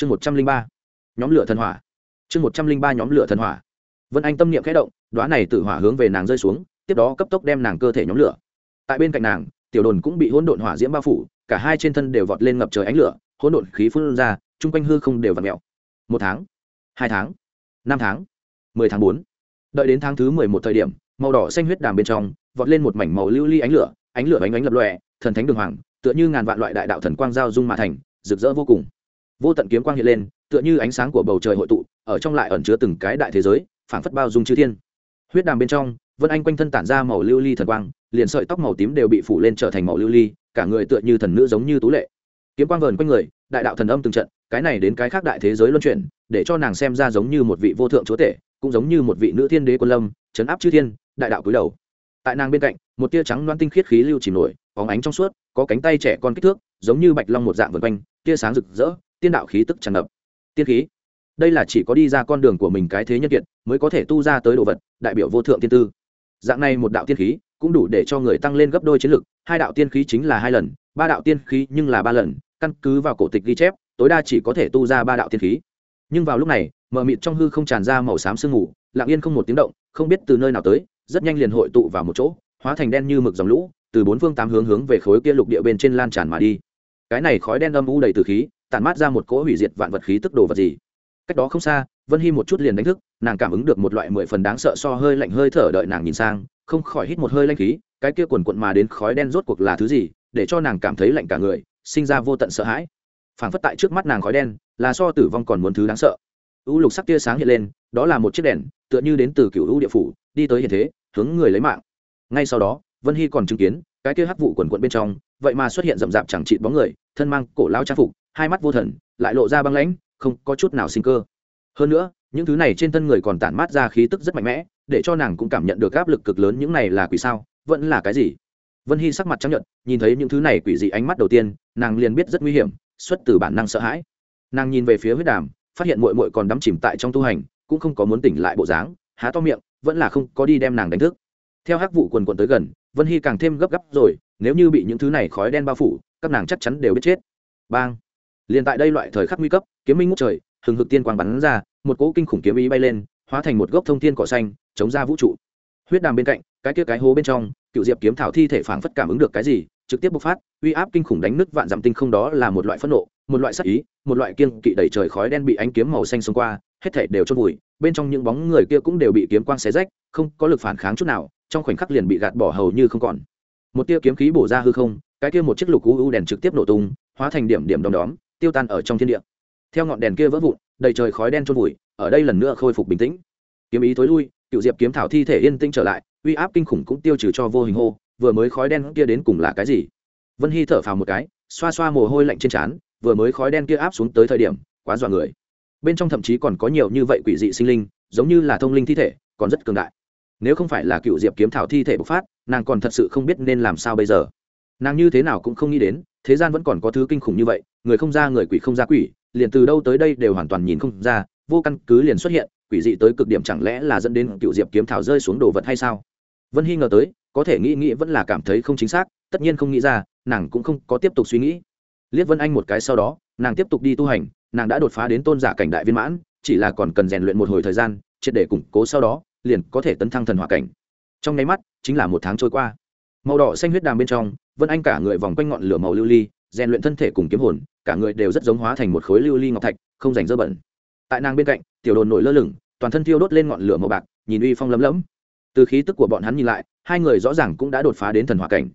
chương một trăm linh ba, nhóm lửa thần hỏa. Chương một trăm linh ba, nhóm lửa thần hỏa. Vân anh tâm niệm khẽ động đoá này tự hỏa hướng về nàng rơi xuống, tiếp đó cấp tốc đem nàng cơ thể nhóm lửa. Tại bên cạnh nàng, tiểu đồn cũng bị hỗn độn hỏa diễm bao phủ, cả hai trên thân đều vọt lên ngập trời ánh lửa, hỗn độn khí phun ra, chung quanh hư không đều vặt mẹo một tháng, hai tháng, năm tháng, mười tháng bốn. Đợi đến tháng thứ mười một thời điểm, màu đỏ xanh huyết đàm bên trong, vọt lên một mảnh màu lưu ly ánh lửa ánh lửa bánh ánh lập lòe, thần thánh đường hoàng, tựa như ngàn vạn loại đại đạo thần quang giao dung mà thành, rực rỡ vô cùng vô tận kiếm quang hiện lên, tựa như ánh sáng của bầu trời hội tụ, ở trong lại ẩn chứa từng cái đại thế giới, phảng phất bao dung chư thiên. Huyết đàm bên trong, vân anh quanh thân tản ra màu lưu ly thần quang, liền sợi tóc màu tím đều bị phủ lên trở thành màu lưu ly, cả người tựa như thần nữ giống như tú lệ. Kiếm quang vờn quanh người, đại đạo thần âm từng trận, cái này đến cái khác đại thế giới luân chuyển, để cho nàng xem ra giống như một vị vô thượng chúa tể, cũng giống như một vị nữ thiên đế quân lâm, chấn áp chư thiên, đại đạo cúi đầu. Tại nàng bên cạnh, một tia trắng loan tinh khiết khí lưu chìm nổi, bóng ánh trong suốt, có cánh tay trẻ con kích thước, giống như bạch long một dạng vần quanh, tia sáng rực rỡ tiên đạo khí tức tràn ngập. Tiên khí? Đây là chỉ có đi ra con đường của mình cái thế nhân kiệt mới có thể tu ra tới đồ vật, đại biểu vô thượng tiên tư. Dạng này một đạo tiên khí cũng đủ để cho người tăng lên gấp đôi chiến lực, hai đạo tiên khí chính là hai lần, ba đạo tiên khí nhưng là ba lần, căn cứ vào cổ tịch ghi chép, tối đa chỉ có thể tu ra ba đạo tiên khí. Nhưng vào lúc này, mờ mịt trong hư không tràn ra màu xám sương mù, lặng yên không một tiếng động, không biết từ nơi nào tới, rất nhanh liền hội tụ vào một chỗ, hóa thành đen như mực dòng lũ, từ bốn phương tám hướng hướng về khối kia lục địa bên trên lan tràn mà đi. Cái này khói đen âm u đầy từ khí tản mát ra một cỗ hủy diệt vạn vật khí tức đồ vật gì. Cách đó không xa, vân hy một chút liền đánh thức, nàng cảm ứng được một loại mười phần đáng sợ so hơi lạnh hơi thở đợi nàng nhìn sang, không khỏi hít một hơi lanh khí, cái kia quần quận mà đến khói đen rốt cuộc là thứ gì, để cho nàng cảm thấy lạnh cả người, sinh ra vô tận sợ hãi. Phảng phất tại trước mắt nàng khói đen, là so tử vong còn muốn thứ đáng sợ. U lục sắc tia sáng hiện lên, đó là một chiếc đèn, tựa như đến từ cựu u địa phủ, đi tới hiện thế, hướng người lấy mạng. Ngay sau đó, vân hy còn chứng kiến, cái kia hắc vụ quần quận bên trong, vậy mà xuất hiện rậm rạp chẳng trị bóng người, thân mang cổ lao trang phục hai mắt vô thần, lại lộ ra băng lãnh, không có chút nào sinh cơ. Hơn nữa, những thứ này trên thân người còn tản mát ra khí tức rất mạnh mẽ, để cho nàng cũng cảm nhận được áp lực cực lớn những này là quỷ sao, vẫn là cái gì? Vân hy sắc mặt chấp nhận nhìn thấy những thứ này quỷ dị ánh mắt đầu tiên, nàng liền biết rất nguy hiểm, xuất từ bản năng sợ hãi. Nàng nhìn về phía huyết đàm, phát hiện mội mội còn đắm chìm tại trong tu hành, cũng không có muốn tỉnh lại bộ dáng, há to miệng, vẫn là không có đi đem nàng đánh thức. Theo hắc vụ quần quần tới gần, vân hy càng thêm gấp gáp rồi, nếu như bị những thứ này khói đen bao phủ, các nàng chắc chắn đều biết chết. Bang! Liền tại đây loại thời khắc nguy cấp, kiếm minh ngút trời, hừng hực tiên quang bắn ra, một cỗ kinh khủng kiếm ý bay lên, hóa thành một gốc thông thiên cỏ xanh, chống ra vũ trụ. Huyết đàm bên cạnh, cái kia cái hố bên trong, cựu diệp kiếm thảo thi thể phảng phất cảm ứng được cái gì, trực tiếp bộc phát, uy áp kinh khủng đánh nứt vạn dặm tinh không đó là một loại phẫn nộ, một loại sắc ý, một loại kiên kỵ đẩy trời khói đen bị ánh kiếm màu xanh xông qua, hết thể đều chôn vùi, bên trong những bóng người kia cũng đều bị kiếm quang xé rách, không có lực phản kháng chút nào, trong khoảnh khắc liền bị gạt bỏ hầu như không còn. Một tia kiếm khí bổ ra hư không, cái kia một chiếc lục u đèn trực tiếp nổ tung, hóa thành điểm điểm đom đóm tiêu tan ở trong thiên địa. Theo ngọn đèn kia vỡ vụn, đầy trời khói đen trôn vùi, ở đây lần nữa khôi phục bình tĩnh. Kiếm ý tối lui, cựu diệp kiếm thảo thi thể yên tĩnh trở lại, uy áp kinh khủng cũng tiêu trừ cho vô hình hô, vừa mới khói đen kia đến cùng là cái gì? Vân hy thở phào một cái, xoa xoa mồ hôi lạnh trên trán, vừa mới khói đen kia áp xuống tới thời điểm, quá dọa người. Bên trong thậm chí còn có nhiều như vậy quỷ dị sinh linh, giống như là thông linh thi thể, còn rất cường đại. Nếu không phải là cựu diệp kiếm thảo thi thể bộc phát, nàng còn thật sự không biết nên làm sao bây giờ. Nàng như thế nào cũng không nghĩ đến, thế gian vẫn còn có thứ kinh khủng như vậy người không ra người quỷ không ra quỷ, liền từ đâu tới đây đều hoàn toàn nhìn không ra, vô căn cứ liền xuất hiện, quỷ dị tới cực điểm chẳng lẽ là dẫn đến cựu diệp kiếm thảo rơi xuống đồ vật hay sao? Vân hy ngờ tới, có thể nghĩ nghĩ vẫn là cảm thấy không chính xác, tất nhiên không nghĩ ra, nàng cũng không có tiếp tục suy nghĩ. Liếc vân anh một cái sau đó, nàng tiếp tục đi tu hành, nàng đã đột phá đến tôn giả cảnh đại viên mãn, chỉ là còn cần rèn luyện một hồi thời gian, triệt để củng cố sau đó, liền có thể tấn thăng thần hỏa cảnh. Trong nháy mắt, chính là một tháng trôi qua. Màu đỏ xanh huyết đàm bên trong, vân anh cả người vòng quanh ngọn lửa màu lưu ly, rèn luyện thân thể cùng kiếm hồn cả người đều rất giống hóa thành một khối lưu ly ngọc thạch, không rảnh dơ bẩn. Tại nàng bên cạnh, tiểu đồn nổi lơ lửng, toàn thân thiêu đốt lên ngọn lửa màu bạc, nhìn uy phong lấm lẫm từ khí tức của bọn hắn nhìn lại, hai người rõ ràng cũng đã đột phá đến thần hỏa cảnh.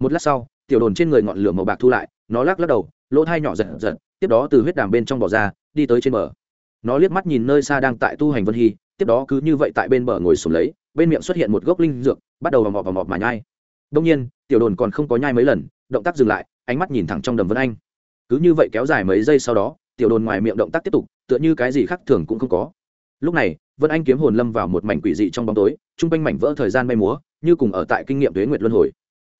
Một lát sau, tiểu đồn trên người ngọn lửa màu bạc thu lại, nó lắc lắc đầu, lỗ thai nhỏ giật giật, tiếp đó từ huyết đàm bên trong bỏ ra, đi tới trên bờ. Nó liếc mắt nhìn nơi xa đang tại tu hành vân hy, tiếp đó cứ như vậy tại bên bờ ngồi sùng lấy, bên miệng xuất hiện một gốc linh dược, bắt đầu vào mọp vào mọp mà nhai. Đông nhiên, tiểu đồn còn không có nhai mấy lần, động tác dừng lại, ánh mắt nhìn thẳng trong đầm vân anh cứ như vậy kéo dài mấy giây sau đó, tiểu đồn ngoài miệng động tác tiếp tục, tựa như cái gì khác thường cũng không có. Lúc này, vân anh kiếm hồn lâm vào một mảnh quỷ dị trong bóng tối, chung quanh mảnh vỡ thời gian bay múa, như cùng ở tại kinh nghiệm tuế nguyệt luân hồi.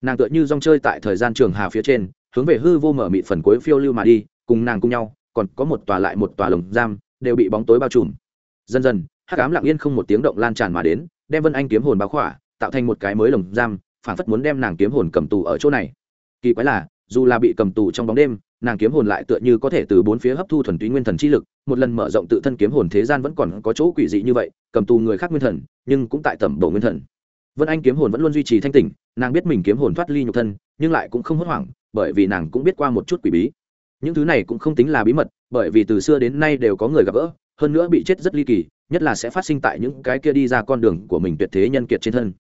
Nàng tựa như rong chơi tại thời gian trường hà phía trên, hướng về hư vô mở mịt phần cuối phiêu lưu mà đi, cùng nàng cùng nhau, còn có một tòa lại một tòa lồng giam, đều bị bóng tối bao trùm. Dần dần, hắc ám lặng yên không một tiếng động lan tràn mà đến, đem vân anh kiếm hồn bao khỏa, tạo thành một cái mới lồng giam, phản phất muốn đem nàng kiếm hồn cầm tù ở chỗ này. Kỳ quái là, dù là bị cầm tù trong bóng đêm nàng kiếm hồn lại tựa như có thể từ bốn phía hấp thu thuần túy nguyên thần chi lực, một lần mở rộng tự thân kiếm hồn thế gian vẫn còn có chỗ quỷ dị như vậy, cầm tù người khác nguyên thần, nhưng cũng tại tẩm bổ nguyên thần. Vân anh kiếm hồn vẫn luôn duy trì thanh tỉnh, nàng biết mình kiếm hồn thoát ly nhục thân, nhưng lại cũng không hốt hoảng, bởi vì nàng cũng biết qua một chút quỷ bí. Những thứ này cũng không tính là bí mật, bởi vì từ xưa đến nay đều có người gặp gỡ, hơn nữa bị chết rất ly kỳ, nhất là sẽ phát sinh tại những cái kia đi ra con đường của mình tuyệt thế nhân kiệt trên thân.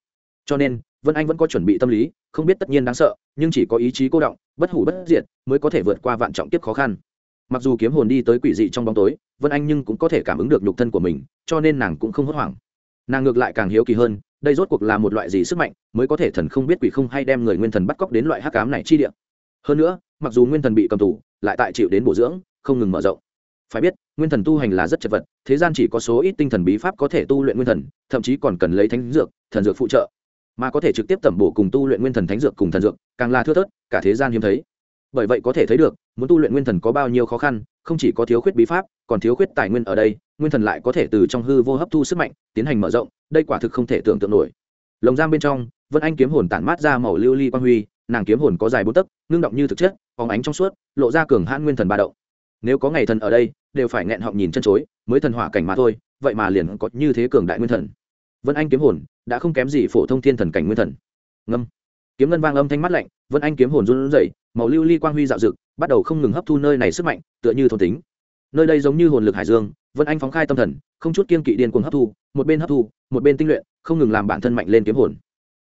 Cho nên, vân anh vẫn có chuẩn bị tâm lý, không biết tất nhiên đáng sợ, nhưng chỉ có ý chí cô động bất hủ bất diệt mới có thể vượt qua vạn trọng tiếp khó khăn. Mặc dù kiếm hồn đi tới quỷ dị trong bóng tối, vân anh nhưng cũng có thể cảm ứng được nhục thân của mình, cho nên nàng cũng không hốt hoảng. Nàng ngược lại càng hiếu kỳ hơn, đây rốt cuộc là một loại gì sức mạnh mới có thể thần không biết quỷ không hay đem người nguyên thần bắt cóc đến loại hắc cám này chi địa. Hơn nữa, mặc dù nguyên thần bị cầm tù, lại tại chịu đến bổ dưỡng, không ngừng mở rộng. Phải biết, nguyên thần tu hành là rất chật vật, thế gian chỉ có số ít tinh thần bí pháp có thể tu luyện nguyên thần, thậm chí còn cần lấy thánh dược, thần dược phụ trợ mà có thể trực tiếp tẩm bổ cùng tu luyện nguyên thần thánh dược cùng thần dược, càng là thưa thớt, cả thế gian hiếm thấy. Bởi vậy có thể thấy được, muốn tu luyện nguyên thần có bao nhiêu khó khăn, không chỉ có thiếu khuyết bí pháp, còn thiếu khuyết tài nguyên ở đây, nguyên thần lại có thể từ trong hư vô hấp thu sức mạnh, tiến hành mở rộng, đây quả thực không thể tưởng tượng nổi. Lồng giam bên trong, vân anh kiếm hồn tản mát ra màu lưu ly li quang huy, nàng kiếm hồn có dài bốn tấc, ngưng động như thực chất, phóng ánh trong suốt, lộ ra cường hãn nguyên thần ba động. Nếu có ngày thần ở đây, đều phải nghẹn họng nhìn chân chối, mới thần hỏa cảnh mà thôi, vậy mà liền có như thế cường đại nguyên thần vân anh kiếm hồn, đã không kém gì phổ thông thiên thần cảnh nguyên thần. Ngâm. Kiếm ngân vang âm thanh mắt lạnh, vân anh kiếm hồn run rẩy, màu lưu ly quang huy dạo dực bắt đầu không ngừng hấp thu nơi này sức mạnh, tựa như thôn tính. Nơi đây giống như hồn lực hải dương, vân anh phóng khai tâm thần, không chút kiên kỵ điên cuồng hấp thu, một bên hấp thu, một bên tinh luyện, không ngừng làm bản thân mạnh lên kiếm hồn.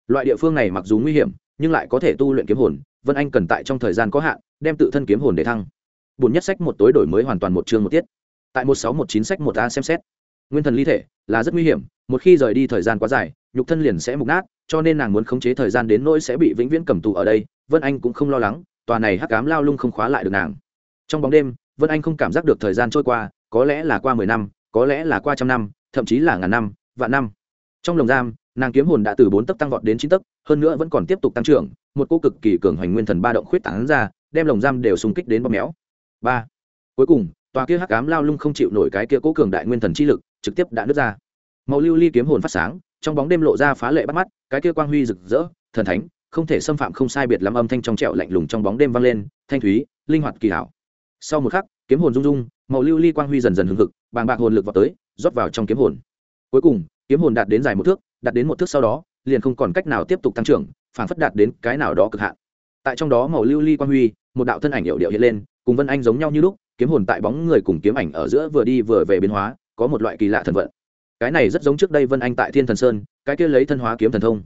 Loại địa phương này mặc dù nguy hiểm, nhưng lại có thể tu luyện kiếm hồn, vân anh cần tại trong thời gian có hạn, đem tự thân kiếm hồn để thăng. Bùn nhất sách một tối đổi mới hoàn toàn một chương một tiết. Tại một sáu một chín sách một a xem xét nguyên thần ly thể là rất nguy hiểm, một khi rời đi thời gian quá dài, nhục thân liền sẽ mục nát, cho nên nàng muốn khống chế thời gian đến nỗi sẽ bị vĩnh viễn cầm tù ở đây, vân anh cũng không lo lắng, tòa này hắc cám lao lung không khóa lại được nàng. Trong bóng đêm, vân anh không cảm giác được thời gian trôi qua, có lẽ là qua mười năm, có lẽ là qua trăm năm, thậm chí là ngàn năm, vạn năm. Trong lồng giam, nàng kiếm hồn đã từ bốn tấc tăng vọt đến chín tấc, hơn nữa vẫn còn tiếp tục tăng trưởng, một cô cực kỳ cường hoành nguyên thần ba động khuyết tảng ra, đem lồng giam đều xung kích đến bóp méo. Ba. Cuối cùng tòa kia hắc ám lao lung không chịu nổi cái kia cố cường đại nguyên thần chi lực, trực tiếp đã nứt ra. Màu lưu ly kiếm hồn phát sáng, trong bóng đêm lộ ra phá lệ bắt mắt, cái kia quang huy rực rỡ, thần thánh, không thể xâm phạm không sai biệt lắm âm thanh trong trẹo lạnh lùng trong bóng đêm vang lên, thanh thúy, linh hoạt kỳ hảo. Sau một khắc, kiếm hồn rung rung, màu lưu ly quang huy dần dần hừng hực, bàng bạc hồn lực vào tới, rót vào trong kiếm hồn. Cuối cùng, kiếm hồn đạt đến dài một thước, đạt đến một thước sau đó, liền không còn cách nào tiếp tục tăng trưởng phản phất đạt đến cái nào đó cực hạn. Tại trong đó màu lưu ly quang huy, một đạo thân ảnh hiệu điệu hiện lên, cùng vân anh giống nhau như lúc kiếm hồn tại bóng người cùng kiếm ảnh ở giữa vừa đi vừa về biến hóa, có một loại kỳ lạ thần vận. Cái này rất giống trước đây vân anh tại thiên thần sơn, cái kia lấy thân hóa kiếm thần thông.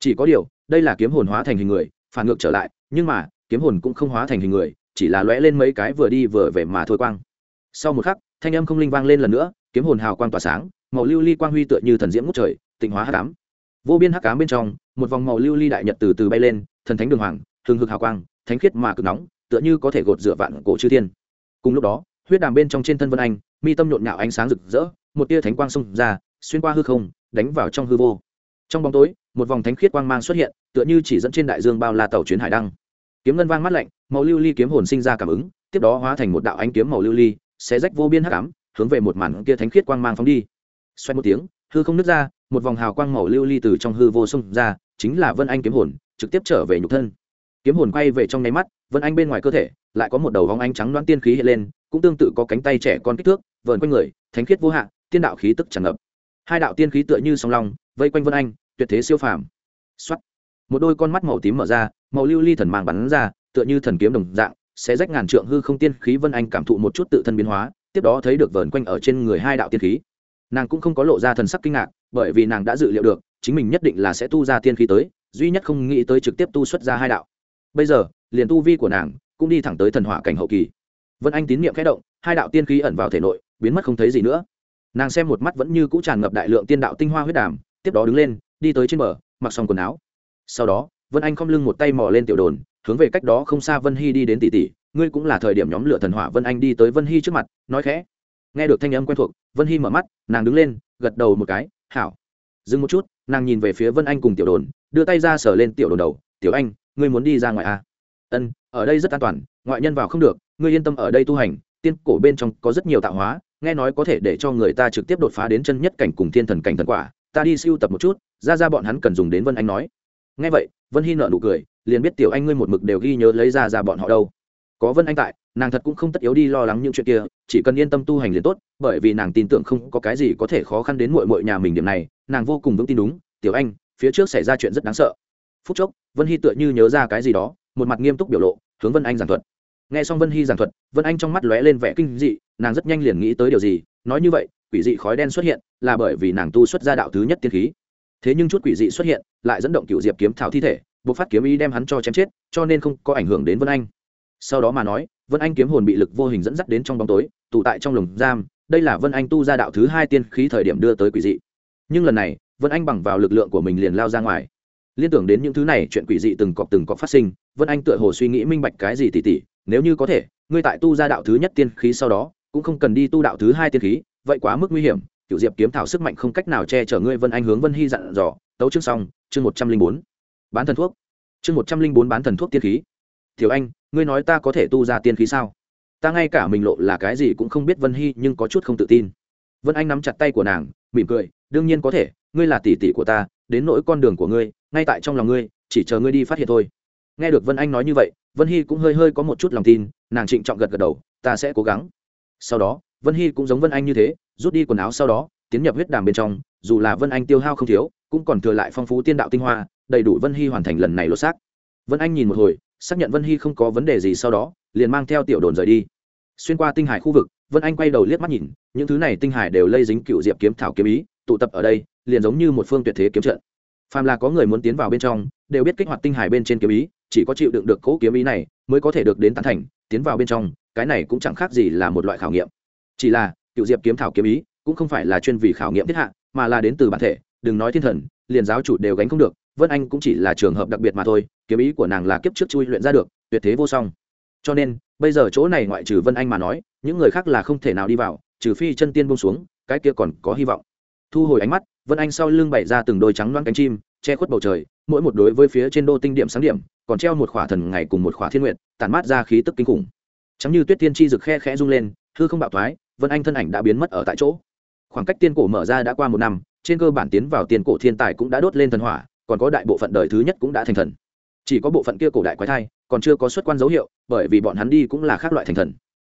Chỉ có điều, đây là kiếm hồn hóa thành hình người, phản ngược trở lại, nhưng mà, kiếm hồn cũng không hóa thành hình người, chỉ là lóe lên mấy cái vừa đi vừa về mà thôi quang. Sau một khắc, thanh âm không linh vang lên lần nữa, kiếm hồn hào quang tỏa sáng, màu lưu ly quang huy tựa như thần diễm ngút trời, tịnh hóa hắc ám. Vô biên hắc ám bên trong, một vòng màu lưu ly đại nhật từ từ bay lên, thần thánh đường hoàng, hừng hực hào quang, thánh khiết mà cực nóng, tựa như có thể gột rửa vạn cổ chư thiên cùng lúc đó, huyết đàm bên trong trên thân vân anh, mi tâm nhộn nhạo ánh sáng rực rỡ, một tia thánh quang xông ra, xuyên qua hư không, đánh vào trong hư vô. Trong bóng tối, một vòng thánh khiết quang mang xuất hiện, tựa như chỉ dẫn trên đại dương bao la tàu chuyến hải đăng. Kiếm ngân vang mắt lạnh, màu lưu ly kiếm hồn sinh ra cảm ứng, tiếp đó hóa thành một đạo ánh kiếm màu lưu ly sẽ rách vô biên hắc ám, hướng về một màn kia thánh khiết quang mang phóng đi. Xoay một tiếng, hư không nứt ra, một vòng hào quang màu lưu ly từ trong hư vô xông ra, chính là vân anh kiếm hồn, trực tiếp trở về nhục thân. Kiếm hồn quay về trong nháy mắt, vân anh bên ngoài cơ thể lại có một đầu vòng anh trắng đoán tiên khí hiện lên, cũng tương tự có cánh tay trẻ con kích thước, vờn quanh người, thánh khiết vô hạn tiên đạo khí tức tràn ngập. Hai đạo tiên khí tựa như song long, vây quanh vân anh, tuyệt thế siêu phàm. Xuất một đôi con mắt màu tím mở ra, màu lưu ly thần màng bắn ra, tựa như thần kiếm đồng dạng sẽ rách ngàn trượng hư không tiên khí vân anh cảm thụ một chút tự thân biến hóa, tiếp đó thấy được vờn quanh ở trên người hai đạo tiên khí. Nàng cũng không có lộ ra thần sắc kinh ngạc, bởi vì nàng đã dự liệu được, chính mình nhất định là sẽ tu ra tiên khí tới, duy nhất không nghĩ tới trực tiếp tu xuất ra hai đạo. Bây giờ, liền tu vi của nàng cũng đi thẳng tới thần hỏa cảnh hậu kỳ. Vân anh tín nhiệm khẽ động, hai đạo tiên khí ẩn vào thể nội, biến mất không thấy gì nữa. Nàng xem một mắt vẫn như cũ tràn ngập đại lượng tiên đạo tinh hoa huyết đàm, tiếp đó đứng lên, đi tới trên bờ, mặc xong quần áo. Sau đó, vân anh không lưng một tay mò lên tiểu đồn, hướng về cách đó không xa vân hy đi đến tỷ tỷ, ngươi cũng là thời điểm nhóm lửa thần hỏa vân anh đi tới vân hy trước mặt, nói khẽ. Nghe được thanh âm quen thuộc, vân hy mở mắt, nàng đứng lên, gật đầu một cái, hảo. Dừng một chút, nàng nhìn về phía vân anh cùng tiểu đồn, đưa tay ra sờ lên tiểu đồn đầu, tiểu anh, ngươi muốn đi ra ngoài à? ân ở đây rất an toàn, ngoại nhân vào không được, ngươi yên tâm ở đây tu hành, tiên cổ bên trong có rất nhiều tạo hóa, nghe nói có thể để cho người ta trực tiếp đột phá đến chân nhất cảnh cùng thiên thần cảnh thần quả, ta đi siêu tập một chút, ra ra bọn hắn cần dùng đến vân anh nói. Nghe vậy, vân hy nợ nụ cười, liền biết tiểu anh ngươi một mực đều ghi nhớ lấy ra ra bọn họ đâu. Có vân anh tại, nàng thật cũng không tất yếu đi lo lắng những chuyện kia, chỉ cần yên tâm tu hành liền tốt, bởi vì nàng tin tưởng không có cái gì có thể khó khăn đến mội mội nhà mình điểm này, nàng vô cùng vững tin đúng, tiểu anh, phía trước xảy ra chuyện rất đáng sợ. Phút chốc, vân hy tựa như nhớ ra cái gì đó, một mặt nghiêm túc biểu lộ hướng vân anh giảng thuật. Nghe xong vân hy giảng thuật, vân anh trong mắt lóe lên vẻ kinh dị, nàng rất nhanh liền nghĩ tới điều gì, nói như vậy, quỷ dị khói đen xuất hiện là bởi vì nàng tu xuất ra đạo thứ nhất tiên khí. Thế nhưng chút quỷ dị xuất hiện lại dẫn động cựu diệp kiếm thảo thi thể, buộc phát kiếm ý đem hắn cho chém chết, cho nên không có ảnh hưởng đến vân anh. Sau đó mà nói, vân anh kiếm hồn bị lực vô hình dẫn dắt đến trong bóng tối, tụ tại trong lồng giam, đây là vân anh tu ra đạo thứ hai tiên khí thời điểm đưa tới quỷ dị. Nhưng lần này, vân anh bằng vào lực lượng của mình liền lao ra ngoài liên tưởng đến những thứ này, chuyện quỷ dị từng cọp từng cọp phát sinh, vân anh tựa hồ suy nghĩ minh bạch cái gì tỉ tỉ, nếu như có thể, ngươi tại tu ra đạo thứ nhất tiên khí sau đó, cũng không cần đi tu đạo thứ hai tiên khí, vậy quá mức nguy hiểm cựu diệp kiếm thảo sức mạnh không cách nào che chở ngươi, vân anh hướng vân hy dặn dò, tấu chương xong, chương một trăm linh bốn. Bán thần thuốc. Chương một trăm linh bốn bán thần thuốc tiên khí. Thiếu anh, ngươi nói ta có thể tu ra tiên khí sao? Ta ngay cả mình lộ là cái gì cũng không biết, vân hy nhưng có chút không tự tin. Vân anh nắm chặt tay của nàng, mỉm cười, đương nhiên có thể, ngươi là tỷ tỷ của ta đến nỗi con đường của ngươi, ngay tại trong lòng ngươi, chỉ chờ ngươi đi phát hiện thôi. Nghe được vân anh nói như vậy, vân hy cũng hơi hơi có một chút lòng tin, nàng trịnh trọng gật gật đầu, ta sẽ cố gắng. Sau đó, vân hy cũng giống vân anh như thế, rút đi quần áo sau đó, tiến nhập huyết đàm bên trong, dù là vân anh tiêu hao không thiếu, cũng còn thừa lại phong phú tiên đạo tinh hoa, đầy đủ vân hy hoàn thành lần này lột xác. Vân anh nhìn một hồi, xác nhận vân hy không có vấn đề gì sau đó, liền mang theo tiểu đồn rời đi. Xuyên qua tinh hải khu vực, vân anh quay đầu liếc mắt nhìn, những thứ này tinh hải đều lây dính cựu diệp kiếm thảo kiếm ý, tụ tập ở đây liền giống như một phương tuyệt thế kiếm trận. Phàm là có người muốn tiến vào bên trong, đều biết kích hoạt tinh hải bên trên kiếm ý, chỉ có chịu đựng được cố kiếm ý này mới có thể được đến tán thành, tiến vào bên trong, cái này cũng chẳng khác gì là một loại khảo nghiệm. Chỉ là, cựu diệp kiếm thảo kiếm ý cũng không phải là chuyên vì khảo nghiệm thiết hạ, mà là đến từ bản thể, đừng nói thiên thần, liền giáo chủ đều gánh không được, vân anh cũng chỉ là trường hợp đặc biệt mà thôi, kiếm ý của nàng là kiếp trước chui luyện ra được, tuyệt thế vô song. Cho nên, bây giờ chỗ này ngoại trừ vân anh mà nói, những người khác là không thể nào đi vào, trừ phi chân tiên bông xuống, cái kia còn có hy vọng. Thu hồi ánh mắt vân anh sau lưng bày ra từng đôi trắng loang cánh chim, che khuất bầu trời, mỗi một đối với phía trên đô tinh điểm sáng điểm, còn treo một khỏa thần ngày cùng một khỏa thiên nguyện tản mát ra khí tức kinh khủng. Chẳng như tuyết tiên chi rực khe khẽ rung lên, hư không bạo thoái, vân anh thân ảnh đã biến mất ở tại chỗ. Khoảng cách tiên cổ mở ra đã qua một năm, trên cơ bản tiến vào tiền cổ thiên tài cũng đã đốt lên thần hỏa, còn có đại bộ phận đời thứ nhất cũng đã thành thần. Chỉ có bộ phận kia cổ đại quái thai, còn chưa có xuất quan dấu hiệu, bởi vì bọn hắn đi cũng là khác loại thành thần.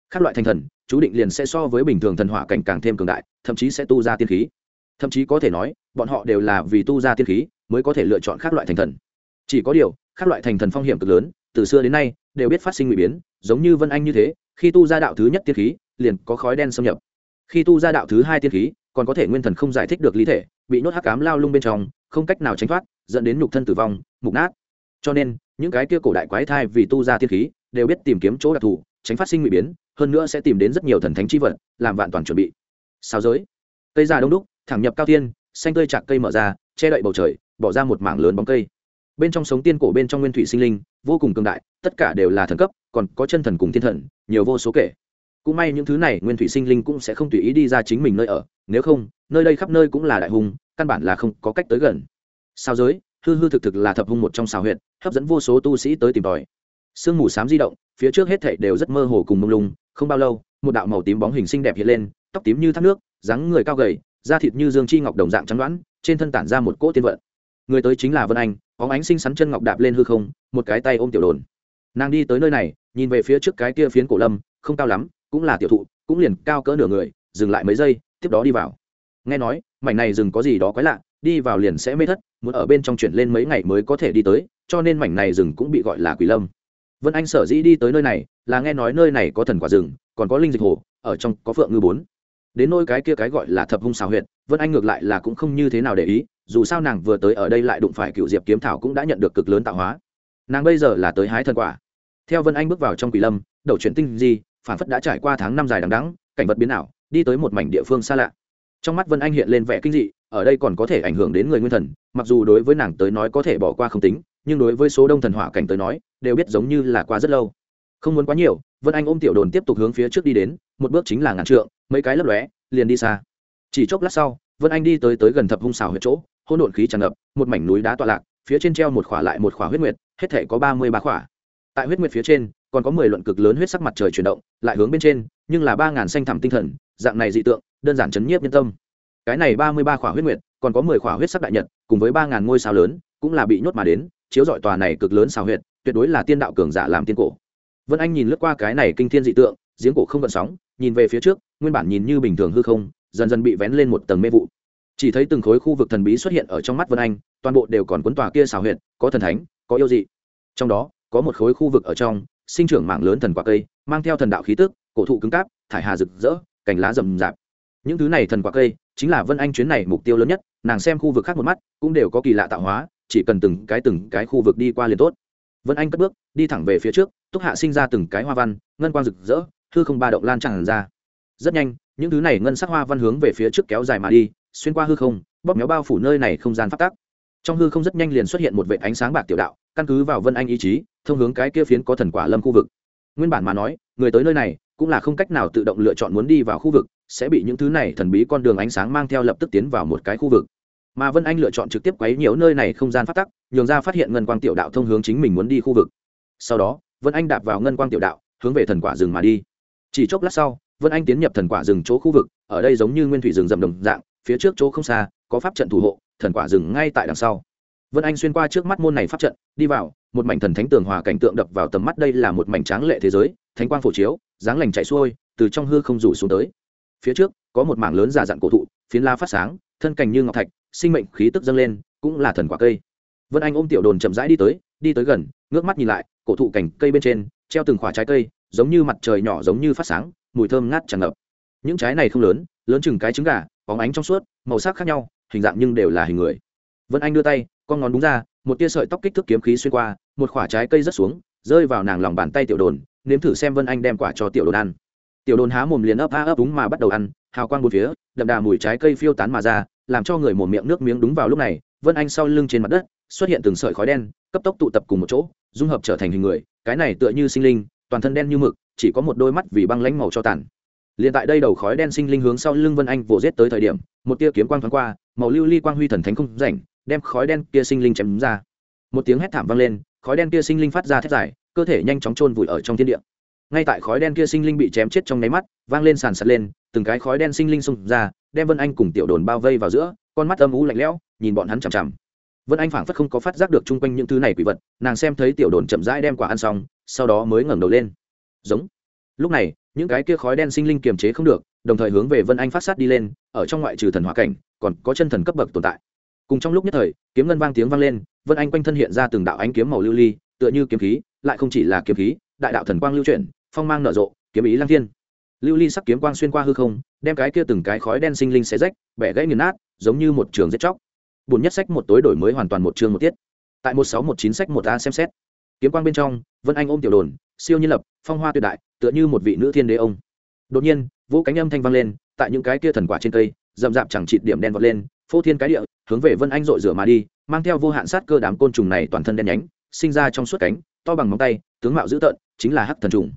Khác loại thành thần, chú định liền sẽ so với bình thường thần hỏa cảnh càng thêm cường đại, thậm chí sẽ tu ra tiên khí thậm chí có thể nói, bọn họ đều là vì tu ra tiên khí mới có thể lựa chọn các loại thành thần. Chỉ có điều các loại thành thần phong hiểm cực lớn, từ xưa đến nay, đều biết phát sinh nguy biến, giống như vân anh như thế, khi tu ra đạo thứ nhất tiên khí, liền có khói đen xâm nhập. Khi tu ra đạo thứ hai tiên khí, còn có thể nguyên thần không giải thích được lý thể, bị nhốt hắc cám lao lung bên trong, không cách nào tránh thoát, dẫn đến nhục thân tử vong, mục nát. Cho nên, những cái kia cổ đại quái thai vì tu ra tiên khí, đều biết tìm kiếm chỗ đặc thù, tránh phát sinh nguy biến, hơn nữa sẽ tìm đến rất nhiều thần thánh chi vật, làm vạn toàn chuẩn bị. Sao giới. Cây già đông đúc thẳng nhập cao tiên, xanh tươi chạc cây mở ra, che đậy bầu trời, bỏ ra một mảng lớn bóng cây. Bên trong sống tiên cổ bên trong nguyên thủy sinh linh, vô cùng cường đại, tất cả đều là thần cấp, còn có chân thần cùng thiên thần, nhiều vô số kể. Cũng may những thứ này, nguyên thủy sinh linh cũng sẽ không tùy ý đi ra chính mình nơi ở, nếu không, nơi đây khắp nơi cũng là đại hùng, căn bản là không có cách tới gần. Sao giới, hư hư thực thực là thập hung một trong xào huyện hấp dẫn vô số tu sĩ tới tìm tòi. Sương mù xám di động, phía trước hết thảy đều rất mơ hồ cùng mông lung, không bao lâu, một đạo màu tím bóng hình xinh đẹp hiện lên, tóc tím như thác nước, dáng người cao gầy da thịt như dương chi ngọc đồng dạng trắng đoán trên thân tản ra một cỗ tiên vận. Người tới chính là vân anh, có ánh xinh xắn chân ngọc đạp lên hư không, một cái tay ôm tiểu đồn. Nàng đi tới nơi này, nhìn về phía trước cái kia phiến cổ lâm, không cao lắm, cũng là tiểu thụ, cũng liền cao cỡ nửa người, dừng lại mấy giây, tiếp đó đi vào. Nghe nói, mảnh này rừng có gì đó quái lạ, đi vào liền sẽ mê thất, muốn ở bên trong chuyển lên mấy ngày mới có thể đi tới, cho nên mảnh này rừng cũng bị gọi là quỷ lâm. Vân anh sở dĩ đi tới nơi này, là nghe nói nơi này có thần quả rừng, còn có linh dịch hồ, ở trong có phượng ngư bốn đến nôi cái kia cái gọi là thập hung xào huyệt, vân anh ngược lại là cũng không như thế nào để ý, dù sao nàng vừa tới ở đây lại đụng phải cựu diệp kiếm thảo cũng đã nhận được cực lớn tạo hóa. Nàng bây giờ là tới hái thần quả. Theo vân anh bước vào trong quỷ lâm, đầu chuyển tinh di, phản phất đã trải qua tháng năm dài đằng đắng cảnh vật biến ảo, đi tới một mảnh địa phương xa lạ. Trong mắt vân anh hiện lên vẻ kinh dị, ở đây còn có thể ảnh hưởng đến người nguyên thần, mặc dù đối với nàng tới nói có thể bỏ qua không tính, nhưng đối với số đông thần hỏa cảnh tới nói, đều biết giống như là qua rất lâu. Không muốn quá nhiều, vân anh ôm tiểu đồn tiếp tục hướng phía trước đi đến, một bước chính là ngàn trượng mấy cái lấp lóe, liền đi xa. Chỉ chốc lát sau, vân anh đi tới tới gần thập hung xào huyệt chỗ, hỗn độn khí tràn ngập, một mảnh núi đá tọa lạc, phía trên treo một khỏa lại một khỏa huyết nguyệt, hết thể có ba mươi ba khỏa. Tại huyết nguyệt phía trên, còn có mười luận cực lớn huyết sắc mặt trời chuyển động, lại hướng bên trên, nhưng là ba ngàn xanh thẳm tinh thần, dạng này dị tượng, đơn giản chấn nhiếp nhân tâm. Cái này ba mươi ba khỏa huyết nguyệt, còn có mười khỏa huyết sắc đại nhật, cùng với ba ngàn ngôi sao lớn, cũng là bị nhốt mà đến, chiếu dọi tòa này cực lớn xào huyệt, tuyệt đối là tiên đạo cường giả làm tiên cổ. Vân anh nhìn lướt qua cái này kinh thiên dị tượng, giếng cổ không gợn sóng nhìn về phía trước, nguyên bản nhìn như bình thường hư không, dần dần bị vén lên một tầng mê vụ. Chỉ thấy từng khối khu vực thần bí xuất hiện ở trong mắt vân anh, toàn bộ đều còn cuốn tòa kia xào huyệt, có thần thánh, có yêu dị. Trong đó, có một khối khu vực ở trong, sinh trưởng mảng lớn thần quả cây, mang theo thần đạo khí tức, cổ thụ cứng cáp, thải hà rực rỡ, cành lá rậm rạp. Những thứ này thần quả cây, chính là vân anh chuyến này mục tiêu lớn nhất, nàng xem khu vực khác một mắt, cũng đều có kỳ lạ tạo hóa, chỉ cần từng cái từng cái khu vực đi qua liền tốt. Vân anh cất bước, đi thẳng về phía trước, túc hạ sinh ra từng cái hoa văn, ngân quang rực rỡ hư không ba động lan tràn ra. Rất nhanh, những thứ này ngân sắc hoa văn hướng về phía trước kéo dài mà đi, xuyên qua hư không, bóp méo bao phủ nơi này không gian phát tác trong hư không rất nhanh liền xuất hiện một vệ ánh sáng bạc tiểu đạo, căn cứ vào vân anh ý chí, thông hướng cái kia phiến có thần quả lâm khu vực. Nguyên bản mà nói, người tới nơi này cũng là không cách nào tự động lựa chọn muốn đi vào khu vực, sẽ bị những thứ này thần bí con đường ánh sáng mang theo lập tức tiến vào một cái khu vực. Mà vân anh lựa chọn trực tiếp quấy nhiễu nơi này không gian phát tắc, nhường ra phát hiện ngân quang tiểu đạo thông hướng chính mình muốn đi khu vực. Sau đó, vân anh đạp vào ngân quang tiểu đạo, hướng về thần quả rừng mà đi chỉ chốc lát sau, vân anh tiến nhập thần quả rừng chỗ khu vực, ở đây giống như nguyên thủy rừng rậm đồng dạng, phía trước chỗ không xa, có pháp trận thủ hộ, thần quả rừng ngay tại đằng sau. Vân anh xuyên qua trước mắt môn này pháp trận, đi vào, một mảnh thần thánh tường hòa cảnh tượng đập vào tầm mắt đây là một mảnh tráng lệ thế giới, thánh quang phổ chiếu, dáng lành chạy xuôi, từ trong hư không rủ xuống tới. Phía trước, có một mảng lớn giả dặn cổ thụ, phiến la phát sáng, thân cành như ngọc thạch, sinh mệnh khí tức dâng lên, cũng là thần quả cây. Vân anh ôm tiểu đồn chậm rãi đi tới đi tới gần, ngước mắt nhìn lại, cổ thụ cành cây bên trên, treo từng khỏa trái cây giống như mặt trời nhỏ giống như phát sáng, mùi thơm ngát tràn ngập. Những trái này không lớn lớn chừng cái trứng gà bóng ánh trong suốt, màu sắc khác nhau, hình dạng nhưng đều là hình người. Vân anh đưa tay, con ngón đúng ra, một tia sợi tóc kích thước kiếm khí xuyên qua, một khoả trái cây rớt xuống, rơi vào nàng lòng bàn tay tiểu đồn, nếm thử xem vân anh đem quả cho tiểu đồn ăn. Tiểu đồn há mồm liền ấp a ấp đúng mà bắt đầu ăn, hào quang một phía, đậm đà mùi trái cây phiêu tán mà ra, làm cho người mồm miệng nước miếng đúng vào lúc này, vân anh sau lưng trên mặt đất, xuất hiện từng sợi khói đen, cấp tốc tụ tập cùng một chỗ, dung hợp trở thành hình người, cái này tựa như sinh linh toàn thân đen như mực, chỉ có một đôi mắt vì băng lãnh màu cho tàn. Liền tại đây đầu khói đen sinh linh hướng sau lưng vân anh vồ giết tới thời điểm, một tia kiếm quang thoáng qua, màu lưu ly quang huy thần thánh không rảnh, đem khói đen kia sinh linh chém ra. Một tiếng hét thảm vang lên, khói đen kia sinh linh phát ra thét dài, cơ thể nhanh chóng chôn vùi ở trong thiên địa. Ngay tại khói đen kia sinh linh bị chém chết trong nháy mắt, vang lên sàn sạt lên, từng cái khói đen sinh linh xông ra, đem vân anh cùng tiểu đồn bao vây vào giữa, con mắt âm u lạnh lẽo, nhìn bọn hắn chằm chằm. Vân anh phảng phất không có phát giác được chung quanh những thứ này quỷ vật, nàng xem thấy tiểu đồn chậm rãi đem quả ăn xong sau đó mới ngẩng đầu lên. Giống. Lúc này, những cái kia khói đen sinh linh kiềm chế không được, đồng thời hướng về vân anh phát sát đi lên, ở trong ngoại trừ thần hỏa cảnh, còn có chân thần cấp bậc tồn tại. Cùng trong lúc nhất thời, kiếm ngân vang tiếng vang lên, vân anh quanh thân hiện ra từng đạo ánh kiếm màu lưu ly, tựa như kiếm khí, lại không chỉ là kiếm khí, đại đạo thần quang lưu chuyển, phong mang nở rộ, kiếm ý lang thiên. Lưu ly sắc kiếm quang xuyên qua hư không, đem cái kia từng cái khói đen sinh linh xé rách, bẻ gãy nghiền nát, giống như một trường giết chóc. Bùn nhất sách một tối đổi mới hoàn toàn một chương một tiết. Tại một sáu một chín sách một a xem xét kiếm quang bên trong, vân anh ôm tiểu đồn, siêu nhiên lập, phong hoa tuyệt đại, tựa như một vị nữ thiên đế ông. Đột nhiên vỗ cánh âm thanh vang lên, tại những cái kia thần quả trên cây, rậm rạp chẳng chịt điểm đen vọt lên, phô thiên cái địa, hướng về vân anh dội rửa mà đi, mang theo vô hạn sát cơ đám côn trùng này toàn thân đen nhánh, sinh ra trong suốt cánh, to bằng móng tay, tướng mạo dữ tợn, chính là hắc thần trùng.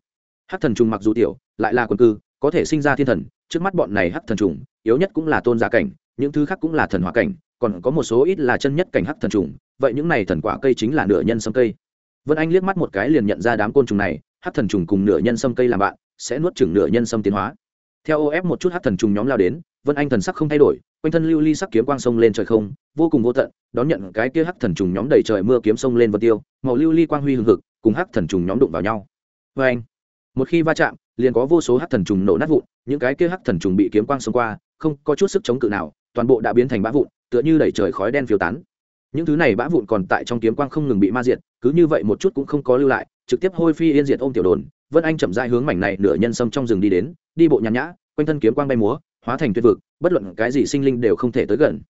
Hắc thần trùng mặc dù tiểu, lại là quần cư, có thể sinh ra thiên thần, trước mắt bọn này hắc thần trùng, yếu nhất cũng là tôn giả cảnh, những thứ khác cũng là thần hóa cảnh, còn có một số ít là chân nhất cảnh hắc thần trùng, vậy những này thần quả cây chính là nửa nhân sâm cây vân anh liếc mắt một cái liền nhận ra đám côn trùng này, hắc thần trùng cùng nửa nhân sâm cây làm bạn, sẽ nuốt chửng nửa nhân sâm tiến hóa. Theo ô ép một chút hắc thần trùng nhóm lao đến, vân anh thần sắc không thay đổi, quanh thân lưu ly sắc kiếm quang sông lên trời không, vô cùng vô tận, đón nhận cái kia hắc thần trùng nhóm đầy trời mưa kiếm sông lên vân tiêu, màu lưu ly quang huy hừng hực, cùng hắc thần trùng nhóm đụng vào nhau. Vê anh. Một khi va chạm, liền có vô số hắc thần trùng nổ nát vụn, những cái kia hắc thần trùng bị kiếm quang xông qua, không có chút sức chống cự nào, toàn bộ đã biến thành bã vụn, tựa như đẩy trời khói đen phiêu tán những thứ này bã vụn còn tại trong kiếm quang không ngừng bị ma diệt, cứ như vậy một chút cũng không có lưu lại, trực tiếp hôi phi yên diệt ôm tiểu đồn, vân anh chậm dại hướng mảnh này nửa nhân sâm trong rừng đi đến, đi bộ nhàn nhã, quanh thân kiếm quang bay múa, hóa thành tuyệt vực, bất luận cái gì sinh linh đều không thể tới gần.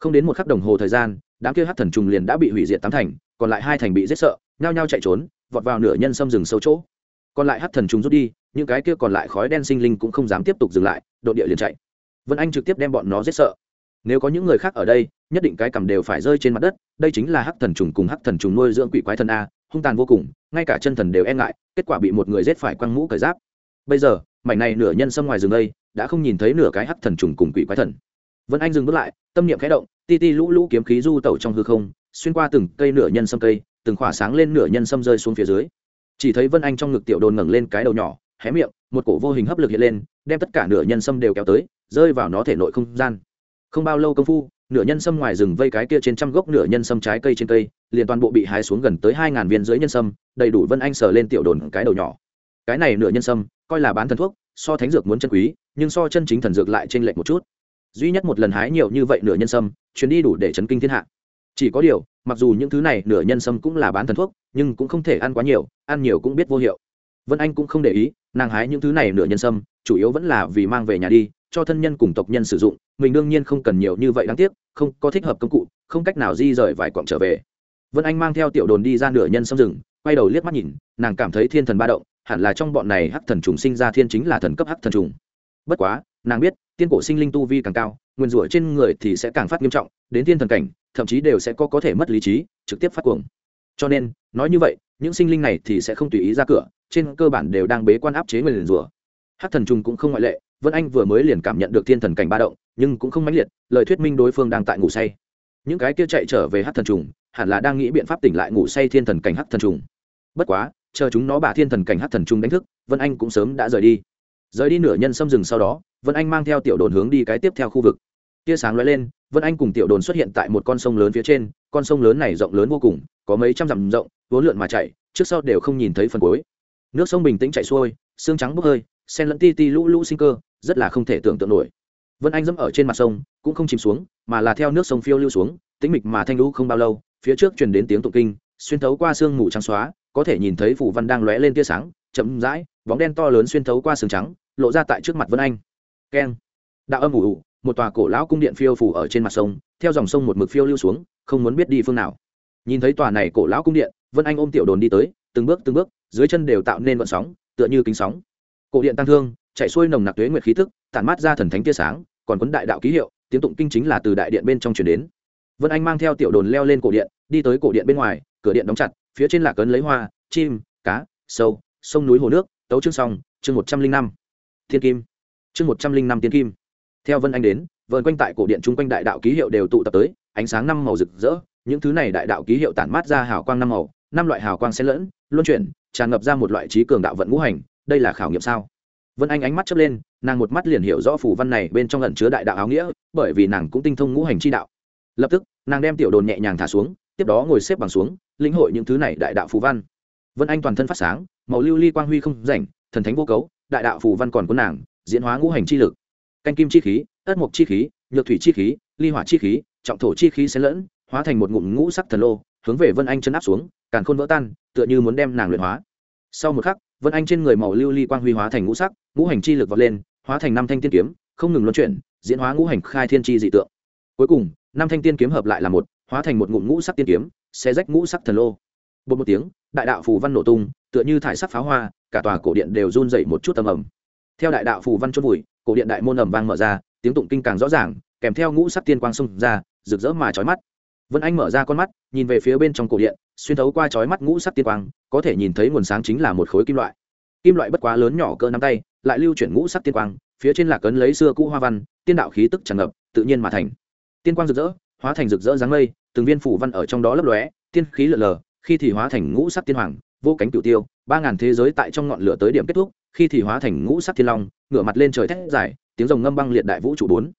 Không đến một khắc đồng hồ thời gian, đám kia hát thần trùng liền đã bị hủy diệt tám thành, còn lại hai thành bị giết sợ, nhao nhao chạy trốn, vọt vào nửa nhân sâm rừng sâu chỗ. Còn lại hát thần trùng rút đi, những cái kia còn lại khói đen sinh linh cũng không dám tiếp tục dừng lại đội địa liền chạy. Vân anh trực tiếp đem bọn nó giết sợ nếu có những người khác ở đây, nhất định cái cầm đều phải rơi trên mặt đất, đây chính là hắc thần trùng cùng hắc thần trùng nuôi dưỡng quỷ quái thần a, hung tàn vô cùng, ngay cả chân thần đều e ngại, kết quả bị một người giết phải quăng mũ cởi giáp. Bây giờ, mảnh này nửa nhân sâm ngoài rừng đây, đã không nhìn thấy nửa cái hắc thần trùng cùng quỷ quái thần. Vân anh dừng bước lại, tâm niệm khẽ động, ti ti lũ lũ kiếm khí du tẩu trong hư không, xuyên qua từng cây nửa nhân sâm cây, từng khỏa sáng lên nửa nhân sâm rơi xuống phía dưới. Chỉ thấy vân anh trong ngực tiểu đồn ngẩng lên cái đầu nhỏ, hé miệng, một cổ vô hình hấp lực hiện lên, đem tất cả nửa nhân sâm đều kéo tới, rơi vào nó thể nội không gian không bao lâu công phu, nửa nhân sâm ngoài rừng vây cái kia trên trăm gốc nửa nhân sâm trái cây trên cây, liền toàn bộ bị hái xuống gần tới hai ngàn viên dưới nhân sâm, đầy đủ vân anh sờ lên tiểu đồn cái đầu nhỏ. Cái này nửa nhân sâm, coi là bán thần thuốc, so thánh dược muốn chân quý, nhưng so chân chính thần dược lại trên lệch một chút. Duy nhất một lần hái nhiều như vậy nửa nhân sâm, chuyến đi đủ để chấn kinh thiên hạ. Chỉ có điều, mặc dù những thứ này nửa nhân sâm cũng là bán thần thuốc, nhưng cũng không thể ăn quá nhiều, ăn nhiều cũng biết vô hiệu. Vân anh cũng không để ý, nàng hái những thứ này nửa nhân sâm, chủ yếu vẫn là vì mang về nhà đi, cho thân nhân cùng tộc nhân sử dụng mình đương nhiên không cần nhiều như vậy đáng tiếc, không có thích hợp công cụ, không cách nào di rời vài quặng trở về. Vân anh mang theo tiểu đồn đi ra nửa nhân sâm rừng, quay đầu liếc mắt nhìn, nàng cảm thấy thiên thần ba động, hẳn là trong bọn này hắc thần trùng sinh ra thiên chính là thần cấp hắc thần trùng. Bất quá, nàng biết, tiên cổ sinh linh tu vi càng cao, nguyên rủa trên người thì sẽ càng phát nghiêm trọng, đến thiên thần cảnh, thậm chí đều sẽ có có thể mất lý trí, trực tiếp phát cuồng. Cho nên, nói như vậy, những sinh linh này thì sẽ không tùy ý ra cửa, trên cơ bản đều đang bế quan áp chế nguyên rủa. Hắc thần trùng cũng không ngoại lệ, vân anh vừa mới liền cảm nhận được thiên thần cảnh ba động nhưng cũng không mãnh liệt, lời thuyết minh đối phương đang tại ngủ say. Những cái kia chạy trở về hắc thần trùng, hẳn là đang nghĩ biện pháp tỉnh lại ngủ say thiên thần cảnh hắc thần trùng. Bất quá, chờ chúng nó bà thiên thần cảnh hắc thần trùng đánh thức, vân anh cũng sớm đã rời đi. Rời đi nửa nhân xâm rừng sau đó, vân anh mang theo tiểu đồn hướng đi cái tiếp theo khu vực. Tia sáng lóe lên, vân anh cùng tiểu đồn xuất hiện tại một con sông lớn phía trên, con sông lớn này rộng lớn vô cùng, có mấy trăm dặm rộng, vốn lượn mà chạy, trước sau đều không nhìn thấy phần cuối. Nước sông bình tĩnh chạy xuôi, xương trắng bốc hơi sen lẫn ti ti lũ lũ sinh cơ, rất là không thể tưởng tượng nổi vân anh dẫm ở trên mặt sông, cũng không chìm xuống, mà là theo nước sông phiêu lưu xuống, tĩnh mịch mà thanh lũ không bao lâu, phía trước truyền đến tiếng tụng kinh, xuyên thấu qua sương mù trắng xóa, có thể nhìn thấy phủ văn đang lóe lên tia sáng, chậm rãi, bóng đen to lớn xuyên thấu qua sương trắng, lộ ra tại trước mặt vân anh. Keng. Đạo âm ủ ủ, một tòa cổ lão cung điện phiêu phủ ở trên mặt sông, theo dòng sông một mực phiêu lưu xuống, không muốn biết đi phương nào. Nhìn thấy tòa này cổ lão cung điện, vân anh ôm tiểu đồn đi tới, từng bước từng bước, dưới chân đều tạo nên vận sóng, tựa như kính sóng. Cổ điện tăng thương chạy xuôi nồng nặc tuế nguyệt khí thức tản mát ra thần thánh tia sáng, còn quấn đại đạo ký hiệu, tiếng tụng kinh chính là từ đại điện bên trong chuyển đến. Vân anh mang theo tiểu đồn leo lên cổ điện, đi tới cổ điện bên ngoài, cửa điện đóng chặt, phía trên là cấn lấy hoa, chim, cá, sâu, sông núi hồ nước, tấu chương song chương một trăm linh năm, thiên kim. Chương một trăm linh năm tiên kim. Theo vân anh đến vợn quanh tại cổ điện chung quanh đại đạo ký hiệu đều tụ tập tới, ánh sáng năm màu rực rỡ, những thứ này đại đạo ký hiệu tản mát ra hào quang năm màu, năm loại hào quang xen lẫn, luân chuyển, tràn ngập ra một loại trí cường đạo vận ngũ hành, đây là khảo nghiệm sao? Vân anh ánh mắt chớp lên, nàng một mắt liền hiểu rõ phủ văn này bên trong ẩn chứa đại đạo áo nghĩa, bởi vì nàng cũng tinh thông ngũ hành chi đạo. Lập tức, nàng đem tiểu đồn nhẹ nhàng thả xuống, tiếp đó ngồi xếp bằng xuống, lĩnh hội những thứ này đại đạo phù văn. Vân anh toàn thân phát sáng, màu lưu ly quang huy không rảnh, thần thánh vô cấu, đại đạo phù văn còn của nàng, diễn hóa ngũ hành chi lực. Canh kim chi khí, ất mộc chi khí, nhược thủy chi khí, ly hỏa chi khí, trọng thổ chi khí xen lẫn, hóa thành một ngụm ngũ sắc thần lô, hướng về vân anh chân áp xuống càn khôn vỡ tan, tựa như muốn đem nàng luyện hóa. Sau một khắc vân anh trên người màu lưu ly quang huy hóa thành ngũ sắc, ngũ hành chi lực vọt lên, hóa thành năm thanh tiên kiếm, không ngừng luân chuyển, diễn hóa ngũ hành khai thiên chi dị tượng. Cuối cùng, năm thanh tiên kiếm hợp lại là một, hóa thành một ngụm ngũ sắc tiên kiếm, xé rách ngũ sắc thần lô. Bột một tiếng, đại đạo phù văn nổ tung, tựa như thải sắc pháo hoa, cả tòa cổ điện đều run dậy một chút tầm ầm. Theo đại đạo phù văn chốt vùi, cổ điện đại môn ầm vang mở ra, tiếng tụng kinh càng rõ ràng, kèm theo ngũ sắc tiên quang xông ra, rực rỡ mà chói mắt vân anh mở ra con mắt, nhìn về phía bên trong cổ điện, xuyên thấu qua chói mắt ngũ sắc tiên quang, có thể nhìn thấy nguồn sáng chính là một khối kim loại. Kim loại bất quá lớn nhỏ cỡ nắm tay, lại lưu chuyển ngũ sắc tiên quang, phía trên là cấn lấy xưa cũ hoa văn, tiên đạo khí tức tràn ngập, tự nhiên mà thành. Tiên quang rực rỡ, hóa thành rực rỡ dáng mây, từng viên phủ văn ở trong đó lấp lóe, tiên khí lở lờ, khi thì hóa thành ngũ sắc tiên hoàng, vô cánh cửu tiêu, ba ngàn thế giới tại trong ngọn lửa tới điểm kết thúc, khi thì hóa thành ngũ sắc thiên long, ngửa mặt lên trời thét dài, tiếng rồng ngâm băng liệt đại vũ trụ bốn.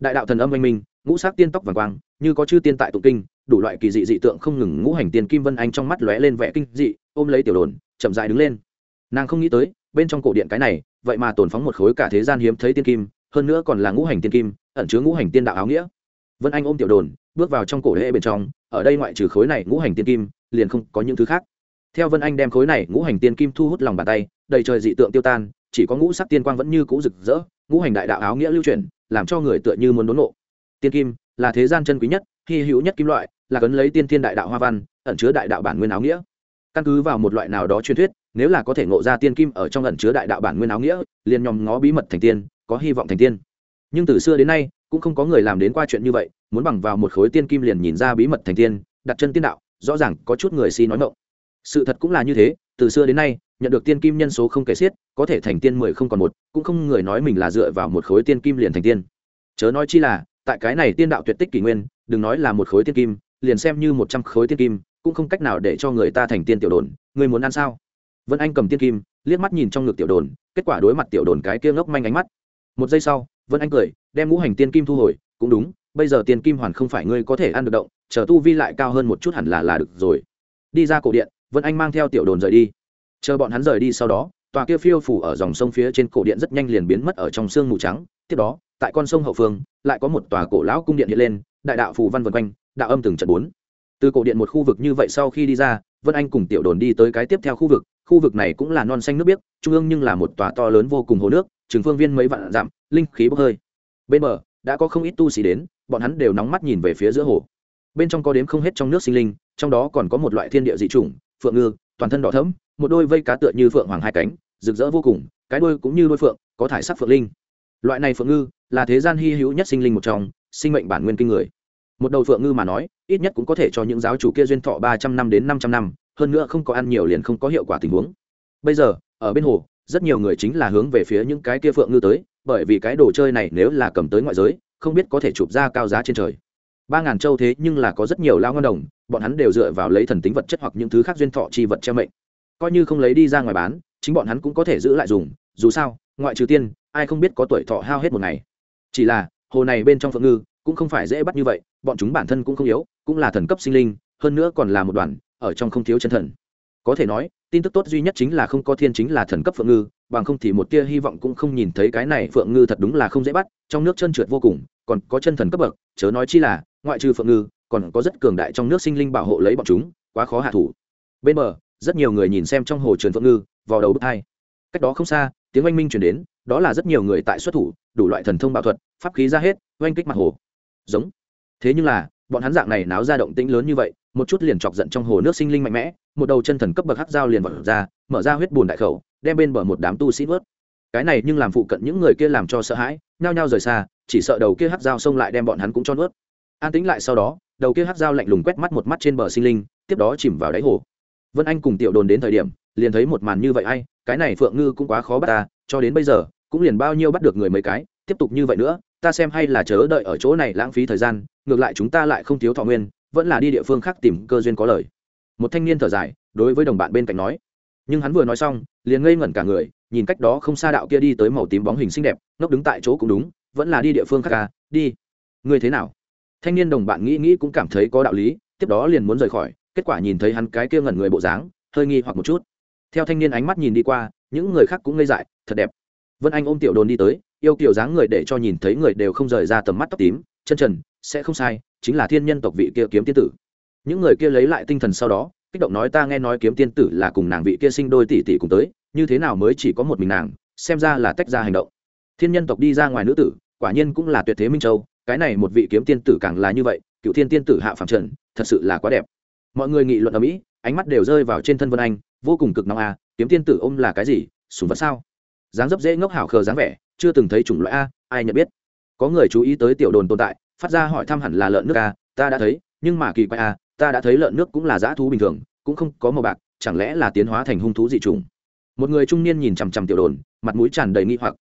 Đại đạo thần âm oanh minh ngũ sắc tiên tóc vàng quang, như có chư tiên tại tụng kinh, đủ loại kỳ dị dị tượng không ngừng ngũ hành tiên kim vân anh trong mắt lóe lên vẻ kinh dị, ôm lấy tiểu đồn, chậm rãi đứng lên. Nàng không nghĩ tới, bên trong cổ điện cái này, vậy mà tồn phóng một khối cả thế gian hiếm thấy tiên kim, hơn nữa còn là ngũ hành tiên kim, ẩn chứa ngũ hành tiên đạo áo nghĩa. Vân anh ôm tiểu đồn, bước vào trong cổ hệ bên trong, ở đây ngoại trừ khối này ngũ hành tiên kim, liền không có những thứ khác. Theo vân anh đem khối này ngũ hành tiên kim thu hút lòng bàn tay, đầy trời dị tượng tiêu tan, chỉ có ngũ sắc tiên quang vẫn như cũ rực rỡ, ngũ hành đại đạo áo nghĩa lưu truyền làm cho người tựa như muốn đốn nộ tiên kim là thế gian chân quý nhất, hy hữu nhất kim loại, là cấn lấy tiên thiên đại đạo hoa văn, ẩn chứa đại đạo bản nguyên áo nghĩa. Căn cứ vào một loại nào đó truyền thuyết, nếu là có thể ngộ ra tiên kim ở trong ẩn chứa đại đạo bản nguyên áo nghĩa, liền nhòm ngó bí mật thành tiên, có hy vọng thành tiên. Nhưng từ xưa đến nay, cũng không có người làm đến qua chuyện như vậy, muốn bằng vào một khối tiên kim liền nhìn ra bí mật thành tiên, đặt chân tiên đạo, rõ ràng có chút người si nói mộng sự thật cũng là như thế, từ xưa đến nay, nhận được tiên kim nhân số không kể xiết, có thể thành tiên mười không còn một, cũng không người nói mình là dựa vào một khối tiên kim liền thành tiên. Chớ nói chi là tại cái này tiên đạo tuyệt tích kỷ nguyên, đừng nói là một khối tiên kim, liền xem như một trăm khối tiên kim, cũng không cách nào để cho người ta thành tiên tiểu đồn, người muốn ăn sao? Vân anh cầm tiên kim, liếc mắt nhìn trong ngực tiểu đồn, kết quả đối mặt tiểu đồn cái kia ngốc manh ánh mắt. Một giây sau, vân anh cười, đem ngũ hành tiên kim thu hồi, cũng đúng, bây giờ tiên kim hoàn không phải ngươi có thể ăn được động, chờ tu vi lại cao hơn một chút hẳn là là được rồi. Đi ra cổ điện, vân anh mang theo tiểu đồn rời đi. Chờ bọn hắn rời đi sau đó, tòa kia phiêu phủ ở dòng sông phía trên cổ điện rất nhanh liền biến mất ở trong sương mù trắng, tiếp đó tại con sông hậu phương, lại có một tòa cổ lão cung điện hiện lên, đại đạo phù văn vân quanh, đạo âm từng trận bốn. Từ cổ điện một khu vực như vậy sau khi đi ra, vân anh cùng tiểu đồn đi tới cái tiếp theo khu vực khu vực này cũng là non xanh nước biếc, trung ương nhưng là một tòa to lớn vô cùng hồ nước, trường phương viên mấy vạn dặm, linh khí bốc hơi. Bên bờ, đã có không ít tu sĩ đến, bọn hắn đều nóng mắt nhìn về phía giữa hồ. Bên trong có đếm không hết trong nước sinh linh, trong đó còn có một loại thiên địa dị chủng, phượng ngư, toàn thân đỏ thẫm, một đôi vây cá tựa như phượng hoàng hai cánh, rực rỡ vô cùng, cái đôi cũng như đôi phượng, có thải sắc phượng linh. Loại này phượng ngư là thế gian hy hữu nhất sinh linh một trong, sinh mệnh bản nguyên kinh người. Một đầu phượng ngư mà nói, ít nhất cũng có thể cho những giáo chủ kia duyên thọ ba trăm năm đến năm trăm năm, hơn nữa không có ăn nhiều liền không có hiệu quả tình huống. Bây giờ, ở bên hồ, rất nhiều người chính là hướng về phía những cái kia phượng ngư tới, bởi vì cái đồ chơi này nếu là cầm tới ngoại giới, không biết có thể chụp ra cao giá trên trời. Ba ngàn châu thế nhưng là có rất nhiều lao ngon đồng, bọn hắn đều dựa vào lấy thần tính vật chất hoặc những thứ khác duyên thọ chi vật che mệnh. Coi như không lấy đi ra ngoài bán, chính bọn hắn cũng có thể giữ lại dùng, dù sao, ngoại trừ tiên, ai không biết có tuổi thọ hao hết một ngày chỉ là, hồ này bên trong phượng ngư cũng không phải dễ bắt như vậy, bọn chúng bản thân cũng không yếu, cũng là thần cấp sinh linh, hơn nữa còn là một đoàn, ở trong không thiếu chân thần. Có thể nói, tin tức tốt duy nhất chính là không có thiên chính là thần cấp phượng ngư, bằng không thì một tia hy vọng cũng không nhìn thấy cái này phượng ngư thật đúng là không dễ bắt, trong nước chân trượt vô cùng, còn có chân thần cấp bậc, chớ nói chi là, ngoại trừ phượng ngư, còn có rất cường đại trong nước sinh linh bảo hộ lấy bọn chúng, quá khó hạ thủ. Bên bờ, rất nhiều người nhìn xem trong hồ trường phượng ngư vào đầu bước hai. Cách đó không xa, tiếng oanh minh chuyển đến, đó là rất nhiều người tại xuất thủ đủ loại thần thông bạo thuật, pháp khí ra hết, oanh kích mặt hồ. Giống. Thế nhưng là, bọn hắn dạng này náo ra động tĩnh lớn như vậy, một chút liền chọc giận trong hồ nước sinh linh mạnh mẽ, một đầu chân thần cấp bậc hắc dao liền vọt ra, mở ra huyết bùn đại khẩu, đem bên bờ một đám tu sĩ vớt cái này nhưng làm phụ cận những người kia làm cho sợ hãi, nhao nhao rời xa, chỉ sợ đầu kia hắc dao xông lại đem bọn hắn cũng cho nuốt. An tĩnh lại sau đó, đầu kia hắc dao lạnh lùng quét mắt một mắt trên bờ sinh linh, tiếp đó chìm vào đáy hồ. Vân anh cùng tiểu đồn đến thời điểm, liền thấy một màn như vậy, ai, cái này phượng ngư cũng quá khó bắt ta, cho đến bây giờ cũng liền bao nhiêu bắt được người mấy cái, tiếp tục như vậy nữa, ta xem hay là chớ đợi ở chỗ này lãng phí thời gian, ngược lại chúng ta lại không thiếu thọ nguyên, vẫn là đi địa phương khác tìm cơ duyên có lời. Một thanh niên thở dài, đối với đồng bạn bên cạnh nói. Nhưng hắn vừa nói xong, liền ngây ngẩn cả người, nhìn cách đó không xa đạo kia đi tới màu tím bóng hình xinh đẹp, ngốc đứng tại chỗ cũng đúng, vẫn là đi địa phương khác à đi. Ngươi thế nào? Thanh niên đồng bạn nghĩ nghĩ cũng cảm thấy có đạo lý, tiếp đó liền muốn rời khỏi, kết quả nhìn thấy hắn cái kia ngẩn người bộ dáng, hơi nghi hoặc một chút. Theo thanh niên ánh mắt nhìn đi qua, những người khác cũng ngây dại, thật đẹp vân anh ôm tiểu đồn đi tới yêu kiểu dáng người để cho nhìn thấy người đều không rời ra tầm mắt tóc tím chân trần sẽ không sai chính là thiên nhân tộc vị kia kiếm tiên tử. Những người kia lấy lại tinh thần sau đó kích động nói ta nghe nói kiếm tiên tử là cùng nàng vị kia sinh đôi tỷ tỷ cùng tới như thế nào mới chỉ có một mình nàng xem ra là tách ra hành động. Thiên nhân tộc đi ra ngoài nữ tử quả nhiên cũng là tuyệt thế minh châu cái này một vị kiếm tiên tử càng là như vậy cựu thiên tiên tử hạ phạm trần thật sự là quá đẹp. Mọi người nghị luận ở mỹ ánh mắt đều rơi vào trên thân vân anh vô cùng cực nóng à, kiếm tiên tử ôm là cái gì sùng vật sao? Dáng dấp dễ ngốc hảo khờ dáng vẻ, chưa từng thấy chủng loại a, ai nhận biết? Có người chú ý tới tiểu đồn tồn tại, phát ra hỏi thăm hẳn là lợn nước a, ta đã thấy, nhưng mà kỳ quái a, ta đã thấy lợn nước cũng là dã thú bình thường, cũng không có màu bạc, chẳng lẽ là tiến hóa thành hung thú dị trùng một người trung niên nhìn chằm chằm tiểu đồn, mặt mũi tràn đầy nghi hoặc.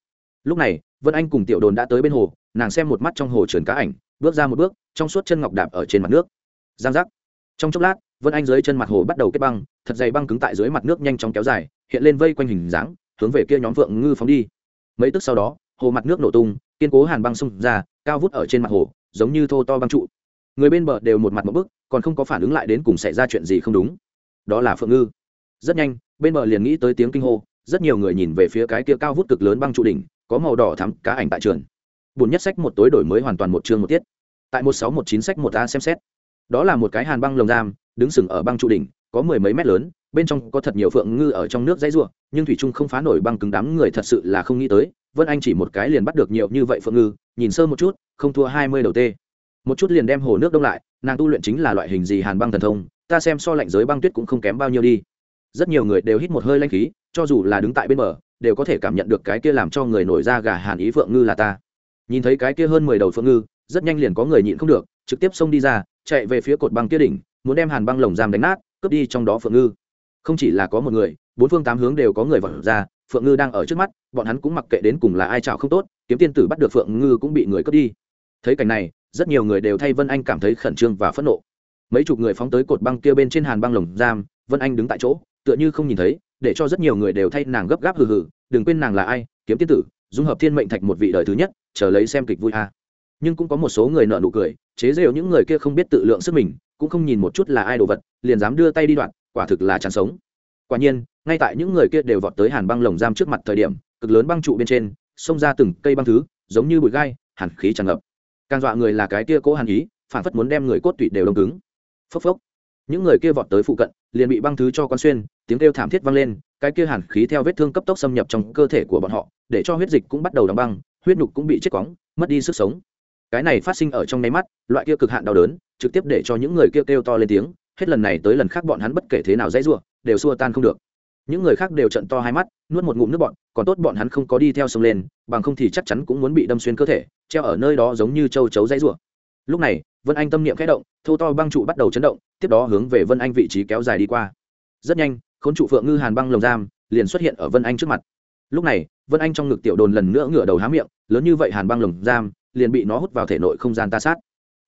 Lúc này, vân anh cùng tiểu đồn đã tới bên hồ, nàng xem một mắt trong hồ trườn cá ảnh, bước ra một bước, trong suốt chân ngọc đạp ở trên mặt nước. Giang giác. Trong chốc lát, vân anh dưới chân mặt hồ bắt đầu kết băng, thật dày băng cứng tại dưới mặt nước nhanh chóng kéo dài, hiện lên vây quanh hình dáng hướng về kia nhóm vượng ngư phóng đi. Mấy tức sau đó, hồ mặt nước nổ tung, kiên cố hàn băng xông ra, cao vút ở trên mặt hồ, giống như thô to băng trụ. Người bên bờ đều một mặt một bức, còn không có phản ứng lại đến cùng xảy ra chuyện gì không đúng. Đó là phượng ngư. Rất nhanh, bên bờ liền nghĩ tới tiếng kinh hô, rất nhiều người nhìn về phía cái kia cao vút cực lớn băng trụ đỉnh, có màu đỏ thắm, cá ảnh tại trường bùn nhất sách một tối đổi mới hoàn toàn một chương một tiết. Tại một sáu một chín sách một a xem xét. Đó là một cái hàn băng lồng giam, đứng sừng ở băng trụ đỉnh, có mười mấy mét lớn bên trong có thật nhiều phượng ngư ở trong nước dãy ruộng nhưng thủy trung không phá nổi băng cứng đám người thật sự là không nghĩ tới, vân anh chỉ một cái liền bắt được nhiều như vậy phượng ngư, nhìn sơ một chút, không thua hai mươi đầu tê. Một chút liền đem hồ nước đông lại, nàng tu luyện chính là loại hình gì hàn băng thần thông, ta xem so lạnh giới băng tuyết cũng không kém bao nhiêu đi. Rất nhiều người đều hít một hơi lanh khí, cho dù là đứng tại bên bờ, đều có thể cảm nhận được cái kia làm cho người nổi ra gà hàn ý phượng ngư là ta. Nhìn thấy cái kia hơn mười đầu phượng ngư, rất nhanh liền có người nhịn không được, trực tiếp xông đi ra, chạy về phía cột băng kia đỉnh, muốn đem hàn băng lồng giam đánh nát, cướp đi trong đó phượng ngư không chỉ là có một người, bốn phương tám hướng đều có người vọt ra, phượng ngư đang ở trước mắt, bọn hắn cũng mặc kệ đến cùng là ai chảo không tốt, kiếm tiên tử bắt được phượng ngư cũng bị người cướp đi. Thấy cảnh này, rất nhiều người đều thay vân anh cảm thấy khẩn trương và phẫn nộ. Mấy chục người phóng tới cột băng kia bên trên hàn băng lồng giam, vân anh đứng tại chỗ, tựa như không nhìn thấy, để cho rất nhiều người đều thay nàng gấp gáp hừ hừ, đừng quên nàng là ai, kiếm tiên tử, dung hợp thiên mệnh thạch một vị đời thứ nhất, chờ lấy xem kịch vui a. Nhưng cũng có một số người nợ nụ cười, chế rêu những người kia không biết tự lượng sức mình, cũng không nhìn một chút là ai đồ vật, liền dám đưa tay đi đoạn quả thực là chán sống. Quả nhiên, ngay tại những người kia đều vọt tới hàn băng lồng giam trước mặt thời điểm, cực lớn băng trụ bên trên, xông ra từng cây băng thứ, giống như bụi gai, hàn khí tràn ngập. Càng dọa người là cái kia cố hàn ý, phản phất muốn đem người cốt tụy đều đông cứng. Phốc phốc. Những người kia vọt tới phụ cận, liền bị băng thứ cho con xuyên, tiếng kêu thảm thiết vang lên, cái kia hàn khí theo vết thương cấp tốc xâm nhập trong cơ thể của bọn họ, để cho huyết dịch cũng bắt đầu đóng băng, huyết nhục cũng bị chết cóng mất đi sức sống. Cái này phát sinh ở trong nháy mắt, loại kia cực hạn đau đớn, trực tiếp để cho những người kia kêu to lên tiếng hết lần này tới lần khác bọn hắn bất kể thế nào dãy rủa, đều xua tan không được. Những người khác đều trợn to hai mắt, nuốt một ngụm nước bọn còn tốt bọn hắn không có đi theo sông lên, bằng không thì chắc chắn cũng muốn bị đâm xuyên cơ thể, treo ở nơi đó giống như châu chấu dãy rủa. Lúc này, vân anh tâm niệm khẽ động, thô to băng trụ bắt đầu chấn động, tiếp đó hướng về vân anh vị trí kéo dài đi qua. Rất nhanh, khốn trụ phượng ngư hàn băng lồng giam liền xuất hiện ở vân anh trước mặt. Lúc này, vân anh trong ngực tiểu đồn lần nữa ngửa đầu há miệng, lớn như vậy hàn băng lồng giam liền bị nó hút vào thể nội không gian ta sát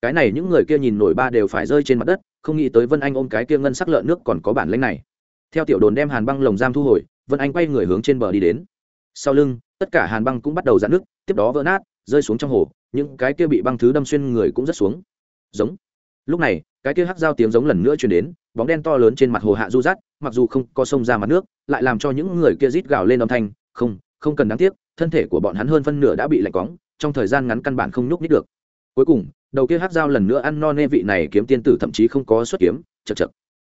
cái này những người kia nhìn nổi ba đều phải rơi trên mặt đất, không nghĩ tới vân anh ôm cái kia ngân sắc lợn nước còn có bản lanh này. Theo tiểu đồn đem hàn băng lồng giam thu hồi, vân anh quay người hướng trên bờ đi đến. Sau lưng, tất cả hàn băng cũng bắt đầu dạn nước, tiếp đó vỡ nát, rơi xuống trong hồ, những cái kia bị băng thứ đâm xuyên người cũng rất xuống. Giống. Lúc này, cái kia hắc dao tiếng giống lần nữa truyền đến, bóng đen to lớn trên mặt hồ hạ du rát, mặc dù không có sông ra mặt nước, lại làm cho những người kia rít gào lên âm thanh, không không cần đáng tiếc, thân thể của bọn hắn hơn phân nửa đã bị lạnh cóng, trong thời gian ngắn căn bản không nhúc nhích được. Cuối cùng đầu kia hát dao lần nữa ăn no nê vị này kiếm tiên tử thậm chí không có xuất kiếm chật chật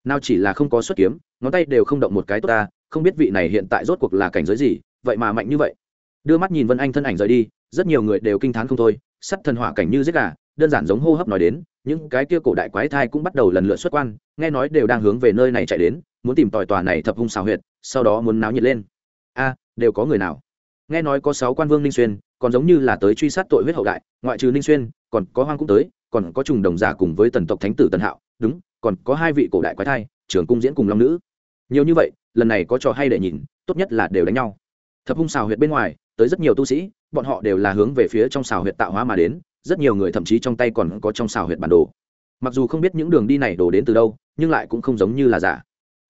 nào chỉ là không có xuất kiếm, ngón tay đều không động một cái tốt ta, không biết vị này hiện tại rốt cuộc là cảnh giới gì, vậy mà mạnh như vậy. Đưa mắt nhìn vân anh thân ảnh rời đi, rất nhiều người đều kinh t h á n không thôi, sắt thần hỏa cảnh như giết gà, đơn giản giống hô hấp nói đến, những cái kia cổ đại quái thai cũng bắt đầu lần lượt xuất quan, nghe nói đều đang hướng về nơi này chạy đến, muốn tìm tòi tòa này thập hung xào huyệt, sau đó muốn náo nhiệt lên. A, đều có người nào? Nghe nói có sáu quan vương ninh xuyên còn giống như là tới truy sát tội huyết hậu đại, ngoại trừ ninh xuyên, còn có hoang cũng tới, còn có trùng đồng giả cùng với tần tộc thánh tử tần hạo, đúng, còn có hai vị cổ đại quái thai trưởng cung diễn cùng long nữ. Nhiều như vậy, lần này có trò hay để nhìn, tốt nhất là đều đánh nhau. Thập hung xào huyệt bên ngoài, tới rất nhiều tu sĩ, bọn họ đều là hướng về phía trong xào huyệt tạo hóa mà đến, rất nhiều người thậm chí trong tay còn có trong xào huyệt bản đồ. Mặc dù không biết những đường đi này đổ đến từ đâu, nhưng lại cũng không giống như là giả.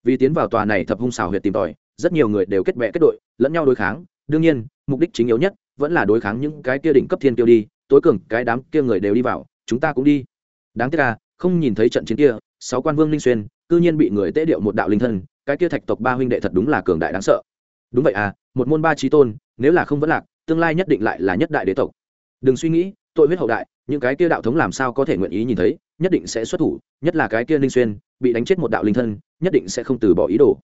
Vì tiến vào tòa này thập hung xào huyệt tìm tòi, rất nhiều người đều kết bệ kết đội, lẫn nhau đối kháng. Đương nhiên, mục đích chính yếu nhất vẫn là đối kháng những cái kia đỉnh cấp thiên tiêu đi, tối cường cái đám kia người đều đi vào, chúng ta cũng đi. Đáng tiếc là không nhìn thấy trận chiến kia, sáu quan vương linh xuyên, cư nhiên bị người tế điệu một đạo linh thân, cái kia thạch tộc ba huynh đệ thật đúng là cường đại đáng sợ. Đúng vậy à một môn ba trí tôn, nếu là không vẫn lạc, tương lai nhất định lại là nhất đại đế tộc. Đừng suy nghĩ, tội huyết hậu đại, những cái kia đạo thống làm sao có thể nguyện ý nhìn thấy, nhất định sẽ xuất thủ, nhất là cái kia linh xuyên, bị đánh chết một đạo linh thân, nhất định sẽ không từ bỏ ý đồ.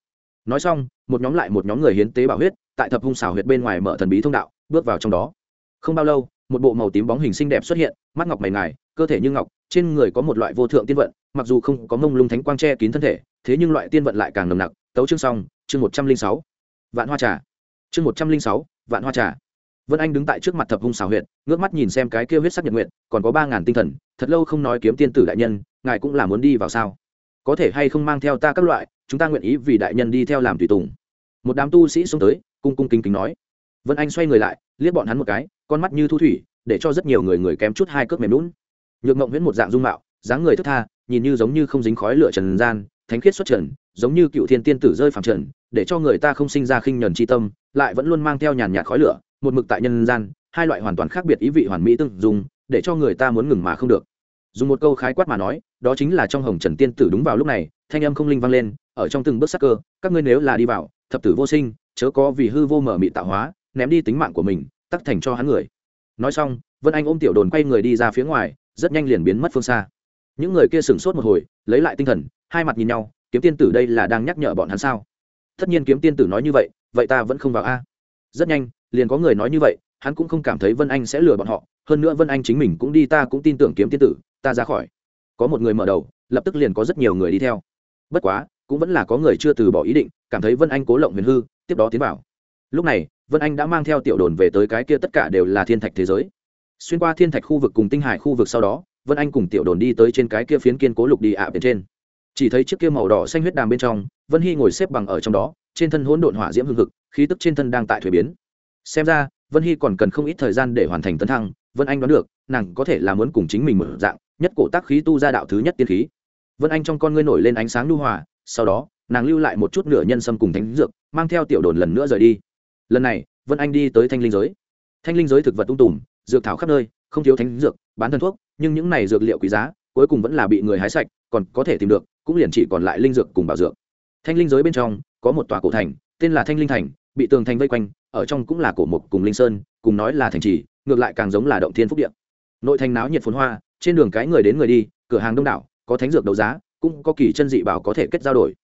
Nói xong, một nhóm lại một nhóm người hiến tế bảo huyết, tại thập hung xảo huyệt bên ngoài mở thần bí thông đạo bước vào trong đó. Không bao lâu, một bộ màu tím bóng hình xinh đẹp xuất hiện, mắt ngọc mày ngài, cơ thể như ngọc, trên người có một loại vô thượng tiên vận, mặc dù không có mông lung thánh quang che kín thân thể, thế nhưng loại tiên vận lại càng nồng nặc. Tấu chương xong, chương một trăm linh sáu. Vạn hoa trà. Chương một trăm linh sáu, vạn hoa trà. Vân anh đứng tại trước mặt thập hung xào huyệt, ngước mắt nhìn xem cái kêu huyết sắc nhật nguyện còn có ba ngàn tinh thần, thật lâu không nói kiếm tiên tử đại nhân, ngài cũng là muốn đi vào sao? Có thể hay không mang theo ta các loại, chúng ta nguyện ý vì đại nhân đi theo làm tùy tùng. Một đám tu sĩ xuống tới, cung cung kính kính nói vân anh xoay người lại, liếc bọn hắn một cái, con mắt như thu thủy, để cho rất nhiều người người kém chút hai cước mềm lún. Nhược mộng huyễn một dạng dung mạo, dáng người thức tha, nhìn như giống như không dính khói lửa trần gian, thánh khiết xuất trần, giống như cựu thiên tiên tử rơi phàm trần, để cho người ta không sinh ra khinh nhẫn chi tâm, lại vẫn luôn mang theo nhàn nhạt khói lửa, một mực tại nhân gian, hai loại hoàn toàn khác biệt ý vị hoàn mỹ tương dùng để cho người ta muốn ngừng mà không được. Dùng một câu khái quát mà nói, đó chính là trong hồng trần tiên tử đúng vào lúc này, thanh âm không linh vang lên, ở trong từng bước sắc cơ, các ngươi nếu là đi vào, thập tử vô sinh, chớ có vì hư vô mở mị tạo hóa ném đi tính mạng của mình, tắc thành cho hắn người. Nói xong, vân anh ôm tiểu đồn quay người đi ra phía ngoài, rất nhanh liền biến mất phương xa. Những người kia sửng sốt một hồi, lấy lại tinh thần, hai mặt nhìn nhau, kiếm tiên tử đây là đang nhắc nhở bọn hắn sao? Tất nhiên kiếm tiên tử nói như vậy vậy ta vẫn không vào a. Rất nhanh, liền có người nói như vậy, hắn cũng không cảm thấy vân anh sẽ lừa bọn họ, hơn nữa vân anh chính mình cũng đi, ta cũng tin tưởng kiếm tiên tử, ta ra khỏi. Có một người mở đầu, lập tức liền có rất nhiều người đi theo. Bất quá, cũng vẫn là có người chưa từ bỏ ý định, cảm thấy vân anh cố lộng huyền hư, tiếp đó tiến vào lúc này, vân anh đã mang theo tiểu đồn về tới cái kia tất cả đều là thiên thạch thế giới. Xuyên qua thiên thạch khu vực cùng tinh hải khu vực sau đó, vân anh cùng tiểu đồn đi tới trên cái kia phiến kiên cố lục đi ạ bên trên. Chỉ thấy chiếc kia màu đỏ xanh huyết đàm bên trong, vân hy ngồi xếp bằng ở trong đó, trên thân hỗn độn hỏa diễm hương thực khí tức trên thân đang tại thuế biến. Xem ra, vân hy còn cần không ít thời gian để hoàn thành tấn thăng, vân anh đoán được, nàng có thể là muốn cùng chính mình mở dạng, nhất cổ tác khí tu ra đạo thứ nhất tiên khí. Vân anh trong con ngươi nổi lên ánh sáng lưu hòa, sau đó, nàng lưu lại một chút nửa nhân sâm cùng thánh dược, mang theo tiểu đồn lần nữa rời đi lần này, vân anh đi tới thanh linh giới. Thanh linh giới thực vật tung tùm, dược thảo khắp nơi, không thiếu thánh dược, bán thân thuốc, nhưng những này dược liệu quý giá, cuối cùng vẫn là bị người hái sạch, còn có thể tìm được, cũng liền chỉ còn lại linh dược cùng bảo dược. Thanh linh giới bên trong, có một tòa cổ thành, tên là thanh linh thành, bị tường thành vây quanh, ở trong cũng là cổ mục cùng linh sơn, cùng nói là thành trì, ngược lại càng giống là động thiên phúc điện nội thành náo nhiệt phồn hoa, trên đường cái người đến người đi, cửa hàng đông đảo, có thánh dược đấu giá, cũng có kỳ chân dị bảo có thể kết giao đổi.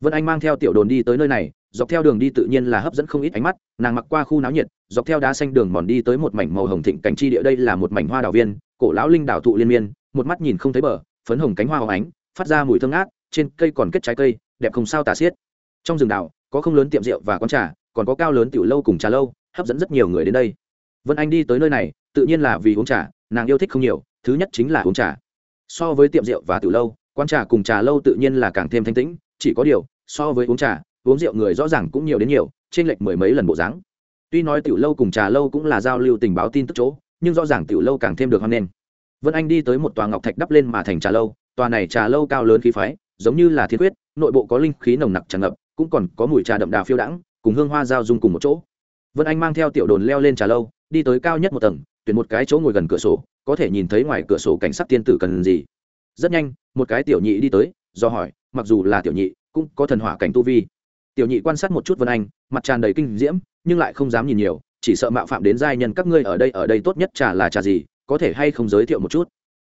Vân anh mang theo tiểu đồn đi tới nơi này dọc theo đường đi tự nhiên là hấp dẫn không ít ánh mắt, nàng mặc qua khu náo nhiệt, dọc theo đá xanh đường mòn đi tới một mảnh màu hồng thịnh cảnh chi địa, đây là một mảnh hoa đào viên, cổ lão linh đảo thụ liên miên, một mắt nhìn không thấy bờ, phấn hồng cánh hoa hồng ánh, phát ra mùi thơm ngát, trên cây còn kết trái cây, đẹp không sao tả xiết. Trong rừng đảo có không lớn tiệm rượu và quán trà, còn có cao lớn tiểu lâu cùng trà lâu, hấp dẫn rất nhiều người đến đây. Vân anh đi tới nơi này, tự nhiên là vì uống trà, nàng yêu thích không nhiều, thứ nhất chính là uống trà. So với tiệm rượu và tiểu lâu, quán trà cùng trà lâu tự nhiên là càng thêm thanh tĩnh, chỉ có điều, so với uống trà uống rượu người rõ ràng cũng nhiều đến nhiều trên lệch mười mấy lần bộ dáng. Tuy nói tiểu lâu cùng trà lâu cũng là giao lưu tình báo tin tức chỗ, nhưng rõ ràng tiểu lâu càng thêm được hoan nghênh. Vân anh đi tới một tòa ngọc thạch đắp lên mà thành trà lâu, tòa này trà lâu cao lớn khí phái, giống như là thiên huyết nội bộ có linh khí nồng nặc tràn ngập, cũng còn có mùi trà đậm đà phiêu đãng, cùng hương hoa giao dung cùng một chỗ. Vân anh mang theo tiểu đồn leo lên trà lâu, đi tới cao nhất một tầng, tuyển một cái chỗ ngồi gần cửa sổ, có thể nhìn thấy ngoài cửa sổ cảnh sắc tiên tử cần gì. Rất nhanh, một cái tiểu nhị đi tới, do hỏi, mặc dù là tiểu nhị, cũng có thần hỏa cảnh tu vi tiểu nhị quan sát một chút vân anh, mặt tràn đầy kinh diễm, nhưng lại không dám nhìn nhiều, chỉ sợ mạo phạm đến giai nhân các ngươi ở đây ở đây tốt nhất trà là trà gì, có thể hay không giới thiệu một chút?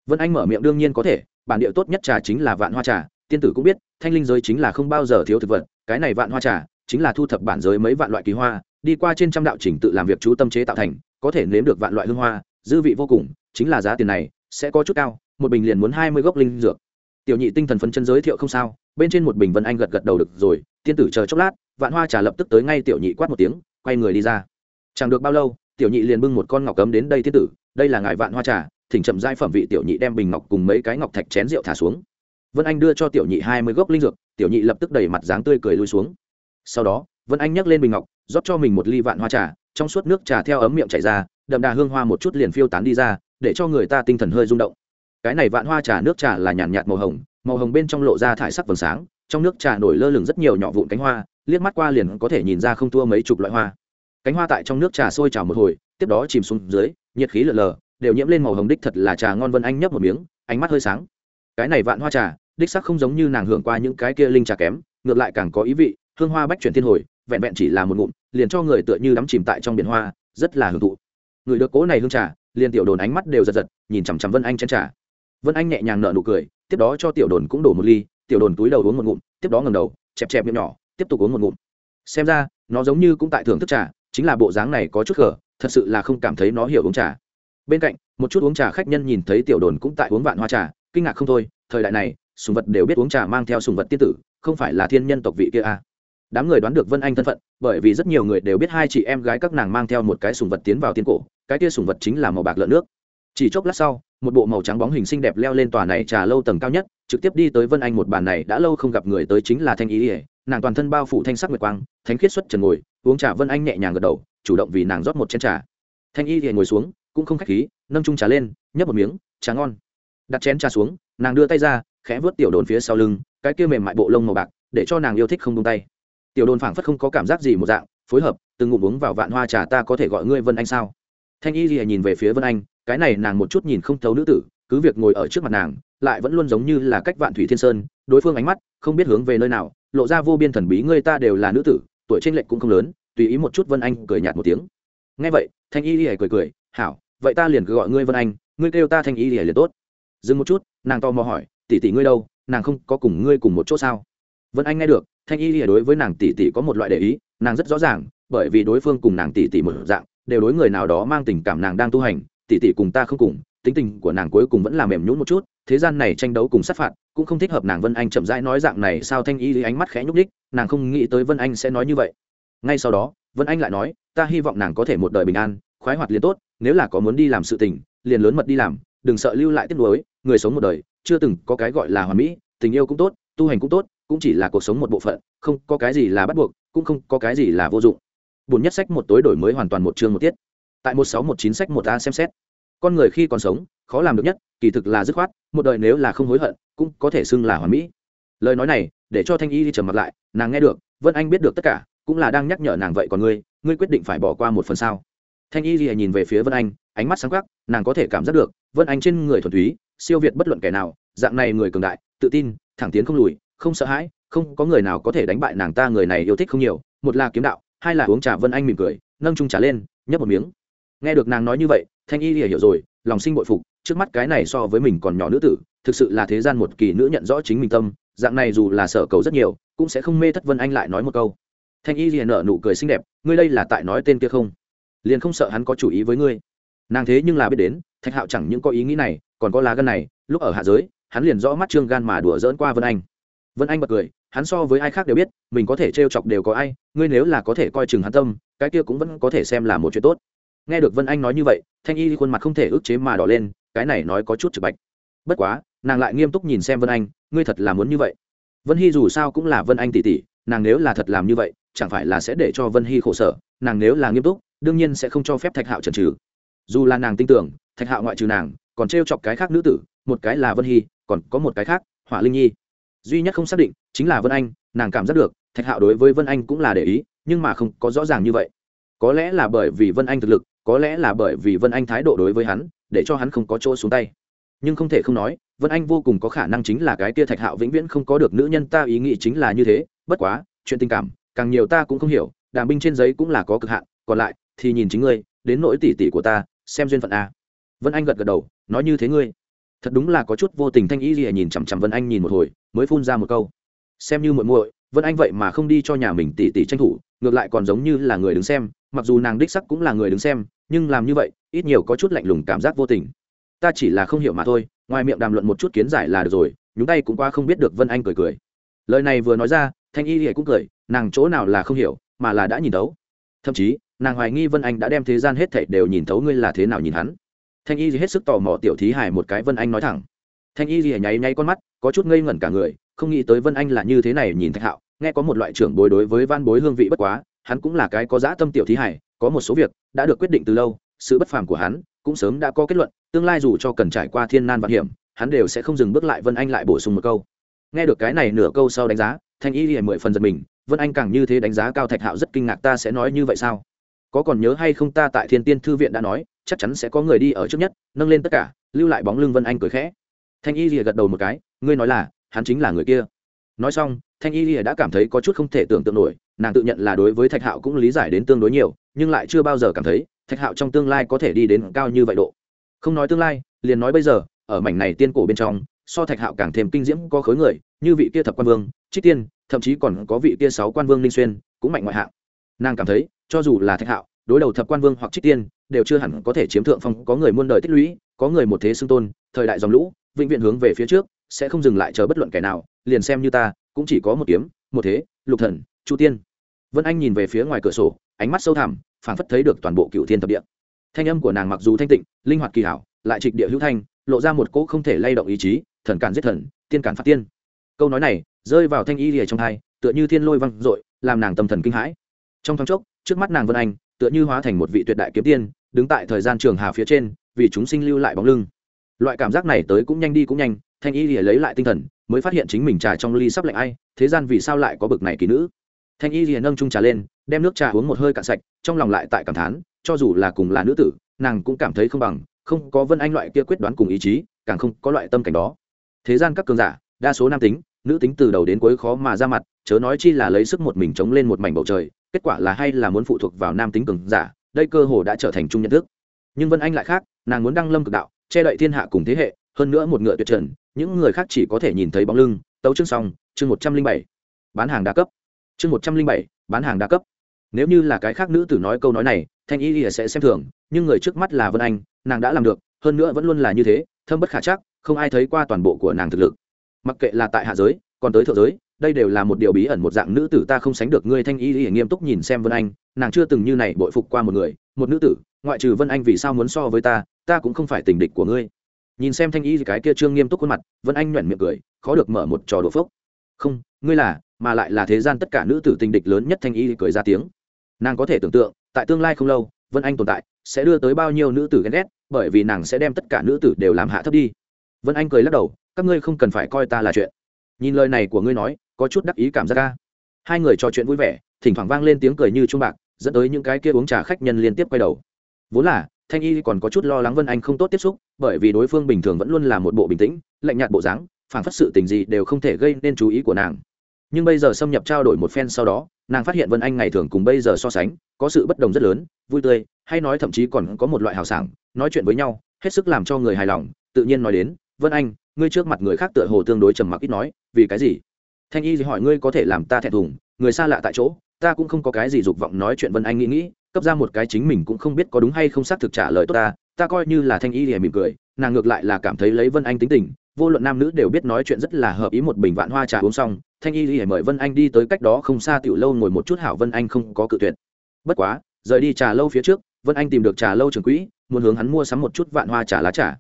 Vân anh mở miệng đương nhiên có thể, bản địa tốt nhất trà chính là vạn hoa trà, tiên tử cũng biết, thanh linh giới chính là không bao giờ thiếu thực vật, cái này vạn hoa trà chính là thu thập bản giới mấy vạn loại kỳ hoa, đi qua trên trăm đạo trình tự làm việc chú tâm chế tạo thành, có thể nếm được vạn loại hương hoa, dư vị vô cùng, chính là giá tiền này sẽ có chút cao, một bình liền muốn hai mươi gốc linh dược. Tiểu nhị tinh thần phấn chân giới thiệu không sao, bên trên một bình vân anh gật gật đầu được rồi tiên tử chờ chốc lát, vạn hoa trà lập tức tới ngay tiểu nhị quát một tiếng, quay người đi ra. Chẳng được bao lâu, tiểu nhị liền bưng một con ngọc cấm đến đây tiên tử, đây là ngài vạn hoa trà, thỉnh chậm giai phẩm vị tiểu nhị đem bình ngọc cùng mấy cái ngọc thạch chén rượu thả xuống. Vân anh đưa cho tiểu nhị hai mươi gốc linh dược, tiểu nhị lập tức đẩy mặt dáng tươi cười lui xuống. Sau đó, vân anh nhấc lên bình ngọc, rót cho mình một ly vạn hoa trà, trong suốt nước trà theo ấm miệng chảy ra, đậm đà hương hoa một chút liền phiêu tán đi ra, để cho người ta tinh thần hơi rung động. Cái này vạn hoa trà nước trà là nhàn nhạt màu hồng màu hồng bên trong lộ ra thải sắc vầng sáng trong nước trà nổi lơ lửng rất nhiều nhỏ vụn cánh hoa, liếc mắt qua liền có thể nhìn ra không thua mấy chục loại hoa. Cánh hoa tại trong nước trà sôi trào một hồi, tiếp đó chìm xuống dưới, nhiệt khí lờ lờ, đều nhiễm lên màu hồng đích thật là trà ngon vân anh nhấp một miếng, ánh mắt hơi sáng. Cái này vạn hoa trà, đích sắc không giống như nàng hưởng qua những cái kia linh trà kém, ngược lại càng có ý vị, hương hoa bách chuyển thiên hồi, vẹn vẹn chỉ là một ngụm, liền cho người tựa như đắm chìm tại trong biển hoa, rất là hưởng thụ. Người được cố này hương trà, liền tiểu đồn ánh mắt đều giật giật, nhìn chằm chằm vân anh chén trà. Vân anh nhẹ nhàng nở nụ cười, tiếp đó cho tiểu đồn cũng đổ một ly tiểu đồn túi đầu uống một ngụm, tiếp đó ngầm đầu, chẹp chẹp miệng nhỏ, tiếp tục uống một ngụm. Xem ra, nó giống như cũng tại thưởng thức trà, chính là bộ dáng này có chút khở thật sự là không cảm thấy nó hiểu uống trà. Bên cạnh, một chút uống trà khách nhân nhìn thấy tiểu đồn cũng tại uống vạn hoa trà, kinh ngạc không thôi, thời đại này, sùng vật đều biết uống trà mang theo sùng vật tiên tử, không phải là thiên nhân tộc vị kia à. đám người đoán được vân anh thân phận, bởi vì rất nhiều người đều biết hai chị em gái các nàng mang theo một cái sùng vật tiến vào tiên cổ, cái kia sùng vật chính là màu bạc lợn nước chỉ chốc lát sau, một bộ màu trắng bóng hình xinh đẹp leo lên tòa này trà lâu tầng cao nhất, trực tiếp đi tới vân anh một bàn này đã lâu không gặp người tới chính là thanh ý ỉa nàng toàn thân bao phủ thanh sắc nguyệt quang, thánh khiết xuất trần ngồi, uống trà vân anh nhẹ nhàng gật đầu, chủ động vì nàng rót một chén trà. Thanh y ỉa ngồi xuống, cũng không khách khí, nâng trung trà lên, nhấp một miếng, trà ngon. Đặt chén trà xuống, nàng đưa tay ra, khẽ vớt tiểu đồn phía sau lưng, cái kia mềm mại bộ lông màu bạc, để cho nàng yêu thích không tung tay. Tiểu đồn phảng phất không có cảm giác gì một dạng, phối hợp, từng ngụm uống vào vạn hoa trà ta có thể gọi ngươi vân anh sao? Thanh y lìa nhìn về phía vân anh cái này nàng một chút nhìn không thấu nữ tử, cứ việc ngồi ở trước mặt nàng, lại vẫn luôn giống như là cách vạn thủy thiên sơn, đối phương ánh mắt không biết hướng về nơi nào, lộ ra vô biên thần bí ngươi ta đều là nữ tử, tuổi tranh lệch cũng không lớn, tùy ý một chút vân anh cười nhạt một tiếng. Nghe vậy, thanh y lìa cười cười, hảo, vậy ta liền cứ gọi ngươi vân anh, ngươi kêu ta thanh y lìa liền tốt. Dừng một chút, nàng to mò hỏi, tỷ tỷ ngươi đâu, nàng không có cùng ngươi cùng một chỗ sao? Vân anh nghe được, thanh y lìa đối với nàng tỷ tỷ có một loại để ý, nàng rất rõ ràng, bởi vì đối phương cùng nàng tỷ tỷ một dạng, đều đối người nào đó mang tình cảm nàng đang tu hành tỷ tỷ cùng ta không cùng tính tình của nàng cuối cùng vẫn là mềm nhũn một chút thế gian này tranh đấu cùng sát phạt cũng không thích hợp nàng vân anh chậm rãi nói dạng này sao thanh y lý ánh mắt khẽ nhúc nhích, nàng không nghĩ tới vân anh sẽ nói như vậy. Ngay sau đó vân anh lại nói ta hy vọng nàng có thể một đời bình an khoái hoạt liền tốt nếu là có muốn đi làm sự tình liền lớn mật đi làm đừng sợ lưu lại tiếc nuối người sống một đời chưa từng có cái gọi là hoàn mỹ tình yêu cũng tốt tu hành cũng tốt cũng chỉ là cuộc sống một bộ phận không có cái gì là bắt buộc cũng không có cái gì là vô dụng. Buồn nhất sách một tối đổi mới hoàn toàn một chương một tiết tại một sáu một chín sách một a xem xét. Con người khi còn sống, khó làm được nhất, kỳ thực là dứt khoát, một đời nếu là không hối hận, cũng có thể xưng là hoàn mỹ. Lời nói này, để cho thanh y đi trầm mặt lại, nàng nghe được, vân anh biết được tất cả, cũng là đang nhắc nhở nàng vậy còn ngươi ngươi quyết định phải bỏ qua một phần sao? Thanh y thì nhìn về phía vân anh, ánh mắt sáng khắc nàng có thể cảm giác được, vân anh trên người thuần túy, siêu việt bất luận kẻ nào, dạng này người cường đại, tự tin, thẳng tiến không lùi, không sợ hãi, không có người nào có thể đánh bại nàng ta người này yêu thích không nhiều, một là kiếm đạo, hai là uống trà vân anh mỉm cười, nâng trung trà lên, nhấp một miếng nghe được nàng nói như vậy, thanh y hiểu rồi, lòng sinh bội phục, trước mắt cái này so với mình còn nhỏ nữ tử, thực sự là thế gian một kỳ nữ nhận rõ chính mình tâm, dạng này dù là sở cầu rất nhiều, cũng sẽ không mê thất vân anh lại nói một câu. Thanh y liền nở nụ cười xinh đẹp, ngươi đây là tại nói tên kia không? Liền không sợ hắn có chủ ý với ngươi. Nàng thế nhưng là biết đến, thạch hạo chẳng những có ý nghĩ này, còn có lá gân này, lúc ở hạ giới, hắn liền rõ mắt trương gan mà đùa dỡn qua vân anh. Vân anh bật cười, hắn so với ai khác đều biết, mình có thể t chọc đều có ai, ngươi nếu là có thể coi chừng hắn tâm, cái kia cũng vẫn có thể xem là một chuyện tốt nghe được vân anh nói như vậy, thanh y khuôn mặt không thể ức chế mà đỏ lên, cái này nói có chút trực bạch. Bất quá, nàng lại nghiêm túc nhìn xem vân anh, ngươi thật là muốn như vậy. Vân hy dù sao cũng là vân anh tỷ tỷ, nàng nếu là thật làm như vậy, chẳng phải là sẽ để cho vân hy khổ sở, nàng nếu là nghiêm túc, đương nhiên sẽ không cho phép thạch hạo trần trừ dù là nàng tin tưởng, thạch hạo ngoại trừ nàng, còn t r e o chọc cái khác nữ tử, một cái là vân hy, còn có một cái khác, hỏa linh nhi. Duy nhất không xác định, chính là vân anh, nàng cảm giác được, thạch hạo đối với vân anh cũng là để ý, nhưng mà không có rõ ràng như vậy. Có lẽ là bởi vì vân anh thực lực có lẽ là bởi vì vân anh thái độ đối với hắn, để cho hắn không có chỗ xuống tay. Nhưng không thể không nói, vân anh vô cùng có khả năng chính là cái tia thạch hạo vĩnh viễn không có được nữ nhân ta ý nghĩ chính là như thế, bất quá, chuyện tình cảm, càng nhiều ta cũng không hiểu, đàm binh trên giấy cũng là có cực hạn, còn lại, thì nhìn chính ngươi, đến nỗi tỉ tỉ của ta, xem duyên phận a. Vân anh gật gật đầu, nói như thế ngươi. Thật đúng là có chút vô tình thanh ý gì nhìn chằm chằm vân anh nhìn một hồi, mới phun ra một câu. Xem như muội muội, vân anh vậy mà không đi cho nhà mình tỉ tỉ tranh thủ ngược lại còn giống như là người đứng xem, mặc dù nàng đích sắc cũng là người đứng xem, nhưng làm như vậy, ít nhiều có chút lạnh lùng cảm giác vô tình. Ta chỉ là không hiểu mà thôi, ngoài miệng đàm luận một chút kiến giải là được rồi, nhúng tay cũng qua không biết được vân anh cười cười. Lời này vừa nói ra, thanh y thì cũng cười, nàng chỗ nào là không hiểu, mà là đã nhìn thấu. Thậm chí, nàng hoài nghi vân anh đã đem thế gian hết thảy đều nhìn thấu ngươi là thế nào nhìn hắn. Thanh y thì hết sức tò mò tiểu thí hải một cái vân anh nói thẳng. Thanh y thì nháy nháy con mắt, có chút ngây ngẩn cả người, không nghĩ tới vân anh là như thế này nhìn thạch hạo nghe có một loại trưởng bối đối với van bối hương vị bất quá, hắn cũng là cái có dã tâm tiểu thí hải có một số việc đã được quyết định từ lâu, sự bất phàm của hắn cũng sớm đã có kết luận, tương lai dù cho cần trải qua thiên nan vạn hiểm, hắn đều sẽ không dừng bước lại vân anh lại bổ sung một câu. Nghe được cái này nửa câu sau đánh giá, thanh y thì mười phần giật mình, vân anh càng như thế đánh giá cao thạch hạo rất kinh ngạc, ta sẽ nói như vậy sao? Có còn nhớ hay không ta tại thiên tiên thư viện đã nói, chắc chắn sẽ có người đi ở trước nhất, nâng lên tất cả, lưu lại bóng lưng vân anh cười khẽ. Thanh y lìa gật đầu một cái, ngươi nói là, hắn chính là người kia nói xong, thanh y lìa đã cảm thấy có chút không thể tưởng tượng nổi, nàng tự nhận là đối với thạch hạo cũng lý giải đến tương đối nhiều, nhưng lại chưa bao giờ cảm thấy thạch hạo trong tương lai có thể đi đến cao như vậy độ. Không nói tương lai, liền nói bây giờ, ở mảnh này tiên cổ bên trong, so thạch hạo càng thêm kinh diễm có khối người, như vị kia thập quan vương, trích tiên, thậm chí còn có vị kia sáu quan vương ninh xuyên, cũng mạnh ngoại hạng. Nàng cảm thấy, cho dù là thạch hạo, đối đầu thập quan vương hoặc trích tiên, đều chưa hẳn có thể chiếm thượng phong, có người muôn đời tích lũy, có người một thế xưng tôn, thời đại dòng lũ, vĩnh viễn hướng về phía trước sẽ không dừng lại chờ bất luận kẻ nào, liền xem như ta, cũng chỉ có một kiếm, một thế, lục thần, chu tiên. Vân anh nhìn về phía ngoài cửa sổ, ánh mắt sâu thẳm, phảng phất thấy được toàn bộ cựu thiên thập địa. Thanh âm của nàng mặc dù thanh tịnh, linh hoạt kỳ hảo, lại trịch địa hữu thanh, lộ ra một cỗ không thể lay động ý chí, thần cản giết thần, tiên cản phát tiên. Câu nói này, rơi vào thanh y lìa trong thai, tựa như thiên lôi văng dội, làm nàng tâm thần kinh hãi. Trong thoáng chốc, trước mắt nàng vân anh, tựa như hóa thành một vị tuyệt đại kiếm tiên, đứng tại thời gian trường hà phía trên, vì chúng sinh lưu lại bóng lưng. Loại cảm giác này tới cũng nhanh đi cũng nhanh thanh y lìa lấy lại tinh thần, mới phát hiện chính mình trà trong ly sắp lạnh ai, thế gian vì sao lại có bực này kỳ nữ? Thanh y lìa nâng trung trà lên, đem nước trà uống một hơi cạn sạch, trong lòng lại tại cảm thán, cho dù là cùng là nữ tử, nàng cũng cảm thấy không bằng, không có vân anh loại kia quyết đoán cùng ý chí, càng không có loại tâm cảnh đó. Thế gian các cường giả, đa số nam tính, nữ tính từ đầu đến cuối khó mà ra mặt, chớ nói chi là lấy sức một mình chống lên một mảnh bầu trời, kết quả là hay là muốn phụ thuộc vào nam tính cường giả, đây cơ hồ đã trở thành chung nhận thức. Nhưng vân anh lại khác, nàng muốn đăng lâm cực đạo, che đậy thiên hạ cùng thế hệ, hơn nữa một ngựa tuyệt trần những người khác chỉ có thể nhìn thấy bóng lưng. Tấu chương xong, chương một trăm linh bảy. Bán hàng đa cấp. Chương một trăm linh bảy, bán hàng đa cấp. Nếu như là cái khác nữ tử nói câu nói này, thanh y ỉa sẽ xem thường, nhưng người trước mắt là vân anh, nàng đã làm được, hơn nữa vẫn luôn là như thế, thâm bất khả chắc, không ai thấy qua toàn bộ của nàng thực lực. Mặc kệ là tại hạ giới, còn tới thượng giới, đây đều là một điều bí ẩn một dạng nữ tử ta không sánh được ngươi thanh y ỉa nghiêm túc nhìn xem vân anh, nàng chưa từng như này bội phục qua một người, một nữ tử, ngoại trừ vân anh vì sao muốn so với ta ta cũng không phải tình địch của ngươi nhìn xem thanh y cái kia trương nghiêm túc khuôn mặt, vân anh nhoẻn miệng cười, khó được mở một trò đùa phốc không, ngươi là, mà lại là thế gian tất cả nữ tử tình địch lớn nhất thanh y cười ra tiếng. Nàng có thể tưởng tượng, tại tương lai không lâu, vân anh tồn tại, sẽ đưa tới bao nhiêu nữ tử ghen ghét, bởi vì nàng sẽ đem tất cả nữ tử đều làm hạ thấp đi. Vân anh cười lắc đầu, các ngươi không cần phải coi ta là chuyện. Nhìn lời này của ngươi nói, có chút đắc ý cảm giác ca hai người trò chuyện vui vẻ, thỉnh thoảng vang lên tiếng cười như trung bạc, dẫn tới những cái kia uống trà khách nhân liên tiếp quay đầu. Vốn là thanh y còn có chút lo lắng vân anh không tốt tiếp xúc, bởi vì đối phương bình thường vẫn luôn là một bộ bình tĩnh, lạnh nhạt bộ dáng phản phất sự tình gì đều không thể gây nên chú ý của nàng. Nhưng bây giờ xâm nhập trao đổi một phen sau đó, nàng phát hiện vân anh ngày thường cùng bây giờ so sánh, có sự bất đồng rất lớn, vui tươi, hay nói thậm chí còn có một loại hào sảng, nói chuyện với nhau, hết sức làm cho người hài lòng, tự nhiên nói đến, vân anh, ngươi trước mặt người khác tựa hồ tương đối trầm mặc ít nói, vì cái gì? Thanh y thì hỏi, ngươi có thể làm ta thẹn thùng, người xa lạ tại chỗ, ta cũng không có cái gì dục vọng nói chuyện vân anh nghĩ nghĩ cấp ra một cái chính mình cũng không biết có đúng hay không xác thực trả lời tốt ta ta coi như là thanh y thì mỉm cười, nàng ngược lại là cảm thấy lấy vân anh tính tình, vô luận nam nữ đều biết nói chuyện rất là hợp ý một bình vạn hoa trà uống xong, thanh y thì mời vân anh đi tới cách đó không xa tiểu lâu ngồi một chút hảo vân anh không có cự tuyệt. Bất quá, rời đi trà lâu phía trước, vân anh tìm được trà lâu trưởng quỹ, muốn hướng hắn mua sắm một chút vạn hoa trà lá trà.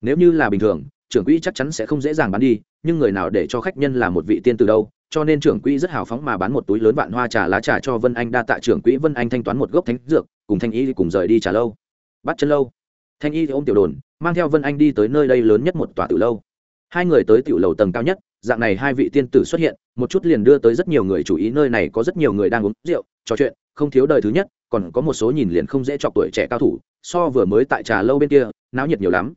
Nếu như là bình thường, trưởng quỹ chắc chắn sẽ không dễ dàng bán đi, nhưng người nào để cho khách nhân là một vị tiên từ đâu cho nên trưởng quỹ rất hào phóng mà bán một túi lớn vạn hoa trà lá trà cho vân anh đa tạ trưởng quỹ vân anh thanh toán một gốc thánh dược, cùng thanh y cùng rời đi trà lâu. Bắt chân lâu. Thanh y ôm tiểu đồn, mang theo vân anh đi tới nơi đây lớn nhất một tòa tiểu lâu. Hai người tới tiểu lầu tầng cao nhất, dạng này hai vị tiên tử xuất hiện, một chút liền đưa tới rất nhiều người chú ý, nơi này có rất nhiều người đang uống rượu, trò chuyện, không thiếu đời thứ nhất, còn có một số nhìn liền không dễ chọc tuổi trẻ cao thủ, so vừa mới tại trà lâu bên kia, náo nhiệt nhiều lắm.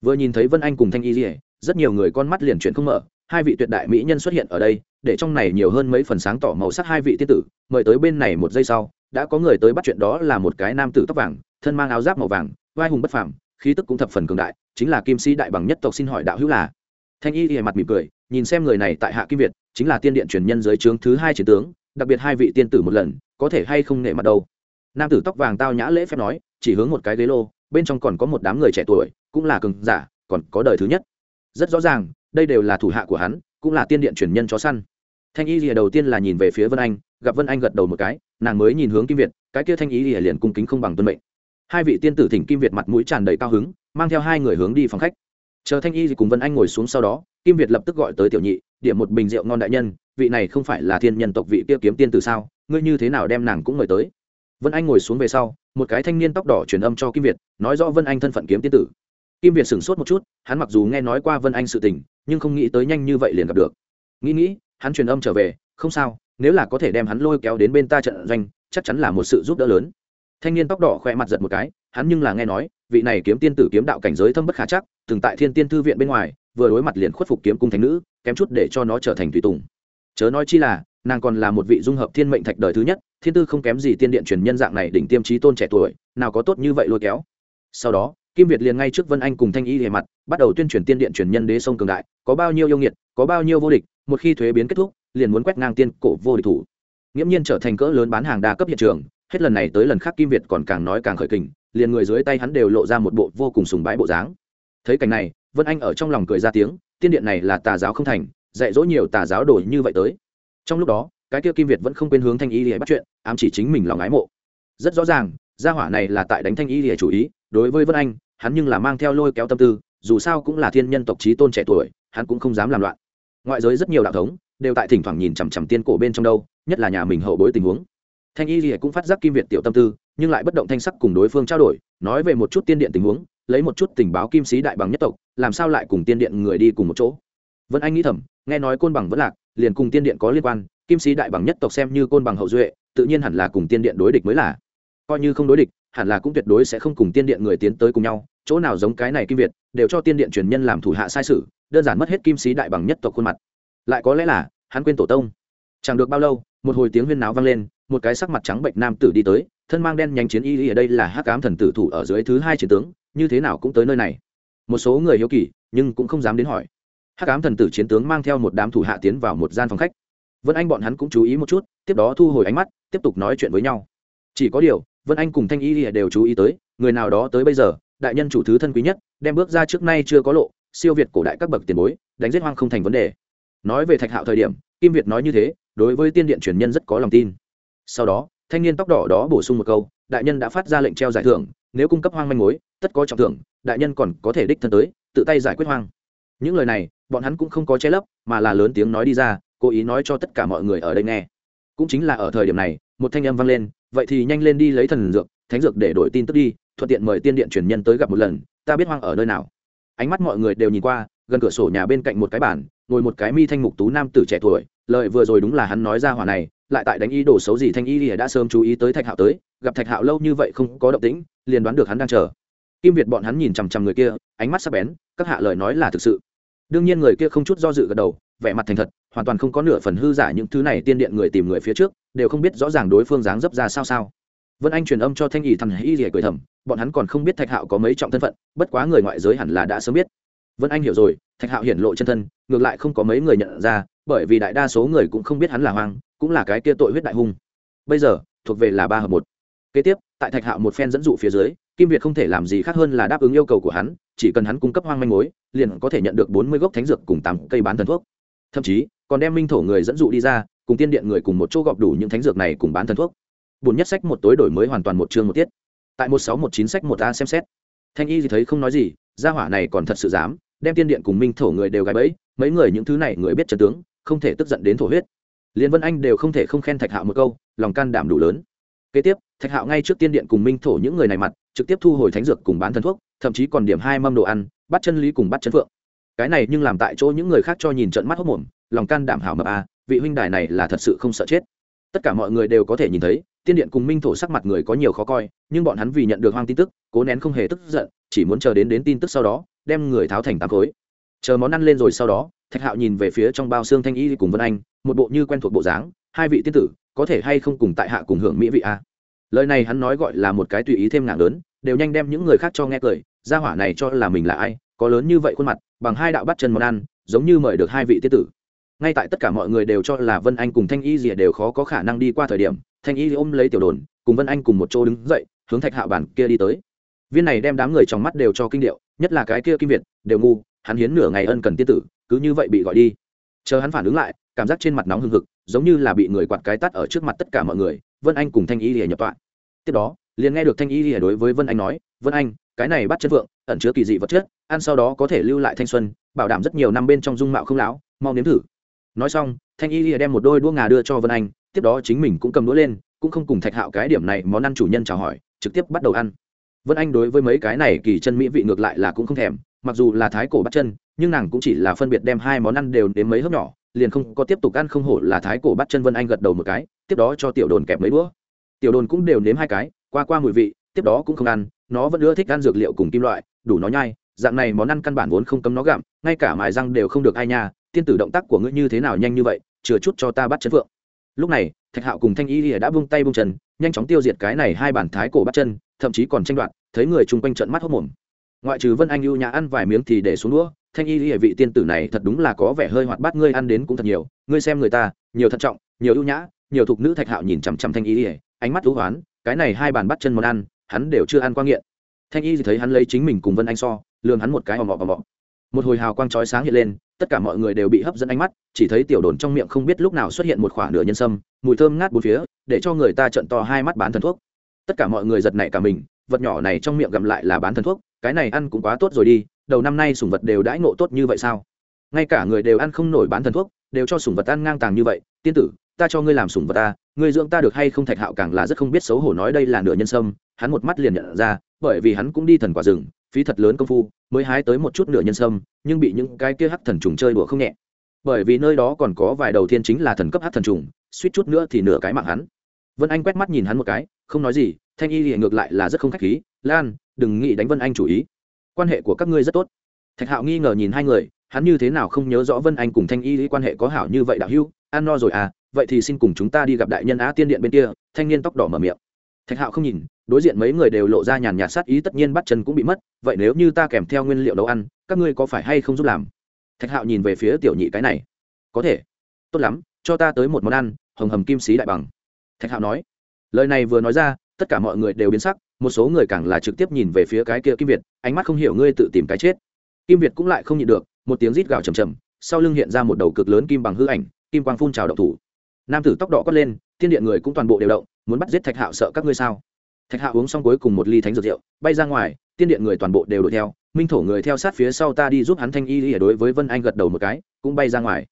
Vừa nhìn thấy vân anh cùng thanh y dỉa rất nhiều người con mắt liền chuyển không mở, hai vị tuyệt đại mỹ nhân xuất hiện ở đây để trong này nhiều hơn mấy phần sáng tỏ màu sắc hai vị tiên tử, mời tới bên này một giây sau, đã có người tới bắt chuyện đó là một cái nam tử tóc vàng, thân mang áo giáp màu vàng, vai hùng bất phàm, khí tức cũng thập phần cường đại, chính là kim sĩ đại bằng nhất tộc xin hỏi đạo hữu là. Thanh y thì mặt mỉm cười, nhìn xem người này tại hạ kim việt, chính là tiên điện truyền nhân giới trướng thứ hai chiến tướng, đặc biệt hai vị tiên tử một lần, có thể hay không nể mặt đâu. Nam tử tóc vàng tao nhã lễ phép nói, chỉ hướng một cái ghế lô, bên trong còn có một đám người trẻ tuổi, cũng là cường giả, còn có đời thứ nhất. Rất rõ ràng, đây đều là thủ hạ của hắn, cũng là tiên điện truyền nhân chó săn thanh y lìa đầu tiên là nhìn về phía vân anh, gặp vân anh gật đầu một cái, nàng mới nhìn hướng kim việt, cái kia thanh y lìa liền cung kính không bằng tuân mệnh. Hai vị tiên tử thỉnh kim việt mặt mũi tràn đầy cao hứng, mang theo hai người hướng đi phòng khách. Chờ thanh y cùng vân anh ngồi xuống sau đó, kim việt lập tức gọi tới tiểu nhị, điểm một bình rượu ngon đại nhân, vị này không phải là thiên nhân tộc vị kia kiếm tiên tử sao? Ngươi như thế nào đem nàng cũng mời tới? Vân anh ngồi xuống về sau, một cái thanh niên tóc đỏ truyền âm cho kim việt, nói rõ vân anh thân phận kiếm tiên tử. Kim việt sửng sốt một chút, hắn mặc dù nghe nói qua vân anh sự tình, nhưng không nghĩ tới nhanh như vậy liền gặp được. Nghĩ nghĩ hắn truyền âm trở về, không sao, nếu là có thể đem hắn lôi kéo đến bên ta trận doanh, chắc chắn là một sự giúp đỡ lớn. Thanh niên tóc đỏ khoe mặt giật một cái, hắn nhưng là nghe nói, vị này kiếm tiên tử kiếm đạo cảnh giới thâm bất khả chắc, từng tại thiên tiên thư viện bên ngoài, vừa đối mặt liền khuất phục kiếm cung thánh nữ, kém chút để cho nó trở thành tùy tùng. Chớ nói chi là, nàng còn là một vị dung hợp thiên mệnh thạch đời thứ nhất, thiên tư không kém gì tiên điện truyền nhân dạng này đỉnh tiêm trí tôn trẻ tuổi, nào có tốt như vậy lôi kéo. Sau đó kim việt liền ngay trước vân anh cùng thanh y hề mặt, bắt đầu tuyên truyền tiên điện truyền nhân đế sông cường đại, có bao nhiêu yêu nghiệt, có bao nhiêu vô địch, một khi thuế biến kết thúc, liền muốn quét ngang tiên cổ vô địch thủ. Nghiễm nhiên trở thành cỡ lớn bán hàng đa cấp hiện trường, hết lần này tới lần khác kim việt còn càng nói càng khởi kình, liền người dưới tay hắn đều lộ ra một bộ vô cùng sùng bái bộ dáng. Thấy cảnh này, vân anh ở trong lòng cười ra tiếng, tiên điện này là tà giáo không thành, dạy dỗ nhiều tà giáo đổi như vậy tới. Trong lúc đó, cái kia kim việt vẫn không quên hướng thanh y để bắt chuyện, ám chỉ chính mình lòng ái mộ. Rất rõ ràng gia hỏa này là tại đánh thanh y lìa chủ ý, đối với vân anh, hắn nhưng là mang theo lôi kéo tâm tư, dù sao cũng là thiên nhân tộc trí tôn trẻ tuổi, hắn cũng không dám làm loạn. Ngoại giới rất nhiều đạo thống đều tại thỉnh thoảng nhìn chằm chằm tiên cổ bên trong đâu, nhất là nhà mình hậu bối tình huống. Thanh y lìa cũng phát giác kim việt tiểu tâm tư, nhưng lại bất động thanh sắc cùng đối phương trao đổi, nói về một chút tiên điện tình huống, lấy một chút tình báo kim sĩ đại bằng nhất tộc, làm sao lại cùng tiên điện người đi cùng một chỗ? Vân anh nghĩ thầm, nghe nói côn bằng vẫn lạc, liền cùng tiên điện có liên quan, kim sĩ đại bằng nhất tộc xem như côn bằng hậu duệ, tự nhiên hẳn là cùng tiên điện đối địch mới là coi như không đối địch, hẳn là cũng tuyệt đối sẽ không cùng tiên điện người tiến tới cùng nhau, chỗ nào giống cái này kim việt, đều cho tiên điện truyền nhân làm thủ hạ sai sự, đơn giản mất hết kim sĩ đại bằng nhất tộc khuôn mặt. Lại có lẽ là, hắn quên tổ tông. Chẳng được bao lâu, một hồi tiếng huyên náo vang lên, một cái sắc mặt trắng bệnh nam tử đi tới, thân mang đen nhánh chiến y ở đây là hắc ám thần tử thủ ở dưới thứ hai chiến tướng, như thế nào cũng tới nơi này. Một số người hiếu kỳ, nhưng cũng không dám đến hỏi. Hắc ám thần tử chiến tướng mang theo một đám thủ hạ tiến vào một gian phòng khách. Vân anh bọn hắn cũng chú ý một chút, tiếp đó thu hồi ánh mắt, tiếp tục nói chuyện với nhau. Chỉ có điều vân anh cùng thanh y đều chú ý tới, người nào đó tới bây giờ, đại nhân chủ thứ thân quý nhất, đem bước ra trước nay chưa có lộ, siêu việt cổ đại các bậc tiền bối, đánh giết hoang không thành vấn đề. Nói về thạch hạo thời điểm, kim việt nói như thế, đối với tiên điện truyền nhân rất có lòng tin. Sau đó, thanh niên tóc đỏ đó bổ sung một câu, đại nhân đã phát ra lệnh treo giải thưởng, nếu cung cấp hoang manh mối, tất có trọng thưởng, đại nhân còn có thể đích thân tới, tự tay giải quyết hoang. Những lời này, bọn hắn cũng không có che lấp, mà là lớn tiếng nói đi ra, cố ý nói cho tất cả mọi người ở đây nghe cũng chính là ở thời điểm này, một thanh âm vang lên, vậy thì nhanh lên đi lấy thần dược, thánh dược để đổi tin tức đi, thuận tiện mời tiên điện truyền nhân tới gặp một lần, ta biết hoang ở nơi nào. Ánh mắt mọi người đều nhìn qua, gần cửa sổ nhà bên cạnh một cái bàn, ngồi một cái mi thanh mục tú nam tử trẻ tuổi lợi vừa rồi đúng là hắn nói ra hỏa này, lại tại đánh ý đồ xấu gì thanh y lìa đã sớm chú ý tới thạch hạo tới, gặp thạch hạo lâu như vậy không có động tĩnh, liền đoán được hắn đang chờ. Kim việt bọn hắn nhìn chằm chằm người kia, ánh mắt sắc bén, các hạ lời nói là thực sự. Đương nhiên người kia không chút do dự gật đầu vẻ mặt thành thật, hoàn toàn không có nửa phần hư giả những thứ này tiên điện người tìm người phía trước, đều không biết rõ ràng đối phương dáng dấp ra sao sao. Vân anh truyền âm cho thanh ý thằng hãy rỉa cười thầm, bọn hắn còn không biết thạch hạo có mấy trọng thân phận, bất quá người ngoại giới hẳn là đã sớm biết. Vân anh hiểu rồi, thạch hạo hiển lộ chân thân, ngược lại không có mấy người nhận ra, bởi vì đại đa số người cũng không biết hắn là hoang, cũng là cái kia tội huyết đại hung. Bây giờ, thuộc về là ba hợp một. Kế tiếp, tại thạch hạo một phen dẫn dụ phía dưới, kim việt không thể làm gì khác hơn là đáp ứng yêu cầu của hắn, chỉ cần hắn cung cấp hoang manh mối, liền có thể nhận được bốn mươi gốc thánh dược cùng tám cây bán thần thuốc thậm chí còn đem minh thổ người dẫn dụ đi ra, cùng tiên điện người cùng một chỗ gọp đủ những thánh dược này cùng bán thần thuốc. Bùn nhất sách một tối đổi mới hoàn toàn một chương một tiết. Tại một sáu một chín sách một a xem xét. Thanh y thì thấy không nói gì, gia hỏa này còn thật sự dám đem tiên điện cùng minh thổ người đều gái bẫy, mấy người những thứ này người biết trần tướng, không thể tức giận đến thổ huyết. Liên vân anh đều không thể không khen thạch hạo một câu, lòng can đảm đủ lớn. Kế tiếp, thạch hạo ngay trước tiên điện cùng minh thổ những người này mặt, trực tiếp thu hồi thánh dược cùng bán thần thuốc, thậm chí còn điểm hai mâm đồ ăn, bắt chân lý cùng bắt chân phượng cái này nhưng làm tại chỗ những người khác cho nhìn trận mắt hốc mồm, lòng can đảm hảo mập a vị huynh đài này là thật sự không sợ chết. Tất cả mọi người đều có thể nhìn thấy, tiên điện cùng minh thổ sắc mặt người có nhiều khó coi, nhưng bọn hắn vì nhận được hoang tin tức, cố nén không hề tức giận, chỉ muốn chờ đến đến tin tức sau đó, đem người tháo thành tám khối. Chờ món ăn lên rồi sau đó, thạch hạo nhìn về phía trong bao xương thanh y cùng vân anh, một bộ như quen thuộc bộ dáng, hai vị tiên tử, có thể hay không cùng tại hạ cùng hưởng mỹ vị a lời này hắn nói gọi là một cái tùy ý thêm ngạc lớn, đều nhanh đem những người khác cho nghe cười, gia hỏa này cho là mình là ai có lớn như vậy khuôn mặt, bằng hai đạo bắt chân món ăn, giống như mời được hai vị tiên tử. Ngay tại tất cả mọi người đều cho là vân anh cùng thanh y rìa đều khó có khả năng đi qua thời điểm, thanh y ôm lấy tiểu đồn, cùng vân anh cùng một chỗ đứng dậy, hướng thạch hạ bản kia đi tới. Viên này đem đám người trong mắt đều cho kinh điệu, nhất là cái kia kim việt, đều ngu, hắn hiến nửa ngày ân cần tiên tử, cứ như vậy bị gọi đi. Chờ hắn phản ứng lại, cảm giác trên mặt nóng hừng hực, giống như là bị người quạt cái tắt ở trước mặt tất cả mọi người, vân anh cùng thanh y lìa nhập tọa. Tiếp đó, liền nghe được thanh y lìa đối với vân anh nói vân anh, cái này bắt chân vượng, ẩn chứa kỳ dị vật chất, ăn sau đó có thể lưu lại thanh xuân, bảo đảm rất nhiều năm bên trong dung mạo không lão, mau nếm thử. Nói xong, thanh y lìa đem một đôi đũa ngà đưa cho vân anh, tiếp đó chính mình cũng cầm đũa lên, cũng không cùng thạch hạo cái điểm này món ăn chủ nhân chào hỏi, trực tiếp bắt đầu ăn. Vân anh đối với mấy cái này kỳ chân mỹ vị ngược lại là cũng không thèm, mặc dù là thái cổ bắt chân, nhưng nàng cũng chỉ là phân biệt đem hai món ăn đều đến mấy hớp nhỏ, liền không có tiếp tục ăn không hổ là thái cổ bắt chân vân anh gật đầu một cái, tiếp đó cho tiểu đồn kẹp mấy đũa. Tiểu đồn cũng đều nếm hai cái, qua qua mùi vị tiếp đó cũng không ăn, nó vẫn ưa thích ăn dược liệu cùng kim loại, đủ nó nhai, dạng này món ăn căn bản vốn không cấm nó gặm, ngay cả mài răng đều không được ai nha, tiên tử động tác của ngươi như thế nào nhanh như vậy, chừa chút cho ta bắt chân phượng. Lúc này, thạch hạo cùng thanh y lìa đã bung tay bung chân, nhanh chóng tiêu diệt cái này hai bản thái cổ bắt chân, thậm chí còn tranh đoạt, thấy người chung quanh trận mắt hốc mồm ngoại trừ vân anh ưu nhã ăn vài miếng thì để xuống đũa, thanh y lìa vị tiên tử này thật đúng là có vẻ hơi hoạt bát, ngươi ăn đến cũng thật nhiều, ngươi xem người ta, nhiều thận trọng, nhiều ưu nhã, nhiều thục nữ thạch hạo nhìn chằm chằm thanh y lìa, ánh mắt thú hoán, cái này hai bàn bắt chân món ăn hắn đều chưa ăn qua nghiện. Thanh y thì thấy hắn lấy chính mình cùng vân anh so, lường hắn một cái ò mọ ò mọ một hồi hào quang chói sáng hiện lên, tất cả mọi người đều bị hấp dẫn ánh mắt, chỉ thấy tiểu đồn trong miệng không biết lúc nào xuất hiện một khoảng nửa nhân sâm, mùi thơm ngát bốn phía, để cho người ta trận to hai mắt bán thần thuốc. Tất cả mọi người giật nảy cả mình, vật nhỏ này trong miệng gặm lại là bán thần thuốc, cái này ăn cũng quá tốt rồi đi, đầu năm nay sủng vật đều đãi ngộ tốt như vậy sao? Ngay cả người đều ăn không nổi bán thần thuốc, đều cho sủng vật ăn ngang tàng như vậy, tiên tử ta cho ngươi làm sủng vật ta, ngươi dưỡng ta được hay không thạch hạo càng là rất không biết xấu hổ nói đây là nửa nhân sâm, hắn một mắt liền nhận ra, bởi vì hắn cũng đi thần quả rừng, phí thật lớn công phu, mới hái tới một chút nửa nhân sâm, nhưng bị những cái kia hắc thần trùng chơi đùa không nhẹ. Bởi vì nơi đó còn có vài đầu tiên chính là thần cấp hắc thần trùng, suýt chút nữa thì nửa cái mạng hắn. Vân anh quét mắt nhìn hắn một cái, không nói gì, thanh y hiện ngược lại là rất không khách khí, lan, đừng nghĩ đánh vân anh chủ ý. Quan hệ của các ngươi rất tốt. Thạch hạo nghi ngờ nhìn hai người, hắn như thế nào không nhớ rõ vân anh cùng thanh y lý quan hệ có hảo như vậy đạo hữu, ăn no rồi à vậy thì xin cùng chúng ta đi gặp đại nhân á tiên điện bên kia, thanh niên tóc đỏ mở miệng. Thạch hạo không nhìn, đối diện mấy người đều lộ ra nhàn nhạt sát ý, tất nhiên bắt chân cũng bị mất, vậy nếu như ta kèm theo nguyên liệu nấu ăn, các ngươi có phải hay không giúp làm? Thạch hạo nhìn về phía tiểu nhị cái này. Có thể. Tốt lắm, cho ta tới một món ăn, hồng hầm kim sĩ đại bằng. Thạch hạo nói. Lời này vừa nói ra, tất cả mọi người đều biến sắc, một số người càng là trực tiếp nhìn về phía cái kia kim việt, ánh mắt không hiểu ngươi tự tìm cái chết. Kim việt cũng lại không nhịn được, một tiếng rít gào chầm chầm, sau lưng hiện ra một đầu cực lớn kim bằng hư ảnh, kim quang phun trào động thủ nam tử tóc đỏ quất lên, thiên điện người cũng toàn bộ đều động, muốn bắt giết thạch hạo sợ các ngươi sao? Thạch hạo uống xong cuối cùng một ly thánh dược rượu, bay ra ngoài tiên điện người toàn bộ đều đuổi theo, minh thổ người theo sát phía sau ta đi giúp hắn thanh y y đối với vân anh gật đầu một cái, cũng bay ra ngoài.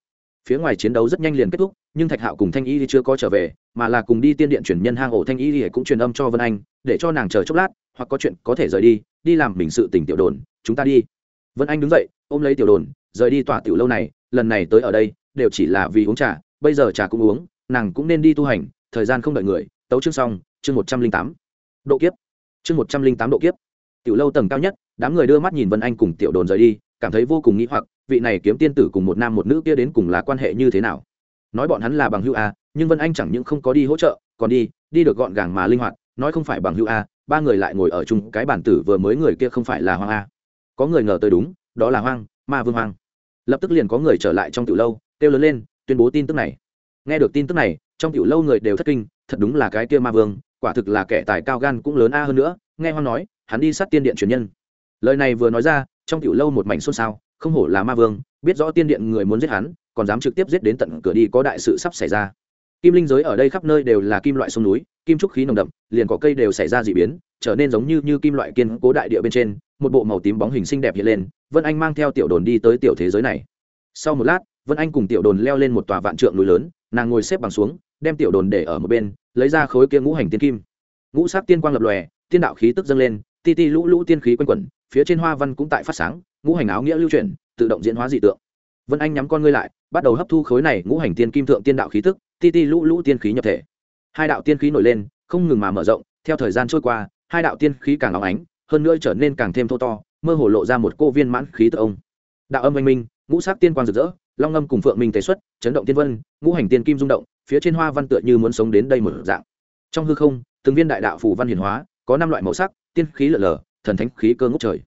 Phía ngoài chiến đấu rất nhanh liền kết thúc, nhưng thạch hạo cùng thanh y chưa có trở về, mà là cùng đi tiên điện chuyển nhân hang ổ thanh y cũng truyền âm cho vân anh, để cho nàng chờ chốc lát, hoặc có chuyện có thể rời đi đi làm mình sự tình tiểu đồn, chúng ta đi. Vân anh đứng dậy, ôm lấy tiểu đồn, rời đi tòa tiểu lâu này, lần này tới ở đây, đều chỉ là vì uống trà bây giờ trà cũng uống, nàng cũng nên đi tu hành, thời gian không đợi người, tấu chương xong, chương một trăm linh tám. Độ kiếp. Chương một trăm linh tám độ kiếp. Tiểu lâu tầng cao nhất, đám người đưa mắt nhìn vân anh cùng tiểu đồn rời đi, cảm thấy vô cùng nghĩ hoặc, vị này kiếm tiên tử cùng một nam một nữ kia đến cùng là quan hệ như thế nào? Nói bọn hắn là bằng hữu a, nhưng vân anh chẳng những không có đi hỗ trợ, còn đi đi được gọn gàng mà linh hoạt, nói không phải bằng hữu a, ba người lại ngồi ở chung, cái bản tử vừa mới người kia không phải là hoang a. Có người ngờ tới đúng, đó là hoang, ma vương hoang. Lập tức liền có người trở lại trong tiểu lâu, kêu lớn lên tuyên bố tin tức này. Nghe được tin tức này, trong tiểu lâu người đều thất kinh, thật đúng là cái kia ma vương, quả thực là kẻ tài cao gan cũng lớn a hơn nữa, nghe hoang nói, hắn đi sát tiên điện truyền nhân. Lời này vừa nói ra, trong tiểu lâu một mảnh xôn xao, không hổ là ma vương, biết rõ tiên điện người muốn giết hắn, còn dám trực tiếp giết đến tận cửa đi có đại sự sắp xảy ra. Kim linh giới ở đây khắp nơi đều là kim loại sông núi, kim trúc khí nồng đậm, liền có cây đều xảy ra d ị biến, trở nên giống như như kim loại kiên cố đại địa bên trên, một bộ màu tím bóng hình xinh đẹp hiện lên, vân anh mang theo tiểu đồn đi tới tiểu thế giới này. Sau một lát vân anh cùng tiểu đồn leo lên một tòa vạn trượng núi lớn, nàng ngồi xếp bằng xuống, đem tiểu đồn để ở một bên, lấy ra khối kia ngũ hành tiên kim. Ngũ sắc tiên quang lập lòe, tiên đạo khí tức dâng lên, ti ti lũ lũ tiên khí quanh quẩn, phía trên hoa văn cũng tại phát sáng, ngũ hành áo nghĩa lưu chuyển, tự động diễn hóa dị tượng. Vân anh nhắm con ngươi lại, bắt đầu hấp thu khối này ngũ hành tiên kim thượng tiên đạo khí tức, ti ti lũ lũ tiên khí nhập thể. Hai đạo tiên khí nổi lên, không ngừng mà mở rộng, theo thời gian trôi qua, hai đạo tiên khí càng óng ánh, hơn nữa trở nên càng thêm thô to, mơ hồ lộ ra một cô viên mãn khí tự ông. Đạo âm anh minh, ngũ sắc tiên quang rực rỡ long ngâm cùng phượng minh tế xuất, chấn động tiên vân, ngũ hành tiên kim rung động, phía trên hoa văn tựa như muốn sống đến đây một dạng. Trong hư không, từng viên đại đạo phủ văn hiển hóa, có năm loại màu sắc, tiên khí lở lở, thần thánh khí cơ ngốc trời.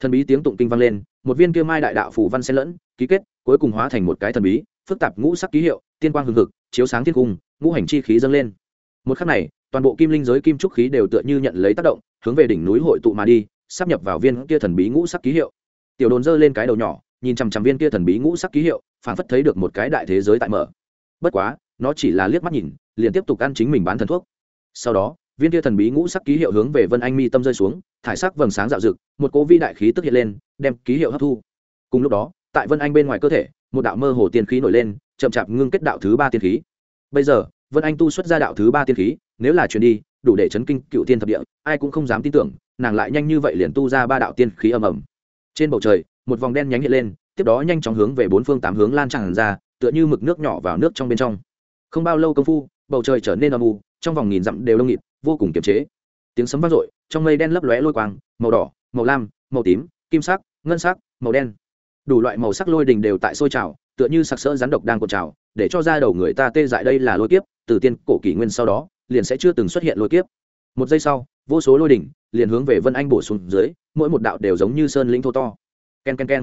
Thần bí tiếng tụng kinh vang lên, một viên kia mai đại đạo phủ văn xen lẫn, ký kết, cuối cùng hóa thành một cái thần bí, phức tạp ngũ sắc ký hiệu, tiên quang hừng hực, chiếu sáng thiên cung, ngũ hành chi khí dâng lên. Một khắc này, toàn bộ kim linh giới kim trúc khí đều tựa như nhận lấy tác động, hướng về đỉnh núi hội tụ mà đi, sắp nhập vào viên kia thần bí ngũ sắc ký hiệu. Tiểu đồn dơ lên cái đầu nhỏ, nhìn chằm chằm viên kia thần bí ngũ sắc ký hiệu phản phất thấy được một cái đại thế giới tại mở. Bất quá, nó chỉ là liếc mắt nhìn, liền tiếp tục ăn chính mình bán thần thuốc. Sau đó, viên kia thần bí ngũ sắc ký hiệu hướng về vân anh mi tâm rơi xuống, thải sắc vầng sáng dạo rực một cố vi đại khí tức hiện lên, đem ký hiệu hấp thu. Cùng lúc đó, tại vân anh bên ngoài cơ thể, một đạo mơ hồ tiên khí nổi lên, chậm chạp ngưng kết đạo thứ ba tiên khí. Bây giờ, vân anh tu xuất ra đạo thứ ba tiên khí, nếu là chuyển đi, đủ để chấn kinh cựu tiên thập địa, ai cũng không dám tin tưởng, nàng lại nhanh như vậy liền tu ra ba đạo tiên khí ầm ầm. Trên bầu trời, một vòng đen nhánh hiện lên tiếp đó nhanh chóng hướng về bốn phương tám hướng lan tràn ra, tựa như mực nước nhỏ vào nước trong bên trong. Không bao lâu công phu, bầu trời trở nên âm u, trong vòng nghìn dặm đều đông nghịt, vô cùng kiềm chế. Tiếng sấm vang dội, trong mây đen lấp lóe lôi quang, màu đỏ, màu lam, màu tím, kim sắc, ngân sắc, màu đen. Đủ loại màu sắc lôi đình đều tại sôi trào, tựa như sặc sỡ rắn độc đang cột trào, để cho ra đầu người ta tê dại đây là lôi kiếp, từ tiên cổ kỷ nguyên sau đó, liền sẽ chưa từng xuất hiện lôi kiếp. Một giây sau, vô số lôi đỉnh liền hướng về vân anh bổ xuống dưới, mỗi một đạo đều giống như sơn lĩnh thô to. K e n k e n k e n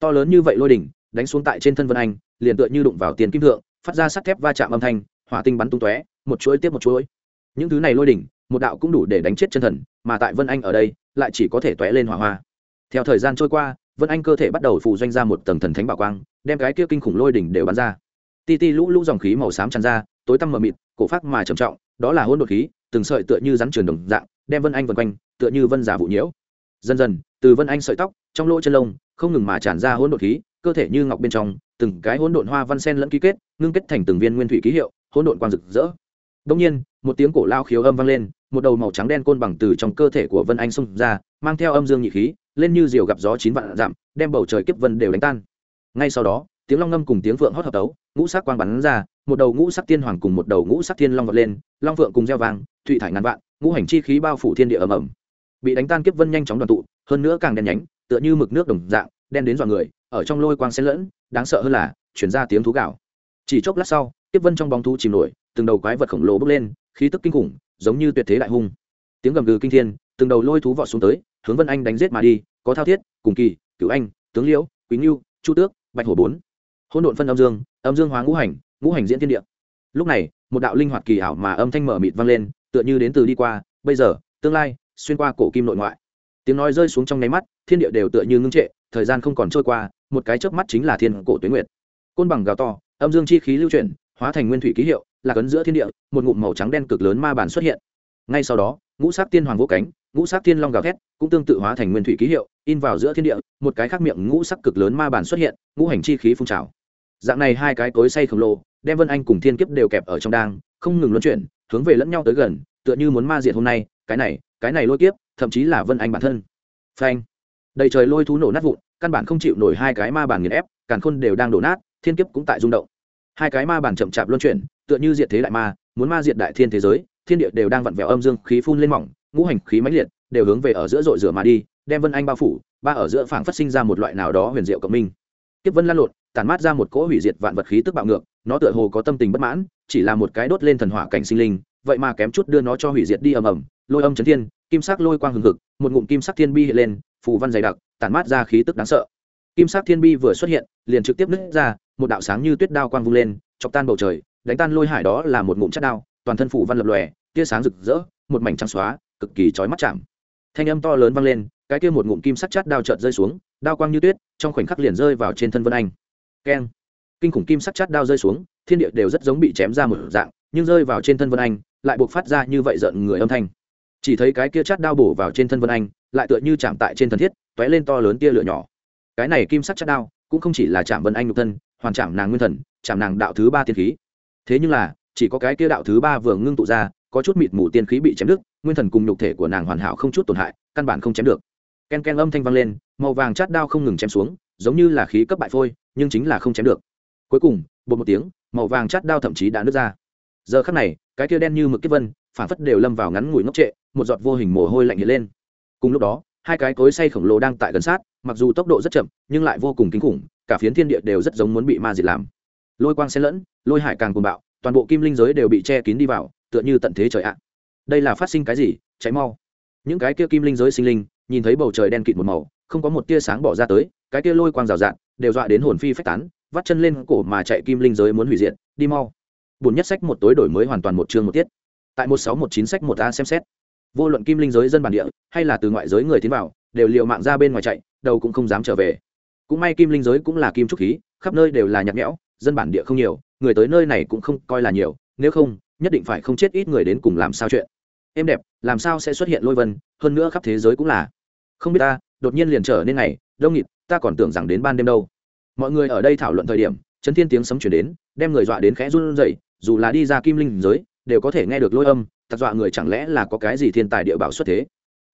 to lớn như vậy lôi đỉnh, đánh xuống tại trên thân vân anh, liền tựa như đụng vào tiền kim thượng, phát ra sắt thép va chạm âm thanh, hỏa tinh bắn tung tóe, một chuỗi tiếp một chuỗi. Những thứ này lôi đỉnh, một đạo cũng đủ để đánh chết chân thần, mà tại vân anh ở đây, lại chỉ có thể tóe lên hỏa hoa. Theo thời gian trôi qua, vân anh cơ thể bắt đầu phù doanh ra một tầng thần thánh bảo quang, đem cái kia kinh khủng lôi đỉnh đều bắn ra. Ti ti lũ lũ dòng khí màu xám tràn ra, tối tăm mờ mịt, cổ phát mà trầm trọng, đó là hôn đột khí, từng sợi tựa như rắn trường đồng dạng, đem vân anh vân quanh, tựa như vân giả vụ nhiễu. Dần dần, từ vân anh sợi tóc, trong lỗ chân lông không ngừng mà tràn ra hỗn độn khí, cơ thể như ngọc bên trong, từng cái hỗn độn hoa văn sen lẫn ký kết, ngưng kết thành từng viên nguyên thủy ký hiệu, hỗn độn quang rực rỡ. Đông nhiên, một tiếng cổ lao khiếu âm vang lên, một đầu màu trắng đen côn bằng từ trong cơ thể của vân anh xông ra, mang theo âm dương nhị khí, lên như diều gặp gió chín vạn dặm, đem bầu trời kiếp vân đều đánh tan. Ngay sau đó, tiếng long ngâm cùng tiếng phượng hót hợp tấu, ngũ sắc quang bắn ra, một đầu ngũ sắc tiên hoàng cùng một đầu ngũ sắc thiên long vọt lên, long phượng cùng gieo vàng, thụy thải ngàn vạn, ngũ hành chi khí bao phủ thiên địa ầm ầm. Bị đánh tan kiếp vân nhanh chóng đoàn tụ, hơn nữa càng đen nhánh tựa như mực nước đồng dạng, đen đến dọa người, ở trong lôi quang xen lẫn, đáng sợ hơn là, chuyển ra tiếng thú gạo chỉ chốc lát sau tiếp vân trong bóng thú chìm nổi, từng đầu quái vật khổng lồ bốc lên, khí tức kinh khủng, giống như tuyệt thế đại hung. Tiếng gầm gừ kinh thiên, từng đầu lôi thú vọt xuống tới, hướng vân anh đánh giết mà đi, có thao thiết, cùng kỳ, cửu anh, tướng liễu quý ngưu chu tước, bạch hổ bốn. Hỗn độn phân âm dương âm dương hóa ngũ hành ngũ hành diễn thiên địa. Lúc này, một đạo linh hoạt kỳ ảo mà âm thanh mở mịt vang lên, tựa như đến từ đi qua, bây giờ, tương lai, xuyên qua cổ kim nội ngoại tiếng nói rơi xuống trong nháy mắt, thiên địa đều tựa như ngưng trệ, thời gian không còn trôi qua, một cái chớp mắt chính là thiên cổ tuyến nguyệt. Côn bằng gào to, âm dương chi khí lưu chuyển, hóa thành nguyên thủy ký hiệu, là cấn giữa thiên địa, một ngụm màu trắng đen cực lớn ma bản xuất hiện. Ngay sau đó, ngũ sắc tiên hoàng vỗ cánh, ngũ sắc tiên long gào thét, cũng tương tự hóa thành nguyên thủy ký hiệu, in vào giữa thiên địa, một cái khác miệng ngũ sắc cực lớn ma bản xuất hiện, ngũ hành chi khí phun trào. Dạng này hai cái cối say khổng lồ, đem vân anh cùng thiên kiếp đều kẹp ở trong đang, không ngừng luân chuyển, hướng về lẫn nhau tới gần, tựa như muốn ma diệt hôm nay cái này cái này lôi kiếp, thậm chí là vân anh bản thân. Phanh. Đầy trời lôi thú nổ nát vụn, căn bản không chịu nổi hai cái ma bản nghiền ép, càn khôn đều đang đổ nát, thiên kiếp cũng tại rung động. Hai cái ma bản chậm chạp luân chuyển, tựa như diệt thế đại ma, muốn ma diệt đại thiên thế giới, thiên địa đều đang vặn vẹo âm dương khí phun lên mỏng, ngũ hành khí mãnh liệt, đều hướng về ở giữa rội rửa mà đi, đem vân anh bao phủ, ba ở giữa phảng phát sinh ra một loại nào đó huyền diệu cộng minh. Kiếp vân lan lộn, tản mát ra một cỗ hủy diệt vạn vật khí tức bạo ngược, nó tựa hồ có tâm tình bất mãn, chỉ là một cái đốt lên thần hỏa cảnh sinh linh, vậy mà kém chút đưa nó cho hủy diệt đi ầm ầm lôi âm chấn thiên, kim sắc lôi quang hừng hực, một ngụm kim sắc thiên bi hiện lên, phù văn dày đặc, tản mát ra khí tức đáng sợ. Kim sắc thiên bi vừa xuất hiện, liền trực tiếp nứt ra, một đạo sáng như tuyết đao quang vung lên, chọc tan bầu trời, đánh tan lôi hải đó là một ngụm chất đao, toàn thân phủ văn lập lòe, tia sáng rực rỡ, một mảnh trắng xóa, cực kỳ chói mắt chạm. Thanh âm to lớn vang lên, cái kia một ngụm kim sắc chát đao chợt rơi xuống, đao quang như tuyết, trong khoảnh khắc liền rơi vào trên thân vân anh. Keng. Kinh khủng kim sắc chát đao rơi xuống, thiên địa đều rất giống bị chém ra một dạng, nhưng rơi vào trên thân vân anh, lại buộc phát ra như vậy giận người âm thanh chỉ thấy cái kia chát đao bổ vào trên thân vân anh, lại tựa như chạm tại trên thân thiết t lên to lớn tia lửa nhỏ. Cái này kim sắc chát đao, cũng không chỉ là chạm vân anh nhục thân, hoàn chạm nàng nguyên thần, chạm nàng đạo thứ ba tiên khí. Thế nhưng là, chỉ có cái kia đạo thứ ba vừa ngưng tụ ra, có chút mịt mù tiên khí bị chém đứt, nguyên thần cùng nhục thể của nàng hoàn hảo không chút tổn hại, căn bản không chém được. Ken ken âm thanh vang lên, màu vàng chát đao không ngừng chém xuống, giống như là khí cấp bại phôi, nhưng chính là không chém được. Cuối cùng, bột một tiếng, màu vàng chát đao thậm chí đã nứt ra. Giờ khắc này, cái kia đen như mực kiếp vân, phản phất đều lâm vào ngắn ngủi ngốc trệ một giọt vô hình mồ hôi lạnh hiện lên. Cùng lúc đó, hai cái cối say khổng lồ đang tại gần sát, mặc dù tốc độ rất chậm, nhưng lại vô cùng kinh khủng, cả phiến thiên địa đều rất giống muốn bị ma diệt làm. Lôi quang xen lẫn, lôi hải càng cuồng bạo, toàn bộ kim linh giới đều bị che kín đi vào, tựa như tận thế trời ạ. Đây là phát sinh cái gì? Cháy mau. Những cái kia kim linh giới sinh linh, nhìn thấy bầu trời đen kịt một màu, không có một tia sáng bỏ ra tới, cái kia lôi quang rào rạt, đều dọa đến hồn phi phách tán, vắt chân lên cổ mà chạy kim linh giới muốn hủy diệt, đi mau. Bùn nhất sách một tối đổi mới hoàn toàn một chương một tiết. Tại một sáu một chín sách một a xem xét vô luận kim linh giới dân bản địa, hay là từ ngoại giới người tiến vào, đều liều mạng ra bên ngoài chạy, đầu cũng không dám trở về. Cũng may kim linh giới cũng là kim trúc khí, khắp nơi đều là nhạt nhẽo, dân bản địa không nhiều, người tới nơi này cũng không coi là nhiều, nếu không, nhất định phải không chết ít người đến cùng làm sao chuyện. Êm đẹp, làm sao sẽ xuất hiện lôi vân, hơn nữa khắp thế giới cũng là. Không biết ta, đột nhiên liền trở nên ngày, đông nghịt, ta còn tưởng rằng đến ban đêm đâu. Mọi người ở đây thảo luận thời điểm, chấn thiên tiếng sấm chuyển đến, đem người dọa đến khẽ run rẩy, dù là đi ra kim linh giới đều có thể nghe được lôi âm, tặc dọa người chẳng lẽ là có cái gì thiên tài địa bảo xuất thế?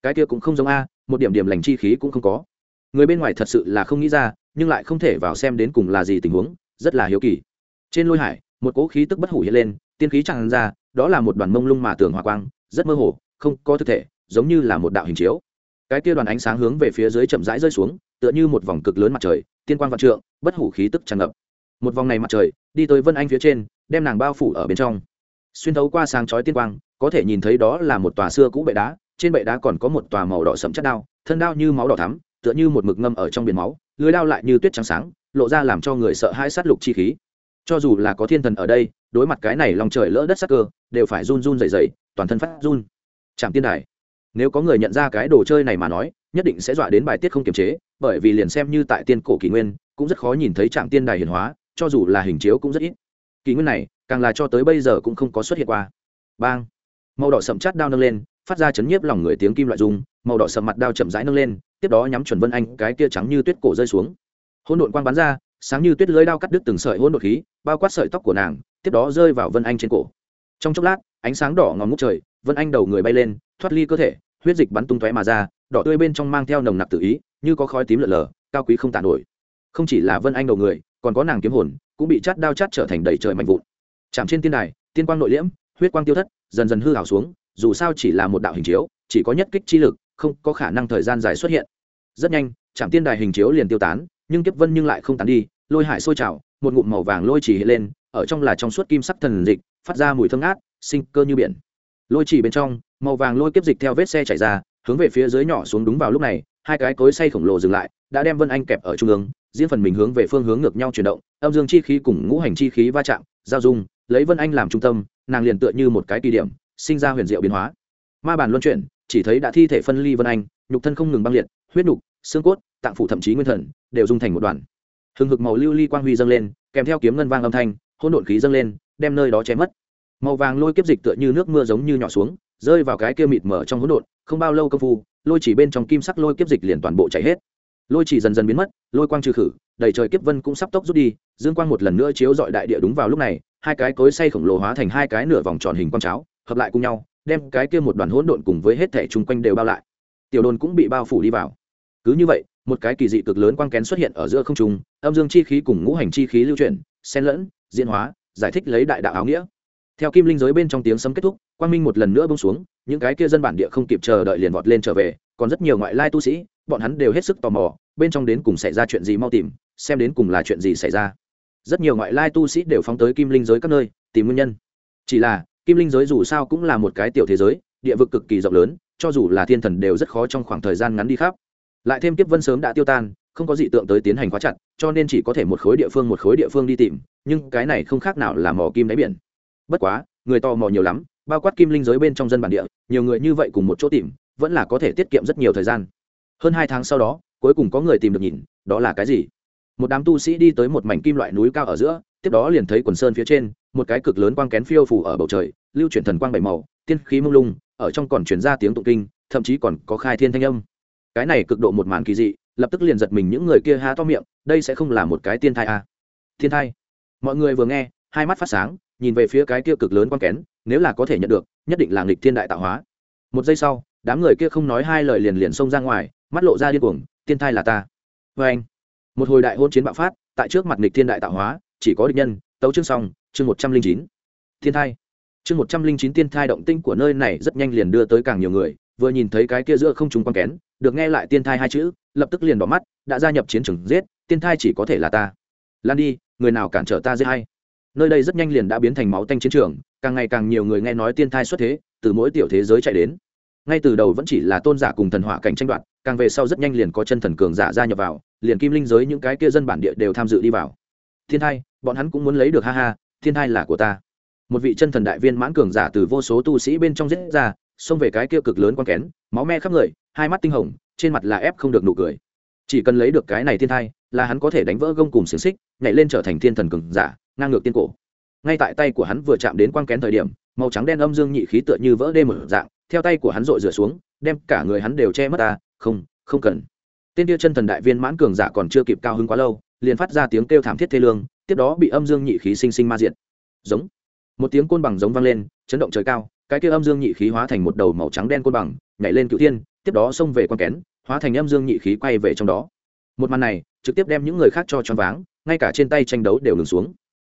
Cái kia cũng không giống a, một điểm điểm lành chi khí cũng không có. Người bên ngoài thật sự là không nghĩ ra, nhưng lại không thể vào xem đến cùng là gì tình huống, rất là hiếu kỳ. Trên lôi hải, một cỗ khí tức bất hủ hiện lên, tiên khí tràn ra, đó là một đoàn mông lung mà tường hòa quang, rất mơ hồ, không có thực thể, giống như là một đạo hình chiếu. Cái kia đoàn ánh sáng hướng về phía dưới chậm rãi rơi xuống, tựa như một vòng cực lớn mặt trời, tiên quang vạn trượng, bất hủ khí tức tràn ngập. Một vòng này mặt trời, đi tới vân anh phía trên, đem nàng bao phủ ở bên trong xuyên thấu qua sáng chói tiên quang, có thể nhìn thấy đó là một tòa xưa cũ bệ đá, trên bệ đá còn có một tòa màu đỏ sẫm chất đao, thân đao như máu đỏ thắm, tựa như một mực ngâm ở trong biển máu, lưới đao lại như tuyết trắng sáng, lộ ra làm cho người sợ hãi sát lục chi khí. Cho dù là có thiên thần ở đây, đối mặt cái này lòng trời lỡ đất sắc cơ, đều phải run run dày dày toàn thân phát run. Chạm tiên đài. Nếu có người nhận ra cái đồ chơi này mà nói, nhất định sẽ dọa đến bài tiết không kiềm chế, bởi vì liền xem như tại tiên cổ kỷ nguyên, cũng rất khó nhìn thấy trạm tiên đài hiển hóa, cho dù là hình chiếu cũng rất ít. Kỷ nguyên này càng là cho tới bây giờ cũng không có xuất hiện qua. Bang! Màu đỏ sậm chát đao nâng lên, phát ra chấn nhiếp lòng người tiếng kim loại dung màu đỏ sậm mặt đao chậm rãi nâng lên, tiếp đó nhắm chuẩn vân anh, cái kia trắng như tuyết cổ rơi xuống. Hỗn độn quang bắn ra, sáng như tuyết lưới đao cắt đứt từng sợi hỗn độn khí, bao quát sợi tóc của nàng, tiếp đó rơi vào vân anh trên cổ. Trong chốc lát, ánh sáng đỏ ngòm ngút trời, vân anh đầu người bay lên, thoát ly cơ thể, huyết dịch bắn tung tóe mà ra, đỏ tươi bên trong mang theo nồng nặc tự ý, như có khói tím lợn lờ cao quý không tàn nổi. Không chỉ là vân anh đầu người, còn có nàng kiếm hồn, cũng bị chát đao chát trở thành đầy trời mạnh vụn chạm trên tiên đài, tiên quang nội liễm, huyết quang tiêu thất, dần dần hư hảo xuống, dù sao chỉ là một đạo hình chiếu, chỉ có nhất kích chi lực, không có khả năng thời gian dài xuất hiện. Rất nhanh, chạm tiên đài hình chiếu liền tiêu tán, nhưng kiếp vân nhưng lại không tán đi, lôi hải sôi trào, một ngụm màu vàng lôi chỉ hiện lên, ở trong là trong suốt kim sắc thần dịch, phát ra mùi thơm ngát, sinh cơ như biển. Lôi chỉ bên trong, màu vàng lôi kiếp dịch theo vết xe chảy ra, hướng về phía dưới nhỏ xuống đúng vào lúc này, hai cái cối say khổng lồ dừng lại, đã đem vân anh kẹp ở trung ương, diễn phần mình hướng về phương hướng ngược nhau chuyển động, âm dương chi khí cùng ngũ hành chi khí va chạm, giao dung lấy vân anh làm trung tâm, nàng liền tựa như một cái kỳ điểm, sinh ra huyền diệu biến hóa. Ma bản luân chuyển, chỉ thấy đã thi thể phân ly vân anh, nhục thân không ngừng băng liệt, huyết nhục xương cốt, tạng phủ thậm chí nguyên thần, đều dung thành một đoàn. Hừng hực màu lưu ly quang huy dâng lên, kèm theo kiếm ngân vang âm thanh, hỗn độn khí dâng lên, đem nơi đó chém mất. Màu vàng lôi kiếp dịch tựa như nước mưa giống như nhỏ xuống, rơi vào cái kia mịt mở trong hỗn độn, không bao lâu công phu, lôi chỉ bên trong kim sắc lôi kiếp dịch liền toàn bộ chảy hết. Lôi chỉ dần dần biến mất, lôi quang trừ khử, đầy trời kiếp vân cũng sắp tốc rút đi, dương quang một lần nữa chiếu dọi đại địa đúng vào lúc này hai cái cối xay khổng lồ hóa thành hai cái nửa vòng tròn hình quang cháo, hợp lại cùng nhau, đem cái kia một đoàn hỗn độn cùng với hết thể chung quanh đều bao lại. Tiểu đồn cũng bị bao phủ đi vào. Cứ như vậy, một cái kỳ dị cực lớn quang kén xuất hiện ở giữa không trung, âm dương chi khí cùng ngũ hành chi khí lưu chuyển, xen lẫn, diễn hóa, giải thích lấy đại đạo áo nghĩa. Theo kim linh giới bên trong tiếng sấm kết thúc, quang minh một lần nữa bông xuống, những cái kia dân bản địa không kịp chờ đợi liền vọt lên trở về, còn rất nhiều ngoại lai tu sĩ, bọn hắn đều hết sức tò mò, bên trong đến cùng xảy ra chuyện gì mau tìm, xem đến cùng là chuyện gì xảy ra rất nhiều ngoại lai tu sĩ đều phóng tới kim linh giới các nơi, tìm nguyên nhân. Chỉ là, kim linh giới dù sao cũng là một cái tiểu thế giới, địa vực cực kỳ rộng lớn, cho dù là thiên thần đều rất khó trong khoảng thời gian ngắn đi khắp. Lại thêm kiếp vân sớm đã tiêu tan, không có dị tượng tới tiến hành khóa chặt, cho nên chỉ có thể một khối địa phương một khối địa phương đi tìm, nhưng cái này không khác nào là mỏ kim đáy biển. Bất quá, người tò mò nhiều lắm, bao quát kim linh giới bên trong dân bản địa, nhiều người như vậy cùng một chỗ tìm, vẫn là có thể tiết kiệm rất nhiều thời gian. Hơn hai tháng sau đó, cuối cùng có người tìm được nhìn, đó là cái gì? Một đám tu sĩ đi tới một mảnh kim loại núi cao ở giữa, tiếp đó liền thấy quần sơn phía trên, một cái cực lớn quang kén phiêu phủ ở bầu trời, lưu chuyển thần quang bảy màu, tiên khí mông lung, ở trong còn chuyển ra tiếng tụng kinh, thậm chí còn có khai thiên thanh âm. Cái này cực độ một màn kỳ dị, lập tức liền giật mình những người kia há to miệng, đây sẽ không là một cái tiên thai à. thiên thai. Mọi người vừa nghe, hai mắt phát sáng, nhìn về phía cái kia cực lớn quang kén, nếu là có thể nhận được, nhất định là nghịch thiên đại tạo hóa. Một giây sau, đám người kia không nói hai lời liền liền xông ra ngoài, mắt lộ ra điên cuồng, tiên thai là ta. Vê anh một hồi đại hôn chiến bạo phát, tại trước mặt nghịch thiên đại tạo hóa, chỉ có địch nhân, tấu chương xong, chương một trăm linh chín. Thiên thai. Chương một trăm linh chín tiên thai động tinh của nơi này rất nhanh liền đưa tới càng nhiều người, vừa nhìn thấy cái kia giữa không trùng quang kén, được nghe lại tiên thai hai chữ, lập tức liền bỏ mắt, đã gia nhập chiến trường giết, tiên thai chỉ có thể là ta. Lan đi, người nào cản trở ta giết hay? Nơi đây rất nhanh liền đã biến thành máu tanh chiến trường, càng ngày càng nhiều người nghe nói tiên thai xuất thế, từ mỗi tiểu thế giới chạy đến. Ngay từ đầu vẫn chỉ là tôn giả cùng thần hỏa cảnh tranh đoạt, càng về sau rất nhanh liền có chân thần cường giả gia nhập vào liền kim linh giới những cái kia dân bản địa đều tham dự đi vào. Thiên thai, bọn hắn cũng muốn lấy được, ha ha, thiên thai là của ta. Một vị chân thần đại viên mãn cường giả từ vô số tu sĩ bên trong giết ra, xông về cái kia cực lớn quan kén, máu me khắp người, hai mắt tinh hồng, trên mặt là ép không được nụ cười. Chỉ cần lấy được cái này thiên thai, là hắn có thể đánh vỡ gông cùng xiềng xích, nhảy lên trở thành thiên thần cường giả, ngang ngược tiên cổ. Ngay tại tay của hắn vừa chạm đến quang kén thời điểm, màu trắng đen âm dương nhị khí tựa như vỡ đê mở dạng, theo tay của hắn rội rửa xuống, đem cả người hắn đều che mất ta, không không cần tên tiêu chân thần đại viên mãn cường giả còn chưa kịp cao hứng quá lâu, liền phát ra tiếng kêu thảm thiết thê lương, tiếp đó bị âm dương nhị khí sinh sinh ma diện giống. Một tiếng côn bằng giống vang lên, chấn động trời cao, cái kia âm dương nhị khí hóa thành một đầu màu trắng đen côn bằng, nhảy lên cựu thiên, tiếp đó xông về con kén, hóa thành âm dương nhị khí quay về trong đó. Một màn này, trực tiếp đem những người khác cho choáng váng, ngay cả trên tay tranh đấu đều ngừng xuống.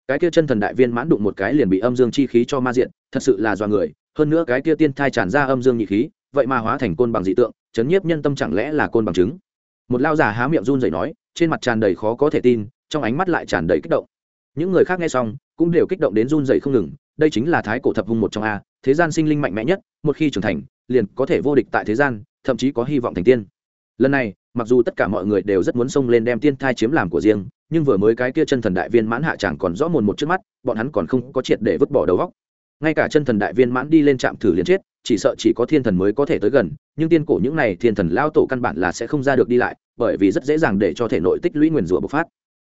Cái kia chân thần đại viên mãn đụng một cái liền bị âm dương chi khí cho ma diện thật sự là do người, hơn nữa cái kia tiên thai tràn ra âm dương nhị khí, vậy mà hóa thành côn bằng dị tượng, chấn nhiếp nhân tâm chẳng lẽ là côn bằng chứng? Một lao giả há miệng run rẩy nói, trên mặt tràn đầy khó có thể tin, trong ánh mắt lại tràn đầy kích động. Những người khác nghe xong, cũng đều kích động đến run rẩy không ngừng, đây chính là thái cổ thập hung một trong a, thế gian sinh linh mạnh mẽ nhất, một khi trưởng thành, liền có thể vô địch tại thế gian, thậm chí có hy vọng thành tiên. Lần này, mặc dù tất cả mọi người đều rất muốn xông lên đem tiên thai chiếm làm của riêng, nhưng vừa mới cái kia chân thần đại viên mãn hạ chẳng còn rõ mồn một trước mắt, bọn hắn còn không có triệt để vứt bỏ đầu góc ngay cả chân thần đại viên mãn đi lên trạm thử liền chết chỉ sợ chỉ có thiên thần mới có thể tới gần, nhưng tiên cổ những này thiên thần lao tổ căn bản là sẽ không ra được đi lại, bởi vì rất dễ dàng để cho thể nội tích lũy nguyền rủa bộc phát.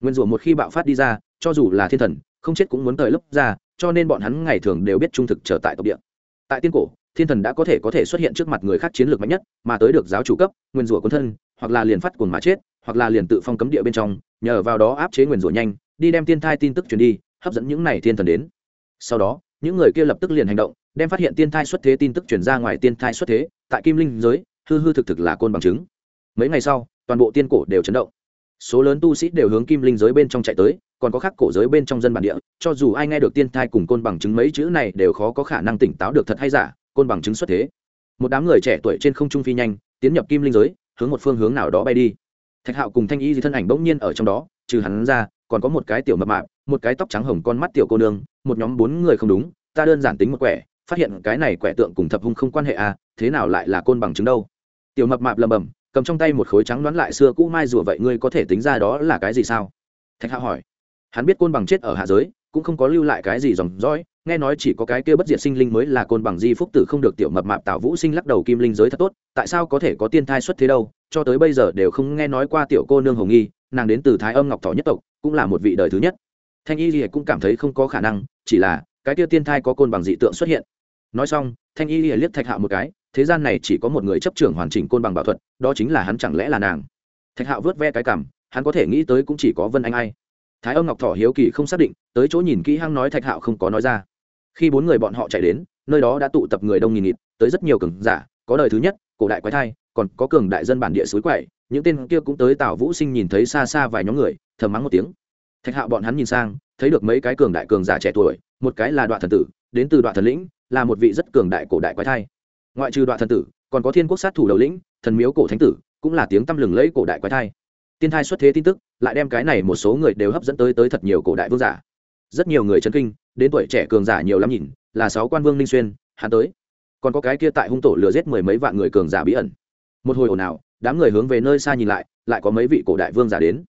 Nguyền rủa một khi bạo phát đi ra, cho dù là thiên thần, không chết cũng muốn thời lấp ra, cho nên bọn hắn ngày thường đều biết trung thực trở tại tộc địa. Tại tiên cổ, thiên thần đã có thể có thể xuất hiện trước mặt người khác chiến lược mạnh nhất, mà tới được giáo chủ cấp, nguyên rủa quân thân, hoặc là liền phát cuồng mà chết, hoặc là liền tự phong cấm địa bên trong, nhờ vào đó áp chế nguyên rủa nhanh, đi đem tiên thai tin tức truyền đi, hấp dẫn những này thiên thần đến. Sau đó, những người kia lập tức liền hành động đem phát hiện tiên thai xuất thế tin tức truyền ra ngoài tiên thai xuất thế, tại kim linh giới, hư hư thực thực là côn bằng chứng. Mấy ngày sau, toàn bộ tiên cổ đều chấn động. Số lớn tu sĩ đều hướng kim linh giới bên trong chạy tới, còn có khắc cổ giới bên trong dân bản địa, cho dù ai nghe được tiên thai cùng côn bằng chứng mấy chữ này đều khó có khả năng tỉnh táo được thật hay giả, côn bằng chứng xuất thế. Một đám người trẻ tuổi trên không trung phi nhanh, tiến nhập kim linh giới, hướng một phương hướng nào đó bay đi. Thạch hạo cùng thanh y di thân ảnh bỗng nhiên ở trong đó, trừ hắn ra, còn có một cái tiểu mập mạp, một cái tóc trắng hồng con mắt tiểu cô nương, một nhóm bốn người không đúng, ta đơn giản tính một quẻ phát hiện cái này quẻ tượng cùng thập hung không quan hệ à thế nào lại là côn bằng chứng đâu? Tiểu mập mạp lầm bầm, cầm trong tay một khối trắng đoán lại xưa cũ mai rùa vậy ngươi có thể tính ra đó là cái gì sao? Thạch hạo hỏi. Hắn biết côn bằng chết ở hạ giới, cũng không có lưu lại cái gì dòng dõi, nghe nói chỉ có cái kia bất diệt sinh linh mới là côn bằng di phúc tử không được tiểu mập mạp tạo vũ sinh lắc đầu kim linh giới thật tốt, tại sao có thể có tiên thai xuất thế đâu, cho tới bây giờ đều không nghe nói qua tiểu cô nương hồng nghi, nàng đến từ thái âm ngọc thọ nhất tộc, cũng là một vị đời thứ nhất. Thanh y thì cũng cảm thấy không có khả năng, chỉ là cái kia tiên thai có côn bằng dị tượng xuất hiện nói xong, thanh y lìa liếc thạch hạo một cái, thế gian này chỉ có một người chấp trưởng hoàn chỉnh côn bằng bảo thuật, đó chính là hắn chẳng lẽ là nàng? Thạch hạo vớt ve cái cảm hắn có thể nghĩ tới cũng chỉ có vân anh ai. Thái âm ngọc thọ hiếu kỳ không xác định, tới chỗ nhìn kỹ hăng nói thạch hạo không có nói ra. Khi bốn người bọn họ chạy đến, nơi đó đã tụ tập người đông nghìn nghịt, tới rất nhiều cường giả, có đời thứ nhất, cổ đại quái thai, còn có cường đại dân bản địa suối quậy, những tên kia cũng tới tào vũ sinh nhìn thấy xa xa vài nhóm người, thầm mắng một tiếng. Thạch hạo bọn hắn nhìn sang, thấy được mấy cái cường đại cường giả trẻ tuổi, một cái là đoạn thần tử đến từ đoạn thần lĩnh, là một vị rất cường đại cổ đại quái thai. Ngoại trừ đoạn thần tử, còn có thiên quốc sát thủ đầu lĩnh, thần miếu cổ thánh tử, cũng là tiếng tăm lừng lẫy cổ đại quái thai. Tiên thai xuất thế tin tức, lại đem cái này một số người đều hấp dẫn tới tới thật nhiều cổ đại vương giả. Rất nhiều người chấn kinh, đến tuổi trẻ cường giả nhiều lắm nhìn, là sáu quan vương ninh xuyên, hắn tới. Còn có cái kia tại hung tổ lừa giết mười mấy vạn người cường giả bí ẩn. Một hồi ồn ào, đám người hướng về nơi xa nhìn lại lại có mấy vị cổ đại vương giả đến.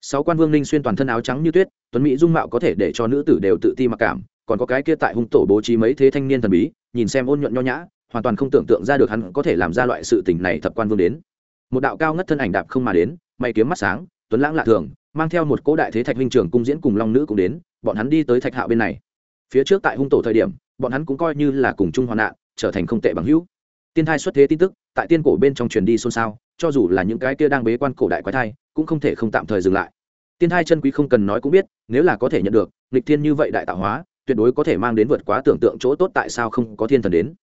Sáu quan vương ninh xuyên toàn thân áo trắng như tuyết, tuấn mỹ dung mạo có thể để cho nữ tử đều tự ti mặc cảm còn có cái kia tại hung tổ bố trí mấy thế thanh niên thần bí, nhìn xem ôn nhuận nho nhã, hoàn toàn không tưởng tượng ra được hắn có thể làm ra loại sự tình này thập quan vương đến. Một đạo cao ngất thân ảnh đạp không mà đến, mày kiếm mắt sáng, tuấn lãng lạ thường, mang theo một cỗ đại thế thạch huynh trưởng cung diễn cùng long nữ cũng đến, bọn hắn đi tới thạch hạo bên này. Phía trước tại hung tổ thời điểm, bọn hắn cũng coi như là cùng chung hoạn nạn, trở thành không tệ bằng hữu. Tiên thai xuất thế tin tức, tại tiên cổ bên trong truyền đi xôn xao, cho dù là những cái kia đang bế quan cổ đại quái thai, cũng không thể không tạm thời dừng lại. Tiên thai chân quý không cần nói cũng biết, nếu là có thể nhận được, nghịch thiên như vậy đại tạo hóa tuyệt đối có thể mang đến vượt quá tưởng tượng chỗ tốt tại sao không có thiên thần đến.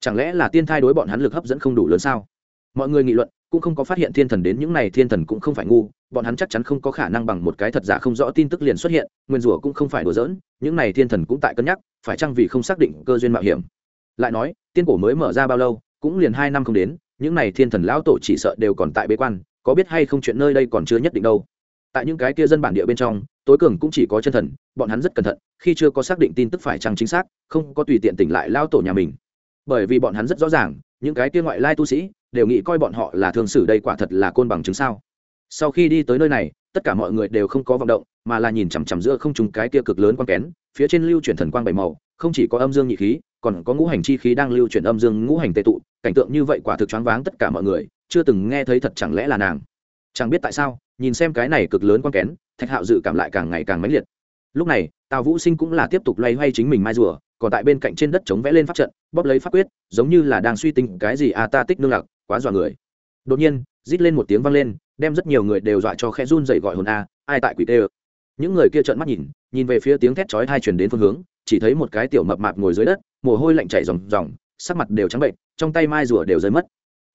Chẳng lẽ là tiên thai đối bọn hắn lực hấp dẫn không đủ lớn sao? Mọi người nghị luận, cũng không có phát hiện thiên thần đến, những này thiên thần cũng không phải ngu, bọn hắn chắc chắn không có khả năng bằng một cái thật giả không rõ tin tức liền xuất hiện, nguyên rủa cũng không phải đùa giỡn, những này thiên thần cũng tại cân nhắc, phải chăng vì không xác định cơ duyên mạo hiểm? Lại nói, tiên cổ mới mở ra bao lâu, cũng liền hai năm không đến, những này thiên thần lão tổ chỉ sợ đều còn tại bế quan, có biết hay không chuyện nơi đây còn chưa nhất định đâu tại những cái kia dân bản địa bên trong, tối cường cũng chỉ có chân thần, bọn hắn rất cẩn thận, khi chưa có xác định tin tức phải chăng chính xác, không có tùy tiện tỉnh lại lao tổ nhà mình. Bởi vì bọn hắn rất rõ ràng, những cái kia ngoại lai tu sĩ, đều nghĩ coi bọn họ là thương sử đây quả thật là côn bằng chứng sao. Sau khi đi tới nơi này, tất cả mọi người đều không có vọng động, mà là nhìn chằm chằm giữa không trùng cái kia cực lớn quang kén, phía trên lưu chuyển thần quang bảy màu, không chỉ có âm dương nhị khí, còn có ngũ hành chi khí đang lưu chuyển âm dương ngũ hành tệ tụ, cảnh tượng như vậy quả thực choáng váng tất cả mọi người, chưa từng nghe thấy thật chẳng lẽ là nàng chẳng biết tại sao, nhìn xem cái này cực lớn quang kén, thạch hạo dự cảm lại càng ngày càng mãnh liệt. Lúc này, tào vũ sinh cũng là tiếp tục loay hoay chính mình mai rùa, còn tại bên cạnh trên đất chống vẽ lên pháp trận, bóp lấy pháp quyết, giống như là đang suy tính cái gì a ta tích nương lạc quá dọa người. Đột nhiên, rít lên một tiếng vang lên, đem rất nhiều người đều dọa cho khẽ run dậy gọi hồn a, ai tại quỷ tê ơ. Những người kia trợn mắt nhìn nhìn về phía tiếng thét chói hai chuyển đến phương hướng, chỉ thấy một cái tiểu mập mạp ngồi dưới đất, mồ hôi lạnh chảy ròng ròng, sắc mặt đều trắng bệnh, trong tay mai rùa đều rơi mất.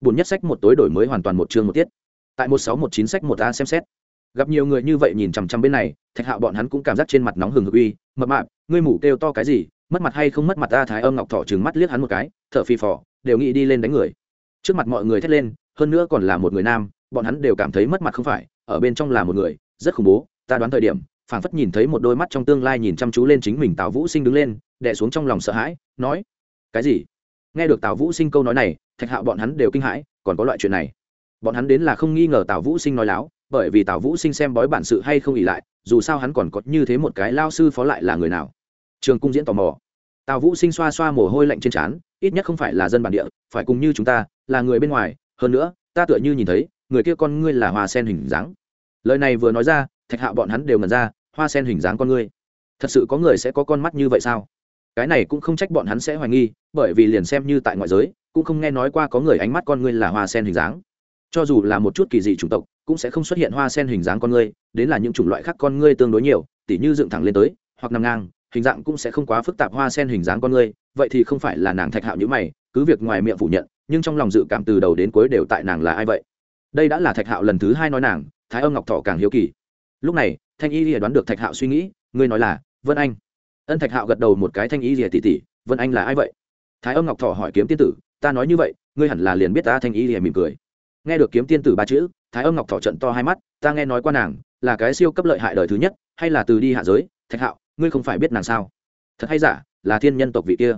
Bùn nhất sách một tối đổi mới hoàn toàn một chương một tiết tại một sáu một chín sách một a xem xét. Gặp nhiều người như vậy nhìn chằm chằm bên này, thạch hạo bọn hắn cũng cảm giác trên mặt nóng hừng hực uy, mập mạp, ngươi mủ kêu to cái gì, mất mặt hay không mất mặt ta thái âm ngọc thọ trừng mắt liếc hắn một cái, thở phì phò, đều nghĩ đi lên đánh người. Trước mặt mọi người thét lên, hơn nữa còn là một người nam, bọn hắn đều cảm thấy mất mặt không phải, ở bên trong là một người, rất khủng bố, ta đoán thời điểm, phảng phất nhìn thấy một đôi mắt trong tương lai nhìn chăm chú lên chính mình tào vũ sinh đứng lên, đè xuống trong lòng sợ hãi, nói, cái gì? Nghe được tào vũ sinh câu nói này, thạch hạo bọn hắn đều kinh hãi, còn có loại chuyện này bọn hắn đến là không nghi ngờ tào vũ sinh nói láo, bởi vì tào vũ sinh xem bói bản sự hay không ỉ lại, dù sao hắn còn có như thế một cái lao sư phó lại là người nào. Trường cung diễn tò mò. Tào vũ sinh xoa xoa mồ hôi lạnh trên trán, ít nhất không phải là dân bản địa, phải cùng như chúng ta, là người bên ngoài, hơn nữa, ta tựa như nhìn thấy, người kia con ngươi là hoa sen hình dáng. Lời này vừa nói ra, thạch hạ bọn hắn đều ngần ra, hoa sen hình dáng con ngươi. Thật sự có người sẽ có con mắt như vậy sao? Cái này cũng không trách bọn hắn sẽ hoài nghi, bởi vì liền xem như tại ngoại giới, cũng không nghe nói qua có người ánh mắt con ngươi là hoa sen hình dáng cho dù là một chút kỳ dị chủng tộc, cũng sẽ không xuất hiện hoa sen hình dáng con ngươi, đến là những chủng loại khác con ngươi tương đối nhiều, tỉ như dựng thẳng lên tới, hoặc nằm ngang, hình dạng cũng sẽ không quá phức tạp hoa sen hình dáng con ngươi, vậy thì không phải là nàng thạch hạo như mày, cứ việc ngoài miệng phủ nhận, nhưng trong lòng dự cảm từ đầu đến cuối đều tại nàng là ai vậy? Đây đã là thạch hạo lần thứ hai nói nàng, thái âm ngọc thọ càng hiếu kỳ. Lúc này, thanh y lìa đoán được thạch hạo suy nghĩ, ngươi nói là, vân anh. Ân thạch hạo gật đầu một cái thanh y lìa tỉ tỉ, vân anh là ai vậy? Thái âm ngọc thọ hỏi kiếm tiên tử, ta nói như vậy, ngươi hẳn là liền biết ta thanh y lìa mỉm cười nghe được kiếm tiên tử ba chữ, thái âm ngọc thọ trận to hai mắt, ta nghe nói qua nàng, là cái siêu cấp lợi hại đời thứ nhất, hay là từ đi hạ giới, thạch hạo, ngươi không phải biết nàng sao? Thật hay giả, là thiên nhân tộc vị kia.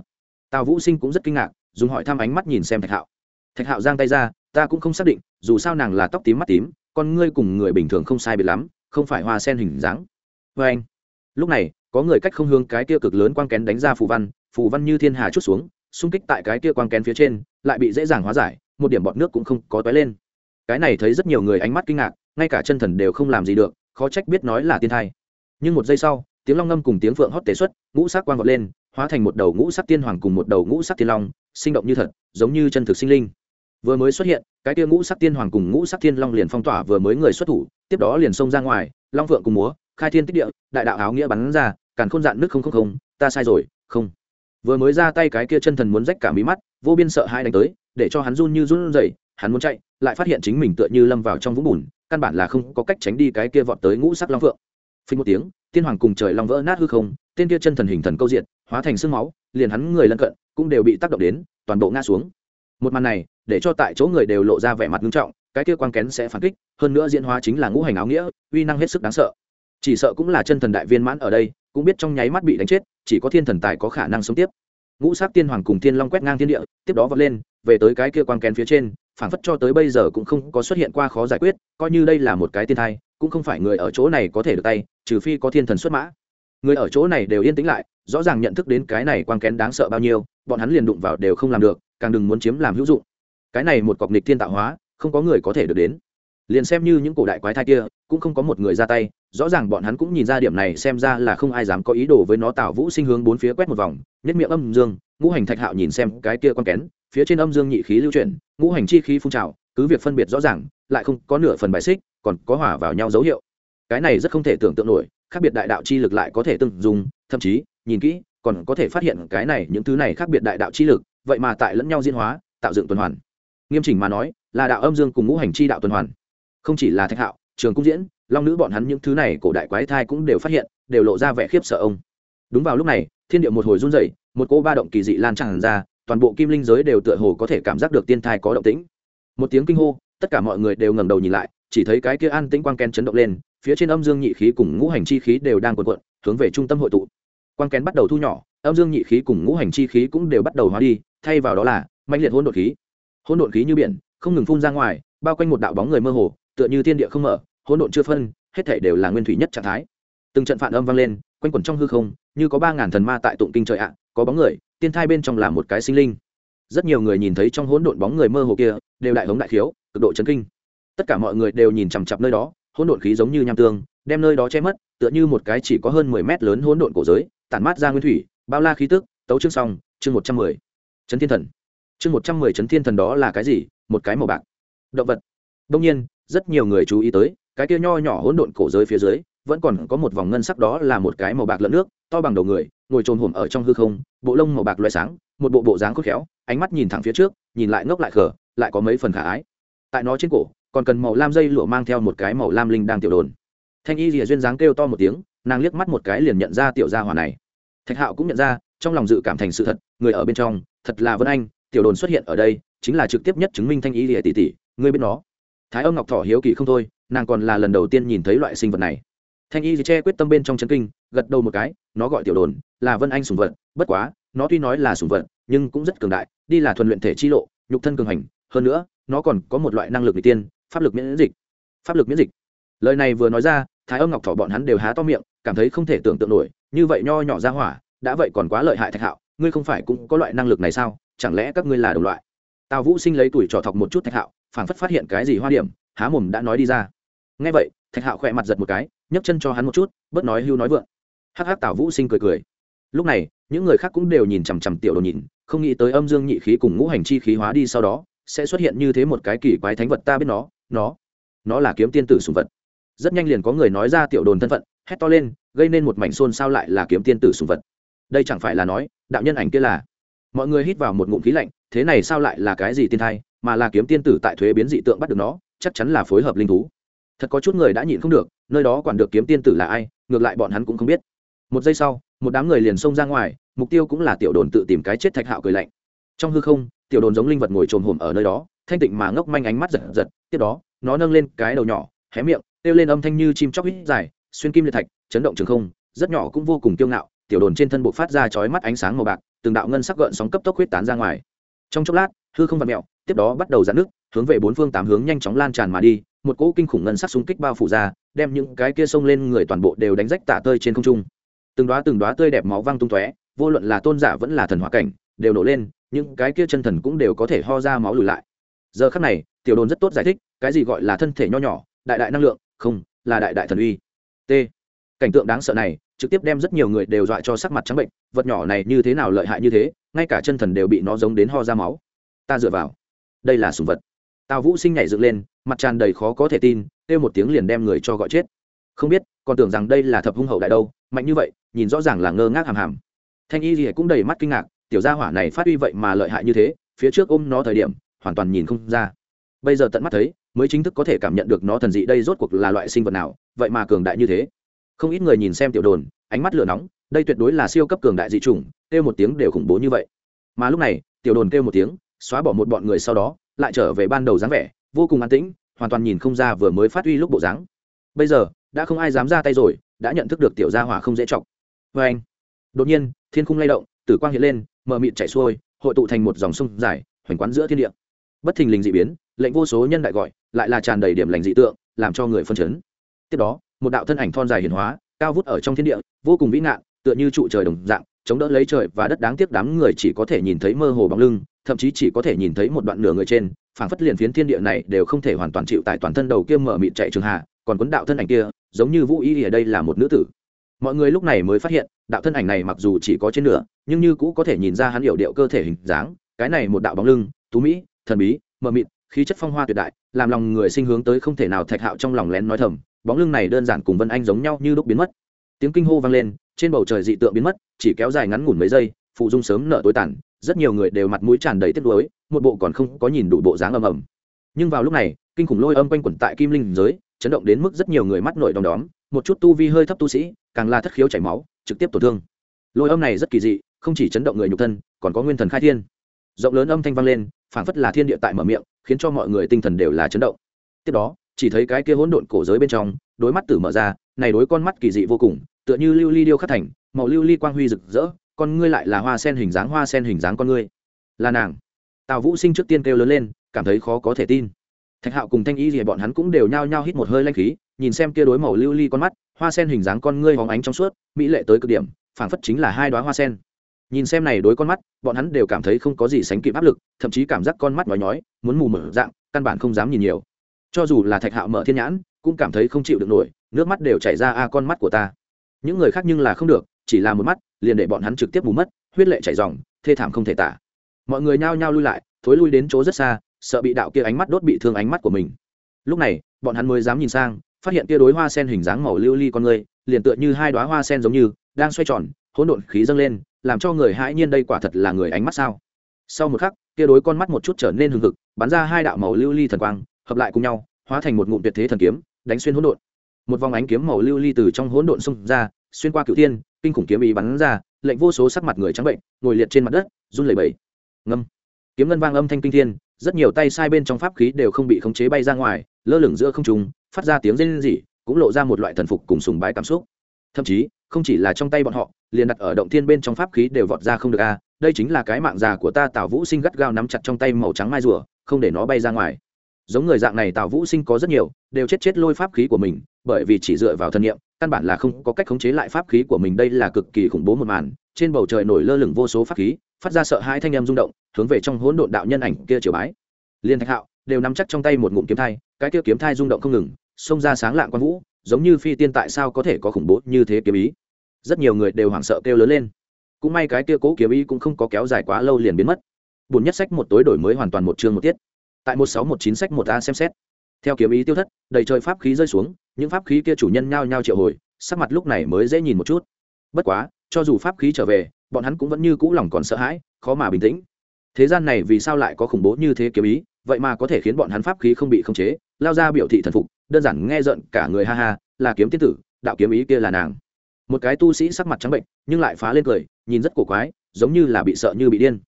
Tào vũ sinh cũng rất kinh ngạc, dùng hỏi thăm ánh mắt nhìn xem thạch hạo. Thạch hạo giang tay ra, ta cũng không xác định, dù sao nàng là tóc tím mắt tím, con ngươi cùng người bình thường không sai biệt lắm, không phải hoa sen hình dáng. Vê anh, lúc này, có người cách không hướng cái kia cực lớn quang kén đánh ra phù văn phù văn như thiên hà chút xuống, xung kích tại cái kia quang kén phía trên, lại bị dễ dàng hóa giải một điểm bọt nước cũng không có tóe lên. Cái này thấy rất nhiều người ánh mắt kinh ngạc, ngay cả chân thần đều không làm gì được, khó trách biết nói là tiên thai. Nhưng một giây sau, tiếng long ngâm cùng tiếng phượng hót tế xuất, ngũ sắc quang vọt lên, hóa thành một đầu ngũ sắc tiên hoàng cùng một đầu ngũ sắc tiên long, sinh động như thật, giống như chân thực sinh linh. Vừa mới xuất hiện, cái tia ngũ sắc tiên hoàng cùng ngũ sắc tiên long liền phong tỏa vừa mới người xuất thủ, tiếp đó liền xông ra ngoài, long phượng cùng múa, khai thiên tích địa, đại đạo áo nghĩa bắn ra, càn khôn dạn nước không không không, ta sai rồi, không. Vừa mới ra tay cái kia chân thần muốn rách cả mí mắt, vô biên sợ hai đánh tới để cho hắn run như run rẩy, hắn muốn chạy, lại phát hiện chính mình tựa như lâm vào trong vũng bùn, căn bản là không có cách tránh đi cái kia vọt tới ngũ sắc long phượng. Phình một tiếng, tiên hoàng cùng trời long vỡ nát hư không, tên kia chân thần hình thần câu diện hóa thành sương máu, liền hắn người lân cận cũng đều bị tác động đến, toàn bộ ngã xuống. Một màn này, để cho tại chỗ người đều lộ ra vẻ mặt nghiêm trọng, cái kia quang kén sẽ phản kích, hơn nữa diễn hóa chính là ngũ hành áo nghĩa, uy năng hết sức đáng sợ. Chỉ sợ cũng là chân thần đại viên mãn ở đây, cũng biết trong nháy mắt bị đánh chết, chỉ có thiên thần tài có khả năng sống tiếp ngũ sát tiên hoàng cùng thiên long quét ngang thiên địa, tiếp đó vọt lên, về tới cái kia quang kén phía trên, phảng phất cho tới bây giờ cũng không có xuất hiện qua khó giải quyết, coi như đây là một cái tiên thai, cũng không phải người ở chỗ này có thể được tay, trừ phi có thiên thần xuất mã. Người ở chỗ này đều yên tĩnh lại, rõ ràng nhận thức đến cái này quang kén đáng sợ bao nhiêu, bọn hắn liền đụng vào đều không làm được, càng đừng muốn chiếm làm hữu dụng. Cái này một cọc nịch thiên tạo hóa, không có người có thể được đến. Liền xem như những cổ đại quái thai kia cũng không có một người ra tay, rõ ràng bọn hắn cũng nhìn ra điểm này xem ra là không ai dám có ý đồ với nó tạo vũ sinh hướng bốn phía quét một vòng, nhất miệng âm dương, ngũ hành thạch hạo nhìn xem cái kia con kén, phía trên âm dương nhị khí lưu chuyển, ngũ hành chi khí phun trào, cứ việc phân biệt rõ ràng, lại không có nửa phần bài xích, còn có hỏa vào nhau dấu hiệu. Cái này rất không thể tưởng tượng nổi, khác biệt đại đạo chi lực lại có thể từng dùng thậm chí, nhìn kỹ, còn có thể phát hiện cái này những thứ này khác biệt đại đạo chi lực, vậy mà tại lẫn nhau diễn hóa, tạo dựng tuần hoàn. Nghiêm chỉnh mà nói, là đạo âm dương cùng ngũ hành chi đạo tuần hoàn, không chỉ là thạch hạo trường cung diễn, long nữ bọn hắn những thứ này cổ đại quái thai cũng đều phát hiện, đều lộ ra vẻ khiếp sợ ông. Đúng vào lúc này, thiên địa một hồi run rẩy, một cô ba động kỳ dị lan tràn ra, toàn bộ kim linh giới đều tựa hồ có thể cảm giác được tiên thai có động tĩnh. Một tiếng kinh hô, tất cả mọi người đều ngẩng đầu nhìn lại, chỉ thấy cái kia an tĩnh quang kén chấn động lên, phía trên âm dương nhị khí cùng ngũ hành chi khí đều đang cuộn cuộn, hướng về trung tâm hội tụ. Quang kén bắt đầu thu nhỏ, âm dương nhị khí cùng ngũ hành chi khí cũng đều bắt đầu hóa đi, thay vào đó là mạnh liệt hỗn độn khí. Hỗn độn khí như biển, không ngừng phun ra ngoài, bao quanh một đạo bóng người mơ hồ, tựa như thiên địa không mở hỗn độn chưa phân, hết thảy đều là nguyên thủy nhất trạng thái. Từng trận phản âm vang lên, quanh quẩn trong hư không, như có ba ngàn thần ma tại tụng kinh trời ạ, có bóng người, tiên thai bên trong là một cái sinh linh. Rất nhiều người nhìn thấy trong hỗn độn bóng người mơ hồ kia, đều đại hống đại khiếu, cực độ chấn kinh. Tất cả mọi người đều nhìn chằm chặp nơi đó, hỗn độn khí giống như nham tương, đem nơi đó che mất, tựa như một cái chỉ có hơn mười mét lớn hỗn độn cổ giới, tản mát ra nguyên thủy, bao la khí tức, tấu chương xong, chương một trăm mười. Chấn thiên thần. Chương một trăm mười chấn thiên thần đó là cái gì? Một cái màu bạc. Động vật. Đông nhiên, rất nhiều người chú ý tới cái kia nho nhỏ hỗn độn cổ giới phía dưới, vẫn còn có một vòng ngân sắc đó là một cái màu bạc lợn nước, to bằng đầu người, ngồi trồn hổm ở trong hư không, bộ lông màu bạc loại sáng, một bộ bộ dáng khôn khéo, ánh mắt nhìn thẳng phía trước, nhìn lại ngốc lại khờ, lại có mấy phần khả ái. Tại nó trên cổ, còn cần màu lam dây lụa mang theo một cái màu lam linh đang tiểu đồn. Thanh y rìa duyên dáng kêu to một tiếng, nàng liếc mắt một cái liền nhận ra tiểu gia hỏa này. Thạch hạo cũng nhận ra, trong lòng dự cảm thành sự thật, người ở bên trong, thật là vân anh, tiểu đồn xuất hiện ở đây, chính là trực tiếp nhất chứng minh thanh y rìa tỷ tỷ, ngươi biết nó thái âm ngọc thỏ hiếu kỳ không thôi, nàng còn là lần đầu tiên nhìn thấy loại sinh vật này. Thanh y che quyết tâm bên trong chân kinh, gật đầu một cái, nó gọi tiểu đồn, là vân anh sùng vật, bất quá, nó tuy nói là sùng vật, nhưng cũng rất cường đại, đi là thuần luyện thể chi lộ, nhục thân cường hành, hơn nữa, nó còn có một loại năng lực n tiên, pháp lực miễn dịch. Pháp lực miễn dịch. Lời này vừa nói ra, thái âm ngọc thỏ bọn hắn đều há to miệng, cảm thấy không thể tưởng tượng nổi, như vậy nho nhỏ ra hỏa, đã vậy còn quá lợi hại thạch hạo, ngươi không phải cũng có loại năng lực này sao? Chẳng lẽ các ngươi là đồng loại? Tào vũ sinh lấy tuổi trò thọc một chút thạch hạo, phảng phất phát hiện cái gì hoa điểm, há mồm đã nói đi ra. Ngay vậy, thạch hạo khỏe mặt giật một cái, nhấc chân cho hắn một chút, bớt nói hưu nói vượng. Hắc hắc tào vũ sinh cười cười. Lúc này, những người khác cũng đều nhìn chằm chằm tiểu đồ nhìn, không nghĩ tới âm dương nhị khí cùng ngũ hành chi khí hóa đi sau đó, sẽ xuất hiện như thế một cái kỳ quái thánh vật ta biết nó nó nó là kiếm tiên tử sùng vật. Rất nhanh liền có người nói ra tiểu đồn thân phận, hét to lên, gây nên một mảnh xôn sao lại là kiếm tiên tử sùng vật. Đây chẳng phải là nói, đạo nhân ảnh kia là. Mọi người hít vào một ngụm khí lạnh thế này sao lại là cái gì tiên thai, mà là kiếm tiên tử tại thuế biến dị tượng bắt được nó, chắc chắn là phối hợp linh thú. Thật có chút người đã nhịn không được, nơi đó quản được kiếm tiên tử là ai, ngược lại bọn hắn cũng không biết. Một giây sau, một đám người liền xông ra ngoài, mục tiêu cũng là tiểu đồn tự tìm cái chết thạch hạo cười lạnh. Trong hư không, tiểu đồn giống linh vật ngồi trồm hổm ở nơi đó, thanh tịnh mà ngốc manh ánh mắt giật giật, tiếp đó, nó nâng lên cái đầu nhỏ, hé miệng, kêu lên âm thanh như chim chóc hít dài, xuyên kim liệt thạch, chấn động trường không, rất nhỏ cũng vô cùng kiêu ngạo, tiểu đồn trên thân bộ phát ra chói mắt ánh sáng màu bạc, từng đạo ngân sắc gợn sóng cấp tốc huyết tán ra ngoài trong chốc lát, hư không vặt mẹo tiếp đó bắt đầu giãn nước hướng về bốn phương tám hướng nhanh chóng lan tràn mà đi, một cỗ kinh khủng ngân sắc xung kích bao phủ ra, đem những cái kia xông lên người toàn bộ đều đánh rách tả tơi trên không trung. Từng đóa từng đóa tươi đẹp máu văng tung tóe, vô luận là tôn giả vẫn là thần hóa cảnh, đều nổ lên, những cái kia chân thần cũng đều có thể ho ra máu lùi lại. Giờ khắc này, tiểu đồn rất tốt giải thích, cái gì gọi là thân thể nho nhỏ, đại đại năng lượng, không, là đại đại thần uy. T cảnh tượng đáng sợ này trực tiếp đem rất nhiều người đều dọa cho sắc mặt trắng bệnh, vật nhỏ này như thế nào lợi hại như thế, ngay cả chân thần đều bị nó giống đến ho ra máu. Ta dựa vào. Đây là sùng vật. Tào vũ sinh nhảy dựng lên, mặt tràn đầy khó có thể tin, kêu một tiếng liền đem người cho gọi chết. Không biết, còn tưởng rằng đây là thập hung hậu đại đâu, mạnh như vậy, nhìn rõ ràng là ngơ ngác hàm hàm. Thanh y thì cũng đầy mắt kinh ngạc, tiểu gia hỏa này phát huy vậy mà lợi hại như thế, phía trước ôm nó thời điểm, hoàn toàn nhìn không ra. Bây giờ tận mắt thấy, mới chính thức có thể cảm nhận được nó thần dị đây rốt cuộc là loại sinh vật nào, vậy mà cường đại như thế không ít người nhìn xem tiểu đồn, ánh mắt lửa nóng, đây tuyệt đối là siêu cấp cường đại dị chủng, kêu một tiếng đều khủng bố như vậy. Mà lúc này, tiểu đồn kêu một tiếng, xóa bỏ một bọn người sau đó, lại trở về ban đầu dáng vẻ, vô cùng an tĩnh, hoàn toàn nhìn không ra vừa mới phát uy lúc bộ dáng. Bây giờ, đã không ai dám ra tay rồi, đã nhận thức được tiểu gia hỏa không dễ chọc. Vê anh, đột nhiên, thiên khung lay động, tử quang hiện lên, mờ mịt chảy xuôi, hội tụ thành một dòng sông dài, hoành quán giữa thiên địa. Bất thình lình dị biến, lệnh vô số nhân đại gọi, lại là tràn đầy điểm lành dị tượng, làm cho người phân chấn. Tiếp đó một đạo thân ảnh thon dài hiển hóa, cao vút ở trong thiên địa, vô cùng vĩ ngạn, tựa như trụ trời đồng dạng, chống đỡ lấy trời và đất đáng tiếc đám người chỉ có thể nhìn thấy mơ hồ bóng lưng, thậm chí chỉ có thể nhìn thấy một đoạn nửa người trên, phảng phất liền phiến thiên địa này đều không thể hoàn toàn chịu tại toàn thân đầu kia mở mịt chạy trường hạ, còn quấn đạo thân ảnh kia, giống như vũ y ở đây là một nữ tử. Mọi người lúc này mới phát hiện, đạo thân ảnh này mặc dù chỉ có trên nửa, nhưng như cũ có thể nhìn ra hắn hiểu điệu cơ thể hình dáng, cái này một đạo bóng lưng, tú mỹ, thần bí, mờ mịt khí chất phong hoa tuyệt đại, làm lòng người sinh hướng tới không thể nào thạch hạo trong lòng lén nói thầm, bóng lưng này đơn giản cùng vân anh giống nhau như lúc biến mất. Tiếng kinh hô vang lên, trên bầu trời dị tượng biến mất, chỉ kéo dài ngắn ngủn mấy giây, phụ dung sớm nợ tối tàn, rất nhiều người đều mặt mũi tràn đầy tiếc nuối, một bộ còn không có nhìn đủ bộ dáng ầm ầm. Nhưng vào lúc này, kinh khủng lôi âm quanh quẩn tại kim linh giới, chấn động đến mức rất nhiều người mắt nổi đom đóm, một chút tu vi hơi thấp tu sĩ, càng là thất khiếu chảy máu, trực tiếp tổn thương. Lôi âm này rất kỳ dị, không chỉ chấn động người nhục thân, còn có nguyên thần khai thiên. Rộng lớn âm thanh vang lên, phảng phất là thiên địa tại mở miệng khiến cho mọi người tinh thần đều là chấn động. Tiếp đó, chỉ thấy cái kia hỗn độn cổ giới bên trong, đối mắt tử mở ra, này đối con mắt kỳ dị vô cùng, tựa như lưu ly điêu khắc thành, màu lưu ly quang huy rực rỡ, con ngươi lại là hoa sen hình dáng, hoa sen hình dáng con ngươi. Là nàng. Tào vũ sinh trước tiên kêu lớn lên, cảm thấy khó có thể tin. Thạch hạo cùng thanh y thì bọn hắn cũng đều nhao nhao hít một hơi lanh khí, nhìn xem kia đối màu lưu ly con mắt, hoa sen hình dáng con ngươi hóng ánh trong suốt, mỹ lệ tới cực điểm, phảng phất chính là hai đoá hoa sen nhìn xem này đối con mắt, bọn hắn đều cảm thấy không có gì sánh kịp áp lực, thậm chí cảm giác con mắt nhói nhói, muốn mù mở dạng, căn bản không dám nhìn nhiều. Cho dù là thạch hạo mở thiên nhãn, cũng cảm thấy không chịu được nổi, nước mắt đều chảy ra, a, con mắt của ta. Những người khác nhưng là không được, chỉ là một mắt, liền để bọn hắn trực tiếp mù mất, huyết lệ chảy dòng, thê thảm không thể tả. Mọi người nhao nhao lui lại, thối lui đến chỗ rất xa, sợ bị đạo kia ánh mắt đốt bị thương ánh mắt của mình. Lúc này, bọn hắn mới dám nhìn sang, phát hiện kia đối hoa sen hình dáng màu lưu ly con người, liền tựa như hai đóa hoa sen giống như, đang xoay tròn, hỗn độn khí dâng lên làm cho người hãi nhiên đây quả thật là người ánh mắt sao? Sau một khắc, kia đối con mắt một chút trở nên hừng hực, bắn ra hai đạo màu lưu ly thần quang, hợp lại cùng nhau, hóa thành một ngụm tuyệt thế thần kiếm, đánh xuyên hỗn độn. Một vòng ánh kiếm màu lưu ly từ trong hỗn độn xông ra, xuyên qua cựu thiên, kinh khủng kiếm ý bắn ra, lệnh vô số sắc mặt người trắng bệnh, ngồi liệt trên mặt đất, run lẩy bẩy. Ngâm. Kiếm ngân vang âm thanh kinh thiên, rất nhiều tay sai bên trong pháp khí đều không bị khống chế bay ra ngoài, lơ lửng giữa không trung, phát ra tiếng rên rỉ, cũng lộ ra một loại thần phục cùng sùng bái cảm xúc. Thậm chí không chỉ là trong tay bọn họ, liền đặt ở động thiên bên trong pháp khí đều vọt ra không được a, đây chính là cái mạng già của ta tào vũ sinh gắt gao nắm chặt trong tay màu trắng mai rùa, không để nó bay ra ngoài. Giống người dạng này tào vũ sinh có rất nhiều, đều chết chết lôi pháp khí của mình, bởi vì chỉ dựa vào thân nhiệm căn bản là không có cách khống chế lại pháp khí của mình, đây là cực kỳ khủng bố một màn, trên bầu trời nổi lơ lửng vô số pháp khí, phát ra sợ hãi thanh em rung động, hướng về trong hỗn độn đạo nhân ảnh kia chiều bái. Liên thạch hạo đều nắm chắc trong tay một ngụm kiếm thai, cái kia kiếm thai rung động không ngừng, xông ra sáng lạng quan vũ, giống như phi tiên tại sao có thể có khủng bố như thế kiếm ý? Rất nhiều người đều hoảng sợ kêu lớn lên. Cũng may cái kia cố kiếm ý cũng không có kéo dài quá lâu liền biến mất. Bùn nhất sách một tối đổi mới hoàn toàn một chương một tiết. Tại một sáu một chín sách một a xem xét. Theo kiếm ý tiêu thất, đầy trời pháp khí rơi xuống, những pháp khí kia chủ nhân nhao nhao triệu hồi, sắc mặt lúc này mới dễ nhìn một chút. Bất quá, cho dù pháp khí trở về, bọn hắn cũng vẫn như cũ lòng còn sợ hãi, khó mà bình tĩnh. Thế gian này vì sao lại có khủng bố như thế kiếm ý? Vậy mà có thể khiến bọn hắn pháp khí không bị khống chế, lao ra biểu thị thần phục, đơn giản nghe giận cả người ha ha, là kiếm tiên tử, đạo kiếm ý kia là nàng một cái tu sĩ sắc mặt trắng bệnh, nhưng lại phá lên cười, nhìn rất cổ quái, giống như là bị sợ như bị điên.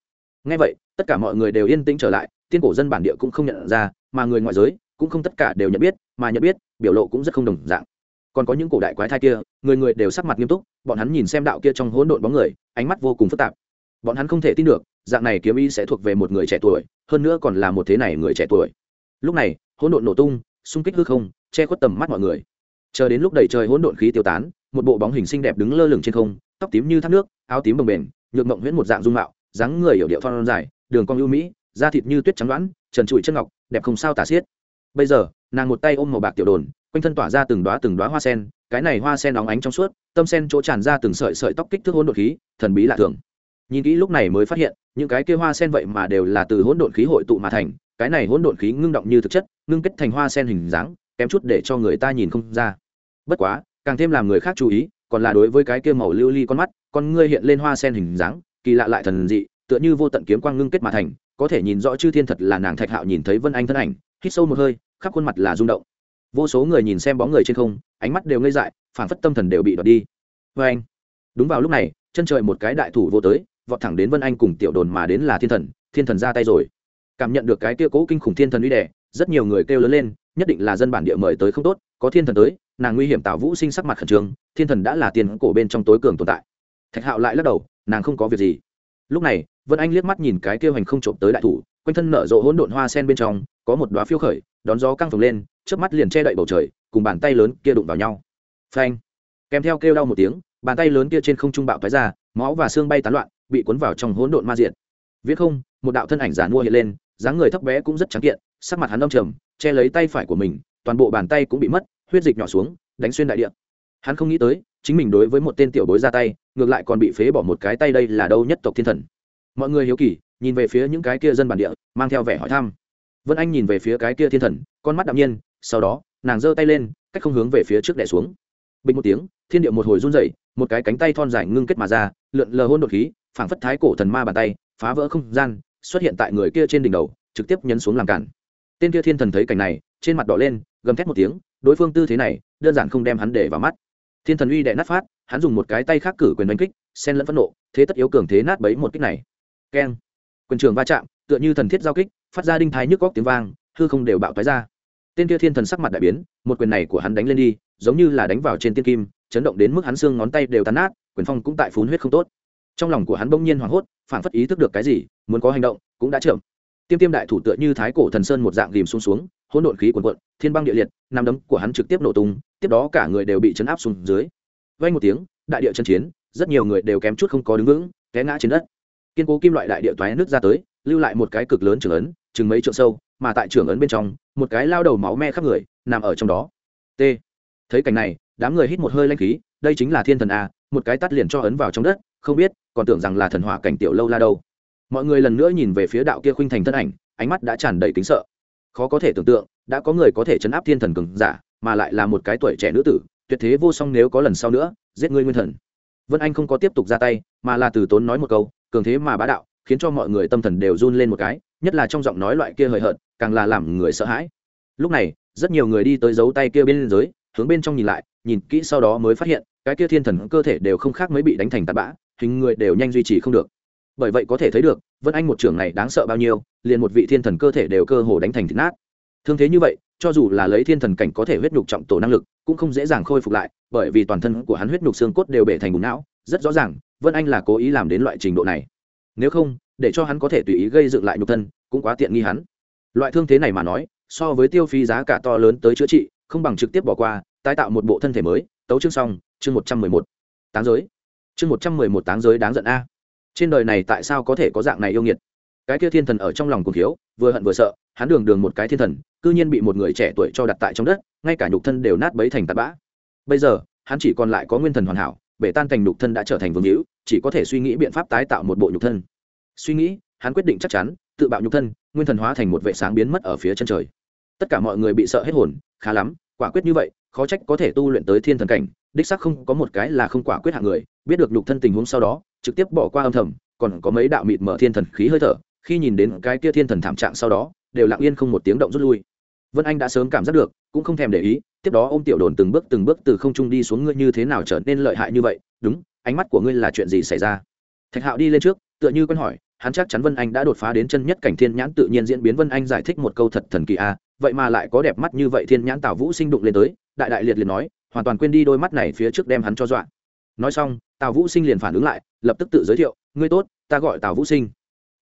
Nghe vậy, tất cả mọi người đều yên tĩnh trở lại, tiên cổ dân bản địa cũng không nhận ra, mà người ngoại giới cũng không tất cả đều nhận biết, mà nhận biết, biểu lộ cũng rất không đồng dạng. Còn có những cổ đại quái thai kia, người người đều sắc mặt nghiêm túc, bọn hắn nhìn xem đạo kia trong hỗn độn bóng người, ánh mắt vô cùng phức tạp. Bọn hắn không thể tin được, dạng này kiếm ý sẽ thuộc về một người trẻ tuổi, hơn nữa còn là một thế này người trẻ tuổi. Lúc này, hỗn độn nổ tung, xung kích hư không, che khuất tầm mắt mọi người. Chờ đến lúc đầy trời hỗn độn khí tiêu tán một bộ bóng hình xinh đẹp đứng lơ lửng trên không, tóc tím như thác nước, áo tím bồng bềnh, nhược mộng huyễn một dạng dung mạo, dáng người hiểu điệu thon dài, đường cong ưu mỹ, da thịt như tuyết trắng đoán, trần trụi chân ngọc, đẹp không sao tả xiết. Bây giờ, nàng một tay ôm màu bạc tiểu đồn, quanh thân tỏa ra từng đoá từng đoá hoa sen, cái này hoa sen óng ánh trong suốt, tâm sen chỗ tràn ra từng sợi sợi tóc kích thước hỗn độn khí, thần bí lạ thường. Nhìn kỹ lúc này mới phát hiện, những cái kia hoa sen vậy mà đều là từ hỗn độn khí hội tụ mà thành, cái này hỗn độn khí ngưng động như thực chất, ngưng kết thành hoa sen hình dáng, kém chút để cho người ta nhìn không ra. Bất quá càng thêm làm người khác chú ý, còn là đối với cái kia màu lưu ly con mắt, con ngươi hiện lên hoa sen hình dáng, kỳ lạ lại thần dị, tựa như vô tận kiếm quang ngưng kết mà thành, có thể nhìn rõ chư thiên thật là nàng thạch hạo nhìn thấy vân anh thân ảnh, hít sâu một hơi, khắp khuôn mặt là rung động. Vô số người nhìn xem bóng người trên không, ánh mắt đều ngây dại phản phất tâm thần đều bị đoạt đi. Vê anh. Đúng vào lúc này, chân trời một cái đại thủ vô tới, vọt thẳng đến vân anh cùng tiểu đồn mà đến là thiên thần thiên thần ra tay rồi. Cảm nhận được cái kia cố kinh khủng thiên thần uy đẻ rất nhiều người kêu lớn lên nhất định là dân bản địa mời tới không tốt, có thiên thần tới, nàng nguy hiểm tào vũ sinh sắc mặt khẩn trương, thiên thần đã là tiền cổ bên trong tối cường tồn tại. Thạch hạo lại lắc đầu, nàng không có việc gì. Lúc này, vân anh liếc mắt nhìn cái kêu hành không trộm tới đại thủ, quanh thân nở rộ hỗn độn hoa sen bên trong, có một đoá phiêu khởi, đón gió căng phồng lên trước mắt liền che đậy bầu trời, cùng bàn tay lớn kia đụng vào nhau. Phanh! Kèm theo kêu đau một tiếng, bàn tay lớn kia trên không trung bạo thoái ra, máu và xương bay tán loạn, bị cuốn vào trong hỗn độn ma diện viết không, một đạo thân ảnh giả mua hiện lên, dáng người thấp bé cũng rất trắng kiện sắc mặt hắn đông trầm, che lấy tay phải của mình, toàn bộ bàn tay cũng bị mất, huyết dịch nhỏ xuống, đánh xuyên đại địa. Hắn không nghĩ tới, chính mình đối với một tên tiểu bối ra tay, ngược lại còn bị phế bỏ một cái tay đây là đâu nhất tộc thiên thần. Mọi người hiếu kỳ, nhìn về phía những cái kia dân bản địa, mang theo vẻ hỏi thăm. Vân anh nhìn về phía cái kia thiên thần, con mắt đạm nhiên, sau đó, nàng giơ tay lên, cách không hướng về phía trước đẻ xuống. Bình một tiếng, thiên địa một hồi run rẩy, một cái cánh tay thon dài ngưng kết mà ra, lượn lờ hôn đột khí, phảng phất thái cổ thần ma bàn tay, phá vỡ không gian, xuất hiện tại người kia trên đỉnh đầu, trực tiếp nhấn xuống làm cản tên kia thiên thần thấy cảnh này, trên mặt đỏ lên, gầm thét một tiếng, đối phương tư thế này, đơn giản không đem hắn để vào mắt. Thiên thần uy đệ nát phát, hắn dùng một cái tay khác cử quyền đánh kích sen lẫn phẫn nộ, thế tất yếu cường thế nát bấy một kích này. Keng. Quyền trường va chạm, tựa như thần thiết giao kích, phát ra đinh thái nhức góc tiếng vang, hư không đều bạo thoái ra. Tên kia thiên thần sắc mặt đại biến, một quyền này của hắn đánh lên đi, giống như là đánh vào trên tiên kim, chấn động đến mức hắn xương ngón tay đều tàn nát, quyền phong cũng tại phún huyết không tốt. Trong lòng của hắn bỗng nhiên hoảng hốt phản phất ý thức được cái gì, muốn có hành động, cũng đã chậm tiêm tiêm đại thủ tựa như thái cổ thần sơn một dạng ghìm xuống xuống, hỗn độn khí quần quận thiên băng địa liệt nằm đấm của hắn trực tiếp nổ tung, tiếp đó cả người đều bị chấn áp xuống dưới. Vay một tiếng, đại địa chân chiến, rất nhiều người đều kém chút không có đứng vững, té ngã trên đất. Kiên cố kim loại đại địa toái nước ra tới, lưu lại một cái cực lớn trưởng ấn, chừng mấy trượng sâu, mà tại trưởng ấn bên trong, một cái lao đầu máu me khắp người, nằm ở trong đó. T. Thấy cảnh này, đám người hít một hơi lanh khí, đây chính là thiên thần a, một cái tắt liền cho ấn vào trong đất, không biết, còn tưởng rằng là thần hỏa cảnh tiểu lâu la đâu mọi người lần nữa nhìn về phía đạo kia khuynh thành thân ảnh, ánh mắt đã tràn đầy kính sợ. Khó có thể tưởng tượng, đã có người có thể chấn áp thiên thần cường giả, mà lại là một cái tuổi trẻ nữ tử, tuyệt thế vô song nếu có lần sau nữa, giết ngươi nguyên thần. Vân anh không có tiếp tục ra tay, mà là từ tốn nói một câu, cường thế mà bá đạo, khiến cho mọi người tâm thần đều run lên một cái, nhất là trong giọng nói loại kia hời hợt, càng là làm người sợ hãi. Lúc này, rất nhiều người đi tới dấu tay kia bên dưới, hướng bên trong nhìn lại, nhìn kỹ sau đó mới phát hiện, cái kia thiên thần cơ thể đều không khác mới bị đánh thành tạt bã, hình người đều nhanh duy trì không được bởi vậy có thể thấy được, vân anh một trưởng này đáng sợ bao nhiêu, liền một vị thiên thần cơ thể đều cơ hồ đánh thành thịt nát. Thương thế như vậy, cho dù là lấy thiên thần cảnh có thể huyết nhục trọng tổ năng lực, cũng không dễ dàng khôi phục lại, bởi vì toàn thân của hắn huyết nhục xương cốt đều bể thành bùn não. Rất rõ ràng, vân anh là cố ý làm đến loại trình độ này. Nếu không, để cho hắn có thể tùy ý gây dựng lại nhục thân, cũng quá tiện nghi hắn. Loại thương thế này mà nói, so với tiêu phí giá cả to lớn tới chữa trị, không bằng trực tiếp bỏ qua, tái tạo một bộ thân thể mới. Tấu chương xong, chương một trăm mười một. Táng giới. Chương một trăm mười một táng giới đáng giận a trên đời này tại sao có thể có dạng này yêu nghiệt? Cái kia thiên thần ở trong lòng cùng thiếu, vừa hận vừa sợ, hắn đường đường một cái thiên thần, cư nhiên bị một người trẻ tuổi cho đặt tại trong đất, ngay cả nhục thân đều nát bấy thành tạt bã. Bây giờ, hắn chỉ còn lại có nguyên thần hoàn hảo, bể tan thành nhục thân đã trở thành vương hữu, chỉ có thể suy nghĩ biện pháp tái tạo một bộ nhục thân. Suy nghĩ, hắn quyết định chắc chắn, tự bạo nhục thân, nguyên thần hóa thành một vệ sáng biến mất ở phía chân trời. Tất cả mọi người bị sợ hết hồn, khá lắm, quả quyết như vậy, khó trách có thể tu luyện tới thiên thần cảnh, đích xác không có một cái là không quả quyết hạng người, biết được nhục thân tình huống sau đó trực tiếp bỏ qua âm thầm, còn có mấy đạo mịt mở thiên thần khí hơi thở, khi nhìn đến cái kia thiên thần thảm trạng sau đó, đều lặng yên không một tiếng động rút lui. Vân anh đã sớm cảm giác được, cũng không thèm để ý, tiếp đó ô m tiểu đồn từng bước từng bước từ không trung đi xuống ngươi như thế nào trở nên lợi hại như vậy, đúng, ánh mắt của ngươi là chuyện gì xảy ra? Thạch hạo đi lên trước, tựa như quen hỏi, hắn chắc chắn vân anh đã đột phá đến chân nhất cảnh thiên nhãn tự nhiên diễn biến vân anh giải thích một câu thật thần kỳ a vậy mà lại có đẹp mắt như vậy thiên nhãn tào vũ sinh đụng lên tới, đại đại liệt liền nói, hoàn toàn quên đi đôi mắt này phía trước đem hắn cho dọa. Nói xong, tào vũ sinh liền phản ứng lại lập tức tự giới thiệu, ngươi tốt, ta gọi tào vũ sinh.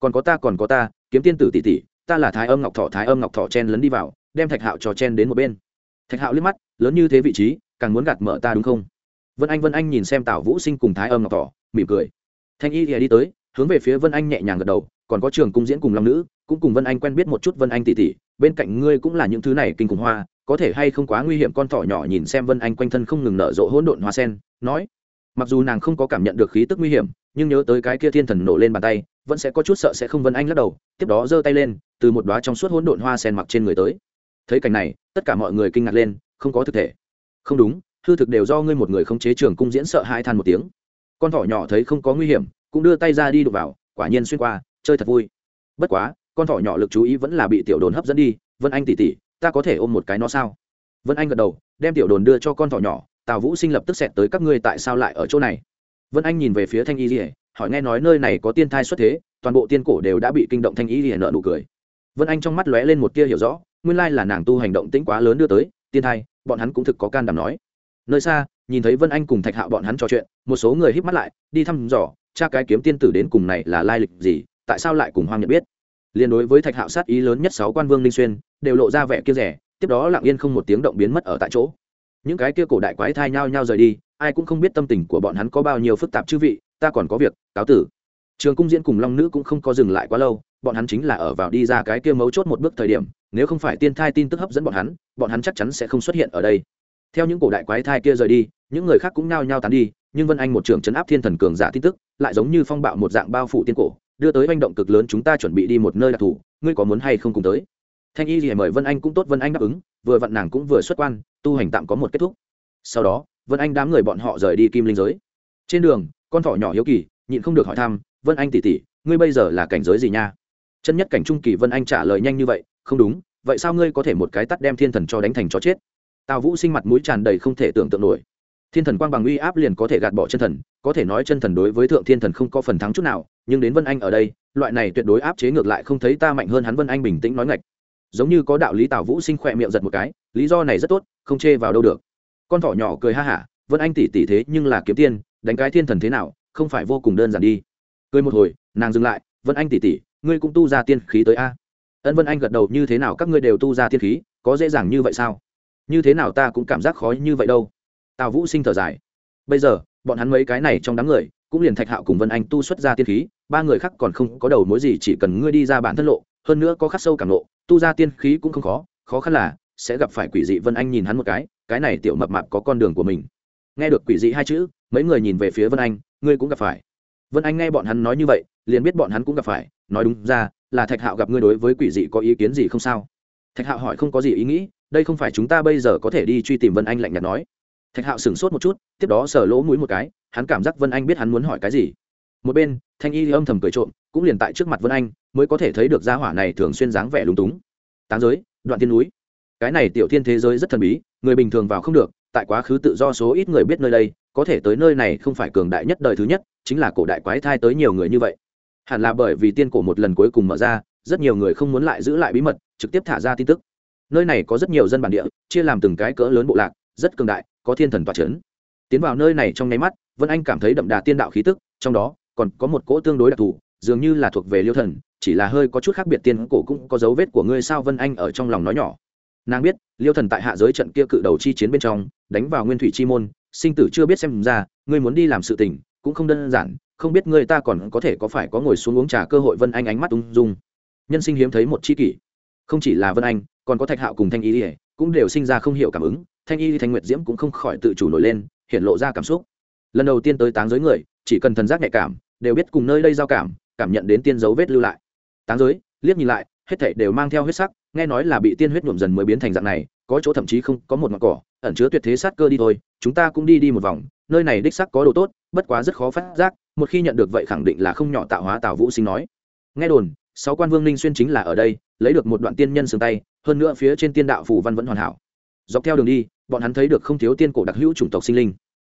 Còn có ta, còn có ta, kiếm tiên tử tỷ tỷ, ta là thái âm ngọc thọ, thái âm ngọc thọ chen lấn đi vào, đem thạch hạo cho chen đến một bên. Thạch hạo liếc mắt, lớn như thế vị trí, càng muốn gạt mở ta đúng không? Vân anh vân anh nhìn xem tào vũ sinh cùng thái âm ngọc thọ, mỉm cười. Thanh y thì đi tới, hướng về phía vân anh nhẹ nhàng gật đầu, còn có trường cung diễn cùng long nữ, cũng cùng vân anh quen biết một chút vân anh tỷ tỷ, bên cạnh ngươi cũng là những thứ này kinh khủng hoa, có thể hay không quá nguy hiểm, con thỏ nhỏ nhìn xem vân anh quanh thân không ngừng nở rộ hỗn độn hoa sen, nói mặc dù nàng không có cảm nhận được khí tức nguy hiểm, nhưng nhớ tới cái kia thiên thần nổ lên bàn tay, vẫn sẽ có chút sợ sẽ không vân anh lắc đầu, tiếp đó giơ tay lên, từ một đoá trong suốt hỗn độn hoa sen mặc trên người tới. Thấy cảnh này, tất cả mọi người kinh ngạc lên, không có thực thể. Không đúng, hư thực đều do ngươi một người không chế trường cung diễn sợ hai than một tiếng. Con thỏ nhỏ thấy không có nguy hiểm, cũng đưa tay ra đi đụng vào, quả nhiên xuyên qua, chơi thật vui. Bất quá, con thỏ nhỏ lực chú ý vẫn là bị tiểu đồn hấp dẫn đi, vân anh tỉ tỉ ta có thể ôm một cái nó sao? Vân anh gật đầu, đem tiểu đồn đưa cho con thỏ nhỏ tào vũ sinh lập tức xẹt tới các ngươi tại sao lại ở chỗ này? Vân anh nhìn về phía thanh y lìa, hỏi nghe nói nơi này có tiên thai xuất thế, toàn bộ tiên cổ đều đã bị kinh động thanh y lìa nợ nụ cười. Vân anh trong mắt lóe lên một tia hiểu rõ, nguyên lai là nàng tu hành động tĩnh quá lớn đưa tới, tiên thai, bọn hắn cũng thực có can đảm nói. Nơi xa, nhìn thấy vân anh cùng thạch hạo bọn hắn trò chuyện, một số người híp mắt lại, đi thăm dò, cha cái kiếm tiên tử đến cùng này là lai lịch gì, tại sao lại cùng hoang nhận biết? Liên đối với thạch hạo sát ý lớn nhất sáu quan vương linh xuyên, đều lộ ra vẻ kia rẻ, tiếp đó lặng yên không một tiếng động biến mất ở tại chỗ những cái kia cổ đại quái thai nhao nhao rời đi, ai cũng không biết tâm tình của bọn hắn có bao nhiêu phức tạp chư vị, ta còn có việc, cáo tử. Trường cung diễn cùng long nữ cũng không có dừng lại quá lâu, bọn hắn chính là ở vào đi ra cái kia mấu chốt một bước thời điểm, nếu không phải tiên thai tin tức hấp dẫn bọn hắn bọn hắn chắc chắn sẽ không xuất hiện ở đây. Theo những cổ đại quái thai kia rời đi, những người khác cũng nao nhao tán đi, nhưng vân anh một trường chấn áp thiên thần cường giả tin tức, lại giống như phong bạo một dạng bao phủ tiên cổ, đưa tới manh động cực lớn chúng ta chuẩn bị đi một nơi đặc thù, ngươi có muốn hay không cùng tới? Thanh y thì mời vân anh cũng tốt, vân anh đáp ứng, vừa vặn nàng cũng vừa xuất quan, tu hành tạm có một kết thúc. Sau đó, vân anh đám người bọn họ rời đi kim linh giới. Trên đường, con thỏ nhỏ hiếu kỳ, nhịn không được hỏi thăm, vân anh tỉ tỉ ngươi bây giờ là cảnh giới gì nha? Chân nhất cảnh trung kỳ vân anh trả lời nhanh như vậy, không đúng, vậy sao ngươi có thể một cái tắt đem thiên thần cho đánh thành chó chết? Tào vũ sinh mặt mũi tràn đầy không thể tưởng tượng nổi. Thiên thần quang bằng uy áp liền có thể gạt bỏ chân thần, có thể nói chân thần đối với thượng thiên thần không có phần thắng chút nào, nhưng đến vân anh ở đây, loại này tuyệt đối áp chế ngược lại không thấy ta mạnh hơn hắn, vân anh bình tĩnh nói ngạch giống như có đạo lý tào vũ sinh khỏe miệng giật một cái, lý do này rất tốt, không chê vào đâu được. Con thỏ nhỏ cười ha hả, vân anh tỉ tỉ thế nhưng là kiếm tiên, đánh cái thiên thần thế nào, không phải vô cùng đơn giản đi. Cười một hồi, nàng dừng lại, vân anh tỉ tỉ ngươi cũng tu ra tiên khí tới a. Ân vân anh gật đầu, như thế nào các ngươi đều tu ra tiên khí, có dễ dàng như vậy sao? Như thế nào ta cũng cảm giác khó như vậy đâu. Tào vũ sinh thở dài, bây giờ, bọn hắn mấy cái này trong đám người, cũng liền thạch hạo cùng vân anh tu xuất ra tiên khí, ba người khác còn không có đầu mối gì, chỉ cần ngươi đi ra bản thân lộ, hơn nữa có khắc sâu cảm lộ tu ra tiên khí cũng không khó khó khăn là sẽ gặp phải quỷ dị vân anh nhìn hắn một cái cái này tiểu mập mạp có con đường của mình. Nghe được quỷ dị hai chữ, mấy người nhìn về phía vân anh, ngươi cũng gặp phải. Vân anh nghe bọn hắn nói như vậy, liền biết bọn hắn cũng gặp phải, nói đúng ra, là thạch hạo gặp ngươi đối với quỷ dị có ý kiến gì không sao? Thạch hạo hỏi không có gì ý nghĩ, đây không phải chúng ta bây giờ có thể đi truy tìm vân anh lạnh nhạt nói. Thạch hạo sửng sốt một chút, tiếp đó sờ lỗ mũi một cái, hắn cảm giác vân anh biết hắn muốn hỏi cái gì. Một bên, thanh y âm thầm cười trộm cũng liền tại trước mặt vân anh, mới có thể thấy được gia hỏa này thường xuyên dáng vẻ lúng túng. Táng giới, đoạn tiên núi. Cái này tiểu thiên thế giới rất thần bí, người bình thường vào không được, tại quá khứ tự do số ít người biết nơi đây, có thể tới nơi này không phải cường đại nhất đời thứ nhất, chính là cổ đại quái thai tới nhiều người như vậy. Hẳn là bởi vì tiên cổ một lần cuối cùng mở ra, rất nhiều người không muốn lại giữ lại bí mật, trực tiếp thả ra tin tức. Nơi này có rất nhiều dân bản địa, chia làm từng cái cỡ lớn bộ lạc, rất cường đại, có thiên thần tỏa trấn tiến vào nơi này trong nháy mắt, vân anh cảm thấy đậm đà tiên đạo khí tức, trong đó còn có một cỗ tương đối đặc thù dường như là thuộc về liêu thần, chỉ là hơi có chút khác biệt tiên cổ cũng có dấu vết của ngươi sao vân anh ở trong lòng nói nhỏ. Nàng biết, liêu thần tại hạ giới trận kia cự đầu chi chiến bên trong, đánh vào nguyên thủy chi môn, sinh tử chưa biết xem ra, ngươi muốn đi làm sự tình, cũng không đơn giản, không biết ngươi ta còn có thể có phải có ngồi xuống uống trà cơ hội vân anh ánh mắt ung dung. Nhân sinh hiếm thấy một chi kỷ. Không chỉ là vân anh, còn có thạch hạo cùng thanh y ỉa cũng đều sinh ra không hiểu cảm ứng, thanh y thanh nguyệt diễm cũng không khỏi tự chủ nổi lên, hiện lộ ra cảm xúc. Lần đầu tiên tới táng giới người, chỉ cần thần giác nhạy cảm, đều biết cùng nơi đây giao cảm cảm nhận đến tiên dấu vết lưu lại. Táng giới, liếc nhìn lại, hết thảy đều mang theo huyết sắc, nghe nói là bị tiên huyết nhuộm dần mới biến thành dạng này, có chỗ thậm chí không có một ngọn cỏ, ẩn chứa tuyệt thế sát cơ đi thôi, chúng ta cũng đi đi một vòng, nơi này đích sắc có đồ tốt, bất quá rất khó phát giác, một khi nhận được vậy khẳng định là không nhỏ tạo hóa tào vũ sinh nói. Nghe đồn, sáu quan vương ninh xuyên chính là ở đây, lấy được một đoạn tiên nhân xương tay, hơn nữa phía trên tiên đạo phủ văn vẫn hoàn hảo. Dọc theo đường đi, bọn hắn thấy được không thiếu tiên cổ đặc hữu chủng tộc sinh linh.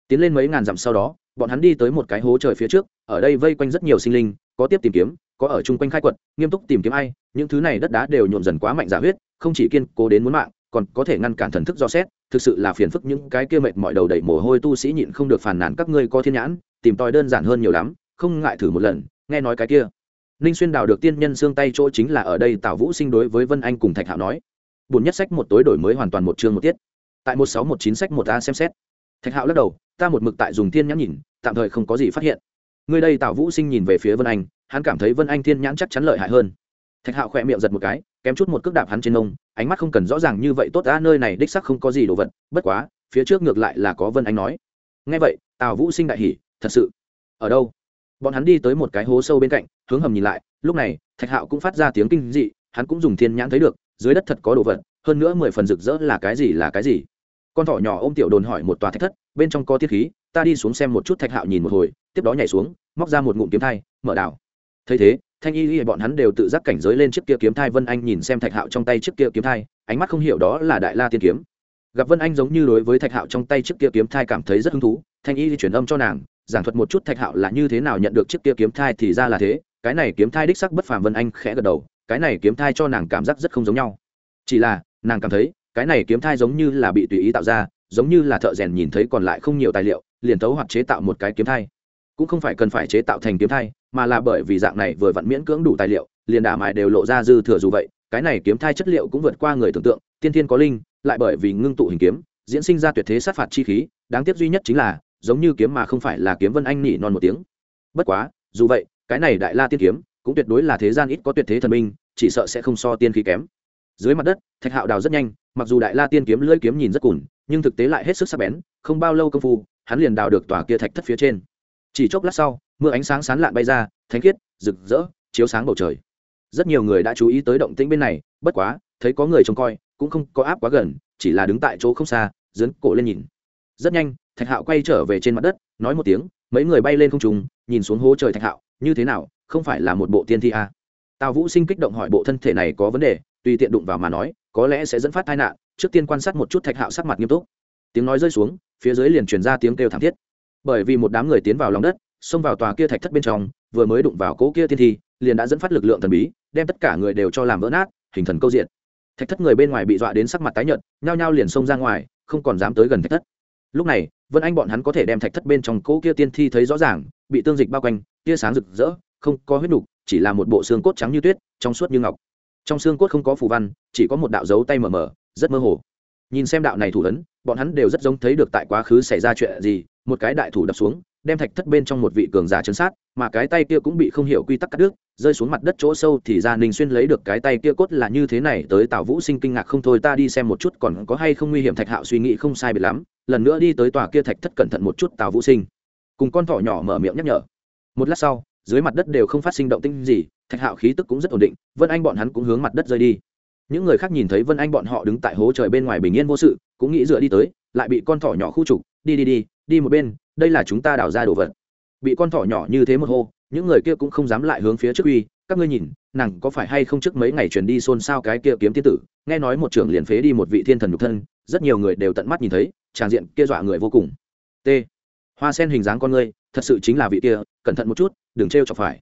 Tiến lên mấy ngàn dặm sau đó, bọn hắn đi tới một cái hố trời phía trước, ở đây vây quanh rất nhiều sinh linh có tiếp tìm kiếm, có ở chung quanh khai quật, nghiêm túc tìm kiếm ai, những thứ này đất đá đều nhuộm dần quá mạnh giả huyết, không chỉ kiên cố đến muốn mạng, còn có thể ngăn cản thần thức do xét, thực sự là phiền phức những cái kia mệt mọi đầu đầy mồ hôi tu sĩ nhịn không được phàn nàn các ngươi có thiên nhãn, tìm tòi đơn giản hơn nhiều lắm, không ngại thử một lần, nghe nói cái kia. Ninh xuyên đào được tiên nhân xương tay chỗ chính là ở đây, tào vũ sinh đối với vân anh cùng thạch hạo nói. Bùn nhất sách một tối đổi mới hoàn toàn một chương một tiết. Tại một sáu một chín sách một a xem xét. Thạch hạo lắc đầu, ta một mực tại dùng tiên nhãn nhìn, tạm thời không có gì phát hiện người đây tào vũ sinh nhìn về phía vân anh, hắn cảm thấy vân anh thiên nhãn chắc chắn lợi hại hơn. Thạch hạo khỏe miệng giật một cái, kém chút một cước đạp hắn trên nông ánh mắt không cần rõ ràng như vậy tốt ra nơi này đích sắc không có gì đồ vật, bất quá, phía trước ngược lại là có vân anh nói. Ngay vậy, tào vũ sinh đại hỉ, thật sự. Ở đâu? Bọn hắn đi tới một cái hố sâu bên cạnh, hướng hầm nhìn lại, lúc này, thạch hạo cũng phát ra tiếng kinh dị, hắn cũng dùng thiên nhãn thấy được, dưới đất thật có đồ vật, hơn nữa mười phần rực rỡ là cái gì là cái gì. Con thỏ nhỏ ô m tiểu đồn hỏi một tòa thạch thất bên trong có tiết khí, ta đi xuống xem một chút thạch hạo nhìn một hồi, tiếp đó nhảy xuống, móc ra một ngụm kiếm thai, mở đảo. Thấy thế, thanh y y bọn hắn đều tự giác cảnh giới lên chiếc kia kiếm thai, vân anh nhìn xem thạch hạo trong tay chiếc kia kiếm thai, ánh mắt không hiểu đó là đại la tiên kiếm. Gặp vân anh giống như đối với thạch hạo trong tay chiếc kia kiếm thai cảm thấy rất hứng thú, thanh y chuyển âm cho nàng, giảng thuật một chút thạch hạo là như thế nào nhận được chiếc kia kiếm thai thì ra là thế, cái này kiếm thai đích sắc bất phàm, vân anh khẽ gật đầu, cái này kiếm thai cho nàng cảm giác rất không giống nhau. Chỉ là, nàng cảm thấy, cái này kiếm thai giống như là bị tùy ý tạo ra giống như là thợ rèn nhìn thấy còn lại không nhiều tài liệu, liền tấu hoặc chế tạo một cái kiếm thai. Cũng không phải cần phải chế tạo thành kiếm thai, mà là bởi vì dạng này vừa vặn miễn cưỡng đủ tài liệu, liền đả mại đều lộ ra dư thừa dù vậy, cái này kiếm thai chất liệu cũng vượt qua người tưởng tượng, tiên thiên có linh, lại bởi vì ngưng tụ hình kiếm, diễn sinh ra tuyệt thế sát phạt chi khí, đáng tiếc duy nhất chính là, giống như kiếm mà không phải là kiếm vân anh nỉ non một tiếng. Bất quá, dù vậy, cái này đại la tiên kiếm, cũng tuyệt đối là thế gian ít có tuyệt thế thần minh, chỉ sợ sẽ không so tiên khí kém. Dưới mặt đất, thạch hạo đào rất nhanh mặc dù đại la tiên kiếm lưỡi kiếm nhìn rất cùn, nhưng thực tế lại hết sức sắc bén, không bao lâu công phu, hắn liền đào được tòa kia thạch thất phía trên. Chỉ chốc lát sau, mưa ánh sáng sán lạn bay ra, thánh khiết, rực rỡ, chiếu sáng bầu trời. Rất nhiều người đã chú ý tới động tĩnh bên này, bất quá, thấy có người trông coi, cũng không có áp quá gần, chỉ là đứng tại chỗ không xa dấn cổ lên nhìn. Rất nhanh, thạch hạo quay trở về trên mặt đất, nói một tiếng, mấy người bay lên không trùng nhìn xuống hố trời thạch hạo, như thế nào, không phải là một bộ tiên thi à. tào vũ sinh kích động hỏi bộ thân thể này có vấn đề, tùy tiện đụng vào mà nói có lẽ sẽ dẫn phát tai nạn, trước tiên quan sát một chút thạch hạo sắc mặt nghiêm túc. Tiếng nói rơi xuống, phía dưới liền truyền ra tiếng kêu thảm thiết. Bởi vì một đám người tiến vào lòng đất, xông vào tòa kia thạch thất bên trong, vừa mới đụng vào cỗ kia tiên thi, liền đã dẫn phát lực lượng thần bí, đem tất cả người đều cho làm vỡ nát, hình thần câu diện. Thạch thất người bên ngoài bị dọa đến sắc mặt tái nhợt, nhao nhao liền xông ra ngoài, không còn dám tới gần thạch thất. Lúc này, vân anh bọn hắn có thể đem thạch thất bên trong cỗ kia tiên thi thấy rõ ràng, bị tương dịch bao quanh, tia sáng rực rỡ, không có huyết nục, chỉ là một bộ xương cốt trắng như tuyết, trong suốt như ngọc trong xương cốt không có phù văn, chỉ có một đạo dấu tay mờ mờ, rất mơ hồ. Nhìn xem đạo này thủ ấn, bọn hắn đều rất giống thấy được tại quá khứ xảy ra chuyện gì, một cái đại thủ đập xuống, đem thạch thất bên trong một vị cường giả chấn sát, mà cái tay kia cũng bị không hiểu quy tắc cắt đứt, rơi xuống mặt đất chỗ sâu thì ra ninh xuyên lấy được cái tay kia cốt là như thế này, tới tào vũ sinh kinh ngạc không thôi, ta đi xem một chút còn có hay không nguy hiểm, thạch hạo suy nghĩ không sai biệt lắm, lần nữa đi tới tòa kia thạch thất cẩn thận một chút tào vũ sinh. Cùng con thỏ nhỏ mở miệng nhắc nhở. Một lát sau dưới mặt đất đều không phát sinh động tinh gì, thạch hạo khí tức cũng rất ổn định, vân anh bọn hắn cũng hướng mặt đất rơi đi. Những người khác nhìn thấy vân anh bọn họ đứng tại hố trời bên ngoài bình yên vô sự, cũng nghĩ dựa đi tới, lại bị con thỏ nhỏ khu trục, đi đi đi đi một bên, đây là chúng ta đào ra đồ vật. Bị con thỏ nhỏ như thế một hô, những người kia cũng không dám lại hướng phía trước uy, các ngươi nhìn, nàng có phải hay không trước mấy ngày truyền đi xôn xao cái kia kiếm tiên tử? Nghe nói một trưởng liền phế đi một vị thiên thần nhục thân, rất nhiều người đều tận mắt nhìn thấy tràng diện kia dọa người vô cùng. T, hoa sen hình dáng con ngươi, thật sự chính là vị kia, cẩn thận một chút đừng t chọc phải.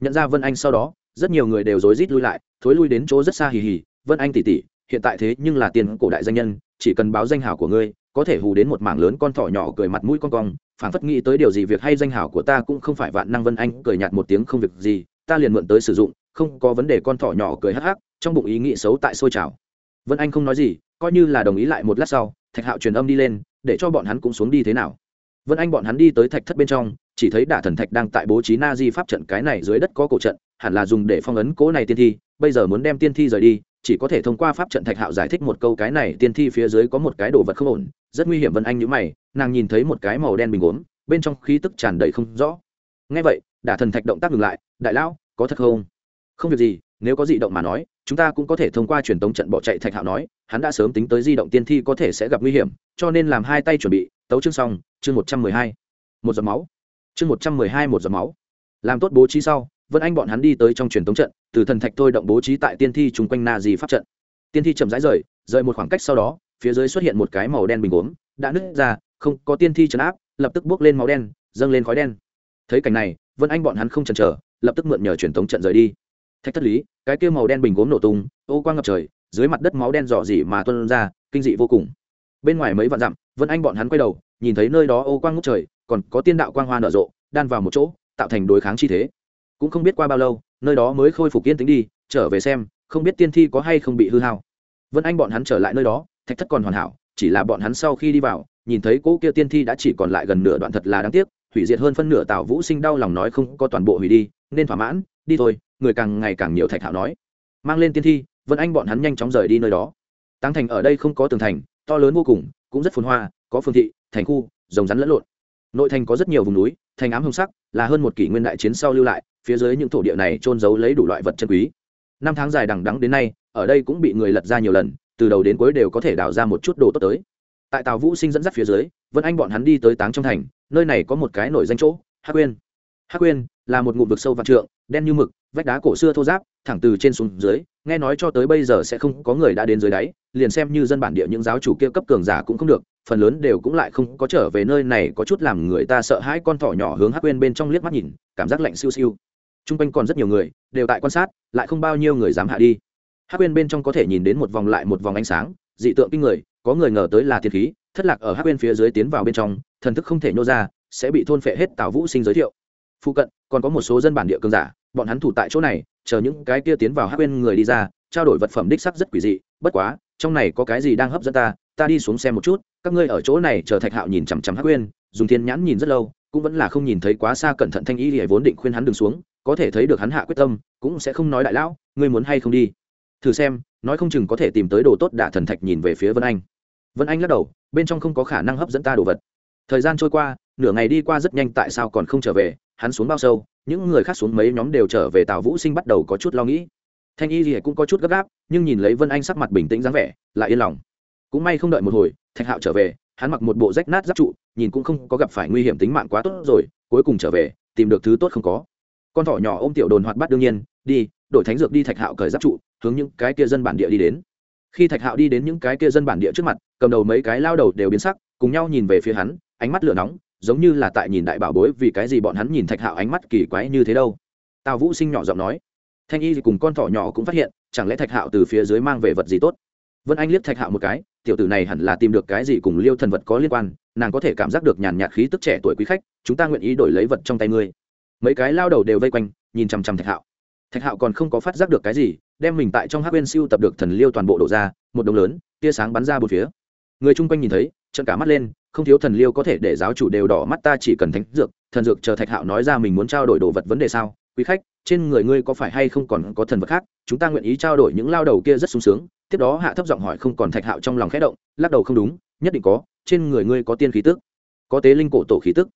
Nhận ra vân anh sau đó, rất nhiều người đều rối rít lui lại, thối lui đến chỗ rất xa hì hì. Vân anh tỉ tỉ, hiện tại thế nhưng là tiền cổ đại danh nhân, chỉ cần báo danh hảo của ngươi, có thể hù đến một mảng lớn con thỏ nhỏ cười mặt mũi con cong, phảng phất nghĩ tới điều gì việc hay danh hảo của ta cũng không phải vạn năng vân anh cười nhạt một tiếng không việc gì, ta liền mượn tới sử dụng, không có vấn đề con thỏ nhỏ cười hắc hắc, trong bụng ý nghĩ xấu tại sôi trào. Vân anh không nói gì, coi như là đồng ý lại một lát sau, thạch hạo truyền âm đi lên, để cho bọn hắn cũng xuống đi thế nào. Vân anh bọn hắn đi tới thạch thất bên trong chỉ thấy đả thần thạch đang tại bố trí na di pháp trận cái này dưới đất có cổ trận, hẳn là dùng để phong ấn cố này tiên thi, bây giờ muốn đem tiên thi rời đi, chỉ có thể thông qua pháp trận thạch hạo giải thích một câu cái này tiên thi phía dưới có một cái đồ vật không ổn, rất nguy hiểm vân anh nhữ mày, nàng nhìn thấy một cái màu đen bình ốm bên trong khí tức tràn đầy không rõ. Ngay vậy, đả thần thạch động tác ngừng lại, đại lão, có thật không? Không việc gì, nếu có di động mà nói, chúng ta cũng có thể thông qua truyền tống trận bỏ chạy thạch hạo nói, hắn đã sớm tính tới di động tiên thi có thể sẽ gặp nguy hiểm, cho nên làm hai tay chuẩn bị, tấu chương xong, chương một trăm mười hai. Một giọt máu chương một trăm mười hai một giọt máu. Làm tốt bố trí sau, vân anh bọn hắn đi tới trong truyền tống trận, từ thần thạch thôi động bố trí tại tiên thi chung quanh na di pháp trận. Tiên thi chậm rãi rời rời một khoảng cách sau đó, phía dưới xuất hiện một cái màu đen bình gốm, đã nứt ra, không có tiên thi chấn áp, lập tức bước lên máu đen, dâng lên khói đen. Thấy cảnh này, vân anh bọn hắn không chần chờ, lập tức mượn nhờ truyền tống trận rời đi. Thách thất lý, cái kia màu đen bình gốm nổ tung, ô quang ngập trời, dưới mặt đất máu đen dò dỉ mà tuân ra, kinh dị vô cùng. Bên ngoài mấy vạn dặm, vân anh bọn hắn quay đầu nhìn thấy nơi đó ô quang ngút trời, còn có tiên đạo quang hoa nở rộ, đan vào một chỗ, tạo thành đối kháng chi thế. Cũng không biết qua bao lâu, nơi đó mới khôi phục yên tĩnh đi, trở về xem, không biết tiên thi có hay không bị hư hao. Vân anh bọn hắn trở lại nơi đó, thạch thất còn hoàn hảo, chỉ là bọn hắn sau khi đi vào, nhìn thấy cỗ kia tiên thi đã chỉ còn lại gần nửa đoạn thật là đáng tiếc, hủy diệt hơn phân nửa tào vũ sinh đau lòng nói không có toàn bộ hủy đi, nên thỏa mãn, đi thôi, người càng ngày càng nhiều thạch hạo nói. Mang lên tiên thi, vân anh bọn hắn nhanh chóng rời đi nơi đó. Tăng thành ở đây không có tường thành, to lớn vô cùng, cũng rất phồn hoa, có phương thị thành khu, rồng rắn lẫn lộn. Nội thành có rất nhiều vùng núi, thành ám hồng sắc, là hơn một kỷ nguyên đại chiến sau lưu lại, phía dưới những thổ địa này trôn giấu lấy đủ loại vật chân quý. Năm tháng dài đằng đắng đến nay, ở đây cũng bị người lật ra nhiều lần, từ đầu đến cuối đều có thể đào ra một chút đồ tốt tới. Tại tàu vũ sinh dẫn dắt phía dưới, vân anh bọn hắn đi tới táng trong thành, nơi này có một cái nổi danh chỗ, hắc quyên hắc quyên là một ngụm vực sâu vạn trượng, đen như mực, vách đá cổ xưa thô giáp thẳng từ trên xuống dưới, nghe nói cho tới bây giờ sẽ không có người đã đến dưới đáy, liền xem như dân bản địa những giáo chủ kia cấp cường giả cũng không được, phần lớn đều cũng lại không có trở về nơi này, có chút làm người ta sợ hãi con thỏ nhỏ hướng hắc quên bên trong liếc mắt nhìn, cảm giác lạnh siêu siêu. T r u n g quanh còn rất nhiều người, đều tại quan sát, lại không bao nhiêu người dám hạ đi. Hắc quên bên trong có thể nhìn đến một vòng lại một vòng ánh sáng, dị tượng kinh người, có người ngờ tới là thiên khí, thất lạc ở hắc quên phía dưới tiến vào bên trong, thần thức không thể nhô ra, sẽ bị thôn phệ hết tào vũ sinh giới thiệu. Phụ cận, còn có một số dân bản địa cường giả, bọn hắn thủ tại chỗ này chờ những cái kia tiến vào hắc quên người đi ra, trao đổi vật phẩm đích sắc rất quỷ dị, bất quá, trong này có cái gì đang hấp dẫn ta ta đi xuống xem một chút, các ngươi ở chỗ này chờ thạch hạo nhìn chằm chằm hắc quên dùng thiên nhãn nhìn rất lâu, cũng vẫn là không nhìn thấy quá xa cẩn thận thanh y thì vốn định khuyên hắn đừng xuống, có thể thấy được hắn hạ quyết tâm, cũng sẽ không nói đại lão, ngươi muốn hay không đi. Thử xem, nói không chừng có thể tìm tới đồ tốt đả thần thạch nhìn về phía vân anh. Vân anh lắc đầu, bên trong không có khả năng hấp dẫn ta đồ vật. Thời gian trôi qua, nửa ngày đi qua rất nhanh tại sao còn không trở về hắn xuống bao sâu, những người khác xuống mấy nhóm đều trở về tào vũ sinh bắt đầu có chút lo nghĩ. Thanh y thì cũng có chút gấp gáp, nhưng nhìn lấy vân anh sắc mặt bình tĩnh dáng vẻ, lại yên lòng. Cũng may không đợi một hồi, thạch hạo trở về, hắn mặc một bộ rách nát giáp trụ, nhìn cũng không có gặp phải nguy hiểm tính mạng quá tốt rồi, cuối cùng trở về, tìm được thứ tốt không có. Con thỏ nhỏ ôm tiểu đồn hoạt bắt đương nhiên, đi, đổi thánh dược đi thạch hạo cởi giáp trụ, hướng những cái kia dân bản địa đi đến. Khi thạch hạo đi đến những cái kia dân bản địa trước mặt, cầm đầu mấy cái lao đầu đều biến sắc, cùng nhau nhìn về phía hắn, ánh mắt lửa nóng giống như là tại nhìn đại bảo bối, vì cái gì bọn hắn nhìn thạch hạo ánh mắt kỳ quái như thế đâu? Tào vũ sinh nhỏ giọng nói. Thanh y cùng con thỏ nhỏ cũng phát hiện, chẳng lẽ thạch hạo từ phía dưới mang về vật gì tốt? Vân anh liếc thạch hạo một cái, tiểu tử này hẳn là tìm được cái gì cùng liêu thần vật có liên quan, nàng có thể cảm giác được nhàn nhạt khí tức trẻ tuổi quý khách, chúng ta nguyện ý đổi lấy vật trong tay ngươi. Mấy cái lao đầu đều vây quanh, nhìn chằm chằm thạch hạo. Thạch hạo còn không có phát giác được cái gì, đem mình tại trong hát bên siêu tập được thần liêu toàn bộ đổ ra, một đồng lớn, tia sáng bắn ra một phía. Người chung quanh nhìn thấy trận cả mắt lên không thiếu thần liêu có thể để giáo chủ đều đỏ mắt ta chỉ cần thánh dược, thần dược chờ thạch hạo nói ra mình muốn trao đổi đồ vật vấn đề sao? Quý khách, trên người ngươi có phải hay không còn có thần vật khác? Chúng ta nguyện ý trao đổi những lao đầu kia rất sung sướng. Tiếp đó hạ thấp giọng hỏi không còn thạch hạo trong lòng khẽ động, lắc đầu không đúng, nhất định có, trên người ngươi có tiên khí tức, có tế linh cổ tổ khí tức.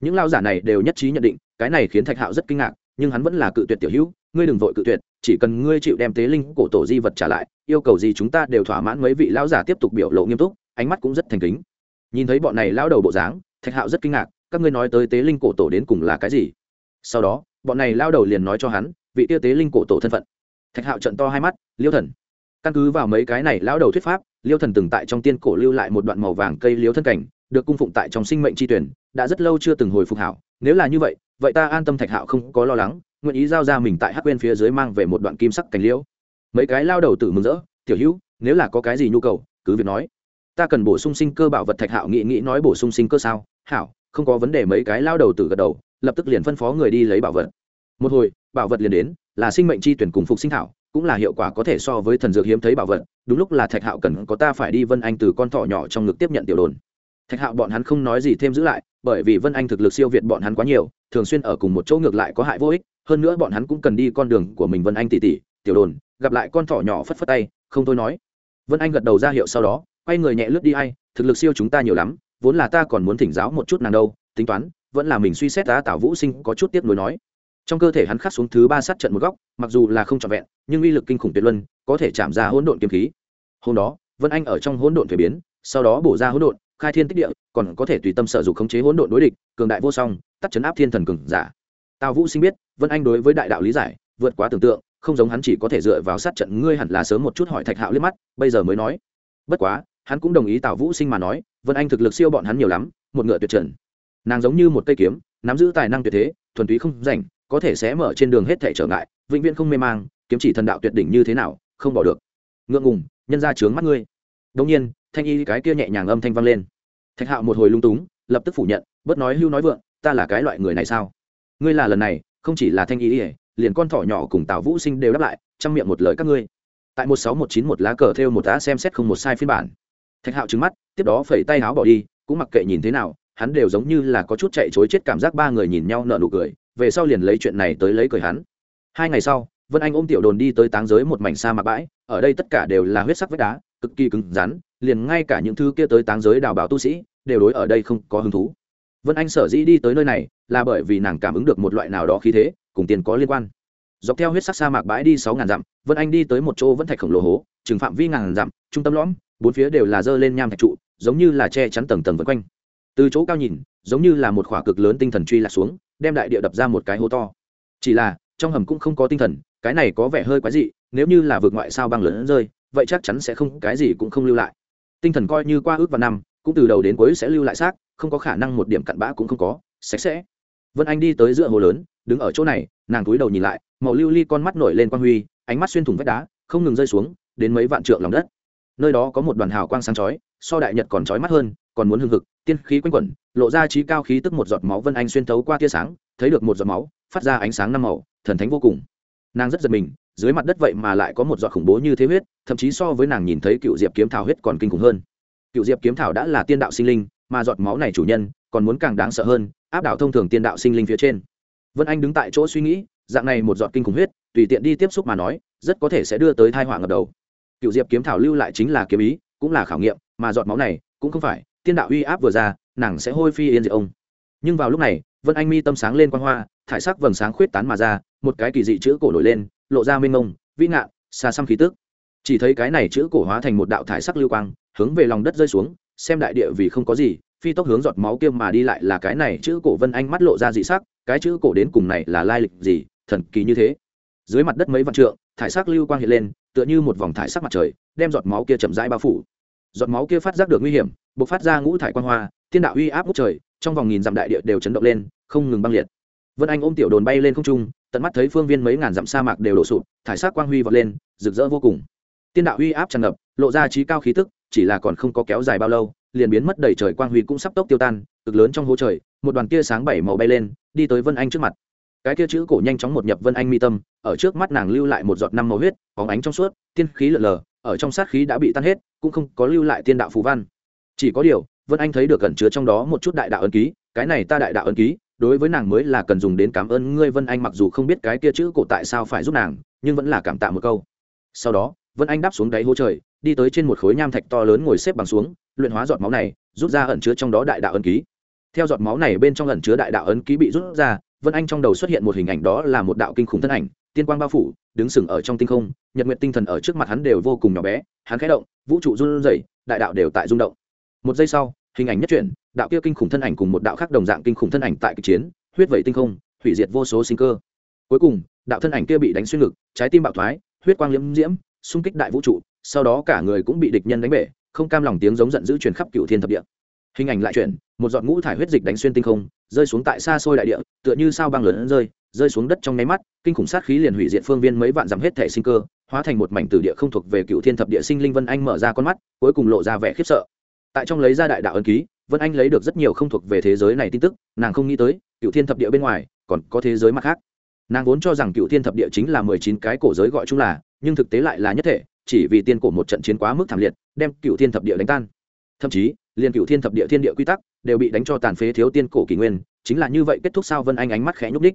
Những lao giả này đều nhất trí nhận định, cái này khiến thạch hạo rất kinh ngạc, nhưng hắn vẫn là cự tuyệt tiểu hữu, ngươi đừng vội cự tuyệt, chỉ cần ngươi chịu đem tế linh cổ tổ di vật trả lại, yêu cầu gì chúng ta đều thỏa mãn mấy vị lao giả tiếp tục biểu lộ nghiêm túc, ánh mắt cũng rất thành kính nhìn thấy bọn này lao đầu bộ dáng, thạch hạo rất kinh ngạc, các ngươi nói tới tế linh cổ tổ đến cùng là cái gì? Sau đó, bọn này lao đầu liền nói cho hắn, vị tiêu tế linh cổ tổ thân phận. Thạch hạo trận to hai mắt, liêu thần. Căn cứ vào mấy cái này lao đầu thuyết pháp, liêu thần từng tại trong tiên cổ lưu lại một đoạn màu vàng cây liêu thân cảnh, được cung phụng tại trong sinh mệnh tri tuyển, đã rất lâu chưa từng hồi phục hảo. Nếu là như vậy vậy ta an tâm thạch hạo không có lo lắng, nguyện ý giao ra mình tại hắc quên phía dưới mang về một đoạn kim sắc cảnh liễu mấy cái lao đầu tự mừng rỡ, tiểu hữu, nếu là có cái gì nhu cầu, cứ việc nói ta cần bổ sung sinh cơ bảo vật thạch hạo nghĩ nghĩ nói bổ sung sinh cơ sao? Hảo, không có vấn đề, mấy cái lao đầu tử gật đầu, lập tức liền phân phó người đi lấy bảo vật. Một hồi, bảo vật liền đến, là sinh mệnh chi tuyển cùng phục sinh thảo, cũng là hiệu quả có thể so với thần dược hiếm thấy bảo vật, đúng lúc là thạch hạo cần có ta phải đi vân anh từ con thỏ nhỏ trong ngực tiếp nhận tiểu đồn. Thạch hạo bọn hắn không nói gì thêm giữ lại, bởi vì vân anh thực lực siêu việt bọn hắn quá nhiều, thường xuyên ở cùng một chỗ ngược lại có hại vô ích, hơn nữa bọn hắn cũng cần đi con đường của mình vân anh tỉ tỉ, tiểu đồn, gặp lại con thỏ nhỏ phất phất tay, không thôi nói. Vân anh gật đầu ra hiệu sau đó quay người nhẹ lướt đi ai, thực lực siêu chúng ta nhiều lắm vốn là ta còn muốn thỉnh giáo một chút nàng đâu tính toán vẫn là mình suy xét ta tảo vũ sinh có chút tiếc nuối nói. Trong cơ thể hắn khắc xuống thứ ba sát trận một góc mặc dù là không trọn vẹn nhưng uy lực kinh khủng tuyệt luân có thể chạm ra hỗn độn kiếm khí. Hôm đó vân anh ở trong hỗn độn thuế biến sau đó bổ ra hỗn độn khai thiên tích địa còn có thể tùy tâm sở dục khống chế hỗn độn đối địch cường đại vô song tắt chấn áp thiên thần cường giả. Tào vũ sinh biết vân anh đối với đại đạo lý giải vượt quá tưởng tượng không giống hắn chỉ có thể dựa vào sát trận ngươi hẳn là sớm một chút hỏi thạch hạo liếc mắt bây giờ mới nói. Bất quá hắn cũng đồng ý tào vũ sinh mà nói, vân anh thực lực siêu bọn hắn nhiều lắm, một ngựa tuyệt trần. Nàng giống như một cây kiếm, nắm giữ tài năng tuyệt thế, thuần túy không rảnh, có thể sẽ mở trên đường hết thể trở ngại, vĩnh viễn không mê mang, kiếm chỉ thần đạo tuyệt đỉnh như thế nào, không bỏ được. Ngượng ngùng, nhân ra trướng mắt ngươi. Đông nhiên, thanh y cái kia nhẹ nhàng âm thanh vang lên. Thạch hạo một hồi lung túng, lập tức phủ nhận bớt nói hưu nói vượng, ta là cái loại người này sao? Ngươi là lần này, không chỉ là thanh y, liền con thỏ nhỏ cùng tào vũ sinh đều đáp lại, chăm miệng một lời các ngươi. Tại một sáu một chín một lá cờ theo một đã xem xét không một sai phiên bản thạch hạo trứng mắt, tiếp đó phẩy tay áo bỏ đi, cũng mặc kệ nhìn thế nào, hắn đều giống như là có chút chạy chối chết cảm giác ba người nhìn nhau nợ nụ cười, về sau liền lấy chuyện này tới lấy cười hắn. Hai ngày sau, vân anh ôm tiểu đồn đi tới táng giới một mảnh sa mạc bãi, ở đây tất cả đều là huyết sắc vách đá, cực kỳ cứng rắn, liền ngay cả những thứ kia tới táng giới đào bảo tu sĩ, đều đối ở đây không có hứng thú. Vân anh sở dĩ đi tới nơi này, là bởi vì nàng cảm ứng được một loại nào đó khí thế, cùng tiền có liên quan. Dọc theo huyết sắc sa mạc bãi đi sáu ngàn dặm, vân anh đi tới một chỗ vẫn thạch khổng lồ hố trừng phạm vi ngàn dặm, trung tâm lõm bốn phía đều là dơ lên nham thạch trụ, giống như là che chắn tầng tầng vân quanh. Từ chỗ cao nhìn, giống như là một khỏa cực lớn tinh thần truy lạc xuống, đem đại địa đập ra một cái hố to. Chỉ là, trong hầm cũng không có tinh thần, cái này có vẻ hơi quái dị, nếu như là vượt ngoại sao băng lớn rơi, vậy chắc chắn sẽ không, cái gì cũng không lưu lại. Tinh thần coi như qua ước và năm, cũng từ đầu đến cuối sẽ lưu lại xác, không có khả năng một điểm cặn bã cũng không có, sạch sẽ. Vân anh đi tới giữa hồ lớn, đứng ở chỗ này, nàng túi đầu nhìn lại, màu lưu ly con mắt nổi lên quang huy, ánh mắt xuyên thủng vách đá, không ngừng rơi xuống, đến mấy vạn trượng lòng đất nơi đó có một đoàn hào quang sáng chói, so đại nhật còn chói mắt hơn, còn muốn hưng hực, tiên khí quanh quẩn, lộ ra trí cao khí tức một giọt máu vân anh xuyên thấu qua tia sáng, thấy được một giọt máu, phát ra ánh sáng năm màu, thần thánh vô cùng. Nàng rất giật mình, dưới mặt đất vậy mà lại có một giọt khủng bố như thế huyết, thậm chí so với nàng nhìn thấy cựu diệp kiếm thảo huyết còn kinh khủng hơn. Cựu diệp kiếm thảo đã là tiên đạo sinh linh, mà giọt máu này chủ nhân, còn muốn càng đáng sợ hơn, áp đảo thông thường tiên đạo sinh linh phía trên. Vân anh đứng tại chỗ suy nghĩ, dạng này một giọt kinh khủng huyết, tùy tiện đi tiếp xúc mà nói, rất có thể sẽ đưa tới thai họa ngập đầu cựu diệp kiếm thảo lưu lại chính là kiếm ý, cũng là khảo nghiệm, mà giọt máu này cũng không phải. Tiên đạo uy áp vừa ra, nàng sẽ hôi phi yên diệt ông. Nhưng vào lúc này, vân anh mi tâm sáng lên quan hoa, thải sắc vầng sáng khuyết tán mà ra, một cái kỳ dị chữ cổ nổi lên, lộ ra mênh mông, vĩ ngạn, xa xăm khí tức. Chỉ thấy cái này chữ cổ hóa thành một đạo thải sắc lưu quang, hướng về lòng đất rơi xuống, xem đại địa vì không có gì, phi tốc hướng giọt máu kia mà đi lại là cái này chữ cổ vân anh mắt lộ ra dị sắc, cái chữ cổ đến cùng này là lai lịch gì, thần kỳ như thế. Dưới mặt đất mấy vạn trượng, thải sắc lưu quang hiện lên tựa như một vòng thải sắc mặt trời, đem giọt máu kia chậm rãi bao phủ. Giọt máu kia phát giác được nguy hiểm, bộc phát ra ngũ thải quang hoa, thiên đạo uy áp ngút trời, trong vòng nghìn dặm đại địa đều chấn động lên, không ngừng băng liệt. Vân anh ôm tiểu đồn bay lên không trung, tận mắt thấy phương viên mấy ngàn dặm sa mạc đều đổ sụp, thải sắc quang huy vọt lên, rực rỡ vô cùng. Tiên đạo uy áp tràn ngập, lộ ra trí cao khí tức, chỉ là còn không có kéo dài bao lâu, liền biến mất đầy trời quang huy cũng sắp tốc tiêu tan, cực lớn trong hố trời, một đoàn tia sáng bảy màu bay lên, đi tới vân anh trước mặt cái kia chữ cổ nhanh chóng một nhập vân anh mi tâm, ở trước mắt nàng lưu lại một giọt năm màu huyết, bóng ánh trong suốt, tiên khí lợn lờ, ở trong sát khí đã bị tan hết, cũng không có lưu lại tiên đạo phù văn. Chỉ có điều, vân anh thấy được cẩn chứa trong đó một chút đại đạo ân ký, cái này ta đại đạo ân ký, đối với nàng mới là cần dùng đến cảm ơn ngươi, vân anh mặc dù không biết cái kia chữ cổ tại sao phải giúp nàng, nhưng vẫn là cảm tạ một câu. Sau đó, vân anh đáp xuống đáy hố trời, đi tới trên một khối nham thạch to lớn ngồi xếp bằng xuống, luyện hóa giọt máu này, rút ra ẩn chứa trong đó đại đạo ân ký. Theo giọt máu này bên trong ẩn chứa đại đạo ân ký bị rút ra vân anh trong đầu xuất hiện một hình ảnh đó là một đạo kinh khủng thân ảnh, tiên quang bao phủ, đứng sừng ở trong tinh không, nhật nguyện tinh thần ở trước mặt hắn đều vô cùng nhỏ bé, hắn khẽ động, vũ trụ run rẩy, đại đạo đều tại rung động. Một giây sau, hình ảnh nhất chuyển, đạo kia kinh khủng thân ảnh cùng một đạo khác đồng dạng kinh khủng thân ảnh tại kịch chiến, huyết vẩy tinh không, hủy diệt vô số sinh cơ. Cuối cùng, đạo thân ảnh kia bị đánh xuyên ngực, trái tim bạo thoái, huyết quang liễm diễm, xung kích đại vũ trụ, sau đó cả người cũng bị địch nhân đánh bể, không cam lòng tiếng giống giận dữ truyền khắp cựu thiên thập địa. Hình ảnh lại chuyển, một giọt ngũ thải huyết dịch đánh xuyên tinh không rơi xuống tại xa xôi đại địa, tựa như sao băng lớn rơi rơi xuống đất trong nháy mắt, kinh khủng sát khí liền hủy diệt phương viên mấy vạn dặm hết thể sinh cơ, hóa thành một mảnh tử địa không thuộc về cựu thiên thập địa sinh linh vân anh mở ra con mắt, cuối cùng lộ ra vẻ khiếp sợ. Tại trong lấy ra đại đạo ân ký, vân anh lấy được rất nhiều không thuộc về thế giới này tin tức, nàng không nghĩ tới, cựu thiên thập địa bên ngoài, còn có thế giới mặt khác. Nàng vốn cho rằng cựu thiên thập địa chính là mười chín cái cổ giới gọi chung là, nhưng thực tế lại là nhất thể, chỉ vì tiên cổ một trận chiến quá mức thảm liệt, đem cựu thiên thập địa đánh tan. Thậm chí, liền cựu thiên thập địa thiên địa quy tắc đều bị đánh cho tàn phế thiếu tiên cổ kỷ nguyên, chính là như vậy kết thúc sao vân anh ánh mắt khẽ nhúc đích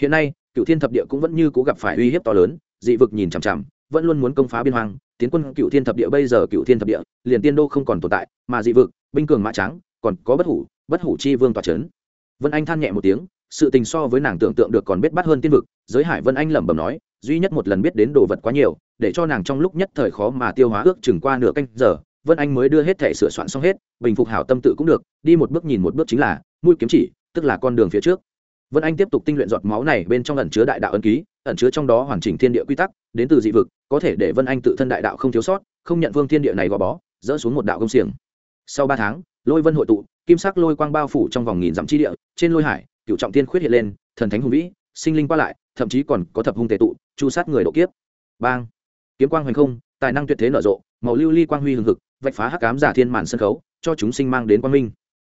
hiện nay cựu thiên thập địa cũng vẫn như cố gặp phải uy hiếp to lớn, dị vực nhìn chằm chằm, vẫn luôn muốn công phá biên hoang. Tiến quân cựu thiên thập địa bây giờ cựu thiên thập địa, liền tiên đô không còn tồn tại, mà dị vực, binh cường mã trắng còn có bất hủ bất hủ chi vương tòa trấn. Vân anh than nhẹ một tiếng, sự tình so với nàng tưởng tượng được còn biết bắt hơn tiên vực, giới hải vân anh lẩm bẩm nói, duy nhất một lần biết đến đồ vật quá nhiều, để cho nàng trong lúc nhất thời khó mà tiêu hóa ước chừng qua nửa canh giờ vân anh mới đưa hết thể sửa soạn xong hết, bình phục hảo tâm tự cũng được, đi một bước nhìn một bước chính là, mũi kiếm chỉ, tức là con đường phía trước. Vân anh tiếp tục tinh luyện giọt máu này bên trong ẩn chứa đại đạo ân ký, ẩn chứa trong đó hoàn chỉnh thiên địa quy tắc, đến từ dị vực, có thể để vân anh tự thân đại đạo không thiếu sót, không nhận vương thiên địa này gò bó, dỡ xuống một đạo công xiềng. Sau ba tháng, lôi vân hội tụ, kim sắc lôi quang bao phủ trong vòng nghìn dặm chi địa, trên lôi hải cựu trọng thiên khuyết hiện lên, thần thánh hùng vĩ, sinh linh qua lại, thậm chí còn có thập hung tề tụ, chu sát người độ kiếp. Bang! Kiếm quang hoành không, tài năng tuyệt thế nở rộ, màu lưu ly quang huy hừng hực vạch phá hắc cám giả thiên màn sân khấu, cho chúng sinh mang đến quang minh.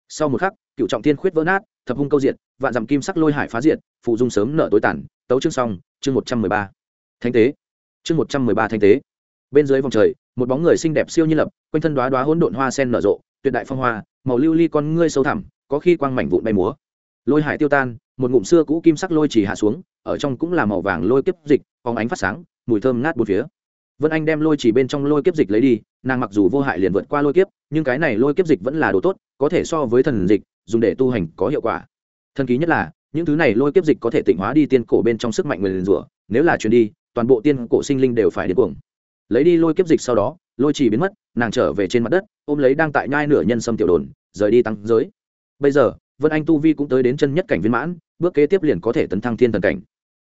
Sau một khắc, cựu trọng thiên khuyết vỡ nát, thập hung câu diệt, vạn dặm kim sắc lôi hải phá diệt, phụ dung sớm nợ tối tản tấu chương xong, chương một trăm mười ba. Thánh tế. Chương một trăm mười ba thánh tế. Bên dưới vòng trời, một bóng người xinh đẹp siêu nhiên lập, quanh thân đoá đoá hỗn độn hoa sen nở rộ, tuyệt đại phong hoa, màu lưu ly con ngươi sâu thẳm, có khi quang mảnh vụn bay múa. Lôi hải tiêu tan, một ngụm xưa cũ kim sắc lôi chỉ hạ xuống, ở trong cũng là màu vàng lôi kiếp dịch, phóng ánh phát sáng, mùi thơm ngát bốn phía. Vân anh đem lôi chỉ bên trong lôi kiếp dịch lấy đi nàng mặc dù vô hại liền vượt qua lôi kiếp, nhưng cái này lôi kiếp dịch vẫn là đồ tốt, có thể so với thần dịch, dùng để tu hành có hiệu quả. Thần ký nhất là, những thứ này lôi kiếp dịch có thể tịnh hóa đi tiên cổ bên trong sức mạnh người liền rủa, nếu là truyền đi, toàn bộ tiên cổ sinh linh đều phải đến cuồng. Lấy đi lôi kiếp dịch sau đó, lôi chỉ biến mất, nàng trở về trên mặt đất, ôm lấy đang tại nhai nửa nhân sâm tiểu đồn, rời đi tăng giới. Bây giờ, vân anh tu vi cũng tới đến chân nhất cảnh viên mãn, bước kế tiếp liền có thể tấn thăng thiên thần cảnh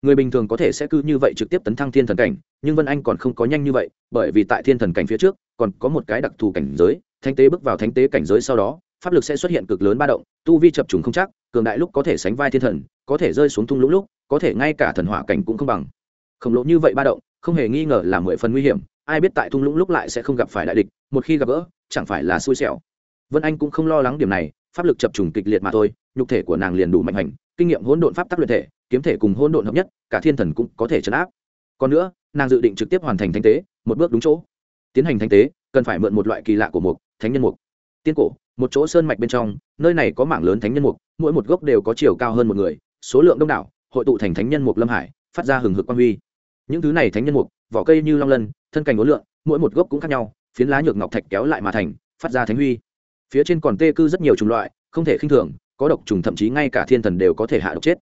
người bình thường có thể sẽ cứ như vậy trực tiếp tấn thăng thiên thần cảnh, nhưng vân anh còn không có nhanh như vậy, bởi vì tại thiên thần cảnh phía trước, còn có một cái đặc thù cảnh giới, thánh tế bước vào thánh tế cảnh giới sau đó, pháp lực sẽ xuất hiện cực lớn ba động, tu vi chập trùng không chắc, cường đại lúc có thể sánh vai thiên thần, có thể rơi xuống thung lũng lúc, có thể ngay cả thần hỏa cảnh cũng không bằng. Khổng lồ như vậy ba động, không hề nghi ngờ là mười phần nguy hiểm, ai biết tại thung lũng lúc lại sẽ không gặp phải đại địch, một khi gặp gỡ, chẳng phải là xui xẻo. Vân anh cũng không lo lắng điểm này, pháp lực chập trùng kịch liệt mà thôi, nhục thể của nàng liền đủ mạnh hành, kinh nghiệm hỗn độn pháp tắc luyện thể kiếm thể cùng hỗn độn hợp nhất, cả thiên thần cũng có thể chấn áp. Còn nữa, nàng dự định trực tiếp hoàn thành thánh tế, một bước đúng chỗ. Tiến hành thánh tế, cần phải mượn một loại kỳ lạ của mục, thánh nhân mục. Tiên cổ, một chỗ sơn mạch bên trong, nơi này có mảng lớn thánh nhân mục, mỗi một gốc đều có chiều cao hơn một người, số lượng đông đảo, hội tụ thành thánh nhân mục lâm hải, phát ra hừng hực quang huy. Những thứ này thánh nhân mục, vỏ cây như long lân, thân cành ố lượng mỗi một gốc cũng khác nhau, phiến lá nhược ngọc thạch kéo lại mà thành, phát ra thánh huy. Phía trên còn tê cư rất nhiều chủng loại, không thể khinh thường, có độc trùng thậm chí ngay cả thiên thần đều có thể hạ độc chết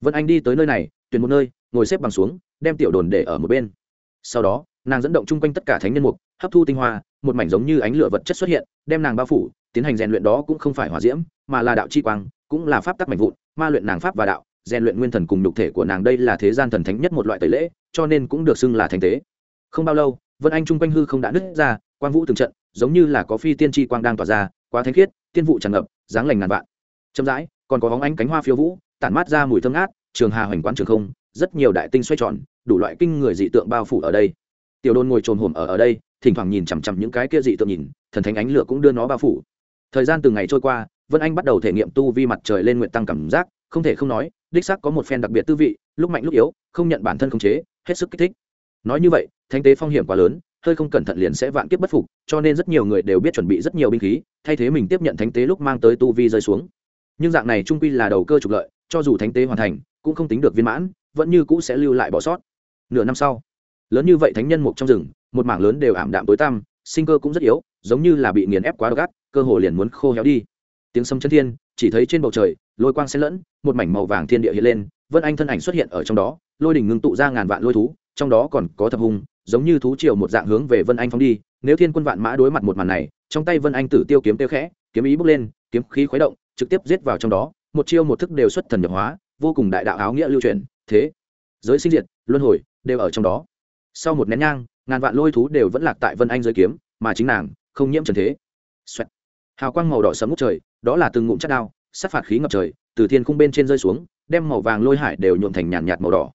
vân anh đi tới nơi này, tuyển một nơi, ngồi xếp bằng xuống, đem tiểu đồn để ở một bên. Sau đó, nàng dẫn động chung quanh tất cả thánh nhân mục, hấp thu tinh hoa, một mảnh giống như ánh lửa vật chất xuất hiện, đem nàng bao phủ, tiến hành rèn luyện đó cũng không phải hỏa diễm, mà là đạo chi quang, cũng là pháp tắc mạnh vụn, ma luyện nàng pháp và đạo, rèn luyện nguyên thần cùng nhục thể của nàng đây là thế gian thần thánh nhất một loại tẩy lễ, cho nên cũng được xưng là thánh tế. Không bao lâu, vân anh chung quanh hư không đã nứt ra, quang vũ từng trận, giống như là có phi tiên tri quang đang tỏa ra, quá thánh khiết, tiên vụ tràn ngập, dáng lành ngàn vạn. Chậm rãi, còn có hóng ánh cánh hoa phiêu vũ tản mát ra mùi thơm ngát, trường hà hoành quán trường không, rất nhiều đại tinh xoay tròn, đủ loại kinh người dị tượng bao phủ ở đây. Tiểu đôn ngồi trồn hổm ở ở đây, thỉnh thoảng nhìn chằm chằm những cái kia dị tượng nhìn, thần thánh ánh lửa cũng đưa nó bao phủ. Thời gian từng ngày trôi qua, vân anh bắt đầu thể nghiệm tu vi mặt trời lên nguyện tăng cảm giác, không thể không nói, đích xác có một phen đặc biệt tư vị, lúc mạnh lúc yếu, không nhận bản thân khống chế, hết sức kích thích. Nói như vậy, thánh tế phong hiểm quá lớn, hơi không cẩn thận liền sẽ vạn kiếp bất phục, cho nên rất nhiều người đều biết chuẩn bị rất nhiều binh khí, thay thế mình tiếp nhận thánh tế lúc mang tới tu vi rơi xuống. Nhưng dạng này trung quy là đầu cơ trục lợi cho dù thánh tế hoàn thành, cũng không tính được viên mãn, vẫn như cũ sẽ lưu lại bỏ sót. Nửa năm sau, lớn như vậy thánh nhân mục trong rừng, một mảng lớn đều ảm đạm tối tăm, sinh cơ cũng rất yếu, giống như là bị nghiền ép quá gắt cơ hồ liền muốn khô héo đi. Tiếng sấm chân thiên, chỉ thấy trên bầu trời, lôi quang xen lẫn, một mảnh màu vàng thiên địa hiện lên, vân anh thân ảnh xuất hiện ở trong đó, lôi đỉnh ngưng tụ ra ngàn vạn lôi thú, trong đó còn có thập hùng giống như thú triều một dạng hướng về vân anh phóng đi, nếu thiên quân vạn mã đối mặt một màn này, trong tay vân anh tử tiêu kiếm tiêu khẽ, kiếm ý bốc lên, kiếm khí khuấy động, trực tiếp giết vào trong đó một chiêu một thức đều xuất thần nhập hóa vô cùng đại đạo áo nghĩa lưu truyền thế giới sinh diệt luân hồi đều ở trong đó. Sau một nén nhang ngàn vạn lôi thú đều vẫn lạc tại vân anh giới kiếm mà chính nàng không nhiễm trần thế、Xoẹt. Hào quang màu đỏ sấm ngút trời đó là từng ngụm chất đao sát phạt khí ngập trời từ thiên khung bên trên rơi xuống đem màu vàng lôi hải đều nhuộm thành nhàn nhạt, màu đỏ.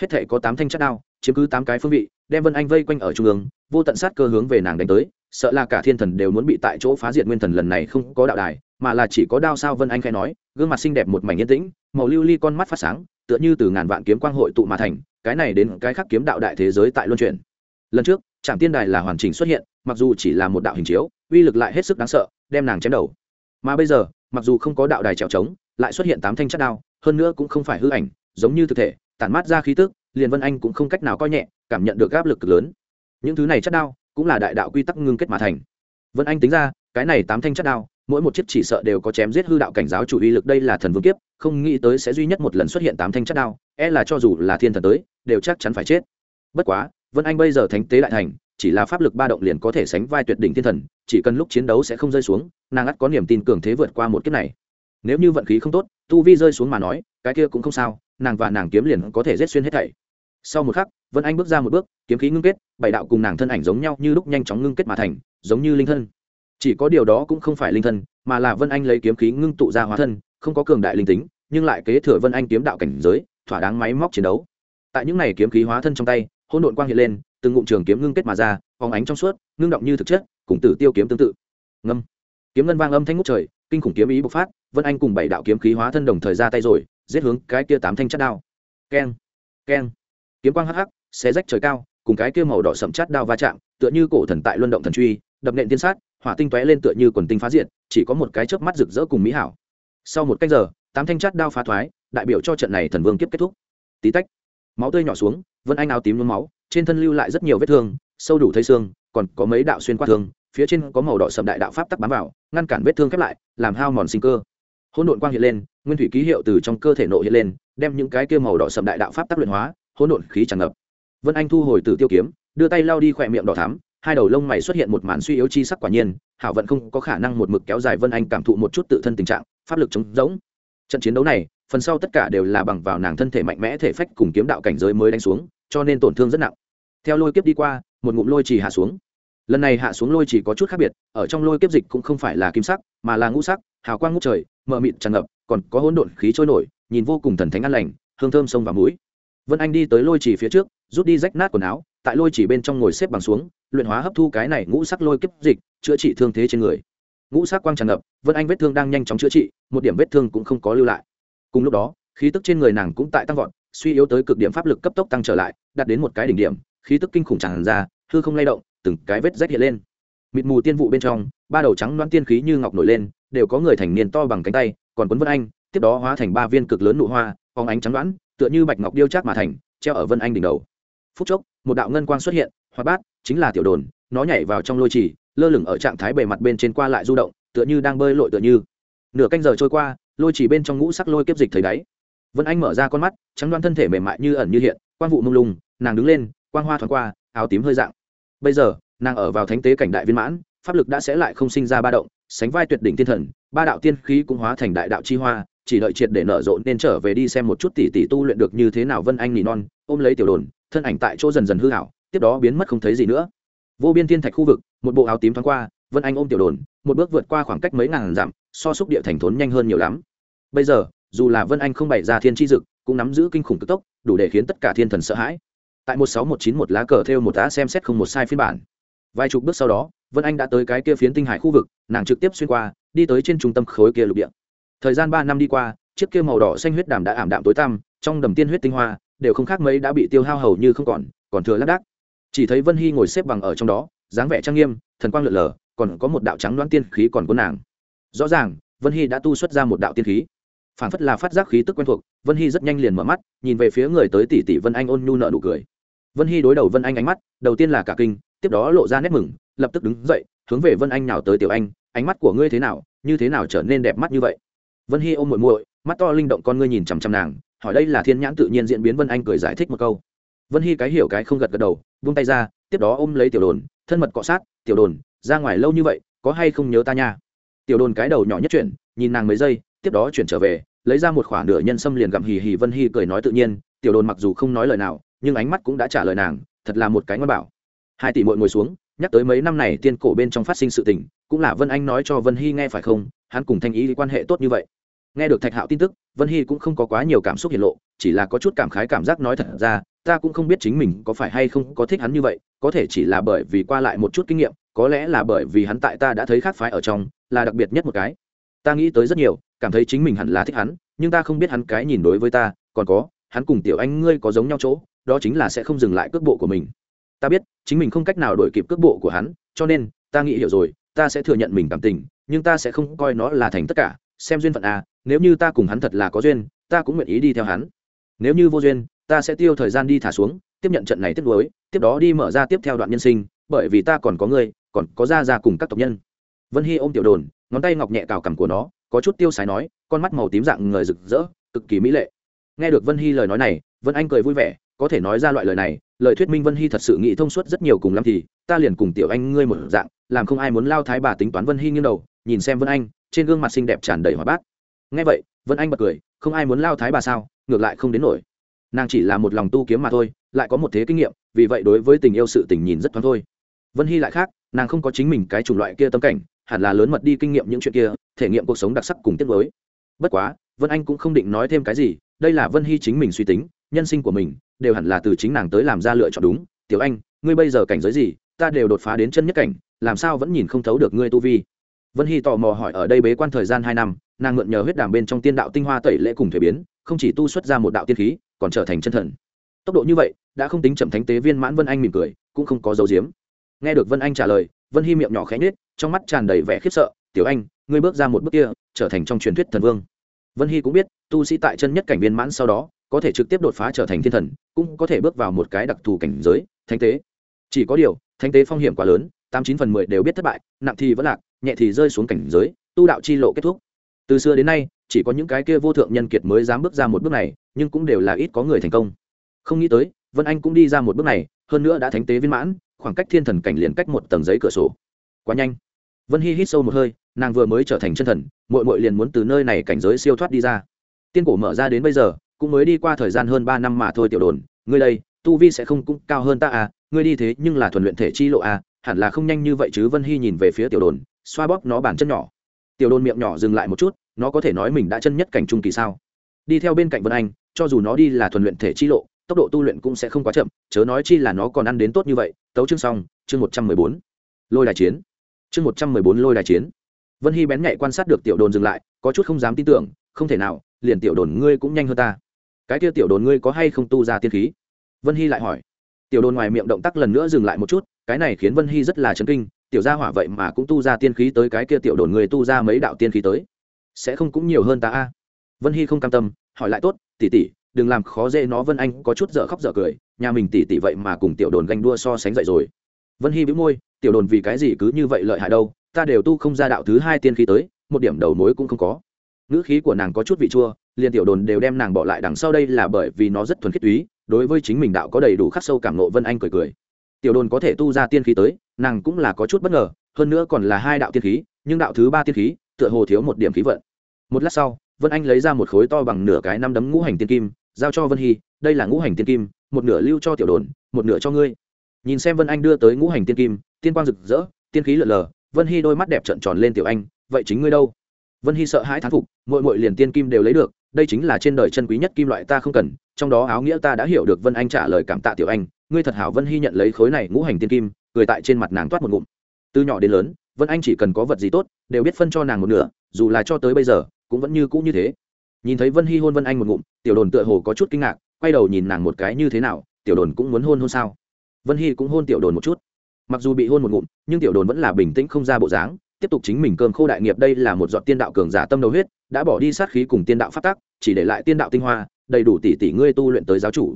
Hết thể có tám thanh chất đao chiếm cứ tám cái phương vị đem vân anh vây quanh ở trung ương vô tận sát cơ hướng về nàng đánh tới sợ là cả thiên thần đều muốn bị tại chỗ phá diệt nguyên thần lần này không có đạo đài mà là chỉ có đao sao vân anh khai nói, gương mặt xinh đẹp một mảnh yên tĩnh, màu lưu ly con mắt phát sáng, tựa như từ ngàn vạn kiếm quang hội tụ mà thành, cái này đến cái khác kiếm đạo đại thế giới tại luân chuyển. Lần trước trạm tiên đài là hoàn chỉnh xuất hiện, mặc dù chỉ là một đạo hình chiếu, uy lực lại hết sức đáng sợ, đem nàng chém đầu. Mà bây giờ, mặc dù không có đạo đài trèo trống, lại xuất hiện tám thanh chất đao, hơn nữa cũng không phải hư ảnh, giống như thực thể, tản mát ra khí tức, liền vân anh cũng không cách nào coi nhẹ, cảm nhận được áp lực cực lớn. Những thứ này chất đao, cũng là đại đạo quy tắc ngưng kết mà thành. Vân anh tính ra, cái này tám thanh chất đao mỗi một chiếc chỉ sợ đều có chém giết hư đạo cảnh giáo chủ uy lực đây là thần vương kiếp, không nghĩ tới sẽ duy nhất một lần xuất hiện tám thanh chất đao e là cho dù là thiên thần tới, đều chắc chắn phải chết. Bất quá, vân anh bây giờ thánh tế đại thành, chỉ là pháp lực ba động liền có thể sánh vai tuyệt đỉnh thiên thần, chỉ cần lúc chiến đấu sẽ không rơi xuống, nàng ắt có niềm tin cường thế vượt qua một kiếp này. Nếu như vận khí không tốt, tu vi rơi xuống mà nói, cái kia cũng không sao, nàng và nàng kiếm liền có thể rết xuyên hết thảy. Sau một khắc, vân anh bước ra một bước, kiếm khí ngưng kết, bảy đạo cùng nàng thân ảnh giống nhau như lúc nhanh chóng ngưng kết mà thành, giống như linh thân chỉ có điều đó cũng không phải linh thân, mà là vân anh lấy kiếm khí ngưng tụ ra hóa thân, không có cường đại linh tính, nhưng lại kế thừa vân anh kiếm đạo cảnh giới, thỏa đáng máy móc chiến đấu. Tại những này kiếm khí hóa thân trong tay, hỗn độn quang hiện lên, từng ngụm trường kiếm ngưng kết mà ra, phóng ánh trong suốt, ngưng động như thực chất, cùng tử tiêu kiếm tương tự. Ngâm. Kiếm ngân vang âm thanh ngút trời, kinh khủng kiếm ý bộc phát, vân anh cùng bảy đạo kiếm khí hóa thân đồng thời ra tay rồi, giết hướng cái kia tám thanh chất đao. Keng keng. Kiếm quang hắc hắc, xé rách trời cao, cùng cái kia màu đỏ sậm chát đao va chạm, tựa như cổ thần tại luân động thần truy, đập nện tiên sát hỏa tinh tóe lên tựa như quần tinh phá diệt, chỉ có một cái chớp mắt rực rỡ cùng mỹ hảo. Sau một cách giờ, tám thanh chát đao phá thoái, đại biểu cho trận này thần vương kiếp kết thúc. Tí tách, máu tươi nhỏ xuống, vân anh áo tím nhuốm máu, trên thân lưu lại rất nhiều vết thương, sâu đủ thấy xương, còn có mấy đạo xuyên qua thương, phía trên có màu đỏ sậm đại đạo pháp tắc bám vào, ngăn cản vết thương khép lại, làm hao mòn sinh cơ. Hỗn độn quang hiện lên, nguyên thủy ký hiệu từ trong cơ thể nội hiện lên, đem những cái kia màu đỏ sậm đại đạo pháp tắc luyện hóa, hỗn độn khí tràn ngập. Vân anh thu hồi từ tiêu kiếm, đưa tay lao đi khỏe miệng đỏ thắm hai đầu lông mày xuất hiện một màn suy yếu chi sắc quả nhiên, hảo vận không có khả năng một mực kéo dài vân anh cảm thụ một chút tự thân tình trạng, pháp lực chống rỗng. Trận chiến đấu này, phần sau tất cả đều là bằng vào nàng thân thể mạnh mẽ thể phách cùng kiếm đạo cảnh giới mới đánh xuống, cho nên tổn thương rất nặng. Theo lôi kiếp đi qua, một ngụm lôi trì hạ xuống. Lần này hạ xuống lôi chỉ có chút khác biệt, ở trong lôi kiếp dịch cũng không phải là kim sắc, mà là ngũ sắc, hào quang ngũ trời, mờ mịt tràn ngập, còn có hỗn độn khí trôi nổi, nhìn vô cùng thần thánh an lành, hương thơm sông và mũi. Vân anh đi tới lôi chỉ phía trước, rút đi rách nát quần áo, tại lôi chỉ bên trong ngồi xếp bằng xuống luyện hóa hấp thu cái này ngũ sắc lôi kiếp dịch, chữa trị thương thế trên người. Ngũ sắc quang tràn ngập, vân anh vết thương đang nhanh chóng chữa trị, một điểm vết thương cũng không có lưu lại. Cùng lúc đó, khí tức trên người nàng cũng tại tăng vọt, suy yếu tới cực điểm pháp lực cấp tốc tăng trở lại, đạt đến một cái đỉnh điểm, khí tức kinh khủng tràn ra, hư không lay động, từng cái vết rách hiện lên. Mịt mù tiên vụ bên trong, ba đầu trắng loan tiên khí như ngọc nổi lên, đều có người thành niên to bằng cánh tay, còn quấn vân anh, tiếp đó hóa thành ba viên cực lớn nụ hoa, phóng ánh trắng đoán tựa như bạch ngọc điêu chát mà thành, treo ở vân anh đỉnh đầu. Phút chốc, một đạo ngân quang xuất hiện hoạt bát, chính là tiểu đồn, nó nhảy vào trong lôi trì, lơ lửng ở trạng thái bề mặt bên trên qua lại du động, tựa như đang bơi lội tựa như. Nửa canh giờ trôi qua, lôi chỉ bên trong ngũ sắc lôi kiếp dịch thấy đáy. Vân anh mở ra con mắt, trắng đoan thân thể mềm mại như ẩn như hiện, quang vụ mông lung, nàng đứng lên, quang hoa thoáng qua, áo tím hơi dạng. Bây giờ, nàng ở vào thánh tế cảnh đại viên mãn, pháp lực đã sẽ lại không sinh ra ba động, sánh vai tuyệt đỉnh tiên thần, ba đạo tiên khí cũng hóa thành đại đạo chi hoa, chỉ đợi triệt để nở rộ nên trở về đi xem một chút tỷ tỷ tu luyện được như thế nào vân anh nỉ non, ôm lấy tiểu đồn, thân ảnh tại chỗ dần dần hư hảo tiếp đó biến mất không thấy gì nữa. Vô biên thiên thạch khu vực, một bộ áo tím thoáng qua, vân anh ôm tiểu đồn, một bước vượt qua khoảng cách mấy ngàn dặm, so xúc địa thành thốn nhanh hơn nhiều lắm. Bây giờ, dù là vân anh không bày ra thiên tri dực, cũng nắm giữ kinh khủng cực tốc, đủ để khiến tất cả thiên thần sợ hãi. Tại một sáu một chín một lá cờ theo một tá xem xét không một sai phiên bản. Vài chục bước sau đó, vân anh đã tới cái kia phiến tinh hải khu vực, nàng trực tiếp xuyên qua, đi tới trên trung tâm khối kia lục địa. Thời gian ba năm đi qua, chiếc kia màu đỏ xanh huyết đàm đã ảm đạm tối tăm, trong đầm tiên huyết tinh hoa, đều không khác mấy đã bị tiêu hao hầu như không còn còn thừa lác đác chỉ thấy vân hy ngồi xếp bằng ở trong đó, dáng vẻ trang nghiêm, thần quang lượn lờ, còn có một đạo trắng đoán tiên khí còn của nàng. Rõ ràng, vân hy đã tu xuất ra một đạo tiên khí. Phản phất là phát giác khí tức quen thuộc, vân hy rất nhanh liền mở mắt, nhìn về phía người tới tỷ tỷ vân anh ôn nhu nợ nụ cười. Vân hy đối đầu vân anh ánh mắt, đầu tiên là cả kinh, tiếp đó lộ ra nét mừng, lập tức đứng dậy, hướng về vân anh nào tới tiểu anh, ánh mắt của ngươi thế nào, như thế nào trở nên đẹp mắt như vậy? Vân hy ôm muội muội, mắt to linh động con ngươi nhìn chằm chằm nàng, hỏi đây là thiên nhãn tự nhiên diễn biến vân anh cười giải thích một câu vân hy cái hiểu cái không gật gật đầu, buông tay ra, tiếp đó ôm lấy tiểu đồn, thân mật cọ sát, tiểu đồn, ra ngoài lâu như vậy, có hay không nhớ ta nha? Tiểu đồn cái đầu nhỏ nhất chuyển, nhìn nàng mấy giây, tiếp đó chuyển trở về, lấy ra một khoản nửa nhân xâm liền gặm hì hì vân hy cười nói tự nhiên, tiểu đồn mặc dù không nói lời nào, nhưng ánh mắt cũng đã trả lời nàng, thật là một cái ngon bảo. Hai tỷ mội ngồi xuống, nhắc tới mấy năm này tiên cổ bên trong phát sinh sự tình, cũng là vân anh nói cho vân hy nghe phải không? Hắn cùng thanh ý quan hệ tốt như vậy nghe được thạch hạo tin tức, vân hy cũng không có quá nhiều cảm xúc hiện lộ, chỉ là có chút cảm khái cảm giác nói thật ra, ta cũng không biết chính mình có phải hay không có thích hắn như vậy, có thể chỉ là bởi vì qua lại một chút kinh nghiệm, có lẽ là bởi vì hắn tại ta đã thấy khác phái ở trong, là đặc biệt nhất một cái. Ta nghĩ tới rất nhiều, cảm thấy chính mình hẳn là thích hắn, nhưng ta không biết hắn cái nhìn đối với ta, còn có, hắn cùng tiểu anh ngươi có giống nhau chỗ, đó chính là sẽ không dừng lại cước bộ của mình. Ta biết, chính mình không cách nào đổi kịp cước bộ của hắn, cho nên, ta nghĩ hiểu rồi, ta sẽ thừa nhận mình cảm tình, nhưng ta sẽ không coi nó là thành tất cả, xem duyên phận à nếu như ta cùng hắn thật là có duyên, ta cũng nguyện ý đi theo hắn. Nếu như vô duyên, ta sẽ tiêu thời gian đi thả xuống, tiếp nhận trận này tiếp nối, tiếp đó đi mở ra tiếp theo đoạn nhân sinh, bởi vì ta còn có ngươi còn có ra ra cùng các tộc nhân. Vân hy ôm tiểu đồn, ngón tay ngọc nhẹ cào cằm của nó, có chút tiêu sái nói, con mắt màu tím dạng người rực rỡ, cực kỳ mỹ lệ. Nghe được vân hy lời nói này, vân anh cười vui vẻ, có thể nói ra loại lời này, lời thuyết minh vân hy thật sự nghĩ thông suốt rất nhiều cùng lắm thì, ta liền cùng tiểu anh ngươi một dạng, làm không ai muốn lao thái bà tính toán vân hy nghiêng đầu, nhìn xem vân anh, trên gương mặt xinh đẹp tràn đầy hòa bát nghe vậy, vân anh bật cười, không ai muốn lao thái bà sao, ngược lại không đến nổi. Nàng chỉ là một lòng tu kiếm mà thôi, lại có một thế kinh nghiệm, vì vậy đối với tình yêu sự tình nhìn rất thoáng thôi. Vân hy lại khác, nàng không có chính mình cái chủng loại kia tâm cảnh, hẳn là lớn mật đi kinh nghiệm những chuyện kia, thể nghiệm cuộc sống đặc sắc cùng tiết mới bất quá, vân anh cũng không định nói thêm cái gì, đây là vân hy chính mình suy tính, nhân sinh của mình, đều hẳn là từ chính nàng tới làm ra lựa chọn đúng. Tiểu anh, ngươi bây giờ cảnh giới gì, ta đều đột phá đến chân nhất cảnh, làm sao vẫn nhìn không thấu được ngươi tu vi? Vân hy tò mò hỏi ở đây bế quan thời gian hai năm nàng mượn nhờ huyết đàm bên trong tiên đạo tinh hoa tẩy lễ cùng thể biến, không chỉ tu xuất ra một đạo tiên khí, còn trở thành chân thần. Tốc độ như vậy, đã không tính chậm thánh tế viên mãn vân anh mỉm cười, cũng không có dấu diếm nghe được vân anh trả lời, vân hy miệng nhỏ khẽ nhết trong mắt tràn đầy vẻ khiếp sợ, tiểu anh, ngươi bước ra một bước kia, trở thành trong truyền thuyết thần vương. Vân hy cũng biết, tu sĩ tại chân nhất cảnh viên mãn sau đó, có thể trực tiếp đột phá trở thành thiên thần, cũng có thể bước vào một cái đặc thù cảnh giới, thánh tế. Chỉ có điều, thánh tế phong hiểm quá lớn, tám chín phần mười đều biết thất bại, nặng thì vẫn lạc, nhẹ thì rơi xuống cảnh giới, tu đạo chi lộ kết thúc từ xưa đến nay, chỉ có những cái kia vô thượng nhân kiệt mới dám bước ra một bước này, nhưng cũng đều là ít có người thành công. Không nghĩ tới, vân anh cũng đi ra một bước này, hơn nữa đã thánh tế viên mãn, khoảng cách thiên thần cảnh liền cách một tầng giấy cửa sổ. Quá nhanh. Vân hy hít sâu một hơi, nàng vừa mới trở thành chân thần mội mội liền muốn từ nơi này cảnh giới siêu thoát đi ra. Tiên cổ mở ra đến bây giờ, cũng mới đi qua thời gian hơn ba năm mà thôi tiểu đồn, ngươi đây, tu vi sẽ không cũng cao hơn ta à ngươi đi thế nhưng là thuần luyện thể chi lộ à hẳn là không nhanh như vậy chứ vân hy nhìn về phía tiểu đồn, xoa bóp nó bàn chân nhỏ tiểu đồn miệng nhỏ dừng lại một chút, nó có thể nói mình đã chân nhất cảnh trung kỳ sao? Đi theo bên cạnh vân anh, cho dù nó đi là thuần luyện thể chi lộ, tốc độ tu luyện cũng sẽ không quá chậm, chớ nói chi là nó còn ăn đến tốt như vậy. Tấu chương xong, chương một trăm mười bốn. Lôi đài chiến. Chương một trăm mười bốn lôi đài chiến. Vân hy bén nhạy quan sát được tiểu đồn dừng lại, có chút không dám tin tưởng, không thể nào, liền tiểu đồn ngươi cũng nhanh hơn ta. Cái kia tiểu đồn ngươi có hay không tu ra tiên khí? Vân hy lại hỏi. Tiểu đồn ngoài miệng động tác lần nữa dừng lại một chút, cái này khiến vân hy rất là chấn kinh tiểu gia hỏa vậy mà cũng tu ra tiên khí tới cái kia tiểu đồn người tu ra mấy đạo tiên khí tới. Sẽ không cũng nhiều hơn ta a? Vân hy không cam tâm, hỏi lại tốt tỉ tỉ đừng làm khó dễ nó, vân anh có chút dở khóc dở cười, nhà mình tỉ tỉ vậy mà cùng tiểu đồn ganh đua so sánh dậy rồi. Vân hy bĩu môi, tiểu đồn vì cái gì cứ như vậy lợi hại đâu, ta đều tu không ra đạo thứ hai tiên khí tới, một điểm đầu mối cũng không có. Ngữ khí của nàng có chút vị chua, liền tiểu đồn đều đem nàng bỏ lại đằng sau đây là bởi vì nó rất thuần khiết túy, đối với chính mình đạo có đầy đủ khắc sâu cảm nộ vân anh cười cười. Tiểu đồn có thể tu ra tiên khí tới nàng cũng là có chút bất ngờ, hơn nữa còn là hai đạo tiên khí, nhưng đạo thứ ba tiên khí, tựa hồ thiếu một điểm khí vận. Một lát sau, vân anh lấy ra một khối to bằng nửa cái năm đấm ngũ hành tiên kim, giao cho vân hy, đây là ngũ hành tiên kim, một nửa lưu cho tiểu đồn, một nửa cho ngươi. Nhìn xem vân anh đưa tới ngũ hành tiên kim, tiên quang rực rỡ, tiên khí lợn lờ, vân hy đôi mắt đẹp trợn tròn lên tiểu anh, vậy chính ngươi đâu? Vân hy sợ hãi thán phục mội mội liền tiên kim đều lấy được đây chính là trên đời chân quý nhất kim loại ta không cần, trong đó áo nghĩa ta đã hiểu được vân anh trả lời cảm tạ tiểu anh, ngươi thật hảo vân hy nhận lấy khối này ngũ hành tiên kim, cười tại trên mặt nàng toát một ngụm. Từ nhỏ đến lớn, vân anh chỉ cần có vật gì tốt, đều biết phân cho nàng một nửa, dù là cho tới bây giờ, cũng vẫn như cũ như thế. Nhìn thấy vân hy hôn vân anh một ngụm, tiểu đồn tựa hồ có chút kinh ngạc, quay đầu nhìn nàng một cái như thế nào, tiểu đồn cũng muốn hôn hôn sao? Vân hy cũng hôn tiểu đồn một chút. Mặc dù bị hôn một ngụm, nhưng tiểu đồn vẫn là bình tĩnh không ra bộ dáng tiếp tục chính mình cơm khô đại nghiệp đây là một giọt tiên đạo cường giả tâm đầu huyết, đã bỏ đi sát khí cùng tiên đạo phát tác chỉ để lại tiên đạo tinh hoa, đầy đủ tỷ tỷ ngươi tu luyện tới giáo chủ.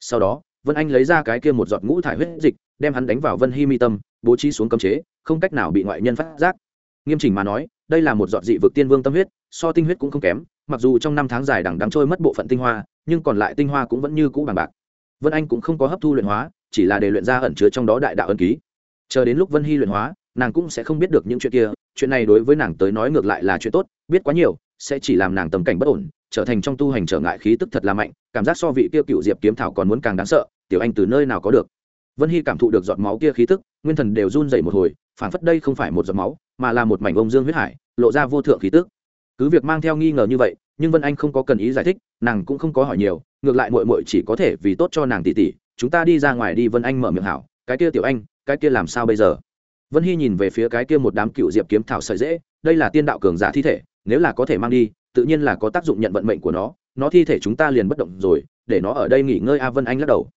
Sau đó, vân anh lấy ra cái kia một giọt ngũ thải huyết dịch, đem hắn đánh vào vân hy mi tâm, bố trí xuống cấm chế, không cách nào bị ngoại nhân phát giác. Nghiêm chỉnh mà nói, đây là một giọt dị vực tiên vương tâm huyết, so tinh huyết cũng không kém, mặc dù trong năm tháng dài đằng đắng trôi mất bộ phận tinh hoa, nhưng còn lại tinh hoa cũng vẫn như cũ bằng bạc. Vân anh cũng không có hấp thu luyện hóa, chỉ là để luyện ra ẩn chứa trong đó đại đạo ân ký. Chờ đến lúc vân hy luyện hóa nàng cũng sẽ không biết được những chuyện kia, chuyện này đối với nàng tới nói ngược lại là chuyện tốt, biết quá nhiều, sẽ chỉ làm nàng tầm cảnh bất ổn, trở thành trong tu hành trở ngại khí tức thật là mạnh, cảm giác so vị kia cựu diệp kiếm thảo còn muốn càng đáng sợ, tiểu anh từ nơi nào có được. Vân hy cảm thụ được giọt máu kia khí tức, nguyên thần đều run dậy một hồi phản phất đây không phải một giọt máu, mà là một mảnh ông dương huyết hải, lộ ra vô thượng khí tức. Cứ việc mang theo nghi ngờ như vậy, nhưng vân anh không có cần ý giải thích, nàng cũng không có hỏi nhiều, ngược lại mội mội chỉ có thể vì tốt cho nàng tỉ tỉ chúng ta đi ra ngoài đi, vân anh mở miệng hảo, cái kia tiểu anh, cái kia làm sao bây giờ? Vân hy nhìn về phía cái kia một đám cựu diệp kiếm thảo sợi dễ, đây là tiên đạo cường giả thi thể, nếu là có thể mang đi, tự nhiên là có tác dụng nhận vận mệnh của nó nó thi thể chúng ta liền bất động rồi, để nó ở đây nghỉ ngơi a vân anh lắc đầu.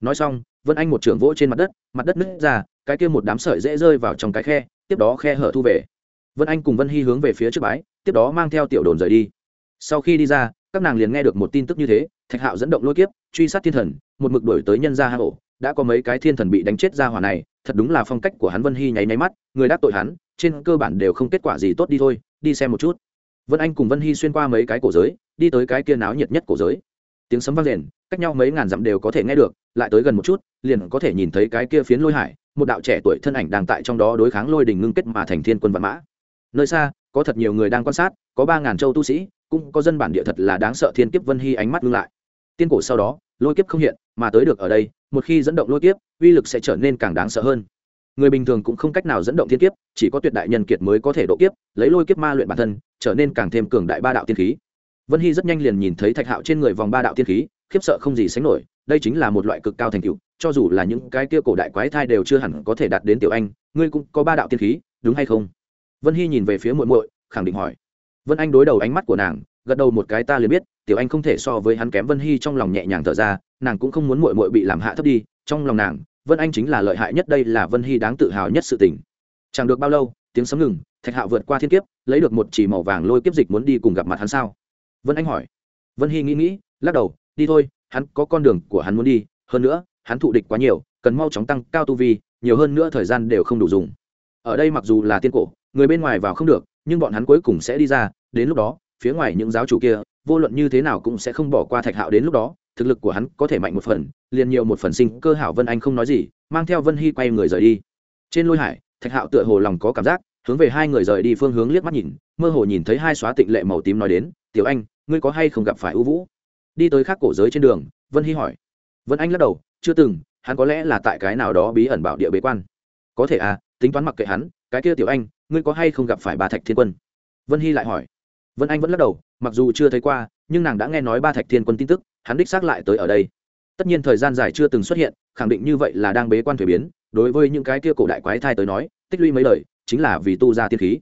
Nói xong, vân anh một trường vỗ trên mặt đất mặt đất nứt ra, cái kia một đám sợi dễ rơi vào trong cái khe, tiếp đó khe hở thu về. Vân anh cùng vân hy hướng về phía trước bái, tiếp đó mang theo tiểu đồn rời đi. Sau khi đi ra, các nàng liền nghe được một tin tức như thế, thạch hạo dẫn động lôi kiếp, truy sát thiên thần, một mực đổi tới nhân gia hạ hổ đã có mấy cái thiên thần bị đánh chết ra hỏa này thật đúng là phong cách của hắn vân hy nháy nháy mắt, người đắc tội hắn, trên cơ bản đều không kết quả gì tốt đi thôi, đi xem một chút. Vân anh cùng vân hy xuyên qua mấy cái cổ giới, đi tới cái kia náo nhiệt nhất cổ giới. Tiếng sấm vang rền, cách nhau mấy ngàn dặm đều có thể nghe được, lại tới gần một chút, liền có thể nhìn thấy cái kia phiến lôi hải, một đạo trẻ tuổi thân ảnh đang tại trong đó đối kháng lôi đình ngưng kết mà thành thiên quân vạn mã. Nơi xa, có thật nhiều người đang quan sát, có ba ngàn châu tu sĩ, cũng có dân bản địa thật là đáng sợ thiên kiếp vân hy ánh mắt ngưng lại. Tiên cổ sau đó, lôi kiếp không hiện mà tới được ở đây, một khi dẫn động lôi kiếp, uy lực sẽ trở nên càng đáng sợ hơn. Người bình thường cũng không cách nào dẫn động thiên kiếp, chỉ có tuyệt đại nhân kiệt mới có thể độ kiếp, lấy lôi kiếp ma luyện bản thân, trở nên càng thêm cường đại ba đạo tiên khí. Vân hy rất nhanh liền nhìn thấy thạch hạo trên người vòng ba đạo tiên khí, khiếp sợ không gì sánh nổi, đây chính là một loại cực cao thành tựu, cho dù là những cái kia cổ đại quái thai đều chưa hẳn có thể đạt đến tiểu anh, ngươi cũng có ba đạo tiên khí, đúng hay không? Vân hy nhìn về phía muội muội, khẳng định hỏi. Vân anh đối đầu ánh mắt của nàng gật đầu một cái ta liền biết, tiểu anh không thể so với hắn kém vân hy trong lòng nhẹ nhàng thở ra, nàng cũng không muốn muội muội bị làm hạ thấp đi, trong lòng nàng, vân anh chính là lợi hại nhất đây là vân hy đáng tự hào nhất sự tình. Chẳng được bao lâu, tiếng sấm ngừng, thạch hạo vượt qua thiên kiếp, lấy được một chỉ màu vàng lôi kiếp dịch muốn đi cùng gặp mặt hắn sao? Vân anh hỏi. Vân hy nghĩ nghĩ, lắc đầu, đi thôi, hắn có con đường của hắn muốn đi, hơn nữa, hắn thụ địch quá nhiều, cần mau chóng tăng cao tu vi, nhiều hơn nữa thời gian đều không đủ dùng. Ở đây mặc dù là tiên cổ, người bên ngoài vào không được, nhưng bọn hắn cuối cùng sẽ đi ra, đến lúc đó phía ngoài những giáo chủ kia, vô luận như thế nào cũng sẽ không bỏ qua thạch hạo đến lúc đó, thực lực của hắn có thể mạnh một phần, liền nhiều một phần sinh cơ hảo vân anh không nói gì, mang theo vân hy quay người rời đi. Trên lôi hải, thạch hạo tựa hồ lòng có cảm giác, hướng về hai người rời đi phương hướng liếc mắt nhìn, mơ hồ nhìn thấy hai xóa tịnh lệ màu tím nói đến, tiểu anh, ngươi có hay không gặp phải ưu vũ? Đi tới khác cổ giới trên đường, vân hy hỏi. Vân anh lắc đầu, chưa từng, hắn có lẽ là tại cái nào đó bí ẩn bảo địa bế quan. Có thể à tính toán mặc kệ hắn, cái kia tiểu anh, ngươi có hay không gặp phải bà thạch thiên quân? Vân hy lại hỏi vân anh vẫn lắc đầu, mặc dù chưa thấy qua, nhưng nàng đã nghe nói ba thạch thiên quân tin tức, hắn đích xác lại tới ở đây. Tất nhiên thời gian dài chưa từng xuất hiện, khẳng định như vậy là đang bế quan thuế biến, đối với những cái kia cổ đại quái thai tới nói, tích lũy mấy lời, chính là vì tu ra tiên khí.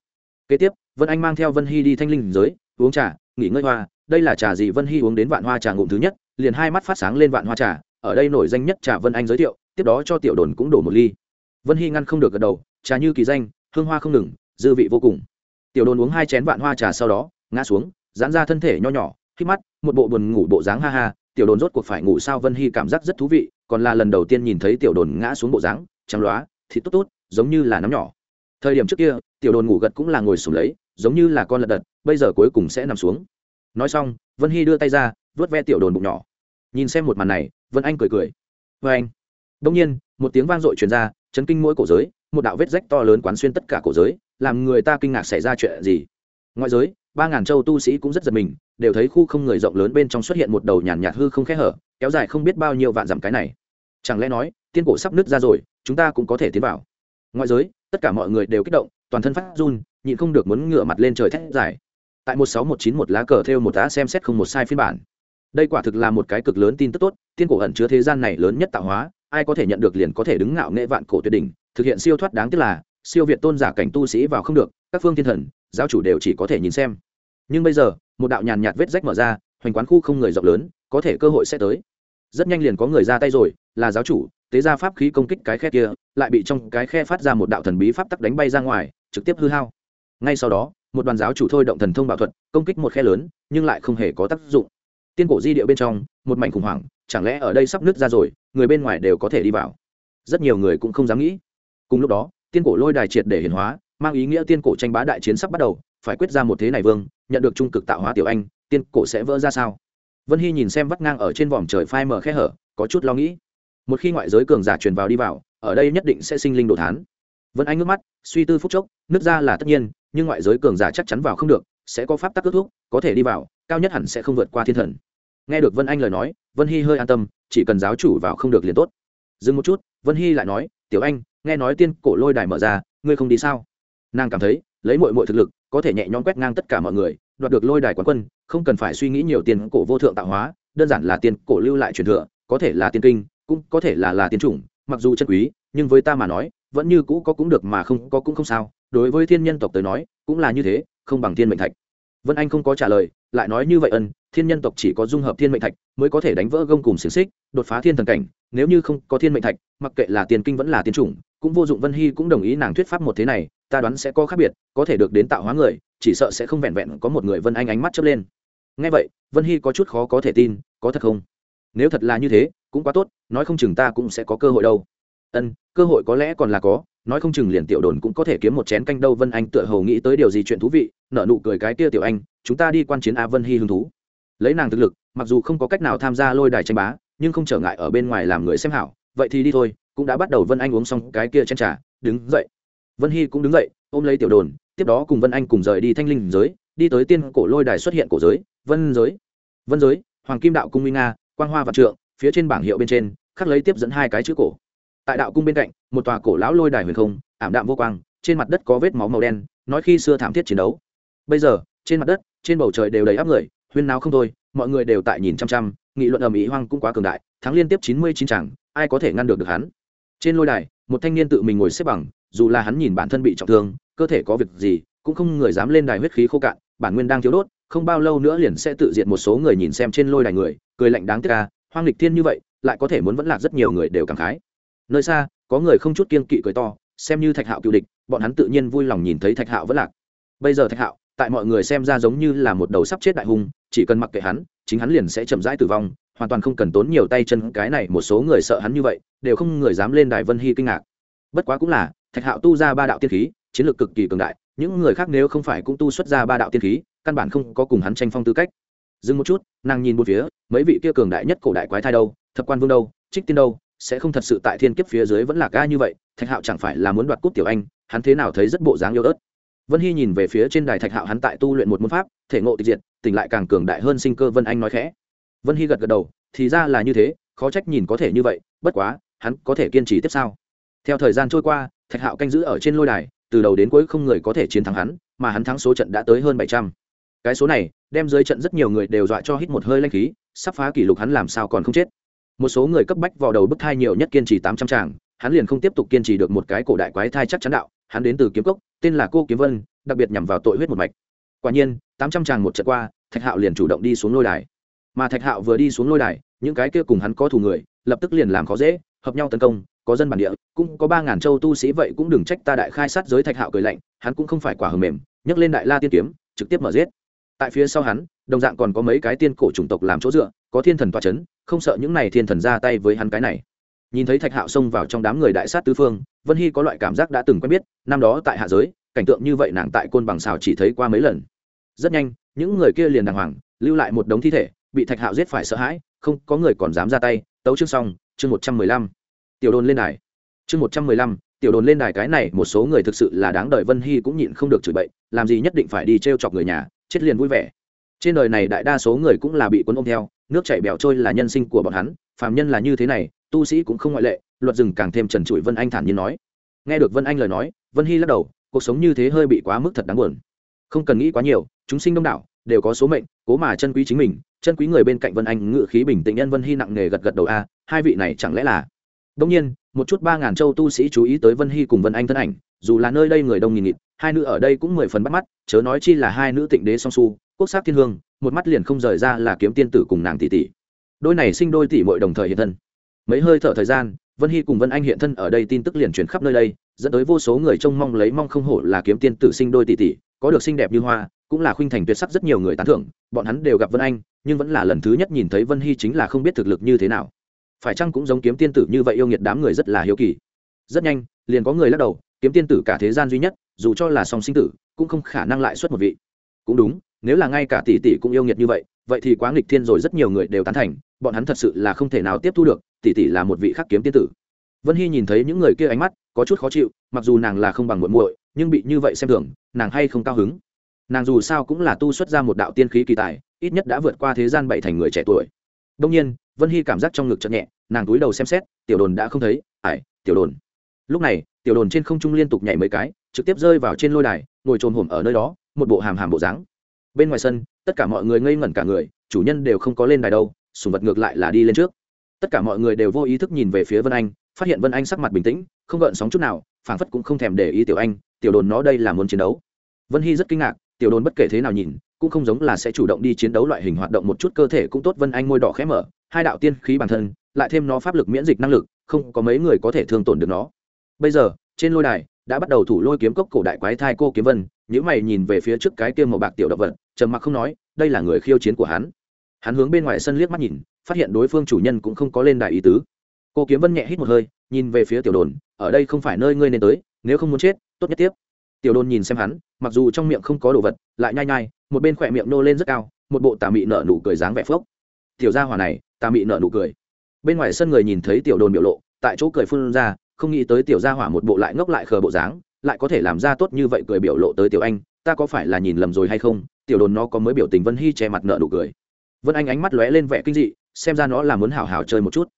Kế tiếp, vân anh mang theo vân hy đi thanh linh giới, uống trà, nghỉ ngơi hoa, đây là trà gì vân hy uống đến vạn hoa trà ngụm thứ nhất, liền hai mắt phát sáng lên vạn hoa trà, ở đây nổi danh nhất trà vân anh giới thiệu, tiếp đó cho tiểu đồn cũng đổ một ly. Vân hy ngăn không được gật đầu, trà như kỳ danh, hương hoa không ngừng, dư vị vô cùng. Tiểu đồn uống hai chén vạn hoa trà sau đó ngã xuống, giãn ra thân thể nho nhỏ khi mắt, một bộ buồn ngủ bộ dáng ha ha, tiểu đồn rốt cuộc phải ngủ sao? Vân hy cảm giác rất thú vị, còn là lần đầu tiên nhìn thấy tiểu đồn ngã xuống bộ dáng, trắng loá thì tốt tốt, giống như là nắm nhỏ. Thời điểm trước kia, tiểu đồn ngủ gật cũng là ngồi sùng lấy, giống như là con lật đật, bây giờ cuối cùng sẽ nằm xuống. Nói xong, vân hy đưa tay ra vớt ve tiểu đồn bụng nhỏ. Nhìn xem một màn này, vân anh cười cười. Vê anh. Đông nhiên, một tiếng vang dội truyền ra, chấn kinh mỗi cổ giới, một đạo vết rách to lớn quán xuyên tất cả cổ giới, làm người ta kinh ngạc xảy ra chuyện gì? Ngoại giới ba ngàn châu tu sĩ cũng rất giật mình, đều thấy khu không người rộng lớn bên trong xuất hiện một đầu nhàn nhạt hư không khẽ hở, kéo dài không biết bao nhiêu vạn dặm cái này. Chẳng lẽ nói, tiên cổ sắp nứt ra rồi, chúng ta cũng có thể tiến vào. Ngoại giới, tất cả mọi người đều kích động, toàn thân phát run, nhịn không được muốn ngửa mặt lên trời thét dài. Tại một sáu một chín một lá cờ theo một tá xem xét không một sai phiên bản. Đây quả thực là một cái cực lớn tin tức tốt, tiên cổ ẩn chứa thế gian này lớn nhất tạo hóa, ai có thể nhận được liền có thể đứng ngạo nghệ vạn cổ tuyệt đỉnh, thực hiện siêu thoát đáng tiếc là siêu việt tôn giả cảnh tu sĩ vào không được, các phương thiên thần, giáo chủ đều chỉ có thể nhìn xem. Nhưng bây giờ, một đạo nhàn nhạt vết rách mở ra, hoành quán khu không người rộng lớn, có thể cơ hội sẽ tới. Rất nhanh liền có người ra tay rồi, là giáo chủ, tế ra pháp khí công kích cái khe kia, lại bị trong cái khe phát ra một đạo thần bí pháp tắc đánh bay ra ngoài, trực tiếp hư hao. Ngay sau đó, một đoàn giáo chủ thôi động thần thông bảo thuật, công kích một khe lớn, nhưng lại không hề có tác dụng. Tiên cổ di điệu bên trong, một mảnh khủng hoảng, chẳng lẽ ở đây sắp nứt ra rồi, người bên ngoài đều có thể đi vào. Rất nhiều người cũng không dám nghĩ. Cùng lúc đó tiên cổ lôi đài triệt để hiển hóa, mang ý nghĩa tiên cổ tranh bá đại chiến sắp bắt đầu, phải quyết ra một thế này vương, nhận được trung cực tạo hóa tiểu anh, tiên cổ sẽ vỡ ra sao? Vân hy nhìn xem vắt ngang ở trên vòm trời phai mở khe hở, có chút lo nghĩ. Một khi ngoại giới cường giả truyền vào đi vào, ở đây nhất định sẽ sinh linh đồ thán. Vân anh ngước mắt, suy tư phúc chốc, nước ra là tất nhiên, nhưng ngoại giới cường giả chắc chắn vào không được, sẽ có pháp tắc kết thúc, có thể đi vào, cao nhất hẳn sẽ không vượt qua thiên thần. Nghe được vân anh lời nói, vân hy hơi an tâm, chỉ cần giáo chủ vào không được liền tốt. Dừng một chút, vân hy lại nói, tiểu anh nghe nói tiên cổ lôi đài mở ra, ngươi không đi sao? Nàng cảm thấy, lấy mọi mọi thực lực, có thể nhẹ nhõm quét ngang tất cả mọi người, đoạt được lôi đài quán quân, không cần phải suy nghĩ nhiều tiền cổ vô thượng tạo hóa, đơn giản là tiền cổ lưu lại truyền thừa, có thể là tiên kinh, cũng có thể là là tiên chủng, mặc dù chân quý, nhưng với ta mà nói, vẫn như cũ có cũng được mà không có cũng không sao. Đối với thiên nhân tộc tới nói, cũng là như thế, không bằng thiên mệnh thạch. Vân anh không có trả lời, lại nói như vậy ân, thiên nhân tộc chỉ có dung hợp thiên mệnh thạch mới có thể đánh vỡ gông cùng xiềng xích, đột phá thiên thần cảnh, nếu như không có thiên mệnh thạch, mặc kệ là tiền kinh vẫn là tiên chủng cũng vô dụng vân hy cũng đồng ý nàng thuyết pháp một thế này, ta đoán sẽ có khác biệt, có thể được đến tạo hóa người, chỉ sợ sẽ không vẹn vẹn có một người vân anh ánh mắt chớp lên. Ngay vậy, vân hy có chút khó có thể tin, có thật không? Nếu thật là như thế, cũng quá tốt, nói không chừng ta cũng sẽ có cơ hội đâu. Ân, cơ hội có lẽ còn là có, nói không chừng liền tiểu đồn cũng có thể kiếm một chén canh đâu. Vân anh tựa hồ nghĩ tới điều gì chuyện thú vị nợ nụ cười cái kia tiểu anh, chúng ta đi quan chiến a vân hy hứng thú. Lấy nàng thực lực, mặc dù không có cách nào tham gia lôi đài tranh bá, nhưng không trở ngại ở bên ngoài làm người xem hảo, vậy thì đi thôi cũng đã bắt đầu vân anh uống xong cái kia chen trà, đứng dậy. Vân hy cũng đứng dậy, ôm lấy tiểu đồn, tiếp đó cùng vân anh cùng rời đi thanh linh giới, đi tới tiên cổ lôi đài xuất hiện cổ giới, vân giới. Vân giới, hoàng kim đạo cung minh nga, quang hoa vạn trượng, phía trên bảng hiệu bên trên, khắc lấy tiếp dẫn hai cái chữ cổ. Tại đạo cung bên cạnh, một tòa cổ lão lôi đài huyền không, ảm đạm vô quang, trên mặt đất có vết máu màu đen, nói khi xưa thảm thiết chiến đấu. Bây giờ, trên mặt đất, trên bầu trời đều đầy áp người, huyên nào không thôi, mọi người đều tại nhìn chăm chăm, nghị luận ầm ĩ hoang cũng quá cường đại, thắng liên tiếp chín mươi chín chẳng ai có thể ngăn được được hắn? Trên lôi đài, một thanh niên tự mình ngồi xếp bằng, dù là hắn nhìn bản thân bị trọng thương, cơ thể có việc gì, cũng không người dám lên đài huyết khí khô cạn, bản nguyên đang thiếu đốt, không bao lâu nữa liền sẽ tự diệt một số người nhìn xem trên lôi đài người, cười lạnh đáng tiếc ca hoang lịch thiên như vậy, lại có thể muốn vẫn lạc rất nhiều người đều cảm khái. Nơi xa, có người không chút kiên kỵ cười to, xem như thạch hạo cựu địch, bọn hắn tự nhiên vui lòng nhìn thấy thạch hạo vẫn lạc. Bây giờ thạch hạo, tại mọi người xem ra giống như là một đầu sắp chết đại hung, chỉ cần mặc kệ hắn, chính hắn liền sẽ chậm rãi tử vong hoàn toàn không cần tốn nhiều tay chân, cái này một số người sợ hắn như vậy, đều không người dám lên đài vân hy kinh ngạc. Bất quá cũng là, thạch hạo tu ra ba đạo tiên khí, chiến lược cực kỳ cường đại, những người khác nếu không phải cũng tu xuất ra ba đạo tiên khí, căn bản không có cùng hắn tranh phong tư cách. Dừng một chút, nàng nhìn một phía, mấy vị kia cường đại nhất cổ đại quái thai đâu, thập quan vương đâu, trích tiên đâu, sẽ không thật sự tại thiên kiếp phía dưới vẫn là ca như vậy, thạch hạo chẳng phải là muốn đoạt cúp tiểu anh, hắn thế nào thấy rất bộ dáng yêu ớt. Vân hy nhìn về phía trên đài thạch hạo hắn tại tu luyện một môn pháp, thể ngộ tịch diệt, tỉnh lại càng cường đại hơn sinh cơ vân anh nói khẽ vân hy gật gật đầu, thì ra là như thế, khó trách nhìn có thể như vậy, bất quá, hắn có thể kiên trì tiếp sau. Theo thời gian trôi qua, thạch hạo canh giữ ở trên lôi đài, từ đầu đến cuối không người có thể chiến thắng hắn, mà hắn thắng số trận đã tới hơn bảy trăm. Cái số này, đem dưới trận rất nhiều người đều dọa cho hít một hơi lanh khí, sắp phá kỷ lục hắn làm sao còn không chết. Một số người cấp bách vào đầu bức thai nhiều nhất kiên trì tám trăm tràng hắn liền không tiếp tục kiên trì được một cái cổ đại quái thai chắc chắn đạo, hắn đến từ kiếm cốc, tên là cô kiếm vân, đặc biệt nhằm vào tội huyết một mạch. Quả nhiên, tám trăm tràng một trận qua, thạch hạo liền chủ động đi xuống lôi đài mà thạch hạo vừa đi xuống lôi đài, những cái kia cùng hắn có thù người, lập tức liền làm khó dễ, hợp nhau tấn công, có dân bản địa, cũng có ba ngàn châu tu sĩ vậy cũng đừng trách ta đại khai sát giới thạch hạo cười lạnh, hắn cũng không phải quả hờ mềm, nhấc lên đại la tiên kiếm, trực tiếp mở giết. Tại phía sau hắn, đồng dạng còn có mấy cái tiên cổ chủng tộc làm chỗ dựa, có thiên thần toa c h ấ n không sợ những này thiên thần ra tay với hắn cái này. Nhìn thấy thạch hạo xông vào trong đám người đại sát tứ phương, vân hy có loại cảm giác đã từng quen biết, năm đó tại hạ giới, cảnh tượng như vậy nàng tại côn bằng xào chỉ thấy qua mấy lần. Rất nhanh, những người kia liền đàng hoàng, lưu lại một đống thi thể bị thạch hạo giết phải sợ hãi, không, có người còn dám ra tay, tấu chương xong, chương một trăm mười lăm. Tiểu đồn lên đài. Chương một trăm mười lăm, tiểu đồn lên đài cái này, một số người thực sự là đáng đợi vân hy cũng nhịn không được chửi bậy, làm gì nhất định phải đi t r e o chọc người nhà, chết liền vui vẻ. Trên đời này đại đa số người cũng là bị cuốn ôm theo, nước chảy bẻo trôi là nhân sinh của bọn hắn, phàm nhân là như thế này, tu sĩ cũng không ngoại lệ, luật rừng càng thêm trần trụi vân anh thản nhiên nói. Nghe được vân anh lời nói, vân hy lắc đầu, cuộc sống như thế hơi bị quá mức thật đáng buồn. Không cần nghĩ quá nhiều, chúng sinh đông đảo đều có số mệnh, cố mà chân quý chính mình, chân quý người bên cạnh vân anh, ngự khí bình tĩnh nhân vân hy nặng nề gật gật đầu, a, hai vị này chẳng lẽ là? Đông nhiên, một chút ba ngàn châu tu sĩ chú ý tới vân hy cùng vân anh thân ảnh, dù là nơi đây người đông nghìn nghịt, hai nữ ở đây cũng mười phần bắt mắt, chớ nói chi là hai nữ tịnh đế song su, quốc sắc thiên hương, một mắt liền không rời ra là kiếm tiên tử cùng nàng tỷ tỷ. Đôi này sinh đôi tỷ mội đồng thời hiện thân. Mấy hơi thở thời gian vân hy cùng vân anh hiện thân ở đây tin tức liền chuyển khắp nơi đây, dẫn tới vô số người trông mong lấy mong không hổ là kiếm tiên tử sinh đôi tỷ tỷ, có được xinh đẹp như hoa, cũng là khuynh thành tuyệt sắc rất nhiều người tán thưởng, bọn hắn đều gặp vân anh, nhưng vẫn là lần thứ nhất nhìn thấy vân hy chính là không biết thực lực như thế nào. Phải chăng cũng giống kiếm tiên tử như vậy yêu nghiệt đám người rất là hiếu kỳ? Rất nhanh, liền có người lắc đầu, kiếm tiên tử cả thế gian duy nhất, dù cho là song sinh tử, cũng không khả năng lại xuất một vị. Cũng đúng nếu là ngay cả tỷ tỷ cũng yêu nghiệt như vậy vậy thì quá nghịch thiên rồi, rất nhiều người đều tán thành, bọn hắn thật sự là không thể nào tiếp thu được, tỷ tỷ là một vị khắc kiếm tiên tử. Vân hy nhìn thấy những người kia ánh mắt, có chút khó chịu, mặc dù nàng là không bằng muộn muội, nhưng bị như vậy xem thường, nàng hay không cao hứng. Nàng dù sao cũng là tu xuất ra một đạo tiên khí kỳ tài, ít nhất đã vượt qua thế gian bảy thành người trẻ tuổi. Đông nhiên, vân hy cảm giác trong ngực chậm nhẹ, nàng túi đầu xem xét, tiểu đồn đã không thấy, ải, tiểu đồn. Lúc này, tiểu đồn trên không trung liên tục nhảy mấy cái, trực tiếp rơi vào trên lôi đài, ngồi trồm hổm ở nơi đó, một bộ hàm hàm bộ dáng bên ngoài sân, tất cả mọi người ngây ngẩn cả người, chủ nhân đều không có lên đài đâu, sùng vật ngược lại là đi lên trước. Tất cả mọi người đều vô ý thức nhìn về phía vân anh, phát hiện vân anh sắc mặt bình tĩnh, không gợn sóng chút nào, phảng phất cũng không thèm để ý tiểu anh, tiểu đồn nó đây là muốn chiến đấu. Vân hy rất kinh ngạc, tiểu đồn bất kể thế nào nhìn, cũng không giống là sẽ chủ động đi chiến đấu loại hình hoạt động một chút cơ thể cũng tốt, vân anh môi đỏ khẽ mở, hai đạo tiên khí bản thân, lại thêm nó pháp lực miễn dịch năng lực, không có mấy người có thể thương tổn được nó. Bây giờ, trên lôi đài, đã bắt đầu thủ lôi kiếm cốc cổ đại quái thai cô kiếm vân những mày nhìn về phía trước cái kia màu bạc tiểu động vật, trầm mặc không nói, đây là người khiêu chiến của hắn. Hắn hướng bên ngoài sân liếc mắt nhìn, phát hiện đối phương chủ nhân cũng không có lên đại ý tứ. Cô kiếm vân nhẹ hít một hơi, nhìn về phía tiểu đồn, ở đây không phải nơi ngươi nên tới, nếu không muốn chết, tốt nhất tiếp. Tiểu đồn nhìn xem hắn, mặc dù trong miệng không có đồ vật, lại nhai nhai, một bên khỏe miệng nô lên rất cao, một bộ tà mị nở nụ cười dáng vẻ phốc. Tiểu gia hỏa này, tà mị nở nụ cười. Bên ngoài sân người nhìn thấy tiểu đồn biểu lộ, tại chỗ cười phun ra, không nghĩ tới tiểu gia hỏa một bộ lại ngốc lại khờ bộ dáng lại có thể làm ra tốt như vậy cười biểu lộ tới tiểu anh, ta có phải là nhìn lầm rồi hay không? Tiểu đồn nó có mới biểu tình vân hy che mặt nợ nụ cười. Vân anh ánh mắt lóe lên vẻ kinh dị, xem ra nó là muốn hào hào chơi một chút.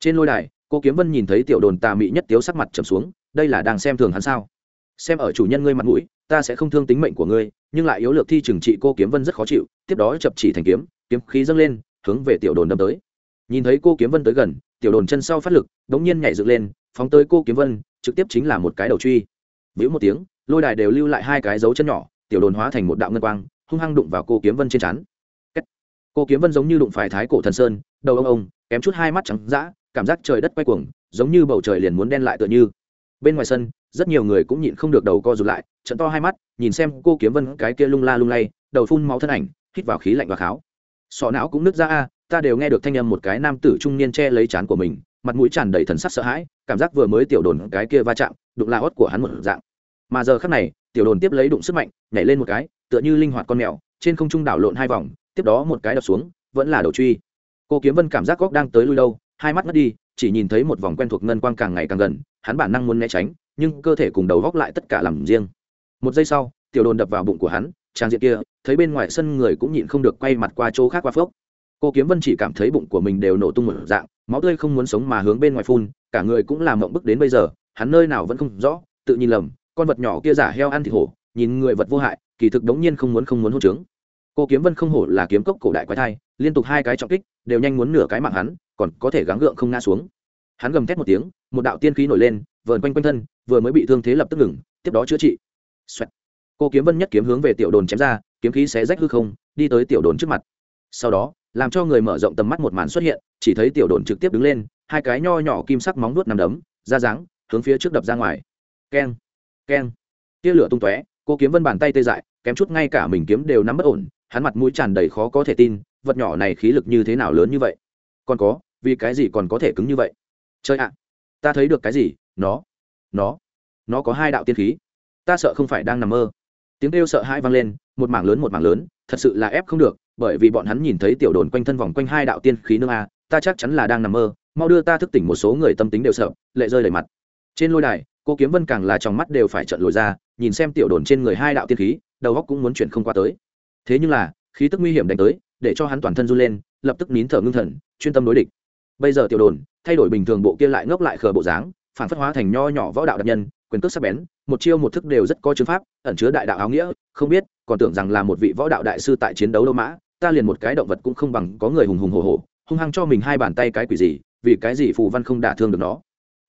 Trên lôi đài, cô kiếm vân nhìn thấy tiểu đồn tà mị nhất tiếu sắc mặt trầm xuống, đây là đang xem thường hắn sao? Xem ở chủ nhân ngươi mặt mũi, ta sẽ không thương tính mệnh của ngươi, nhưng lại yếu lược thi trừng trị cô kiếm vân rất khó chịu, tiếp đó chập chỉ thành kiếm kiếm khí dâng lên, hướng về tiểu đồn đâm tới. Nhìn thấy cô kiếm vân tới gần, tiểu đồn chân sau phát lực, đống nhiên nhảy dựng lên, phóng tới cô kiếm vân, trực tiếp chính là một cái đầu truy vĩu một tiếng, lôi đài đều lưu lại hai cái dấu chân nhỏ, tiểu đồn hóa thành một đạo ngân quang, hung hăng đụng vào cô kiếm vân trên chắn cô kiếm vân giống như đụng phải thái cổ thần sơn, đầu ông ông, kém chút hai mắt trắng d cảm giác trời đất quay cuồng, giống như bầu trời liền muốn đen lại tựa như. Bên ngoài sân, rất nhiều người cũng nhịn không được đầu co rụt lại, trận to hai mắt, nhìn xem cô kiếm vân cái kia lung la lung lay, đầu phun máu thân ảnh, hít vào khí lạnh và kháo. Sọ não cũng nứt ra a, ta đều nghe được thanh âm một cái nam tử trung niên che lấy chán của mình, mặt mũi tràn đầy thần sắc sợ hãi, cảm giác vừa mới tiểu đồn cái kia va chạm đụng là hót của hắn một dạng. Mà giờ khắc này, tiểu đồn tiếp lấy đụng sức mạnh, nhảy lên một cái, tựa như linh hoạt con mèo, trên không trung đảo lộn hai vòng, tiếp đó một cái đập xuống, vẫn là đầu truy. Cô kiếm vân cảm giác góc đang tới lui đâu, hai mắt mất đi, chỉ nhìn thấy một vòng quen thuộc ngân quang càng ngày càng gần, hắn bản năng muốn né tránh, nhưng cơ thể cùng đầu góc lại tất cả làm riêng. Một giây sau, tiểu đồn đập vào bụng của hắn, trang diện kia, thấy bên ngoài sân người cũng nhịn không được quay mặt qua chỗ khác qua phốc cô kiếm vân chỉ cảm thấy bụng của mình đều nổ tung một dạng, máu tươi không muốn sống mà hướng bên ngoài phun, cả người cũng làm mộng bức đến bây giờ hắn nơi nào vẫn không rõ, tự nhìn lầm, con vật nhỏ kia giả heo ăn thịt hổ, nhìn người vật vô hại, kỳ thực đống nhiên không muốn không muốn hôn trướng. Cô kiếm vân không hổ là kiếm cốc cổ đại quái thai, liên tục hai cái trọng kích, đều nhanh muốn nửa cái mạng hắn, còn có thể gắng gượng không ngã xuống. Hắn gầm thét một tiếng, một đạo tiên khí nổi lên, vờn quanh quanh thân, vừa mới bị thương thế lập tức ngừng, tiếp đó chữa trị. Xoẹt. cô kiếm vân nhất kiếm hướng về tiểu đồn chém ra, kiếm khí xé rách hư không, đi tới tiểu đồn trước mặt. Sau đó, làm cho người mở rộng tầm mắt một màn xuất hiện, chỉ thấy tiểu đồn trực tiếp đứng lên, hai cái nho nhỏ kim sắc móng nuốt nằm đấm ra dáng hướng phía trước đập ra ngoài. Keng keng. Tia lửa tung tóe, cô kiếm vân bàn tay tê dại, kém chút ngay cả mình kiếm đều nắm bất ổn, hắn mặt mũi tràn đầy khó có thể tin, vật nhỏ này khí lực như thế nào lớn như vậy? Còn có, vì cái gì còn có thể cứng như vậy? Chơi ạ, ta thấy được cái gì? Nó nó nó có hai đạo tiên khí. Ta sợ không phải đang nằm mơ. Tiếng kêu sợ hãi vang lên, một mảng lớn một mảng lớn, thật sự là ép không được, bởi vì bọn hắn nhìn thấy tiểu đồn quanh thân vòng quanh hai đạo tiên khí nương a à, ta chắc chắn là đang nằm mơ. Mau đưa ta thức tỉnh một số người tâm tính đều sợ, lệ rơi đầy mặt trên lôi đài, cô kiếm vân càng là trong mắt đều phải trận lồi ra, nhìn xem tiểu đồn trên người hai đạo tiên khí, đầu góc cũng muốn chuyển không qua tới. Thế nhưng là, khí tức nguy hiểm đánh tới, để cho hắn toàn thân run lên, lập tức nín thở ngưng thần, chuyên tâm đối địch. Bây giờ tiểu đồn, thay đổi bình thường bộ kia lại ngốc lại khờ bộ dáng, phản phất hóa thành nho nhỏ võ đạo đặc nhân, quyền cước sắc bén, một chiêu một thức đều rất có chứng pháp, ẩn chứa đại đạo áo nghĩa, không biết, còn tưởng rằng là một vị võ đạo đại sư tại chiến đấu đâu mã ta liền một cái động vật cũng không bằng có người hùng hùng hồ hồ hung hăng cho mình hai bàn tay cái quỷ gì, vì cái gì phù văn không đả thương được nó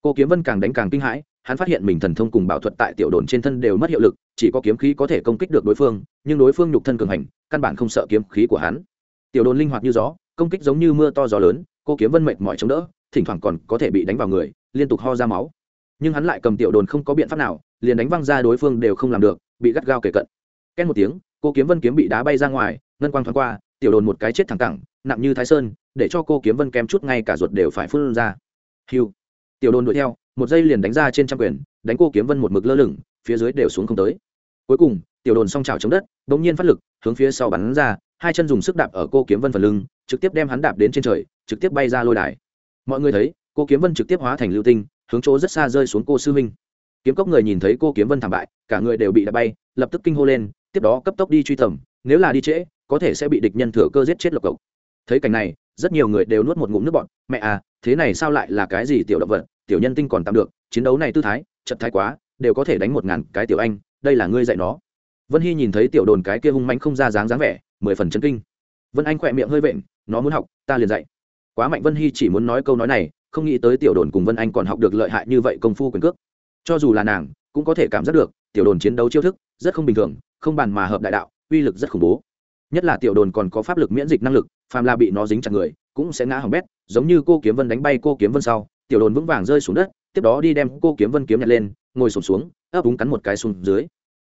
cô kiếm vân càng đánh càng kinh hãi, hắn phát hiện mình thần thông cùng bảo thuật tại tiểu đồn trên thân đều mất hiệu lực, chỉ có kiếm khí có thể công kích được đối phương, nhưng đối phương nhục thân cường hành, căn bản không sợ kiếm khí của hắn. Tiểu đồn linh hoạt như gió, công kích giống như mưa to gió lớn, cô kiếm vân mệt mỏi chống đỡ, thỉnh thoảng còn có thể bị đánh vào người, liên tục ho ra máu. Nhưng hắn lại cầm tiểu đồn không có biện pháp nào, liền đánh văng ra đối phương đều không làm được, bị gắt gao kể cận. Két một tiếng, cô kiếm vân kiếm bị đá bay ra ngoài, ngân quang thoáng qua, tiểu đồn một cái chết thẳng cẳng, nặng như thái sơn, để cho cô kiếm vân kém chút ngay cả ruột đều phải phun ra. Hiu tiểu đồn đuổi theo, một giây liền đánh ra trên trăm quyền, đánh cô kiếm vân một mực lơ lửng, phía dưới đều xuống không tới. Cuối cùng, tiểu đồn song trào chống đất bỗng nhiên phát lực, hướng phía sau bắn ra, hai chân dùng sức đạp ở cô kiếm vân phần lưng, trực tiếp đem hắn đạp đến trên trời, trực tiếp bay ra lôi đài. Mọi người thấy, cô kiếm vân trực tiếp hóa thành lưu tinh, hướng chỗ rất xa rơi xuống cô sư minh kiếm cốc người nhìn thấy cô kiếm vân thảm bại, cả người đều bị đạp bay, lập tức kinh hô lên, tiếp đó cấp tốc đi truy tầm, nếu là đi trễ, có thể sẽ bị địch nhân thừa cơ giết chết lộc cộc. Thấy cảnh này, rất nhiều người đều nuốt một ngụm nước bọt, mẹ à thế này sao lại là cái gì tiểu động vật? Tiểu nhân tinh còn tạm được, chiến đấu này tư thái chật thái quá, đều có thể đánh một ngàn cái tiểu anh, đây là ngươi dạy nó. Vân hy nhìn thấy tiểu đồn cái kia hung mạnh không ra dáng dáng vẻ, mười phần chân kinh. Vân anh khỏe miệng hơi vện, nó muốn học, ta liền dạy. Quá mạnh vân hy chỉ muốn nói câu nói này, không nghĩ tới tiểu đồn cùng vân anh còn học được lợi hại như vậy công phu quyền cước. Cho dù là nàng, cũng có thể cảm giác được, tiểu đồn chiến đấu chiêu thức, rất không bình thường, không bàn mà hợp đại đạo, uy lực rất khủng bố. Nhất là tiểu đồn còn có pháp lực miễn dịch năng lực, phàm là bị nó dính chặt người, cũng sẽ ngã hỏng bét, giống như cô kiếm vân đánh bay cô kiếm vân sau tiểu đồn vững vàng rơi xuống đất tiếp đó đi đem cô kiếm vân kiếm nhặt lên ngồi sụp xuống, xuống ấp úng cắn một cái xuống dưới.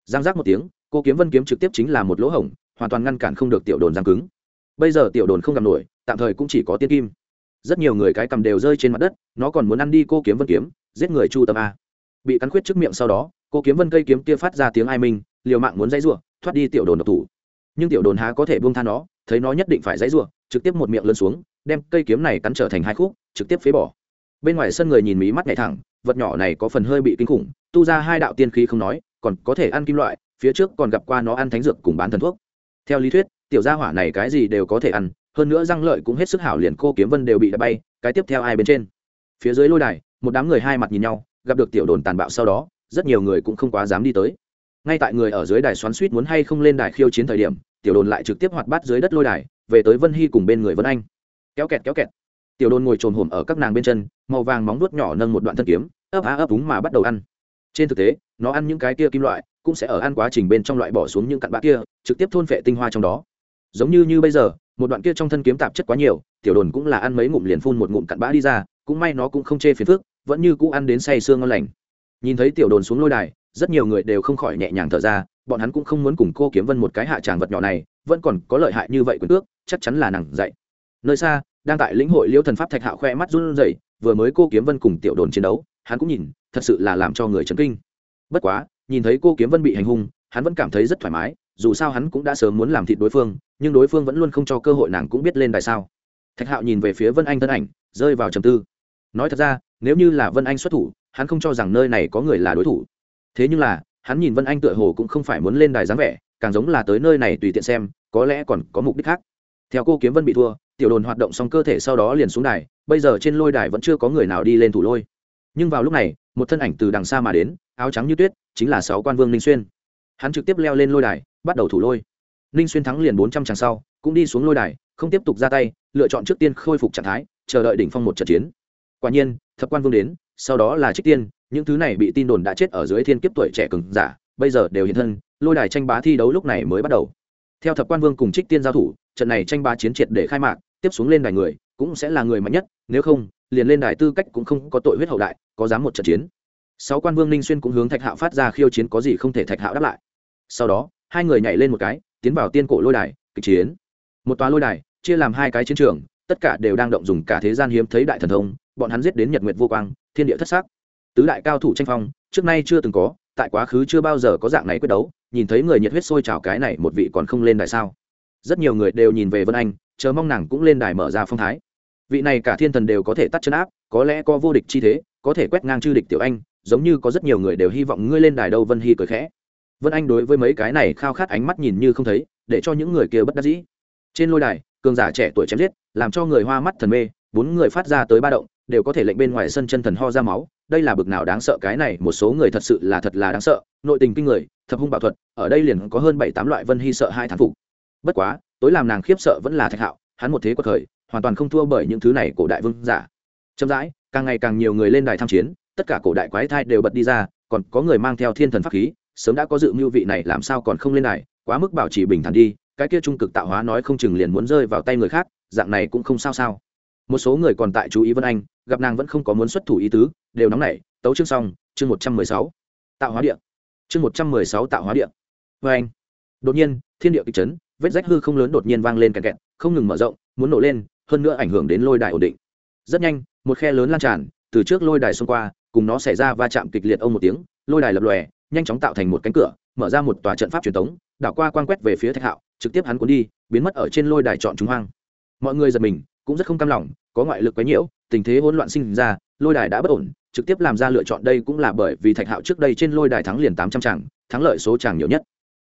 Giang giác một tiếng cô kiếm vân kiếm trực tiếp chính là một lỗ hổng hoàn toàn ngăn cản không được tiểu đồn giang cứng. Bây giờ tiểu đồn không cầm nổi tạm thời cũng chỉ có tiên kim. Rất nhiều người cái cầm đều rơi trên mặt đất nó còn muốn ăn đi cô kiếm vân kiếm giết người chu tâm a. Bị cắn khuyết trước miệng sau đó cô kiếm vân cây kiếm kia phát ra tiếng ai minh liều mạng muốn dãy rủa thoát đi tiểu đồn độc thủ. Nhưng tiểu đồn há có thể buông tha nó thấy nó nhất định phải dãy rủa trực tiếp một miệng lân xuống đem cây kiếm này cắn trở thành hai khúc trực tiếp phế bỏ bên ngoài sân người nhìn mí mắt nhảy thẳng, vật nhỏ này có phần hơi bị kinh khủng, tu ra hai đạo tiên khí không nói, còn có thể ăn kim loại, phía trước còn gặp qua nó ăn thánh dược cùng bán thần thuốc. Theo lý thuyết, tiểu gia hỏa này cái gì đều có thể ăn, hơn nữa răng lợi cũng hết sức hảo liền cô kiếm vân đều bị đập bay, cái tiếp theo ai bên trên? Phía dưới lôi đài, một đám người hai mặt nhìn nhau, gặp được tiểu đồn tàn bạo sau đó, rất nhiều người cũng không quá dám đi tới. Ngay tại người ở dưới đài xoắn suýt muốn hay không lên đài khiêu chiến thời điểm, tiểu đồn lại trực tiếp hoạt bát dưới đất lôi đài, về tới vân hy cùng bên người vân anh. Kéo kẹt kéo kẹt tiểu đồn ngồi trồm hổm ở các nàng bên chân, màu vàng móng nuốt nhỏ nâng một đoạn thân kiếm, ấp á ấp úng mà bắt đầu ăn. Trên thực tế, nó ăn những cái kia kim loại, cũng sẽ ở ăn quá trình bên trong loại bỏ xuống những cặn bã kia, trực tiếp thôn phệ tinh hoa trong đó. Giống như như bây giờ, một đoạn kia trong thân kiếm tạp chất quá nhiều, tiểu đồn cũng là ăn mấy ngụm liền phun một ngụm cặn bã đi ra, cũng may nó cũng không chê phiền phức, vẫn như cũ ăn đến say sương ngon lành. Nhìn thấy tiểu đồn xuống lôi đài, rất nhiều người đều không khỏi nhẹ nhàng thở ra, bọn hắn cũng không muốn cùng cô kiếm vân một cái hạ tràng vật nhỏ này, vẫn còn có lợi hại như vậy quyền tước, chắc chắn là nàng dạy. Nơi xa đang tại lĩnh hội liêu thần pháp thạch hạo khoe mắt run rẩy, vừa mới cô kiếm vân cùng tiểu đồn chiến đấu, hắn cũng nhìn, thật sự là làm cho người chấn kinh. Bất quá, nhìn thấy cô kiếm vân bị hành hung, hắn vẫn cảm thấy rất thoải mái, dù sao hắn cũng đã sớm muốn làm thịt đối phương, nhưng đối phương vẫn luôn không cho cơ hội nàng cũng biết lên đài sao. Thạch hạo nhìn về phía vân anh thân ảnh, rơi vào trầm tư. Nói thật ra, nếu như là vân anh xuất thủ, hắn không cho rằng nơi này có người là đối thủ. Thế nhưng là, hắn nhìn vân anh tựa hồ cũng không phải muốn lên đài dáng vẻ, càng giống là tới nơi này tùy tiện xem, có lẽ còn có mục đích khác. Theo cô kiếm vân bị thua tiểu đồn hoạt động xong cơ thể sau đó liền xuống đài, bây giờ trên lôi đài vẫn chưa có người nào đi lên thủ lôi. Nhưng vào lúc này, một thân ảnh từ đằng xa mà đến, áo trắng như tuyết, chính là sáu quan vương ninh xuyên. Hắn trực tiếp leo lên lôi đài, bắt đầu thủ lôi. Ninh xuyên thắng liền bốn trăm tràng sau, cũng đi xuống lôi đài, không tiếp tục ra tay, lựa chọn trước tiên khôi phục trạng thái, chờ đợi đỉnh phong một trận chiến. Quả nhiên, thập quan vương đến, sau đó là trích tiên, những thứ này bị tin đồn đã chết ở dưới thiên kiếp tuổi trẻ cừng giả, bây giờ đều hiện thân, lôi đài tranh bá thi đấu lúc này mới bắt đầu. Theo thập quan vương cùng trích tiên giao thủ trận này tranh ba chiến triệt để khai mạc, tiếp xuống lên đài người cũng sẽ là người mạnh nhất, nếu không, liền lên đài tư cách cũng không có tội huyết hậu đại, có dám một trận chiến. Sáu quan vương ninh xuyên cũng hướng thạch hạo phát ra khiêu chiến có gì không thể thạch hạo đáp lại. Sau đó, hai người nhảy lên một cái, tiến vào tiên cổ lôi đài, kịch chiến. Một tòa lôi đài, chia làm hai cái chiến trường, tất cả đều đang động dùng cả thế gian hiếm thấy đại thần thông, bọn hắn giết đến nhật nguyệt vô quang, thiên địa thất sắc. Tứ đại cao thủ tranh phong, trước nay chưa từng có, tại quá khứ chưa bao giờ có dạng này quyết đấu, nhìn thấy người nhiệt huyết sôi trào cái này một vị còn không lên đài sao? Rất nhiều người đều nhìn về vân anh, chờ mong nàng cũng lên đài mở ra phong thái. Vị này cả thiên thần đều có thể tắt chân áp, có lẽ có vô địch chi thế, có thể quét ngang chư địch tiểu anh, giống như có rất nhiều người đều hy vọng ngươi lên đài đâu vân hy cười khẽ. Vân anh đối với mấy cái này khao khát ánh mắt nhìn như không thấy, để cho những người kia bất đắc dĩ. Trên lôi đài, cường giả trẻ tuổi chém giết, làm cho người hoa mắt thần mê, bốn người phát ra tới ba động, đều có thể lệnh bên ngoài sân chân thần ho ra máu. Đây là bực nào đáng sợ, cái này một số người thật sự là thật là đáng sợ. Nội tình kinh người, thập hung bảo thuật, ở đây liền có hơn bảy tám loại vân hy sợ hai thán phục bất quá, tối làm nàng khiếp sợ vẫn là thạch hạo, hắn một thế quật khởi, hoàn toàn không thua bởi những thứ này cổ đại vương giả. Chậm rãi, càng ngày càng nhiều người lên đài tham chiến, tất cả cổ đại quái thai đều bật đi ra, còn có người mang theo thiên thần pháp khí, sớm đã có dự mưu vị này làm sao còn không lên đài, quá mức bảo trì bình thản đi, cái kia trung cực tạo hóa nói không chừng liền muốn rơi vào tay người khác, dạng này cũng không sao sao. Một số người còn tại chú ý vân anh, gặp nàng vẫn không có muốn xuất thủ ý tứ, đều nóng nảy, tấu chương xong, chương một trăm mười sáu. Tạo hóa điện chương một trăm mười sáu tạo hóa điện vê vâng anh. Đột nhiên, thiên địa kịch chấn vết rách hư không lớn đột nhiên vang lên kẹt kẹt, không ngừng mở rộng, muốn nổ lên, hơn nữa ảnh hưởng đến lôi đài ổn định. Rất nhanh, một khe lớn lan tràn, từ trước lôi đài xông qua, cùng nó xảy ra va chạm kịch liệt ông một tiếng, lôi đài lập lòe, nhanh chóng tạo thành một cánh cửa, mở ra một tòa trận pháp truyền thống đảo qua quan quét về phía thạch hạo, trực tiếp hắn cuốn đi, biến mất ở trên lôi đài trọn chúng hoang. Mọi người giật mình, cũng rất không cam lòng, có ngoại lực quấy nhiễu, tình thế hỗn loạn sinh ra, lôi đài đã bất ổn, trực tiếp làm ra lựa chọn đây cũng là bởi vì thạch hạo trước đây trên lôi đài thắng liền tám trăm tràng, thắng lợi số tràng nhiều nhất.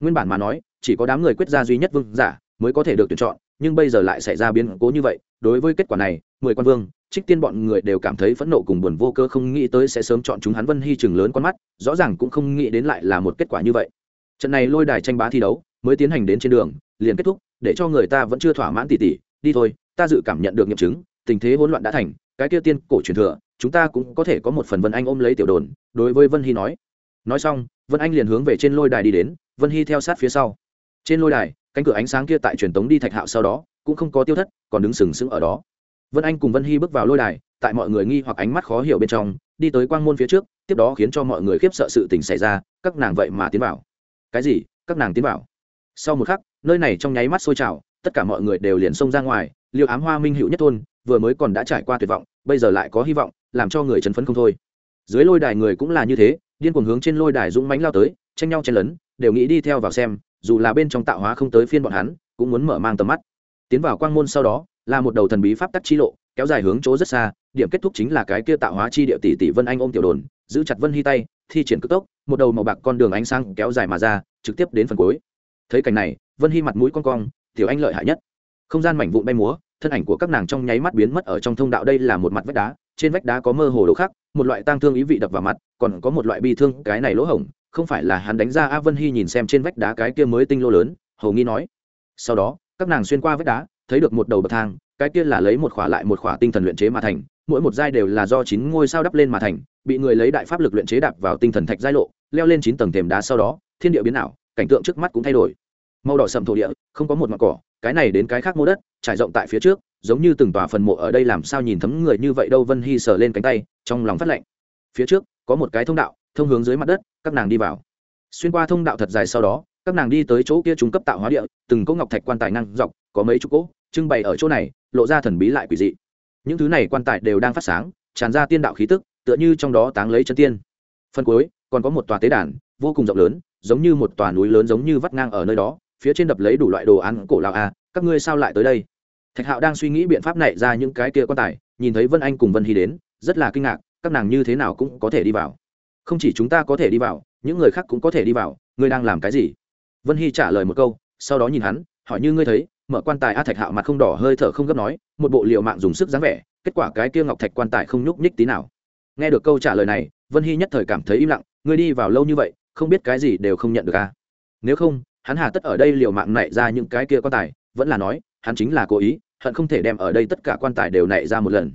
Nguyên bản mà nói chỉ có đám người quyết ra duy nhất vương giả mới có thể được tuyển chọn, nhưng bây giờ lại xảy ra biến cố như vậy, đối với kết quả này, mười quan vương, trích tiên bọn người đều cảm thấy phẫn nộ cùng buồn vô cơ không nghĩ tới sẽ sớm chọn chúng hắn vân hy chừng lớn con mắt, rõ ràng cũng không nghĩ đến lại là một kết quả như vậy. Trận này lôi đài tranh bá thi đấu mới tiến hành đến trên đường, liền kết thúc, để cho người ta vẫn chưa thỏa mãn tỉ tỉ, đi thôi, ta dự cảm nhận được nghiệm chứng, tình thế hỗn loạn đã thành, cái kia tiên cổ truyền thừa, chúng ta cũng có thể có một phần vân anh ôm lấy tiểu đồn, đối với vân hy nói. Nói xong, vân anh liền hướng về trên lôi đài đi đến, vân hy theo sát phía sau trên lôi đài, cánh cửa ánh sáng kia tại truyền tống đi thạch hạo sau đó, cũng không có tiêu thất, còn đứng sừng sững ở đó. Vân anh cùng vân hy bước vào lôi đài, tại mọi người nghi hoặc ánh mắt khó hiểu bên trong, đi tới quang môn phía trước, tiếp đó khiến cho mọi người khiếp sợ sự tình xảy ra, các nàng vậy mà tiến vào. Cái gì? Các nàng tiến vào. Sau một khắc, nơi này trong nháy mắt sôi trào, tất cả mọi người đều liền xông ra ngoài, liêu ám hoa minh hữu nhất thôn, vừa mới còn đã trải qua tuyệt vọng, bây giờ lại có hy vọng, làm cho người chấn phấn không thôi. Dưới lôi đài người cũng là như thế, điên cuồng hướng trên lôi đài dũng mánh lao tới, tranh nhau chen lấn, đều nghĩ đi theo vào xem dù là bên trong tạo hóa không tới phiên bọn hắn, cũng muốn mở mang tầm mắt. Tiến vào quang môn sau đó, là một đầu thần bí pháp tắc chi lộ, kéo dài hướng chỗ rất xa, điểm kết thúc chính là cái kia tạo hóa chi địa tỷ tỷ vân anh ôm tiểu đồn, giữ chặt vân hy tay, thi triển cực tốc, một đầu màu bạc con đường ánh sáng kéo dài mà ra, trực tiếp đến phần cuối. Thấy cảnh này, vân hy mặt mũi con cong, tiểu anh lợi hại nhất. Không gian mảnh vụn bay múa, thân ảnh của các nàng trong nháy mắt biến mất ở trong thông đạo đây là một mặt vách đá, trên vách đá có mơ hồ đồ khác, một loại tang thương ý vị đập vào mặt, còn có một loại bi thương, cái này lỗ hổng không phải là hắn đánh ra a vân hy nhìn xem trên vách đá cái kia mới tinh lô lớn, hầu nghi nói. Sau đó, các nàng xuyên qua vách đá, thấy được một đầu bậc thang, cái kia là lấy một khỏa lại một khỏa tinh thần luyện chế mà thành, mỗi một giai đều là do chín ngôi sao đắp lên mà thành, bị người lấy đại pháp lực luyện chế đạp vào tinh thần thạch giai lộ, leo lên chín tầng thềm đá sau đó, thiên địa biến ảo, cảnh tượng trước mắt cũng thay đổi. Màu đỏ sầm thổ địa, không có một mặt cỏ, cái này đến cái khác mô đất, trải rộng tại phía trước, giống như từng tòa phần mộ ở đây làm sao nhìn thấm người như vậy đâu, vân hy sờ lên cánh tay, trong lòng phát lạnh phía trước, có một cái thông đạo thông hướng dưới mặt đất các nàng đi vào. Xuyên qua thông đạo thật dài sau đó các nàng đi tới chỗ kia trung cấp tạo hóa địa từng cỗ ngọc thạch quan tài năng dọc có mấy chục cỗ trưng bày ở chỗ này lộ ra thần bí lại quỷ dị. Những thứ này quan tài đều đang phát sáng tràn ra tiên đạo khí tức tựa như trong đó táng lấy chân tiên. Phần cuối còn có một tòa tế đàn vô cùng rộng lớn giống như một tòa núi lớn giống như vắt ngang ở nơi đó phía trên đập lấy đủ loại đồ ăn cổ lào a à, các ngươi sao lại tới đây? Thạch hạo đang suy nghĩ biện pháp này ra những cái kia quan tài nhìn thấy vân anh cùng vân hy đến rất là kinh ngạc các nàng như thế nào cũng có thể đi vào không chỉ chúng ta có thể đi vào, những người khác cũng có thể đi vào, ngươi đang làm cái gì? Vân hy trả lời một câu, sau đó nhìn hắn, hỏi như ngươi thấy, mở quan tài a thạch hạo mặt không đỏ hơi thở không gấp nói, một bộ liệu mạng dùng sức dáng vẻ, kết quả cái kia ngọc thạch quan tài không nhúc nhích tí nào. Nghe được câu trả lời này, vân hy nhất thời cảm thấy im lặng, ngươi đi vào lâu như vậy, không biết cái gì đều không nhận được à? nếu không, hắn hà tất ở đây liệu mạng nảy ra những cái kia quan tài, vẫn là nói, hắn chính là cố ý, hận không thể đem ở đây tất cả quan tài đều nảy ra một lần.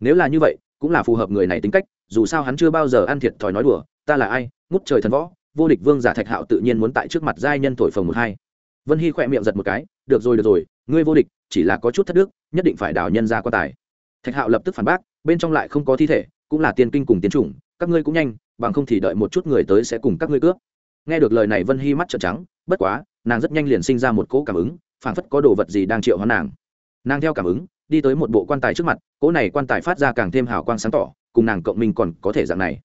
Nếu là như vậy, cũng là phù hợp người này tính cách dù sao hắn chưa bao giờ ăn thiệt thòi nói đùa, ta là ai, ngút trời thần võ, vô địch vương giả thạch hạo tự nhiên muốn tại trước mặt giai nhân thổi phồng một hai. Vân hy khỏe miệng giật một cái, được rồi được rồi, ngươi vô địch, chỉ là có chút thất đức, nhất định phải đào nhân ra quan tài. Thạch hạo lập tức phản bác, bên trong lại không có thi thể, cũng là tiên kinh cùng tiến chủng, các ngươi cũng nhanh, bằng không thì đợi một chút người tới sẽ cùng các ngươi cướp. Nghe được lời này vân hy mắt trợn trắng, bất quá, nàng rất nhanh liền sinh ra một cỗ cảm ứng, phảng phất có đồ vật gì đang triệu hoán nàng. Nàng theo cảm ứng, đi tới một bộ quan tài trước mặt, cỗ này quan tài phát ra càng thêm hào quang sáng tỏ cùng nàng cộng minh còn có thể dạng này.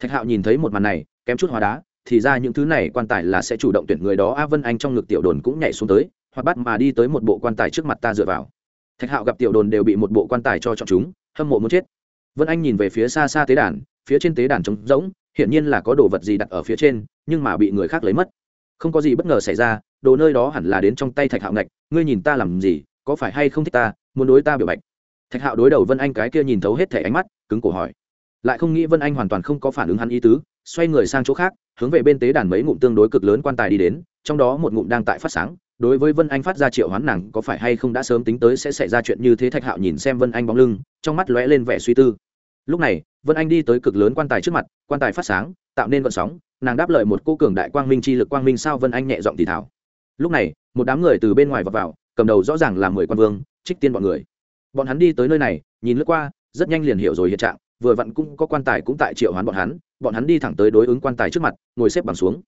Thạch hạo nhìn thấy một màn này, kém chút hóa đá, thì ra những thứ này quan tài là sẽ chủ động tuyển người đó. A vân anh trong ngực tiểu đồn cũng nhảy xuống tới, hoặc bắt mà đi tới một bộ quan tài trước mặt ta dựa vào. Thạch hạo gặp tiểu đồn đều bị một bộ quan tài cho chọn chúng, hâm mộ muốn chết. Vân anh nhìn về phía xa xa tế đàn, phía trên tế đàn trống rỗng, hiển nhiên là có đồ vật gì đặt ở phía trên, nhưng mà bị người khác lấy mất. Không có gì bất ngờ xảy ra, đồ nơi đó hẳn là đến trong tay thạch hạo ngạch, ngươi nhìn ta làm gì, có phải hay không thích ta, muốn đối ta biểu bạch? Thạch hạo đối đầu vân anh cái kia nhìn thấu hết thẻ ánh mắt cứng cổ hỏi. Lại không nghĩ vân anh hoàn toàn không có phản ứng hắn ý tứ xoay người sang chỗ khác hướng về bên tế đàn mấy ngụm tương đối cực lớn quan tài đi đến trong đó một ngụm đang tại phát sáng đối với vân anh phát ra triệu hoán nàng có phải hay không đã sớm tính tới sẽ xảy ra chuyện như thế thạch hạo nhìn xem vân anh bóng lưng trong mắt lóe lên vẻ suy tư. Lúc này vân anh đi tới cực lớn quan tài trước mặt quan tài phát sáng tạo nên vận sóng nàng đáp lời một cô cường đại quang minh chi lực quang minh sao vân anh nhẹ giọng thì thảo lúc này một đám người từ bên ngoài vào, vào cầm đầu rõ ràng là mười quan vương trích tiên bọn người bọn hắn đi tới nơi này, nhìn lướt qua, rất nhanh liền hiểu rồi hiện trạng, vừa vặn cũng có quan tài cũng tại triệu hoán bọn hắn bọn hắn đi thẳng tới đối ứng quan tài trước mặt, ngồi xếp bằng xuống.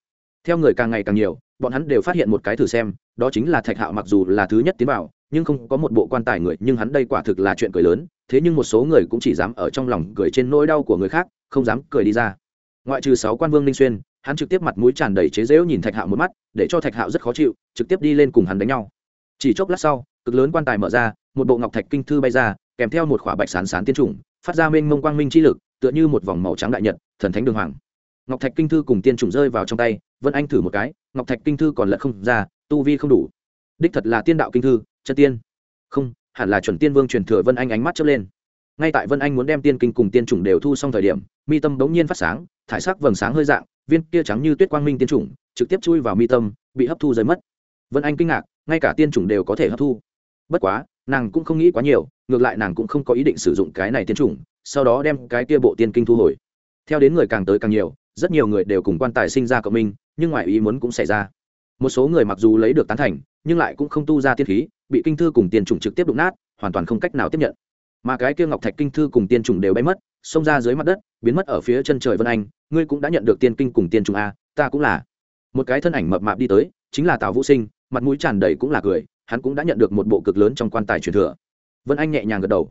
Theo người càng ngày càng nhiều, bọn hắn đều phát hiện một cái thử xem, đó chính là thạch hạo mặc dù là thứ nhất tiến vào, nhưng không có một bộ quan tài người, nhưng hắn đây quả thực là chuyện cười lớn, thế nhưng một số người cũng chỉ dám ở trong lòng cười trên nỗi đau của người khác, không dám cười đi ra. Ngoại trừ sáu quan vương ninh xuyên, hắn trực tiếp mặt mũi tràn đầy chế dễu nhìn thạch hạo một mắt, để cho thạch hạo rất khó chịu, trực tiếp đi lên cùng hắn đánh nhau. Chỉ chốc lát sau, cực lớn quan tài mở ra một bộ ngọc thạch kinh thư bay ra, kèm theo một khỏa bạch sán sán tiên trùng, phát ra mênh mông quang minh chi lực, tựa như một vòng màu trắng đại nhật, thần thánh đường hoàng. Ngọc thạch kinh thư cùng tiên trùng rơi vào trong tay, vân anh thử một cái, ngọc thạch kinh thư còn lật không ra, tu vi không đủ. Đích thật là tiên đạo kinh thư, chân tiên. Không, hẳn là chuẩn tiên vương truyền thừa vân anh ánh mắt chớp lên. Ngay tại vân anh muốn đem tiên kinh cùng tiên chủng đều thu xong thời điểm, mi tâm bỗng nhiên phát sáng, thải sắc vầng sáng hơi dạng, viên kia trắng như tuyết quang minh tiên chủng trực tiếp chui vào mi tâm, bị hấp thu rơi mất. Vân anh kinh ngạc, ngay cả tiên chủng đều có thể hấp thu. Bất quá nàng cũng không nghĩ quá nhiều, ngược lại nàng cũng không có ý định sử dụng cái này tiên chủng, sau đó đem cái kia bộ tiên kinh thu hồi. Theo đến người càng tới càng nhiều, rất nhiều người đều cùng quan tài sinh ra cộng minh, nhưng ngoài ý muốn cũng xảy ra. Một số người mặc dù lấy được tán thành, nhưng lại cũng không tu ra tiên khí, bị kinh thư cùng tiên chủng trực tiếp đụng nát, hoàn toàn không cách nào tiếp nhận. Mà cái kia ngọc thạch kinh thư cùng tiên chủng đều bay mất, xông ra dưới mặt đất, biến mất ở phía chân trời vân anh, ngươi cũng đã nhận được tiên kinh cùng tiên chủng a, ta cũng là. Một cái thân ảnh mập mạp đi tới, chính là tào vũ sinh, mặt mũi tràn đầy cũng là cười hắn cũng đã nhận được một bộ cực lớn trong quan tài truyền thừa. Vân anh nhẹ nhàng gật đầu.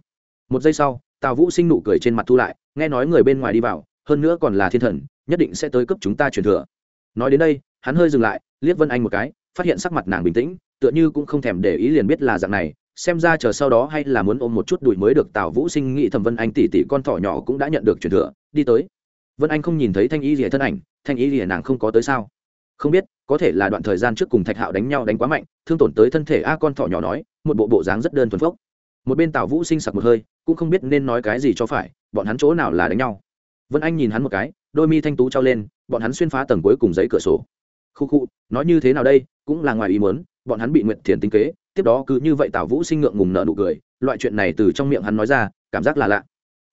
Một giây sau, tào vũ sinh nụ cười trên mặt thu lại, nghe nói người bên ngoài đi vào, hơn nữa còn là thiên thần, nhất định sẽ tới cấp chúng ta truyền thừa. Nói đến đây, hắn hơi dừng lại, liếc vân anh một cái, phát hiện sắc mặt nàng bình tĩnh, tựa như cũng không thèm để ý liền biết là dạng này, xem ra chờ sau đó hay là muốn ôm một chút đùi mới được tào vũ sinh nghĩ thầm vân anh tỷ tỷ con thỏ nhỏ cũng đã nhận được truyền thừa, đi tới. Vân anh không nhìn thấy thanh y rỉa thân ảnh, thanh y rỉa nàng không có tới sao? Không biết, có thể là đoạn thời gian trước cùng thạch hạo đánh nhau đánh quá mạnh, thương tổn tới thân thể a con thỏ nhỏ nói, một bộ bộ dáng rất đơn thuần phốc. Một bên tào vũ sinh sặc một hơi, cũng không biết nên nói cái gì cho phải, bọn hắn chỗ nào là đánh nhau. Vân anh nhìn hắn một cái, đôi mi thanh tú trao lên, bọn hắn xuyên phá tầng cuối cùng giấy cửa sổ. Khu khu, nói như thế nào đây, cũng là ngoài ý muốn, bọn hắn bị nguyện thiền tính kế, tiếp đó cứ như vậy tào vũ sinh ngượng ngùng nợ nụ cười, loại chuyện này từ trong miệng hắn nói ra, cảm giác là lạ.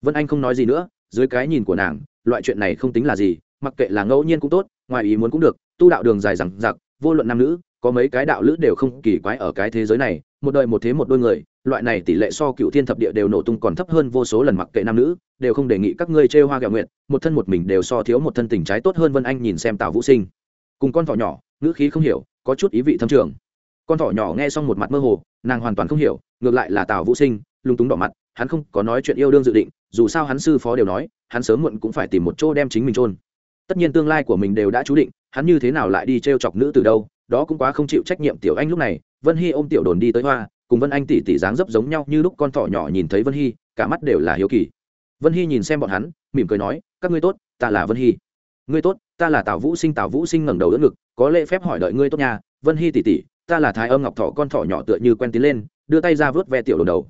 Vân anh không nói gì nữa, dưới cái nhìn của nàng, loại chuyện này không tính là gì, mặc kệ là ngẫu nhiên cũng tốt, ngoài ý muốn cũng được tu đạo đường dài rằng giặc vô luận nam nữ, có mấy cái đạo lữ đều không kỳ quái ở cái thế giới này, một đời một thế một đôi người, loại này tỷ lệ so cựu thiên thập địa đều nổ tung còn thấp hơn vô số lần mặc kệ nam nữ, đều không đề nghị các ngươi chê hoa gạo nguyện một thân một mình đều so thiếu một thân tình trái tốt hơn vân anh nhìn xem tào vũ sinh. Cùng con thỏ nhỏ, ngữ khí không hiểu, có chút ý vị thâm trường. Con thỏ nhỏ nghe xong một mặt mơ hồ, nàng hoàn toàn không hiểu, ngược lại là tào vũ sinh lung túng đỏ mặt, hắn không có nói chuyện yêu đương dự định, dù sao hắn sư phó đều nói, hắn sớm muộn cũng phải tìm một chỗ đem chính mình trôn tất nhiên tương lai của mình đều đã chú định, hắn như thế nào lại đi t r e o chọc nữ từ đâu, đó cũng quá không chịu trách nhiệm tiểu anh lúc này. Vân hy ôm tiểu đồn đi tới hoa, cùng vân anh tỉ tỉ dáng dấp giống nhau như lúc con thỏ nhỏ nhìn thấy vân hy, cả mắt đều là hiếu kỳ. Vân hy nhìn xem bọn hắn, mỉm cười nói, các ngươi tốt, ta là vân hy. Ngươi tốt, ta là tào vũ sinh. Tào vũ sinh ngẩng đầu đỡ ngực, có lễ phép hỏi đợi ngươi tốt nhà vân hy tỉ tỉ, ta là thái âm ngọc Thỏ. con thỏ nhỏ tựa như quen tiến lên, đưa tay ra vớt ve tiểu đồn đầu.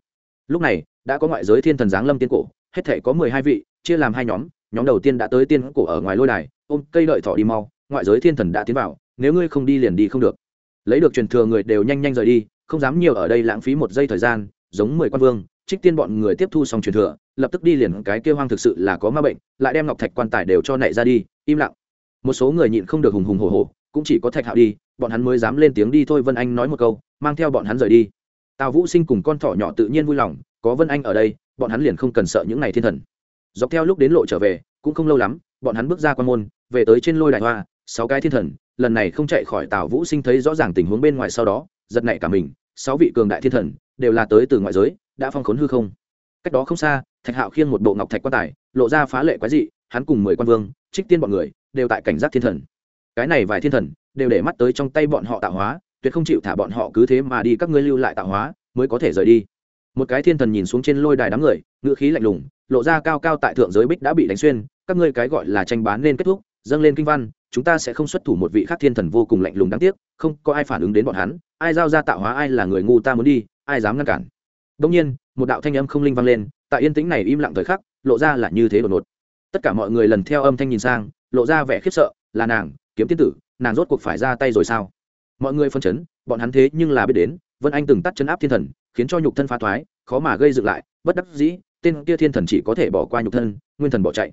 Lúc này, đã có ngoại giới thiên thần giáng lâm tiên cổ, hết thể có mười hai vị, chia làm hai nhóm nhóm đầu tiên đã tới tiên cổ ở ngoài lôi đài, ôm cây đợi thỏ đi mau, ngoại giới thiên thần đã tiến vào, nếu ngươi không đi liền đi không được. Lấy được truyền thừa người đều nhanh nhanh rời đi, không dám nhiều ở đây lãng phí một giây thời gian, giống mười quan vương, trích tiên bọn người tiếp thu xong truyền thừa, lập tức đi liền cái kêu hoang thực sự là có ma bệnh, lại đem ngọc thạch quan tài đều cho nảy ra đi, im lặng. Một số người nhịn không được hùng hùng hồ hồ cũng chỉ có thạch hạo đi, bọn hắn mới dám lên tiếng đi thôi vân anh nói một câu, mang theo bọn hắn rời đi. Tào vũ sinh cùng con thỏ nhỏ tự nhiên vui lòng, có vân anh ở đây, bọn hắn liền không cần sợ những ngày thiên thần dọc theo lúc đến lộ trở về, cũng không lâu lắm, bọn hắn bước ra quan môn, về tới trên lôi đại hoa, sáu cái thiên thần, lần này không chạy khỏi tào vũ sinh thấy rõ ràng tình huống bên ngoài sau đó, giật nảy cả mình, sáu vị cường đại thiên thần, đều là tới từ ngoại giới, đã phong khốn hư không. Cách đó không xa, thạch hạo khiêng một bộ ngọc thạch quan tài, lộ ra phá lệ quái dị, hắn cùng mười quan vương, trích tiên bọn người, đều tại cảnh giác thiên thần. Cái này vài thiên thần, đều để mắt tới trong tay bọn họ tạo hóa, tuyệt không chịu thả bọn họ cứ thế mà đi các ngươi lưu lại tạo hóa, mới có thể rời đi. Một cái thiên thần nhìn xuống trên lôi đài đám người, ngữ khí lạnh lùng lộ ra cao cao tại thượng giới bích đã bị đánh xuyên, các ngươi cái gọi là tranh bán nên kết thúc, dâng lên kinh văn, chúng ta sẽ không xuất thủ một vị khác thiên thần vô cùng lạnh lùng đáng tiếc, không có ai phản ứng đến bọn hắn, ai giao ra tạo hóa ai là người ngu ta muốn đi, ai dám ngăn cản. Đông nhiên, một đạo thanh âm không linh vang lên, tại yên tĩnh này im lặng thời khắc, lộ ra là như thế đột ngột. Tất cả mọi người lần theo âm thanh nhìn sang, lộ ra vẻ khiếp sợ, là nàng, kiếm tiên tử, nàng rốt cuộc phải ra tay rồi sao? Mọi người phân chấn, bọn hắn thế nhưng là biết đến, vân anh từng tắt chân áp thiên thần, khiến cho nhục thân phá thoái, khó mà gây dựng lại, bất đắc dĩ tên kia thiên thần chỉ có thể bỏ qua nhục thân, nguyên thần bỏ chạy.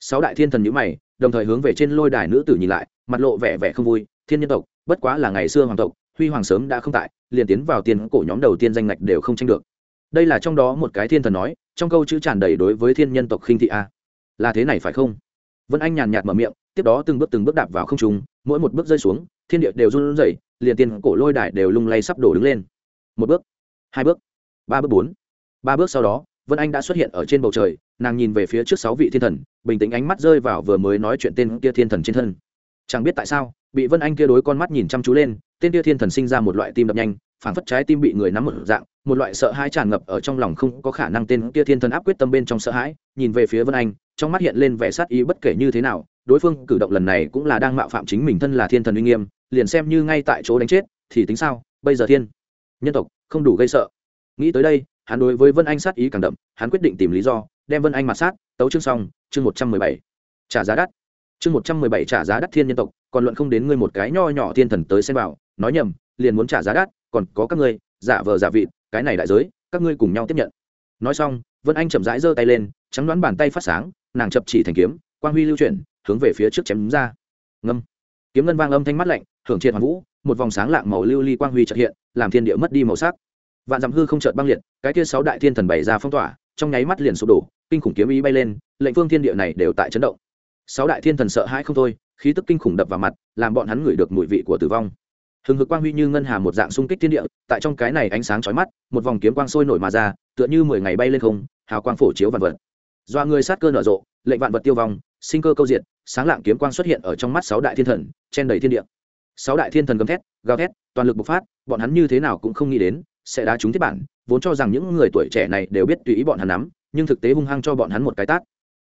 Sáu đại thiên thần nhữ mày, đồng thời hướng về trên lôi đài nữ tử nhìn lại, mặt lộ vẻ vẻ không vui, thiên nhân tộc, bất quá là ngày xưa hoàng tộc, huy hoàng sớm đã không tại, liền tiến vào tiền cổ nhóm đầu tiên danh ngạch đều không tranh được. Đây là trong đó một cái thiên thần nói, trong câu chữ tràn đầy đối với thiên nhân tộc khinh thị a. Là thế này phải không? Vân anh nhàn nhạt mở miệng, tiếp đó từng bước từng bước đạp vào không trung, mỗi một bước rơi xuống, thiên địa đều run rẩy, liền tiền cổ lôi đài đều lung lay sắp đổ đứng lên. Một bước, hai bước, ba bước bốn. Ba bước sau đó vân anh đã xuất hiện ở trên bầu trời, nàng nhìn về phía trước sáu vị thiên thần, bình tĩnh ánh mắt rơi vào vừa mới nói chuyện tên kia thiên thần trên thân. Chẳng biết tại sao, bị vân anh kia đối con mắt nhìn chăm chú lên, tên kia thiên thần sinh ra một loại tim đập nhanh, phảng phất trái tim bị người nắm một dạng, một loại sợ hãi tràn ngập ở trong lòng không có khả năng tên kia thiên thần áp quyết tâm bên trong sợ hãi, nhìn về phía vân anh, trong mắt hiện lên vẻ sát ý bất kể như thế nào, đối phương cử động lần này cũng là đang mạo phạm chính mình thân là thiên thần uy nghiêm, liền xem như ngay tại chỗ đánh chết, thì tính sao, bây giờ thiên nhân tộc không đủ gây sợ. Nghĩ tới đây hắn đối với vân anh sát ý càng đậm, hắn quyết định tìm lý do, đem vân anh mặt sát, tấu chương xong, chương một trăm mười bảy. Trả giá đắt. Chương một trăm mười bảy trả giá đắt thiên nhân tộc, còn luận không đến ngươi một cái nho nhỏ thiên thần tới xem vào, nói nhầm, liền muốn trả giá đắt, còn có các ngươi, giả vờ giả vị cái này đại giới, các ngươi cùng nhau tiếp nhận. Nói xong, vân anh chậm rãi giơ tay lên, trắng đoán bàn tay phát sáng, nàng chập chỉ thành kiếm, quang huy lưu chuyển, hướng về phía trước chém ra. Ngâm. Kiếm ngân vang âm thanh mắt lạnh, hưởng triệt hoàn vũ, một vòng sáng lạng màu lưu ly quang huy trợ hiện, làm thiên địa mất đi màu sắc vạn dặm hư không chợt băng liệt, cái kia sáu đại thiên thần bày ra phong tỏa, trong nháy mắt liền sụp đổ, kinh khủng kiếm ý bay lên, lệnh phương thiên địa này đều tại chấn động. Sáu đại thiên thần sợ hãi không thôi, khí tức kinh khủng đập vào mặt, làm bọn hắn ngửi được mùi vị của tử vong. Hừng hực quang huy như ngân hà một dạng xung kích thiên địa, tại trong cái này ánh sáng chói mắt, một vòng kiếm quang sôi nổi mà ra, tựa như mười ngày bay lên không, hào quang phổ chiếu vạn vật. Do người sát cơ nở rộ, lệnh vạn vật tiêu vong, sinh cơ câu diện sáng lạng kiếm quang xuất hiện ở trong mắt sáu đại thiên thần, chen đầy thiên địa. Sáu đại thiên thần gầm thét, gào thét, toàn lực bộc phát, bọn hắn như thế nào cũng không nghĩ đến sẽ đá trúng thiết bản, vốn cho rằng những người tuổi trẻ này đều biết tùy ý bọn hắn nắm, nhưng thực tế hung hăng cho bọn hắn một cái tát.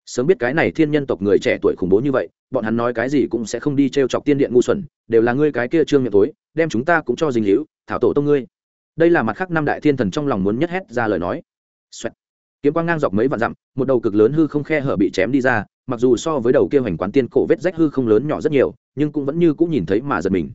Sớm biết cái này thiên nhân tộc người trẻ tuổi khủng bố như vậy, bọn hắn nói cái gì cũng sẽ không đi t r e o chọc tiên điện ngu xuẩn, đều là ngươi cái kia trương miệng tối, đem chúng ta cũng cho dình hữu thảo tổ tông ngươi. Đây là mặt khác năm đại thiên thần trong lòng muốn nhất hét ra lời nói、Xoẹt. kiếm quang ngang dọc mấy vạn dặm, một đầu cực lớn hư không khe hở bị chém đi ra, mặc dù so với đầu kia hoành quán tiên cổ vết rách hư không lớn nhỏ rất nhiều, nhưng cũng vẫn như cũng nhìn thấy mà giật mình.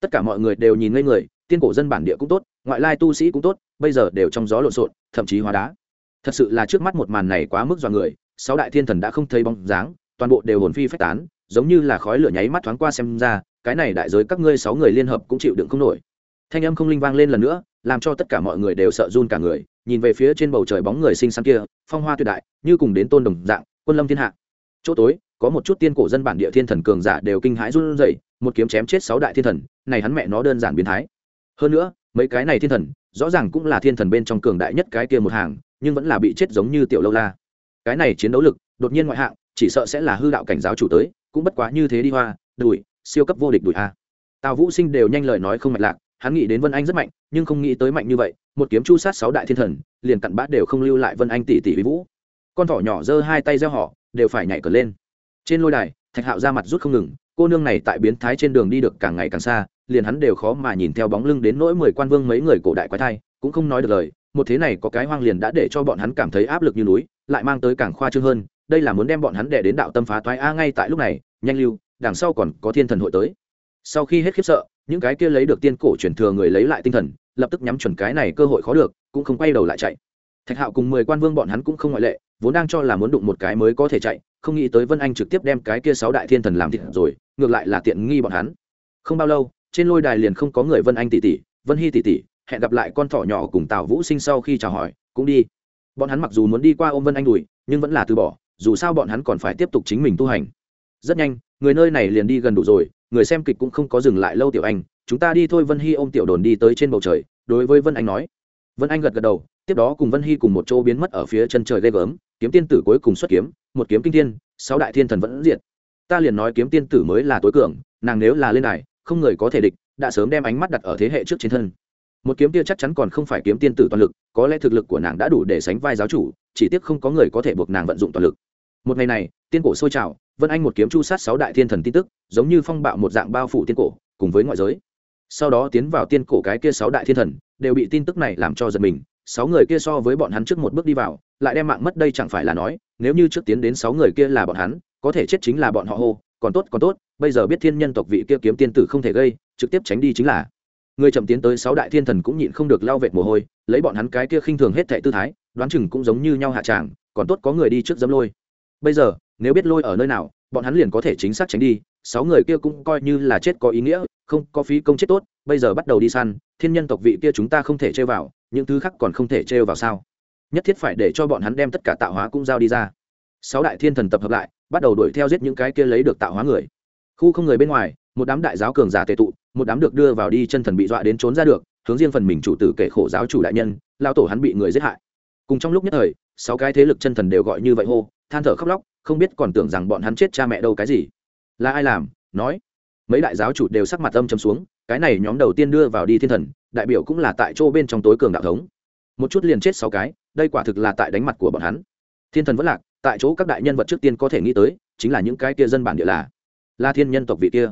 Tất cả mọi người đều nhìn ngây người, tiên cổ dân bản địa cũng tốt ngoại lai tu sĩ cũng tốt, bây giờ đều trong gió lộn xộn, thậm chí hóa đá. Thật sự là trước mắt một màn này quá mức dọa người, sáu đại thiên thần đã không thấy bóng dáng, toàn bộ đều hồn phi phách tán, giống như là khói lửa nháy mắt thoáng qua xem ra, cái này đại giới các ngươi sáu người liên hợp cũng chịu đựng không nổi. Thanh âm không linh vang lên lần nữa, làm cho tất cả mọi người đều sợ run cả người, nhìn về phía trên bầu trời bóng người xinh xắn kia, phong hoa tuyệt đại, như cùng đến tôn đồng dạng, quân lâm thiên hạ. Chỗ tối, có một chút tiên cổ dân bản địa thiên thần cường giả đều kinh hãi run rẩy, một kiếm chém chết sáu đại thiên thần, này hắn mẹ nó đơn giản biến thái. Hơn nữa mấy cái này thiên thần, rõ ràng cũng là thiên thần bên trong cường đại nhất cái kia một hàng, nhưng vẫn là bị chết giống như tiểu lâu la. Cái này chiến đấu lực, đột nhiên ngoại hạng, chỉ sợ sẽ là hư đạo cảnh giáo chủ tới, cũng bất quá như thế đi hoa, đùi, siêu cấp vô địch đùi a. Tào vũ sinh đều nhanh lời nói không mạch lạc, hắn nghĩ đến vân anh rất mạnh, nhưng không nghĩ tới mạnh như vậy, một kiếm chu sát sáu đại thiên thần, liền cặn bát đều không lưu lại vân anh tỷ tỷ vũ. Con thỏ nhỏ giơ hai tay gieo họ, đều phải nhảy cờ lên. Trên lôi đài, thạch hạo ra mặt rút không ngừng, cô nương này tại biến thái trên đường đi được càng ngày càng xa liền hắn đều khó mà nhìn theo bóng lưng đến nỗi mười quan vương mấy người cổ đại quái thai, cũng không nói được lời, một thế này có cái hoang liền đã để cho bọn hắn cảm thấy áp lực như núi, lại mang tới càng khoa trương hơn, đây là muốn đem bọn hắn đẻ đến đạo tâm phá toái a ngay tại lúc này, nhanh lưu, đằng sau còn có thiên thần hội tới. Sau khi hết khiếp sợ, những cái kia lấy được tiên cổ truyền thừa người lấy lại tinh thần, lập tức nhắm chuẩn cái này cơ hội khó được, cũng không quay đầu lại chạy. Thạch hạo cùng mười quan vương bọn hắn cũng không ngoại lệ, vốn đang cho là muốn đụng một cái mới có thể chạy, không nghĩ tới vân anh trực tiếp đem cái kia sáu đại thiên thần làm thịt rồi, ngược lại là tiện nghi bọn hắn. Không bao lâu trên lôi đài liền không có người vân anh tỷ tỷ vân hy tỷ tỷ hẹn gặp lại con thỏ nhỏ cùng tào vũ sinh sau khi chào hỏi cũng đi. Bọn hắn mặc dù muốn đi qua ôm vân anh đùi nhưng vẫn là từ bỏ dù sao bọn hắn còn phải tiếp tục chính mình tu hành. Rất nhanh người nơi này liền đi gần đủ rồi người xem kịch cũng không có dừng lại lâu tiểu anh chúng ta đi thôi vân hy ôm tiểu đồn đi tới trên bầu trời đối với vân anh nói. Vân anh gật gật đầu tiếp đó cùng vân hy cùng một chỗ biến mất ở phía chân trời ghê gớm kiếm tiên tử cuối cùng xuất kiếm một kiếm kinh thiên sáu đại thiên thần vẫn diện, ta liền nói kiếm tiên tử mới là tối cường nàng nếu là lên này không người có thể địch, đã sớm đem ánh mắt đặt ở thế hệ trước trên thân. Một kiếm kia chắc chắn còn không phải kiếm tiên tử toàn lực, có lẽ thực lực của nàng đã đủ để sánh vai giáo chủ, chỉ tiếc không có người có thể buộc nàng vận dụng toàn lực. Một ngày này, tiên cổ sôi trào, vân anh một kiếm chu sát sáu đại thiên thần tin tức, giống như phong bạo một dạng bao phủ tiên cổ, cùng với ngoại giới. Sau đó tiến vào tiên cổ cái kia sáu đại thiên thần, đều bị tin tức này làm cho giật mình, sáu người kia so với bọn hắn trước một bước đi vào, lại đem mạng mất đây chẳng phải là nói, nếu như trước tiến đến sáu người kia là bọn hắn, có thể chết chính là bọn họ hô còn tốt còn tốt, bây giờ biết thiên nhân tộc vị kia kiếm tiên tử không thể gây, trực tiếp tránh đi chính là. Người chậm tiến tới sáu đại thiên thần cũng nhịn không được lao vệt mồ hôi, lấy bọn hắn cái kia khinh thường hết thệ tư thái, đoán chừng cũng giống như nhau hạ tràng, còn tốt có người đi trước dấm lôi. Bây giờ, nếu biết lôi ở nơi nào, bọn hắn liền có thể chính xác tránh đi, sáu người kia cũng coi như là chết có ý nghĩa, không, có phí công chết tốt, bây giờ bắt đầu đi săn, thiên nhân tộc vị kia chúng ta không thể chơi vào, những thứ khác còn không thể trêu vào sao? Nhất thiết phải để cho bọn hắn đem tất cả tạo hóa cũng giao đi ra sáu đại thiên thần tập hợp lại, bắt đầu đuổi theo giết những cái kia lấy được tạo hóa người. Khu không người bên ngoài, một đám đại giáo cường giả tệ tụ, một đám được đưa vào đi chân thần bị dọa đến trốn ra được, hướng riêng phần mình chủ tử kể khổ giáo chủ đại nhân lao tổ hắn bị người giết hại. Cùng trong lúc nhất thời, sáu cái thế lực chân thần đều gọi như vậy hô, than thở khóc lóc, không biết còn tưởng rằng bọn hắn chết cha mẹ đâu cái gì. Là ai làm? Nói. Mấy đại giáo chủ đều sắc mặt âm chấm xuống, cái này nhóm đầu tiên đưa vào đi thiên thần, đại biểu cũng là tại chỗ bên trong tối cường đạo thống. Một chút liền chết sáu cái, đây quả thực là tại đánh mặt của bọn hắn. Thiên thần vẫn lạc tại chỗ các đại nhân vật trước tiên có thể nghĩ tới, chính là những cái kia dân bản địa là la thiên nhân tộc vị kia.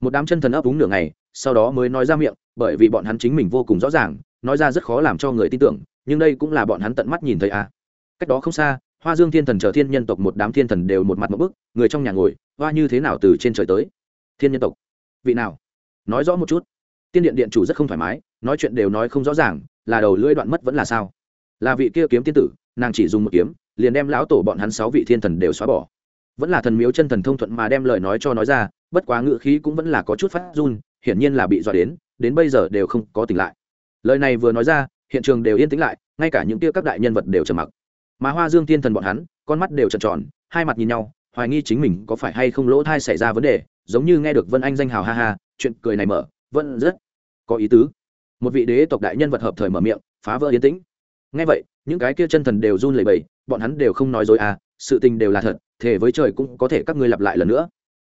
Một đám chân thần ấp úng nửa ngày, sau đó mới nói ra miệng, bởi vì bọn hắn chính mình vô cùng rõ ràng, nói ra rất khó làm cho người tin tưởng, nhưng đây cũng là bọn hắn tận mắt nhìn thấy à. cách đó không xa, hoa dương thiên thần chờ thiên nhân tộc một đám thiên thần đều một mặt một bức, người trong nhà ngồi, hoa như thế nào từ trên trời tới? Thiên nhân tộc, vị nào? Nói rõ một chút. Tiên điện điện chủ rất không thoải mái, nói chuyện đều nói không rõ ràng, là đầu lưỡi đoạn mất vẫn là sao? Là vị kia kiếm tiên tử, nàng chỉ dùng một kiếm liền đem lão tổ bọn hắn sáu vị thiên thần đều xóa bỏ. Vẫn là thần miếu chân thần thông thuận mà đem lời nói cho nói ra, bất quá ngự khí cũng vẫn là có chút phát run, hiển nhiên là bị dọa đến đến bây giờ đều không có tỉnh lại. Lời này vừa nói ra, hiện trường đều yên tĩnh lại, ngay cả những kia các đại nhân vật đều trầm mặc. Mà hoa dương thiên thần bọn hắn, con mắt đều trợn tròn, hai mặt nhìn nhau, hoài nghi chính mình có phải hay không lỗ thai xảy ra vấn đề, giống như nghe được vân anh danh hào ha ha, chuyện cười này mở, vẫn rất có ý tứ. Một vị đế tộc đại nhân vật hợp thời mở miệng, phá vỡ yên tĩnh. Ngay vậy, những cái kia chân thần đều run lẩy bẩy bọn hắn đều không nói dối à sự tình đều là thật, thề với trời cũng có thể các ngươi lặp lại lần nữa.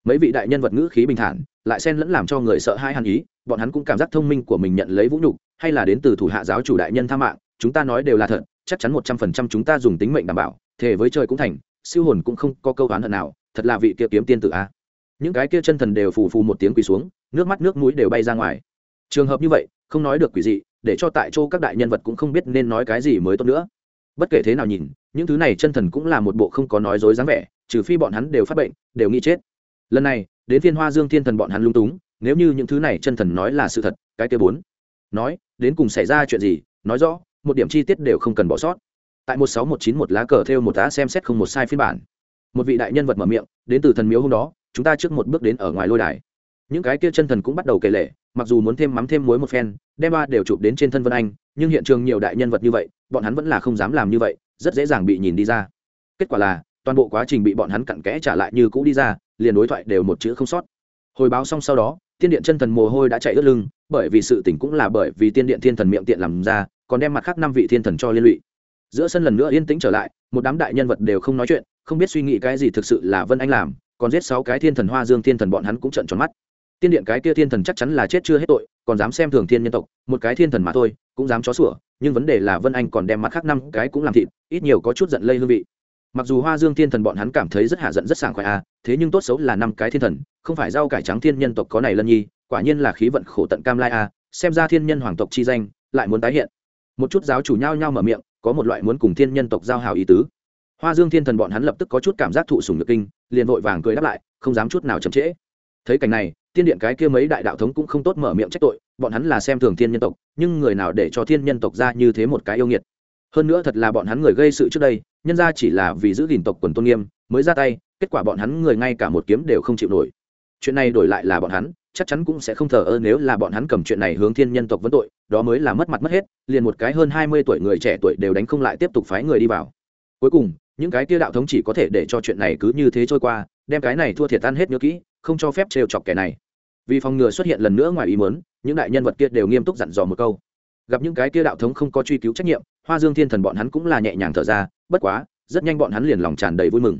Mấy vị đại nhân vật ngữ khí bình thản, lại xen lẫn làm cho người sợ hai hàn ý, bọn hắn cũng cảm giác thông minh của mình nhận lấy vũ nhục, hay là đến từ thủ hạ giáo chủ đại nhân tha mạng, chúng ta nói đều là thật, chắc chắn một trăm phần trăm chúng ta dùng tính mệnh đảm bảo, thề với trời cũng thành, siêu hồn cũng không có câu oán hận nào, thật là vị kia kiếm tiên tử a. Những cái kia chân thần đều phù phù một tiếng quỳ xuống, nước mắt nước mũi đều bay ra ngoài. Trường hợp như vậy, không nói được quỷ dị, để cho tại chỗ các đại nhân vật cũng không biết nên nói cái gì mới tốt nữa. Bất kể thế nào nhìn những thứ này chân thần cũng là một bộ không có nói dối dáng vẻ, trừ phi bọn hắn đều phát bệnh, đều nghĩ chết. Lần này, đến phiên hoa dương thiên thần bọn hắn lung túng, nếu như những thứ này chân thần nói là sự thật, cái kia bốn. Nói, đến cùng xảy ra chuyện gì, nói rõ, một điểm chi tiết đều không cần bỏ sót. Tại một sáu một chín một lá cờ theo một tá xem xét không một sai phiên bản. Một vị đại nhân vật mở miệng, đến từ thần miếu hôm đó, chúng ta trước một bước đến ở ngoài lôi đài. Những cái kia chân thần cũng bắt đầu kể lể, mặc dù muốn thêm mắm thêm muối một phen, đem ba đều chụp đến trên thân vân anh, nhưng hiện trường nhiều đại nhân vật như vậy, bọn hắn vẫn là không dám làm như vậy rất dễ dàng bị nhìn đi ra. Kết quả là, toàn bộ quá trình bị bọn hắn cặn kẽ trả lại như cũ đi ra, liền đối thoại đều một chữ không sót. Hồi báo xong sau đó, tiên điện chân thần mồ hôi đã chạy ướt lưng, bởi vì sự tỉnh cũng là bởi vì tiên điện thiên thần miệng tiện làm ra, còn đem mặt khác năm vị thiên thần cho liên lụy. Giữa sân lần nữa yên tĩnh trở lại, một đám đại nhân vật đều không nói chuyện, không biết suy nghĩ cái gì thực sự là vân anh làm, còn giết sáu cái thiên thần hoa dương thiên thần bọn hắn cũng trận tròn mắt tiên điện cái kia thiên thần chắc chắn là chết chưa hết tội còn dám xem thường thiên nhân tộc một cái thiên thần mà thôi cũng dám chó sủa nhưng vấn đề là vân anh còn đem mặt khác năm cái cũng làm thịt ít nhiều có chút giận lây hương vị. Mặc dù hoa dương thiên thần bọn hắn cảm thấy rất hạ giận rất sảng khoái a à, thế nhưng tốt xấu là năm cái thiên thần không phải rau cải trắng thiên nhân tộc có này lân nhi quả nhiên là khí vận khổ tận cam lai a à, xem ra thiên nhân hoàng tộc chi danh lại muốn tái hiện. Một chút giáo chủ nhau nhau mở miệng có một loại muốn cùng thiên nhân tộc giao hào ý tứ. Hoa dương thiên thần bọn hắn lập tức có chút cảm giác thụ sùng nhược kinh liền vội vàng cười đáp lại không dám chút nào chậm trễ. Thấy cảnh này tiên điện cái kia mấy đại đạo thống cũng không tốt mở miệng trách tội, bọn hắn là xem thường thiên nhân tộc, nhưng người nào để cho thiên nhân tộc ra như thế một cái yêu nghiệt? Hơn nữa thật là bọn hắn người gây sự trước đây, nhân ra chỉ là vì giữ gìn tộc quần tôn nghiêm, mới ra tay, kết quả bọn hắn người ngay cả một kiếm đều không chịu nổi. Chuyện này đổi lại là bọn hắn, chắc chắn cũng sẽ không thờ ơ nếu là bọn hắn cầm chuyện này hướng thiên nhân tộc vấn tội, đó mới là mất mặt mất hết, liền một cái hơn hai mươi tuổi người trẻ tuổi đều đánh không lại tiếp tục phái người đi vào. Cuối cùng, những cái kia đạo thống chỉ có thể để cho chuyện này cứ như thế trôi qua, đem cái này thua thiệt tan hết nhớ kỹ, không cho phép trêu chọc kẻ này vì phòng ngừa xuất hiện lần nữa ngoài ý muốn, những đại nhân vật kia đều nghiêm túc dặn dò một câu. Gặp những cái kia đạo thống không có truy cứu trách nhiệm, hoa dương thiên thần bọn hắn cũng là nhẹ nhàng thở ra, bất quá, rất nhanh bọn hắn liền lòng tràn đầy vui mừng.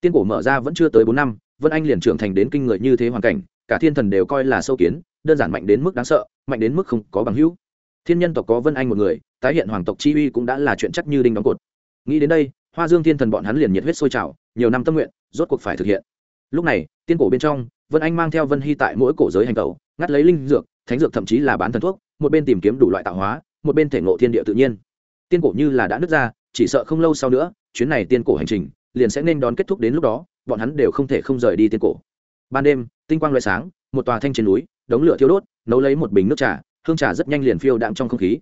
Tiên cổ mở ra vẫn chưa tới bốn năm, vân anh liền trưởng thành đến kinh người như thế hoàn cảnh, cả thiên thần đều coi là sâu kiến, đơn giản mạnh đến mức đáng sợ, mạnh đến mức không có bằng hữu. Thiên nhân tộc có vân anh một người, tái hiện hoàng tộc chi uy cũng đã là chuyện chắc như đinh đóng cột. Nghĩ đến đây, hoa dương thiên thần bọn hắn liền nhiệt huyết sôi trào, nhiều năm tâm nguyện, rốt cuộc phải thực hiện. Lúc này, tiên cổ bên trong vân anh mang theo vân hy tại mỗi cổ giới hành tẩu, ngắt lấy linh dược, thánh dược thậm chí là bán thần thuốc, một bên tìm kiếm đủ loại tạo hóa, một bên thể ngộ thiên địa tự nhiên. Tiên cổ như là đã nứt ra, chỉ sợ không lâu sau nữa, chuyến này tiên cổ hành trình liền sẽ nên đón kết thúc đến lúc đó, bọn hắn đều không thể không rời đi tiên cổ. Ban đêm, tinh quang loại sáng, một tòa thanh trên núi, đống lửa thiêu đốt, nấu lấy một bình nước trà, hương trà rất nhanh liền phiêu đạm trong không khí.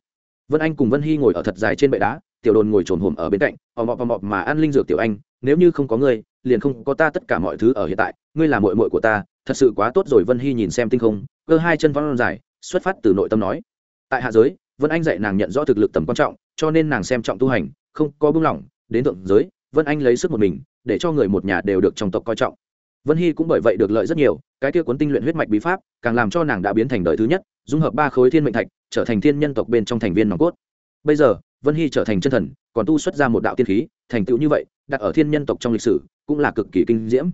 Vân anh cùng vân hy ngồi ở thật dài trên bệ đá, tiểu đồn ngồi trồn hồm ở bên cạnh, ò mọp ò mọp mà ăn linh dược tiểu anh, nếu như không có ngươi, liền không có ta tất cả mọi thứ ở hiện tại, ngươi là mội mội của ta thật sự quá tốt rồi, vân hy nhìn xem tinh không, cơ hai chân văn dài, xuất phát từ nội tâm nói. Tại hạ giới, vân anh dạy nàng nhận rõ thực lực tầm quan trọng, cho nên nàng xem trọng tu hành, không có buông lỏng. Đến thượng giới, vân anh lấy sức một mình, để cho người một nhà đều được trong tộc coi trọng. Vân hy cũng bởi vậy được lợi rất nhiều, cái kia cuốn tinh luyện huyết mạch bí pháp, càng làm cho nàng đã biến thành đời thứ nhất, dung hợp ba khối thiên mệnh thạch, trở thành thiên nhân tộc bên trong thành viên nòng cốt. Bây giờ, vân hy trở thành chân thần, còn tu xuất ra một đạo tiên khí, thành tựu như vậy, đặt ở thiên nhân tộc trong lịch sử, cũng là cực kỳ kinh diễm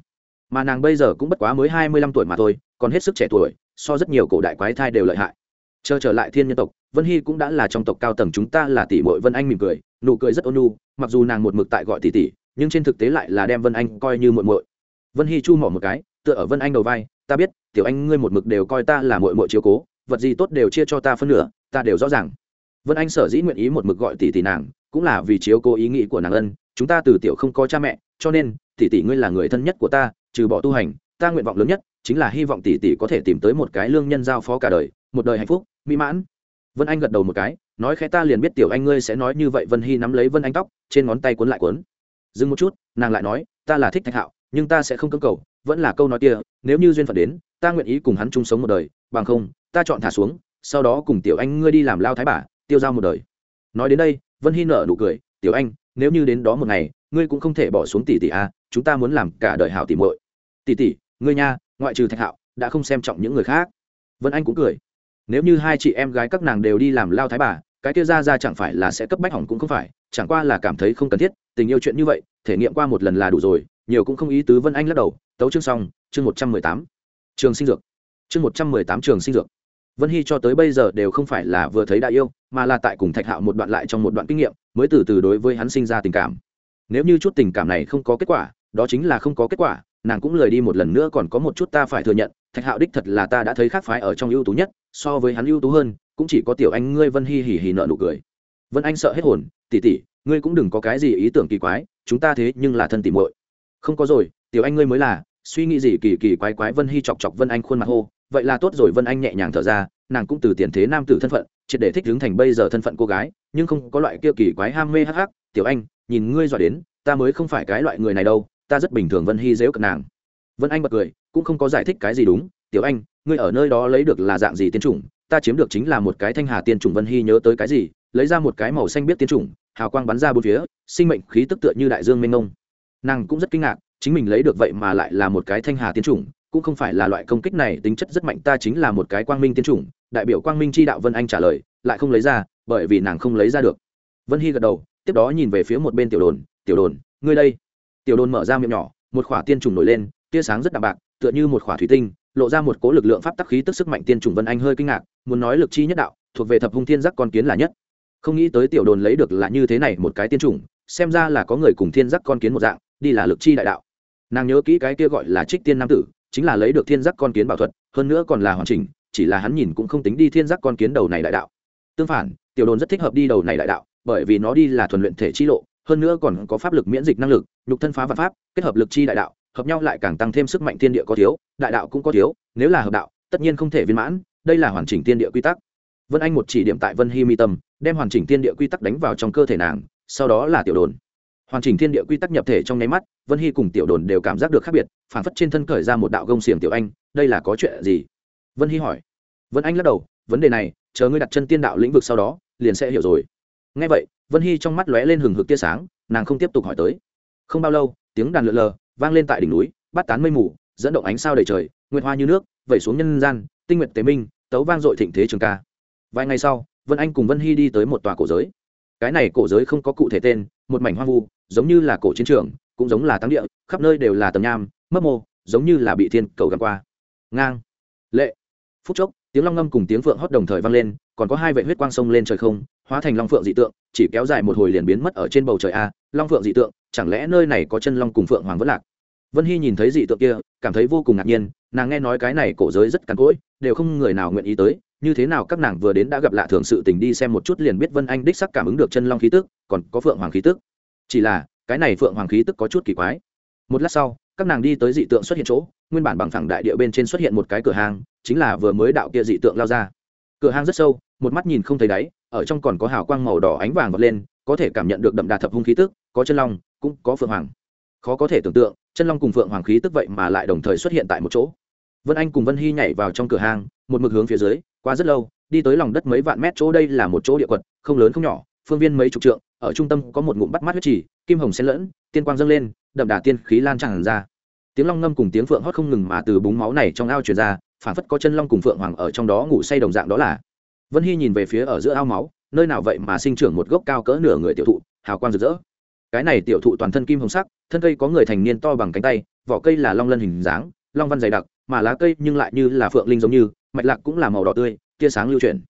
mà nàng bây giờ cũng bất quá mới hai mươi lăm tuổi mà thôi, còn hết sức trẻ tuổi, so rất nhiều cổ đại quái thai đều lợi hại. Chờ trở lại thiên nhân tộc, vân hy cũng đã là trong tộc cao tầng chúng ta là tỷ mội vân anh mỉm cười, nụ cười rất ôn nhu, mặc dù nàng một mực tại gọi tỷ tỷ, nhưng trên thực tế lại là đem vân anh coi như muội muội. Vân hy chu mỏ một cái, tựa ở vân anh đầu vai, ta biết, tiểu anh ngươi một mực đều coi ta là muội muội chiếu cố, vật gì tốt đều chia cho ta phân nửa, ta đều rõ ràng. Vân anh sở dĩ nguyện ý một mực gọi tỷ tỷ nàng, cũng là vì chiếu cố ý nghĩ của nàng ân, chúng ta từ tiểu không có cha mẹ, cho nên, tỷ tỷ ngươi là người thân nhất của ta trừ bỏ tu hành, ta nguyện vọng lớn nhất chính là hy vọng tỷ tỷ có thể tìm tới một cái lương nhân giao phó cả đời, một đời hạnh phúc, mỹ mãn. Vân anh gật đầu một cái, nói khẽ, ta liền biết tiểu anh ngươi sẽ nói như vậy. Vân hy nắm lấy vân anh tóc, trên ngón tay cuốn lại cuốn. Dừng một chút, nàng lại nói, ta là thích thạch hạo, nhưng ta sẽ không cưỡng cầu, vẫn là câu nói kia, nếu như duyên phận đến, ta nguyện ý cùng hắn chung sống một đời, bằng không, ta chọn thả xuống, sau đó cùng tiểu anh ngươi đi làm lao thái bà, tiêu dao một đời. Nói đến đây, vân hy nở nụ cười, tiểu anh, nếu như đến đó một ngày, ngươi cũng không thể bỏ xuống tỷ tỷ a chúng ta muốn làm cả đời hảo tỷ muội tỷ tỷ, ngươi nha, ngoại trừ thạch hạo, đã không xem trọng những người khác. Vân anh cũng cười. Nếu như hai chị em gái các nàng đều đi làm lao thái bà, cái kia ra ra chẳng phải là sẽ cấp bách hỏng cũng không phải, chẳng qua là cảm thấy không cần thiết, tình yêu chuyện như vậy, thể nghiệm qua một lần là đủ rồi. Nhiều cũng không ý tứ vân anh lắc đầu, tấu chương xong, chương một trăm mười tám. Trường sinh dược. Chương một trăm mười tám trường sinh dược. Vân hy cho tới bây giờ đều không phải là vừa thấy đại yêu, mà là tại cùng thạch hạo một đoạn lại trong một đoạn kinh nghiệm, mới từ từ đối với hắn sinh ra tình cảm. Nếu như chút tình cảm này không có kết quả, đó chính là không có kết quả nàng cũng lời đi một lần nữa còn có một chút ta phải thừa nhận, thạch hạo đích thật là ta đã thấy khác phái ở trong ưu tú nhất, so với hắn ưu tú hơn, cũng chỉ có tiểu anh ngươi vân hy hỉ hỉ nợ nụ cười. Vân anh sợ hết hồn tỉ tỉ ngươi cũng đừng có cái gì ý tưởng kỳ quái, chúng ta thế nhưng là thân tỉ muội. Không có rồi, tiểu anh ngươi mới là, suy nghĩ gì kỳ kỳ quái quái vân hy chọc chọc vân anh khuôn mặt hô, vậy là tốt rồi. Vân anh nhẹ nhàng thở ra, nàng cũng từ tiền thế nam tử thân phận, triệt để thích đứng thành bây giờ thân phận cô gái, nhưng không có loại kia kỳ quái ham mê hắc hắc, tiểu anh, nhìn ngươi dọa đến, ta mới không phải cái loại người này đâu ta rất bình thường vân hy dễu cận nàng. Vân anh bật cười, cũng không có giải thích cái gì đúng. Tiểu anh, ngươi ở nơi đó lấy được là dạng gì tiên chủng? Ta chiếm được chính là một cái thanh hà tiên chủng vân hy nhớ tới cái gì? Lấy ra một cái màu xanh biết tiên chủng, hào quang bắn ra bốn phía, sinh mệnh khí tức tựa như đại dương mênh mông. Nàng cũng rất kinh ngạc, chính mình lấy được vậy mà lại là một cái thanh hà tiên chủng, cũng không phải là loại công kích này, tính chất rất mạnh, ta chính là một cái quang minh tiên chủng. Đại biểu quang minh chi đạo vân anh trả lời, lại không lấy ra, bởi vì nàng không lấy ra được. Vân hy gật đầu, tiếp đó nhìn về phía một bên tiểu đồn tiểu đồn, ngươi đây tiểu đồn mở ra miệng nhỏ, một khỏa tiên trùng nổi lên, tia sáng rất đạm bạc, tựa như một khỏa thủy tinh, lộ ra một cố lực lượng pháp tắc khí tức sức mạnh tiên trùng vân anh hơi kinh ngạc, muốn nói lực chi nhất đạo, thuộc về thập hung thiên giác con kiến là nhất. Không nghĩ tới tiểu đồn lấy được là như thế này một cái tiên trùng, xem ra là có người cùng thiên giác con kiến một dạng, đi là lực chi đại đạo. Nàng nhớ kỹ cái kia gọi là trích tiên nam tử, chính là lấy được thiên giác con kiến bảo thuật, hơn nữa còn là hoàn chỉnh, chỉ là hắn nhìn cũng không tính đi thiên giác con kiến đầu này đại đạo. Tương phản, tiểu đồn rất thích hợp đi đầu này đại đạo, bởi vì nó đi là thuần luyện thể chi lộ hơn nữa còn có pháp lực miễn dịch năng lực, nhục thân phá vật pháp, kết hợp lực chi đại đạo, hợp nhau lại càng tăng thêm sức mạnh thiên địa có thiếu, đại đạo cũng có thiếu, nếu là hợp đạo, tất nhiên không thể viên mãn, đây là hoàn chỉnh tiên địa quy tắc. Vân anh một chỉ điểm tại vân hy mi tâm, đem hoàn chỉnh tiên địa quy tắc đánh vào trong cơ thể nàng, sau đó là tiểu đồn. Hoàn chỉnh thiên địa quy tắc nhập thể trong nháy mắt, vân hy cùng tiểu đồn đều cảm giác được khác biệt, phản phất trên thân khởi ra một đạo gông xiềng tiểu anh, đây là có chuyện gì? Vân hy hỏi. Vân anh lắc đầu, vấn đề này, chờ ngươi đặt chân tiên đạo lĩnh vực sau đó, liền sẽ hiểu rồi ngay vậy, vân hy trong mắt lóe lên hừng hực tia sáng, nàng không tiếp tục hỏi tới. Không bao lâu, tiếng đàn lượn lờ vang lên tại đỉnh núi, bắt tán mây mù, dẫn động ánh sao đầy trời, nguyệt hoa như nước, vẩy xuống nhân gian, tinh nguyện tế minh, tấu vang dội thịnh thế trường ca. Vài ngày sau, vân anh cùng vân hy đi tới một tòa cổ giới. Cái này cổ giới không có cụ thể tên, một mảnh hoang vu, giống như là cổ chiến trường, cũng giống là tăng địa, khắp nơi đều là tầm nham, mấp mô, giống như là bị thiên cầu găm qua. Ngang. Lệ. Phút chốc tiếng long ngâm cùng tiếng phượng hót đồng thời vang lên, còn có hai vệ huyết quang sông lên trời không, hóa thành long phượng dị tượng, chỉ kéo dài một hồi liền biến mất ở trên bầu trời a, long phượng dị tượng, chẳng lẽ nơi này có chân long cùng phượng hoàng vẫn lạc? Vân hy nhìn thấy dị tượng kia, cảm thấy vô cùng ngạc nhiên, nàng nghe nói cái này cổ giới rất cằn cỗi, đều không người nào nguyện ý tới, như thế nào các nàng vừa đến đã gặp lạ thường sự tình đi xem một chút liền biết vân anh đích sắc cảm ứng được chân long khí tức, còn có phượng hoàng khí tức. Chỉ là, cái này phượng hoàng khí tức có chút kỳ quái. Một lát sau các nàng đi tới dị tượng xuất hiện chỗ, nguyên bản bằng phẳng đại địa bên trên xuất hiện một cái cửa hàng, chính là vừa mới đạo kia dị tượng lao ra. Cửa hàng rất sâu, một mắt nhìn không thấy đáy, ở trong còn có hào quang màu đỏ ánh vàng vọt lên, có thể cảm nhận được đậm đà thập hung khí tức, có chân long, cũng có phượng hoàng. Khó có thể tưởng tượng, chân long cùng phượng hoàng khí tức vậy mà lại đồng thời xuất hiện tại một chỗ. Vân anh cùng vân hy nhảy vào trong cửa hàng, một mực hướng phía dưới, qua rất lâu, đi tới lòng đất mấy vạn mét chỗ đây là một chỗ địa quật, không lớn không nhỏ, phương viên mấy chục trượng, ở trung tâm có một ngụm bắt mắt huyết trì kim hồng xen lẫn, tiên quang dâng lên, đậm đà tiên khí lan tràn ra. Tiếng long ngâm cùng tiếng phượng hót không ngừng mà từ búng máu này trong ao truyền ra phản phất có chân long cùng phượng hoàng ở trong đó ngủ say đồng dạng đó là. Vân hy nhìn về phía ở giữa ao máu, nơi nào vậy mà sinh trưởng một gốc cao cỡ nửa người tiểu thụ, hào quang rực rỡ. Cái này tiểu thụ toàn thân kim hồng sắc, thân cây có người thành niên to bằng cánh tay, vỏ cây là long lân hình dáng, long văn dày đặc, mà lá cây nhưng lại như là phượng linh giống như, mạch lạc cũng là màu đỏ tươi, tia sáng lưu chuyển.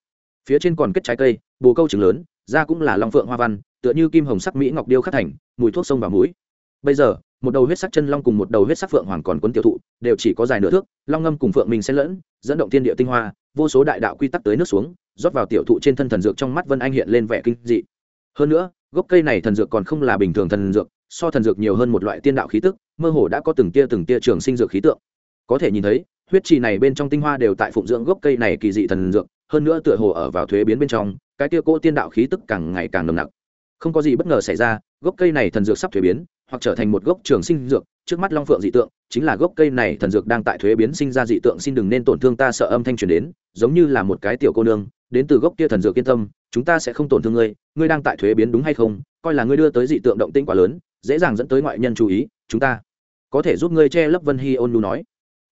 Phía trên còn kết trái cây, bồ câu trứng lớn, da cũng là long phượng hoa văn tựa như kim hồng sắc mỹ ngọc điêu khắc thành, mùi thuốc sông và mũi. Bây giờ, một đầu huyết sắc chân long cùng một đầu huyết sắc phượng hoàng còn quấn tiểu thụ, đều chỉ có dài nửa thước, long ngâm cùng phượng mình xen lẫn, dẫn động thiên địa tinh hoa, vô số đại đạo quy tắc tới nước xuống, rót vào tiểu thụ trên thân thần dược trong mắt vân anh hiện lên vẻ kinh dị. Hơn nữa, gốc cây này thần dược còn không là bình thường thần dược, so thần dược nhiều hơn một loại tiên đạo khí tức, mơ hồ đã có từng tia từng tia trường sinh dược khí tượng. Có thể nhìn thấy, huyết trì này bên trong tinh hoa đều tại phụng dưỡng gốc cây này kỳ dị thần dược, hơn nữa tựa hồ ở vào thuế biến bên trong, cái tia cỗ tiên đạo khí tức càng ngày càng nồng nặc không có gì bất ngờ xảy ra, gốc cây này thần dược sắp thuế biến, hoặc trở thành một gốc trường sinh dược, trước mắt long phượng dị tượng, chính là gốc cây này thần dược đang tại thuế biến sinh ra dị tượng, xin đừng nên tổn thương ta, sợ âm thanh truyền đến, giống như là một cái tiểu cô nương, đến từ gốc kia thần dược yên tâm, chúng ta sẽ không tổn thương ngươi ngươi đang tại thuế biến đúng hay không, coi là ngươi đưa tới dị tượng động tĩnh quá lớn, dễ dàng dẫn tới ngoại nhân chú ý, chúng ta có thể giúp ngươi che lấp vân hi ôn nhu nói.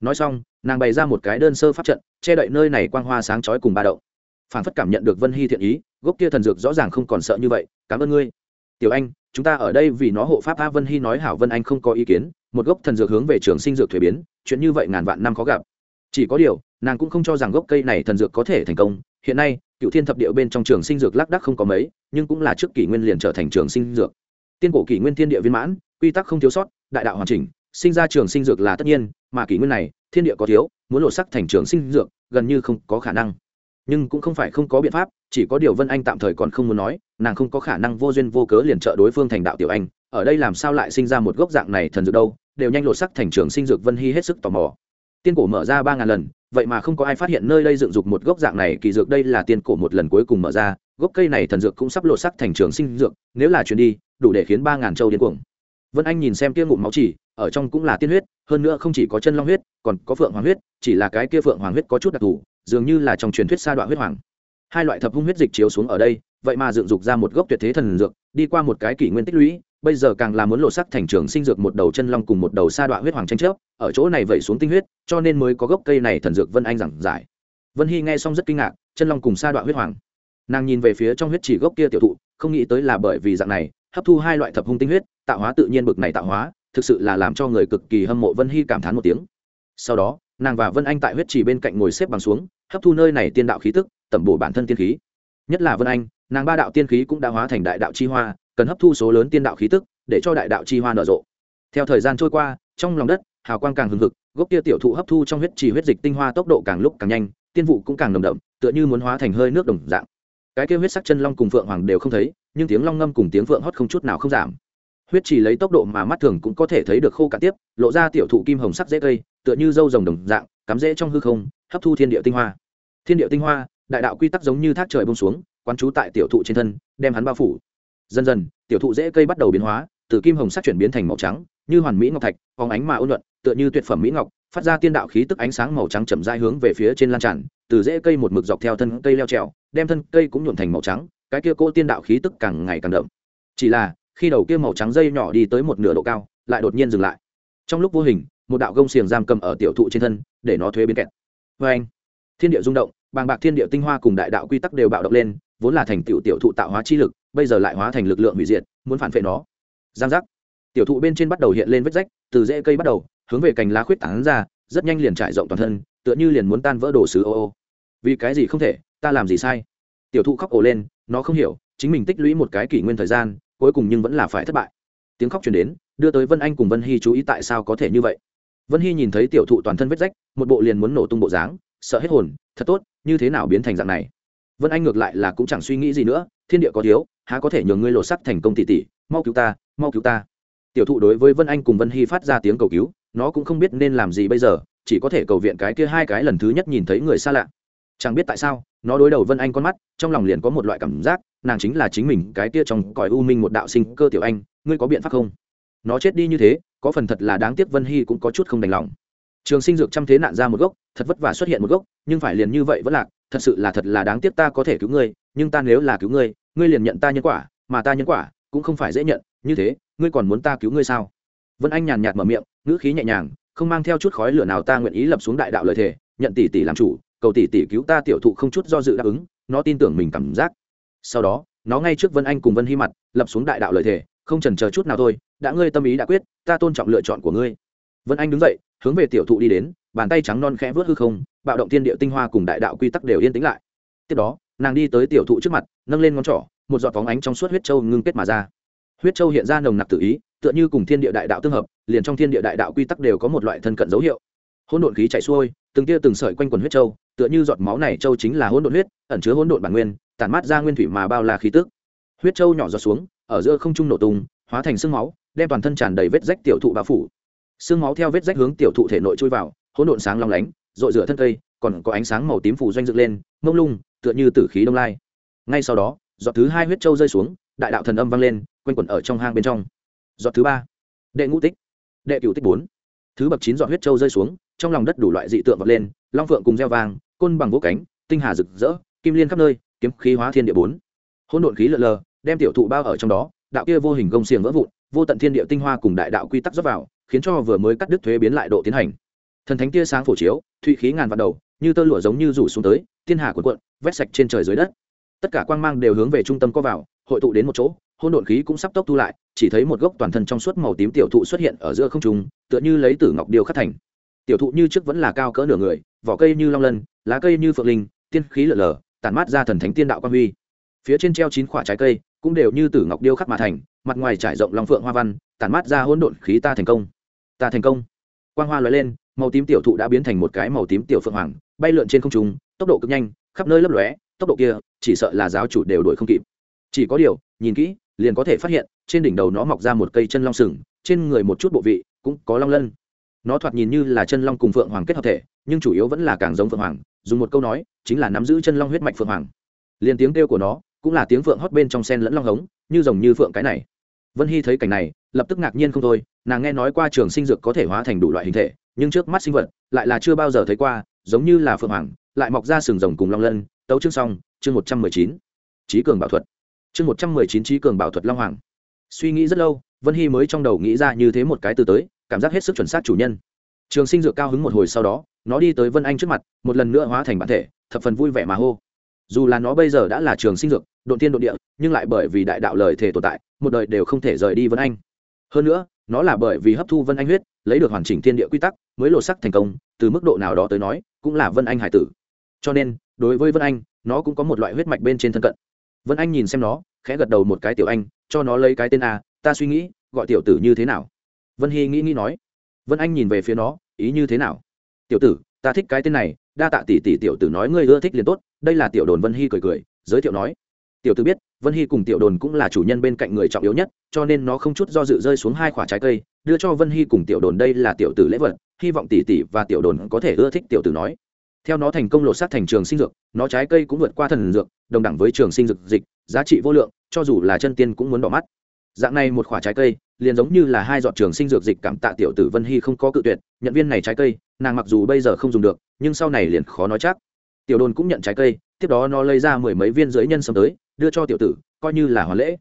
Nói xong, nàng bày ra một cái đơn sơ pháp trận, che đậy nơi này quang hoa sáng chói cùng ba đậu phản phất cảm nhận được vân hy thiện ý, gốc kia thần dược rõ ràng không còn sợ như vậy cảm ơn ngươi. Tiểu anh, chúng ta ở đây vì nó hộ pháp a vân hy nói hảo vân anh không có ý kiến, một gốc thần dược hướng về trường sinh dược thuế biến, chuyện như vậy ngàn vạn năm khó gặp. Chỉ có điều, nàng cũng không cho rằng gốc cây này thần dược có thể thành công. Hiện nay, cựu thiên thập địa bên trong trường sinh dược lác đắc không có mấy, nhưng cũng là trước kỷ nguyên liền trở thành trường sinh dược. Tiên cổ kỷ nguyên thiên địa viên mãn, quy tắc không thiếu sót, đại đạo hoàn chỉnh, sinh ra trường sinh dược là tất nhiên, mà kỷ nguyên này, thiên địa có thiếu, muốn lộ sắc thành trường sinh dược, gần như không có khả năng. Nhưng cũng không phải không có biện pháp chỉ có điều vân anh tạm thời còn không muốn nói, nàng không có khả năng vô duyên vô cớ liền trợ đối phương thành đạo tiểu anh, ở đây làm sao lại sinh ra một gốc dạng này thần dược đâu, đều nhanh lột sắc thành trường sinh dược vân hy hết sức tò mò. Tiên cổ mở ra ba ngàn lần, vậy mà không có ai phát hiện nơi đây dựng dục một gốc dạng này, kỳ dược đây là tiên cổ một lần cuối cùng mở ra, gốc cây này thần dược cũng sắp lột sắc thành trường sinh dược, nếu là chuyển đi, đủ để khiến ba ngàn châu điên cuồng. Vân anh nhìn xem kia ngụm máu chỉ, ở trong cũng là tiên huyết, hơn nữa không chỉ có chân long huyết, còn có phượng hoàng huyết, chỉ là cái kia phượng hoàng huyết có chút đặc thù, dường như là trong truyền thuyết sa đoạn huyết hoàng hai loại thập hung huyết dịch chiếu xuống ở đây, vậy mà dựng dục ra một gốc tuyệt thế thần dược, đi qua một cái kỷ nguyên tích lũy, bây giờ càng là muốn lộ sắc thành trường sinh dược một đầu chân long cùng một đầu sa đoạn huyết hoàng tranh chấp, ở chỗ này vẩy xuống tinh huyết, cho nên mới có gốc cây này thần dược vân anh giảng giải. Vân hy nghe xong rất kinh ngạc, chân long cùng sa đoạn huyết hoàng. Nàng nhìn về phía trong huyết chỉ gốc kia tiểu thụ, không nghĩ tới là bởi vì dạng này, hấp thu hai loại thập hung tinh huyết, tạo hóa tự nhiên bực này tạo hóa, thực sự là làm cho người cực kỳ hâm mộ vân hy cảm thán một tiếng. Sau đó, nàng và vân anh tại huyết trì bên cạnh ngồi xếp bằng xuống, hấp thu nơi này tiên đạo khí tức tẩm bổ bản thân tiên khí. Nhất là vân anh, nàng ba đạo tiên khí cũng đã hóa thành đại đạo chi hoa, cần hấp thu số lớn tiên đạo khí tức, để cho đại đạo chi hoa nở rộ. Theo thời gian trôi qua, trong lòng đất, hào quang càng hừng hực, gốc kia tiểu thụ hấp thu trong huyết trì huyết dịch tinh hoa tốc độ càng lúc càng nhanh, tiên vụ cũng càng nồng đậm, tựa như muốn hóa thành hơi nước đồng dạng. Cái kia huyết sắc chân long cùng phượng hoàng đều không thấy, nhưng tiếng long ngâm cùng tiếng phượng hót không chút nào không giảm. Huyết trì lấy tốc độ mà mắt thường cũng có thể thấy được khô cả tiếp, lộ ra tiểu thụ kim hồng sắc dễ cây, tựa như dâu rồng đồng dạng, cắm rễ trong hư không, hấp thu thiên địa tinh hoa. Thiên địa tinh hoa đại đạo quy tắc giống như thác trời bông xuống, quán trú tại tiểu thụ trên thân, đem hắn bao phủ. Dần dần, tiểu thụ dễ cây bắt đầu biến hóa, từ kim hồng sắc chuyển biến thành màu trắng, như hoàn mỹ ngọc thạch, phóng ánh mà ôn luận tựa như tuyệt phẩm mỹ ngọc, phát ra tiên đạo khí tức ánh sáng màu trắng chậm rãi hướng về phía trên lan tràn, từ rễ cây một mực dọc theo thân cây leo trèo, đem thân cây cũng nhuộn thành màu trắng, cái kia cô tiên đạo khí tức càng ngày càng đậm. Chỉ là, khi đầu kia màu trắng dây nhỏ đi tới một nửa độ cao, lại đột nhiên dừng lại. Trong lúc vô hình, một đạo gông xiềng giam cầm ở tiểu thụ trên thân, để nó thuế biến kẹt. Vê anh. Thiên địa rung động bàng bạc thiên địa tinh hoa cùng đại đạo quy tắc đều bạo động lên, vốn là thành tiểu tiểu thụ tạo hóa chi lực, bây giờ lại hóa thành lực lượng hủy diệt, muốn phản vệ nó. Giang giác. Tiểu thụ bên trên bắt đầu hiện lên vết rách, từ rễ cây bắt đầu, hướng về cành lá khuyết tảng ra, rất nhanh liền trải rộng toàn thân, tựa như liền muốn tan vỡ đồ sứ ô ô. Vì cái gì không thể, ta làm gì sai? Tiểu thụ khóc ổ lên, nó không hiểu, chính mình tích lũy một cái kỷ nguyên thời gian, cuối cùng nhưng vẫn là phải thất bại. Tiếng khóc chuyển đến, đưa tới vân anh cùng vân hy chú ý tại sao có thể như vậy. Vân hy nhìn thấy tiểu thụ toàn thân vết rách, một bộ liền muốn nổ tung bộ dáng sợ hết hồn, thật tốt, như thế nào biến thành dạng này? Vân anh ngược lại là cũng chẳng suy nghĩ gì nữa, thiên địa có thiếu, há có thể nhường ngươi lột sắc thành công tỷ tỷ, mau cứu ta, mau cứu ta. Tiểu thụ đối với vân anh cùng vân hy phát ra tiếng cầu cứu, nó cũng không biết nên làm gì bây giờ, chỉ có thể cầu viện cái kia hai cái lần thứ nhất nhìn thấy người xa lạ. Chẳng biết tại sao, nó đối đầu vân anh con mắt, trong lòng liền có một loại cảm giác, nàng chính là chính mình, cái kia trong cõi u minh một đạo sinh cơ tiểu anh, ngươi có biện pháp không? Nó chết đi như thế, có phần thật là đáng tiếc vân hy cũng có chút không đành lòng trường sinh dược trăm thế nạn ra một gốc, thật vất vả xuất hiện một gốc, nhưng phải liền như vậy vẫn lạc, thật sự là thật là đáng tiếc ta có thể cứu ngươi, nhưng ta nếu là cứu ngươi ngươi liền nhận ta nhân quả, mà ta nhân quả cũng không phải dễ nhận, như thế, ngươi còn muốn ta cứu ngươi sao? Vân anh nhàn nhạt mở miệng, ngữ khí nhẹ nhàng, không mang theo chút khói lửa nào ta nguyện ý lập xuống đại đạo lời thề, nhận tỷ tỷ làm chủ, cầu tỷ tỷ cứu ta tiểu thụ không chút do dự đáp ứng, nó tin tưởng mình cảm giác. Sau đó, nó ngay trước vân anh cùng vân hy mặt, lập xuống đại đạo lời thề, không trần chờ chút nào thôi, đã ngươi tâm ý đã quyết, ta tôn trọng lựa chọn của ngươi vân anh đứng dậy, hướng về tiểu thụ đi đến, bàn tay trắng non khẽ vớt hư không, bạo động thiên địa tinh hoa cùng đại đạo quy tắc đều yên tĩnh lại. Tiếp đó, nàng đi tới tiểu thụ trước mặt, nâng lên ngón trỏ, một giọt phóng ánh trong suốt huyết châu ngưng kết mà ra. Huyết châu hiện ra nồng nặc tự ý, tựa như cùng thiên địa đại đạo tương hợp, liền trong thiên địa đại đạo quy tắc đều có một loại thân cận dấu hiệu. Hỗn độn khí chảy xuôi, từng tia từng sợi quanh quần huyết châu, tựa như giọt máu này châu chính là hỗn độn huyết, ẩn chứa hỗn độn bản nguyên, tản mát ra nguyên thủy mà bao la khí tức. Huyết châu nhỏ giọt xuống, ở giữa không trung nổ tung, hóa thành sương máu, đem toàn thân tràn đầy vết rách tiểu thụ bao phủ sương máu theo vết rách hướng tiểu thụ thể nội chui vào, hỗn độn sáng long lánh rội rửa thân cây, còn có ánh sáng màu tím phủ doanh dựng lên, mông lung, tựa như tử khí đông lai. Ngay sau đó, giọt thứ hai huyết châu rơi xuống, đại đạo thần âm vang lên, quanh quẩn ở trong hang bên trong. Giọt thứ ba, đệ ngũ tích, đệ cửu tích bốn. Thứ bậc chín giọt huyết châu rơi xuống, trong lòng đất đủ loại dị tượng vọt lên, long phượng cùng gieo vàng côn bằng vỗ cánh, tinh hà rực rỡ, kim liên khắp nơi, kiếm khí hóa thiên địa bốn. Hỗn độn khí lợn lờ, đem tiểu thụ bao ở trong đó, đạo kia vô hình gông xiềng vỡ vụn, vô tận thiên địa tinh hoa cùng đại đạo quy tắc dốc vào khiến cho vừa mới cắt đứt thuế biến lại độ tiến hành. Thần thánh tia sáng phổ chiếu, thụy khí ngàn vạn đầu, như tơ lụa giống như rủ xuống tới, thiên hà cuộn cuộn, vét sạch trên trời dưới đất. Tất cả quang mang đều hướng về trung tâm có vào, hội tụ đến một chỗ hôn độn khí cũng sắp tốc thu lại, chỉ thấy một gốc toàn thân trong suốt màu tím tiểu thụ xuất hiện ở giữa không trung, tựa như lấy tử ngọc điêu khắc thành. Tiểu thụ như trước vẫn là cao cỡ nửa người, vỏ cây như long lân, lá cây như phượng linh, tiên khí lở lở tản mát ra thần thánh tiên đạo quan huy. Phía trên treo chín quả trái cây, cũng đều như tử ngọc điêu khắc mà thành, mặt ngoài trải rộng long phượng hoa văn, tản mát ra hỗn độn khí ta thành công ta thành công. Quang hoa lóe lên, màu tím tiểu thụ đã biến thành một cái màu tím tiểu phượng hoàng, bay lượn trên không trung, tốc độ cực nhanh, khắp nơi lấp lóe, tốc độ kia, chỉ sợ là giáo chủ đều đuổi không kịp. Chỉ có điều, nhìn kỹ, liền có thể phát hiện, trên đỉnh đầu nó mọc ra một cây chân long sừng, trên người một chút bộ vị cũng có long lân. Nó thoạt nhìn như là chân long cùng phượng hoàng kết hợp thể, nhưng chủ yếu vẫn là càng giống phượng hoàng, dùng một câu nói, chính là nắm giữ chân long huyết mạch phượng hoàng. Liền tiếng kêu của nó cũng là tiếng phượng hót bên trong sen lẫn long hống, như rồng như phượng cái này vân hy thấy cảnh này, lập tức ngạc nhiên không thôi, nàng nghe nói qua trường sinh dược có thể hóa thành đủ loại hình thể, nhưng trước mắt sinh vật lại là chưa bao giờ thấy qua, giống như là phượng hoàng, lại mọc ra sừng rồng cùng long lân. Tấu chương xong, chương một trăm mười chín. Trí cường bảo thuật. Chương một trăm mười chín trí cường bảo thuật long hoàng. Suy nghĩ rất lâu, vân hy mới trong đầu nghĩ ra như thế một cái từ tới, cảm giác hết sức chuẩn xác chủ nhân. Trường sinh dược cao hứng một hồi sau đó, nó đi tới vân anh trước mặt, một lần nữa hóa thành bản thể, thập phần vui vẻ mà hô. Dù là nó bây giờ đã là trường sinh dược độn tiên độn địa, nhưng lại bởi vì đại đạo lời thể tồn tại một đời đều không thể rời đi vân anh. Hơn nữa, nó là bởi vì hấp thu vân anh huyết, lấy được hoàn chỉnh thiên địa quy tắc, mới lộ sắc thành công, từ mức độ nào đó tới nói, cũng là vân anh hải tử. Cho nên, đối với vân anh, nó cũng có một loại huyết mạch bên trên thân cận. Vân anh nhìn xem nó, khẽ gật đầu một cái tiểu anh, cho nó lấy cái tên a, ta suy nghĩ, gọi tiểu tử như thế nào? Vân hy nghĩ nghĩ nói. Vân anh nhìn về phía nó, ý như thế nào? Tiểu tử, ta thích cái tên này, đa tạ tỷ tỷ tiểu tử nói ngươi ưa thích liền tốt, đây là tiểu đồn vân hy cười cười, giới thiệu nói tiểu tử biết, vân hy cùng tiểu đồn cũng là chủ nhân bên cạnh người trọng yếu nhất, cho nên nó không chút do dự rơi xuống hai khoả trái cây, đưa cho vân hy cùng tiểu đồn đây là tiểu tử lễ vật, hy vọng tỷ tỷ và tiểu đồn có thể ưa thích tiểu tử nói. Theo nó thành công lột xác thành trường sinh dược, nó trái cây cũng vượt qua thần dược, đồng đẳng với trường sinh dược dịch, giá trị vô lượng, cho dù là chân tiên cũng muốn đỏ mắt. Dạng này một khoả trái cây, liền giống như là hai giọt trường sinh dược dịch cảm tạ tiểu tử vân hy không có cự tuyệt, nhận viên này trái cây, nàng mặc dù bây giờ không dùng được, nhưng sau này liền khó nói chắc tiểu đồn cũng nhận trái cây, tiếp đó nó lấy ra mười mấy viên giới nhân sâm tới, đưa cho tiểu tử, coi như là hoàn lễ.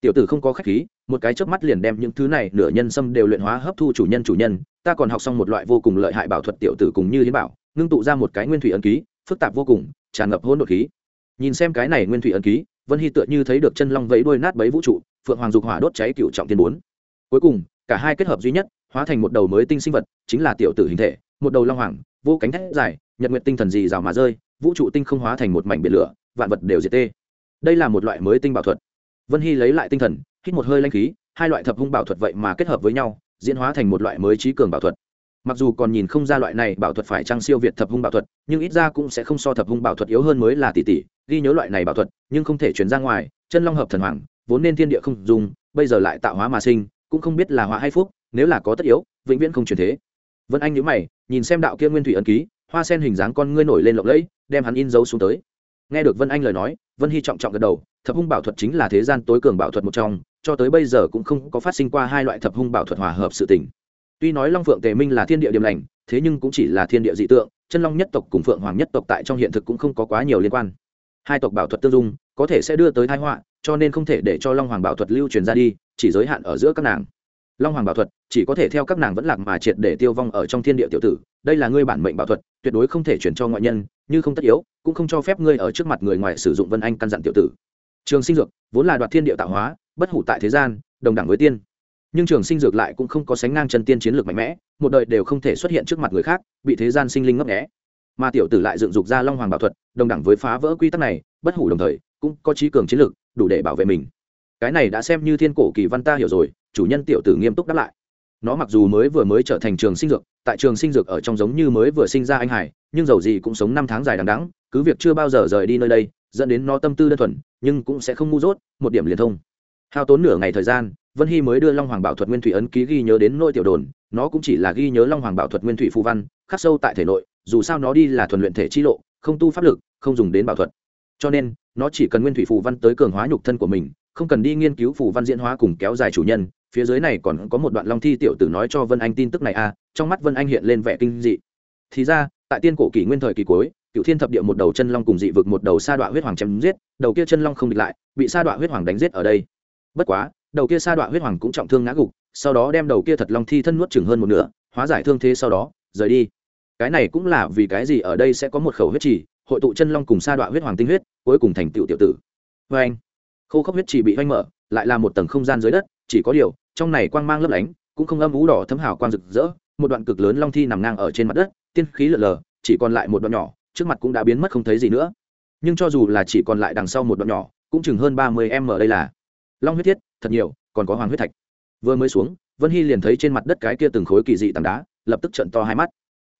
Tiểu tử không có khách khí, một cái chớp mắt liền đem những thứ này nửa nhân sâm đều luyện hóa hấp thu chủ nhân chủ nhân. Ta còn học xong một loại vô cùng lợi hại bảo thuật tiểu tử cùng như hiến bảo, ngưng tụ ra một cái nguyên thủy ấn ký, phức tạp vô cùng, tràn ngập hỗn độn khí. Nhìn xem cái này nguyên thủy ấn ký, vân hy tựa như thấy được chân long vẫy đuôi nát bấy vũ trụ, phượng hoàng dục hỏa đốt cháy cựu trọng tiên bốn. Cuối cùng, cả hai kết hợp duy nhất, hóa thành một đầu mới tinh sinh vật, chính là tiểu tử hình thể, một đầu long hoàng, vô cánh thét dài, nhật nguyện tinh thần gì rào mà rơi vũ trụ tinh không hóa thành một mảnh biển lửa, vạn vật đều diệt tê. Đây là một loại mới tinh bảo thuật. Vân hy lấy lại tinh thần, hít một hơi lanh khí, hai loại thập hung bảo thuật vậy mà kết hợp với nhau, diễn hóa thành một loại mới trí cường bảo thuật. Mặc dù còn nhìn không ra loại này bảo thuật phải trang siêu việt thập hung bảo thuật, nhưng ít ra cũng sẽ không so thập hung bảo thuật yếu hơn mới là tỷ tỷ, ghi nhớ loại này bảo thuật, nhưng không thể chuyển ra ngoài, chân long hợp thần hoàng, vốn nên thiên địa không dùng, bây giờ lại tạo hóa mà sinh, cũng không biết là họa hay phúc, nếu là có tất yếu, vĩnh viễn không chuyển thế vân anh nhữ mày, nhìn xem đạo kia nguyên thủy ấn ký, hoa sen hình dáng con ngươi nổi lên lộng lẫy, đem hắn in dấu xuống tới. Nghe được vân anh lời nói, vân hy trọng trọng gật đầu, thập hung bảo thuật chính là thế gian tối cường bảo thuật một trong, cho tới bây giờ cũng không có phát sinh qua hai loại thập hung bảo thuật hòa hợp sự tình. Tuy nói long phượng tề minh là thiên địa điểm lành, thế nhưng cũng chỉ là thiên địa dị tượng, chân long nhất tộc cùng phượng hoàng nhất tộc tại trong hiện thực cũng không có quá nhiều liên quan. Hai tộc bảo thuật tương dung, có thể sẽ đưa tới thái họa, cho nên không thể để cho long hoàng bảo thuật lưu truyền ra đi, chỉ giới hạn ở giữa các nàng long hoàng bảo thuật, chỉ có thể theo các nàng vẫn lạc mà triệt để tiêu vong ở trong thiên địa tiểu tử. Đây là ngươi bản mệnh bảo thuật, tuyệt đối không thể chuyển cho ngoại nhân, như không tất yếu, cũng không cho phép ngươi ở trước mặt người ngoài sử dụng vân anh căn dặn tiểu tử. Trường sinh dược, vốn là đoạt thiên địa tạo hóa, bất hủ tại thế gian, đồng đẳng với tiên. Nhưng trường sinh dược lại cũng không có sánh ngang chân tiên chiến lược mạnh mẽ, một đời đều không thể xuất hiện trước mặt người khác, bị thế gian sinh linh ngấp nghẽ mà tiểu tử lại dựng dục ra long hoàng bảo thuật, đồng đẳng với phá vỡ quy tắc này, bất hủ đồng thời, cũng có trí cường chiến lược, đủ để bảo vệ mình. Cái này đã xem như thiên cổ kỳ văn ta hiểu rồi chủ nhân tiểu tử nghiêm túc đáp lại. Nó mặc dù mới vừa mới trở thành trường sinh dược, tại trường sinh dược ở trong giống như mới vừa sinh ra anh hải, nhưng dầu gì cũng sống năm tháng dài đằng đắng cứ việc chưa bao giờ rời đi nơi đây, dẫn đến nó tâm tư đơn thuần, nhưng cũng sẽ không ngu dốt, một điểm liền thông. Hao tốn nửa ngày thời gian, vân hy mới đưa long hoàng bảo thuật nguyên thủy ấn ký ghi nhớ đến nỗi tiểu đồn, nó cũng chỉ là ghi nhớ long hoàng bảo thuật nguyên thủy phù văn, khắc sâu tại thể nội, dù sao nó đi là thuần luyện thể chi lộ, không tu pháp lực, không dùng đến bảo thuật. Cho nên, nó chỉ cần nguyên thủy phù văn tới cường hóa nhục thân của mình, không cần đi nghiên cứu phù văn diễn hóa cùng kéo dài chủ nhân phía dưới này còn có một đoạn long thi tiểu tử nói cho vân anh tin tức này a à, trong mắt vân anh hiện lên vẻ kinh dị. Thì ra tại tiên cổ kỷ nguyên thời kỳ cuối cựu thiên thập địa một đầu chân long cùng dị vực một đầu sa đọa huyết hoàng chém giết đầu kia chân long không địch lại bị sa đọa huyết hoàng đánh giết ở đây. Bất quá đầu kia sa đọa huyết hoàng cũng trọng thương ngã gục sau đó đem đầu kia thật long thi thân nuốt chừng hơn một nửa hóa giải thương thế sau đó rời đi. Cái này cũng là vì cái gì ở đây sẽ có một khẩu huyết trì hội tụ chân long cùng sa đọa huyết hoàng tinh huyết cuối cùng thành tựu tiểu tử. Vê anh khô khốc huyết trì bị oanh mở lại là một tầng không gian dưới đất chỉ có điều, trong này quang mang lấp lánh, cũng không âm ú đỏ thấm hào quang rực rỡ, một đoạn cực lớn long thi nằm ngang ở trên mặt đất, tiên khí lở lờ, chỉ còn lại một đoạn nhỏ, trước mặt cũng đã biến mất không thấy gì nữa. Nhưng cho dù là chỉ còn lại đằng sau một đoạn nhỏ, cũng chừng hơn ba mươi m đây là. Long huyết thiết, thật nhiều, còn có hoàng huyết thạch. Vừa mới xuống, vân hy liền thấy trên mặt đất cái kia từng khối kỳ dị tảng đá, lập tức trận to hai mắt.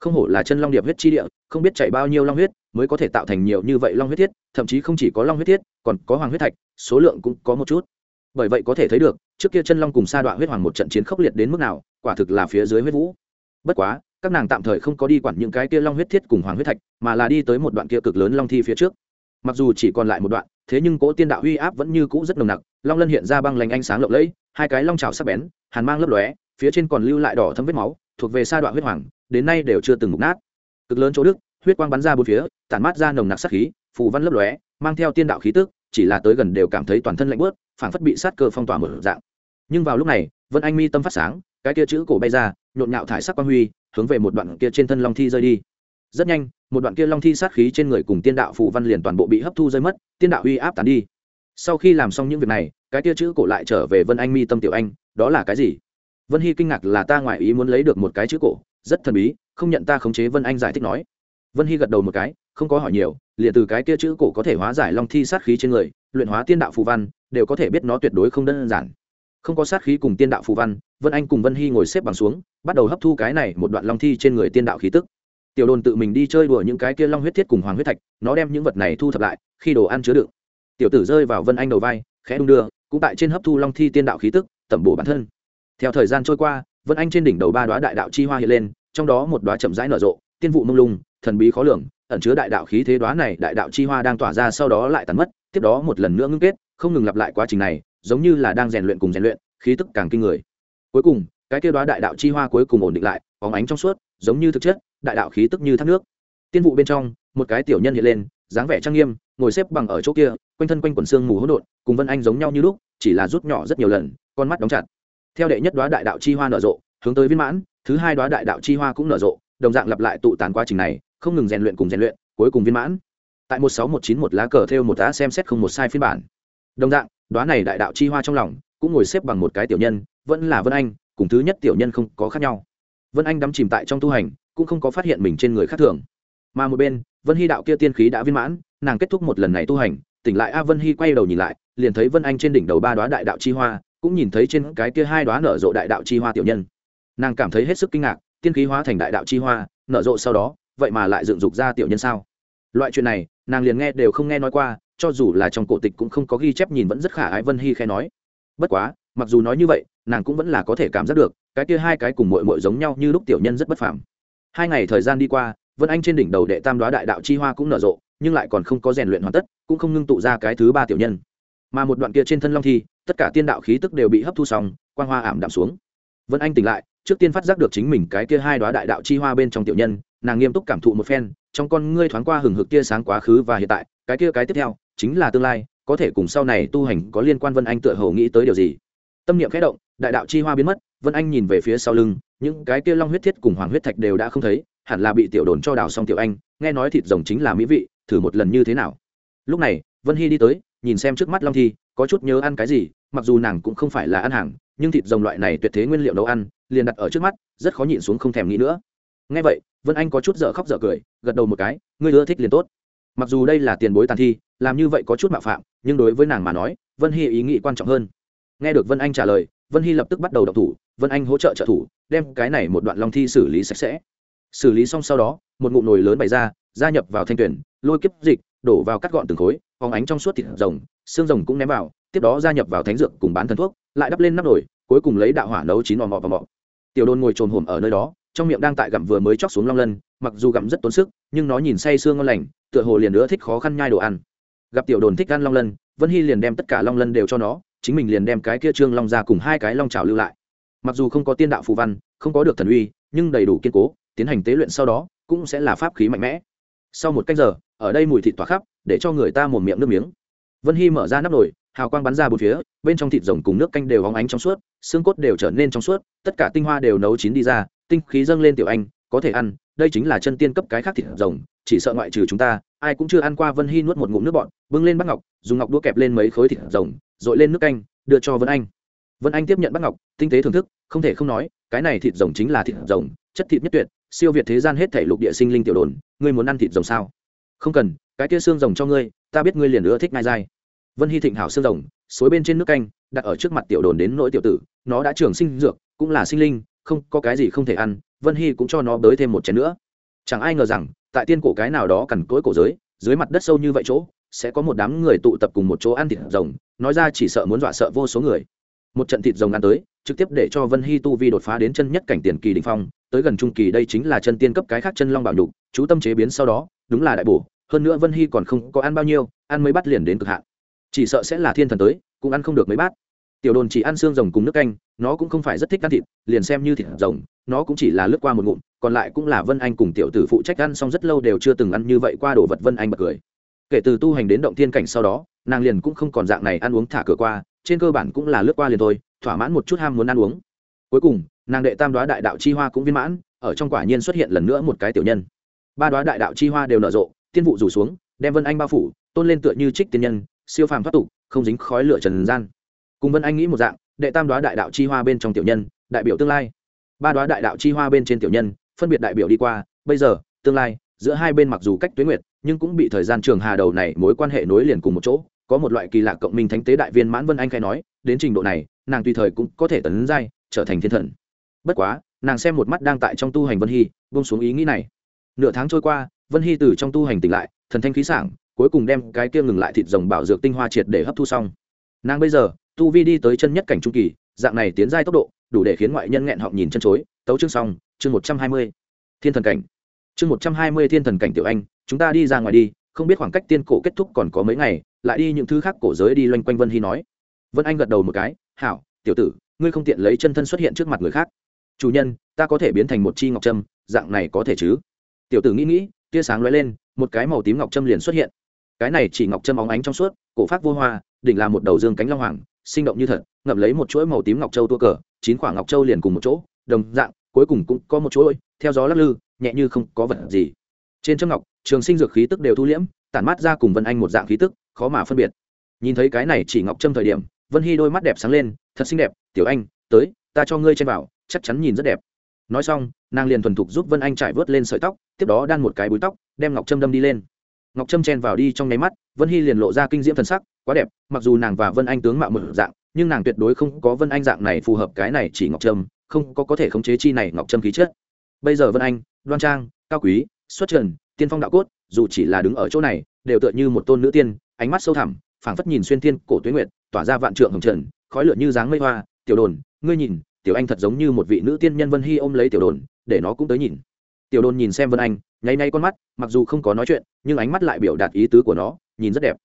Không hổ là chân long điệp huyết chi địa, không biết chạy bao nhiêu long huyết, mới có thể tạo thành nhiều như vậy long huyết thiết, thậm chí không chỉ có long huyết thiết, còn có hoàng huyết thạch, số lượng cũng có một chút. Bởi vậy có thể thấy được trước kia chân long cùng sa đọa huyết hoàng một trận chiến khốc liệt đến mức nào, quả thực là phía dưới huyết vũ. Bất quá, các nàng tạm thời không có đi quản những cái kia long huyết thiết cùng hoàng huyết thạch, mà là đi tới một đoạn kia cực lớn long thi phía trước. Mặc dù chỉ còn lại một đoạn, thế nhưng cỗ tiên đạo uy áp vẫn như cũ rất nồng nặc, long lân hiện ra băng lành ánh sáng lộng lẫy, hai cái long trào sắc bén, hàn mang lấp lóe, phía trên còn lưu lại đỏ thâm vết máu, thuộc về sa đoạn huyết hoàng, đến nay đều chưa từng mục nát. Cực lớn chỗ đức, huyết quang bắn ra bốn phía, tản mát ra nồng nặc sát khí, phù văn lấp lóe, mang theo tiên đạo khí tức, chỉ là tới gần đều cảm thấy toàn thân lạnh bớt phảng phất bị sát cơ phong tỏa một dạng nhưng vào lúc này, vân anh mi tâm phát sáng, cái kia chữ cổ bay ra, nhộn nhạo thải sắc quang huy, hướng về một đoạn kia trên thân long thi rơi đi. Rất nhanh, một đoạn kia long thi sát khí trên người cùng tiên đạo phù văn liền toàn bộ bị hấp thu rơi mất, tiên đạo uy áp tán đi. Sau khi làm xong những việc này, cái kia chữ cổ lại trở về vân anh mi tâm tiểu anh, đó là cái gì? Vân hy kinh ngạc là ta ngoại ý muốn lấy được một cái chữ cổ, rất thần bí, không nhận ta khống chế vân anh giải thích nói. Vân hy gật đầu một cái, không có hỏi nhiều, liền từ cái kia chữ cổ có thể hóa giải long thi sát khí trên người, luyện hóa tiên đạo phù văn, đều có thể biết nó tuyệt đối không đơn giản không có sát khí cùng tiên đạo phù văn, vân anh cùng vân hy ngồi xếp bằng xuống, bắt đầu hấp thu cái này một đoạn long thi trên người tiên đạo khí tức. Tiểu đồn tự mình đi chơi đùa những cái kia long huyết thiết cùng hoàng huyết thạch, nó đem những vật này thu thập lại, khi đồ ăn chứa đựng. Tiểu tử rơi vào vân anh đầu vai, khẽ đung đưa, cũng tại trên hấp thu long thi tiên đạo khí tức, tẩm bổ bản thân. Theo thời gian trôi qua, vân anh trên đỉnh đầu ba đoá đại đạo chi hoa hiện lên, trong đó một đoá chậm rãi nở rộ, tiên vụ mông lung, thần bí khó lường, ẩn chứa đại đạo khí thế đoá này, đại đạo chi hoa đang tỏa ra sau đó lại tàn mất, tiếp đó một lần nữa ngưng kết, không ngừng lặp lại quá trình này giống như là đang rèn luyện cùng rèn luyện, khí tức càng kinh người. Cuối cùng, cái kia đoá đại đạo chi hoa cuối cùng ổn định lại phóng ánh trong suốt, giống như thực chất, đại đạo khí tức như thác nước. Tiên vụ bên trong, một cái tiểu nhân hiện lên, dáng vẻ trang nghiêm, ngồi xếp bằng ở chỗ kia, quanh thân quanh quần xương mù hỗn độn, cùng vân anh giống nhau như lúc, chỉ là rút nhỏ rất nhiều lần, con mắt đóng chặt. Theo đệ nhất đoá đại đạo chi hoa nở rộ, hướng tới viên mãn, thứ hai đoá đại đạo chi hoa cũng nở rộ, đồng dạng lặp lại tụ tán quá trình này, không ngừng rèn luyện cùng rèn luyện, cuối cùng viên mãn. Tại một sáu một chín một lá cờ theo một tá xem xét không một sai phiên bản. Đồng dạng đoá này đại đạo chi hoa trong lòng, cũng ngồi xếp bằng một cái tiểu nhân, vẫn là vân anh, cùng thứ nhất tiểu nhân không có khác nhau. Vân anh đắm chìm tại trong tu hành, cũng không có phát hiện mình trên người khác thường. Mà một bên, vân hy đạo kia tiên khí đã viên mãn, nàng kết thúc một lần này tu hành, tỉnh lại a vân hy quay đầu nhìn lại, liền thấy vân anh trên đỉnh đầu ba đoá đại đạo chi hoa, cũng nhìn thấy trên cái kia hai đoá nở rộ đại đạo chi hoa tiểu nhân. Nàng cảm thấy hết sức kinh ngạc, tiên khí hóa thành đại đạo chi hoa, nở rộ sau đó, vậy mà lại dựng dục ra tiểu nhân sao? Loại chuyện này, nàng liền nghe đều không nghe nói qua cho dù là trong cổ tịch cũng không có ghi chép nhìn vẫn rất khả ái vân hy khẽ nói. Bất quá, mặc dù nói như vậy, nàng cũng vẫn là có thể cảm giác được, cái kia hai cái cùng mội mội giống nhau như lúc tiểu nhân rất bất phàm. Hai ngày thời gian đi qua, vân anh trên đỉnh đầu đệ tam đoá đại đạo chi hoa cũng nở rộ, nhưng lại còn không có rèn luyện hoàn tất, cũng không ngưng tụ ra cái thứ ba tiểu nhân. Mà một đoạn kia trên thân long thi, tất cả tiên đạo khí tức đều bị hấp thu xong quan hoa ảm đạm xuống. Vân anh tỉnh lại, trước tiên phát giác được chính mình cái kia hai đoá đại đạo chi hoa bên trong tiểu nhân, nàng nghiêm túc cảm thụ một phen, trong con ngươi thoáng qua hừng hực tia sáng quá khứ và hiện tại, cái kia cái tiếp theo chính là tương lai, có thể cùng sau này tu hành có liên quan vân anh tựa hồ nghĩ tới điều gì. Tâm niệm khẽ động, đại đạo chi hoa biến mất, vân anh nhìn về phía sau lưng, những cái kia long huyết thiết cùng hoàng huyết thạch đều đã không thấy, hẳn là bị tiểu đồn cho đào xong tiểu anh, nghe nói thịt rồng chính là mỹ vị, thử một lần như thế nào. Lúc này, vân hy đi tới, nhìn xem trước mắt long thi, có chút nhớ ăn cái gì, mặc dù nàng cũng không phải là ăn hàng, nhưng thịt rồng loại này tuyệt thế nguyên liệu nấu ăn, liền đặt ở trước mắt, rất khó nhịn xuống không thèm nghĩ nữa. Nghe vậy, vân anh có chút dở khóc dở cười, gật đầu một cái, ngươi ưa thích liền tốt. Mặc dù đây là tiền bối tàn thi làm như vậy có chút mạo phạm, nhưng đối với nàng mà nói, vân hy ý nghĩ quan trọng hơn. Nghe được vân anh trả lời, vân hy lập tức bắt đầu đọc thủ, vân anh hỗ trợ trợ thủ, đem cái này một đoạn long thi xử lý sạch sẽ. Xử lý xong sau đó, một ngụm nồi lớn bày ra, gia nhập vào thanh tuyển, lôi kiếp dịch, đổ vào cắt gọn từng khối, phóng ánh trong suốt thịt rồng, xương rồng cũng ném vào, tiếp đó gia nhập vào thánh dược cùng bán thần thuốc, lại đắp lên nắp nồi, cuối cùng lấy đạo hỏa nấu chín mò mò và mọ tiểu đôn ngồi trồn hổm ở nơi đó, trong miệng đang tại gặm vừa mới chóc xuống long lân, mặc dù gặm rất tốn sức, nhưng nó nhìn say sương ngon lành, tựa hồ liền nữa thích khó khăn nhai đồ ăn gặp tiểu đồn thích ăn long lân, vân hy liền đem tất cả long lân đều cho nó, chính mình liền đem cái kia trương long ra cùng hai cái long trào lưu lại. Mặc dù không có tiên đạo phù văn, không có được thần uy, nhưng đầy đủ kiên cố, tiến hành tế luyện sau đó, cũng sẽ là pháp khí mạnh mẽ. Sau một cách giờ, ở đây mùi thịt tỏa khắp, để cho người ta một miệng nước miếng. Vân hy mở ra nắp nồi, hào quang bắn ra bốn phía, bên trong thịt rồng cùng nước canh đều hóng ánh trong suốt, xương cốt đều trở nên trong suốt, tất cả tinh hoa đều nấu chín đi ra, tinh khí dâng lên tiểu anh, có thể ăn, đây chính là chân tiên cấp cái khác thịt rồng chỉ sợ ngoại trừ chúng ta, ai cũng chưa ăn qua vân hy nuốt một ngụm nước bọn bưng lên bát ngọc, dùng ngọc đũa kẹp lên mấy khối thịt rồng dội lên nước canh, đưa cho vân anh. Vân anh tiếp nhận bát ngọc, tinh tế thưởng thức, không thể không nói, cái này thịt rồng chính là thịt rồng, chất thịt nhất tuyệt, siêu việt thế gian hết thể lục địa sinh linh tiểu đồn, ngươi muốn ăn thịt rồng sao? Không cần, cái kia xương rồng cho ngươi, ta biết ngươi liền ưa thích ngai dai vân hy thịnh hảo xương rồng, xối bên trên nước canh, đặt ở trước mặt tiểu đồn đến nỗi tiểu tử, nó đã trường sinh dược, cũng là sinh linh, không có cái gì không thể ăn, vân hy cũng cho nó bới thêm một chén nữa. Chẳng ai ngờ rằng tại tiên cổ cái nào đó cằn cỗi cổ giới, dưới mặt đất sâu như vậy chỗ, sẽ có một đám người tụ tập cùng một chỗ ăn thịt rồng, nói ra chỉ sợ muốn dọa sợ vô số người. Một trận thịt rồng ăn tới, trực tiếp để cho vân hy tu vi đột phá đến chân nhất cảnh tiền kỳ đình phong, tới gần trung kỳ đây chính là chân tiên cấp cái khác chân long bảo nhục, chú tâm chế biến sau đó, đúng là đại bổ, hơn nữa vân hy còn không có ăn bao nhiêu, ăn mấy bát liền đến cực hạn. Chỉ sợ sẽ là thiên thần tới, cũng ăn không được mấy bát tiểu đồn chỉ ăn xương rồng cùng nước canh, nó cũng không phải rất thích ăn thịt, liền xem như thịt rồng, nó cũng chỉ là lướt qua một ngụm, còn lại cũng là vân anh cùng tiểu tử phụ trách ăn xong rất lâu đều chưa từng ăn như vậy qua đồ vật vân anh bật cười. Kể từ tu hành đến động thiên cảnh sau đó, nàng liền cũng không còn dạng này ăn uống thả cửa qua, trên cơ bản cũng là lướt qua liền thôi, thỏa mãn một chút ham muốn ăn uống. Cuối cùng, nàng đệ tam đoá đại đạo chi hoa cũng viên mãn, ở trong quả nhiên xuất hiện lần nữa một cái tiểu nhân. Ba đoá đại đạo chi hoa đều nở rộ, tiên vụ rủ xuống, đem vân anh bao phủ, tôn lên tựa như trích tiên nhân, siêu phàm thoát tục, không dính khói lửa trần gian cùng vân anh nghĩ một dạng, đệ tam đoá đại đạo chi hoa bên trong tiểu nhân, đại biểu tương lai. Ba đoá đại đạo chi hoa bên trên tiểu nhân, phân biệt đại biểu đi qua, bây giờ, tương lai, giữa hai bên mặc dù cách tuyến nguyệt, nhưng cũng bị thời gian trường hà đầu này mối quan hệ nối liền cùng một chỗ. Có một loại kỳ lạ cộng minh thánh tế đại viên mãn vân anh khai nói, đến trình độ này, nàng tùy thời cũng có thể tấn giai, trở thành thiên thần. Bất quá, nàng xem một mắt đang tại trong tu hành vân hy bông xuống ý nghĩ này. Nửa tháng trôi qua, vân hy từ trong tu hành tỉnh lại, thần thanh khí sảng, cuối cùng đem cái kia ngừng lại thịt rồng bảo dược tinh hoa triệt để hấp thu xong. Nàng bây giờ tu vi đi tới chân nhất cảnh trung kỳ, dạng này tiến giai tốc độ, đủ để khiến ngoại nhân nghẹn họng nhìn chân chối. Tấu chương xong, chương một trăm hai mươi. Thiên thần cảnh. Chương một trăm hai mươi thiên thần cảnh tiểu anh, chúng ta đi ra ngoài đi, không biết khoảng cách tiên cổ kết thúc còn có mấy ngày, lại đi những thứ khác cổ giới đi loanh quanh vân hy nói. Vân anh gật đầu một cái, hảo, tiểu tử, ngươi không tiện lấy chân thân xuất hiện trước mặt người khác. Chủ nhân, ta có thể biến thành một chi ngọc trâm, dạng này có thể chứ? Tiểu tử nghĩ nghĩ, tia sáng lóe lên, một cái màu tím ngọc trâm liền xuất hiện. Cái này chỉ ngọc trâm óng ánh trong suốt, cổ phát vô hoa, đỉnh là một đầu dương cánh long hoàng sinh động như thật, ngậm lấy một chuỗi màu tím ngọc châu tua cờ, chín khoảng ngọc châu liền cùng một chỗ, đồng dạng, cuối cùng cũng có một chuỗi, theo gió lắc lư, nhẹ như không có vật gì. Trên trâm ngọc, trường sinh dược khí tức đều thu liễm, tản mát ra cùng vân anh một dạng khí tức, khó mà phân biệt. Nhìn thấy cái này chỉ ngọc trâm thời điểm, vân hy đôi mắt đẹp sáng lên, thật xinh đẹp, tiểu anh, tới, ta cho ngươi chen vào, chắc chắn nhìn rất đẹp. Nói xong, nàng liền thuần thục giúp vân anh trải vớt lên sợi tóc, tiếp đó đan một cái búi tóc, đem ngọc trâm đâm đi lên. Ngọc trâm chen vào đi trong nháy mắt, vân hy liền lộ ra kinh diễm thần sắc quá đẹp, mặc dù nàng và vân anh tướng mạo một dạng, nhưng nàng tuyệt đối không có vân anh dạng này phù hợp cái này chỉ ngọc trâm, không có có thể khống chế chi này ngọc trâm khí chất. Bây giờ vân anh, đoan trang, cao quý, xuất trần, tiên phong đạo cốt, dù chỉ là đứng ở chỗ này, đều tựa như một tôn nữ tiên, ánh mắt sâu thẳm, phảng phất nhìn xuyên thiên cổ tuyến nguyệt, tỏa ra vạn trượng hồng trần, khói lửa như dáng mây hoa. Tiểu đồn, ngươi nhìn, tiểu anh thật giống như một vị nữ tiên nhân vân hy ôm lấy tiểu đồn, để nó cũng tới nhìn. Tiểu đồn nhìn xem vân anh, nháy nháy con mắt, mặc dù không có nói chuyện, nhưng ánh mắt lại biểu đạt ý tứ của nó, nhìn rất đẹp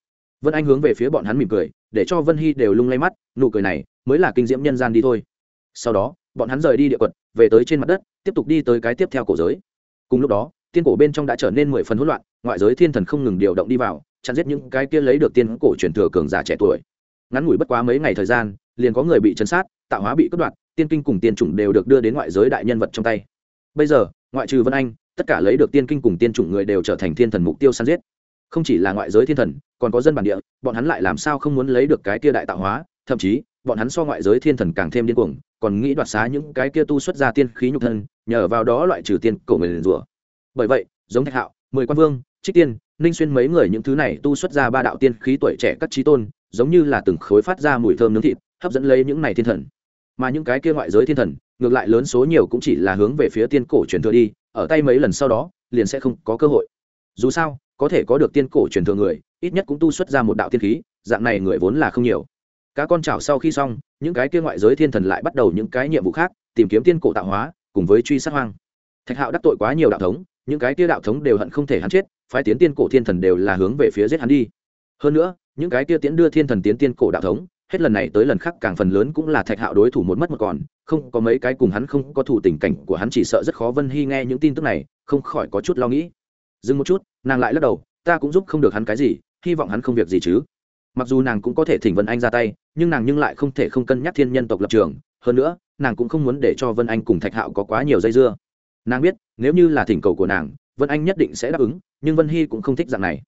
vân anh hướng về phía bọn hắn mỉm cười, để cho vân hy đều lung lay mắt, nụ cười này mới là kinh diễm nhân gian đi thôi. Sau đó, bọn hắn rời đi địa quật, về tới trên mặt đất, tiếp tục đi tới cái tiếp theo cổ giới. Cùng lúc đó, tiên cổ bên trong đã trở nên mười phần hỗn loạn, ngoại giới thiên thần không ngừng điều động đi vào, chặn giết những cái kia lấy được tiên cổ truyền thừa cường giả trẻ tuổi. Ngắn ngủi bất quá mấy ngày thời gian, liền có người bị chấn sát, tạo hóa bị cướp đoạt, tiên kinh cùng tiên chủng đều được đưa đến ngoại giới đại nhân vật trong tay. Bây giờ, ngoại trừ vân anh, tất cả lấy được tiên kinh cùng tiên chủng người đều trở thành thiên thần mục tiêu săn giết không chỉ là ngoại giới thiên thần, còn có dân bản địa, bọn hắn lại làm sao không muốn lấy được cái kia đại tạo hóa? Thậm chí, bọn hắn so ngoại giới thiên thần càng thêm điên cuồng, còn nghĩ đoạt xá những cái kia tu xuất ra tiên khí nhục thân, nhờ vào đó loại trừ tiên cổ người liền rủa. Bởi vậy, giống thạch hạo, mười quan vương, trích tiên, ninh xuyên mấy người những thứ này tu xuất ra ba đạo tiên khí tuổi trẻ các trí tôn, giống như là từng khối phát ra mùi thơm nướng thịt, hấp dẫn lấy những này thiên thần. Mà những cái kia ngoại giới thiên thần, ngược lại lớn số nhiều cũng chỉ là hướng về phía tiên cổ truyền thừa đi, ở tay mấy lần sau đó, liền sẽ không có cơ hội. Dù sao có thể có được tiên cổ truyền thừa người, ít nhất cũng tu xuất ra một đạo tiên khí, dạng này người vốn là không nhiều. Cá con chảo sau khi xong, những cái kia ngoại giới thiên thần lại bắt đầu những cái nhiệm vụ khác, tìm kiếm tiên cổ tạo hóa, cùng với truy sát hoang. Thạch hạo đắc tội quá nhiều đạo thống, những cái kia đạo thống đều hận không thể hắn chết, phái tiến tiên cổ thiên thần đều là hướng về phía giết hắn đi. Hơn nữa, những cái kia tiến đưa thiên thần tiến tiên cổ đạo thống, hết lần này tới lần khác càng phần lớn cũng là thạch hạo đối thủ một mất một còn, không có mấy cái cùng hắn không có thủ tình cảnh của hắn chỉ sợ rất khó vân hy nghe những tin tức này, không khỏi có chút lo nghĩ dừng một chút, nàng lại lắc đầu, ta cũng giúp không được hắn cái gì, hy vọng hắn không việc gì chứ. Mặc dù nàng cũng có thể thỉnh vân anh ra tay, nhưng nàng nhưng lại không thể không cân nhắc thiên nhân tộc lập trường. Hơn nữa, nàng cũng không muốn để cho vân anh cùng thạch hạo có quá nhiều dây dưa. Nàng biết, nếu như là thỉnh cầu của nàng, vân anh nhất định sẽ đáp ứng, nhưng vân hy cũng không thích dạng này.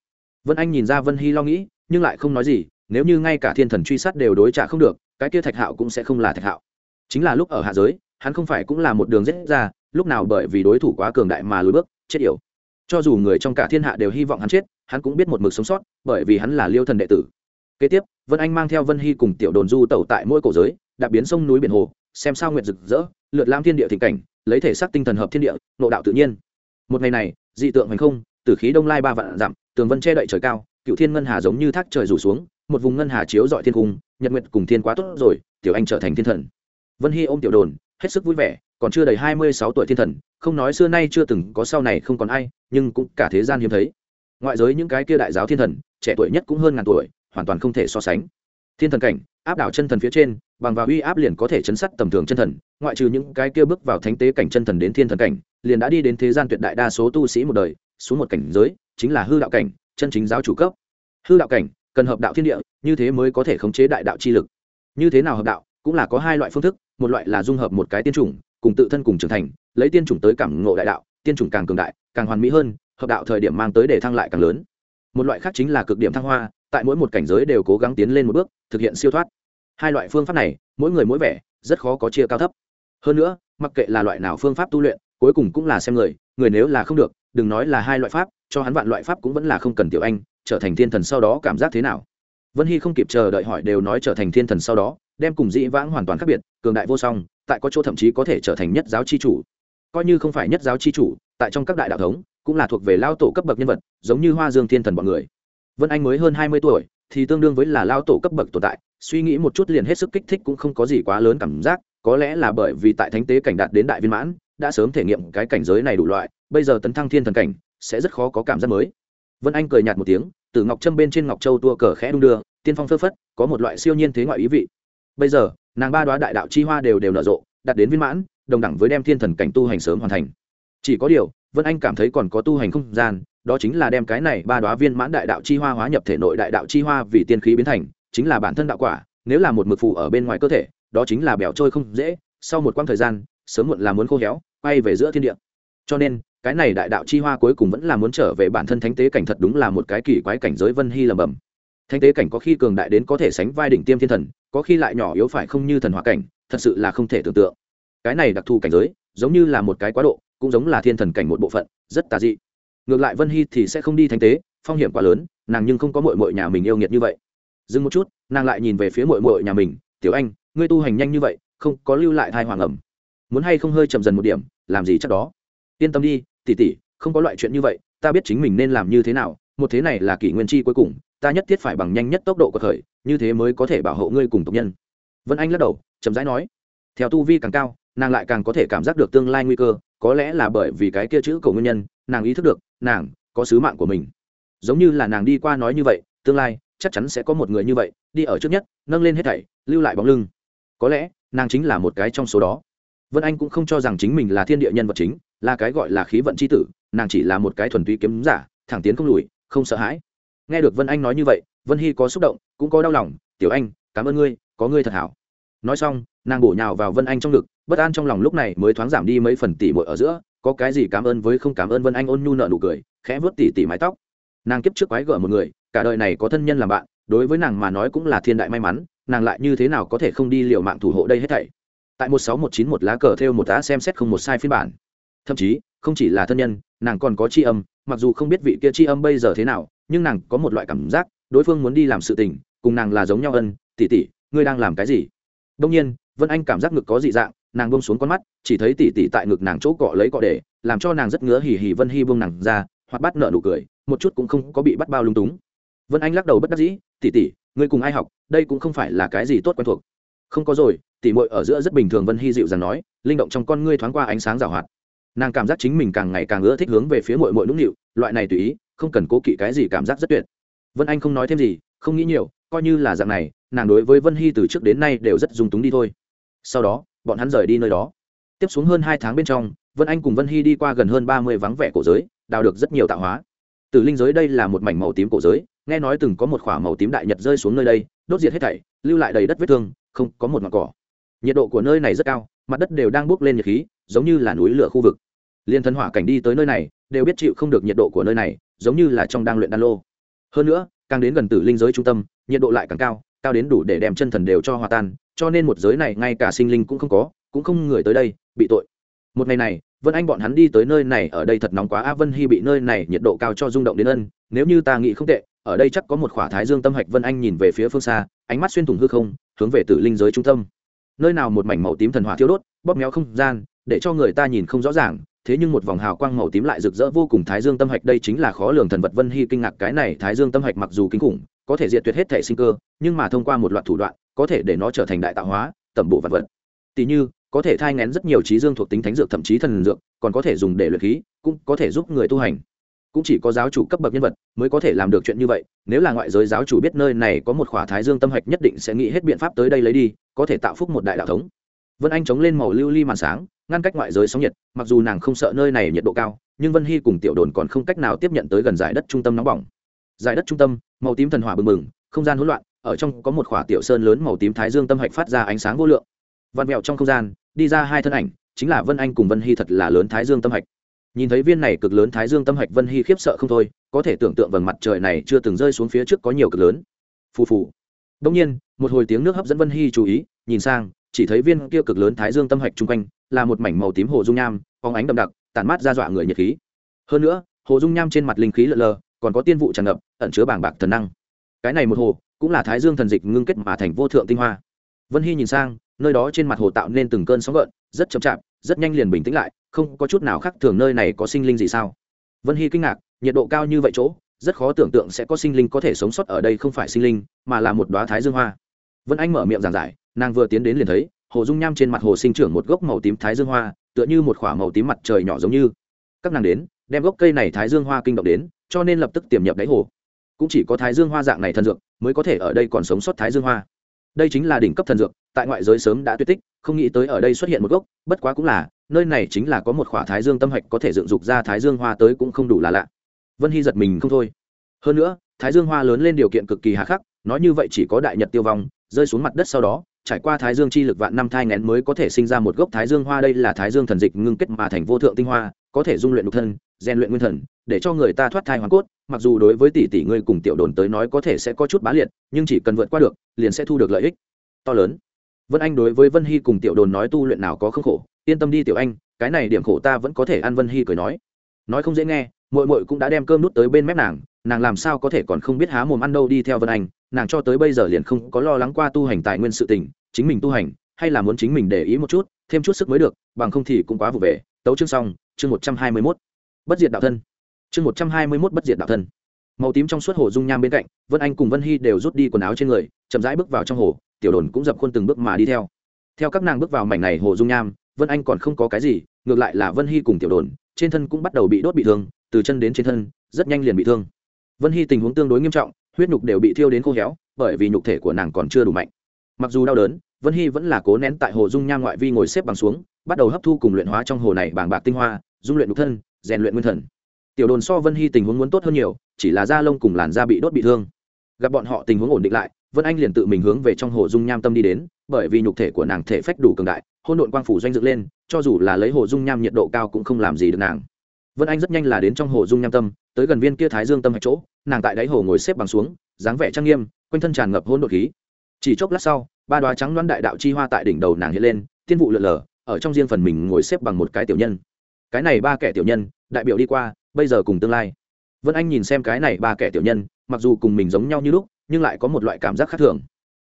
Vân anh nhìn ra vân hy lo nghĩ, nhưng lại không nói gì, nếu như ngay cả thiên thần truy sát đều đối trả không được, cái kia thạch hạo cũng sẽ không là thạch hạo. Chính là lúc ở hạ giới, hắn không phải cũng là một đường rết ra, lúc nào bởi vì đối thủ quá cường đại mà lùi bước, chết yểu cho dù người trong cả thiên hạ đều hy vọng hắn chết, hắn cũng biết một mực sống sót, bởi vì hắn là liêu thần đệ tử. Kế tiếp, vân anh mang theo vân hy cùng tiểu đồn du tẩu tại mỗi cổ giới, đạp biến sông núi biển hồ, xem sao nguyện rực rỡ, lượt lam thiên địa thịnh cảnh, lấy thể xác tinh thần hợp thiên địa nộ đạo tự nhiên. Một ngày này, dị tượng hành không từ khí đông lai ba vạn dặm, tường vân che đậy trời cao, cựu thiên ngân hà giống như thác trời rủ xuống, một vùng ngân hà chiếu dọi thiên cung, nhật nguyệt cùng thiên quá tốt rồi, tiểu anh trở thành thiên thần. Vân hy ôm tiểu đồn hết sức vui vẻ, còn chưa đầy hai mươi sáu tuổi thiên thần, không nói xưa nay chưa từng có sau này không còn ai, nhưng cũng cả thế gian hiếm thấy. Ngoại giới những cái kia đại giáo thiên thần, trẻ tuổi nhất cũng hơn ngàn tuổi, hoàn toàn không thể so sánh. Thiên thần cảnh, áp đảo chân thần phía trên, bằng vào uy áp liền có thể chấn sát tầm thường chân thần, ngoại trừ những cái kia bước vào thánh tế cảnh chân thần đến thiên thần cảnh, liền đã đi đến thế gian tuyệt đại đa số tu sĩ một đời, xuống một cảnh giới, chính là hư đạo cảnh, chân chính giáo chủ cấp. Hư đạo cảnh, cần hợp đạo thiên địa, như thế mới có thể khống chế đại đạo chi lực. Như thế nào hợp đạo, cũng là có hai loại phương thức một loại là dung hợp một cái tiên chủng, cùng tự thân cùng trưởng thành, lấy tiên chủng tới cảm ngộ đại đạo, tiên chủng càng cường đại, càng hoàn mỹ hơn, hợp đạo thời điểm mang tới để thăng lại càng lớn. Một loại khác chính là cực điểm thăng hoa, tại mỗi một cảnh giới đều cố gắng tiến lên một bước, thực hiện siêu thoát. Hai loại phương pháp này, mỗi người mỗi vẻ, rất khó có chia cao thấp. Hơn nữa, mặc kệ là loại nào phương pháp tu luyện, cuối cùng cũng là xem người người nếu là không được, đừng nói là hai loại pháp, cho hắn vạn loại pháp cũng vẫn là không cần tiểu anh, trở thành thiên thần sau đó cảm giác thế nào. Vân hy không kịp chờ đợi hỏi đều nói trở thành thiên thần sau đó đem cùng dĩ vãng hoàn toàn khác biệt, cường đại vô song, tại có chỗ thậm chí có thể trở thành nhất giáo chi chủ. Coi như không phải nhất giáo chi chủ, tại trong các đại đạo thống, cũng là thuộc về lao tổ cấp bậc nhân vật, giống như hoa dương thiên thần bọn người. Vân anh mới hơn hai mươi tuổi, thì tương đương với là lao tổ cấp bậc tồn tại, suy nghĩ một chút liền hết sức kích thích cũng không có gì quá lớn cảm giác, có lẽ là bởi vì tại thánh tế cảnh đạt đến đại viên mãn, đã sớm thể nghiệm cái cảnh giới này đủ loại, bây giờ tấn thăng thiên thần cảnh, sẽ rất khó có cảm giác mới. Vân anh cười nhạt một tiếng, từ ngọc trâm bên trên ngọc châu tua cờ khẽ đung đưa, tiên phong phơ phất, có một loại siêu nhiên thế ngoại ý vị bây giờ, nàng ba đoá đại đạo chi hoa đều đều nở rộ đạt đến viên mãn, đồng đẳng với đem thiên thần cảnh tu hành sớm hoàn thành. Chỉ có điều, vân anh cảm thấy còn có tu hành không gian, đó chính là đem cái này ba đoá viên mãn đại đạo chi hoa hóa nhập thể nội đại đạo chi hoa vì tiên khí biến thành, chính là bản thân đạo quả, nếu là một mực phụ ở bên ngoài cơ thể, đó chính là bẻo trôi không dễ, sau một quãng thời gian, sớm muộn là muốn khô héo, quay về giữa thiên địa. Cho nên, cái này đại đạo chi hoa cuối cùng vẫn là muốn trở về bản thân thánh tế cảnh thật đúng là một cái kỳ quái cảnh giới vân hy lầm bầm Thanh tế cảnh có khi cường đại đến có thể sánh vai đỉnh tiêm thiên thần, có khi lại nhỏ yếu phải không như thần hóa cảnh, thật sự là không thể tưởng tượng. Cái này đặc thù cảnh giới, giống như là một cái quá độ, cũng giống là thiên thần cảnh một bộ phận, rất tà dị. Ngược lại vân hy thì sẽ không đi thanh tế, phong hiểm quá lớn, nàng nhưng không có mội mội nhà mình yêu nghiệt như vậy. Dừng một chút, nàng lại nhìn về phía mội mội nhà mình, tiểu anh, ngươi tu hành nhanh như vậy, không có lưu lại thai hoàng ẩm. Muốn hay không hơi chậm dần một điểm, làm gì chắc đó? Yên tâm đi tỉ tỉ không có loại chuyện như vậy, ta biết chính mình nên làm như thế nào, một thế này là kỷ nguyên chi cuối cùng ta nhất thiết phải bằng nhanh nhất tốc độ của khởi như thế mới có thể bảo hộ ngươi cùng tộc nhân. Vân anh lắc đầu, chậm rãi nói, theo tu vi càng cao, nàng lại càng có thể cảm giác được tương lai nguy cơ, có lẽ là bởi vì cái kia chữ cầu nguyên nhân, nàng ý thức được, nàng có sứ mạng của mình. Giống như là nàng đi qua nói như vậy, tương lai chắc chắn sẽ có một người như vậy, đi ở trước nhất, nâng lên hết thảy, lưu lại bóng lưng. Có lẽ, nàng chính là một cái trong số đó. Vân anh cũng không cho rằng chính mình là thiên địa nhân vật chính, là cái gọi là khí vận c h i tử, nàng chỉ là một cái thuần túy kiếm giả, thẳng tiến không lùi, không sợ hãi nghe được vân anh nói như vậy, vân hy có xúc động, cũng có đau lòng. Tiểu anh, cảm ơn ngươi, có ngươi thật hảo. Nói xong, nàng bổ nhào vào vân anh trong ngực, bất an trong lòng lúc này mới thoáng giảm đi mấy phần tỉ mội ở giữa, có cái gì cảm ơn với không cảm ơn vân anh ôn nhu nợ nụ cười, khẽ vớt tỉ tỉ mái tóc. Nàng kiếp trước quái gở một người, cả đời này có thân nhân làm bạn, đối với nàng mà nói cũng là thiên đại may mắn, nàng lại như thế nào có thể không đi liều mạng thủ hộ đây hết thảy? Tại một sáu một chín một lá cờ theo một tá xem xét không một sai phiên bản. Thậm chí, không chỉ là thân nhân, nàng còn có tri âm, mặc dù không biết vị kia tri âm bây giờ thế nào nhưng nàng có một loại cảm giác, đối phương muốn đi làm sự tình, cùng nàng là giống nhau ân tỉ tỉ ngươi đang làm cái gì? Đông nhiên, vân anh cảm giác ngực có dị dạng, nàng bông xuống con mắt, chỉ thấy tỉ tỉ tại ngực nàng chỗ cọ lấy cọ để, làm cho nàng rất ngứa hỉ hỉ vân hy bông nàng ra hoặc bắt nợ nụ cười, một chút cũng không có bị bắt bao lung túng. Vân anh lắc đầu bất đắc dĩ tỉ tỉ ngươi cùng ai học, đây cũng không phải là cái gì tốt quen thuộc. Không có rồi tỉ mội ở giữa rất bình thường, vân hy dịu dàng nói, linh động trong con ngươi thoáng qua ánh sáng rào hoạt. Nàng cảm giác chính mình càng ngày càng ưa thích hướng về phía mội mội nũng nịu, loại này tùy ý không cần cố kỵ cái gì cảm giác rất tuyệt. Vân anh không nói thêm gì, không nghĩ nhiều, coi như là dạng này, nàng đối với vân hy từ trước đến nay đều rất dung túng đi thôi. Sau đó, bọn hắn rời đi nơi đó. Tiếp xuống hơn hai tháng bên trong, vân anh cùng vân hy đi qua gần hơn ba mươi vắng vẻ cổ giới, đào được rất nhiều tạo hóa. Từ linh giới đây là một mảnh màu tím cổ giới, nghe nói từng có một k h ỏ a màu tím đại nhật rơi xuống nơi đây, đốt diệt hết thảy, lưu lại đầy đất vết thương, không có một mặt cỏ. Nhiệt độ của nơi này rất cao, mặt đất đều đang bốc lên nhiệt khí, giống như là núi lửa khu vực. Liên thân hỏa cảnh đi tới nơi này đều biết chịu không được nhiệt độ của nơi này, giống như là trong đang luyện đan lô. Hơn nữa, càng đến gần tử linh giới trung tâm, nhiệt độ lại càng cao cao đến đủ để đem chân thần đều cho hòa tan, cho nên một giới này ngay cả sinh linh cũng không có, cũng không người tới đây, bị tội. Một ngày này, vân anh bọn hắn đi tới nơi này, ở đây thật nóng quá, a vân hy bị nơi này nhiệt độ cao cho rung động đến ân, nếu như ta nghĩ không tệ, ở đây chắc có một khỏa thái dương tâm hạch, vân anh nhìn về phía phương xa, ánh mắt xuyên thủng hư không, hướng về tử linh giới trung tâm. Nơi nào một mảnh màu tím thần hỏa thiêu đốt, bóp méo không gian để cho người ta nhìn không rõ ràng, thế nhưng một vòng hào quang màu tím lại rực rỡ vô cùng. Thái dương tâm hạch đây chính là khó lường thần vật vân hy kinh ngạc, cái này thái dương tâm hạch mặc dù kinh khủng, có thể diệt tuyệt hết thể sinh cơ, nhưng mà thông qua một loạt thủ đoạn, có thể để nó trở thành đại tạo hóa, tẩm bộ vật vật. Tỷ như, có thể thai ngén rất nhiều trí dương thuộc tính thánh dược, thậm chí thần dược, còn có thể dùng để luyện khí, cũng có thể giúp người tu hành. Cũng chỉ có giáo chủ cấp bậc nhân vật mới có thể làm được chuyện như vậy, nếu là ngoại giới giáo chủ biết nơi này có một khỏa thái dương tâm hạch nhất định sẽ nghĩ hết biện pháp tới đây lấy đi, có thể tạo phúc một đại đạo thống. Vân anh chống lên màu lưu ly màn sáng ngăn cách ngoại giới sóng nhiệt, mặc dù nàng không sợ nơi này nhiệt độ cao, nhưng vân hy cùng tiểu đồn còn không cách nào tiếp nhận tới gần giải đất trung tâm nóng bỏng. Giải đất trung tâm, màu tím thần hỏa bừng bừng, không gian hỗn loạn, ở trong có một khỏa tiểu sơn lớn màu tím thái dương tâm hạch phát ra ánh sáng vô lượng. Vạn mẹo trong không gian, đi ra hai thân ảnh, chính là vân anh cùng vân hy thật là lớn thái dương tâm hạch. Nhìn thấy viên này cực lớn thái dương tâm hạch, vân hy khiếp sợ không thôi, có thể tưởng tượng vầng mặt trời này chưa từng rơi xuống phía trước có nhiều cực lớn. Phù phù. Đông nhiên, một hồi tiếng nước hấp dẫn vân hy chú ý, nhìn sang chỉ thấy viên kia cực lớn thái dương tâm hạch chung quanh, là một mảnh màu tím hồ dung nham, phóng ánh đậm đặc tàn mát ra dọa người nhiệt khí. Hơn nữa, hồ dung nham trên mặt linh khí lợn lờ, còn có tiên vụ tràn ngập, ẩn chứa bảng bạc thần năng. Cái này một hồ, cũng là thái dương thần dịch ngưng kết mà thành vô thượng tinh hoa. Vân hy nhìn sang, nơi đó trên mặt hồ tạo nên từng cơn sóng gợn, rất chậm chạp, rất nhanh liền bình tĩnh lại, không có chút nào khác thường nơi này có sinh linh gì sao? Vân hy kinh ngạc, nhiệt độ cao như vậy chỗ, rất khó tưởng tượng sẽ có sinh linh có thể sống sót ở đây không phải sinh linh, mà là một đoá thái dương hoa. Vân anh mở miệng giảng giải nàng vừa tiến đến liền thấy, hồ dung nham trên mặt hồ sinh trưởng một gốc màu tím thái dương hoa, tựa như một k h ỏ a màu tím mặt trời nhỏ giống như. Các nàng đến, đem gốc cây này thái dương hoa kinh động đến, cho nên lập tức tiềm nhập đáy hồ. Cũng chỉ có thái dương hoa dạng này thần dược, mới có thể ở đây còn sống sót thái dương hoa. Đây chính là đỉnh cấp thần dược, tại ngoại giới sớm đã tuyệt tích, không nghĩ tới ở đây xuất hiện một gốc, bất quá cũng là, nơi này chính là có một khỏa thái dương tâm hạch có thể dựng dục ra thái dương hoa tới cũng không đủ là lạ. Vân hy giật mình không thôi. Hơn nữa, thái dương hoa lớn lên điều kiện cực kỳ hà khắc, nói như vậy chỉ có đại nhật tiêu vong, rơi xuống mặt đất sau đó trải qua thái dương chi lực vạn năm thai ngén mới có thể sinh ra một gốc thái dương hoa. Đây là thái dương thần dịch ngưng kết mà thành vô thượng tinh hoa, có thể dung luyện độc thân, rèn luyện nguyên thần, để cho người ta thoát thai hoàn cốt. Mặc dù đối với tỷ tỷ ngươi cùng tiểu đồn tới nói có thể sẽ có chút bá liệt, nhưng chỉ cần vượt qua được, liền sẽ thu được lợi ích to lớn. Vân anh đối với vân hy cùng tiểu đồn nói tu luyện nào có không khổ, yên tâm đi tiểu anh, cái này điểm khổ ta vẫn có thể ăn. Vân hy cười nói nói không dễ nghe mội mội cũng đã đem cơm nút tới bên mép nàng nàng làm sao có thể còn không biết há mồm ăn đâu đi theo vân anh, nàng cho tới bây giờ liền không có lo lắng qua tu hành tài nguyên sự tình, chính mình tu hành, hay là muốn chính mình để ý một chút, thêm chút sức mới được, bằng không thì cũng quá vụ về. Tấu chương xong, chương một trăm hai mươi mốt. Bất diệt đạo thân. Chương một trăm hai mươi mốt bất diệt đạo thân. Màu tím trong suốt hồ dung nham bên cạnh, vân anh cùng vân hy đều rút đi quần áo trên người, chậm rãi bước vào trong hồ, tiểu đồn cũng dập khuôn từng bước mà đi theo. Theo các nàng bước vào mảnh này hồ dung nham, vân anh còn không có cái gì, ngược lại là vân hy cùng tiểu đồn, trên thân cũng bắt đầu bị đốt bị thương, từ chân đến trên thân, rất nhanh liền bị thương vân hy tình huống tương đối nghiêm trọng, huyết nhục đều bị thiêu đến khô héo, bởi vì nhục thể của nàng còn chưa đủ mạnh. Mặc dù đau đớn, vân hy vẫn là cố nén tại hồ dung nham ngoại vi ngồi xếp bằng xuống, bắt đầu hấp thu cùng luyện hóa trong hồ này bàng bạc tinh hoa, dung luyện nhục thân, rèn luyện nguyên thần. Tiểu đồn so vân hy tình huống muốn tốt hơn nhiều, chỉ là da lông cùng làn da bị đốt bị thương. Gặp bọn họ tình huống ổn định lại, vân anh liền tự mình hướng về trong hồ dung nham tâm đi đến, bởi vì nhục thể của nàng thể phách đủ cường đại hôn đội quang phủ doanh dựng lên, cho dù là lấy hồ dung nham nhiệt độ cao cũng không làm gì được nàng vân anh rất nhanh là đến trong hồ dung nham tâm, tới gần viên kia thái dương tâm hạch chỗ, nàng tại đáy hồ ngồi xếp bằng xuống, dáng vẻ trang nghiêm, quanh thân tràn ngập hôn đột khí. Chỉ chốc lát sau, ba đoá trắng đoán đại đạo chi hoa tại đỉnh đầu nàng hiện lên, tiên vụ lượn lờ, ở trong riêng phần mình ngồi xếp bằng một cái tiểu nhân. Cái này ba kẻ tiểu nhân, đại biểu đi qua, bây giờ cùng tương lai. Vân anh nhìn xem cái này ba kẻ tiểu nhân, mặc dù cùng mình giống nhau như lúc, nhưng lại có một loại cảm giác khác thường.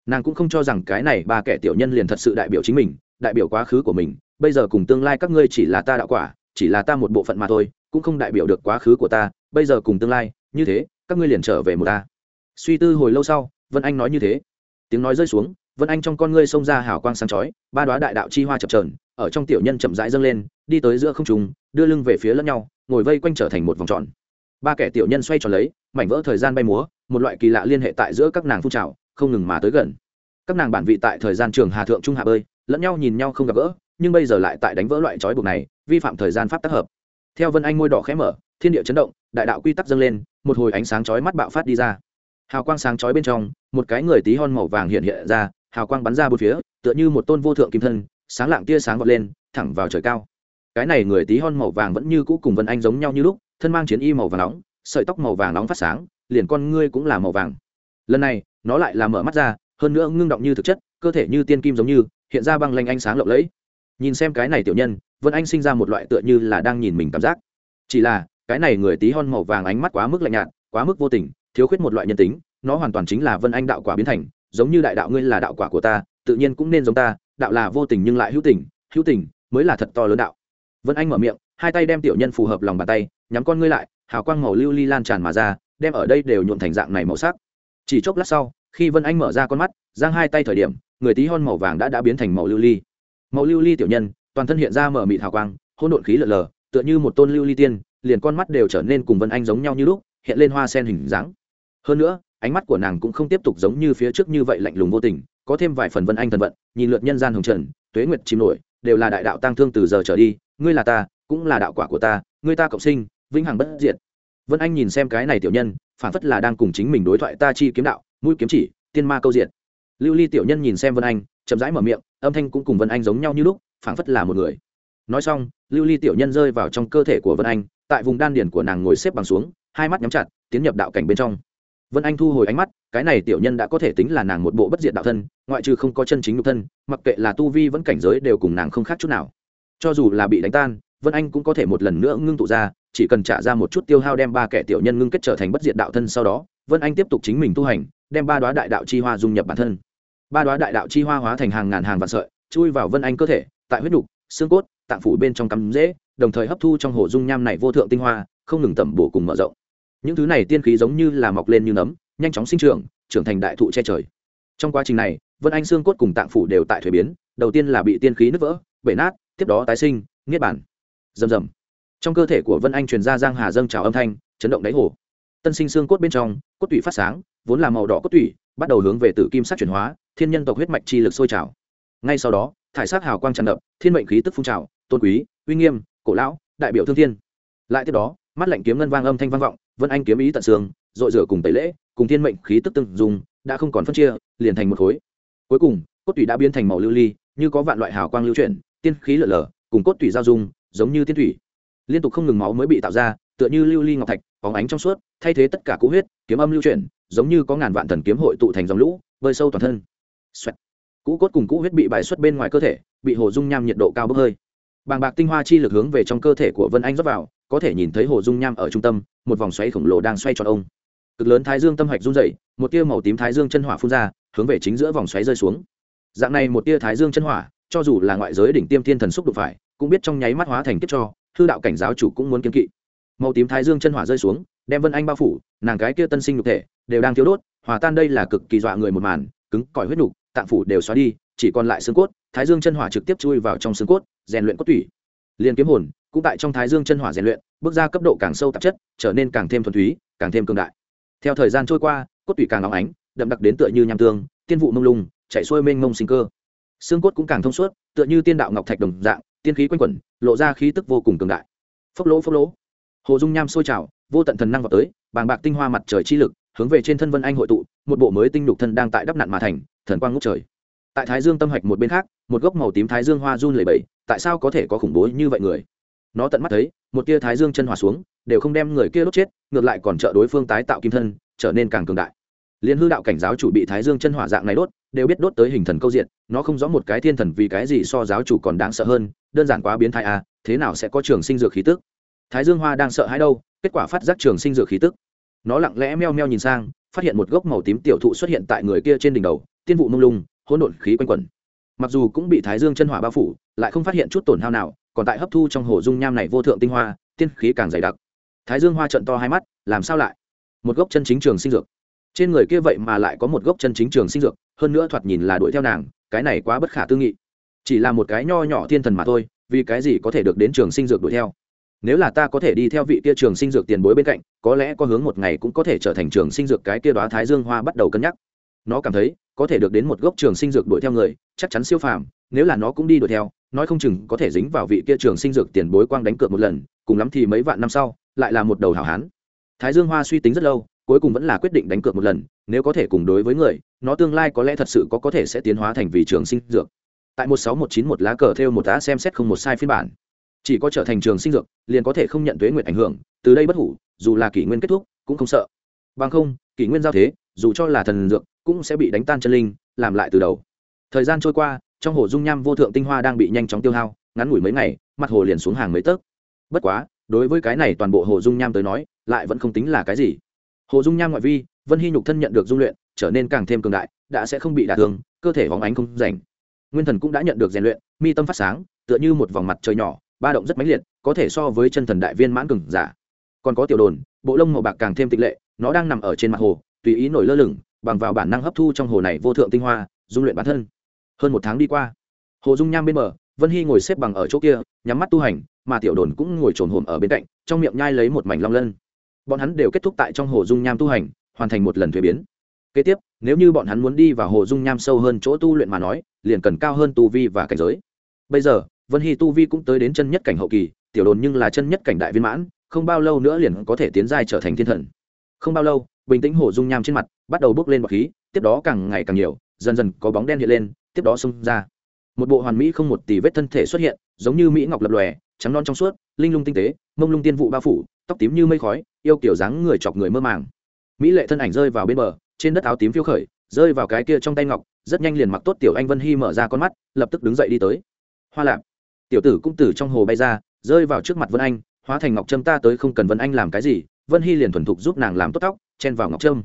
Nàng cũng không cho rằng cái này ba kẻ tiểu nhân liền thật sự đại biểu chính mình, đại biểu quá khứ của mình, bây giờ cùng tương lai các ngươi chỉ là ta đạo quả chỉ là ta một bộ phận mà thôi, cũng không đại biểu được quá khứ của ta, bây giờ cùng tương lai, như thế, các ngươi liền trở về một ta. Suy tư hồi lâu sau, vân anh nói như thế. Tiếng nói rơi xuống, vân anh trong con ngươi xông ra hào quang sáng chói, ba đoá đại đạo chi hoa chập trờn ở trong tiểu nhân chậm rãi dâng lên, đi tới giữa không trùng đưa lưng về phía lẫn nhau, ngồi vây quanh trở thành một vòng tròn. Ba kẻ tiểu nhân xoay tròn lấy, mảnh vỡ thời gian bay múa, một loại kỳ lạ liên hệ tại giữa các nàng phun trào, không ngừng mà tới gần. Các nàng bản vị tại thời gian trường hà thượng trung hạ bơi, lẫn nhau nhìn nhau không gặp gỡ nhưng bây giờ lại tại đánh vỡ loại trói buộc này, vi phạm thời gian pháp tác hợp. Theo vân anh ngôi đỏ khẽ mở, thiên địa chấn động, đại đạo quy tắc dâng lên, một hồi ánh sáng chói mắt bạo phát đi ra. Hào quang sáng chói bên trong, một cái người tí hon màu vàng hiện hiện ra, hào quang bắn ra bốn phía, tựa như một tôn vô thượng kim thân, sáng lạng tia sáng vọt lên, thẳng vào trời cao. Cái này người tí hon màu vàng vẫn như cũ cùng vân anh giống nhau như lúc, thân mang chiến y màu vàng nóng, sợi tóc màu vàng nóng phát sáng, liền con ngươi cũng là màu vàng. Lần này, nó lại là mở mắt ra, hơn nữa ngưng động như thực chất, cơ thể như tiên kim giống như, hiện ra băng lanh ánh sáng lộng lẫy nhìn xem cái này tiểu nhân, vân anh sinh ra một loại tựa như là đang nhìn mình cảm giác. Chỉ là, cái này người tí hon màu vàng ánh mắt quá mức lạnh nhạt, quá mức vô tình, thiếu khuyết một loại nhân tính, nó hoàn toàn chính là vân anh đạo quả biến thành, giống như đại đạo ngươi là đạo quả của ta, tự nhiên cũng nên giống ta, đạo là vô tình nhưng lại hữu tình hữu tình mới là thật to lớn đạo. Vân anh mở miệng, hai tay đem tiểu nhân phù hợp lòng bàn tay, nhắm con ngươi lại, hào quang màu lưu ly lan tràn mà ra, đem ở đây đều nhuộn thành dạng này màu sắc. Chỉ chốc lát sau, khi vân anh mở ra con mắt, giang hai tay thời điểm, người tí hon màu vàng đã đã biến thành màu lưu ly màu lưu ly tiểu nhân, toàn thân hiện ra mở mịt hào quang hôn độn khí lợn lờ, tựa như một tôn lưu ly tiên, liền con mắt đều trở nên cùng vân anh giống nhau như lúc, hiện lên hoa sen hình dáng. Hơn nữa, ánh mắt của nàng cũng không tiếp tục giống như phía trước như vậy lạnh lùng vô tình, có thêm vài phần vân anh thần vận, nhìn lượt nhân gian hồng trần, tuế nguyệt chìm nổi, đều là đại đạo tăng thương từ giờ trở đi, ngươi là ta, cũng là đạo quả của ta, ngươi ta cộng sinh, vĩnh hằng bất diệt. Vân anh nhìn xem cái này tiểu nhân phản phất là đang cùng chính mình đối thoại ta chi kiếm đạo, mũi kiếm chỉ, tiên ma câu diện lưu ly tiểu nhân nhìn xem vân anh chậm rãi mở miệng, âm thanh cũng cùng vân anh giống nhau như lúc, phảng phất là một người. Nói xong, lưu ly tiểu nhân rơi vào trong cơ thể của vân anh, tại vùng đan điển của nàng ngồi xếp bằng xuống, hai mắt nhắm chặt, tiến nhập đạo cảnh bên trong. Vân anh thu hồi ánh mắt, cái này tiểu nhân đã có thể tính là nàng một bộ bất diệt đạo thân, ngoại trừ không có chân chính nhục thân, mặc kệ là tu vi vẫn cảnh giới đều cùng nàng không khác chút nào. Cho dù là bị đánh tan, vân anh cũng có thể một lần nữa ngưng tụ ra, chỉ cần trả ra một chút tiêu hao đem ba kẻ tiểu nhân ngưng kết trở thành bất diệt đạo thân sau đó, vân anh tiếp tục chính mình tu hành, đem ba đoá đại đạo chi hoa dung nhập bản thân ba đoá đại đạo chi hoa hóa thành hàng ngàn hàng vạn sợi, chui vào vân anh cơ thể, tại huyết đục xương cốt, tạng phủ bên trong cắm dễ, đồng thời hấp thu trong hồ dung nham này vô thượng tinh hoa, không ngừng tẩm bổ cùng mở rộng. Những thứ này tiên khí giống như là mọc lên như nấm, nhanh chóng sinh trưởng trưởng thành đại thụ che trời. Trong quá trình này, vân anh xương cốt cùng tạng phủ đều tại thuế biến, đầu tiên là bị tiên khí nứt vỡ, bể nát, tiếp đó tái sinh, niết bản rầm rầm. Trong cơ thể của vân anh truyền ra giang hà dâng trào âm thanh, chấn động đáy hồ tân sinh xương cốt bên trong, cốt tủy phát sáng, vốn là màu đỏ cốt tủy, bắt đầu hướng về tử kim sắc chuyển hóa, thiên nhân tộc huyết mạch chi lực sôi trào. Ngay sau đó, thải sắc hào quang tràn ngập, thiên mệnh khí tức phun trào, tôn quý, uy nghiêm, cổ lão, đại biểu thương thiên. Lại tiếp đó, mắt lạnh kiếm ngân vang âm thanh vang vọng, vân anh kiếm ý tận xương dội rửa cùng tẩy lễ, cùng thiên mệnh khí tức từng dùng đã không còn phân chia, liền thành một khối. Cuối cùng, cốt tủy đã biến thành màu lưu ly, như có vạn loại hào quang lưu chuyển, tiên khí lở lở, cùng cốt tủy giao dung, giống như tiên thủy liên tục không ngừng máu mới bị tạo ra tựa như lưu ly ngọc thạch bóng ánh trong suốt, thay thế tất cả cũ huyết, kiếm âm lưu chuyển, giống như có ngàn vạn thần kiếm hội tụ thành dòng lũ, bơi sâu toàn thân、Xoẹt. Cũ cốt cùng cũ huyết bị bài xuất bên ngoài cơ thể, bị hồ dung nham nhiệt độ cao bốc hơi. Bàng bạc tinh hoa chi lực hướng về trong cơ thể của vân anh rót vào, có thể nhìn thấy hồ dung nham ở trung tâm, một vòng xoáy khổng lồ đang xoay tròn ông. Cực lớn thái dương tâm hạch run dậy một tia màu tím thái dương chân hỏa phun ra, hướng về chính giữa vòng xoáy rơi xuống. Dạng này một tia thái dương chân hỏa, cho dù là ngoại giới đỉnh tiêm thiên thần xúc đụng phải, cũng biết trong nháy mắt hóa thành kiếp cho, hư đạo cảnh giáo chủ cũng muốn kiên kỵ màu tím thái dương chân hỏa rơi xuống, đem vân anh bao phủ, nàng cái kia tân sinh nhục thể, đều đang thiếu đốt, hòa tan đây là cực kỳ dọa người một màn, cứng, cỏi huyết nhục, tạng phủ đều xóa đi, chỉ còn lại xương cốt, thái dương chân hỏa trực tiếp chui vào trong xương cốt, rèn luyện cốt tủy. Liền kiếm hồn, cũng tại trong thái dương chân hỏa rèn luyện, bước ra cấp độ càng sâu tạp chất, trở nên càng thêm thuần túy, càng thêm cường đại. Theo thời gian trôi qua, cốt tủy càng óng ánh, đậm đặc đến tựa như nham tương, tiên vụ mông lung chạy xuôi mênh mông sinh cơ. Xương cốt cũng càng thông suốt, tựa như tiên đạo ngọc thạch đồng dạng, tiên khí quanh quẩn, lộ ra khí tức vô cùng cường đại. Phốc lỗ phốc lỗ hồ dung nham sôi trào, vô tận thần năng vào tới, bàng bạc tinh hoa mặt trời chi lực, hướng về trên thân vân anh hội tụ, một bộ mới tinh lục thân đang tại đắp nặn mà thành, thần quang ngút trời. Tại thái dương tâm hạch một bên khác, một gốc màu tím thái dương hoa run lẩy bẩy, tại sao có thể có khủng bố như vậy người? Nó tận mắt thấy, một tia thái dương chân hòa xuống, đều không đem người kia đốt chết, ngược lại còn trợ đối phương tái tạo kim thân, trở nên càng cường đại. Liên hư đạo cảnh giáo chủ bị thái dương chân hỏa dạng này đốt, đều biết đốt tới hình thần câu diện, nó không rõ một cái thiên thần vì cái gì so giáo chủ còn đáng sợ hơn, đơn giản quá biến thái à thế nào sẽ có trường sinh dược khí tức? Thái dương hoa đang sợ hãi đâu, kết quả phát giác trường sinh dược khí tức. Nó lặng lẽ meo meo nhìn sang, phát hiện một gốc màu tím tiểu thụ xuất hiện tại người kia trên đỉnh đầu, tiên vụ mông lung, hỗn độn khí quanh quẩn. Mặc dù cũng bị thái dương chân hỏa bao phủ, lại không phát hiện chút tổn hao nào, còn tại hấp thu trong hồ dung nham này vô thượng tinh hoa, tiên khí càng dày đặc. Thái dương hoa trận to hai mắt, làm sao lại? Một gốc chân chính trường sinh dược. Trên người kia vậy mà lại có một gốc chân chính trường sinh dược, hơn nữa thoạt nhìn là đuổi theo nàng, cái này quá bất khả tư nghị. Chỉ là một cái nho nhỏ thiên thần mà thôi, vì cái gì có thể được đến trường sinh dược đuổi theo? Nếu là ta có thể đi theo vị kia trường sinh dược tiền bối bên cạnh, có lẽ có hướng một ngày cũng có thể trở thành trường sinh dược cái kia đoá thái dương hoa bắt đầu cân nhắc. Nó cảm thấy, có thể được đến một gốc trường sinh dược đuổi theo người, chắc chắn siêu phàm, nếu là nó cũng đi đuổi theo, nói không chừng có thể dính vào vị kia trường sinh dược tiền bối quang đánh cược một lần, cùng lắm thì mấy vạn năm sau, lại là một đầu hảo hán. Thái dương hoa suy tính rất lâu, cuối cùng vẫn là quyết định đánh cược một lần, nếu có thể cùng đối với người, nó tương lai có lẽ thật sự có có thể sẽ tiến hóa thành vị trường sinh dược. Tại một sáu một chín một lá cờ theo một đã xem xét không một sai phiên bản chỉ có trở thành trường sinh dược, liền có thể không nhận thuế nguyện ảnh hưởng, từ đây bất hủ, dù là kỷ nguyên kết thúc, cũng không sợ. Bằng không, kỷ nguyên giao thế, dù cho là thần dược, cũng sẽ bị đánh tan chân linh, làm lại từ đầu. Thời gian trôi qua, trong hồ dung nham vô thượng tinh hoa đang bị nhanh chóng tiêu hao, ngắn ngủi mấy ngày, mặt hồ liền xuống hàng mấy tấc. Bất quá, đối với cái này toàn bộ hồ dung nham tới nói, lại vẫn không tính là cái gì. Hồ dung nham ngoại vi, vân hy nhục thân nhận được dung luyện, trở nên càng thêm cường đại, đã sẽ không bị đả thương, cơ thể vóng ánh không rảnh. Nguyên thần cũng đã nhận được rèn luyện, mi tâm phát sáng, tựa như một vòng mặt trời nhỏ ba động rất mãnh liệt, có thể so với chân thần đại viên mãn cường giả. Còn có tiểu đồn, bộ lông màu bạc càng thêm tịch lệ, nó đang nằm ở trên mặt hồ, tùy ý nổi lơ lửng, bằng vào bản năng hấp thu trong hồ này vô thượng tinh hoa, dung luyện bản thân. Hơn một tháng đi qua, hồ dung nham bên bờ, vân hy ngồi xếp bằng ở chỗ kia, nhắm mắt tu hành, mà tiểu đồn cũng ngồi trồn hồm ở bên cạnh, trong miệng nhai lấy một mảnh long lân. Bọn hắn đều kết thúc tại trong hồ dung nham tu hành, hoàn thành một lần thuế biến. Kế tiếp, nếu như bọn hắn muốn đi vào hồ dung nham sâu hơn chỗ tu luyện mà nói, liền cần cao hơn tu vi và cảnh giới. Bây giờ vân hy tu vi cũng tới đến chân nhất cảnh hậu kỳ, tiểu đồn nhưng là chân nhất cảnh đại viên mãn, không bao lâu nữa liền có thể tiến giai trở thành thiên thần. Không bao lâu, bình tĩnh hồ dung nham trên mặt, bắt đầu bước lên bọc khí, tiếp đó càng ngày càng nhiều, dần dần có bóng đen hiện lên, tiếp đó xông ra. Một bộ hoàn mỹ không một tỷ vết thân thể xuất hiện, giống như mỹ ngọc lập lòe, trắng non trong suốt, linh lung tinh tế, mông lung tiên vụ bao phủ, tóc tím như mây khói, yêu kiểu dáng người chọc người mơ màng. Mỹ lệ thân ảnh rơi vào bên bờ, trên đất áo tím phiêu khởi, rơi vào cái kia trong tay ngọc, rất nhanh liền mặc tốt tiểu anh vân hy mở ra con mắt, lập tức đứng dậy đi tới. Hoa lạp tiểu tử cũng từ trong hồ bay ra, rơi vào trước mặt vân anh, hóa thành ngọc trâm ta tới không cần vân anh làm cái gì, vân hy liền thuần thục giúp nàng làm tốt tóc, chen vào ngọc trâm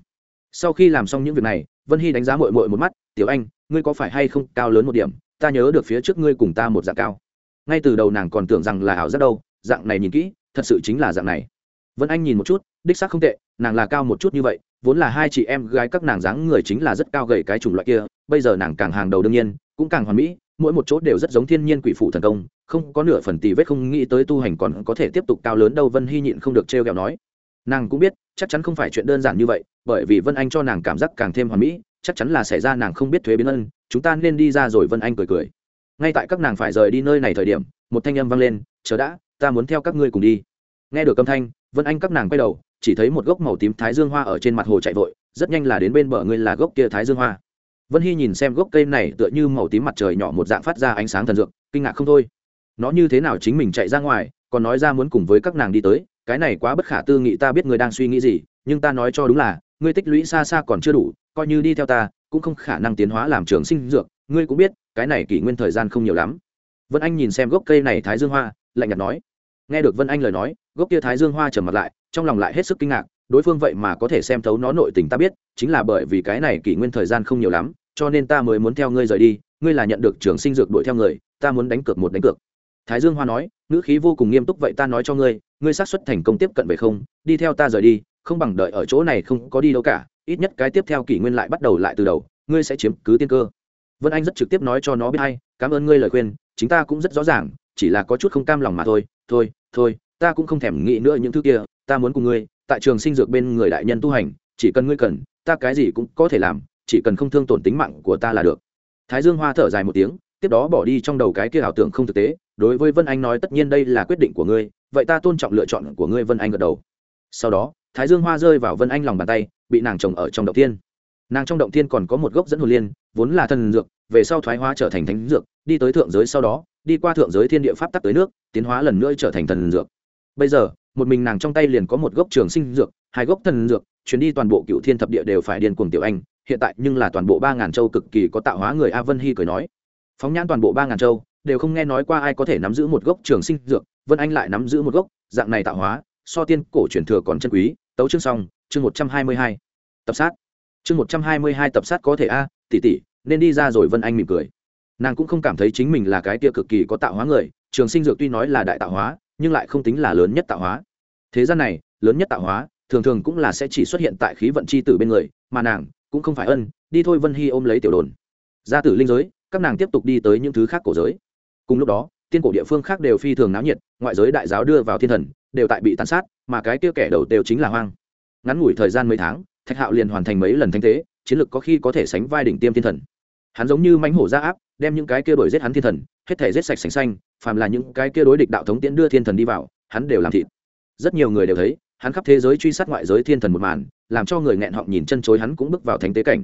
sau khi làm xong những việc này, vân hy đánh giá mội mội một mắt, tiểu anh, ngươi có phải hay không cao lớn một điểm, ta nhớ được phía trước ngươi cùng ta một dạng cao. Ngay từ đầu nàng còn tưởng rằng là ảo giác đâu, dạng này nhìn kỹ, thật sự chính là dạng này. Vân anh nhìn một chút, đích xác không tệ, nàng là cao một chút như vậy, vốn là hai chị em gái các nàng dáng người chính là rất cao gầy cái chủng loại kia, bây giờ nàng càng hàng đầu đương nhiên, cũng càng hoàn mỹ mỗi một chỗ đều rất giống thiên nhiên quỷ phụ thần công, không có nửa phần tì vết không nghĩ tới tu hành còn có thể tiếp tục cao lớn đâu, vân hy nhịn không được t r kẹo nói. Nàng cũng biết, chắc chắn không phải chuyện đơn giản như vậy, bởi vì vân anh cho nàng cảm giác càng thêm hoàn mỹ, chắc chắn là xảy ra nàng không biết thuế biến ân, chúng ta nên đi ra rồi, vân anh cười cười. Ngay tại các nàng phải rời đi nơi này thời điểm, một thanh âm vang lên, chờ đã, ta muốn theo các ngươi cùng đi. Nghe được âm thanh, vân anh các nàng quay đầu, chỉ thấy một gốc màu tím thái dương hoa ở trên mặt hồ chạy vội, rất nhanh là đến bên bờ ngươi là gốc kia thái dương hoa vân hy nhìn xem gốc cây này tựa như màu tím mặt trời nhỏ một dạng phát ra ánh sáng thần dược, kinh ngạc không thôi. Nó như thế nào chính mình chạy ra ngoài, còn nói ra muốn cùng với các nàng đi tới, cái này quá bất khả tư nghị ta biết ngươi đang suy nghĩ gì, nhưng ta nói cho đúng là, ngươi tích lũy xa xa còn chưa đủ, coi như đi theo ta, cũng không khả năng tiến hóa làm trường sinh dược, ngươi cũng biết, cái này kỷ nguyên thời gian không nhiều lắm. Vân anh nhìn xem gốc cây này thái dương hoa, lạnh nhạt nói. Nghe được vân anh lời nói, gốc kia thái dương hoa trầm mặt lại, trong lòng lại hết sức kinh ngạc, đối phương vậy mà có thể xem thấu nó nội tình ta biết, chính là bởi vì cái này kỷ nguyên thời gian không nhiều lắm cho nên ta mới muốn theo ngươi rời đi, ngươi là nhận được trường sinh dược đuổi theo người, ta muốn đánh cược một đánh cược. Thái dương hoa nói, ngữ khí vô cùng nghiêm túc vậy ta nói cho ngươi ngươi xác suất thành công tiếp cận về không, đi theo ta rời đi, không bằng đợi ở chỗ này không có đi đâu cả, ít nhất cái tiếp theo kỷ nguyên lại bắt đầu lại từ đầu, ngươi sẽ chiếm cứ tiên cơ. Vân anh rất trực tiếp nói cho nó biết hay, cảm ơn ngươi lời khuyên, chính ta cũng rất rõ ràng, chỉ là có chút không cam lòng mà thôi thôi thôi, ta cũng không thèm nghĩ nữa những thứ kia, ta muốn cùng ngươi, tại trường sinh dược bên người đại nhân tu hành, chỉ cần ngươi cần, ta cái gì cũng có thể làm chỉ cần không thương tổn tính mạng của ta là được. Thái dương hoa thở dài một tiếng, tiếp đó bỏ đi trong đầu cái kia ảo tưởng không thực tế, đối với vân anh nói tất nhiên đây là quyết định của ngươi, vậy ta tôn trọng lựa chọn của ngươi vân anh gật đầu. Sau đó, thái dương hoa rơi vào vân anh lòng bàn tay, bị nàng trồng ở trong động tiên nàng trong động tiên còn có một gốc dẫn hồn liên, vốn là thần dược, về sau thoái hóa trở thành thánh dược, đi tới thượng giới sau đó, đi qua thượng giới thiên địa pháp tắc tới nước, tiến hóa lần nữa trở thành thần dược. Bây giờ, một mình nàng trong tay liền có một gốc trường sinh dược, hai gốc thần dược, chuyến đi toàn bộ cựu thiên thập địa đều phải điên cuồng tiểu anh hiện tại nhưng là toàn bộ ba ngàn châu cực kỳ có tạo hóa người a vân hy cười nói. Phóng nhãn toàn bộ ba ngàn châu, đều không nghe nói qua ai có thể nắm giữ một gốc trường sinh dược, vân anh lại nắm giữ một gốc, dạng này tạo hóa, so tiên cổ truyền thừa còn chân quý. Tấu chương xong, chương một trăm hai mươi hai. Tập sát. Chương một trăm hai mươi hai tập sát có thể a, tỷ tỷ, nên đi ra rồi vân anh mỉm cười. Nàng cũng không cảm thấy chính mình là cái kia cực kỳ có tạo hóa người, trường sinh dược tuy nói là đại tạo hóa, nhưng lại không tính là lớn nhất tạo hóa. Thế gian này, lớn nhất tạo hóa, thường thường cũng là sẽ chỉ xuất hiện tại khí vận c h i tử bên người, mà nàng cũng không phải ân, đi thôi vân hy ôm lấy tiểu đồn. Ra tử linh giới, các nàng tiếp tục đi tới những thứ khác cổ giới. Cùng lúc đó, tiên cổ địa phương khác đều phi thường náo nhiệt, ngoại giới đại giáo đưa vào thiên thần, đều tại bị tàn sát, mà cái kia kẻ đầu đều chính là hoang. Ngắn ngủi thời gian mấy tháng, thạch hạo liền hoàn thành mấy lần thanh thế chiến lược có khi có thể sánh vai đỉnh tiêm thiên thần. Hắn giống như mánh hổ ra áp, đem những cái kia đổi giết hắn thiên thần, hết thể giết sạch sành xanh, phàm là những cái kia đối địch đạo thống tiễn đưa thiên thần đi vào, hắn đều làm thịt. Rất nhiều người đều thấy hắn khắp thế giới truy sát ngoại giới thiên thần một màn, làm cho người nghẹn họng nhìn chân chối hắn cũng bước vào thánh tế cảnh.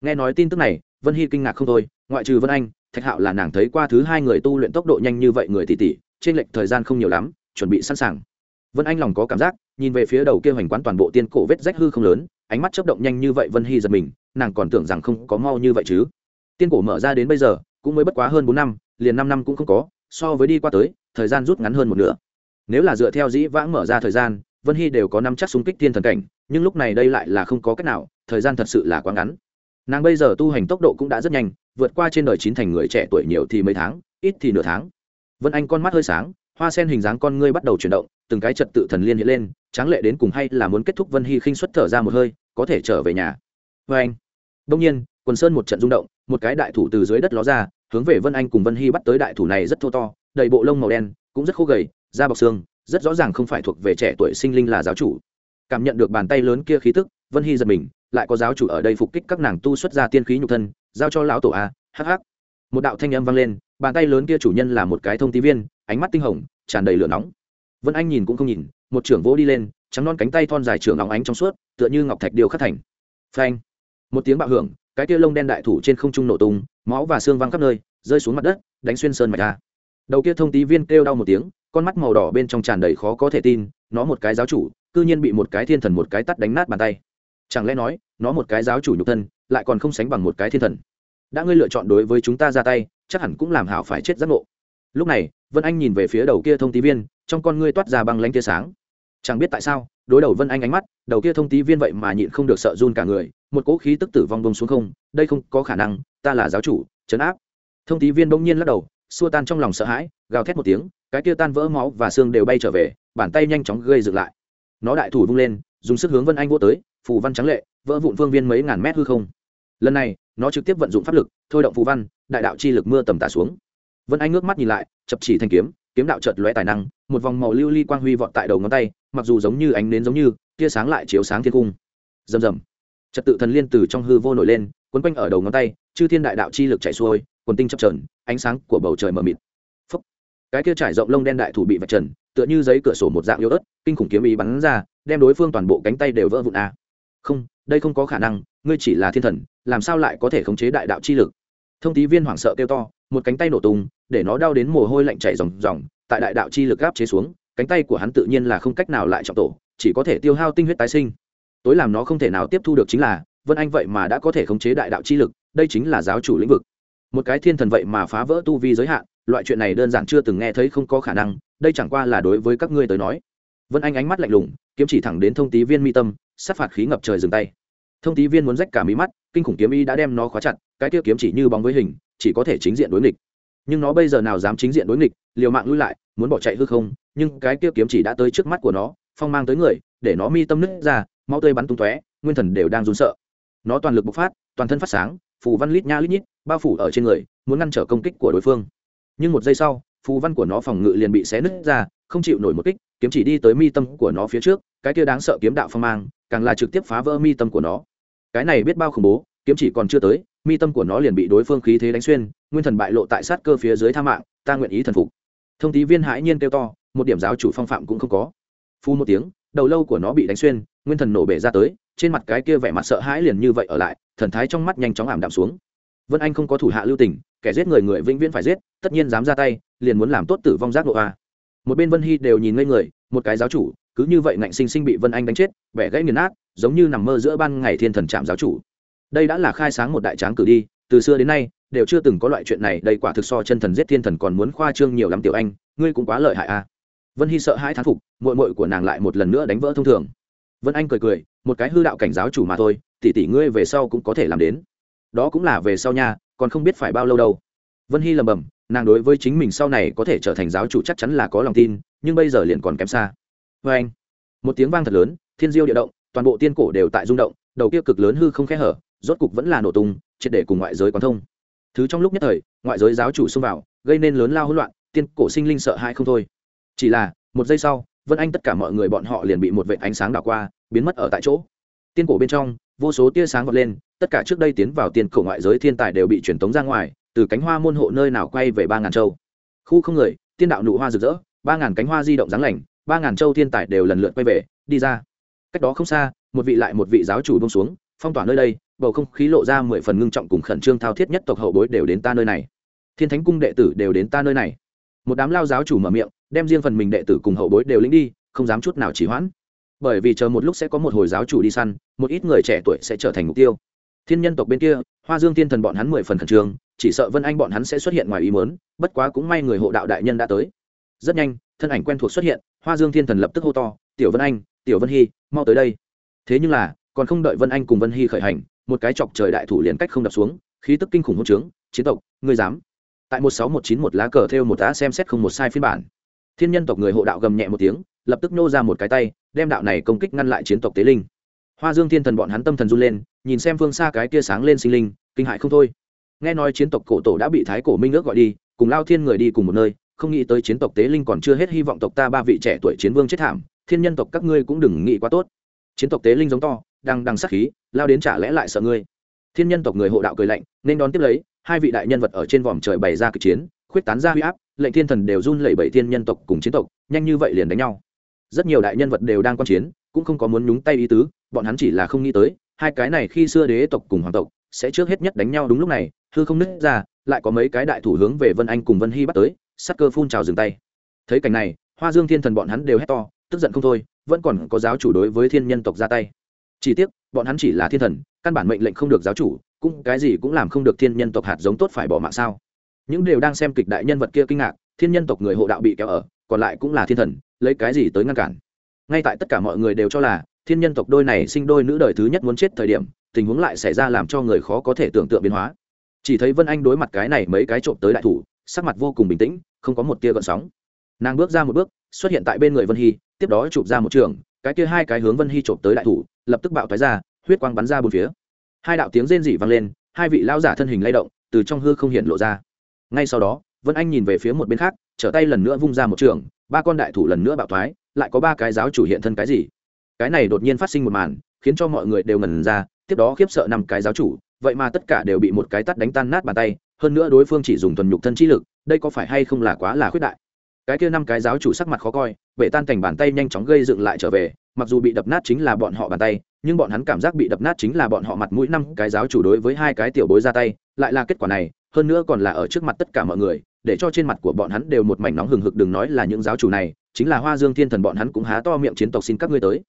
Nghe nói tin tức này, vân hy kinh ngạc không thôi, ngoại trừ vân anh, thạch hạo là nàng thấy qua thứ hai người tu luyện tốc độ nhanh như vậy người tỷ tỷ, trên lệch thời gian không nhiều lắm, chuẩn bị sẵn sàng. Vân anh lòng có cảm giác, nhìn về phía đầu kia hoành quán toàn bộ tiên cổ vết rách hư không lớn, ánh mắt chấp động nhanh như vậy vân hy giật mình, nàng còn tưởng rằng không có mau như vậy chứ. Tiên cổ mở ra đến bây giờ, cũng mới bất quá hơn bốn năm, liền năm năm cũng không có, so với đi qua tới, thời gian rút ngắn hơn một nửa. Nếu là dựa theo dĩ vãng mở ra thời gian vân hy đều có năm chắc xung kích thiên thần cảnh, nhưng lúc này đây lại là không có cách nào, thời gian thật sự là quá ngắn. Nàng bây giờ tu hành tốc độ cũng đã rất nhanh, vượt qua trên đời chín thành người trẻ tuổi nhiều thì mấy tháng, ít thì nửa tháng. Vân anh con mắt hơi sáng, hoa sen hình dáng con ngươi bắt đầu chuyển động, từng cái trật tự thần liên hiện lên, tráng lệ đến cùng hay là muốn kết thúc vân hy khinh xuất thở ra một hơi, có thể trở về nhà. Vê anh. Đông nhiên, quần sơn một trận rung động, một cái đại thủ từ dưới đất ló ra, hướng về vân anh cùng vân hy bắt tới đại thủ này rất thô to, đầy bộ lông màu đen, cũng rất khô gầy, da bọc xương rất rõ ràng không phải thuộc về trẻ tuổi sinh linh là giáo chủ. Cảm nhận được bàn tay lớn kia khí tức, vân hy giật mình, lại có giáo chủ ở đây phục kích các nàng tu xuất ra tiên khí nhục thân, giao cho lão tổ a hh một đạo thanh âm vang lên, bàn tay lớn kia chủ nhân là một cái thông tí viên, ánh mắt tinh hồng, tràn đầy lửa nóng. Vân anh nhìn cũng không nhìn, một trưởng vỗ đi lên, trắng non cánh tay thon dài trưởng óng ánh trong suốt, tựa như ngọc thạch điều khắc thành. Phanh. Một tiếng bạo hưởng, cái kia lông đen đại thủ trên không trung nổ tung, máu và xương văng khắp nơi, rơi xuống mặt đất, đánh xuyên sơn mạch ra đầu kia thông tí viên kêu đau một tiếng con mắt màu đỏ bên trong tràn đầy khó có thể tin, nó một cái giáo chủ, cư nhiên bị một cái thiên thần một cái tắt đánh nát bàn tay. Chẳng lẽ nói, nó một cái giáo chủ nhục thân, lại còn không sánh bằng một cái thiên thần? Đã ngươi lựa chọn đối với chúng ta ra tay, chắc hẳn cũng làm hảo phải chết giác ngộ. Lúc này, vân anh nhìn về phía đầu kia thông tí viên, trong con ngươi toát ra băng lanh tia sáng. Chẳng biết tại sao, đối đầu vân anh ánh mắt, đầu kia thông tí viên vậy mà nhịn không được sợ run cả người, một cỗ khí tức tử vong bông xuống không, đây không có khả năng, ta là giáo chủ, trấn áp. Thông tí viên bỗng nhiên lắc đầu, xua tan trong lòng sợ hãi, gào thét một tiếng cái kia tan vỡ máu và xương đều bay trở về, bàn tay nhanh chóng gây dựng lại. Nó đại thủ vung lên, dùng sức hướng vân anh vô tới, phù văn trắng lệ, vỡ vụn phương viên mấy ngàn mét hư không. Lần này, nó trực tiếp vận dụng pháp lực, thôi động phù văn, đại đạo chi lực mưa tầm tả xuống. Vân anh ngước mắt nhìn lại, chập chỉ thanh kiếm kiếm đạo chợt lóe tài năng, một vòng màu lưu ly quang huy vọt tại đầu ngón tay, mặc dù giống như ánh nến giống như, tia sáng lại chiếu sáng thiên cung. Rầm rầm. Trật tự thần liên từ trong hư vô nổi lên, quấn quanh ở đầu ngón tay, chư thiên đại đạo chi lực chạy xuôi, quần tinh chập trờn ánh sáng của bầu trời mờ mịt cái kia trải rộng lông đen đại thủ bị vạch trần, tựa như giấy cửa sổ một dạng yếu ớt, kinh khủng kiếm ý bắn ra, đem đối phương toàn bộ cánh tay đều vỡ vụn a. À. không, đây không có khả năng, ngươi chỉ là thiên thần, làm sao lại có thể khống chế đại đạo chi lực? Thông tí viên hoảng sợ kêu to, một cánh tay nổ tung, để nó đau đến mồ hôi lạnh chảy ròng ròng, tại đại đạo chi lực gáp chế xuống, cánh tay của hắn tự nhiên là không cách nào lại trọng tổ, chỉ có thể tiêu hao tinh huyết tái sinh. Tối làm nó không thể nào tiếp thu được chính là, vân anh vậy mà đã có thể khống chế đại đạo chi lực, đây chính là giáo chủ lĩnh vực. Một cái thiên thần vậy mà phá vỡ tu vi giới hạn loại chuyện này đơn giản chưa từng nghe thấy không có khả năng, đây chẳng qua là đối với các ngươi tới nói. Vân anh ánh mắt lạnh lùng, kiếm chỉ thẳng đến thông tí viên mi tâm, sát phạt khí ngập trời dừng tay. Thông tí viên muốn rách cả mí mắt, kinh khủng kiếm y đã đem nó khóa chặt, cái kia kiếm chỉ như bóng với hình, chỉ có thể chính diện đối nghịch. Nhưng nó bây giờ nào dám chính diện đối nghịch, liều mạng lui lại, muốn bỏ chạy hư không, nhưng cái kia kiếm chỉ đã tới trước mắt của nó, phong mang tới người, để nó mi tâm nứt ra mau tươi bắn tung tóe, nguyên thần đều đang run sợ. Nó toàn lực bộc phát, toàn thân phát sáng, phù văn lít nha lít nhít, bao phủ ở trên người, muốn ngăn trở công kích của đối phương nhưng một giây sau, phù văn của nó phòng ngự liền bị xé nứt ra, không chịu nổi một kích, kiếm chỉ đi tới mi tâm của nó phía trước, cái kia đáng sợ kiếm đạo phong mang, càng là trực tiếp phá vỡ mi tâm của nó. Cái này biết bao khủng bố, kiếm chỉ còn chưa tới, mi tâm của nó liền bị đối phương khí thế đánh xuyên, nguyên thần bại lộ tại sát cơ phía dưới tha mạng, ta nguyện ý thần phục. Thông tí viên hãi nhiên kêu to, một điểm giáo chủ phong phạm cũng không có. Phu một tiếng, đầu lâu của nó bị đánh xuyên, nguyên thần nổ bể ra tới, trên mặt cái kia vẻ mặt sợ hãi liền như vậy ở lại, thần thái trong mắt nhanh chóng ảm đạm xuống vân anh không có thủ hạ lưu tình, kẻ giết người người vĩnh viễn phải giết, tất nhiên dám ra tay, liền muốn làm tốt tử vong giác độ a. Một bên vân hy đều nhìn ngây người, một cái giáo chủ, cứ như vậy ngạnh sinh sinh bị vân anh đánh chết, bẻ gãy nghiền nát, giống như nằm mơ giữa ban ngày thiên thần trạm giáo chủ. Đây đã là khai sáng một đại tráng cử đi, từ xưa đến nay, đều chưa từng có loại chuyện này, đây quả thực so chân thần giết thiên thần còn muốn khoa trương nhiều lắm tiểu anh, ngươi cũng quá lợi hại a. Vân hy sợ hãi thán phục mội mội của nàng lại một lần nữa đánh vỡ thông thường. Vân anh cười cười, một cái hư đạo cảnh giáo chủ mà thôi, tỷ tỷ ngươi về sau cũng có thể làm đến đó cũng là về sau nha, còn không biết phải bao lâu đâu. Vân hy lầm bầm nàng đối với chính mình sau này có thể trở thành giáo chủ chắc chắn là có lòng tin, nhưng bây giờ liền còn kém xa. Vê anh, một tiếng vang thật lớn, thiên diêu địa động, toàn bộ tiên cổ đều tại rung động, đầu kia cực lớn hư không khẽ hở, rốt cục vẫn là nổ tung, triệt để cùng ngoại giới quán thông. Thứ trong lúc nhất thời, ngoại giới giáo chủ xông vào, gây nên lớn lao hỗn loạn, tiên cổ sinh linh sợ hãi không thôi. Chỉ là, một giây sau, vân anh tất cả mọi người bọn họ liền bị một vệ ánh sáng đảo qua, biến mất ở tại chỗ. Tiên cổ bên trong, vô số tia sáng vọt lên tất cả trước đây tiến vào tiền cổ ngoại giới thiên tài đều bị truyền tống ra ngoài, từ cánh hoa môn hộ nơi nào quay về ba ngàn châu. Khu không người, tiên đạo nụ hoa rực rỡ, ba ngàn cánh hoa di động dáng lành, ba ngàn châu thiên tài đều lần lượt quay về, đi ra. Cách đó không xa, một vị lại một vị giáo chủ bông xuống, phong tỏa nơi đây, bầu không khí lộ ra mười phần ngưng trọng cùng khẩn trương thao thiết nhất tộc hậu bối đều đến ta nơi này. Thiên thánh cung đệ tử đều đến ta nơi này. Một đám lao giáo chủ mở miệng, đem riêng phần mình đệ tử cùng hậu bối đều lính đi, không dám chút nào chỉ hoãn. Bởi vì chờ một lúc sẽ có một hồi giáo chủ đi săn, một ít người trẻ tuổi sẽ trở thành mục tiêu thiên nhân tộc bên kia, hoa dương thiên thần bọn hắn mười phần khẩn trương, chỉ sợ vân anh bọn hắn sẽ xuất hiện ngoài ý mớn bất quá cũng may người hộ đạo đại nhân đã tới. Rất nhanh, thân ảnh quen thuộc xuất hiện, hoa dương thiên thần lập tức hô to, tiểu vân anh, tiểu vân hy, mau tới đây. Thế nhưng là, còn không đợi vân anh cùng vân hy khởi hành, một cái chọc trời đại thủ liền cách không đập xuống, khí tức kinh khủng hôn trướng, chiến tộc, ngươi dám? Tại một sáu một chín một lá cờ theo một đã xem xét không một sai phiên bản. Thiên nhân tộc người hộ đạo gầm nhẹ một tiếng, lập tức nô ra một cái tay, đem đạo này công kích ngăn lại chiến tộc tế linh hoa dương thiên thần bọn hắn tâm thần run lên, nhìn xem phương xa cái kia sáng lên sinh linh, kinh hại không thôi. Nghe nói chiến tộc cổ tổ đã bị thái cổ minh ước gọi đi, cùng lao thiên người đi cùng một nơi, không nghĩ tới chiến tộc tế linh còn chưa hết hy vọng tộc ta ba vị trẻ tuổi chiến vương chết thảm, thiên nhân tộc các ngươi cũng đừng nghĩ quá tốt. Chiến tộc tế linh giống to, đang đằng sắc khí, lao đến trả lẽ lại sợ ngươi. Thiên nhân tộc người hộ đạo cười lạnh, nên đón tiếp lấy, hai vị đại nhân vật ở trên vòm trời bày ra kịch chiến, khuyết tán ra huy áp, lệnh thiên thần đều run lẩy bẩy thiên nhân tộc cùng chiến tộc, nhanh như vậy liền đánh nhau. Rất nhiều đại nhân vật đều đang quan chiến, cũng không có muốn nhúng tay ý tứ bọn hắn chỉ là không nghĩ tới, hai cái này khi xưa đế tộc cùng hoàng tộc sẽ trước hết nhất đánh nhau đúng lúc này, hư không nứt ra, lại có mấy cái đại thủ hướng về vân anh cùng vân hy bắt tới, sắc cơ phun trào dừng tay. Thấy cảnh này, hoa dương thiên thần bọn hắn đều hét to, tức giận không thôi, vẫn còn có giáo chủ đối với thiên nhân tộc ra tay. Chỉ tiếc, bọn hắn chỉ là thiên thần, căn bản mệnh lệnh không được giáo chủ, cũng cái gì cũng làm không được thiên nhân tộc hạt giống tốt phải bỏ mạng sao? Những đều đang xem kịch đại nhân vật kia kinh ngạc, thiên nhân tộc người hộ đạo bị kéo ở, còn lại cũng là thiên thần, lấy cái gì tới ngăn cản? Ngay tại tất cả mọi người đều cho là thiên nhân tộc đôi này sinh đôi nữ đời thứ nhất muốn chết thời điểm, tình huống lại xảy ra làm cho người khó có thể tưởng tượng biến hóa. Chỉ thấy vân anh đối mặt cái này mấy cái trộm tới đại thủ, sắc mặt vô cùng bình tĩnh, không có một tia gợn sóng. Nàng bước ra một bước, xuất hiện tại bên người vân hy, tiếp đó chụp ra một trường, cái kia hai cái hướng vân hy trộm tới đại thủ, lập tức bạo thoái ra, huyết quang bắn ra bốn phía. Hai đạo tiếng rên rỉ vang lên, hai vị lao giả thân hình lay động, từ trong hư không hiện lộ ra. Ngay sau đó, vân anh nhìn về phía một bên khác, trở tay lần nữa vung ra một trường, ba con đại thủ lần nữa bạo thoái, lại có ba cái giáo chủ hiện thân cái gì? Cái này đột nhiên phát sinh một màn, khiến cho mọi người đều ngần ra, tiếp đó khiếp sợ năm cái giáo chủ, vậy mà tất cả đều bị một cái tắt đánh tan nát bàn tay, hơn nữa đối phương chỉ dùng thuần nhục thân trí lực, đây có phải hay không là quá là khuyết đại? Cái kia năm cái giáo chủ sắc mặt khó coi vệ tan thành bàn tay nhanh chóng gây dựng lại trở về, mặc dù bị đập nát chính là bọn họ bàn tay, nhưng bọn hắn cảm giác bị đập nát chính là bọn họ mặt mũi năm cái giáo chủ đối với hai cái tiểu bối ra tay, lại là kết quả này, hơn nữa còn là ở trước mặt tất cả mọi người, để cho trên mặt của bọn hắn đều một mảnh nóng hừng hực, đừng nói là những giáo chủ này, chính là hoa dương thiên thần bọn hắn cũng há to miệng chiến tộc xin các ngươi tới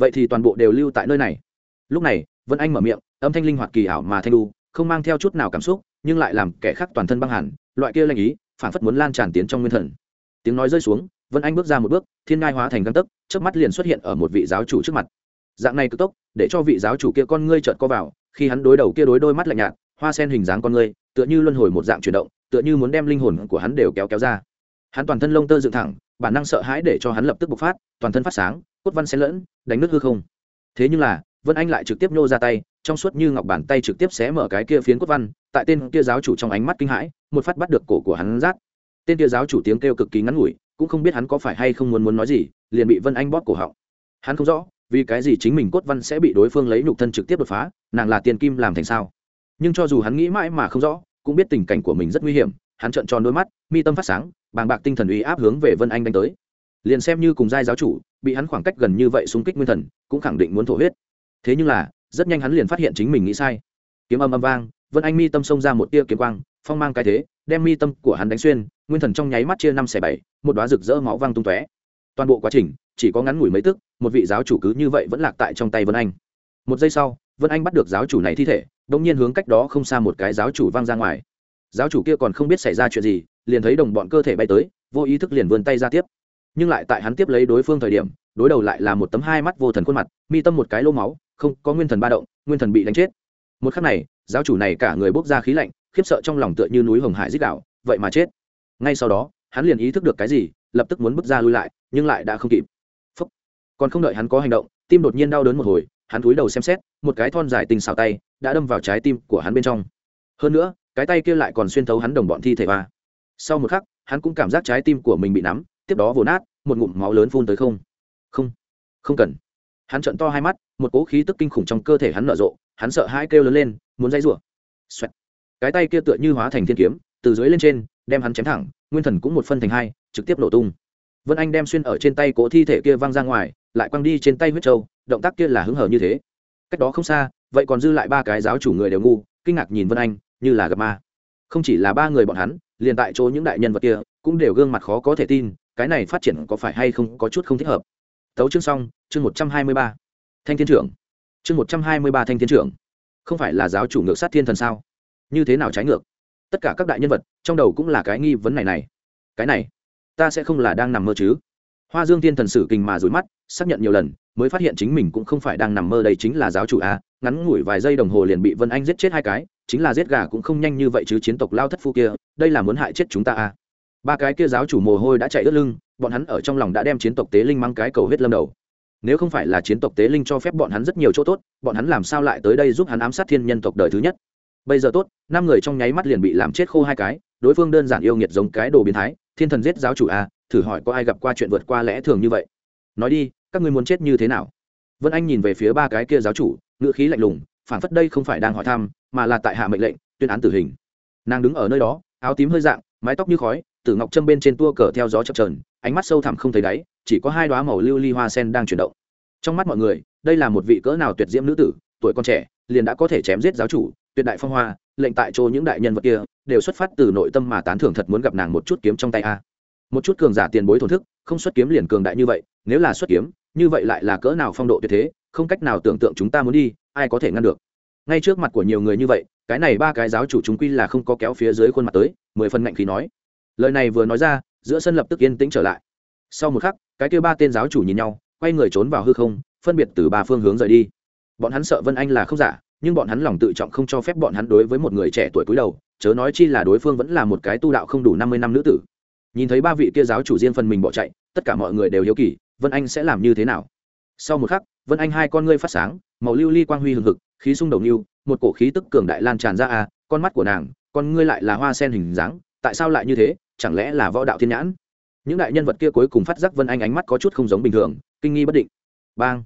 vậy thì toàn bộ đều lưu tại nơi này. Lúc này, vân anh mở miệng, âm thanh linh hoạt kỳ ảo mà thanh lu không mang theo chút nào cảm xúc, nhưng lại làm kẻ khác toàn thân băng hẳn, loại kia lanh ý, phản phất muốn lan tràn tiến trong nguyên thần. Tiếng nói rơi xuống, vân anh bước ra một bước, thiên ngai hóa thành găng tấc trước mắt liền xuất hiện ở một vị giáo chủ trước mặt. Dạng này cực tốc, để cho vị giáo chủ kia con ngươi trợt co vào, khi hắn đối đầu kia đối đôi mắt lạnh nhạt, hoa sen hình dáng con ngươi, tựa như luân hồi một dạng chuyển động, tựa như muốn đem linh hồn của hắn đều kéo kéo ra. Hắn toàn thân lông tơ dựng thẳng, bản năng sợ hãi để cho hắn lập tức bộc phát, toàn thân phát sáng cốt văn xen lẫn, đánh nước hư không. Thế nhưng là, vân anh lại trực tiếp nô ra tay, trong suốt như ngọc bàn tay trực tiếp xé mở cái kia phiến cốt văn, tại tên kia giáo chủ trong ánh mắt kinh hãi, một phát bắt được cổ của hắn rát. Tên kia giáo chủ tiếng kêu cực kỳ ngắn ngủi, cũng không biết hắn có phải hay không muốn muốn nói gì, liền bị vân anh bóp cổ họng. Hắn không rõ, vì cái gì chính mình cốt văn sẽ bị đối phương lấy nhục thân trực tiếp đột phá, nàng là tiền kim làm thành sao? Nhưng cho dù hắn nghĩ mãi mà không rõ, cũng biết tình cảnh của mình rất nguy hiểm, hắn trợn tròn đôi mắt, mi tâm phát sáng, bàng bạc tinh thần uy áp hướng về vân anh đánh tới liền xem như cùng giai giáo chủ, bị hắn khoảng cách gần như vậy xung kích nguyên thần, cũng khẳng định muốn thổ huyết. Thế nhưng là, rất nhanh hắn liền phát hiện chính mình nghĩ sai. Kiếm âm âm vang, vân anh mi tâm xông ra một tia kiếm quang, phong mang cái thế, đem mi tâm của hắn đánh xuyên, nguyên thần trong nháy mắt chia năm xẻ bảy, một đoá rực rỡ máu văng tung tóe. Toàn bộ quá trình, chỉ có ngắn ngủi mấy tức, một vị giáo chủ cứ như vậy vẫn lạc tại trong tay vân anh. Một giây sau, vân anh bắt được giáo chủ này thi thể đông nhiên hướng cách đó không xa một cái giáo chủ văng ra ngoài. Giáo chủ kia còn không biết xảy ra chuyện gì, liền thấy đồng bọn cơ thể bay tới, vô ý thức liền vươn tay ra tiếp nhưng lại tại hắn tiếp lấy đối phương thời điểm, đối đầu lại là một tấm hai mắt vô thần khuôn mặt, mi tâm một cái lô máu, không, có nguyên thần ba động, nguyên thần bị đánh chết. Một khắc này, giáo chủ này cả người bốc ra khí lạnh, khiếp sợ trong lòng tựa như núi hồng hải dích đạo, vậy mà chết. Ngay sau đó, hắn liền ý thức được cái gì, lập tức muốn bước ra lui lại, nhưng lại đã không kịp. Phúc. còn không đợi hắn có hành động, tim đột nhiên đau đớn một hồi, hắn cúi đầu xem xét, một cái thon dài tình xào tay đã đâm vào trái tim của hắn bên trong. Hơn nữa, cái tay kia lại còn xuyên thấu hắn đồng bọn thi thể va sau một khắc, hắn cũng cảm giác trái tim của mình bị nắm tiếp đó vồ nát, một ngụm máu lớn phun tới không. Không không cần. Hắn trận to hai mắt, một cỗ khí tức kinh khủng trong cơ thể hắn nở rộ, hắn sợ hãi kêu lớn lên, muốn dây rủa. Xoẹt. cái tay kia tựa như hóa thành thiên kiếm, từ dưới lên trên, đem hắn chém thẳng, nguyên thần cũng một phân thành hai, trực tiếp nổ tung. Vân anh đem xuyên ở trên tay cỗ thi thể kia văng ra ngoài, lại quăng đi trên tay huyết trâu động tác kia là hứng hở như thế. Cách đó không xa, vậy còn dư lại ba cái giáo chủ người đều ngu, kinh ngạc nhìn vân anh, như là gặp ma. Không chỉ là ba người bọn hắn, liền tại chỗ những đại nhân vật kia, cũng đều gương mặt khó có thể tin cái này phát triển có phải hay không có chút không thích hợp? Tấu chương xong, chương một trăm hai mươi ba. Thanh thiên trưởng. Chương một trăm hai mươi ba thanh thiên trưởng. Không phải là giáo chủ ngược sát thiên thần sao? Như thế nào trái ngược? Tất cả các đại nhân vật, trong đầu cũng là cái nghi vấn này này. Cái này, ta sẽ không là đang nằm mơ chứ? Hoa dương thiên thần sử kình mà rủi mắt, xác nhận nhiều lần, mới phát hiện chính mình cũng không phải đang nằm mơ đây chính là giáo chủ a, ngắn ngủi vài giây đồng hồ liền bị vân anh giết chết hai cái, chính là giết gà cũng không nhanh như vậy chứ chiến tộc lao thất phu kia, đây là muốn hại chết chúng ta a ba cái kia giáo chủ mồ hôi đã chạy ướt lưng, bọn hắn ở trong lòng đã đem chiến tộc tế linh mang cái cầu huyết lâm đầu. Nếu không phải là chiến tộc tế linh cho phép bọn hắn rất nhiều chỗ tốt, bọn hắn làm sao lại tới đây giúp hắn ám sát thiên nhân tộc đời thứ nhất? Bây giờ tốt, năm người trong nháy mắt liền bị làm chết khô hai cái, đối phương đơn giản yêu nghiệt giống cái đồ biến thái, thiên thần giết giáo chủ a thử hỏi có ai gặp qua chuyện vượt qua lẽ thường như vậy? Nói đi, các ngươi muốn chết như thế nào? Vân anh nhìn về phía ba cái kia giáo chủ, ngữ khí lạnh lùng phản phất đây không phải đang hỏi thăm, mà là tại hạ mệnh lệnh, tuyên án tử hình. Nàng đứng ở nơi đó, áo tím hơi dạng, mái tóc như khói tử ngọc châm bên trên tua cờ theo gió chập trờn ánh mắt sâu thẳm không thấy đáy, chỉ có hai đoá màu lưu ly hoa sen đang chuyển động. Trong mắt mọi người, đây là một vị cỡ nào tuyệt diễm nữ tử, tuổi còn trẻ, liền đã có thể chém giết giáo chủ, tuyệt đại phong hoa, lệnh tại chỗ những đại nhân vật kia đều xuất phát từ nội tâm mà tán thưởng thật muốn gặp nàng một chút kiếm trong tay a. Một chút cường giả tiền bối thổn thức, không xuất kiếm liền cường đại như vậy, nếu là xuất kiếm, như vậy lại là cỡ nào phong độ tuyệt thế, không cách nào tưởng tượng chúng ta muốn đi, ai có thể ngăn được. Ngay trước mặt của nhiều người như vậy, cái này ba cái giáo chủ chúng quy là không có kéo phía dưới khuôn mặt tới, mười phần ngạnh khí nói lời này vừa nói ra, giữa sân lập tức yên tĩnh trở lại. Sau một khắc, cái kêu ba tên giáo chủ nhìn nhau, quay người trốn vào hư không, phân biệt từ ba phương hướng rời đi. Bọn hắn sợ vân anh là không giả, nhưng bọn hắn lòng tự trọng không cho phép bọn hắn đối với một người trẻ tuổi cúi đầu, chớ nói chi là đối phương vẫn là một cái tu đạo không đủ năm mươi năm nữ tử. Nhìn thấy ba vị kia giáo chủ riêng phần mình bỏ chạy, tất cả mọi người đều hiếu kỳ, vân anh sẽ làm như thế nào? Sau một khắc, vân anh hai con ngươi phát sáng, màu lưu ly quang huy hừng hực, khí sung đầu niu một cổ khí tức cường đại lan tràn ra à con mắt của nàng, con ngươi lại là hoa sen hình dáng, tại sao lại như thế? Chẳng lẽ là võ đạo thiên nhãn? Những đại nhân vật kia cuối cùng phát giác vân anh ánh mắt có chút không giống bình thường, kinh nghi bất định. Bang!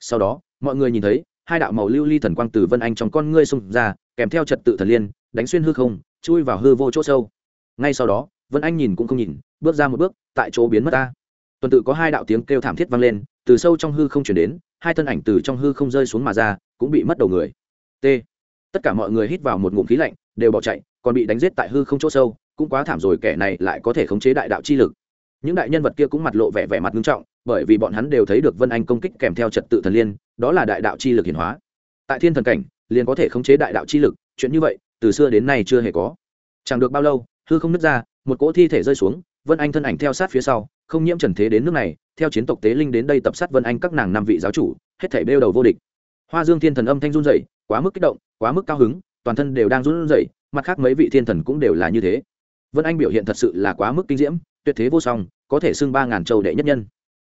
Sau đó, mọi người nhìn thấy, hai đạo màu lưu ly thần quang từ vân anh trong con ngươi xông ra, kèm theo trật tự thần liên, đánh xuyên hư không, chui vào hư vô chỗ sâu. Ngay sau đó, vân anh nhìn cũng không nhìn, bước ra một bước, tại chỗ biến mất ta. Tuần tự có hai đạo tiếng kêu thảm thiết vang lên, từ sâu trong hư không chuyển đến, hai thân ảnh từ trong hư không rơi xuống mà ra, cũng bị mất đầu người. T. Tất cả mọi người hít vào một ngụm khí lạnh, đều bỏ chạy, còn bị đánh giết tại hư không chỗ sâu cũng quá thảm rồi, kẻ này lại có thể khống chế đại đạo chi lực. Những đại nhân vật kia cũng mặt lộ vẻ vẻ mặt nghiêm trọng, bởi vì bọn hắn đều thấy được vân anh công kích kèm theo trật tự thần liên, đó là đại đạo chi lực hiển hóa. Tại thiên thần cảnh, liền có thể khống chế đại đạo chi lực, chuyện như vậy, từ xưa đến nay chưa hề có. Chẳng được bao lâu, hư không nứt ra, một cỗ thi thể rơi xuống, vân anh thân ảnh theo sát phía sau, không nhiễm trần thế đến nước này, theo chiến tộc tế linh đến đây tập sát vân anh các nàng năm vị giáo chủ, hết thảy bêu đầu vô địch. Hoa dương thiên thần âm thanh run rẩy, quá mức kích động, quá mức cao hứng, toàn thân đều đang run rẩy, mặt khác mấy vị thiên thần cũng đều là như thế vân anh biểu hiện thật sự là quá mức kinh diễm, tuyệt thế vô song, có thể xưng ba ngàn châu đệ nhất nhân.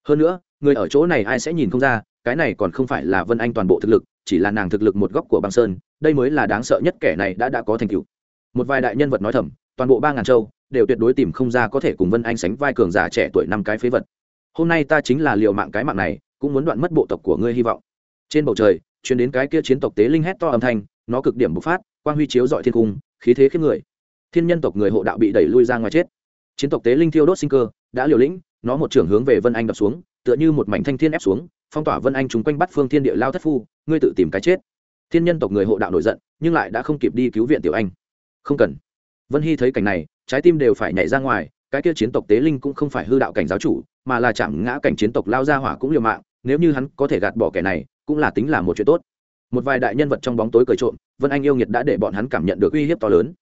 Hơn nữa, người ở chỗ này ai sẽ nhìn không ra, cái này còn không phải là vân anh toàn bộ thực lực, chỉ là nàng thực lực một góc của băng sơn, đây mới là đáng sợ nhất kẻ này đã đã có thành tựu. Một vài đại nhân vật nói thầm, toàn bộ ba ngàn châu đều tuyệt đối tìm không ra có thể cùng vân anh sánh vai cường giả trẻ tuổi năm cái phế vật. Hôm nay ta chính là liệu mạng cái mạng này, cũng muốn đoạn mất bộ tộc của ngươi hy vọng. Trên bầu trời chuyến đến cái kia chiến tộc tế linh hét to âm thanh, nó cực điểm bộc phát, quang huy chiếu dọi thiên cung, khí thế khiếp người thiên nhân tộc người hộ đạo bị đẩy lui ra ngoài chết. Chiến tộc tế linh thiêu đốt sinh cơ, đã liều lĩnh, nó một trưởng hướng về vân anh đập xuống, tựa như một mảnh thanh thiên ép xuống, phong tỏa vân anh chúng quanh bắt phương thiên địa lao thất phu, ngươi tự tìm cái chết. Thiên nhân tộc người hộ đạo nổi giận, nhưng lại đã không kịp đi cứu viện tiểu anh. Không cần. Vân hy thấy cảnh này, trái tim đều phải nhảy ra ngoài, cái kia chiến tộc tế linh cũng không phải hư đạo cảnh giáo chủ, mà là chạm ngã cảnh chiến tộc lao ra hỏa cũng liều mạng, nếu như hắn có thể gạt bỏ kẻ này, cũng là tính là một chuyện tốt. Một vài đại nhân vật trong bóng tối cười trộm, vân anh yêu nghiệt đã để bọn hắn cảm nhận được uy hiếp to lớn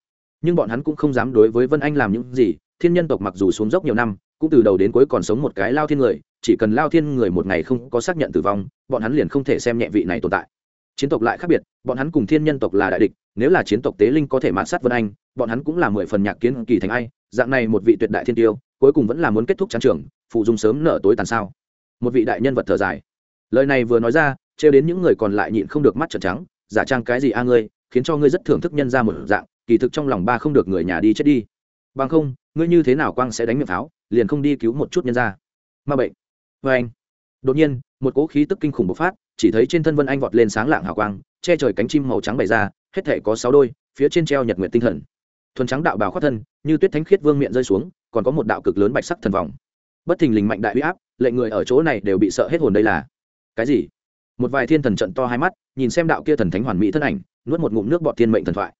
nhưng bọn hắn cũng không dám đối với vân anh làm những gì, thiên nhân tộc mặc dù xuống dốc nhiều năm, cũng từ đầu đến cuối còn sống một cái lao thiên người, chỉ cần lao thiên người một ngày không có xác nhận tử vong, bọn hắn liền không thể xem nhẹ vị này tồn tại. Chiến tộc lại khác biệt, bọn hắn cùng thiên nhân tộc là đại địch, nếu là chiến tộc tế linh có thể mạn sát vân anh, bọn hắn cũng là mười phần nhạc kiến kỳ thành ai, dạng này một vị tuyệt đại thiên tiêu, cuối cùng vẫn là muốn kết thúc trắng trường, phụ dung sớm nở tối tàn sao. Một vị đại nhân vật thở dài. Lời này vừa nói ra, trêu đến những người còn lại nhịn không được mắt trợn trắng, giả trang cái gì a ngươi, khiến cho ngươi rất thưởng thức nhân ra một dạng kỳ thực trong lòng ba không được người nhà đi chết đi. Bằng không, ngươi như thế nào quang sẽ đánh miệng pháo, liền không đi cứu một chút nhân ra ma bệnh. Vê anh. Đột nhiên, một cỗ khí tức kinh khủng bộc phát, chỉ thấy trên thân vân anh vọt lên sáng lạng hào quang, che trời cánh chim màu trắng bày ra, hết thể có sáu đôi, phía trên treo nhật nguyện tinh thần. Thuần trắng đạo bào khoát thân, như tuyết thánh khiết vương miệng rơi xuống, còn có một đạo cực lớn bạch sắc thần vòng. Bất thình lình mạnh đại huy áp, lệnh người ở chỗ này đều bị sợ hết hồn đây là. Cái gì? Một vài thiên thần trận to hai mắt, nhìn xem đạo kia thần thánh hoàn mỹ thân ảnh, nuốt một ngụm nước bọt thiên mệnh thần thoại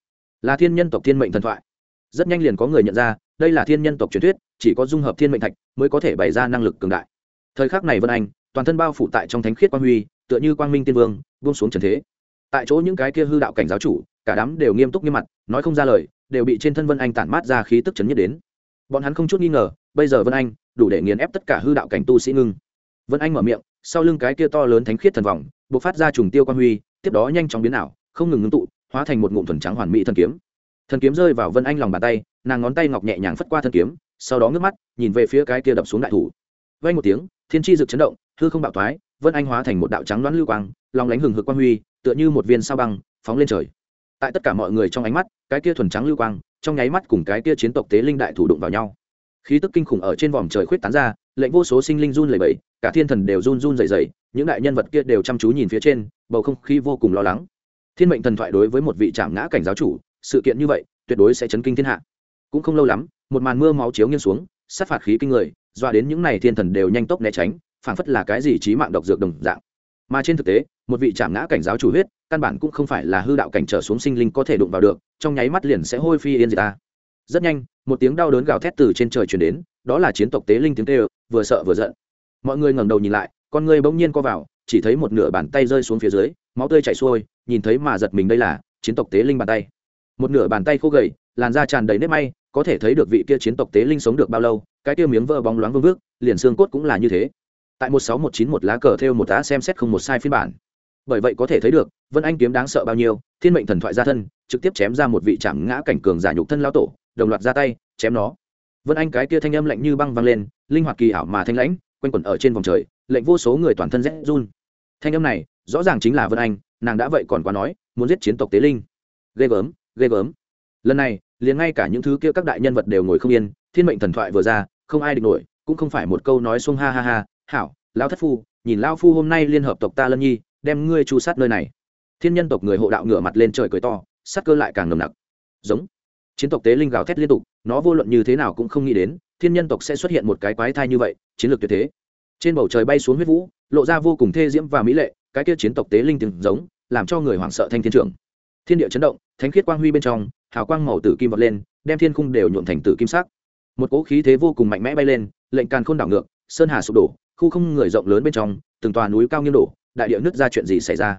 là thiên nhân tộc thiên mệnh thần thoại. Rất nhanh liền có người nhận ra, đây là thiên nhân tộc truyền thuyết, chỉ có dung hợp thiên mệnh thạch mới có thể bày ra năng lực cường đại. Thời khắc này vân anh, toàn thân bao phủ tại trong thánh khiết quang huy, tựa như quang minh tiên vương, buông xuống trần thế. Tại chỗ những cái kia hư đạo cảnh giáo chủ, cả đám đều nghiêm túc nghiêm mặt, nói không ra lời, đều bị trên thân vân anh tản mát ra khí tức chấn nhất đến. Bọn hắn không chút nghi ngờ, bây giờ vân anh, đủ để nghiền ép tất cả hư đạo cảnh tu sĩ ngưng. Vân anh mở miệng, sau lưng cái kia to lớn thánh khiết thần vòng b ộ c phát ra trùng tiêu quan huy, tiếp đó nhanh chóng biến ảo, không ngừng ngưng tụ hóa thành một ngụm thuần trắng hoàn mỹ thần kiếm. Thần kiếm rơi vào vân anh lòng bàn tay nàng ngón tay ngọc nhẹ nhàng phất qua thân kiếm sau đó ngước mắt nhìn về phía cái kia đập xuống đại thủ. Vay một tiếng thiên tri rực chấn động hư không bạo thoái vân anh hóa thành một đạo trắng đoán lưu quang lòng lánh hừng hực quang huy tựa như một viên sao băng phóng lên trời. Tại tất cả mọi người trong ánh mắt cái kia thuần trắng lưu quang trong nháy mắt cùng cái kia chiến tộc tế linh đại thủ đụng vào nhau. Khí tức kinh khủng ở trên vòm trời khuyết tán ra lệnh vô số sinh linh run lẩy bẩy cả thiên thần đều run run rẩy rẩy, những đại nhân vật kia đều chăm chú nhìn phía trên bầu không khí vô cùng lo lắng thiên mệnh thần thoại đối với một vị trạm ngã cảnh giáo chủ, sự kiện như vậy, tuyệt đối sẽ chấn kinh thiên hạ. Cũng không lâu lắm, một màn mưa máu chiếu nghiêng xuống, sát phạt khí kinh người doa đến những này thiên thần đều nhanh tốc né tránh, phảng phất là cái gì trí mạng độc dược đồng dạng. Mà trên thực tế, một vị trạm ngã cảnh giáo chủ huyết, căn bản cũng không phải là hư đạo cảnh trở xuống sinh linh có thể đụng vào được, trong nháy mắt liền sẽ hôi phi yên diệt ta. Rất nhanh, một tiếng đau đớn gào thét từ trên trời chuyển đến, đó là chiến tộc tế linh tiếng tê vừa sợ vừa giận. Mọi người ngẩng đầu nhìn lại, con người bỗng nhiên co vào, chỉ thấy một nửa bàn tay rơi xuống phía dưới, máu tươi chảy xuôi nhìn thấy mà giật mình đây là chiến tộc tế linh bàn tay. Một nửa bàn tay khô gầy, làn da tràn đầy nếp may, có thể thấy được vị kia chiến tộc tế linh sống được bao lâu, cái kia miếng vỡ bóng loáng vương vước, liền xương cốt cũng là như thế. Tại một sáu một chín một lá cờ theo một tá xem xét không một sai phiên bản. Bởi vậy có thể thấy được, vân anh kiếm đáng sợ bao nhiêu, thiên mệnh thần thoại ra thân, trực tiếp chém ra một vị chạm ngã cảnh cường giả nhục thân lao tổ, đồng loạt ra tay, chém nó. Vân anh cái kia thanh âm lạnh như băng vang lên, linh hoạt kỳ ảo mà thanh lãnh, quanh quẩn ở trên vòng trời, lệnh vô số người toàn thân rét run. Thanh âm này, rõ ràng chính là vân anh nàng đã vậy còn quá nói, muốn giết chiến tộc tế linh. Ghê gớm ghê gớm. Lần này, liền ngay cả những thứ kia các đại nhân vật đều ngồi không yên, thiên mệnh thần thoại vừa ra, không ai địch nổi, cũng không phải một câu nói xuông ha ha ha, hảo, lão thất phu, nhìn lao phu hôm nay liên hợp tộc ta lân nhi, đem ngươi chu sát nơi này. Thiên nhân tộc người hộ đạo ngửa mặt lên trời cười to sát cơ lại càng nồng nặc. Giống. Chiến tộc tế linh gào thét liên tục, nó vô luận như thế nào cũng không nghĩ đến, thiên nhân tộc sẽ xuất hiện một cái quái thai như vậy, chiến lược tuyệt thế trên bầu trời bay xuống huyết vũ, lộ ra vô cùng thê diễm và mỹ lệ, cái kia chiến tộc tế linh từng giống, làm cho người hoảng sợ thanh thiên trưởng. Thiên địa chấn động, thánh khiết quang huy bên trong, hào quang màu tử kim vọt lên, đem thiên khung đều nhuộn thành tử kim sắc. Một cỗ khí thế vô cùng mạnh mẽ bay lên, lệnh càn khôn đảo ngược, sơn hà sụp đổ, khu không người rộng lớn bên trong, từng tòa núi cao nghiêng đổ, đại địa nứt ra chuyện gì xảy ra?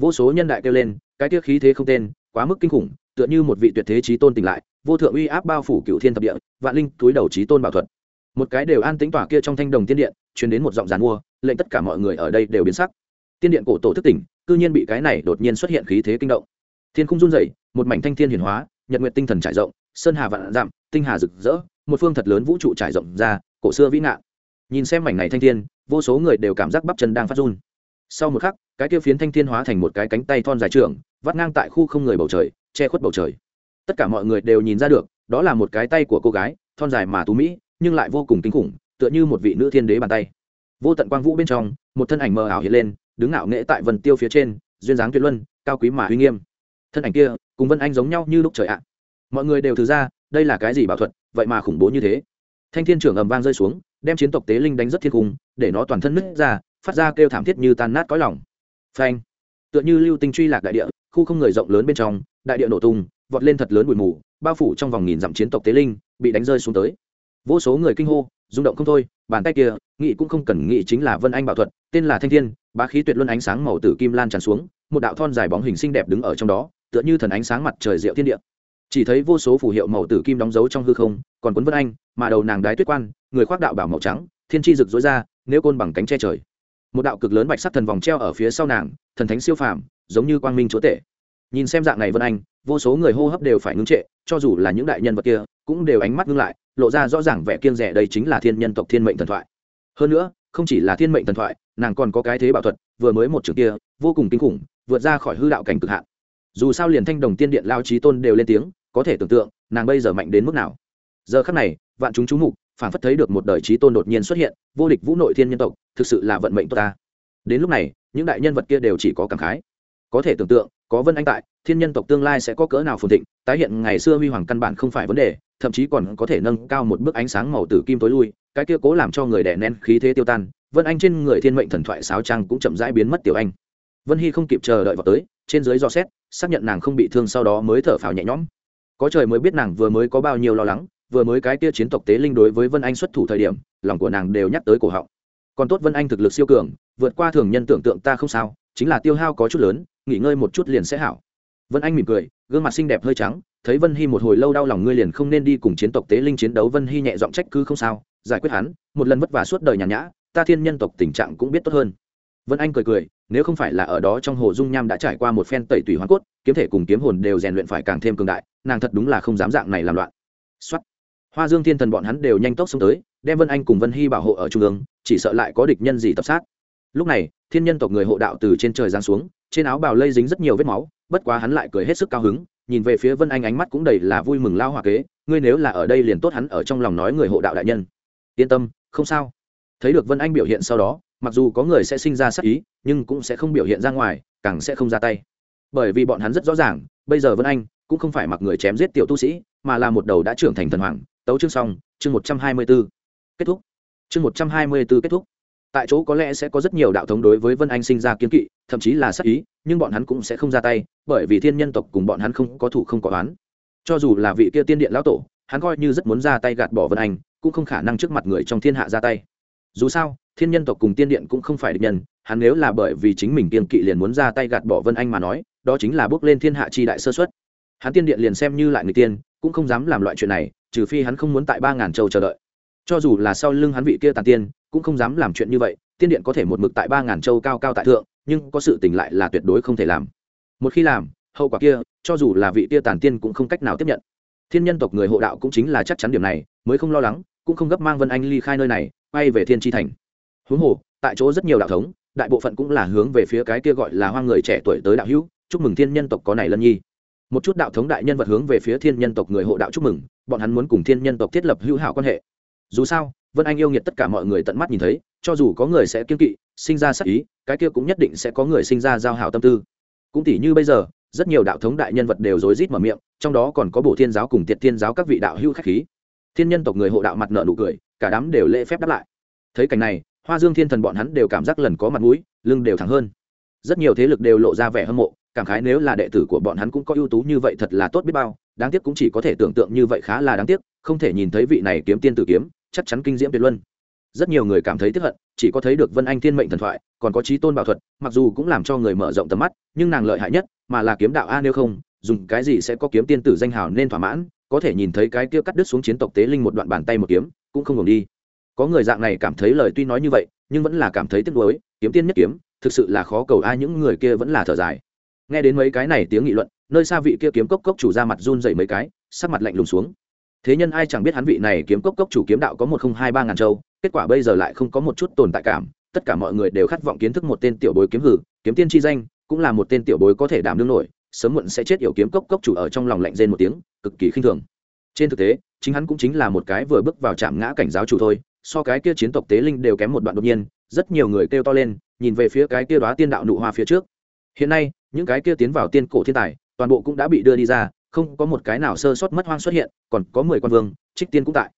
Vô số nhân đại kêu lên, cái tiết khí thế không tên, quá mức kinh khủng, tựa như một vị tuyệt thế trí tôn tỉnh lại, vô thượng uy áp bao phủ cựu thiên thập địa, vạn linh túi đầu trí tôn bảo thuật một cái đều an tính tỏa kia trong thanh đồng tiên điện, truyền đến một giọng giàn mua, lệnh tất cả mọi người ở đây đều biến sắc. Tiên điện cổ tổ thức tỉnh, cư nhiên bị cái này đột nhiên xuất hiện khí thế kinh động. Thiên khung run dậy một mảnh thanh thiên hiển hóa, nhật nguyện tinh thần trải rộng, sơn hà vạn dặm, tinh hà rực rỡ, một phương thật lớn vũ trụ trải rộng ra, cổ xưa vĩ nạn. Nhìn xem mảnh này thanh thiên, vô số người đều cảm giác bắp chân đang phát run. Sau một khắc, cái kia phiến thanh thiên hóa thành một cái cánh tay thon dài trường vắt ngang tại khu không người bầu trời, che khuất bầu trời. Tất cả mọi người đều nhìn ra được, đó là một cái tay của cô gái, thon dài mà tú mỹ nhưng lại vô cùng kinh khủng, tựa như một vị nữ thiên đế bàn tay. Vô tận quang vũ bên trong, một thân ảnh mờ ảo hiện lên, đứng ngạo nghễ tại vần tiêu phía trên, duyên dáng tuyệt luân, cao quý mà uy nghiêm. Thân ảnh kia, cùng vân anh giống nhau như lúc trời ạ. Mọi người đều thứ ra, đây là cái gì bảo thuật, vậy mà khủng bố như thế. Thanh thiên trưởng ầm vang rơi xuống, đem chiến tộc tế linh đánh rất thiên cung, để nó toàn thân nứt ra, phát ra kêu thảm thiết như tan nát cõi lòng. Phanh! Tựa như lưu tinh truy lạc đại địa, khu không người rộng lớn bên trong, đại địa nổ tung, vọt lên thật lớn bụi mù, bao phủ trong vòng nghìn dặm chiến tộc tế linh, bị đánh rơi xuống tới vô số người kinh hô, rung động không thôi, bàn tay kia nghị cũng không cần nghị chính là vân anh bảo thuật, tên là thanh thiên, bá khí tuyệt luân ánh sáng màu tử kim lan tràn xuống, một đạo thon dài bóng hình xinh đẹp đứng ở trong đó, tựa như thần ánh sáng mặt trời diệu thiên địa. Chỉ thấy vô số phù hiệu màu tử kim đóng dấu trong hư không, còn quấn vân anh, mà đầu nàng đái tuyết quan, người khoác đạo bảo màu trắng, thiên tri rực rối ra, nếu côn bằng cánh che trời. Một đạo cực lớn bạch sắc thần vòng treo ở phía sau nàng, thần thánh siêu phàm, giống như quang minh chúa tể. Nhìn xem dạng này vân anh, vô số người hô hấp đều phải ngưng trệ, cho dù là những đại nhân vật kia, cũng đều ánh mắt ngưng lại lộ ra rõ ràng vẻ kiêng rẻ đây chính là thiên nhân tộc thiên mệnh thần thoại. Hơn nữa, không chỉ là thiên mệnh thần thoại, nàng còn có cái thế bảo thuật, vừa mới một trường kia, vô cùng kinh khủng, vượt ra khỏi hư đạo cảnh cực hạn. Dù sao liền thanh đồng tiên điện lao trí tôn đều lên tiếng, có thể tưởng tượng, nàng bây giờ mạnh đến mức nào. Giờ khắc này, vạn chúng chú mục phản phất thấy được một đời trí tôn đột nhiên xuất hiện, vô địch vũ nội thiên nhân tộc, thực sự là vận mệnh tốt ta. Đến lúc này, những đại nhân vật kia đều chỉ có cảm khái. Có thể tưởng tượng, có vân anh tại thiên nhân tộc tương lai sẽ có cỡ nào phồn thịnh, tái hiện ngày xưa huy hoàng căn bản không phải vấn đề, thậm chí còn có thể nâng cao một bước ánh sáng màu tử kim tối lui, cái kia cố làm cho người đẻ nén khí thế tiêu tan, vân anh trên người thiên mệnh thần thoại sáo trang cũng chậm rãi biến mất tiểu anh. Vân hy không kịp chờ đợi vào tới, trên dưới do xét, xác nhận nàng không bị thương sau đó mới thở phào nhẹ nhõm. Có trời mới biết nàng vừa mới có bao nhiêu lo lắng, vừa mới cái kia chiến tộc tế linh đối với vân anh xuất thủ thời điểm, lòng của nàng đều nhắc tới cổ họng. Còn tốt vân anh thực lực siêu cường, vượt qua thường nhân tưởng tượng ta không sao, chính là tiêu hao có chút lớn, nghỉ ngơi một chút liền sẽ hảo vân anh mỉm cười, gương mặt xinh đẹp hơi trắng, thấy vân hy một hồi lâu đau lòng ngươi liền không nên đi cùng chiến tộc tế linh chiến đấu, vân hy nhẹ giọng trách cứ không sao, giải quyết hắn, một lần vất vả suốt đời nhàn nhã, ta thiên nhân tộc tình trạng cũng biết tốt hơn. Vân anh cười cười, nếu không phải là ở đó trong hồ dung nham đã trải qua một phen tẩy tùy hoa cốt, kiếm thể cùng kiếm hồn đều rèn luyện phải càng thêm cường đại, nàng thật đúng là không dám dạng này làm loạn. Xuất hoa dương thiên thần bọn hắn đều nhanh tốc xông tới, đem vân anh cùng vân hy bảo hộ ở trung ương, chỉ sợ lại có địch nhân gì tập sát. Lúc này, thiên nhân tộc người hộ đạo từ trên trời giáng xuống, trên áo bào lây dính rất nhiều vết máu bất quá hắn lại cười hết sức cao hứng, nhìn về phía vân anh ánh mắt cũng đầy là vui mừng lao hoa kế, ngươi nếu là ở đây liền tốt hắn ở trong lòng nói người hộ đạo đại nhân. Yên tâm, không sao. Thấy được vân anh biểu hiện sau đó, mặc dù có người sẽ sinh ra sắc ý, nhưng cũng sẽ không biểu hiện ra ngoài, càng sẽ không ra tay. Bởi vì bọn hắn rất rõ ràng, bây giờ vân anh cũng không phải mặc người chém giết tiểu tu sĩ, mà là một đầu đã trưởng thành thần hoàng. Tấu chương xong, chương một trăm hai mươi b ố kết thúc. Chương một trăm hai mươi b ố kết thúc tại chỗ có lẽ sẽ có rất nhiều đạo thống đối với vân anh sinh ra kiến kỵ, thậm chí là sắc ý, nhưng bọn hắn cũng sẽ không ra tay, bởi vì thiên nhân tộc cùng bọn hắn không có thủ không có oán. Cho dù là vị kia tiên điện lão tổ, hắn coi như rất muốn ra tay gạt bỏ vân anh, cũng không khả năng trước mặt người trong thiên hạ ra tay. Dù sao, thiên nhân tộc cùng tiên điện cũng không phải địch nhân, hắn nếu là bởi vì chính mình kiên kỵ liền muốn ra tay gạt bỏ vân anh mà nói, đó chính là bước lên thiên hạ chi đại sơ xuất hắn tiên điện liền xem như lại người tiên, cũng không dám làm loại chuyện này, trừ phi hắn không muốn tại ba ngàn châu chờ đợi cho dù là sau lưng hắn vị kia tàn tiên, cũng không dám làm chuyện như vậy, tiên điện có thể một mực tại ba ngàn châu cao cao tại thượng, nhưng có sự tình lại là tuyệt đối không thể làm. Một khi làm, hậu quả kia, cho dù là vị kia tàn tiên cũng không cách nào tiếp nhận. Thiên nhân tộc người hộ đạo cũng chính là chắc chắn điểm này, mới không lo lắng, cũng không gấp mang vân anh ly khai nơi này, quay về thiên tri thành. Huống hồ, tại chỗ rất nhiều đạo thống, đại bộ phận cũng là hướng về phía cái kia gọi là hoang người trẻ tuổi tới đạo hữu, chúc mừng thiên nhân tộc có này lân nhi. Một chút đạo thống đại nhân vật hướng về phía thiên nhân tộc người hộ đạo chúc mừng, bọn hắn muốn cùng thiên nhân tộc thiết lập hữu hảo quan hệ dù sao, vân anh yêu nghiệt tất cả mọi người tận mắt nhìn thấy, cho dù có người sẽ kiên kỵ, sinh ra sắc ý, cái kia cũng nhất định sẽ có người sinh ra giao hảo tâm tư. Cũng tỷ như bây giờ, rất nhiều đạo thống đại nhân vật đều rối rít mở miệng, trong đó còn có bổ thiên giáo cùng tiệt thiên giáo các vị đạo hữu khách khí. Thiên nhân tộc người hộ đạo mặt nợ nụ cười, cả đám đều lễ phép đáp lại. Thấy cảnh này, hoa dương thiên thần bọn hắn đều cảm giác lần có mặt mũi, lưng đều thẳng hơn rất nhiều thế lực đều lộ ra vẻ hâm mộ, cảm khái nếu là đệ tử của bọn hắn cũng có ưu tú như vậy thật là tốt biết bao, đáng tiếc cũng chỉ có thể tưởng tượng như vậy khá là đáng tiếc, không thể nhìn thấy vị này kiếm tiên tử kiếm, chắc chắn kinh diễm tuyệt luân. Rất nhiều người cảm thấy tiếc hận, chỉ có thấy được vân anh thiên mệnh thần thoại, còn có trí tôn bảo thuật, mặc dù cũng làm cho người mở rộng tầm mắt, nhưng nàng lợi hại nhất, mà là kiếm đạo a nếu không, dùng cái gì sẽ có kiếm tiên tử danh hào nên thỏa mãn, có thể nhìn thấy cái kia cắt đứt xuống chiến tộc tế linh một đoạn bàn tay một kiếm, cũng không ngừng đi. Có người dạng này cảm thấy lời tuy nói như vậy nhưng vẫn là cảm thấy tiếc nuối, kiếm tiên nhất kiếm, thực sự là khó cầu ai, những người kia vẫn là thở dài. Nghe đến mấy cái này tiếng nghị luận, nơi xa vị kia kiếm cốc cốc chủ ra mặt run dậy mấy cái, sắc mặt lạnh lùng xuống. Thế nhân ai chẳng biết hắn vị này kiếm cốc cốc chủ kiếm đạo có một không hai ba ngàn châu, kết quả bây giờ lại không có một chút tồn tại cảm, tất cả mọi người đều khát vọng kiến thức một tên tiểu bối kiếm hử, kiếm tiên chi danh, cũng là một tên tiểu bối có thể đảm đương nổi, sớm muộn sẽ chết yểu kiếm cốc cốc chủ ở trong lòng lạnh rên một tiếng, cực kỳ khinh thường. Trên thực tế, chính hắn cũng chính là một cái vừa bước vào trạm ngã cảnh giáo chủ thôi so cái kia chiến tộc tế linh đều kém một đoạn đột nhiên, rất nhiều người kêu to lên, nhìn về phía cái kia đoá tiên đạo nụ hoa phía trước. Hiện nay, những cái kia tiến vào tiên cổ thiên tài, toàn bộ cũng đã bị đưa đi ra, không có một cái nào sơ sót mất hoang xuất hiện, còn có mười quan vương, trích tiên cũng tại.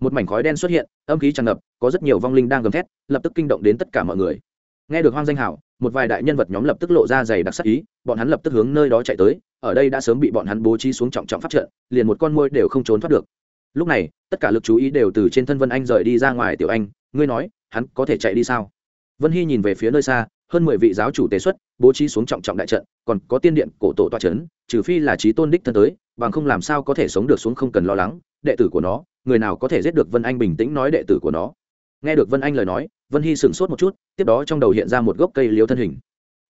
Một mảnh khói đen xuất hiện, âm khí tràn ngập, có rất nhiều vong linh đang gầm thét, lập tức kinh động đến tất cả mọi người. Nghe được hoang danh hảo một vài đại nhân vật nhóm lập tức lộ ra dày đặc sắc ý, bọn hắn lập tức hướng nơi đó chạy tới, ở đây đã sớm bị bọn hắn bố trí xuống trọng trọng phát trận, liền một con môi đều không trốn thoát được lúc này, tất cả lực chú ý đều từ trên thân vân anh rời đi ra ngoài, tiểu anh, ngươi nói, hắn có thể chạy đi sao? Vân hy nhìn về phía nơi xa, hơn mười vị giáo chủ tế xuất, bố trí xuống trọng trọng đại trận, còn có tiên điện, cổ tổ toa c h ấ n trừ phi là trí tôn đích thân tới, bằng không làm sao có thể sống được xuống không cần lo lắng. Đệ tử của nó, người nào có thể giết được vân anh bình tĩnh nói đệ tử của nó? Nghe được vân anh lời nói, vân hy sửng sốt một chút, tiếp đó trong đầu hiện ra một gốc cây liếu thân hình.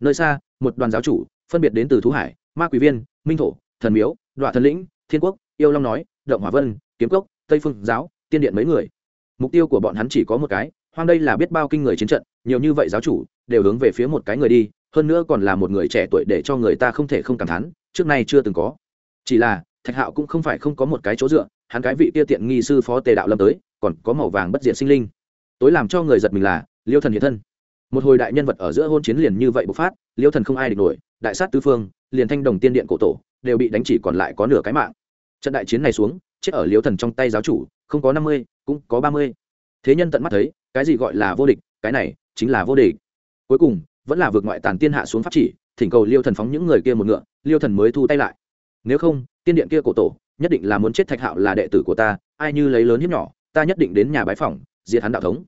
Nơi xa, một đoàn giáo chủ, phân biệt đến từ thú hải, ma quỷ viên, minh thổ, thần miếu đoạn thần lĩnh, thiên quốc, yêu long nói, động hỏa vân kiếm cốc, tây phương giáo, tiên điện mấy người. Mục tiêu của bọn hắn chỉ có một cái, hoang đây là biết bao kinh người chiến trận, nhiều như vậy giáo chủ, đều hướng về phía một cái người đi, hơn nữa còn là một người trẻ tuổi để cho người ta không thể không cảm thán, trước nay chưa từng có. Chỉ là, thạch hạo cũng không phải không có một cái chỗ dựa, hắn cái vị kia tiện nghi sư phó tề đạo lâm tới, còn có màu vàng bất diện sinh linh. Tối làm cho người giật mình là, liêu thần hiện thân. Một hồi đại nhân vật ở giữa hôn chiến liền như vậy bộc phát, liêu thần không ai địch nổi, đại sát tứ phương, liền thanh đồng tiên điện cổ tổ, đều bị đánh chỉ còn lại có nửa cái mạng. Trận đại chiến này xuống chết ở liêu thần trong tay giáo chủ, không có năm mươi, cũng có ba mươi. Thế nhân tận mắt thấy, cái gì gọi là vô địch, cái này chính là vô địch. Cuối cùng, vẫn là vượt ngoại tàn tiên hạ xuống pháp chỉ, thỉnh cầu liêu thần phóng những người kia một ngựa liêu thần mới thu tay lại. Nếu không, tiên điện kia cổ tổ, nhất định là muốn chết thạch hạo là đệ tử của ta, ai như lấy lớn hiếp nhỏ, ta nhất định đến nhà bái phỏng, diệt hắn đạo thống.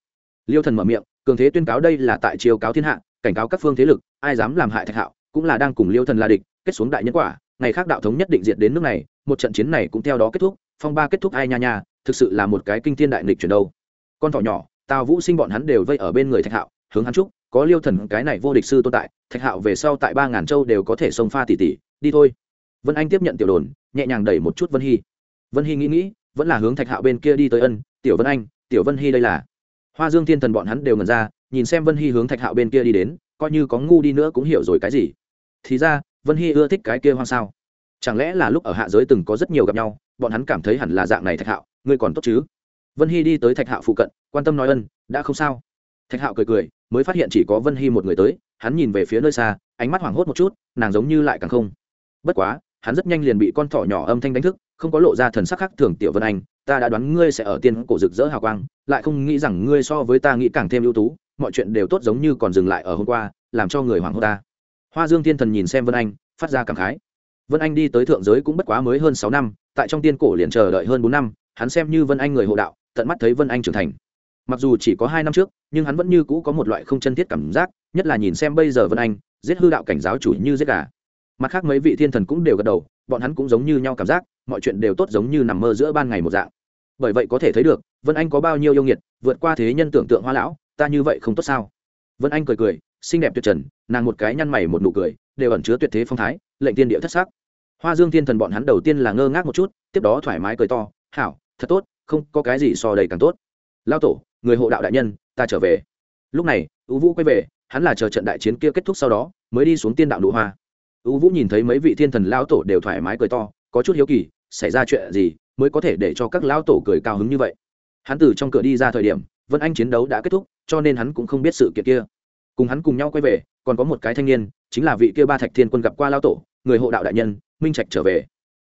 Liêu thần mở miệng, cường thế tuyên cáo đây là tại chiều cáo thiên hạ, cảnh cáo các phương thế lực, ai dám làm hại thạch hạo, cũng là đang cùng liêu thần là địch, kết xuống đại nhân quả, ngày khác đạo thống nhất định diệt đến nước này, một trận chiến này cũng theo đó kết thúc phong ba kết thúc ai nha nha, thực sự là một cái kinh thiên đại nghịch chuyển đâu. Con thỏ nhỏ, tào vũ sinh bọn hắn đều vây ở bên người thạch hạo, hướng hắn trúc có liêu thần, cái này vô địch sư tồn tại, thạch hạo về sau tại ba ngàn châu đều có thể xông pha tỉ tỉ, đi thôi. Vân anh tiếp nhận tiểu đồn, nhẹ nhàng đẩy một chút vân hy. Vân hy nghĩ nghĩ, vẫn là hướng thạch hạo bên kia đi tới ân, tiểu vân anh, tiểu vân hy đây là. Hoa dương thiên thần bọn hắn đều ngần ra, nhìn xem vân hy hướng thạch hạo bên kia đi đến, coi như có ngu đi nữa cũng hiểu rồi cái gì. Thì ra, vân hy ưa thích cái kia hoang sao chẳng lẽ là lúc ở hạ giới từng có rất nhiều gặp nhau, bọn hắn cảm thấy hẳn là dạng này thạch hạo, ngươi còn tốt chứ? Vân hy đi tới thạch hạo phụ cận, quan tâm nói ân, đã không sao. Thạch hạo cười cười, mới phát hiện chỉ có vân hy một người tới, hắn nhìn về phía nơi xa, ánh mắt hoảng hốt một chút, nàng giống như lại càng không. Bất quá, hắn rất nhanh liền bị con thỏ nhỏ âm thanh đánh thức, không có lộ ra thần sắc khác thường, tiểu vân anh, ta đã đoán ngươi sẽ ở tiên cổ rực rỡ hào quang, lại không nghĩ rằng ngươi so với ta nghĩ càng thêm ưu tú, mọi chuyện đều tốt giống như còn dừng lại ở hôm qua, làm cho người hoảng hốt ta. Hoa dương thiên thần nhìn xem vân anh, phát ra cảm khái vân anh đi tới thượng giới cũng bất quá mới hơn sáu năm, tại trong tiên cổ liền chờ đợi hơn bốn năm, hắn xem như vân anh người hộ đạo, tận mắt thấy vân anh trưởng thành. Mặc dù chỉ có hai năm trước, nhưng hắn vẫn như cũ có một loại không chân thiết cảm giác, nhất là nhìn xem bây giờ vân anh, giết hư đạo cảnh giáo chủ như giết gà. Mặt khác mấy vị thiên thần cũng đều gật đầu, bọn hắn cũng giống như nhau cảm giác, mọi chuyện đều tốt giống như nằm mơ giữa ban ngày một dạng. Bởi vậy có thể thấy được, vân anh có bao nhiêu yêu nghiệt, vượt qua thế nhân tưởng tượng hoa lão, ta như vậy không tốt sao? Vân anh cười cười, xinh đẹp tuyệt trần, nàng một cái nhăn mày một nụ cười đều ẩn chứa tuyệt thế phong thái, lệnh tiên địa thất sắc. Hoa dương thiên thần bọn hắn đầu tiên là ngơ ngác một chút, tiếp đó thoải mái cười to, hảo, thật tốt, không có cái gì so đầy càng tốt. Lao tổ, người hộ đạo đại nhân, ta trở về. Lúc này, U vũ quay về, hắn là chờ trận đại chiến kia kết thúc sau đó, mới đi xuống tiên đạo nụ hoa. U vũ nhìn thấy mấy vị thiên thần lao tổ đều thoải mái cười to, có chút hiếu kỳ, xảy ra chuyện gì mới có thể để cho các lao tổ cười cao hứng như vậy? Hắn từ trong cửa đi ra thời điểm, vân anh chiến đấu đã kết thúc, cho nên hắn cũng không biết sự kiện kia cùng hắn cùng nhau quay về, còn có một cái thanh niên, chính là vị kia ba thạch thiên quân gặp qua lao tổ, người hộ đạo đại nhân, minh trạch trở về.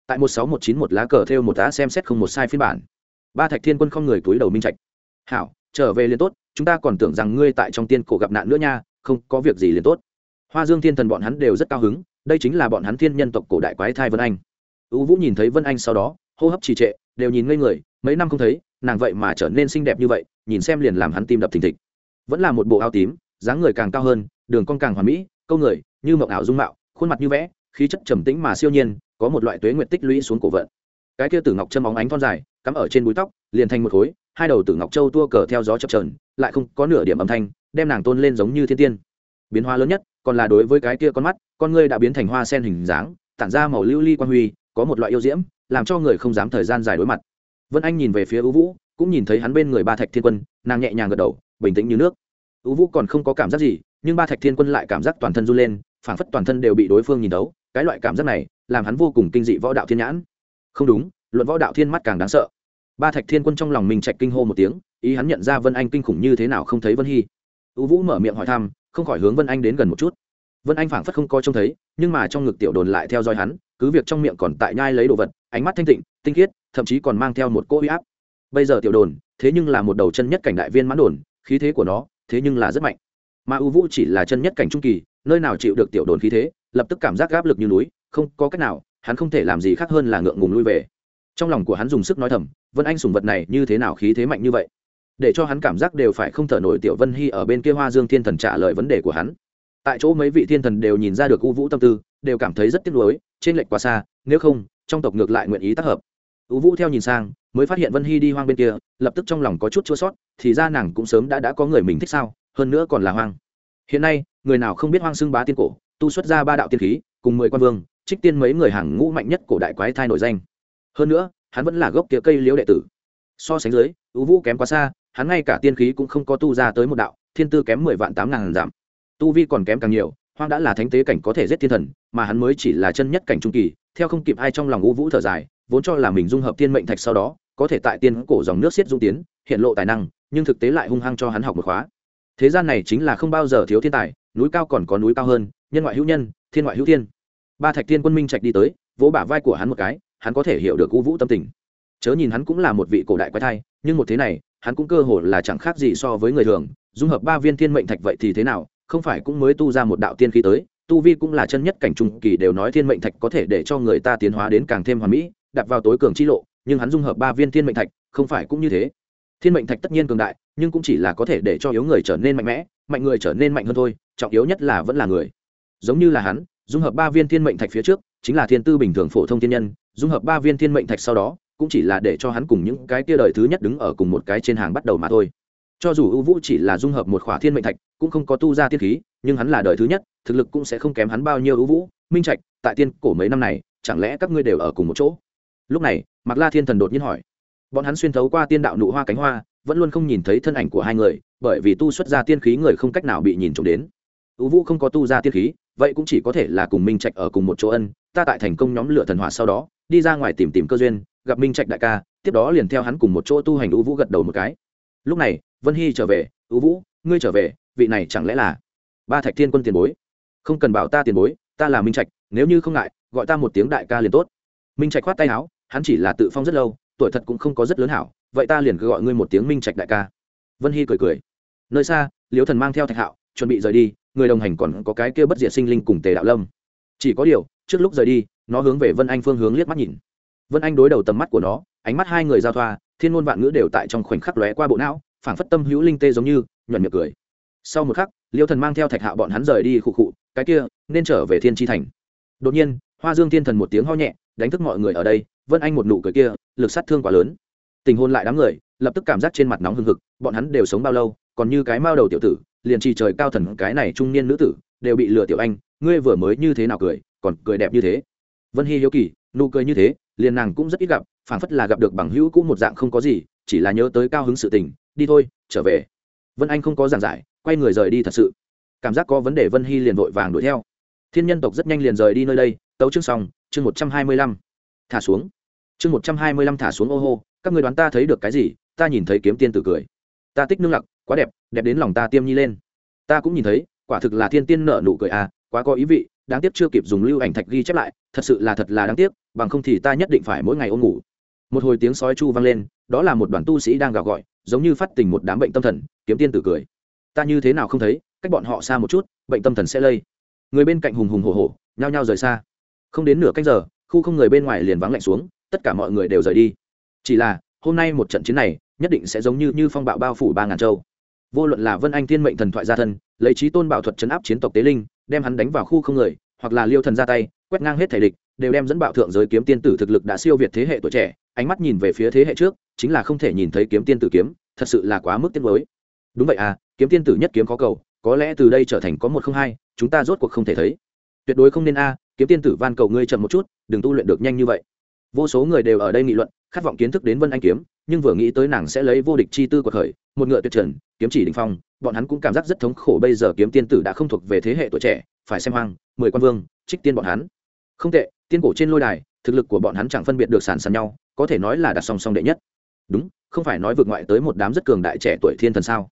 Tại một sáu một chín một lá cờ theo một tá xem xét không một sai phiên bản. Ba thạch thiên quân không người túi đầu minh trạch. Hảo, trở về liền tốt, chúng ta còn tưởng rằng ngươi tại trong tiên cổ gặp nạn nữa nha, không có việc gì liền tốt. Hoa dương thiên thần bọn hắn đều rất cao hứng, đây chính là bọn hắn thiên nhân tộc cổ đại quái thai vân anh. U vũ nhìn thấy vân anh sau đó, hô hấp trì trệ, đều nhìn ngây người, mấy năm không thấy, nàng vậy mà trở nên xinh đẹp như vậy, nhìn xem liền làm hắn tim đập thình thịch. Vẫn là một bộ áo tím dáng người càng cao hơn, đường cong càng hoàn mỹ, câu người, như mộng ảo dung mạo, khuôn mặt như vẽ, khí chất trầm tĩnh mà siêu nhiên, có một loại tuế nguyện tích lũy xuống cổ vận. Cái kia tử ngọc châm óng ánh thon dài, cắm ở trên búi tóc, liền thành một khối, hai đầu tử ngọc châu tua cờ theo gió chập trờn lại không có nửa điểm âm thanh, đem nàng tôn lên giống như thiên tiên. Biến hóa lớn nhất, còn là đối với cái kia con mắt, con ngươi đã biến thành hoa sen hình dáng, tản ra màu lưu ly li quan huy, có một loại yêu diễm, làm cho người không dám thời gian dài đối mặt. Vân anh nhìn về phía ưu vũ, cũng nhìn thấy hắn bên người ba thạch thiên quân, nàng nhẹ nhàng gật đầu, bình tĩnh như nước ưu vũ còn không có cảm giác gì, nhưng ba thạch thiên quân lại cảm giác toàn thân run lên, phảng phất toàn thân đều bị đối phương nhìn đấu cái loại cảm giác này làm hắn vô cùng kinh dị võ đạo thiên nhãn. Không đúng, luận võ đạo thiên mắt càng đáng sợ. Ba thạch thiên quân trong lòng mình chạch kinh hô một tiếng, ý hắn nhận ra vân anh kinh khủng như thế nào không thấy vân hy. Ưu vũ mở miệng hỏi thăm, không khỏi hướng vân anh đến gần một chút. Vân anh phảng phất không coi trông thấy, nhưng mà trong ngực tiểu đồn lại theo dõi hắn, cứ việc trong miệng còn tại nhai lấy đồ vật, ánh mắt thanh tịnh, tinh khiết, thậm chí còn mang theo một cỗ huy áp. Bây giờ tiểu đồn, thế nhưng là một đầu chân nhất cảnh đại viên mãn đồn, khí thế của nó thế nhưng là rất mạnh. Mà ưu vũ chỉ là chân nhất cảnh trung kỳ, nơi nào chịu được tiểu đồn khí thế, lập tức cảm giác áp lực như núi, không có cách nào, hắn không thể làm gì khác hơn là ngượng ngùng lui về. Trong lòng của hắn dùng sức nói thầm, vân anh sùng vật này như thế nào khí thế mạnh như vậy? Để cho hắn cảm giác đều phải không thở nổi tiểu vân hy ở bên kia hoa dương thiên thần trả lời vấn đề của hắn. Tại chỗ mấy vị thiên thần đều nhìn ra được u vũ tâm tư, đều cảm thấy rất tiếc nuối, trên lệch quá xa, nếu không, trong tộc ngược lại nguyện ý tác hợp. U vũ theo nhìn sang mới phát hiện vân hy đi hoang bên kia, lập tức trong lòng có chút chua sót, thì ra nàng cũng sớm đã đã có người mình thích sao, hơn nữa còn là hoang. Hiện nay, người nào không biết hoang xưng bá tiên cổ, tu xuất ra ba đạo tiên khí, cùng mười quan vương, trích tiên mấy người hàng ngũ mạnh nhất cổ đại quái thai nổi danh. Hơn nữa, hắn vẫn là gốc kia cây liễu đệ tử. So sánh dưới u vũ kém quá xa, hắn ngay cả tiên khí cũng không có tu ra tới một đạo, thiên tư kém mười vạn tám ngàn giảm. Tu vi còn kém càng nhiều, hoang đã là thánh tế cảnh có thể giết thiên thần, mà hắn mới chỉ là chân nhất cảnh trung kỳ, theo không kịp ai trong lòng u vũ thở dài vốn cho là mình dung hợp thiên mệnh thạch sau đó, có thể tại tiên cổ dòng nước xiết dung tiến, hiện lộ tài năng, nhưng thực tế lại hung hăng cho hắn học một khóa. Thế gian này chính là không bao giờ thiếu thiên tài, núi cao còn có núi cao hơn, nhân ngoại hữu nhân, thiên ngoại hữu thiên. Ba thạch tiên quân minh trạch đi tới, vỗ bả vai của hắn một cái, hắn có thể hiểu được u vũ tâm tình. Chớ nhìn hắn cũng là một vị cổ đại quái thai, nhưng một thế này, hắn cũng cơ hồ là chẳng khác gì so với người thường, dung hợp ba viên thiên mệnh thạch vậy thì thế nào, không phải cũng mới tu ra một đạo tiên khí tới, tu vi cũng là chân nhất cảnh trung kỳ đều nói thiên mệnh thạch có thể để cho người ta tiến hóa đến càng thêm hoàn mỹ đặt vào tối cường chi lộ, nhưng hắn dung hợp ba viên thiên mệnh thạch, không phải cũng như thế. Thiên mệnh thạch tất nhiên cường đại, nhưng cũng chỉ là có thể để cho yếu người trở nên mạnh mẽ, mạnh người trở nên mạnh hơn thôi, trọng yếu nhất là vẫn là người. Giống như là hắn, dung hợp ba viên thiên mệnh thạch phía trước, chính là thiên tư bình thường phổ thông thiên nhân, dung hợp ba viên thiên mệnh thạch sau đó, cũng chỉ là để cho hắn cùng những cái kia đời thứ nhất đứng ở cùng một cái trên hàng bắt đầu mà thôi. Cho dù ưu vũ chỉ là dung hợp một khỏa thiên mệnh thạch, cũng không có tu ra tiên khí, nhưng hắn là đời thứ nhất, thực lực cũng sẽ không kém hắn bao nhiêu ưu vũ. Minh trạch, tại tiên cổ mấy năm này, chẳng lẽ các ngươi đều ở cùng một chỗ? Lúc này, mạc la thiên thần đột nhiên hỏi. Bọn hắn xuyên thấu qua tiên đạo nụ hoa cánh hoa, vẫn luôn không nhìn thấy thân ảnh của hai người, bởi vì tu xuất ra tiên khí người không cách nào bị nhìn trộm đến. Ưu vũ không có tu ra tiên khí, vậy cũng chỉ có thể là cùng minh trạch ở cùng một chỗ ân, ta tại thành công nhóm lửa thần hỏa sau đó, đi ra ngoài tìm tìm cơ duyên, gặp minh trạch đại ca, tiếp đó liền theo hắn cùng một chỗ tu hành ưu vũ gật đầu một cái. Lúc này, vân hy trở về ưu vũ, ngươi trở về, vị này chẳng lẽ là ba thạch thiên quân tiền bối? Không cần bảo ta tiền bối, ta là minh trạch, nếu như không ngại, gọi ta một tiếng đại ca liền tốt. Minh trạch khoát tay áo hắn chỉ là tự phong rất lâu, tuổi thật cũng không có rất lớn hảo, vậy ta liền cứ gọi ngươi một tiếng minh trạch đại ca. Vân hy cười cười. Nơi xa, liễu thần mang theo thạch hạo, chuẩn bị rời đi, người đồng hành còn có cái kia bất diệt sinh linh cùng tề đạo lâm. Chỉ có điều, trước lúc rời đi, nó hướng về vân anh phương hướng liếc mắt nhìn. Vân anh đối đầu tầm mắt của nó, ánh mắt hai người giao thoa, thiên ngôn vạn ngữ đều tại trong khoảnh khắc lóe qua bộ não, phảng phất tâm hữu linh tê giống như, nhuận miệng cười. Sau một khắc liêu thần mang theo thạch hạo bọn hắn rời đi khụ khụ cái kia, nên trở về thiên tri thành. Đột nhiên, hoa dương thiên thần một tiếng ho nhẹ, đánh thức mọi người ở đây vân anh một nụ cười kia, lực sát thương quá lớn. Tình hôn lại đám người, lập tức cảm giác trên mặt nóng hừng hực, bọn hắn đều sống bao lâu, còn như cái mao đầu tiểu tử, liền trì trời cao thần cái này trung niên nữ tử, đều bị lừa tiểu anh, ngươi vừa mới như thế nào cười, còn cười đẹp như thế. Vân hy hiếu kỳ, nụ cười như thế, liền nàng cũng rất ít gặp, phảng phất là gặp được bằng hữu cũng một dạng không có gì, chỉ là nhớ tới cao hứng sự tình, đi thôi, trở về. Vân anh không có giảng giải, quay người rời đi thật sự. Cảm giác có vấn đề vân hy liền vội vàng đuổi theo. Thiên nhân tộc rất nhanh liền rời đi nơi đây, tấu chương xong, chương một trăm hai mươi lăm thả xuống. Chương một trăm hai mươi lăm thả xuống ô hô, các người đoán ta thấy được cái gì? Ta nhìn thấy kiếm tiên tử cười. Ta tích nương lặc, quá đẹp đẹp đến lòng ta tiêm nhi lên. Ta cũng nhìn thấy, quả thực là thiên tiên nợ nụ cười à quá có ý vị, đáng tiếc chưa kịp dùng lưu ảnh thạch ghi chép lại, thật sự là thật là đáng tiếc, bằng không thì ta nhất định phải mỗi ngày ôm ngủ. Một hồi tiếng sói chu vang lên, đó là một đoàn tu sĩ đang gào gọi, giống như phát tình một đám bệnh tâm thần, kiếm tiên tử cười. Ta như thế nào không thấy, cách bọn họ xa một chút, bệnh tâm thần sẽ lây. Người bên cạnh hùng hùng hổ hổ, nhao nhao rời xa. Không đến nửa canh giờ khu không người bên ngoài liền vắng lạnh xuống, tất cả mọi người đều rời đi. Chỉ là, hôm nay một trận chiến này, nhất định sẽ giống như như phong bạo bao phủ ba ngàn châu. Vô luận là vân anh thiên mệnh thần thoại gia thân, lấy trí tôn bảo thuật chấn áp chiến tộc tế linh, đem hắn đánh vào khu không người, hoặc là liêu thần ra tay, quét ngang hết thể địch, đều đem dẫn bạo thượng giới kiếm tiên tử thực lực đã siêu việt thế hệ tuổi trẻ, ánh mắt nhìn về phía thế hệ trước, chính là không thể nhìn thấy kiếm tiên tử kiếm, thật sự là quá mức tiết mới đúng vậy à kiếm tiên tử nhất kiếm có cầu, có lẽ từ đây trở thành có một không hai, chúng ta rốt cuộc không thể thấy. Tuyệt đối không nên a kiếm tiên tử van cầu ngươi chậm một chút, đừng tu luyện được nhanh như vậy. Vô số người đều ở đây nghị luận, khát vọng kiến thức đến vân anh kiếm, nhưng vừa nghĩ tới nàng sẽ lấy vô địch chi tư của khởi, một ngựa tuyệt trần, kiếm chỉ đình phong, bọn hắn cũng cảm giác rất thống khổ bây giờ kiếm tiên tử đã không thuộc về thế hệ tuổi trẻ, phải xem hoang, mười quan vương, trích tiên bọn hắn. Không tệ, tiên cổ trên lôi đài, thực lực của bọn hắn chẳng phân biệt được sàn sàn nhau, có thể nói là đặt song song đệ nhất. Đúng, không phải nói vượt ngoại tới một đám rất cường đại trẻ tuổi thiên thần sao?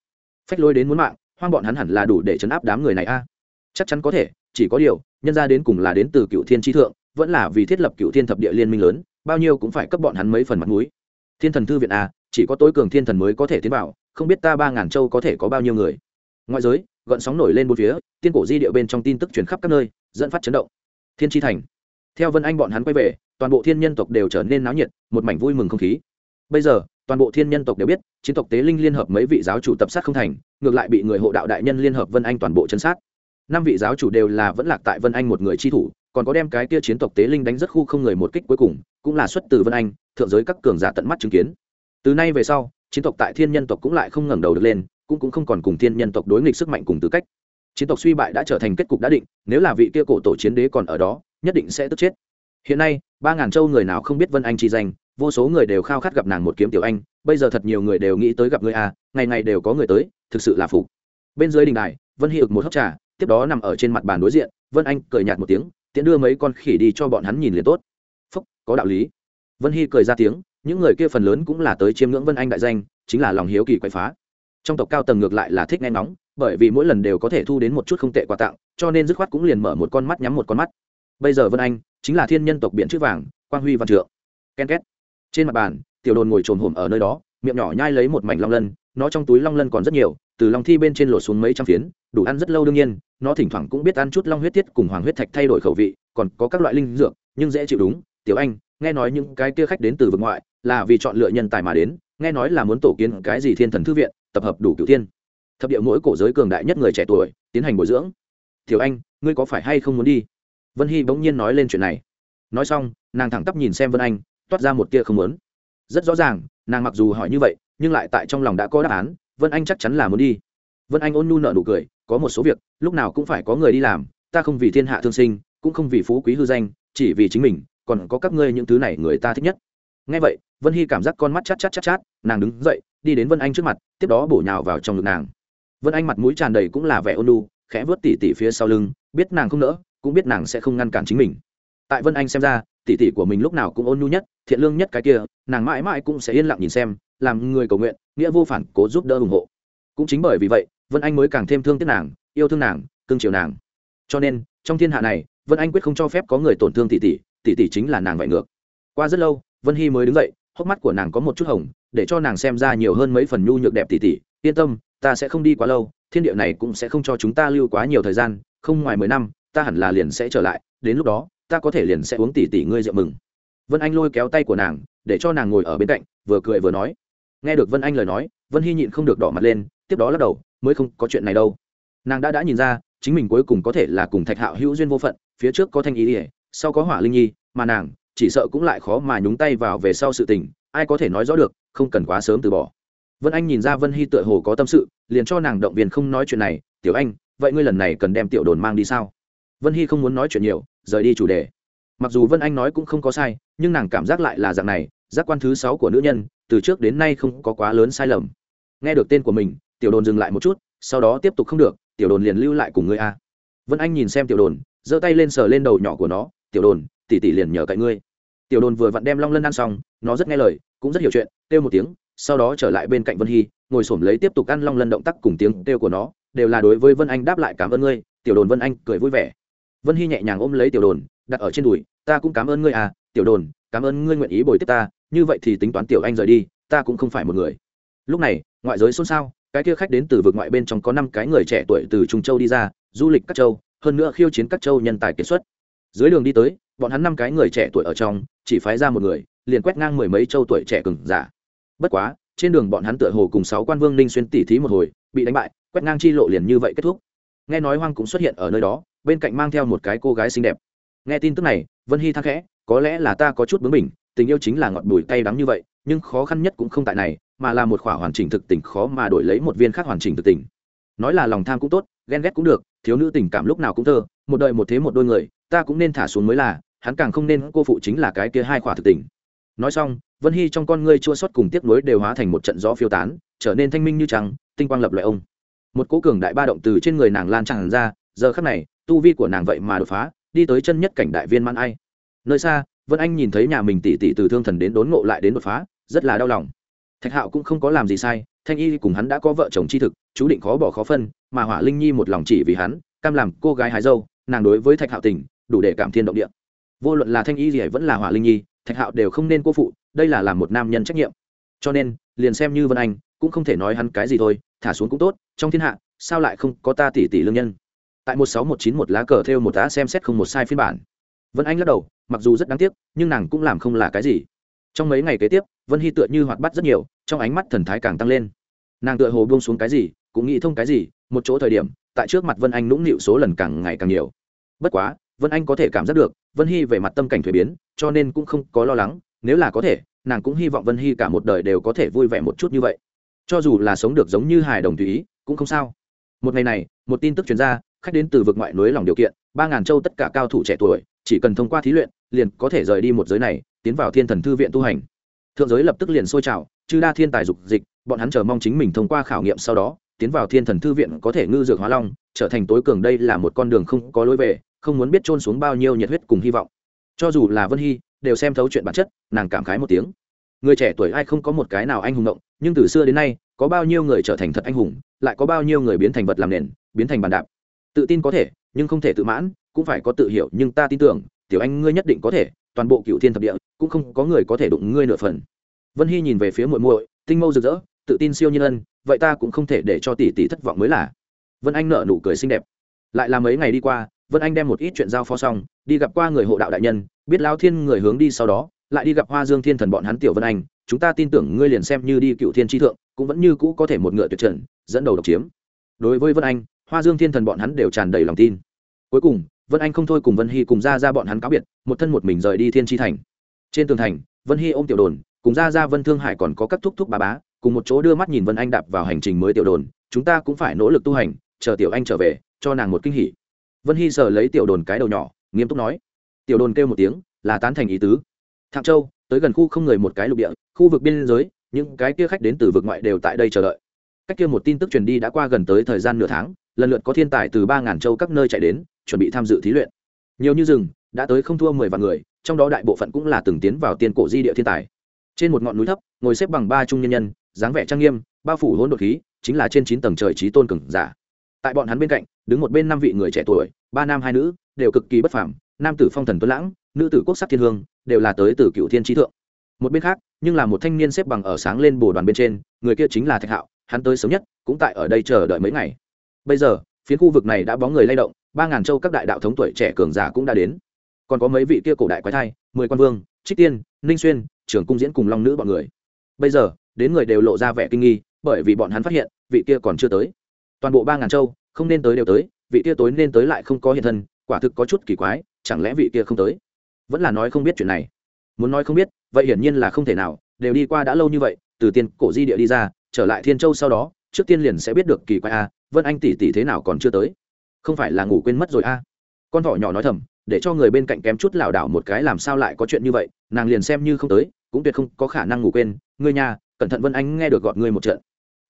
Phách lôi đến muốn mạng, hoang bọn hắn hẳn là đủ để chấn áp đám người này a. Chắc chắn có thể, chỉ có điều nhân ra đến cùng là đến từ cựu thiên tri thượng, vẫn là vì thiết lập cựu thiên thập địa liên minh lớn, bao nhiêu cũng phải cấp bọn hắn mấy phần mặt mũi. Thiên thần thư viện a chỉ có tối cường thiên thần mới có thể tiến vào, không biết ta ba ngàn châu có thể có bao nhiêu người. Ngoại giới, gợn sóng nổi lên bốn phía, tiên cổ di điệu bên trong tin tức truyền khắp các nơi, dẫn phát chấn động. Thiên tri thành. Theo vân anh bọn hắn quay về, toàn bộ thiên nhân tộc đều trở nên náo nhiệt, một mảnh vui mừng không khí. Bây giờ, toàn bộ thiên nhân tộc đều biết, chiến tộc tế linh liên hợp mấy vị giáo chủ tập sát không thành, ngược lại bị người hộ đạo đại nhân liên hợp vân anh toàn bộ chân sát năm vị giáo chủ đều là vẫn lạc tại vân anh một người chi thủ, còn có đem cái kia chiến tộc tế linh đánh rất khu không người một kích cuối cùng, cũng là xuất từ vân anh, thượng giới các cường giả tận mắt chứng kiến. Từ nay về sau, chiến tộc tại thiên nhân tộc cũng lại không ngẩng đầu được lên, cũng cũng không còn cùng thiên nhân tộc đối nghịch sức mạnh cùng tư cách. Chiến tộc suy bại đã trở thành kết cục đã định, nếu là vị kia cổ tổ chiến đế còn ở đó, nhất định sẽ tức chết. Hiện nay, ba ngàn châu người nào không biết vân anh chi danh, vô số người đều khao khát gặp nàng một kiếm tiểu anh, bây giờ thật nhiều người đều nghĩ tới gặp người a à, ngày ngày đều có người tới, thực sự là phục. Bên dưới đình đài, vân hy ực một hốc trà tiếp đó nằm ở trên mặt bàn đối diện, vân anh cười nhạt một tiếng, tiễn đưa mấy con khỉ đi cho bọn hắn nhìn liền tốt. Phúc, có đạo lý. Vân hy cười ra tiếng, những người kia phần lớn cũng là tới chiêm ngưỡng vân anh đại danh, chính là lòng hiếu kỳ quậy phá. Trong tộc cao tầng ngược lại là thích nghe ngóng, bởi vì mỗi lần đều có thể thu đến một chút không tệ quà tặng, cho nên dứt khoát cũng liền mở một con mắt nhắm một con mắt. Bây giờ vân anh chính là thiên nhân tộc biện chữ vàng, quang huy văn trượng. Ken két. Trên mặt bàn, tiểu đồn ngồi trồn hổm ở nơi đó, miệng nhỏ nhai lấy một mảnh long lân, nó trong túi long lân còn rất nhiều từ long thi bên trên lột xuống mấy trăm phiến, đủ ăn rất lâu đương nhiên, nó thỉnh thoảng cũng biết ăn chút long huyết tiết cùng hoàng huyết thạch thay đổi khẩu vị, còn có các loại linh dược, nhưng dễ chịu đúng. Tiểu anh, nghe nói những cái kia khách đến từ vực ngoại, là vì chọn lựa nhân tài mà đến, nghe nói là muốn tổ kiến cái gì thiên thần thư viện, tập hợp đủ cựu thiên. Thập địa mỗi cổ giới cường đại nhất người trẻ tuổi, tiến hành bồi dưỡng. Tiểu anh, ngươi có phải hay không muốn đi? Vân hy bỗng nhiên nói lên chuyện này. Nói xong, nàng thẳng tắp nhìn xem vân anh, toát ra một tia không muốn. Rất rõ ràng, nàng mặc dù hỏi như vậy, nhưng lại tại trong lòng đã có đáp án vân anh chắc chắn là muốn đi. Vân anh ôn nhu nợ nụ cười, có một số việc, lúc nào cũng phải có người đi làm, ta không vì thiên hạ thương sinh, cũng không vì phú quý hư danh, chỉ vì chính mình, còn có các ngươi những thứ này người ta thích nhất. Ngay vậy, vân hy cảm giác con mắt chát chát chát chát, nàng đứng dậy, đi đến vân anh trước mặt, tiếp đó bổ nhào vào trong ngực nàng. Vân anh mặt mũi tràn đầy cũng là vẻ ôn nhu, khẽ vớt tỉ tỉ phía sau lưng, biết nàng không nỡ, cũng biết nàng sẽ không ngăn cản chính mình. Tại vân anh xem ra, tỉ tỉ của mình lúc nào cũng ôn nhu nhất, thiện lương nhất cái kia, nàng mãi mãi cũng sẽ yên lặng nhìn xem, làm người cầu nguyện nghĩa vô phản, cố giúp đỡ ủng hộ. Cũng chính bởi vì vậy, vân anh mới càng thêm thương tiếc nàng, yêu thương nàng, cưng chiều nàng. Cho nên, trong thiên hạ này, vân anh quyết không cho phép có người tổn thương tỷ tỷ tỷ tỷ chính là nàng vậy ngược. Qua rất lâu, vân hy mới đứng dậy, hốc mắt của nàng có một chút hồng, để cho nàng xem ra nhiều hơn mấy phần nhu nhược đẹp tỷ tỷ. Yên tâm, ta sẽ không đi quá lâu, thiên địa này cũng sẽ không cho chúng ta lưu quá nhiều thời gian, không ngoài mười năm, ta hẳn là liền sẽ trở lại, đến lúc đó, ta có thể liền sẽ uống tỷ tỷ ngươi rượu mừng. Vân anh lôi kéo tay của nàng, để cho nàng ngồi ở bên cạnh, vừa cười vừa nói nghe được vân anh lời nói, vân hy nhịn không được đỏ mặt lên, tiếp đó lắc đầu, mới không có chuyện này đâu. Nàng đã đã nhìn ra, chính mình cuối cùng có thể là cùng thạch hạo hữu duyên vô phận, phía trước có thanh ý ỉa sau có hỏa linh nhi, mà nàng chỉ sợ cũng lại khó mà nhúng tay vào về sau sự tình, ai có thể nói rõ được, không cần quá sớm từ bỏ. Vân anh nhìn ra vân hy tựa hồ có tâm sự, liền cho nàng động viên không nói chuyện này, tiểu anh, vậy ngươi lần này cần đem tiểu đồn mang đi sao? Vân hy không muốn nói chuyện nhiều, rời đi chủ đề. Mặc dù vân anh nói cũng không có sai, nhưng nàng cảm giác lại là dạng này giác quan thứ sáu của nữ nhân, từ trước đến nay không có quá lớn sai lầm. Nghe được tên của mình, tiểu đồn dừng lại một chút, sau đó tiếp tục không được, tiểu đồn liền lưu lại cùng ngươi a. Vân anh nhìn xem tiểu đồn, giơ tay lên sờ lên đầu nhỏ của nó, tiểu đồn tỉ tỉ liền nhờ cậy ngươi. Tiểu đồn vừa vặn đem long lân ăn xong, nó rất nghe lời, cũng rất hiểu chuyện, kêu một tiếng, sau đó trở lại bên cạnh vân hy, ngồi s ổ m lấy tiếp tục ăn long lân động tác cùng tiếng kêu của nó, đều là đối với vân anh đáp lại cảm ơn ngươi. Tiểu đồn vân anh cười vui vẻ. Vân hy nhẹ nhàng ôm lấy tiểu đồn, đặt ở trên đùi, ta cũng cảm ơn ngươi à tiểu đồn, cảm ơn ngươi nguyện ý bồi tiếp ta như vậy thì tính toán tiểu anh rời đi, ta cũng không phải một người. Lúc này, ngoại giới xôn xao, cái kia khách đến từ vực ngoại bên trong có năm cái người trẻ tuổi từ trung châu đi ra, du lịch các châu, hơn nữa khiêu chiến các châu nhân tài kiệt xuất. Dưới đường đi tới, bọn hắn năm cái người trẻ tuổi ở trong, chỉ phái ra một người, liền quét ngang mười mấy châu tuổi trẻ cừng giả. Bất quá, trên đường bọn hắn tựa hồ cùng sáu quan vương ninh xuyên tỉ thí một hồi, bị đánh bại, quét ngang chi lộ liền như vậy kết thúc. Nghe nói hoang cũng xuất hiện ở nơi đó, bên cạnh mang theo một cái cô gái xinh đẹp. Nghe tin tức này, vân hy thắc khẽ, có lẽ là ta có chút bướng mình tình yêu chính là ngọt bùi cay đắng như vậy, nhưng khó khăn nhất cũng không tại này, mà là một khỏa hoàn chỉnh thực tình khó mà đổi lấy một viên khác hoàn chỉnh thực tình. Nói là lòng tham cũng tốt, ghen ghét cũng được, thiếu nữ tình cảm lúc nào cũng thơ, một đời một thế một đôi người, ta cũng nên thả xuống mới là, hắn càng không nên cô phụ chính là cái kia hai khỏa thực tình. Nói xong, vân hy trong con ngươi chua xót cùng tiếc nuối đều hóa thành một trận gió phiêu tán, trở nên thanh minh như trắng tinh quang lập loại ông. Một cố cường đại ba động từ trên người nàng lan tràn ra, giờ khắc này, tu vi của nàng vậy mà đột phá, đi tới chân nhất cảnh đại viên man ai. Nơi xa vân anh nhìn thấy nhà mình tỷ tỷ từ thương thần đến đốn ngộ lại đến đột phá, rất là đau lòng. Thạch hạo cũng không có làm gì sai, thanh y cùng hắn đã có vợ chồng chi thực, chú định khó bỏ khó phân, mà hỏa linh nhi một lòng chỉ vì hắn, cam làm cô gái hái dâu, nàng đối với thạch hạo tình, đủ để cảm thiên động địa. Vô luận là thanh y gì vẫn là hỏa linh nhi, thạch hạo đều không nên cô phụ, đây là làm một nam nhân trách nhiệm. Cho nên, liền xem như vân anh, cũng không thể nói hắn cái gì thôi, thả xuống cũng tốt, trong thiên hạ, sao lại không có ta tỷ tỷ lương nhân? Tại một sáu một chín một lá cờ theo một tá xem xét không một sai phiên bản. Vân anh lắc đầu mặc dù rất đáng tiếc, nhưng nàng cũng làm không là cái gì. Trong mấy ngày kế tiếp, vân hy tựa như hoạt bắt rất nhiều, trong ánh mắt thần thái càng tăng lên. Nàng tựa hồ buông xuống cái gì, cũng nghĩ thông cái gì, một chỗ thời điểm, tại trước mặt vân anh nũng nịu số lần càng ngày càng nhiều. Bất quá, vân anh có thể cảm giác được, vân hy về mặt tâm cảnh thuế biến, cho nên cũng không có lo lắng, nếu là có thể, nàng cũng hy vọng vân hy cả một đời đều có thể vui vẻ một chút như vậy. Cho dù là sống được giống như hài đồng tùy ý, cũng không sao. Một ngày này, một tin tức chuyển ra, khách đến từ vực ngoại núi lòng điều kiện, ba ngàn châu tất cả cao thủ trẻ tuổi, chỉ cần thông qua thí luyện liền có thể rời đi một giới này, tiến vào thiên thần thư viện tu hành. Thượng giới lập tức liền sôi trào, chư đa thiên tài dục dịch, bọn hắn chờ mong chính mình thông qua khảo nghiệm sau đó, tiến vào thiên thần thư viện có thể ngư dược hóa long, trở thành tối cường đây là một con đường không có lối về, không muốn biết trôn xuống bao nhiêu nhiệt huyết cùng hy vọng. Cho dù là vân hy, đều xem thấu chuyện bản chất, nàng cảm khái một tiếng. Người trẻ tuổi ai không có một cái nào anh hùng động, nhưng từ xưa đến nay, có bao nhiêu người trở thành thật anh hùng, lại có bao nhiêu người biến thành vật làm nền, biến thành bàn đạp. Tự tin có thể, nhưng không thể tự mãn, cũng phải có tự hiểu, nhưng ta tin tưởng tiểu anh ngươi nhất định có thể, toàn bộ cựu thiên thập địa, cũng không có người có thể đụng ngươi nửa phần. Vân hy nhìn về phía muội muội, tinh mâu rực rỡ, tự tin siêu nhiên ân, vậy ta cũng không thể để cho tỷ tỷ thất vọng mới là. Vân anh nở nụ cười xinh đẹp. Lại là mấy ngày đi qua, vân anh đem một ít chuyện giao phó xong, đi gặp qua người hộ đạo đại nhân, biết lao thiên người hướng đi sau đó, lại đi gặp hoa dương thiên thần bọn hắn tiểu vân anh, chúng ta tin tưởng ngươi liền xem như đi cựu thiên tri thượng, cũng vẫn như cũ có thể một ngựa tuyệt trần, dẫn đầu độc chiếm. Đối với vân anh, hoa dương thiên thần bọn hắn đều tràn đầy lòng tin. Cuối cùng vân anh không thôi cùng vân hy cùng ra ra bọn hắn cáo biệt, một thân một mình rời đi thiên tri thành. Trên tường thành, vân hy ôm tiểu đồn, cùng ra ra vân thương hải còn có các thúc thúc bà bá, cùng một chỗ đưa mắt nhìn vân anh đạp vào hành trình mới tiểu đồn, chúng ta cũng phải nỗ lực tu hành, chờ tiểu anh trở về, cho nàng một kinh hỉ. Vân hy sờ lấy tiểu đồn cái đầu nhỏ, nghiêm túc nói. Tiểu đồn kêu một tiếng, là tán thành ý tứ. Thạng châu, tới gần khu không người một cái lục địa, khu vực biên giới, những cái kia khách đến từ vực ngoại đều tại đây chờ đợi. Cách kia một tin tức truyền đi đã qua gần tới thời gian nửa tháng, lần lượt có thiên tài từ ba ngàn châu các nơi chạy đến chuẩn bị tham dự thí luyện. Nhiều như rừng, đã tới không thua mười vạn người, trong đó đại bộ phận cũng là từng tiến vào tiên cổ di địa thiên tài. Trên một ngọn núi thấp, ngồi xếp bằng ba trung nhân nhân, dáng vẻ trang nghiêm, bao phủ hỗn đột khí, chính là trên chín tầng trời trí tôn cường giả. Tại bọn hắn bên cạnh, đứng một bên năm vị người trẻ tuổi, ba nam hai nữ, đều cực kỳ bất phàm, nam tử phong thần tuấn lãng, nữ tử quốc sắc thiên hương, đều là tới từ cựu thiên trí thượng. Một bên khác, nhưng là một thanh niên xếp bằng ở sáng lên bồ đoàn bên trên, người kia chính là thạch hạo, hắn tới sớm nhất, cũng tại ở đây chờ đợi mấy ngày. Bây giờ phía khu vực này đã bóng người lay động ba ngàn châu các đại đạo thống tuổi trẻ cường giả cũng đã đến. Còn có mấy vị kia cổ đại quái thai, mười quan vương, trích tiên, ninh xuyên trưởng cung diễn cùng long nữ bọn người. Bây giờ, đến người đều lộ ra vẻ kinh nghi, bởi vì bọn hắn phát hiện, vị kia còn chưa tới. Toàn bộ ba ngàn châu, không nên tới đều tới, vị kia tối nên tới lại không có hiện thân, quả thực có chút kỳ quái, chẳng lẽ vị kia không tới? Vẫn là nói không biết chuyện này. Muốn nói không biết, vậy hiển nhiên là không thể nào, đều đi qua đã lâu như vậy, từ tiên cổ di địa đi ra, trở lại thiên châu sau đó, trước tiên liền sẽ biết được kỳ quái a vân anh tỷ tỷ thế nào còn chưa tới không phải là ngủ quên mất rồi a. Con thỏ nhỏ nói thầm, để cho người bên cạnh kém chút lảo đảo một cái làm sao lại có chuyện như vậy, nàng liền xem như không tới, cũng tuyệt không có khả năng ngủ quên. Ngươi nhà cẩn thận vân anh nghe được gọn ngươi một trận.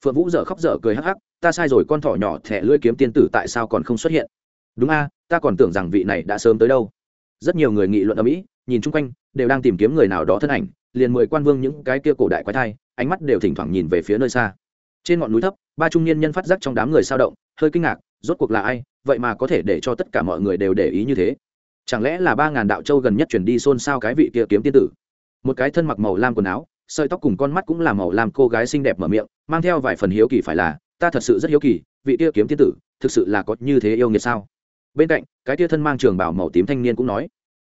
Phượng vũ dở khóc dở cười hắc hắc, ta sai rồi, con thỏ nhỏ thẻ lưỡi kiếm tiên tử tại sao còn không xuất hiện? Đúng a, ta còn tưởng rằng vị này đã sớm tới đâu. Rất nhiều người nghị luận ở mỹ nhìn chung quanh, đều đang tìm kiếm người nào đó thân ảnh, liền mười quan vương những cái kia cổ đại quái thai, ánh mắt đều thỉnh thoảng nhìn về phía nơi xa. Trên ngọn núi thấp ba trung niên nhân phát giác trong đám người sao động, hơi kinh ngạc, rốt cuộc là ai, vậy mà có thể để cho tất cả mọi người đều để ý như thế. Chẳng lẽ là ba ngàn đạo châu gần nhất chuyển đi xôn xao cái vị kia kiếm tiên tử? Một cái thân mặc màu lam quần áo, sợi tóc cùng con mắt cũng là màu lam cô gái xinh đẹp mở miệng, mang theo vài phần hiếu kỳ phải là, ta thật sự rất hiếu kỳ, vị kia kiếm tiên tử thực sự là có như thế yêu nghiệt sao? Bên cạnh, cái kia thân mang trường bảo màu tím thanh niên cũng nói,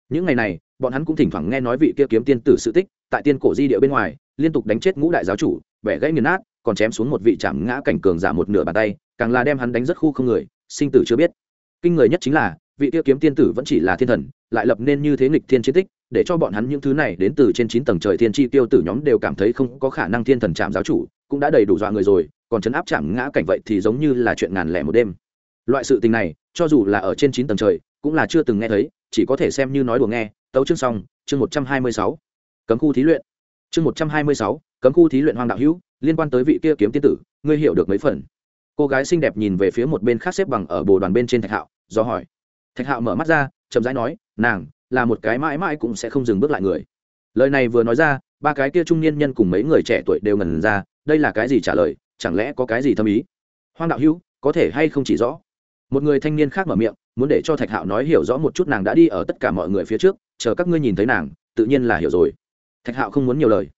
những ngày này, bọn hắn cũng thỉnh thoảng nghe nói vị kia kiếm tiên tử sự tích, tại tiên cổ di địa bên ngoài, liên tục đánh chết ngũ đại giáo chủ bẻ gãy nghiền nát, còn chém xuống một vị chạm ngã cảnh cường giả một nửa bàn tay, càng là đem hắn đánh rất khu không người, sinh tử chưa biết. Kinh người nhất chính là, vị kia kiếm tiên tử vẫn chỉ là thiên thần, lại lập nên như thế nghịch thiên chiến tích, để cho bọn hắn những thứ này đến từ trên chín tầng trời thiên chi tiêu tử nhóm đều cảm thấy không có khả năng thiên thần chạm giáo chủ, cũng đã đầy đủ dọa người rồi, còn chấn áp chạm ngã cảnh vậy thì giống như là chuyện ngàn lẻ một đêm. Loại sự tình này, cho dù là ở trên chín tầng trời, cũng là chưa từng nghe thấy, chỉ có thể xem như nói đùa nghe. Tấu chương xong, chương một trăm hai mươi sáu. Cấm khu thí luyện. Chương một trăm hai mươi sáu cấm khu thí luyện hoang đạo hữu, liên quan tới vị kia kiếm tiên tử, ngươi hiểu được mấy phần? Cô gái xinh đẹp nhìn về phía một bên khác xếp bằng ở bồ đoàn bên trên thạch hạo, do hỏi. Thạch hạo mở mắt ra, chậm rãi nói, nàng, là một cái mãi mãi cũng sẽ không dừng bước lại người. Lời này vừa nói ra, ba cái kia trung niên nhân cùng mấy người trẻ tuổi đều ngần ra, đây là cái gì trả lời, chẳng lẽ có cái gì thâm ý? Hoang đạo hữu, có thể hay không chỉ rõ? Một người thanh niên khác mở miệng, muốn để cho thạch hạo nói hiểu rõ một chút nàng đã đi ở tất cả mọi người phía trước, chờ các ngươi nhìn thấy nàng, tự nhiên là hiểu rồi. Thạch hạo không muốn nhiều lời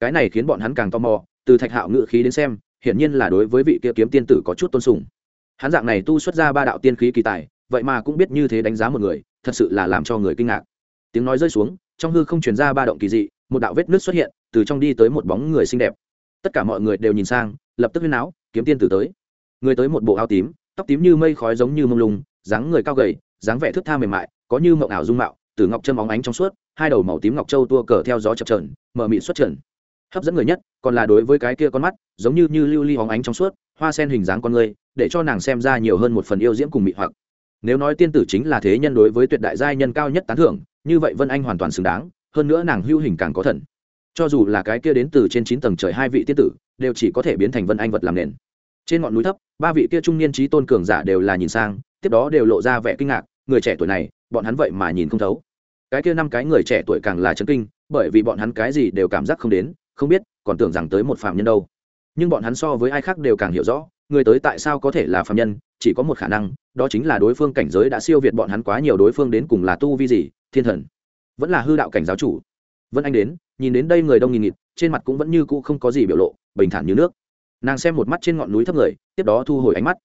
cái này khiến bọn hắn càng tò mò, từ thạch hạo ngự khí đến xem, hiển nhiên là đối với vị kia kiếm tiên tử có chút tôn sùng. Hắn dạng này tu xuất ra ba đạo tiên khí kỳ tài, vậy mà cũng biết như thế đánh giá một người, thật sự là làm cho người kinh ngạc. Tiếng nói rơi xuống, trong hư không chuyển ra ba động kỳ dị, một đạo vết nước xuất hiện, từ trong đi tới một bóng người xinh đẹp. Tất cả mọi người đều nhìn sang, lập tức huyên áo kiếm tiên tử tới. Người tới một bộ áo tím, tóc tím như mây khói giống như mông lung, dáng người cao gầy, dáng vẻ thức tha mềm mại, có như mộng ảo dung mạo từ ngọc chân óng ánh trong suốt, hai đầu màu tím ngọc châu tua cờ theo gió chập trờn mở mị xuất trần hấp dẫn người nhất, còn là đối với cái kia con mắt, giống như như lưu ly li hóng ánh trong suốt, hoa sen hình dáng con người, để cho nàng xem ra nhiều hơn một phần yêu diễm cùng mị hoặc. Nếu nói tiên tử chính là thế nhân đối với tuyệt đại giai nhân cao nhất tán thưởng, như vậy vân anh hoàn toàn xứng đáng, hơn nữa nàng hưu hình càng có thần. Cho dù là cái kia đến từ trên chín tầng trời hai vị tiên tử, đều chỉ có thể biến thành vân anh vật làm nền. Trên ngọn núi thấp, ba vị kia trung niên trí tôn cường giả đều là nhìn sang, tiếp đó đều lộ ra vẻ kinh ngạc, người trẻ tuổi này, bọn hắn vậy mà nhìn không thấu. Cái kia năm cái người trẻ tuổi càng là chấn kinh, bởi vì bọn hắn cái gì đều cảm giác không đến không biết, còn tưởng rằng tới một phạm nhân đâu. Nhưng bọn hắn so với ai khác đều càng hiểu rõ, người tới tại sao có thể là phạm nhân, chỉ có một khả năng, đó chính là đối phương cảnh giới đã siêu việt bọn hắn quá nhiều đối phương đến cùng là tu vi gì, thiên thần. Vẫn là hư đạo cảnh giáo chủ. Vân anh đến, nhìn đến đây người đông nghìn nghịt, trên mặt cũng vẫn như cũ không có gì biểu lộ, bình thản như nước. Nàng xem một mắt trên ngọn núi thấp người, tiếp đó thu hồi ánh mắt.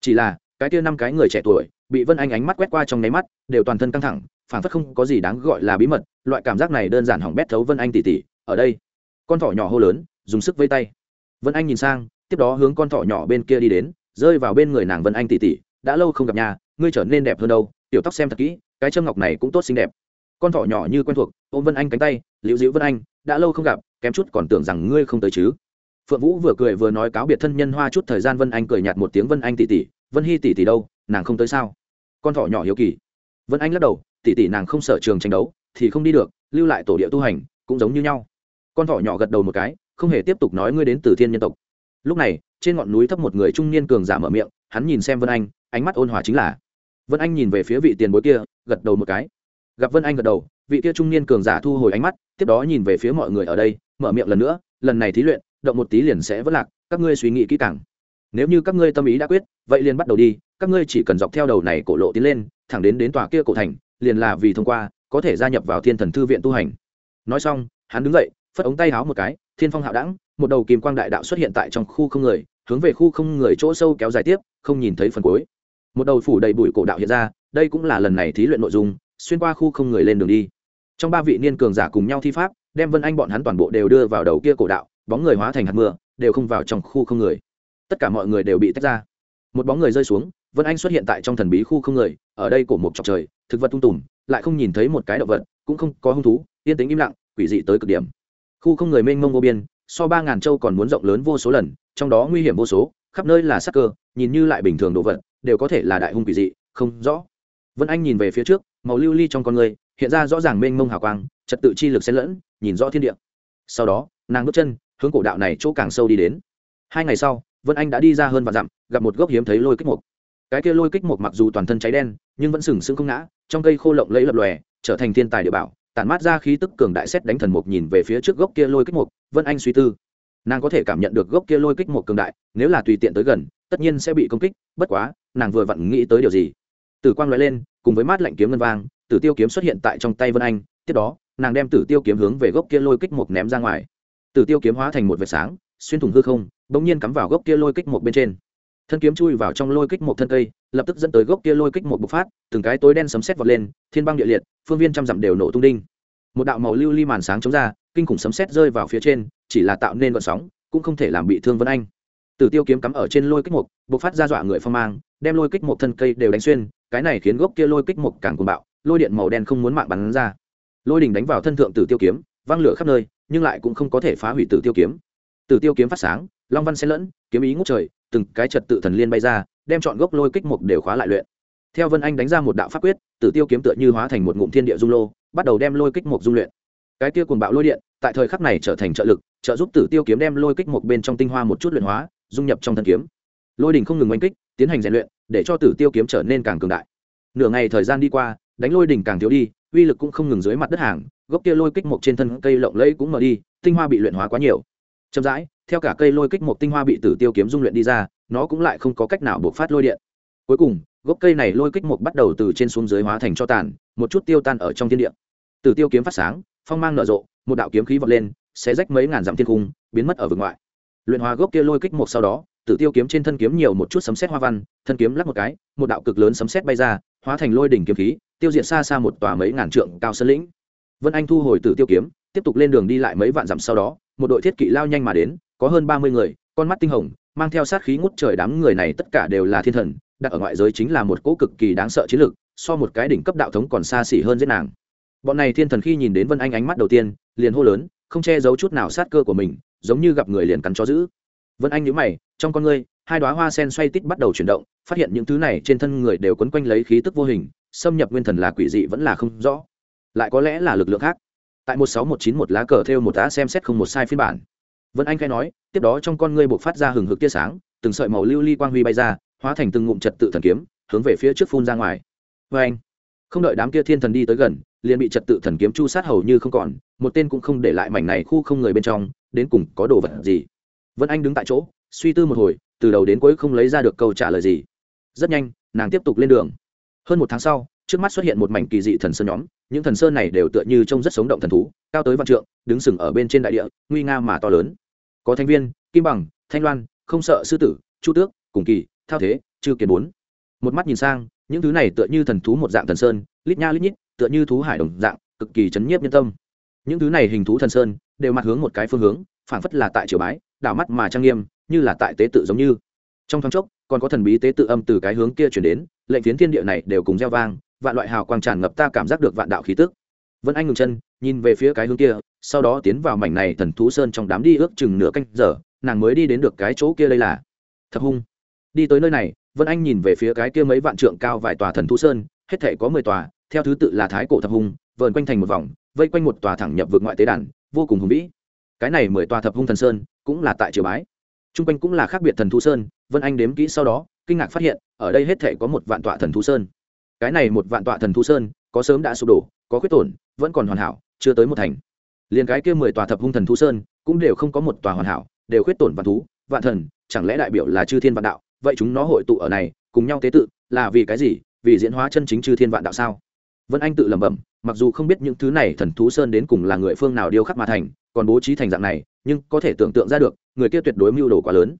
Chỉ là, cái kia năm cái người trẻ tuổi, bị vân anh ánh mắt quét qua trong nháy mắt, đều toàn thân căng thẳng phản phất không có gì đáng gọi là bí mật, loại cảm giác này đơn giản hỏng bét thấu vân anh tỉ tỉ, ở đây con thỏ nhỏ hô lớn, dùng sức vây tay. Vân anh nhìn sang, tiếp đó hướng con thỏ nhỏ bên kia đi đến, rơi vào bên người nàng vân anh tỉ tỉ, đã lâu không gặp nhà, ngươi trở nên đẹp hơn đâu, tiểu tóc xem thật kỹ, cái châm ngọc này cũng tốt xinh đẹp. Con thỏ nhỏ như quen thuộc, ôm vân anh cánh tay, liễu dĩu vân anh, đã lâu không gặp, kém chút còn tưởng rằng ngươi không tới chứ. Phượng vũ vừa cười vừa nói cáo biệt thân nhân hoa chút thời gian, vân anh cười nhạt một tiếng, vân anh tỉ tỉ, vân hy tỉ tỉ đâu, nàng không tới sao? Con thỏ nhỏ hiếu kỳ. Vân anh lắc đầu, tỉ tỉ nàng không sở trường tranh đấu, thì không đi được, lưu lại tổ địa tu hành, cũng giống như nhau con thỏ nhỏ gật đầu một cái, không hề tiếp tục nói ngươi đến từ thiên nhân tộc. Lúc này, trên ngọn núi thấp một người trung niên cường giả mở miệng, hắn nhìn xem vân anh, ánh mắt ôn hòa chính là. Vân anh nhìn về phía vị tiền bối kia, gật đầu một cái. Gặp vân anh gật đầu, vị kia trung niên cường giả thu hồi ánh mắt, tiếp đó nhìn về phía mọi người ở đây, mở miệng lần nữa, lần này thí luyện, động một tí liền sẽ vất lạc, các ngươi suy nghĩ kỹ càng. Nếu như các ngươi tâm ý đã quyết, vậy liền bắt đầu đi, các ngươi chỉ cần dọc theo đầu này cổ lộ tiến lên, thẳng đến đến tòa kia cổ thành, liền là vì thông qua, có thể gia nhập vào thiên thần thư viện tu hành. Nói xong, hắn đứng dậy phất ống tay háo một cái, thiên phong hạo đẳng, một đầu kìm quang đại đạo xuất hiện tại trong khu không người, hướng về khu không người chỗ sâu kéo dài tiếp, không nhìn thấy phần cuối. Một đầu phủ đầy bụi cổ đạo hiện ra, đây cũng là lần này thí luyện nội dung, xuyên qua khu không người lên đường đi. Trong ba vị niên cường giả cùng nhau thi pháp, đem vân anh bọn hắn toàn bộ đều đưa vào đầu kia cổ đạo, bóng người hóa thành hạt mưa, đều không vào trong khu không người. Tất cả mọi người đều bị tách ra. Một bóng người rơi xuống, vân anh xuất hiện tại trong thần bí khu không người, ở đây cổ một chọc trời, thực vật tung tùm, lại không nhìn thấy một cái động vật, cũng không có hung thú, yên tĩnh im lặng, quỷ dị tới cực điểm khu không người mênh mông vô biên, so ba ngàn châu còn muốn rộng lớn vô số lần, trong đó nguy hiểm vô số, khắp nơi là sắc cơ, nhìn như lại bình thường đồ vật, đều có thể là đại hung kỳ dị, không rõ. Vân anh nhìn về phía trước, màu lưu ly trong con người, hiện ra rõ ràng mênh mông hào quang, trật tự chi lực xen lẫn, nhìn rõ thiên địa. Sau đó, nàng bước chân, hướng cổ đạo này chỗ càng sâu đi đến. Hai ngày sau, vân anh đã đi ra hơn và dặm, gặp một gốc hiếm thấy lôi kích mục. Cái kia lôi kích mục mặc dù toàn thân cháy đen, nhưng vẫn sừng sững không ngã, trong cây khô lộng lẫy lập lòe, trở thành thiên tài địa bảo tản mát ra khí tức cường đại xét đánh thần mục nhìn về phía trước gốc kia lôi kích mục, vân anh suy tư. Nàng có thể cảm nhận được gốc kia lôi kích một cường đại, nếu là tùy tiện tới gần, tất nhiên sẽ bị công kích, bất quá, nàng vừa vặn nghĩ tới điều gì? Tử quang nói lên, cùng với mát lạnh kiếm ngân vang, tử tiêu kiếm xuất hiện tại trong tay vân anh, tiếp đó, nàng đem tử tiêu kiếm hướng về gốc kia lôi kích một ném ra ngoài. Tử tiêu kiếm hóa thành một vệt sáng, xuyên thủng hư không, bỗng nhiên cắm vào gốc kia lôi kích một bên trên thân kiếm chui vào trong lôi kích một thân cây, lập tức dẫn tới gốc kia lôi kích một bộc phát, từng cái tối đen sấm sét vọt lên, thiên băng địa liệt, phương viên trăm dặm đều nổ tung đinh. Một đạo màu lưu ly màn sáng chống ra, kinh khủng sấm sét rơi vào phía trên, chỉ là tạo nên vận sóng, cũng không thể làm bị thương vân anh. Tử tiêu kiếm cắm ở trên lôi kích một, bộc phát ra dọa người phong mang, đem lôi kích một thân cây đều đánh xuyên, cái này khiến gốc kia lôi kích một càng cuồng bạo, lôi điện màu đen không muốn mạng bắn ra. Lôi đỉnh đánh vào thân thượng tử tiêu kiếm văng lửa khắp nơi, nhưng lại cũng không có thể phá hủy tử tiêu kiếm. Tử tiêu kiếm phát sáng, long văn xen lẫn, kiếm ý ngút trời từng cái trật tự thần liên bay ra, đem chọn gốc lôi kích mục đều khóa lại luyện. Theo vân anh đánh ra một đạo pháp quyết, tử tiêu kiếm tựa như hóa thành một ngụm thiên địa dung lô, bắt đầu đem lôi kích mục dung luyện. Cái kia cuồng bạo lôi điện, tại thời khắc này trở thành trợ lực, trợ giúp tử tiêu kiếm đem lôi kích mục bên trong tinh hoa một chút luyện hóa, dung nhập trong thân kiếm. Lôi đình không ngừng oanh kích, tiến hành rèn luyện, để cho tử tiêu kiếm trở nên càng cường đại. Nửa ngày thời gian đi qua, đánh lôi đỉnh càng thiếu đi, uy lực cũng không ngừng dưới mặt đất hàng, gốc kia lôi kích mục trên thân cây lộng lẫy cũng mở đi, tinh hoa bị luyện hóa quá nhiều. Chậm rãi theo cả cây lôi kích một tinh hoa bị tử tiêu kiếm dung luyện đi ra, nó cũng lại không có cách nào buộc phát lôi điện. Cuối cùng, gốc cây này lôi kích một bắt đầu từ trên xuống dưới hóa thành cho tàn, một chút tiêu tan ở trong thiên địa. Tử tiêu kiếm phát sáng, phong mang nở rộ, một đạo kiếm khí vọt lên sẽ rách mấy ngàn dặm thiên cung, biến mất ở vực ngoại. Luyện hóa gốc kia lôi kích một sau đó, tử tiêu kiếm trên thân kiếm nhiều một chút sấm sét hoa văn, thân kiếm lắc một cái, một đạo cực lớn sấm sét bay ra, hóa thành lôi đỉnh kiếm khí, tiêu diệt xa xa một tòa mấy ngàn trượng cao sơn lĩnh. Vân anh thu hồi tử tiêu kiếm, tiếp tục lên đường đi lại mấy vạn dặm sau đó, một đội thiết kỵ lao nhanh mà đến có hơn ba mươi người, con mắt tinh hồng, mang theo sát khí ngút trời đám người này tất cả đều là thiên thần, đặt ở ngoại giới chính là một cỗ cực kỳ đáng sợ chiến lược so một cái đỉnh cấp đạo thống còn xa xỉ hơn giết nàng. Bọn này thiên thần khi nhìn đến vân anh ánh mắt đầu tiên, liền hô lớn, không che giấu chút nào sát cơ của mình, giống như gặp người liền cắn chó giữ vân anh nhíu mày, trong con ngươi, hai đoá hoa sen xoay tít bắt đầu chuyển động, phát hiện những thứ này trên thân người đều quấn quanh lấy khí tức vô hình, xâm nhập nguyên thần là quỷ dị vẫn là không rõ. Lại có lẽ là lực lượng khác. Tại một sáu một chín một lá cờ theo một đã xem xét không một sai phiên bản vân anh khai nói, tiếp đó trong con ngươi buộc phát ra hừng hực tia sáng, từng sợi màu lưu ly quang huy bay ra, hóa thành từng ngụm trật tự thần kiếm, hướng về phía trước phun ra ngoài. Vê anh. Không đợi đám kia thiên thần đi tới gần, liền bị trật tự thần kiếm chu sát hầu như không còn, một tên cũng không để lại mảnh này khu không người bên trong, đến cùng có đồ vật gì? Vân anh đứng tại chỗ, suy tư một hồi, từ đầu đến cuối không lấy ra được câu trả lời gì. Rất nhanh, nàng tiếp tục lên đường. Hơn một tháng sau, trước mắt xuất hiện một mảnh kỳ dị thần sơn nhóm, những thần sơn này đều tựa như trông rất sống động thần thú, cao tới vạn trượng, đứng sừng ở bên trên đại địa, nguy nga mà to lớn có thanh viên, kim bằng, thanh loan, không sợ sư tử, chu tước, cùng kỳ, thao thế, chư kiệt bốn. Một mắt nhìn sang, những thứ này tựa như thần thú một dạng thần sơn, lít nha lít nhít, tựa như thú hải đồng dạng, cực kỳ chấn nhiếp nhân tâm. Những thứ này hình thú thần sơn, đều mặt hướng một cái phương hướng, phảng phất là tại triều bái, đảo mắt mà trang nghiêm, như là tại tế tự giống như. Trong thoáng chốc, còn có thần bí tế tự âm từ cái hướng kia chuyển đến, lệnh phiến thiên địa này đều cùng gieo vang, vạn loại hào quang tràn ngập ta cảm giác được vạn đạo khí tức vân anh ngừng chân, nhìn về phía cái hướng kia, sau đó tiến vào mảnh này thần thú sơn trong đám đi ước chừng nửa canh giờ, nàng mới đi đến được cái chỗ kia đây là thập hung. Đi tới nơi này, vân anh nhìn về phía cái kia mấy vạn trượng cao vài tòa thần thú sơn, hết thể có mười tòa, theo thứ tự là thái cổ thập hung, vờn quanh thành một vòng, vây quanh một tòa thẳng nhập vượt ngoại tế đàn, vô cùng hùng vĩ. Cái này mười tòa thập hung thần sơn cũng là tại triều bái. T r u n g quanh cũng là khác biệt thần thú sơn, vân anh đếm kỹ sau đó, kinh ngạc phát hiện, ở đây hết thể có một vạn tọa thần thú sơn. Cái này một vạn tọa thần thú sơn có sớm đã sụp đổ, có khuyết tổn vẫn còn hoàn hảo, chưa tới một thành. Liền cái kia mười tòa thập hung thần thú sơn, cũng đều không có một tòa hoàn hảo, đều khuyết tổn vạn thú, vạn thần, chẳng lẽ đại biểu là chư thiên vạn đạo? Vậy chúng nó hội tụ ở này, cùng nhau tế tự, là vì cái gì? Vì diễn hóa chân chính chư thiên vạn đạo sao? Vân anh tự lẩm bẩm, mặc dù không biết những thứ này thần thú sơn đến cùng là người phương nào điêu khắc mà thành, còn bố trí thành dạng này, nhưng có thể tưởng tượng ra được, người kia tuyệt đối mưu đồ quá lớn.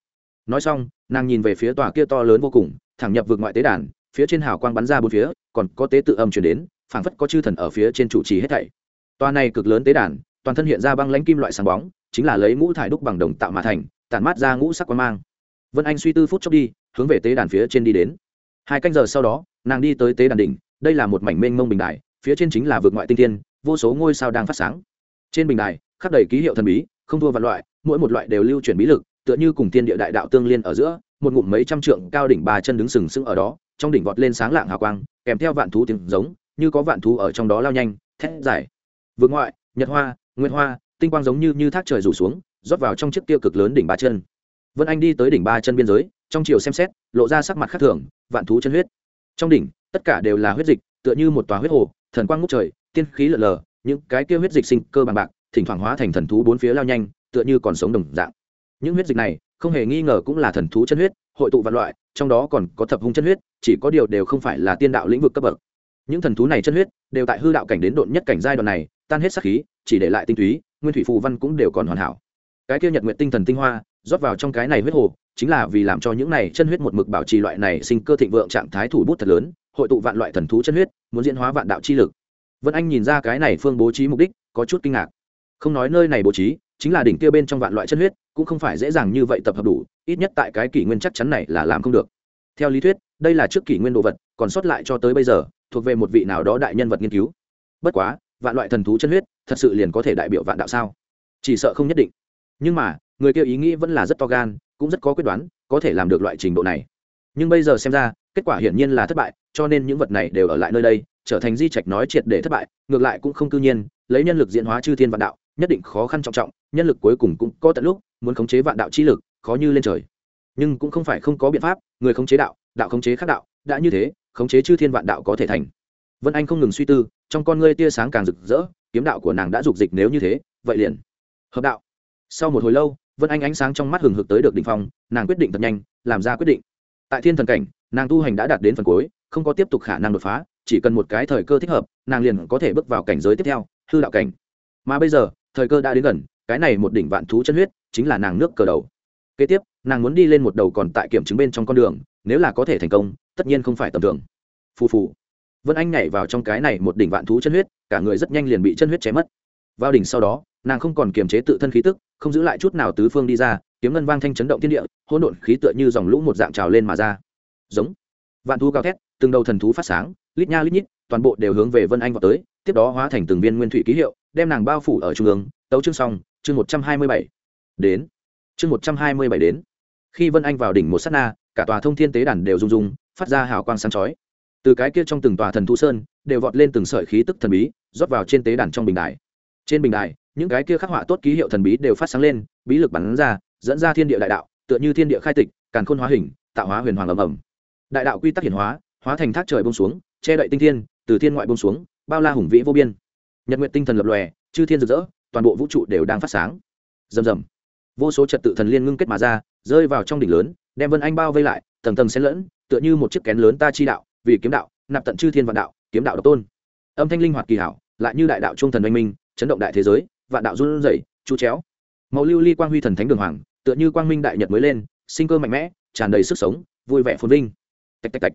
Nói xong, nàng nhìn về phía tòa kia to lớn vô cùng, thẳng nhập vực ngoại tế đàn, phía trên hào quang bắn ra bốn phía, còn có tế tự âm chuyển đến phảng phất có chư thần ở phía trên chủ trì hết thảy. Toàn này cực lớn tế đàn, toàn thân hiện ra băng lãnh kim loại sáng bóng, chính là lấy ngũ thải đúc bằng đồng tạo mà thành, tản mát ra ngũ sắc quang mang. Vân anh suy tư phút chốc đi, hướng về tế đàn phía trên đi đến. Hai canh giờ sau đó, nàng đi tới tế đàn đỉnh, đây là một mảnh mênh mông bình đài, phía trên chính là vực ngoại tinh thiên, vô số ngôi sao đang phát sáng. Trên bình đài, khắc đầy ký hiệu thần bí, không thua vạn loại, mỗi một loại đều lưu chuyển bí lực, tựa như cùng tiên địa đại đạo tương liên ở giữa, một ngụm mấy trăm trượng cao đỉnh ba chân đứng sừng sững ở đó, trong đỉnh vọt lên sáng lạng hào quang, kèm theo vạn thú tiếng giống như có vạn thú ở trong đó lao nhanh, thét dài. Vượt ngoại, nhật hoa nguyên hoa, tinh quang giống như như thác trời rủ xuống, rót vào trong chiếc tiêu cực lớn đỉnh ba chân. Vân anh đi tới đỉnh ba chân biên giới, trong chiều xem xét, lộ ra sắc mặt khác thường, vạn thú chân huyết. Trong đỉnh, tất cả đều là huyết dịch, tựa như một tòa huyết hồ, thần quang ngút trời, tiên khí lợn lờ, những cái kia huyết dịch sinh cơ bằng bạc, thỉnh thoảng hóa thành thần thú bốn phía lao nhanh, tựa như còn sống đồng dạng. Những huyết dịch này, không hề nghi ngờ cũng là thần thú chân huyết, hội tụ vạn loại, trong đó còn có thập hung chân huyết, chỉ có điều đều không phải là tiên đạo lĩnh vực cấp bậc những thần thú này chân huyết đều tại hư đạo cảnh đến độn nhất cảnh giai đoạn này, tan hết sắc khí, chỉ để lại tinh túy, nguyên thủy phù văn cũng đều còn hoàn hảo. Cái kia nhật nguyện tinh thần tinh hoa, rót vào trong cái này huyết hồ, chính là vì làm cho những này chân huyết một mực bảo trì loại này sinh cơ thịnh vượng trạng thái thủ bút thật lớn, hội tụ vạn loại thần thú chân huyết, muốn diễn hóa vạn đạo chi lực. Vân anh nhìn ra cái này phương bố trí mục đích, có chút kinh ngạc. Không nói nơi này bố trí, chính là đỉnh kia bên trong vạn loại chân huyết, cũng không phải dễ dàng như vậy tập hợp đủ, ít nhất tại cái kỷ nguyên chắc chắn này là làm không được. Theo lý thuyết, đây là trước kỷ nguyên đồ vật, còn sót lại cho tới bây giờ thuộc về một vị nào đó đại nhân vật nghiên cứu. Bất quá, vạn loại thần thú chân huyết, thật sự liền có thể đại biểu vạn đạo sao? Chỉ sợ không nhất định. Nhưng mà, người kia ý nghĩ vẫn là rất to gan, cũng rất có quyết đoán, có thể làm được loại trình độ này. Nhưng bây giờ xem ra, kết quả hiển nhiên là thất bại, cho nên những vật này đều ở lại nơi đây, trở thành di trạch nói triệt để thất bại, ngược lại cũng không cư nhiên, lấy nhân lực diễn hóa chư thiên vạn đạo, nhất định khó khăn trọng trọng, nhân lực cuối cùng cũng có tận lúc, muốn khống chế vạn đạo chi lực, khó như lên trời nhưng cũng không phải không có biện pháp, người khống chế đạo đạo khống chế khác đạo, đã như thế, khống chế chư thiên vạn đạo có thể thành. Vân anh không ngừng suy tư, trong con ngươi tia sáng càng rực rỡ, kiếm đạo của nàng đã dục dịch nếu như thế, vậy liền. Hợp đạo. Sau một hồi lâu, vân anh ánh sáng trong mắt hừng hực tới được đ ỉ n h phong, nàng quyết định thật nhanh, làm ra quyết định. Tại thiên thần cảnh, nàng tu hành đã đạt đến phần cuối, không có tiếp tục khả năng đột phá, chỉ cần một cái thời cơ thích hợp, nàng liền có thể bước vào cảnh giới tiếp theo, hư đạo cảnh. Mà bây giờ, thời cơ đã đến gần, cái này một đỉnh vạn thú chân huyết, chính là nàng nước cờ đầu kế tiếp, nàng muốn đi lên một đầu còn tại kiểm chứng bên trong con đường, nếu là có thể thành công, tất nhiên không phải tầm thường. Phù phù. Vân anh nhảy vào trong cái này một đỉnh vạn thú chân huyết, cả người rất nhanh liền bị chân huyết chém mất. Vào đỉnh sau đó, nàng không còn kiềm chế tự thân khí tức, không giữ lại chút nào tứ phương đi ra, kiếm ngân vang thanh chấn động thiên địa, hỗn độn khí tựa như dòng lũ một dạng trào lên mà ra. Giống. Vạn thú cao thét, từng đầu thần thú phát sáng, lít nha lít nhít, toàn bộ đều hướng về vân anh vào tới, tiếp đó hóa thành từng viên nguyên thủy ký hiệu, đem nàng bao phủ ở trung ương. Tấu chương xong, chương một trăm hai mươi bảy. Đến chương một trăm hai mươi bảy đến. Khi vân anh vào đỉnh một s á t na, cả tòa thông thiên tế đàn đều rung rung, phát ra hào quang sáng chói. Từ cái kia trong từng tòa thần thú sơn, đều vọt lên từng sợi khí tức thần bí, rót vào trên tế đàn trong bình đài. Trên bình đài, những cái kia khắc họa tốt ký hiệu thần bí đều phát sáng lên, bí lực bắn ra, dẫn ra thiên địa đại đạo, tựa như thiên địa khai tịch, càn khôn hóa hình, tạo hóa huyền hoàng ầm ầm. Đại đạo quy tắc hiển hóa hóa thành thác trời bông xuống, che đậy tinh thiên, từ thiên ngoại bông xuống, bao la hùng vĩ vô biên. Nhật nguyện tinh thần lập lòe, chư thiên rực rỡ, toàn bộ vũ trụ đều đang phát sáng. Rầm rầm vô số trật tự thần liên ngưng kết mà ra, rơi vào trong đỉnh lớn, đem vân anh bao vây lại, tầng tầng xen lẫn, tựa như một chiếc kén lớn ta chi đạo, vì kiếm đạo, nạp tận chư thiên vạn đạo, kiếm đạo độc tôn. Âm thanh linh hoạt kỳ hảo, lại như đại đạo trung thần oanh minh, chấn động đại thế giới, vạn đạo run rẩy chú chéo. Màu lưu ly quang huy thần thánh đường hoàng, tựa như quang minh đại nhật mới lên, sinh cơ mạnh mẽ, tràn đầy sức sống, vui vẻ phồn vinh. Tạch tạch tạch.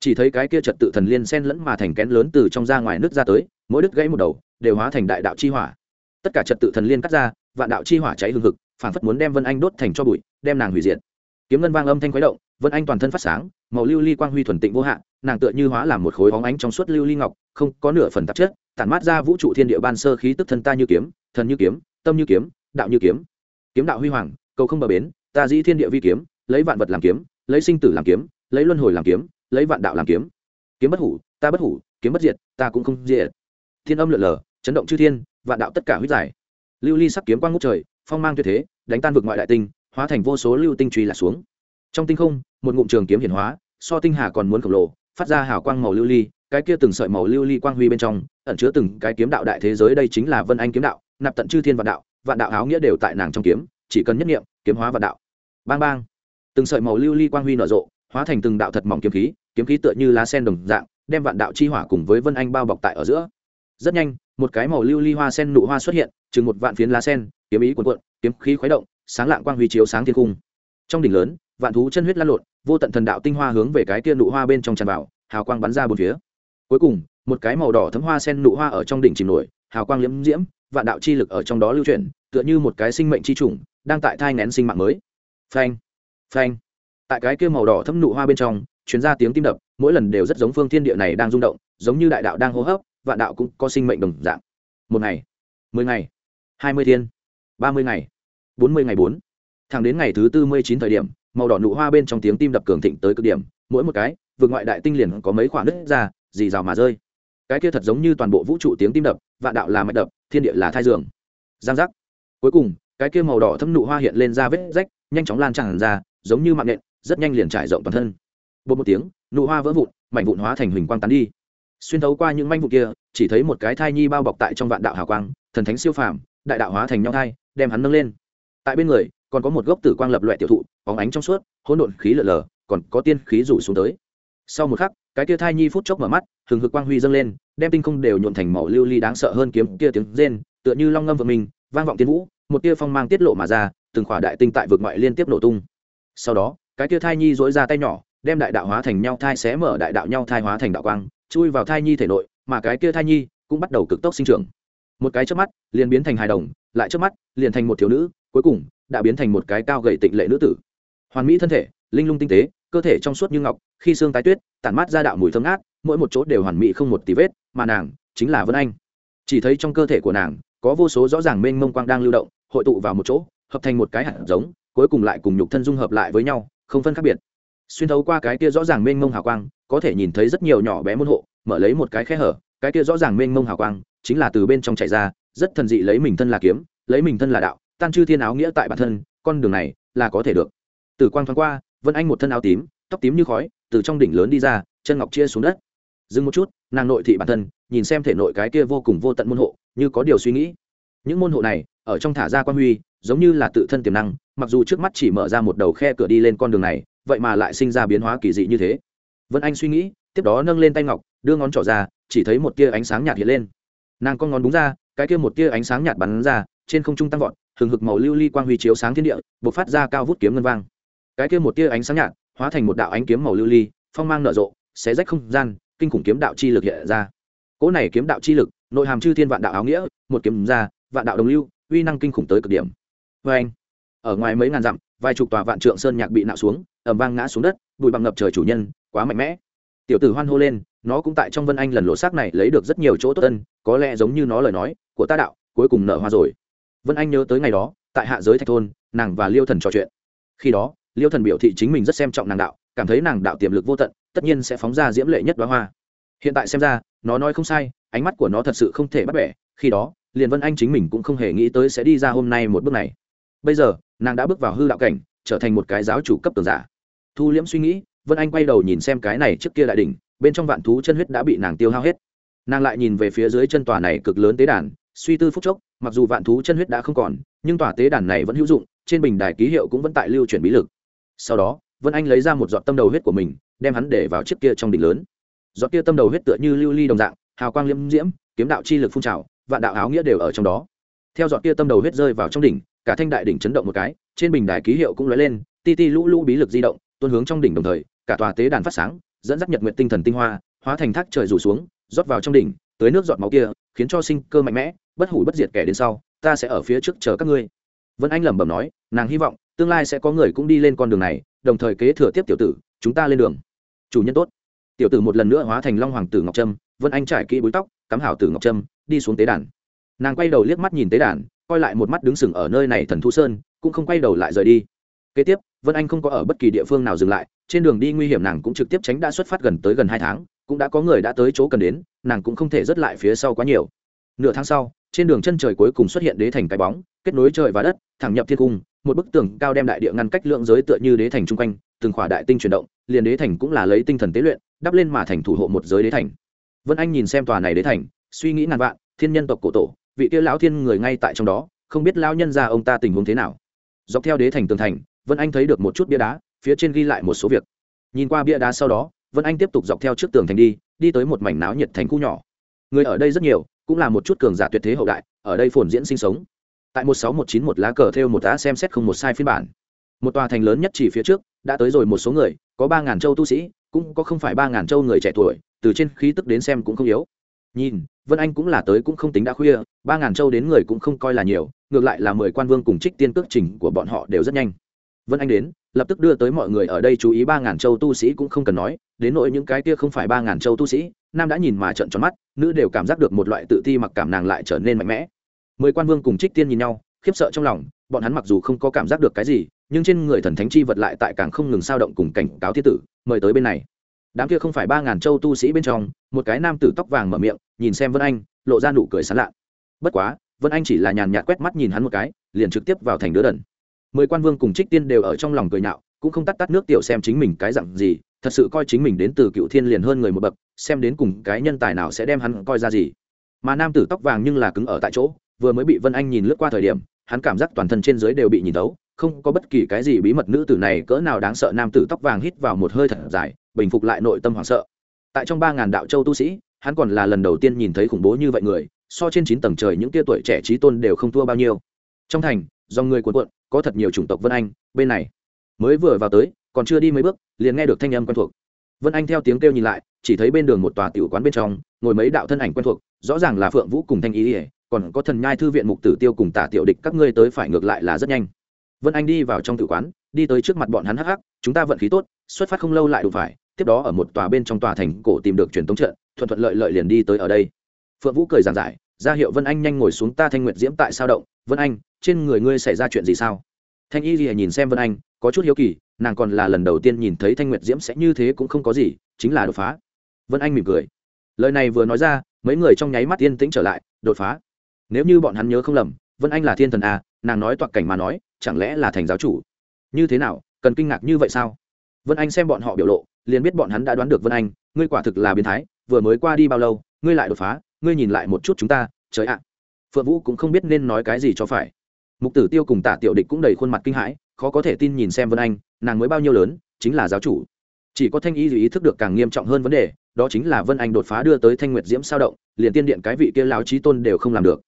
Chỉ thấy cái kia trật tự thần liên sen lẫn mà thành kén lớn từ trong ra ngoài nước ra tới, mỗi đứt gãy một đầu, đều hóa thành đại đạo chi hỏa. Tất cả trật tự thần liên cắt ra, vạn đạo chi hỏa cháy hừng hực phản phất muốn đem vân anh đốt thành cho bụi, đem nàng hủy diệt. Kiếm ngân vang âm thanh khuấy động, vân anh toàn thân phát sáng, màu lưu ly quang huy thuần tịnh vô hạn, nàng tựa như hóa làm một khối hóng ánh trong suốt lưu ly ngọc, không có nửa phần tạp chất, tản mát ra vũ trụ thiên địa ban sơ khí tức thân ta như kiếm, thần như kiếm, tâm như kiếm, đạo như kiếm. Kiếm đạo huy hoàng, cầu không bờ bến, ta dĩ thiên địa vi kiếm, lấy vạn vật làm kiếm, lấy sinh tử làm kiếm, lấy luân hồi làm kiếm, lấy vạn đạo làm kiếm. Kiếm bất hủ, ta bất hủ, kiếm bất diệt, ta cũng không diệt. Thiên âm lượn lờ, chấn động chư thiên, vạn đạo tất cả huyết giải. Lưu ly sắc kiếm quang ngút trời phong mang tuyệt thế, đánh tan vực ngoại đại tinh, hóa thành vô số lưu tinh truy lạc xuống. Trong tinh không, một ngụm trường kiếm hiển hóa, so tinh hà còn muốn khổng lồ, phát ra hào quang màu lưu ly, cái kia từng sợi màu lưu ly quang huy bên trong, ẩn chứa từng cái kiếm đạo đại thế giới, đây chính là vân anh kiếm đạo, nạp tận chư thiên vạn đạo vạn đạo áo nghĩa đều tại nàng trong kiếm, chỉ cần nhất niệm, kiếm hóa vạn đạo. Bang bang. Từng sợi màu lưu ly quang huy nở rộ, hóa thành từng đạo thật mỏng kiếm khí kiếm khí tựa như lá sen đồng dạng, đem vạn đạo chi hỏa cùng với vân anh bao bọc tại ở giữa. Rất nhanh, một cái màu lưu ly hoa sen nụ hoa xuất hiện chừng một vạn phiến lá sen, kiếm ý cuồn cuộn, kiếm khí khuấy động, sáng lạng quang huy chiếu sáng thiên cung. Trong đỉnh lớn, vạn thú chân huyết lan lộn, vô tận thần đạo tinh hoa hướng về cái tia nụ hoa bên trong tràn vào, hào quang bắn ra bốn phía. Cuối cùng, một cái màu đỏ thấm hoa sen nụ hoa ở trong đỉnh chìm nổi, hào quang liễm diễm, vạn đạo chi lực ở trong đó lưu chuyển, tựa như một cái sinh mệnh chi trùng, đang tại thai ngén sinh mạng mới. Phanh phanh. Tại cái kia màu đỏ thấm nụ hoa bên trong chuyến ra tiếng tim đập, mỗi lần đều rất giống phương thiên địa này đang rung động, giống như đại đạo đang hô hấp, vạn đạo cũng có sinh mệnh đồng dạng. Một ngày, mười ngày hai mươi thiên, ba mươi ngày, bốn mươi ngày bốn. Thẳng đến ngày thứ tư mươi chín thời điểm, màu đỏ nụ hoa bên trong tiếng tim đập cường thịnh tới cực điểm, mỗi một cái, vượt ngoại đại tinh liền có mấy khoảng đất ra, dì rào mà rơi. Cái kia thật giống như toàn bộ vũ trụ tiếng tim đập, vạn đạo là mạch đập, thiên địa là thai giường. Giang giác. Cuối cùng, cái kia màu đỏ thâm nụ hoa hiện lên ra vết rách, nhanh chóng lan tràn ra, giống như mạng nện rất nhanh liền trải rộng toàn thân. Bột một tiếng, nụ hoa vỡ vụn, mảnh vụn hóa thành huỳnh quang tán đi. Xuyên thấu qua những manh vụn kia, chỉ thấy một cái thai nhi bao bọc tại trong vạn đạo hào quang, thần thánh siêu phàm đại đạo hóa thành nhau thai, đem hắn nâng lên. Tại bên người, còn có một gốc tử quang lập loại tiểu thụ, bóng ánh trong suốt, hỗn độn khí lở lờ, còn có tiên khí rủ xuống tới. Sau một khắc, cái kia thai nhi phút chốc mở mắt, hừng hực quang huy dâng lên, đem tinh không đều nhuộn thành màu lưu ly đáng sợ hơn kiếm kia tiếng rên, tựa như long ngâm vợ mình, vang vọng tiên vũ, một tia phong mang tiết lộ mà ra, từng khỏa đại tinh tại vực ngoại liên tiếp nổ tung. Sau đó, cái kia thai nhi dối ra tay nhỏ, đem đại đạo hóa thành nhau thai xé mở đại đạo nhau thai hóa thành đạo quang, chui vào thai nhi thể nội, mà cái kia thai nhi cũng bắt đầu cực tốc sinh trưởng một cái trước mắt, liền biến thành hài đồng, lại trước mắt, liền thành một thiếu nữ, cuối cùng, đã biến thành một cái cao gầy tịnh lệ nữ tử. Hoàn mỹ thân thể, linh lung tinh tế, cơ thể trong suốt như ngọc, khi xương tái tuyết, tản mát ra đạo mùi thơm ngát, mỗi một chỗ đều hoàn mỹ không một tí vết, mà nàng chính là vân anh. Chỉ thấy trong cơ thể của nàng, có vô số rõ ràng mênh mông quang đang lưu động, hội tụ vào một chỗ, hợp thành một cái hạt giống, cuối cùng lại cùng nhục thân dung hợp lại với nhau, không phân khác biệt. Xuyên thấu qua cái kia rõ ràng mênh mông hào quang, có thể nhìn thấy rất nhiều nhỏ bé môn hộ, mở lấy một cái khe hở, cái kia rõ ràng mênh mông hào quang chính là từ bên trong chạy ra, rất thần dị lấy mình thân là kiếm, lấy mình thân là đạo, tan chư thiên áo nghĩa tại bản thân, con đường này là có thể được. Từ quang thoáng qua, vân anh một thân áo tím, tóc tím như khói, từ trong đỉnh lớn đi ra, chân ngọc chia xuống đất. Dừng một chút, nàng nội thị bản thân, nhìn xem thể nội cái kia vô cùng vô tận môn hộ, như có điều suy nghĩ. Những môn hộ này, ở trong thả ra quan huy, giống như là tự thân tiềm năng, mặc dù trước mắt chỉ mở ra một đầu khe cửa đi lên con đường này, vậy mà lại sinh ra biến hóa kỳ dị như thế. Vân anh suy nghĩ, tiếp đó nâng lên tay ngọc, đưa ngón trỏ ra, chỉ thấy một tia ánh sáng nhạt hiện lên nàng con ngón đúng ra, cái kia một tia ánh sáng nhạt bắn ra, trên không trung tăng vọt, hừng hực màu lưu ly quang huy chiếu sáng thiên địa, bộc phát ra cao vút kiếm ngân vang. Cái kia một tia ánh sáng nhạt, hóa thành một đạo ánh kiếm màu lưu ly, phong mang nở rộ, xé rách không gian, kinh khủng kiếm đạo chi lực hiện ra. Cỗ này kiếm đạo chi lực, nội hàm chư thiên vạn đạo áo nghĩa, một kiếm ra, vạn đạo đồng lưu, uy năng kinh khủng tới cực điểm. Vê anh, ở ngoài mấy ngàn dặm, vài chục tòa vạn trượng sơn nhạc bị nạo xuống ẩm vang ngã xuống đất, bụi bằng ngập trời chủ nhân, quá mạnh mẽ. Tiểu tử hoan hô lên, nó cũng tại trong vân anh lần lộ xác này lấy được rất nhiều chỗ tốt tân có lẽ giống như nó lời nói, của ta đạo, cuối cùng nở hoa rồi. Vân anh nhớ tới ngày đó, tại hạ giới thạch thôn, nàng và liêu thần trò chuyện. Khi đó, liêu thần biểu thị chính mình rất xem trọng nàng đạo, cảm thấy nàng đạo tiềm lực vô tận, tất nhiên sẽ phóng ra diễm lệ nhất đoá hoa. Hiện tại xem ra, nó nói không sai, ánh mắt của nó thật sự không thể bắt bẻ. Khi đó, liền vân anh chính mình cũng không hề nghĩ tới sẽ đi ra hôm nay một bước này. Bây giờ, nàng đã bước vào hư đạo cảnh, trở thành một cái giáo chủ cấp tường giả. Thu liễm suy nghĩ, vân anh quay đầu nhìn xem cái này trước kia đại đỉnh, bên trong vạn thú chân huyết đã bị nàng tiêu hao hết nàng lại nhìn về phía dưới chân tòa này cực lớn tế đàn, suy tư phúc chốc, mặc dù vạn thú chân huyết đã không còn, nhưng tòa tế đàn này vẫn hữu dụng, trên bình đài ký hiệu cũng vẫn tại lưu chuyển bí lực. Sau đó, vân anh lấy ra một giọt tâm đầu huyết của mình, đem hắn để vào chiếc kia trong đỉnh lớn. Giọt kia tâm đầu huyết tựa như lưu ly đồng dạng, hào quang liễm diễm, kiếm đạo chi lực phun trào, vạn đạo áo nghĩa đều ở trong đó. Theo giọt kia tâm đầu huyết rơi vào trong đỉnh, cả thanh đại đỉnh chấn động một cái, trên bình đài ký hiệu cũng lóe lên, ti ti lũ lũ bí lực di động, tuôn hướng trong đỉnh đồng thời, cả tòa tế đàn phát sáng, dẫn dắt nhật nguyện tinh thần tinh hoa, hóa thành thác trời rủ xuống rót vào trong đỉnh tới nước giọt máu kia, khiến cho sinh cơ mạnh mẽ, bất hủ bất diệt kẻ đến sau, ta sẽ ở phía trước chờ các ngươi. Vân anh lẩm bẩm nói, nàng hy vọng, tương lai sẽ có người cũng đi lên con đường này, đồng thời kế thừa tiếp tiểu tử, chúng ta lên đường. Chủ nhân tốt. Tiểu tử một lần nữa hóa thành long hoàng tử ngọc trâm, vân anh trải kỹ búi tóc, cắm hảo tử ngọc trâm, đi xuống tế đàn. Nàng quay đầu liếc mắt nhìn tế đàn, coi lại một mắt đứng sừng ở nơi này thần thu sơn, cũng không quay đầu lại rời đi. Kế tiếp, vân anh không có ở bất kỳ địa phương nào dừng lại, trên đường đi nguy hiểm nàng cũng trực tiếp tránh đã xuất phát gần tới gần hai tháng cũng đã có người đã tới chỗ cần đến, nàng cũng không thể rớt lại phía sau quá nhiều. Nửa tháng sau, trên đường chân trời cuối cùng xuất hiện đế thành cái bóng, kết nối trời và đất, thẳng nhập thiên cung, một bức tường cao đem đại địa ngăn cách lượng giới tựa như đế thành chung quanh, từng khỏa đại tinh chuyển động, liền đế thành cũng là lấy tinh thần tế luyện, đắp lên mà thành thủ hộ một giới đế thành. Vân anh nhìn xem tòa này đế thành, suy nghĩ ngàn vạn, thiên nhân tộc cổ tổ, vị kia lão thiên người ngay tại trong đó, không biết lão nhân ra ông ta tình huống thế nào. Dọc theo đế thành tường thành, vân anh thấy được một chút bia đá, phía trên ghi lại một số việc. Nhìn qua bia đá sau đó vân anh tiếp tục dọc theo trước tường thành đi đi tới một mảnh náo nhiệt thành khu nhỏ. Người ở đây rất nhiều, cũng là một chút cường giả tuyệt thế hậu đại, ở đây phồn diễn sinh sống. Tại một sáu một chín một lá cờ theo một đã xem xét không một sai phiên bản. Một tòa thành lớn nhất chỉ phía trước, đã tới rồi một số người, có ba ngàn châu tu sĩ, cũng có không phải ba ngàn châu người trẻ tuổi, từ trên khí tức đến xem cũng không yếu. Nhìn, vân anh cũng là tới cũng không tính đã khuya, ba ngàn châu đến người cũng không coi là nhiều, ngược lại là mười quan vương cùng trích tiên cước trình của bọn họ đều rất nhanh. Vân anh đến lập tức đưa tới mọi người ở đây chú ý ba ngàn châu tu sĩ cũng không cần nói, đến nỗi những cái kia không phải ba ngàn châu tu sĩ, nam đã nhìn mà trợn tròn mắt, nữ đều cảm giác được một loại tự ti mặc cảm nàng lại trở nên mạnh mẽ. Mười quan vương cùng trích tiên nhìn nhau, khiếp sợ trong lòng, bọn hắn mặc dù không có cảm giác được cái gì, nhưng trên người thần thánh chi vật lại tại càng không ngừng sao động cùng cảnh cáo thiên tử, mời tới bên này. Đám kia không phải ba ngàn châu tu sĩ bên trong, một cái nam tử tóc vàng mở miệng, nhìn xem vân anh, lộ ra nụ cười sán lạ. Bất quá, vân anh chỉ là nhàn nhạt quét mắt nhìn hắn một cái, liền trực tiếp vào thành đứa đần mười quan vương cùng trích tiên đều ở trong lòng cười nhạo, cũng không tắt tắt nước tiểu xem chính mình cái dặn gì, thật sự coi chính mình đến từ cựu thiên liền hơn người một bậc, xem đến cùng cái nhân tài nào sẽ đem hắn coi ra gì. Mà nam tử tóc vàng nhưng là cứng ở tại chỗ, vừa mới bị vân anh nhìn lướt qua thời điểm, hắn cảm giác toàn thân trên dưới đều bị nhìn tấu không có bất kỳ cái gì bí mật nữ tử này cỡ nào đáng sợ. Nam tử tóc vàng hít vào một hơi thật dài, bình phục lại nội tâm hoảng sợ. Tại trong ba ngàn đạo châu tu sĩ, hắn còn là lần đầu tiên nhìn thấy khủng bố như vậy người, so trên chín tầng trời những tia tuổi trẻ trí tôn đều không thua bao nhiêu. Trong thành do người cuộn cuộn, có thật nhiều chủng tộc vân anh, bên này. Mới vừa vào tới, còn chưa đi mấy bước, liền nghe được thanh âm quen thuộc. Vân anh theo tiếng kêu nhìn lại, chỉ thấy bên đường một tòa tiểu quán bên trong, ngồi mấy đạo thân ảnh quen thuộc, rõ ràng là phượng vũ cùng thanh ý ỉa còn có thần nhai thư viện mục tử tiêu cùng tả tiểu địch, các ngươi tới phải ngược lại là rất nhanh. Vân anh đi vào trong tử quán, đi tới trước mặt bọn hắn hắc hắc, chúng ta vận khí tốt, xuất phát không lâu lại đủ phải, tiếp đó ở một tòa bên trong tòa thành cổ tìm được truyền tống trận, thuận thuận lợi lợi liền đi tới ở đây. Phượng vũ cười giảng giải, ra hiệu vân anh nhanh ngồi xuống ta thanh nguyệt diễm tại sao động vân anh, trên người ngươi xảy ra chuyện gì sao? Thanh y lìa nhìn xem vân anh, có chút hiếu kỳ, nàng còn là lần đầu tiên nhìn thấy thanh nguyệt diễm sẽ như thế cũng không có gì, chính là đột phá. Vân anh mỉm cười. Lời này vừa nói ra, mấy người trong nháy mắt yên tĩnh trở lại, đột phá. Nếu như bọn hắn nhớ không lầm, vân anh là thiên thần à nàng nói toạc cảnh mà nói, chẳng lẽ là thành giáo chủ? Như thế nào, cần kinh ngạc như vậy sao? Vân anh xem bọn họ biểu lộ, liền biết bọn hắn đã đoán được vân anh, ngươi quả thực là biến thái, vừa mới qua đi bao lâu, ngươi lại đột phá, ngươi nhìn lại một chút chúng ta, trời ạ phượng vũ cũng không biết nên nói cái gì cho phải. Mục tử tiêu cùng tả tiểu địch cũng đầy khuôn mặt kinh hãi, khó có thể tin nhìn xem vân anh, nàng mới bao nhiêu lớn, chính là giáo chủ. Chỉ có thanh y ý thức được càng nghiêm trọng hơn vấn đề, đó chính là vân anh đột phá đưa tới thanh nguyệt diễm sao động, liền tiên điện cái vị kia lao trí tôn đều không làm được.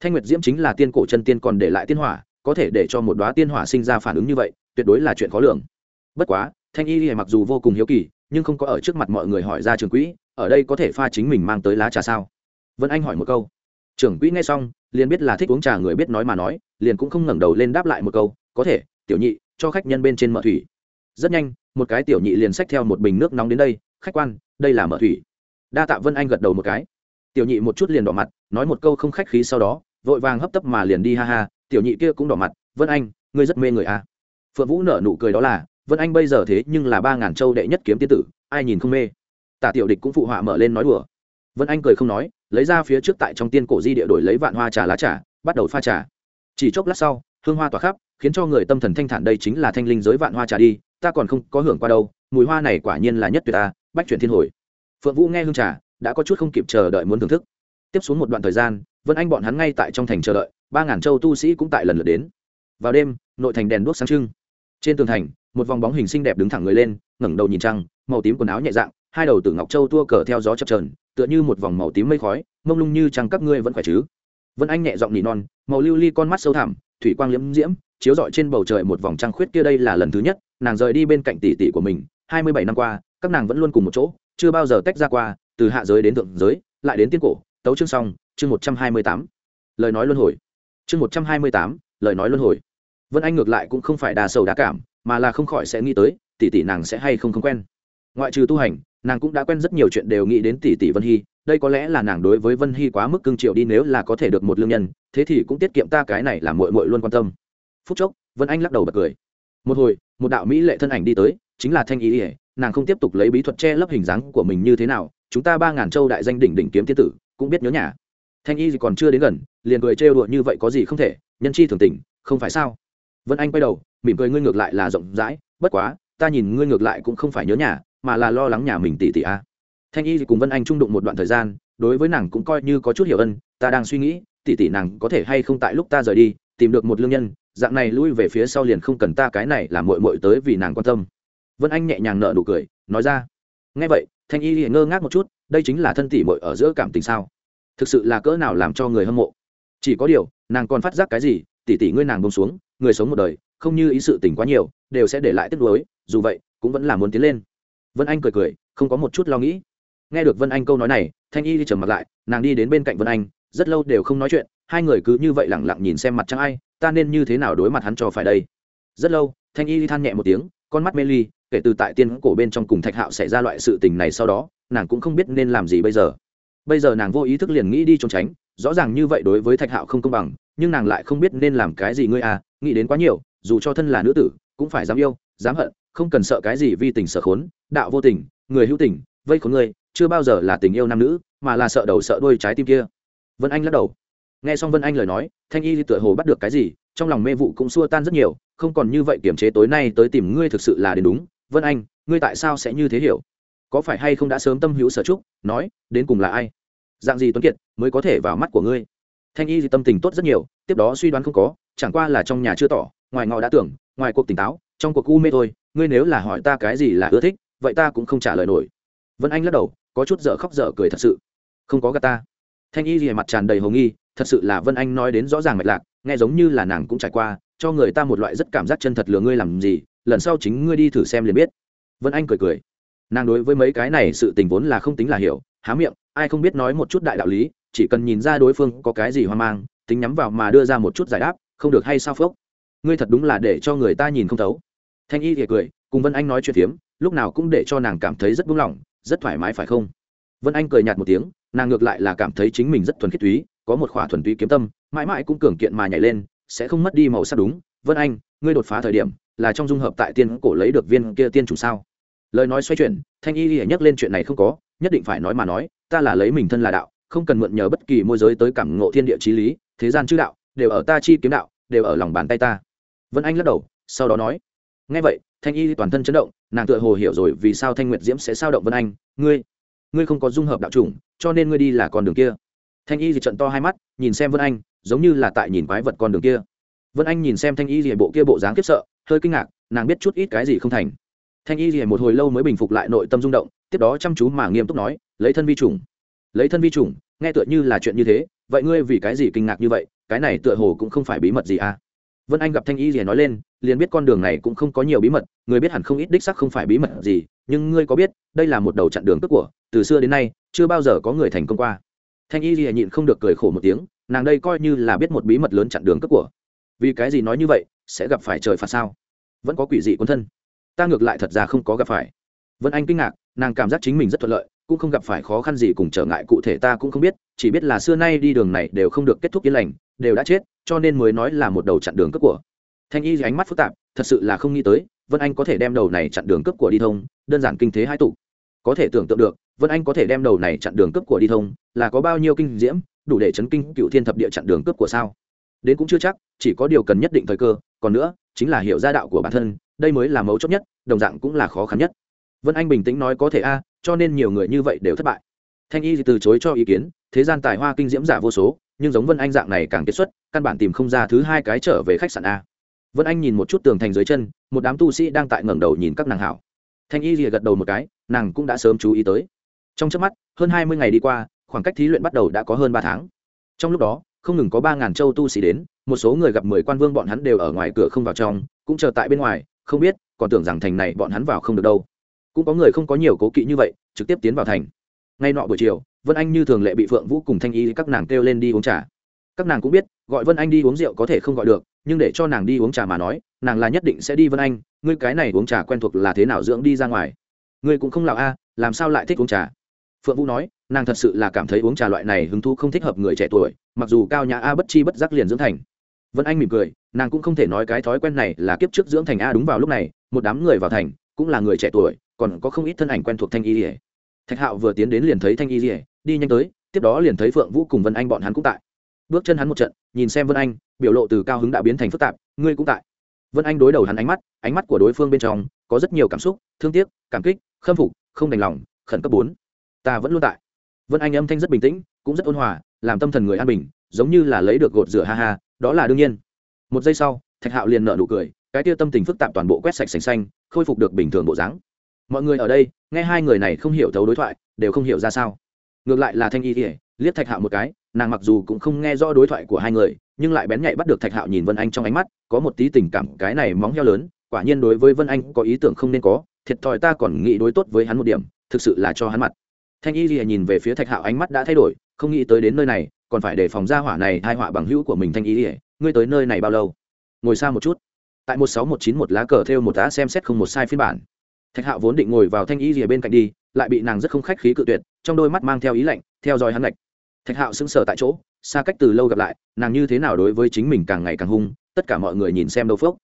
Thanh nguyệt diễm chính là tiên cổ chân tiên còn để lại tiên hỏa, có thể để cho một đoá tiên hỏa sinh ra phản ứng như vậy, tuyệt đối là chuyện khó lường. Bất quá, thanh y thì mặc dù vô cùng hiếu kỳ, nhưng không có ở trước mặt mọi người hỏi ra trường quỹ, ở đây có thể pha chính mình mang tới lá trà sao? Vân anh hỏi một câu trưởng quỹ nghe xong, liền biết là thích uống trà người biết nói mà nói, liền cũng không ngẩng đầu lên đáp lại một câu, có thể, tiểu nhị, cho khách nhân bên trên mở thủy. Rất nhanh, một cái tiểu nhị liền xách theo một bình nước nóng đến đây, khách quan, đây là mở thủy. Đa tạ vân anh gật đầu một cái. Tiểu nhị một chút liền đỏ mặt, nói một câu không khách khí sau đó, vội vàng hấp tấp mà liền đi ha ha, tiểu nhị kia cũng đỏ mặt, vân anh, ngươi rất mê người à. phượng vũ nở nụ cười đó là, vân anh bây giờ thế nhưng là ba ngàn châu đệ nhất kiếm tiên tử, ai nhìn không mê? Tả tiểu địch cũng phụ họa mở lên nói đùa. Vân anh cười không nói lấy ra phía trước tại trong tiên cổ di địa đổi lấy vạn hoa trà lá trà, bắt đầu pha trà. Chỉ chốc lát sau, hương hoa tỏa khắp, khiến cho người tâm thần thanh thản đây chính là thanh linh giới vạn hoa trà đi, ta còn không có hưởng qua đâu, mùi hoa này quả nhiên là nhất tuyệt ta, bách chuyển thiên hồi. Phượng vũ nghe hương trà, đã có chút không kịp chờ đợi muốn thưởng thức. Tiếp xuống một đoạn thời gian, vân anh bọn hắn ngay tại trong thành chờ đợi, ba ngàn châu tu sĩ cũng tại lần lượt đến. Vào đêm, nội thành đèn đuốc sáng trưng. Trên tường thành, một vòng bóng hình xinh đẹp đứng thẳng người lên, ngẩng đầu nhìn trăng, màu tím quần áo nhẹ dạng hai đầu tử ngọc châu tua cờ theo gió chập trờn tựa như một vòng màu tím mây khói, mông lung như trăng các ngươi vẫn khỏe chứ? Vân anh nhẹ giọng nỉ non, màu lưu ly con mắt sâu thẳm, thủy quang liễm diễm, chiếu rọi trên bầu trời một vòng trăng khuyết kia đây là lần thứ nhất, nàng rời đi bên cạnh tỷ tỷ của mình, hai mươi bảy năm qua, các nàng vẫn luôn cùng một chỗ, chưa bao giờ tách ra qua, từ hạ giới đến thượng giới, lại đến tiên cổ, tấu chương xong, chương một trăm hai mươi tám. Lời nói luân hồi. Chương một trăm hai mươi tám, lời nói luân hồi. Vân anh ngược lại cũng không phải đa sầu đa cảm, mà là không khỏi sẽ nghĩ tới, tỷ tỷ nàng sẽ hay không không quen. Ngoại trừ tu hành nàng cũng đã quen rất nhiều chuyện đều nghĩ đến tỷ tỷ vân hy, đây có lẽ là nàng đối với vân hy quá mức cưng triệu đi nếu là có thể được một lương nhân, thế thì cũng tiết kiệm ta cái này là mội mội luôn quan tâm. Phút chốc, vân anh lắc đầu bật cười. Một hồi, một đạo mỹ lệ thân ảnh đi tới, chính là thanh ý ỉa nàng không tiếp tục lấy bí thuật che lấp hình dáng của mình như thế nào, chúng ta ba ngàn châu đại danh đỉnh đỉnh kiếm thiên tử, cũng biết nhớ nhà. Thanh y còn chưa đến gần, liền cười trêu đùa như vậy có gì không thể, nhân chi thường tình, không phải sao? Vân anh quay đầu, mỉm cười ngươi ngược lại là rộng rãi, bất quá, ta nhìn ngươi ngược lại cũng không phải nhớ nhà mà là lo lắng nhà mình tỷ tỷ a. Thanh y cùng vân anh trung đụng một đoạn thời gian, đối với nàng cũng coi như có chút hiểu ân, ta đang suy nghĩ tỷ tỷ nàng có thể hay không tại lúc ta rời đi, tìm được một lương nhân, dạng này lui về phía sau liền không cần ta cái này làm mội mội tới vì nàng quan tâm. Vân anh nhẹ nhàng nợ nụ cười, nói ra. Ngay vậy, thanh y ngơ ngác một chút, đây chính là thân tỷ mội ở giữa cảm tình sao? Thực sự là cỡ nào làm cho người hâm mộ? Chỉ có điều, nàng còn phát giác cái gì tỷ tỷ ngươi nàng bông xuống, người sống một đời, không như ý sự tình quá nhiều, đều sẽ để lại tiếc nuối, dù vậy, cũng vẫn là muốn tiến lên vân anh cười cười, không có một chút lo nghĩ. Nghe được vân anh câu nói này, thanh y đi trầm mặt lại, nàng đi đến bên cạnh vân anh, rất lâu đều không nói chuyện, hai người cứ như vậy lẳng lặng nhìn xem mặt trăng ai, ta nên như thế nào đối mặt hắn cho phải đây? Rất lâu, thanh y than nhẹ một tiếng, con mắt mê ly, kể từ tại tiên cổ bên trong cùng thạch hạo xảy ra loại sự tình này sau đó, nàng cũng không biết nên làm gì bây giờ. Bây giờ nàng vô ý thức liền nghĩ đi trốn tránh, rõ ràng như vậy đối với thạch hạo không công bằng, nhưng nàng lại không biết nên làm cái gì ngươi à nghĩ đến quá nhiều, dù cho thân là nữ tử, cũng phải dám yêu dám hận, không cần sợ cái gì vi tình sợ khốn, đạo vô tình, người hữu tình, vây khốn người, chưa bao giờ là tình yêu nam nữ, mà là sợ đầu sợ đôi trái tim kia. Vân anh lắc đầu. Nghe xong vân anh lời nói, thanh y tựa hồ bắt được cái gì, trong lòng mê vụ cũng xua tan rất nhiều, không còn như vậy kiềm chế tối nay tới tìm ngươi thực sự là đến đúng. Vân anh, ngươi tại sao sẽ như thế hiểu? Có phải hay không đã sớm tâm hữu sở trúc, nói, đến cùng là ai? Dạng gì tuấn kiệt mới có thể vào mắt của ngươi? Thanh y tâm tình tốt rất nhiều, tiếp đó suy đoán không có, chẳng qua là trong nhà chưa tỏ, ngoài ngọ đã tưởng, ngoài cuộc tỉnh táo trong cuộc u mê thôi, ngươi nếu là hỏi ta cái gì là ưa thích, vậy ta cũng không trả lời nổi. Vân anh lắc đầu, có chút dở khóc dở cười thật sự. Không có gà ta. Thanh y rìa mặt tràn đầy hồ nghi, thật sự là vân anh nói đến rõ ràng mạch lạc, nghe giống như là nàng cũng trải qua, cho người ta một loại rất cảm giác chân thật lừa ngươi làm gì, lần sau chính ngươi đi thử xem liền biết. Vân anh cười cười. Nàng đối với mấy cái này sự tình vốn là không tính là hiểu, há miệng, ai không biết nói một chút đại đạo lý, chỉ cần nhìn ra đối phương có cái gì hoang mang, tính nhắm vào mà đưa ra một chút giải đáp, không được hay sao phốc. Ngươi thật đúng là để cho người ta nhìn không thấu thanh y thì cười, cùng vân anh nói chuyện phiếm, lúc nào cũng để cho nàng cảm thấy rất buông lỏng, rất thoải mái phải không? Vân anh cười nhạt một tiếng, nàng ngược lại là cảm thấy chính mình rất thuần khiết túy, có một khỏa thuần túy kiếm tâm, mãi mãi cũng cường kiện mà nhảy lên, sẽ không mất đi màu sắc đúng. Vân anh, ngươi đột phá thời điểm, là trong dung hợp tại tiên cổ lấy được viên kia tiên chủ sao? Lời nói xoay chuyển, thanh y hãy nhắc lên chuyện này không có, nhất định phải nói mà nói, ta là lấy mình thân là đạo, không cần mượn nhờ bất kỳ môi giới tới cảm ngộ thiên địa trí lý, thế gian chữ đạo, đều ở ta chi kiếm đạo, đều ở lòng bàn tay ta. Vân anh lắc đầu, sau đó nói ngay vậy, thanh y toàn thân chấn động, nàng tựa hồ hiểu rồi vì sao thanh nguyệt diễm sẽ sao động vân anh. Ngươi ngươi không có dung hợp đạo chủng, cho nên ngươi đi là con đường kia. Thanh y thì trận to hai mắt, nhìn xem vân anh, giống như là tại nhìn quái vật con đường kia. Vân anh nhìn xem thanh y rìa bộ kia bộ dáng kiếp sợ, hơi kinh ngạc, nàng biết chút ít cái gì không thành. Thanh y rìa một hồi lâu mới bình phục lại nội tâm rung động, tiếp đó chăm chú mà nghiêm túc nói, lấy thân vi chủng, lấy thân vi chủng, nghe tựa như là chuyện như thế, vậy ngươi vì cái gì kinh ngạc như vậy, cái này tựa hồ cũng không phải bí mật gì à? Vân anh gặp thanh y rìa nói lên, liền biết con đường này cũng không có nhiều bí mật, người biết hẳn không ít đích sắc không phải bí mật gì, nhưng ngươi có biết, đây là một đầu chặn đường cướp của, từ xưa đến nay, chưa bao giờ có người thành công qua. Thanh y rìa nhịn không được cười khổ một tiếng, nàng đây coi như là biết một bí mật lớn chặn đường cướp của. Vì cái gì nói như vậy, sẽ gặp phải trời phạt sao? Vẫn có quỷ dị quân thân. Ta ngược lại thật ra không có gặp phải. Vân anh kinh ngạc, nàng cảm giác chính mình rất thuận lợi cũng không gặp phải khó khăn gì cùng trở ngại cụ thể ta cũng không biết, chỉ biết là xưa nay đi đường này đều không được kết thúc yên lành, đều đã chết, cho nên mới nói là một đầu chặn đường cướp của. Thanh y ánh mắt phức tạp, thật sự là không nghĩ tới, vân anh có thể đem đầu này chặn đường cướp của đi thông, đơn giản kinh thế hai tụ. Có thể tưởng tượng được, vân anh có thể đem đầu này chặn đường cướp của đi thông, là có bao nhiêu kinh diễm, đủ để chấn kinh cựu thiên thập địa chặn đường cướp của sao? Đến cũng chưa chắc, chỉ có điều cần nhất định thời cơ, còn nữa, chính là hiểu gia đạo của bản thân, đây mới là mấu chốt nhất, đồng dạng cũng là khó khăn nhất. Vân anh bình tĩnh nói có thể a cho nên nhiều người như vậy đều thất bại. Thanh y từ chối cho ý kiến, thế gian tài hoa kinh diễm giả vô số, nhưng giống vân anh dạng này càng kết xuất, căn bản tìm không ra thứ hai cái trở về khách sạn a. Vân anh nhìn một chút tường thành dưới chân, một đám tu sĩ đang tại ngẩng đầu nhìn các nàng hảo. Thanh y rìa gật đầu một cái, nàng cũng đã sớm chú ý tới. Trong trước mắt, hơn hai mươi ngày đi qua, khoảng cách thí luyện bắt đầu đã có hơn ba tháng. Trong lúc đó, không ngừng có ba ngàn châu tu sĩ đến, một số người gặp mười quan vương bọn hắn đều ở ngoài cửa không vào trong, cũng chờ tại bên ngoài, không biết, còn tưởng rằng thành này bọn hắn vào không được đâu cũng có người không có nhiều cố kỵ như vậy, trực tiếp tiến vào thành. Ngay nọ buổi chiều, vân anh như thường lệ bị phượng vũ cùng thanh y các nàng kêu lên đi uống trà. Các nàng cũng biết, gọi vân anh đi uống rượu có thể không gọi được, nhưng để cho nàng đi uống trà mà nói, nàng là nhất định sẽ đi vân anh, ngươi cái này uống trà quen thuộc là thế nào dưỡng đi ra ngoài? Ngươi cũng không lào a, làm sao lại thích uống trà? Phượng vũ nói, nàng thật sự là cảm thấy uống trà loại này hứng thú không thích hợp người trẻ tuổi, mặc dù cao nhã a bất chi bất giác liền dưỡng thành. Vân anh mỉm cười, nàng cũng không thể nói cái thói quen này là kiếp trước dưỡng thành a đúng vào lúc này, một đám người vào thành cũng là người trẻ tuổi, còn có không ít thân ảnh quen thuộc thanh y ỉa thạch hạo vừa tiến đến liền thấy thanh y ỉa đi nhanh tới, tiếp đó liền thấy phượng vũ cùng vân anh bọn hắn cũng tại. Bước chân hắn một trận, nhìn xem vân anh, biểu lộ từ cao hứng đã biến thành phức tạp, ngươi cũng tại. Vân anh đối đầu hắn ánh mắt ánh mắt của đối phương bên trong có rất nhiều cảm xúc, thương tiếc, cảm kích, khâm phục, không đành lòng, khẩn cấp bốn. Ta vẫn luôn tại. Vân anh âm thanh rất bình tĩnh, cũng rất ôn hòa, làm tâm thần người an bình, giống như là lấy được gột rửa ha ha, đó là đương nhiên. Một giây sau, thạch hạo liền nở nụ cười cái tia tâm tình phức tạp toàn bộ quét sạch sành xanh, khôi phục được bình thường bộ dáng. Mọi người ở đây, nghe hai người này không hiểu thấu đối thoại, đều không hiểu ra sao. Ngược lại là thanh y kỉa liếc thạch hạo một cái, nàng mặc dù cũng không nghe rõ đối thoại của hai người, nhưng lại bén nhạy bắt được thạch hạo nhìn vân anh trong ánh mắt, có một tí tình cảm, cái này móng heo lớn, quả nhiên đối với vân anh có ý tưởng không nên có, thiệt thòi ta còn nghĩ đối tốt với hắn một điểm, thực sự là cho hắn mặt. Thanh y lìa nhìn về phía thạch hạo ánh mắt đã thay đổi, không nghĩ tới đến nơi này, còn phải để phòng ra hỏa này, hai họa bằng hữu của mình thanh y lìa, ngươi tới nơi này bao lâu? Ngồi xa một chút tại một sáu một chín một lá cờ theo một tá xem xét không một sai phiên bản. Thạch hạo vốn định ngồi vào thanh y rìa bên cạnh đi, lại bị nàng rất không khách khí cự tuyệt, trong đôi mắt mang theo ý lạnh, theo dõi hắn lạnh thạch hạo sững sờ tại chỗ, xa cách từ lâu gặp lại, nàng như thế nào đối với chính mình càng ngày càng hung, tất cả mọi người nhìn xem đâu phước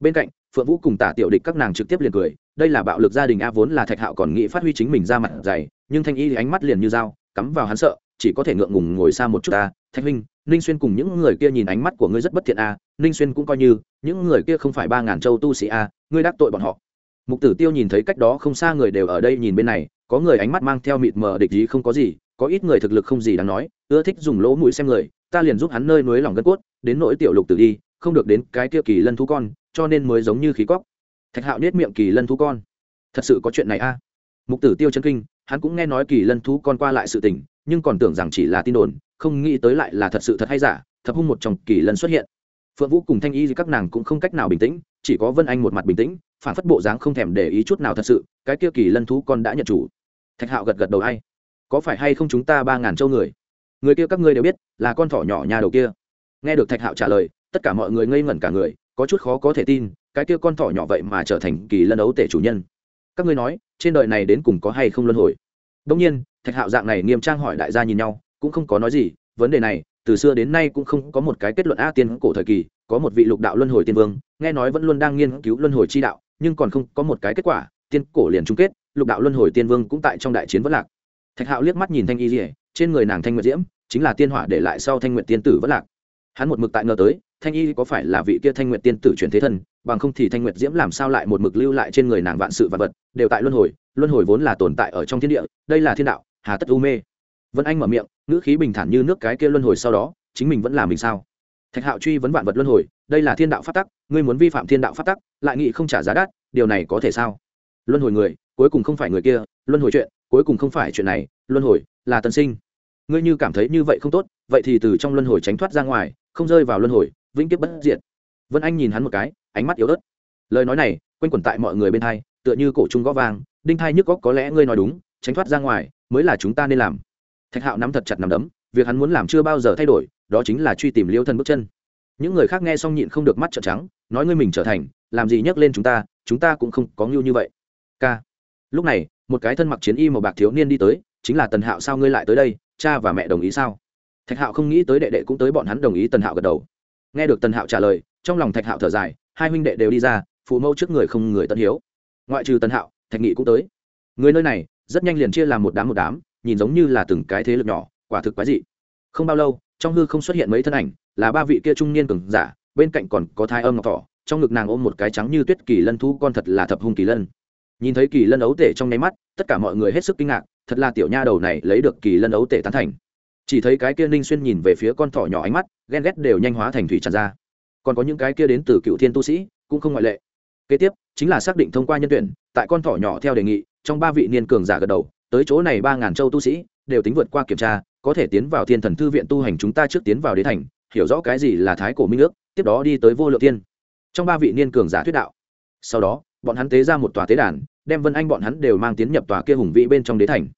bên cạnh, phượng vũ cùng tả tiểu địch các nàng trực tiếp liền cười, đây là bạo lực gia đình a vốn là thạch hạo còn nghĩ phát huy chính mình ra mặt dày, nhưng thanh y thì ánh mắt liền như dao, cắm vào hắn sợ, chỉ có thể ngượng ngùng ngồi xa một chút ta, Thạch huynh ninh xuyên cùng những người kia nhìn ánh mắt của ngươi rất bất thiện a ninh xuyên cũng coi như, những người kia không phải ba ngàn châu tu sĩ a ngươi đắc tội bọn họ. Mục tử tiêu nhìn thấy cách đó không xa người đều ở đây nhìn bên này, có người ánh mắt mang theo mịt mờ địch ý không có gì, có ít người thực lực không gì đáng nói, ưa thích dùng lỗ mũi xem người, ta liền giúp hắn nơi núi lòng gân cốt, đến nỗi tiểu lục tử đi, không được đến cái kia kỳ lân thú con, cho nên mới giống như khí cóc thạch hạo nết miệng kỳ lân thú con. Thật sự có chuyện này a mục tử tiêu chân kinh, hắn cũng nghe nói kỳ lân thú con qua lại sự tình, nhưng còn tưởng rằng chỉ là tin đồn không nghĩ tới lại là thật sự thật hay giả, thập hung một trong kỳ lân xuất hiện. Phượng vũ cùng thanh y các nàng cũng không cách nào bình tĩnh, chỉ có vân anh một mặt bình tĩnh, phản phất bộ dáng không thèm để ý chút nào thật sự, cái kia kỳ lân thú con đã nhận chủ. Thạch hạo gật gật đầu hay có phải hay không chúng ta ba ngàn châu người? Người kia các ngươi đều biết, là con thỏ nhỏ nhà đầu kia. Nghe được thạch hạo trả lời, tất cả mọi người ngây ngẩn cả người, có chút khó có thể tin, cái kia con thỏ nhỏ vậy mà trở thành kỳ lân ấu tể chủ nhân. Các ngươi nói, trên đời này đến cùng có hay không luân hồi? Đông nhiên, thạch hạo dạng này nghiêm trang hỏi đại gia nhìn nhau cũng không có nói gì, vấn đề này, từ xưa đến nay cũng không có một cái kết luận a tiên cổ thời kỳ, có một vị lục đạo luân hồi tiên vương, nghe nói vẫn luôn đang nghiên cứu luân hồi chi đạo, nhưng còn không có một cái kết quả, tiên cổ liền chung kết, lục đạo luân hồi tiên vương cũng tại trong đại chiến vất lạc. Thạch hạo liếc mắt nhìn thanh y dỉa trên người nàng thanh nguyệt diễm, chính là tiên hỏa để lại sau thanh nguyệt tiên tử vất lạc. Hắn một mực tại ngờ tới, thanh y có phải là vị kia thanh nguyệt tiên tử chuyển thế thân bằng không thì thanh nguyệt diễm làm sao lại một mực lưu lại trên người nàng vạn sự và vật, đều tại luân hồi luân hồi vốn là tồn tại ở trong thiên địa, đây là thiên đạo, hà tất u mê. Vân anh mở miệng ngữ khí bình thản như nước cái kia luân hồi sau đó chính mình vẫn là mình sao? Thạch hạo truy vấn vạn vật luân hồi đây là thiên đạo phát tắc ngươi muốn vi phạm thiên đạo phát tắc lại nghĩ không trả giá đắt điều này có thể sao? Luân hồi người cuối cùng không phải người kia luân hồi chuyện cuối cùng không phải chuyện này luân hồi là tân sinh. Ngươi như cảm thấy như vậy không tốt vậy thì từ trong luân hồi tránh thoát ra ngoài không rơi vào luân hồi vĩnh kiếp bất diệt. Vân anh nhìn hắn một cái ánh mắt yếu ớt. Lời nói này quanh quẩn tại mọi người bên thai tựa như cổ trung gõ vàng, đinh thai nhức góc có lẽ ngươi nói đúng tránh thoát ra ngoài mới là chúng ta nên làm thạch hạo nắm thật chặt nắm đấm, việc hắn muốn làm chưa bao giờ thay đổi, đó chính là truy tìm liêu thân bước chân. Những người khác nghe xong nhịn không được mắt trợn trắng, nói ngươi mình trở thành, làm gì nhắc lên chúng ta chúng ta cũng không có ngưu như vậy. K lúc này, một cái thân mặc chiến y màu bạc thiếu niên đi tới, chính là tần hạo sao ngươi lại tới đây, cha và mẹ đồng ý sao? Thạch hạo không nghĩ tới đệ đệ cũng tới bọn hắn đồng ý tần hạo gật đầu. Nghe được tần hạo trả lời, trong lòng thạch hạo thở dài, hai huynh đệ đều đi ra, phụ mẫu trước người không người tân hiếu. Ngoại trừ tần hạo, thạch nghị cũng tới. Người nơi này, rất nhanh liền chia làm một đám một đám nhìn giống như là từng cái thế lực nhỏ, quả thực quái dị. Không bao lâu, trong hư không xuất hiện mấy thân ảnh, là ba vị kia trung niên cường giả, bên cạnh còn có thai âm ngọc thỏ trong ngực nàng ôm một cái trắng như tuyết kỳ lân thú, con thật là thập hung kỳ lân. Nhìn thấy kỳ lân ấu tể trong nháy mắt, tất cả mọi người hết sức kinh ngạc, thật là tiểu nha đầu này lấy được kỳ lân ấu tể tán thành. Chỉ thấy cái kia ninh xuyên nhìn về phía con thỏ nhỏ ánh mắt, ghen ghét đều nhanh hóa thành thủy tràn ra. Còn có những cái kia đến từ cựu thiên tu sĩ, cũng không ngoại lệ. Kế tiếp, chính là xác định thông qua nhân tuyển, tại con thỏ nhỏ theo đề nghị, trong ba vị niên cường giả gật đầu tới chỗ này ba ngàn châu tu sĩ, đều tính vượt qua kiểm tra, có thể tiến vào thiên thần thư viện tu hành chúng ta trước tiến vào đế thành, hiểu rõ cái gì là thái cổ minh ước, tiếp đó đi tới vô lượng thiên. Trong ba vị niên cường giả thuyết đạo, sau đó, bọn hắn tế ra một tòa tế đàn, đem vân anh bọn hắn đều mang tiến nhập tòa kia hùng vĩ bên trong đế thành.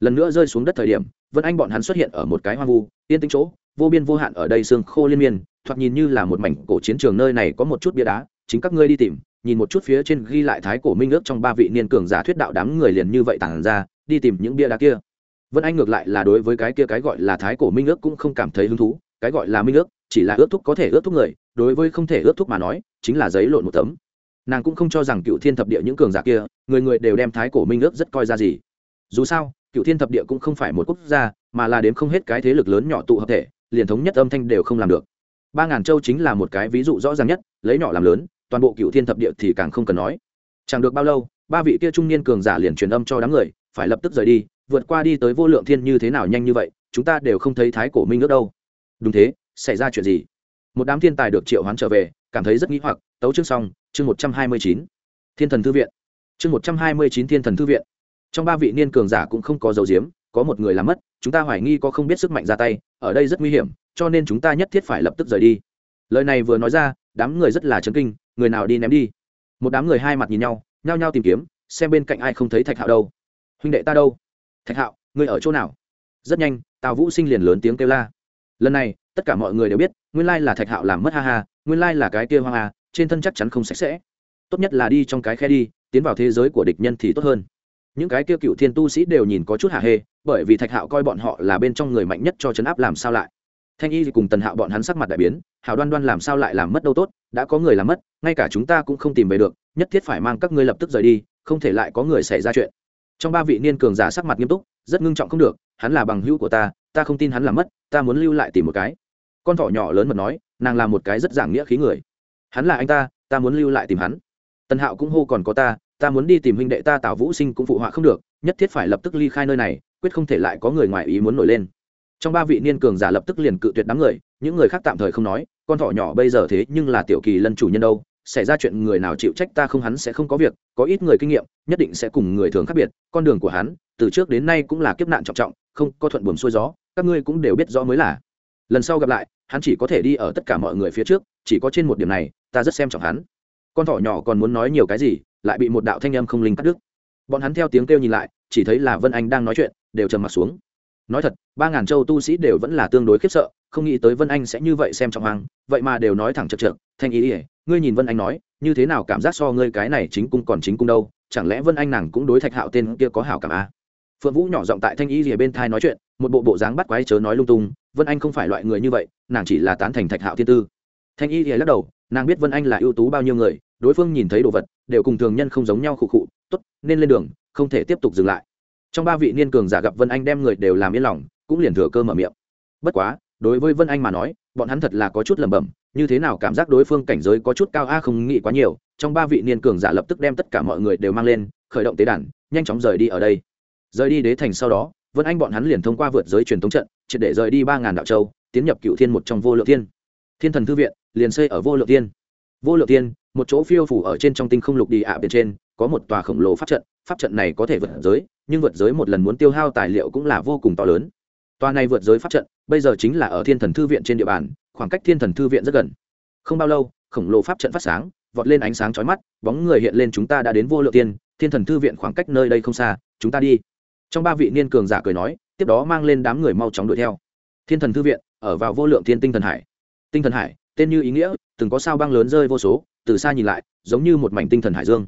Lần nữa rơi xuống đất thời điểm, vân anh bọn hắn xuất hiện ở một cái hoang vu, yên tĩnh chỗ, vô biên vô hạn ở đây xương khô liên miên, thoạt nhìn như là một mảnh cổ chiến trường nơi này có một chút bia đá, chính các ngươi đi tìm nhìn một chút phía trên ghi lại thái cổ minh ước trong ba vị niên cường giả thuyết đạo đám người liền như vậy tản ra, đi tìm những bia đá kia. Vân anh ngược lại là đối với cái kia cái gọi là thái cổ minh ước cũng không cảm thấy hứng thú, cái gọi là minh ước, chỉ là ước thúc có thể ước thúc người, đối với không thể ước thúc mà nói, chính là giấy lộn một tấm. Nàng cũng không cho rằng cựu thiên thập địa những cường giả kia, người người đều đem thái cổ minh ước rất coi ra gì. Dù sao, cựu thiên thập địa cũng không phải một quốc gia, mà là đếm không hết cái thế lực lớn nhỏ tụ hợp thể, liền thống nhất âm thanh đều không làm được. Ba ngàn châu chính là một cái ví dụ rõ ràng nhất, lấy nhỏ làm lớn toàn bộ cựu thiên thập địa thì càng không cần nói. Chẳng được bao lâu, ba vị kia trung niên cường giả liền truyền âm cho đám người, phải lập tức rời đi, vượt qua đi tới vô lượng thiên như thế nào nhanh như vậy, chúng ta đều không thấy thái cổ minh ước đâu. Đúng thế, xảy ra chuyện gì? Một đám thiên tài được triệu hoán trở về, cảm thấy rất nghĩ hoặc, tấu chương xong, chương một trăm hai mươi chín. Thiên thần thư viện. Chương một trăm hai mươi chín thiên thần thư viện. Trong ba vị niên cường giả cũng không có dấu diếm có một người làm mất, chúng ta hoài nghi có không biết sức mạnh ra tay, ở đây rất nguy hiểm, cho nên chúng ta nhất thiết phải lập tức rời đi. Lời này vừa nói ra, đám người rất là chấn kinh người nào đi ném đi. Một đám người hai mặt nhìn nhau, nhao nhao tìm kiếm, xem bên cạnh ai không thấy thạch hạo đâu. Huynh đệ ta đâu? Thạch hạo, ngươi ở chỗ nào? Rất nhanh, tào vũ sinh liền lớn tiếng kêu la. Lần này, tất cả mọi người đều biết, nguyên lai là thạch hạo làm mất ha ha, nguyên lai là cái kia hoang à trên thân chắc chắn không sạch sẽ. Tốt nhất là đi trong cái khe đi, tiến vào thế giới của địch nhân thì tốt hơn. Những cái kia cựu thiên tu sĩ đều nhìn có chút hạ hê, bởi vì thạch hạo coi bọn họ là bên trong người mạnh nhất cho chấn áp làm sao lại. Thanh y thì cùng tần hạo bọn hắn sắc mặt đại biến hảo đoan đoan làm sao lại làm mất đâu tốt đã có người làm mất, ngay cả chúng ta cũng không tìm về được, nhất thiết phải mang các ngươi lập tức rời đi, không thể lại có người xảy ra chuyện. Trong ba vị niên cường giả sắc mặt nghiêm túc, rất ngưng trọng không được, hắn là bằng hữu của ta ta không tin hắn làm mất, ta muốn lưu lại tìm một cái. Con thỏ nhỏ lớn mật nói, nàng là một cái rất giảng nghĩa khí người. Hắn là anh ta ta muốn lưu lại tìm hắn. Tần hạo cũng hô còn có ta ta muốn đi tìm huynh đệ ta tào vũ sinh cũng phụ họa không được, nhất thiết phải lập tức ly khai nơi này, quyết không thể lại có người ngoài ý muốn nổi lên. Trong ba vị niên cường giả lập tức liền cự tuyệt đám người, những người khác tạm thời không nói con thỏ nhỏ bây giờ thế nhưng là tiểu kỳ lân chủ nhân đâu, xảy ra chuyện người nào chịu trách ta không hắn sẽ không có việc, có ít người kinh nghiệm, nhất định sẽ cùng người thường khác biệt, con đường của hắn, từ trước đến nay cũng là kiếp nạn trọng trọng, không có thuận buồm xuôi gió, các ngươi cũng đều biết rõ mới là. Lần sau gặp lại, hắn chỉ có thể đi ở tất cả mọi người phía trước, chỉ có trên một điểm này, ta rất xem trọng hắn. Con thỏ nhỏ còn muốn nói nhiều cái gì, lại bị một đạo thanh âm không linh cắt đứt. Bọn hắn theo tiếng kêu nhìn lại, chỉ thấy là vân anh đang nói chuyện, đều trầm m ặ t xuống nói thật, ba ngàn châu tu sĩ đều vẫn là tương đối khiếp sợ, không nghĩ tới vân anh sẽ như vậy xem trọng hoàng, vậy mà đều nói thẳng chật trượt thanh ý ỉa ngươi nhìn vân anh nói, như thế nào cảm giác so ngươi cái này chính cung còn chính cung đâu, chẳng lẽ vân anh nàng cũng đối thạch hạo tên kia có hảo cảm à? phượng vũ nhỏ giọng tại thanh ý ỉa bên thai nói chuyện, một bộ bộ dáng bắt quái chớ nói lung tung, vân anh không phải loại người như vậy, nàng chỉ là tán thành thạch hạo thiên tư thanh ý ỉa lắc đầu, nàng biết vân anh là ưu tú bao nhiêu người, đối phương nhìn thấy đồ vật, đều cùng thường nhân không giống nhau khụ khụ, tốt, nên lên đường, không thể tiếp tục dừng lại trong ba vị niên cường giả gặp vân anh đem người đều làm yên lòng, cũng liền thừa cơ mở miệng. Bất quá, đối với vân anh mà nói, bọn hắn thật là có chút lẩm bẩm, như thế nào cảm giác đối phương cảnh giới có chút cao a không nghĩ quá nhiều. Trong ba vị niên cường giả lập tức đem tất cả mọi người đều mang lên, khởi động tế đàn, nhanh chóng rời đi ở đây. Rời đi đế thành sau đó, vân anh bọn hắn liền thông qua vượt giới truyền thống trận, triệt để rời đi ba ngàn đạo châu, tiến nhập cựu thiên một trong vô lượng thiên. Thiên thần thư viện, liền xây ở vô lượng thiên. Vô lượng thiên, một chỗ phiêu phủ ở trên trong tinh không lục đi ạ bên trên, có một tòa khổng lồ pháp trận pháp trận này có thể vượt giới, nhưng vượt giới một lần muốn tiêu hao tài liệu cũng là vô cùng to lớn. Tòa này vượt giới pháp trận, bây giờ chính là ở thiên thần thư viện trên địa bàn, khoảng cách thiên thần thư viện rất gần. Không bao lâu, khổng lồ pháp trận phát sáng, vọt lên ánh sáng chói mắt, bóng người hiện lên chúng ta đã đến vô lượng tiên, thiên thần thư viện khoảng cách nơi đây không xa, chúng ta đi. Trong ba vị niên cường giả cười nói, tiếp đó mang lên đám người mau chóng đuổi theo. Thiên thần thư viện, ở vào vô lượng thiên tinh thần hải. Tinh thần hải, tên như ý nghĩa, từng có sao băng lớn rơi vô số, từ xa nhìn lại, giống như một mảnh tinh thần hải dương.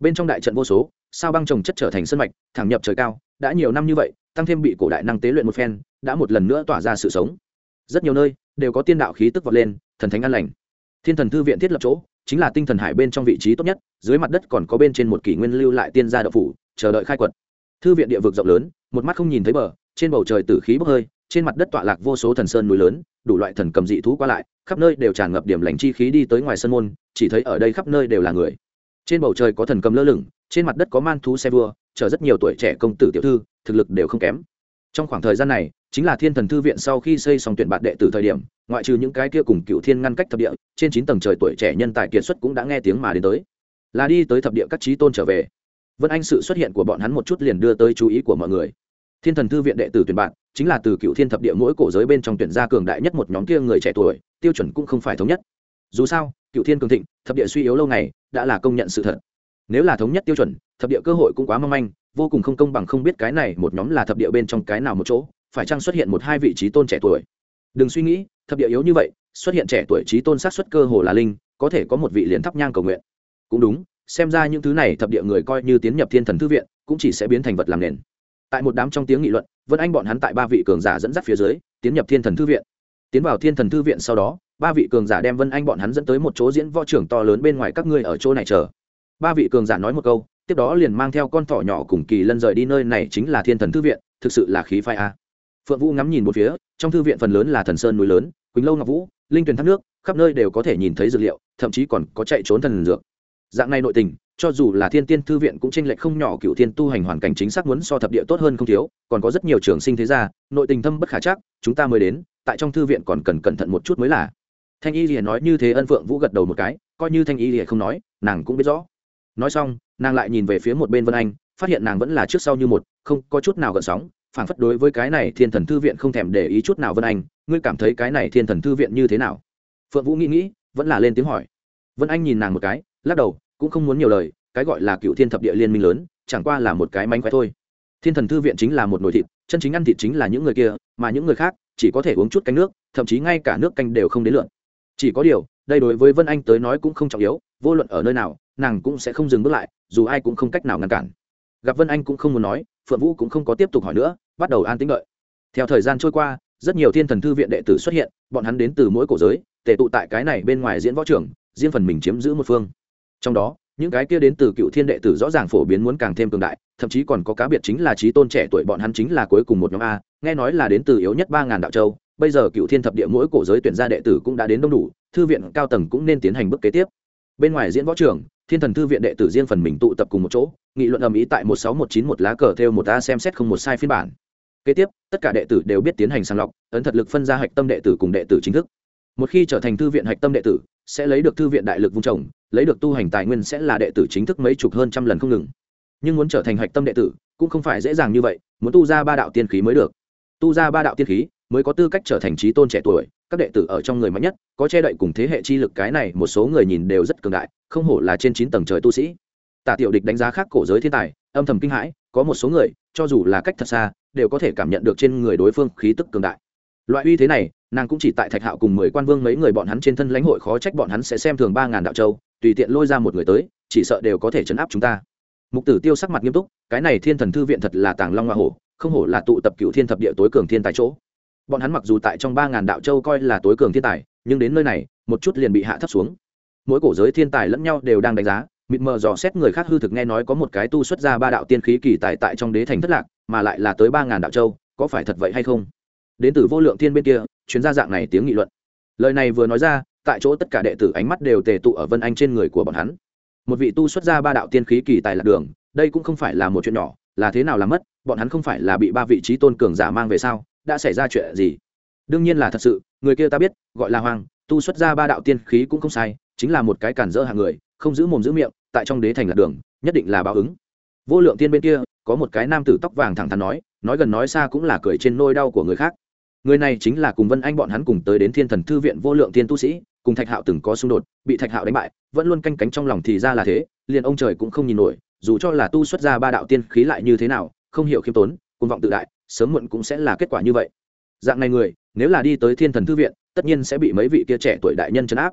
Bên trong đại trận vô số sao băng trồng chất trở thành sân mạch, thẳng nhập trời cao, đã nhiều năm như vậy, tăng thêm bị cổ đại năng tế luyện một phen, đã một lần nữa tỏa ra sự sống. Rất nhiều nơi, đều có tiên đạo khí tức vọt lên, thần thánh an lành. Thiên thần thư viện thiết lập chỗ, chính là tinh thần hải bên trong vị trí tốt nhất, dưới mặt đất còn có bên trên một kỷ nguyên lưu lại tiên gia đậu phủ, chờ đợi khai quật. Thư viện địa vực rộng lớn, một mắt không nhìn thấy bờ, trên bầu trời tử khí bốc hơi, trên mặt đất tọa lạc vô số thần sơn núi lớn, đủ loại thần cầm dị thú qua lại, khắp nơi đều tràn ngập điểm lành chi khí đi tới ngoài sân môn, chỉ thấy ở đây khắp nơi đều là người. Trên bầu trời có thần cầm lơ lửng trên mặt đất có man thú xe vua, chở rất nhiều tuổi trẻ công tử tiểu thư, thực lực đều không kém. Trong khoảng thời gian này, chính là thiên thần thư viện sau khi xây xong tuyển bạn đệ tử thời điểm, ngoại trừ những cái kia cùng cựu thiên ngăn cách thập địa, trên chín tầng trời tuổi trẻ nhân tài kiệt xuất cũng đã nghe tiếng mà đến tới. Là đi tới thập địa các trí tôn trở về. Vân anh sự xuất hiện của bọn hắn một chút liền đưa tới chú ý của mọi người. Thiên thần thư viện đệ tử tuyển bạn chính là từ cựu thiên thập địa mỗi cổ giới bên trong tuyển gia cường đại nhất một nhóm kia người trẻ tuổi, tiêu chuẩn cũng không phải thống nhất. Dù sao cựu thiên cường thịnh, thập địa suy yếu lâu ngày, đã là công nhận sự thật nếu là thống nhất tiêu chuẩn, thập địa cơ hội cũng quá mong manh, vô cùng không công bằng không biết cái này một nhóm là thập địa bên trong cái nào một chỗ, phải chăng xuất hiện một hai vị trí tôn trẻ tuổi. Đừng suy nghĩ, thập địa yếu như vậy, xuất hiện trẻ tuổi trí tôn sát xuất cơ hồ là linh, có thể có một vị liền thắp nhang cầu nguyện. Cũng đúng, xem ra những thứ này thập địa người coi như tiến nhập thiên thần thư viện, cũng chỉ sẽ biến thành vật làm nền. Tại một đám trong tiếng nghị luận, vân anh bọn hắn tại ba vị cường giả dẫn dắt phía dưới, tiến nhập thiên thần thư viện. Tiến vào thiên thần thư viện sau đó, ba vị cường giả đem vân anh bọn hắn dẫn tới một chỗ diễn võ trưởng to lớn bên ngoài các ngươi ở chỗ này chờ ba vị cường giả nói một câu, tiếp đó liền mang theo con thỏ nhỏ cùng kỳ lân rời đi nơi này chính là thiên thần thư viện, thực sự là khí phai a. Phượng vũ ngắm nhìn một phía, trong thư viện phần lớn là thần sơn núi lớn, quỳnh lâu ngọc vũ, linh tuyền thác nước, khắp nơi đều có thể nhìn thấy dược liệu, thậm chí còn có chạy trốn thần dược. Dạng này nội tình, cho dù là thiên tiên thư viện cũng tranh lệch không nhỏ cựu thiên tu hành hoàn cảnh chính xác muốn so thập địa tốt hơn không thiếu, còn có rất nhiều trường sinh thế gia, nội tình thâm bất khả chắc, chúng ta mới đến, tại trong thư viện còn cần cẩn thận một chút mới là. Thanh y lìa nói như thế ân phượng vũ gật đầu một cái, coi như thanh y lìa không nói, nàng cũng biết rõ nói xong, nàng lại nhìn về phía một bên vân anh, phát hiện nàng vẫn là trước sau như một, không có chút nào gợn sóng phản phất đối với cái này thiên thần thư viện không thèm để ý chút nào vân anh, ngươi cảm thấy cái này thiên thần thư viện như thế nào? Phượng vũ nghĩ nghĩ, vẫn là lên tiếng hỏi. Vân anh nhìn nàng một cái, lắc đầu, cũng không muốn nhiều lời, cái gọi là cựu thiên thập địa liên minh lớn, chẳng qua là một cái mánh khóe thôi. Thiên thần thư viện chính là một nồi thịt, chân chính ăn thịt chính là những người kia, mà những người khác, chỉ có thể uống chút canh nước, thậm chí ngay cả nước canh đều không đến lượn chỉ có điều, đây đối với vân anh tới nói cũng không trọng yếu, vô luận ở nơi nào nàng cũng sẽ không dừng bước lại, dù ai cũng không cách nào ngăn cản. Gặp vân anh cũng không muốn nói, phượng vũ cũng không có tiếp tục hỏi nữa, bắt đầu an tĩnh đợi. Theo thời gian trôi qua, rất nhiều thiên thần thư viện đệ tử xuất hiện, bọn hắn đến từ mỗi cổ giới, tề tụ tại cái này bên ngoài diễn võ trưởng riêng phần mình chiếm giữ một phương. Trong đó, những cái kia đến từ cựu thiên đệ tử rõ ràng phổ biến muốn càng thêm cường đại, thậm chí còn có cá biệt chính là trí tôn trẻ tuổi bọn hắn chính là cuối cùng một nhóm a, nghe nói là đến từ yếu nhất ba ngàn đạo châu, bây giờ cựu thiên thập địa mỗi cổ giới tuyển ra đệ tử cũng đã đến đông đủ, thư viện cao tầng cũng nên tiến hành bước kế tiếp. Bên ngoài diễn võ trường thiên thần thư viện đệ tử riêng phần mình tụ tập cùng một chỗ, nghị luận ầm ĩ tại một sáu một chín một lá cờ theo một ta xem xét không một sai phiên bản. Kế tiếp, tất cả đệ tử đều biết tiến hành sàng lọc, ấn thật lực phân ra hạch tâm đệ tử cùng đệ tử chính thức. Một khi trở thành thư viện hạch tâm đệ tử, sẽ lấy được thư viện đại lực vung trồng, lấy được tu hành tài nguyên sẽ là đệ tử chính thức mấy chục hơn trăm lần không ngừng. Nhưng muốn trở thành hạch tâm đệ tử, cũng không phải dễ dàng như vậy, muốn tu ra ba đạo tiên khí mới được. Tu ra ba đạo tiên khí mới có tư cách trở thành trí tôn trẻ tuổi, các đệ tử ở trong người mạnh nhất, có che đậy cùng thế hệ chi lực cái này, một số người nhìn đều rất cường đại không hổ là trên chín tầng trời tu sĩ. Tả tiểu địch đánh giá khác cổ giới thiên tài, âm thầm kinh hãi, có một số người, cho dù là cách thật xa, đều có thể cảm nhận được trên người đối phương khí tức cường đại. Loại uy thế này, nàng cũng chỉ tại thạch hạo cùng mười quan vương mấy người bọn hắn trên thân lãnh hội khó trách bọn hắn sẽ xem thường ba ngàn đạo châu, tùy tiện lôi ra một người tới, chỉ sợ đều có thể chấn áp chúng ta. Mục tử tiêu sắc mặt nghiêm túc, cái này thiên thần thư viện thật là tàng long hoa hổ, không hổ là tụ tập cựu thiên thập địa tối cường thiên tài chỗ. Bọn hắn mặc dù tại trong ba ngàn đạo châu coi là tối cường thiên tài, nhưng đến nơi này, một chút liền bị hạ thấp xuống mỗi cổ giới thiên tài lẫn nhau đều đang đánh giá, mịt mờ dò xét người khác hư thực nghe nói có một cái tu xuất ra ba đạo tiên khí kỳ tài tại trong đế thành thất lạc, mà lại là tới ba ngàn đạo châu, có phải thật vậy hay không? Đến từ vô lượng thiên bên kia chuyến gia dạng này tiếng nghị luận. Lời này vừa nói ra, tại chỗ tất cả đệ tử ánh mắt đều tề tụ ở vân anh trên người của bọn hắn. Một vị tu xuất ra ba đạo tiên khí kỳ tài lạc đường, đây cũng không phải là một chuyện nhỏ, là thế nào làm mất, bọn hắn không phải là bị ba vị trí tôn cường giả mang về sao, đã xảy ra chuyện gì? Đương nhiên là thật sự, người kia ta biết, gọi là hoàng tu xuất ra ba đạo tiên khí cũng không sai, chính là một cái cản dỡ hàng người, không giữ mồm giữ miệng, tại trong đế thành lạc đường, nhất định là báo ứng. Vô lượng tiên bên kia, có một cái nam tử tóc vàng thẳng thắn nói nói gần nói xa cũng là cười trên nôi đau của người khác. Người này chính là cùng vân anh bọn hắn cùng tới đến thiên thần thư viện vô lượng tiên tu sĩ, cùng thạch hạo từng có xung đột, bị thạch hạo đánh bại, vẫn luôn canh cánh trong lòng thì ra là thế, liền ông trời cũng không nhìn nổi, dù cho là tu xuất ra ba đạo tiên khí lại như thế nào, không hiểu khiêm tốn côn vọng tự đại, sớm muộn cũng sẽ là kết quả như vậy. Dạng này người, nếu là đi tới thiên thần thư viện tất nhiên sẽ bị mấy vị kia trẻ tuổi đại nhân chấn áp.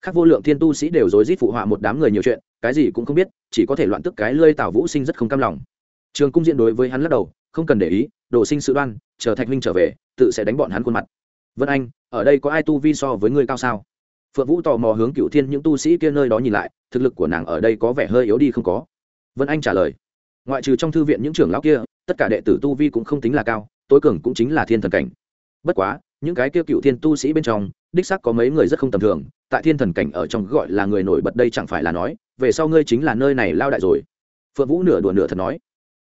Khác vô lượng thiên tu sĩ đều rối rít phụ họa một đám người nhiều chuyện, cái gì cũng không biết, chỉ có thể loạn tức cái lơi tào vũ sinh rất không cam lòng. Trường cung diện đối với hắn lắc đầu, không cần để ý, đồ sinh sự đoan, chờ thạch huynh trở về, tự sẽ đánh bọn hắn khuôn mặt. Vân anh, ở đây có ai tu vi so với ngươi cao sao? Phượng vũ tò mò hướng cựu thiên những tu sĩ kia nơi đó nhìn lại, thực lực của nàng ở đây có vẻ hơi yếu đi không có. Vân anh trả lời, ngoại trừ trong thư viện những trưởng lão kia, tất cả đệ tử tu vi cũng không tính là cao, tối cường cũng chính là thiên thần cảnh. Bất quá những cái kia cựu thiên tu sĩ bên trong, đích xác có mấy người rất không tầm thường, tại thiên thần cảnh ở trong gọi là người nổi bật đây chẳng phải là nói, về sau ngươi chính là nơi này lao đại rồi. Phượng vũ nửa đùa nửa thật nói.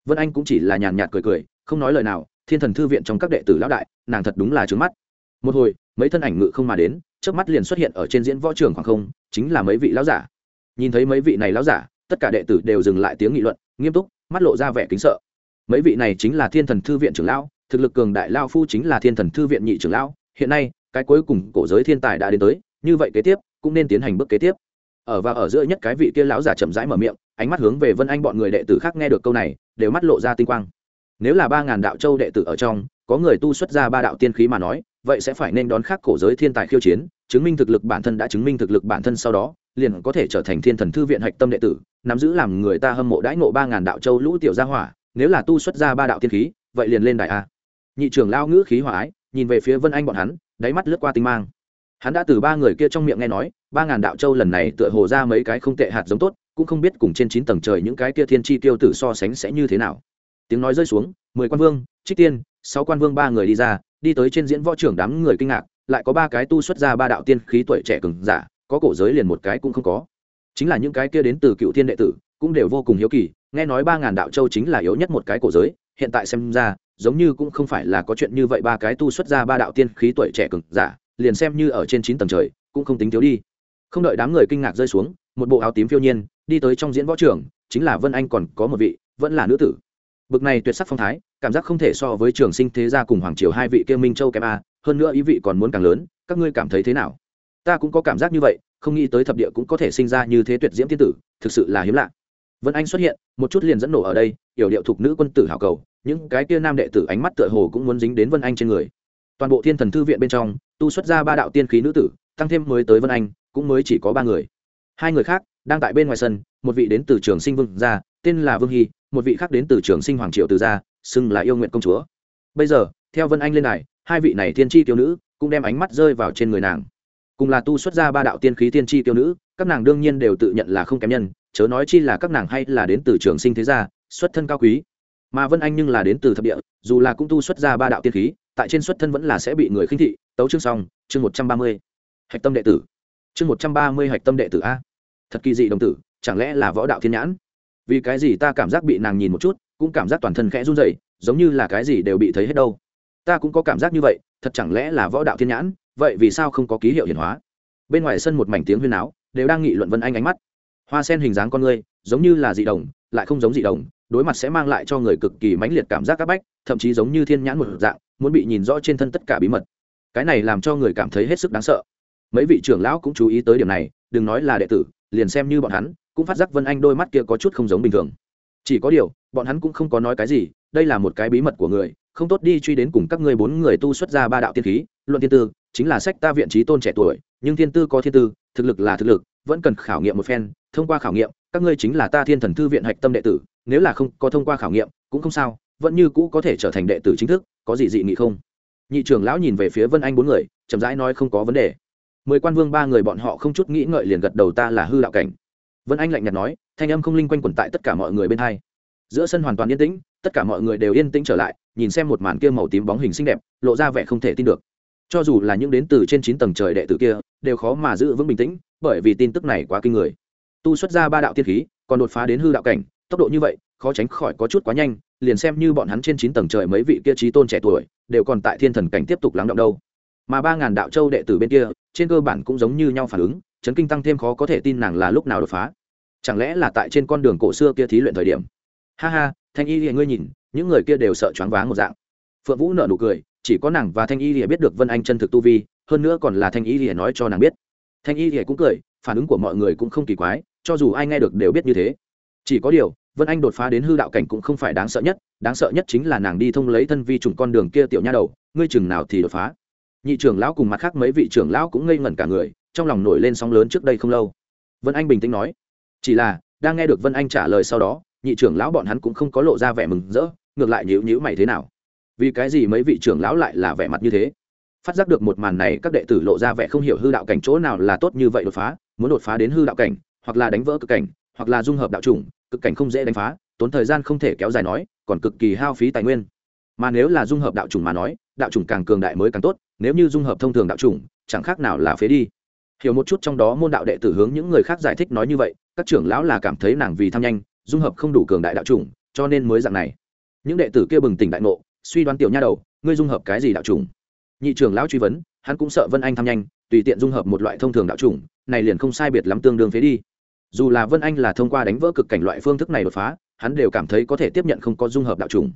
Vân anh cũng chỉ là nhàn nhạt cười cười, không nói lời nào, thiên thần thư viện trong các đệ tử lão đại, nàng thật đúng là trướng mắt. Một hồi, mấy thân ảnh ngự không mà đến trước mắt liền xuất hiện ở trên diễn võ trường khoảng không, chính là mấy vị lão giả. Nhìn thấy mấy vị này lão giả, tất cả đệ tử đều dừng lại tiếng nghị luận, nghiêm túc, mắt lộ ra vẻ kính sợ. Mấy vị này chính là thiên thần thư viện trưởng lão thực lực cường đại lao phu chính là thiên thần thư viện nhị trưởng lão, hiện nay, cái cuối cùng cổ giới thiên tài đã đến tới, như vậy kế tiếp, cũng nên tiến hành bước kế tiếp. Ở và ở giữa nhất cái vị kia lão giả chậm rãi mở miệng, ánh mắt hướng về vân anh bọn người đệ tử khác nghe được câu này, đều mắt lộ ra tinh quang. Nếu là ba ngàn đạo châu đệ tử ở trong, có người tu xuất ra ba đạo tiên khí mà nói, vậy sẽ phải nên đón khác cổ giới thiên tài khiêu chiến, chứng minh thực lực bản thân đã chứng minh thực lực bản thân sau đó, liền có thể trở thành thiên thần thư viện hạch tâm đệ tử, nắm giữ làm người ta hâm mộ đãi ngộ ba ngàn đạo châu lũ tiểu gia hỏa, nếu là tu xuất ra ba đạo tiên khí, vậy liền lên đại a nhị trưởng lao ngữ khí hòa ái, nhìn về phía vân anh bọn hắn, đáy mắt lướt qua tinh mang. Hắn đã từ ba người kia trong miệng nghe nói, ba ngàn đạo châu lần này tựa hồ ra mấy cái không tệ hạt giống tốt, cũng không biết cùng trên chín tầng trời những cái kia thiên chi tiêu tử so sánh sẽ như thế nào. Tiếng nói rơi xuống, mười quan vương, trích tiên, sáu quan vương ba người đi ra, đi tới trên diễn võ trưởng đám người kinh ngạc, lại có ba cái tu xuất ra ba đạo tiên khí tuổi trẻ cường giả, có cổ giới liền một cái cũng không có. Chính là những cái kia đến từ cựu thiên đệ tử, cũng đều vô cùng hiếu kỳ, nghe nói ba ngàn đạo châu chính là yếu nhất một cái cổ giới, hiện tại xem ra giống như cũng không phải là có chuyện như vậy, ba cái tu xuất ra ba đạo tiên khí tuổi trẻ cường giả, liền xem như ở trên chín tầng trời, cũng không tính thiếu đi. Không đợi đám người kinh ngạc rơi xuống, một bộ áo tím phiêu nhiên, đi tới trong diễn võ trường, chính là vân anh còn có một vị, vẫn là nữ tử. Bực này tuyệt sắc phong thái, cảm giác không thể so với trường sinh thế gia cùng hoàng triều hai vị kia minh châu kém a, hơn nữa ý vị còn muốn càng lớn, các ngươi cảm thấy thế nào? Ta cũng có cảm giác như vậy, không nghĩ tới thập địa cũng có thể sinh ra như thế tuyệt diễm tiên tử, thực sự là hiếm lạ. Vân anh xuất hiện, một chút liền dẫn nổ ở đây, yểu điệu thục nữ quân tử hảo cầu những cái kia nam đệ tử ánh mắt tựa hồ cũng muốn dính đến vân anh trên người. Toàn bộ thiên thần thư viện bên trong, tu xuất ra ba đạo tiên khí nữ tử, tăng thêm mới tới vân anh, cũng mới chỉ có ba người. Hai người khác, đang tại bên ngoài sân, một vị đến từ trường sinh vương gia, tên là vương hy, một vị khác đến từ trường sinh hoàng triệu từ gia, xưng là yêu nguyện công chúa. Bây giờ, theo vân anh lên này hai vị này tiên tri tiêu nữ cũng đem ánh mắt rơi vào trên người nàng. Cùng là tu xuất ra ba đạo tiên khí tiên tri tiêu nữ, các nàng đương nhiên đều tự nhận là không kém nhân, chớ nói chi là các nàng hay là đến từ trường sinh thế gia, xuất thân cao quý mà vân anh nhưng là đến từ thập địa dù là cũng tu xuất ra ba đạo tiên khí tại trên xuất thân vẫn là sẽ bị người khinh thị tấu chương xong chương một trăm ba mươi hạch tâm đệ tử chương một trăm ba mươi hạch tâm đệ tử a thật kỳ dị đồng tử chẳng lẽ là võ đạo thiên nhãn vì cái gì ta cảm giác bị nàng nhìn một chút cũng cảm giác toàn thân khẽ run rẩy giống như là cái gì đều bị thấy hết đâu ta cũng có cảm giác như vậy thật chẳng lẽ là võ đạo thiên nhãn vậy vì sao không có ký hiệu hiển hóa bên ngoài sân một mảnh tiếng huyên áo đều đang nghị luận vân anh ánh mắt hoa sen hình dáng con người, giống như là dị đồng lại không giống dị đồng, đối mặt sẽ mang lại cho người cực kỳ mãnh liệt cảm giác áp bách, thậm chí giống như thiên nhãn một dạng, muốn bị nhìn rõ trên thân tất cả bí mật. Cái này làm cho người cảm thấy hết sức đáng sợ. Mấy vị trưởng lão cũng chú ý tới điểm này, đừng nói là đệ tử, liền xem như bọn hắn, cũng phát giác vân anh đôi mắt kia có chút không giống bình thường. Chỉ có điều, bọn hắn cũng không có nói cái gì, đây là một cái bí mật của người, không tốt đi truy đến cùng các ngươi bốn người tu xuất ra ba đạo tiên khí, luận tiên tư, chính là sách ta viện trí tôn trẻ tuổi, nhưng thiên tư có thiên tư, thực lực là thực lực, vẫn cần khảo nghiệm một phen, thông qua khảo nghiệm các ngươi chính là ta thiên thần thư viện hạch tâm đệ tử, nếu là không có thông qua khảo nghiệm, cũng không sao, vẫn như cũ có thể trở thành đệ tử chính thức, có gì dị nghị không? Nhị trưởng lão nhìn về phía vân anh bốn người, chậm rãi nói không có vấn đề. Mười quan vương ba người bọn họ không chút nghĩ ngợi liền gật đầu ta là hư đạo cảnh. Vân anh lạnh nhạt nói, thanh âm không linh quanh quẩn tại tất cả mọi người bên hai. Giữa sân hoàn toàn yên tĩnh, tất cả mọi người đều yên tĩnh trở lại, nhìn xem một màn kia màu tím bóng hình xinh đẹp, lộ ra vẻ không thể tin được. Cho dù là những đến từ trên chín tầng trời đệ tử kia, đều khó mà giữ vững bình tĩnh, bởi vì tin tức này quá kinh người tu xuất ra ba đạo tiên khí, còn đột phá đến hư đạo cảnh, tốc độ như vậy, khó tránh khỏi có chút quá nhanh, liền xem như bọn hắn trên chín tầng trời mấy vị kia trí tôn trẻ tuổi, đều còn tại thiên thần cảnh tiếp tục lắng động đâu. Mà ba ngàn đạo châu đệ tử bên kia, trên cơ bản cũng giống như nhau phản ứng, chấn kinh tăng thêm khó có thể tin nàng là lúc nào đột phá. Chẳng lẽ là tại trên con đường cổ xưa kia thí luyện thời điểm? Ha ha, thanh y thì ngươi nhìn, những người kia đều sợ choáng váng một dạng. Phượng vũ nợ nụ cười, chỉ có nàng và thanh y thì biết được vân anh chân thực tu vi, hơn nữa còn là thanh y thì nói cho nàng biết. Thanh y thì cũng cười phản ứng của mọi người cũng không kỳ quái, cho dù ai nghe được đều biết như thế. Chỉ có điều, vân anh đột phá đến hư đạo cảnh cũng không phải đáng sợ nhất, đáng sợ nhất chính là nàng đi thông lấy thân vi trùng con đường kia tiểu nha đầu, ngươi chừng nào thì đột phá. Nhị trưởng lão cùng mặt khác mấy vị trưởng lão cũng ngây ngẩn cả người, trong lòng nổi lên sóng lớn trước đây không lâu. Vân anh bình tĩnh nói, chỉ là, đang nghe được vân anh trả lời sau đó, nhị trưởng lão bọn hắn cũng không có lộ ra vẻ mừng rỡ, ngược lại nhíu nhíu mày thế nào. Vì cái gì mấy vị trưởng lão lại là vẻ mặt như thế? Phát giác được một màn này, các đệ tử lộ ra vẻ không hiểu hư đạo cảnh chỗ nào là tốt như vậy đột phá, muốn đột phá đến hư đạo cảnh, hoặc là đánh vỡ cực cảnh, hoặc là dung hợp đạo chủng, cực cảnh không dễ đánh phá, tốn thời gian không thể kéo dài nói, còn cực kỳ hao phí tài nguyên. Mà nếu là dung hợp đạo chủng mà nói, đạo chủng càng cường đại mới càng tốt, nếu như dung hợp thông thường đạo chủng, chẳng khác nào là phế đi. Hiểu một chút trong đó môn đạo đệ tử hướng những người khác giải thích nói như vậy, các trưởng lão là cảm thấy nàng vì tham nhanh, dung hợp không đủ cường đại đạo chủng, cho nên mới dạng này. Những đệ tử kia bừng tỉnh đại ngộ, suy đoán tiểu nha đầu, ngươi dung hợp cái gì đạo chủng? Nhị trưởng lão truy vấn, hắn cũng sợ vân anh tham nhanh, tùy tiện dung hợp một loại thông thường đạo chủng, này liền không sai biệt lắm tương đương phế đi. Dù là vân anh là thông qua đánh vỡ cực cảnh loại phương thức này đột phá, hắn đều cảm thấy có thể tiếp nhận không có dung hợp đạo chủng.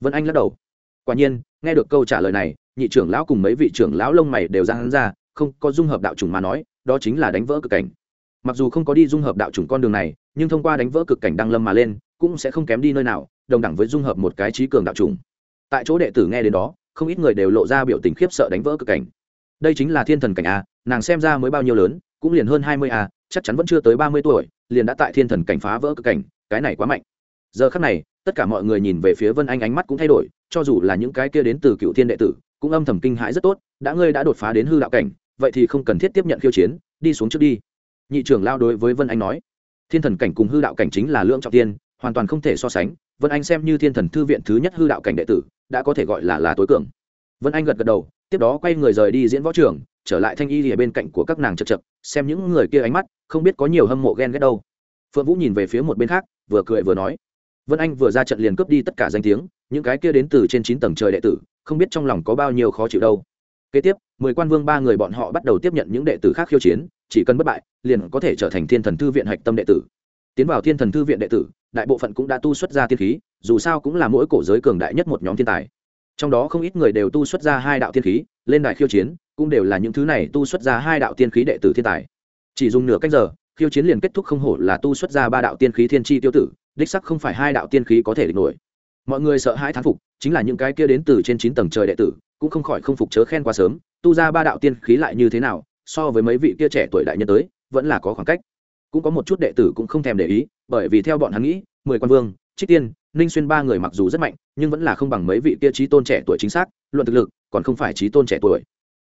Vân anh lắc đầu. Quả nhiên, nghe được câu trả lời này, nhị trưởng lão cùng mấy vị trưởng lão lông mày đều ra hắn ra, không có dung hợp đạo chủng mà nói, đó chính là đánh vỡ cực cảnh. Mặc dù không có đi dung hợp đạo chủng con đường này, nhưng thông qua đánh vỡ cực cảnh đăng lâm mà lên, cũng sẽ không kém đi nơi nào, đồng đẳng với dung hợp một cái trí cường đạo chủng. Tại chỗ đệ tử nghe đến đó không ít người đều lộ ra biểu tình khiếp sợ đánh vỡ cực cảnh. Đây chính là thiên thần cảnh a, nàng xem ra mới bao nhiêu lớn, cũng liền hơn hai mươi a, chắc chắn vẫn chưa tới ba mươi tuổi, liền đã tại thiên thần cảnh phá vỡ cực cảnh, cái này quá mạnh. Giờ khắc này, tất cả mọi người nhìn về phía vân anh, ánh mắt cũng thay đổi, cho dù là những cái kia đến từ cựu thiên đệ tử, cũng âm thầm kinh hãi rất tốt, đã ngươi đã đột phá đến hư đạo cảnh, vậy thì không cần thiết tiếp nhận khiêu chiến, đi xuống trước đi. Nhị trưởng lao đối với vân anh nói, thiên thần cảnh cùng hư đạo cảnh chính là lưỡng trọng tiên, hoàn toàn không thể so sánh, vân anh xem như thiên thần thư viện thứ nhất hư đạo cảnh đệ tử đã có thể gọi là là tối cường. Vân anh gật gật đầu, tiếp đó quay người rời đi diễn võ trường, trở lại thanh y ở bên cạnh của các nàng chật chật, xem những người kia ánh mắt, không biết có nhiều hâm mộ ghen ghét đâu. Phượng vũ nhìn về phía một bên khác, vừa cười vừa nói. Vân anh vừa ra trận liền cướp đi tất cả danh tiếng, những cái kia đến từ trên chín tầng trời đệ tử, không biết trong lòng có bao nhiêu khó chịu đâu. Kế tiếp, mười quan vương ba người bọn họ bắt đầu tiếp nhận những đệ tử khác khiêu chiến, chỉ cần bất bại, liền có thể trở thành thiên thần thư viện hạch tâm đệ tử tiến vào thiên thần thư viện đệ tử, đại bộ phận cũng đã tu xuất ra tiên khí, dù sao cũng là mỗi cổ giới cường đại nhất một nhóm thiên tài. Trong đó không ít người đều tu xuất ra hai đạo tiên khí, lên đại khiêu chiến, cũng đều là những thứ này tu xuất ra hai đạo tiên khí đệ tử thiên tài. Chỉ dùng nửa cách giờ, khiêu chiến liền kết thúc không hổ là tu xuất ra ba đạo tiên khí thiên tri tiêu tử, đích sắc không phải hai đạo tiên khí có thể địch nổi. Mọi người sợ hãi thán phục, chính là những cái kia đến từ trên chín tầng trời đệ tử, cũng không khỏi không phục chớ khen quá sớm, tu ra ba đạo tiên khí lại như thế nào, so với mấy vị kia trẻ tuổi đại nhân tới, vẫn là có khoảng cách cũng có một chút đệ tử cũng không thèm để ý, bởi vì theo bọn hắn nghĩ, mười quan vương, trích tiên, ninh xuyên ba người mặc dù rất mạnh, nhưng vẫn là không bằng mấy vị kia trí tôn trẻ tuổi chính xác, luận thực lực, còn không phải trí tôn trẻ tuổi.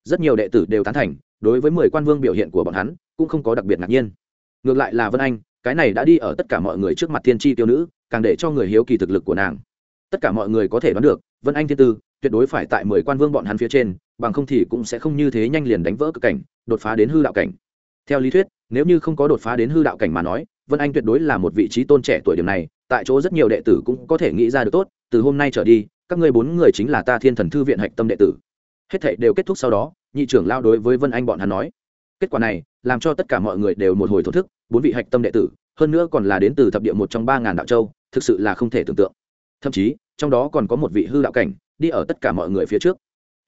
Rất nhiều đệ tử đều tán thành, đối với mười quan vương biểu hiện của bọn hắn, cũng không có đặc biệt ngạc nhiên. Ngược lại là vân anh, cái này đã đi ở tất cả mọi người trước mặt thiên tri tiêu nữ, càng để cho người hiếu kỳ thực lực của nàng. Tất cả mọi người có thể đoán được, vân anh thiên tư, tuyệt đối phải tại mười quan vương bọn hắn phía trên, bằng không thì cũng sẽ không như thế nhanh liền đánh vỡ cực cảnh, đột phá đến hư đạo cảnh. Theo lý thuyết nếu như không có đột phá đến hư đạo cảnh mà nói, vân anh tuyệt đối là một vị trí tôn trẻ tuổi điểm này, tại chỗ rất nhiều đệ tử cũng có thể nghĩ ra được tốt, từ hôm nay trở đi, các ngươi bốn người chính là ta thiên thần thư viện hạch tâm đệ tử. Hết thảy đều kết thúc sau đó, nhị trưởng lao đối với vân anh bọn hắn nói, kết quả này, làm cho tất cả mọi người đều một hồi thổ thức, bốn vị hạch tâm đệ tử, hơn nữa còn là đến từ thập địa một trong ba ngàn đạo châu, thực sự là không thể tưởng tượng. Thậm chí, trong đó còn có một vị hư đạo cảnh, đi ở tất cả mọi người phía trước.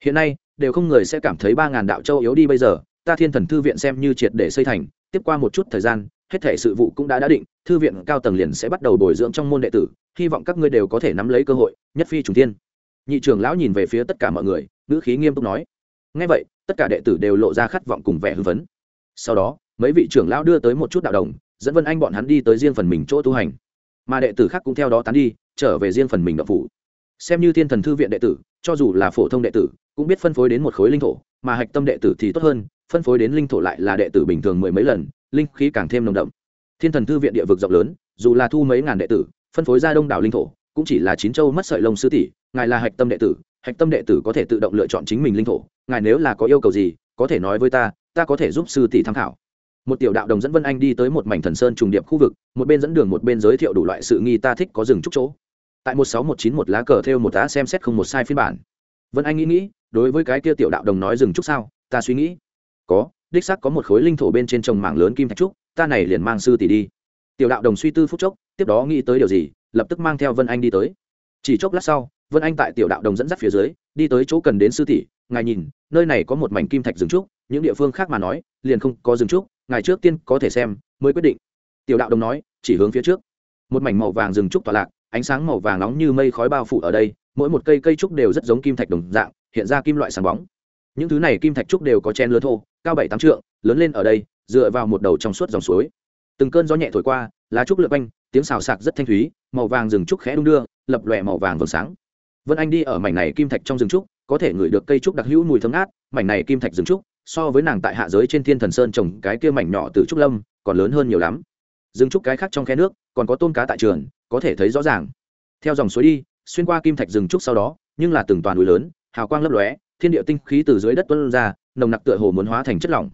Hiện nay, đều không người sẽ cảm thấy ba ngàn đạo châu yếu đi bây giờ, ta thiên thần thư viện xem như triệt để xây thành tiếp qua một chút thời gian, hết thể sự vụ cũng đã đã định, thư viện cao tầng liền sẽ bắt đầu bồi dưỡng trong môn đệ tử, hy vọng các ngươi đều có thể nắm lấy cơ hội, nhất phi trùng thiên. Nhị trưởng lão nhìn về phía tất cả mọi người, ngữ khí nghiêm túc nói. Ngay vậy, tất cả đệ tử đều lộ ra khát vọng cùng vẻ hưng phấn. Sau đó, mấy vị trưởng lão đưa tới một chút đạo đồng, dẫn vân anh bọn hắn đi tới riêng phần mình chỗ tu hành. Mà đệ tử khác cũng theo đó tán đi, trở về riêng phần mình đập phủ. Xem như thiên thần thư viện đệ tử, cho dù là phổ thông đệ tử, cũng biết phân phối đến một khối linh thổ, mà hạch tâm đệ tử thì tốt hơn phân phối đến linh thổ lại là đệ tử bình thường mười mấy lần, linh khí càng thêm nồng đậm. Thiên thần thư viện địa vực rộng lớn, dù là thu mấy ngàn đệ tử, phân phối ra đông đảo linh thổ, cũng chỉ là chín châu mất sợi lông sư tỷ, ngài là hạch tâm đệ tử, hạch tâm đệ tử có thể tự động lựa chọn chính mình linh thổ, ngài nếu là có yêu cầu gì, có thể nói với ta ta có thể giúp sư tỷ tham khảo. Một tiểu đạo đồng dẫn vân anh đi tới một mảnh thần sơn trùng điệp khu vực, một bên dẫn đường một bên giới thiệu đủ loại sự nghi ta thích có rừng trúc chỗ. Tại một sáu một chín một lá cờ theo một tá xem xét không một sai phiên bản. Vân anh nghĩ nghĩ, đối với cái kia tiểu đạo đồng nói rừng trúc sao, ta suy nghĩ có, đích xác có một khối linh thổ bên trên trồng mảng lớn kim thạch trúc, ta này liền mang sư tỷ đi. Tiểu đạo đồng suy tư phút chốc, tiếp đó nghĩ tới điều gì, lập tức mang theo vân anh đi tới. Chỉ chốc lát sau, vân anh tại tiểu đạo đồng dẫn dắt phía dưới, đi tới chỗ cần đến sư tỷ, ngài nhìn, nơi này có một mảnh kim thạch rừng trúc, những địa phương khác mà nói, liền không có rừng trúc, ngài trước tiên có thể xem, mới quyết định. Tiểu đạo đồng nói, chỉ hướng phía trước. Một mảnh màu vàng rừng trúc tọa lạc, ánh sáng màu vàng nóng như mây khói bao phủ ở đây, mỗi một cây cây trúc đều rất giống kim thạch đồng dạng, hiện ra kim loại sáng bóng. Những thứ này kim thạch trúc đều có chen lứa thô cao bảy tám trượng, lớn lên ở đây, dựa vào một đầu trong suốt dòng suối. Từng cơn gió nhẹ thổi qua, lá trúc lượt quanh, tiếng xào sạc rất thanh thúy, màu vàng rừng trúc khẽ đung đưa, lập lòe màu vàng vầng sáng. Vân anh đi ở mảnh này kim thạch trong rừng trúc, có thể ngửi được cây trúc đặc hữu mùi thơm ngát, mảnh này kim thạch rừng trúc, so với nàng tại hạ giới trên thiên thần sơn trồng cái kia mảnh nhỏ từ trúc lâm, còn lớn hơn nhiều lắm. Rừng trúc cái khác trong khe nước, còn có tôm cá tại trường, có thể thấy rõ ràng. Theo dòng suối đi, xuyên qua kim thạch rừng trúc sau đó, nhưng là từng toàn núi lớn, hào quang lấp lóe, thiên địa tinh khí từ dưới đất tuôn ra nồng nặc tựa hồ muốn hóa thành chất lỏng.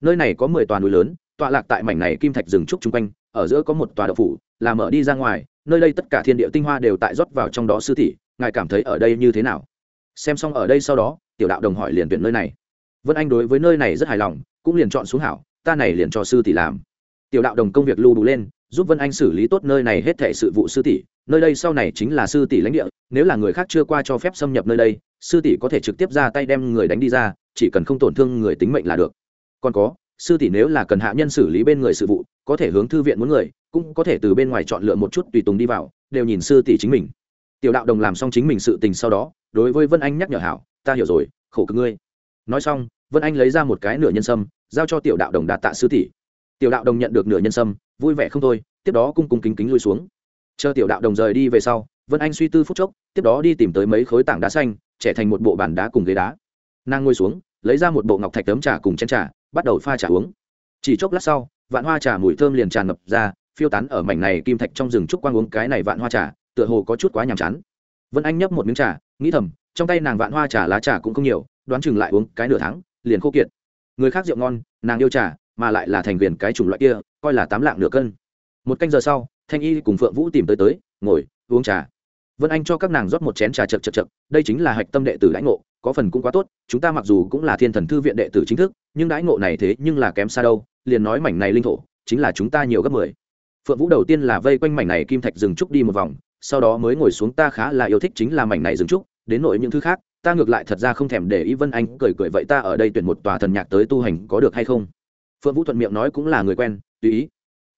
Nơi này có mười tòa núi lớn, tọa lạc tại mảnh này kim thạch rừng trúc chung quanh, ở giữa có một tòa đậu phủ, là mở đi ra ngoài, nơi đây tất cả thiên địa tinh hoa đều tại rót vào trong đó sư tỷ, ngài cảm thấy ở đây như thế nào? Xem xong ở đây sau đó, tiểu đạo đồng hỏi liền tuyển nơi này. Vân anh đối với nơi này rất hài lòng, cũng liền chọn xuống hảo, ta này liền cho sư tỷ làm. Tiểu đạo đồng công việc lưu đủ lên giúp vân anh xử lý tốt nơi này hết thệ sự vụ sư tỷ, nơi đây sau này chính là sư tỷ lãnh địa, nếu là người khác chưa qua cho phép xâm nhập nơi đây, sư tỷ có thể trực tiếp ra tay đem người đánh đi ra, chỉ cần không tổn thương người tính mệnh là được. Còn có, sư tỷ nếu là cần hạ nhân xử lý bên người sự vụ, có thể hướng thư viện muốn người, cũng có thể từ bên ngoài chọn lựa một chút tùy tùng đi vào, đều nhìn sư tỷ chính mình. Tiểu đạo đồng làm xong chính mình sự tình sau đó, đối với vân anh nhắc nhở hảo, ta hiểu rồi, khổ cực ngươi. Nói xong, vân anh lấy ra một cái nửa nhân sâm, giao cho tiểu đạo đồng đạt tạ sư tỷ. Tiểu đạo đồng nhận được nửa nhân sâm vui vẻ không thôi, tiếp đó cung cung kính kính lui xuống. Chờ tiểu đạo đồng rời đi về sau, vân anh suy tư phút chốc, tiếp đó đi tìm tới mấy khối tảng đá xanh, trẻ thành một bộ bàn đá cùng ghế đá. Nàng ngồi xuống, lấy ra một bộ ngọc thạch tấm trà cùng chén trà, bắt đầu pha trà uống. Chỉ chốc lát sau, vạn hoa trà mùi thơm liền tràn ngập ra, phiêu tán ở mảnh này kim thạch trong rừng trúc quang uống cái này vạn hoa trà, tựa hồ có chút quá nhàm chán. Vân anh nhấp một miếng trà, nghĩ thầm, trong tay nàng vạn hoa trà lá trà cũng không nhiều, đoán chừng lại uống cái nửa tháng, liền khô kiệt. Người khác rượu ngon, nàng yêu trà, mà lại là thành viên cái chủng loại kia coi là tám lạng nửa cân. Một canh giờ sau, thanh y cùng phượng vũ tìm tới tới, ngồi, uống trà. Vân anh cho các nàng rót một chén trà chật chật chật, đây chính là hạch tâm đệ tử đãi ngộ, có phần cũng quá tốt, chúng ta mặc dù cũng là thiên thần thư viện đệ tử chính thức, nhưng đãi ngộ này thế nhưng là kém xa đâu, liền nói mảnh này linh thổ, chính là chúng ta nhiều gấp mười. Phượng vũ đầu tiên là vây quanh mảnh này kim thạch rừng trúc đi một vòng, sau đó mới ngồi xuống ta khá là yêu thích chính là mảnh này rừng trúc, đến nội những thứ khác, ta ngược lại thật ra không thèm để ý vân anh cười cười vậy ta ở đây tuyển một tòa thần nhạc tới tu hành có được hay không? Phượng vũ thuận miệng nói cũng là người quen, tùy ý.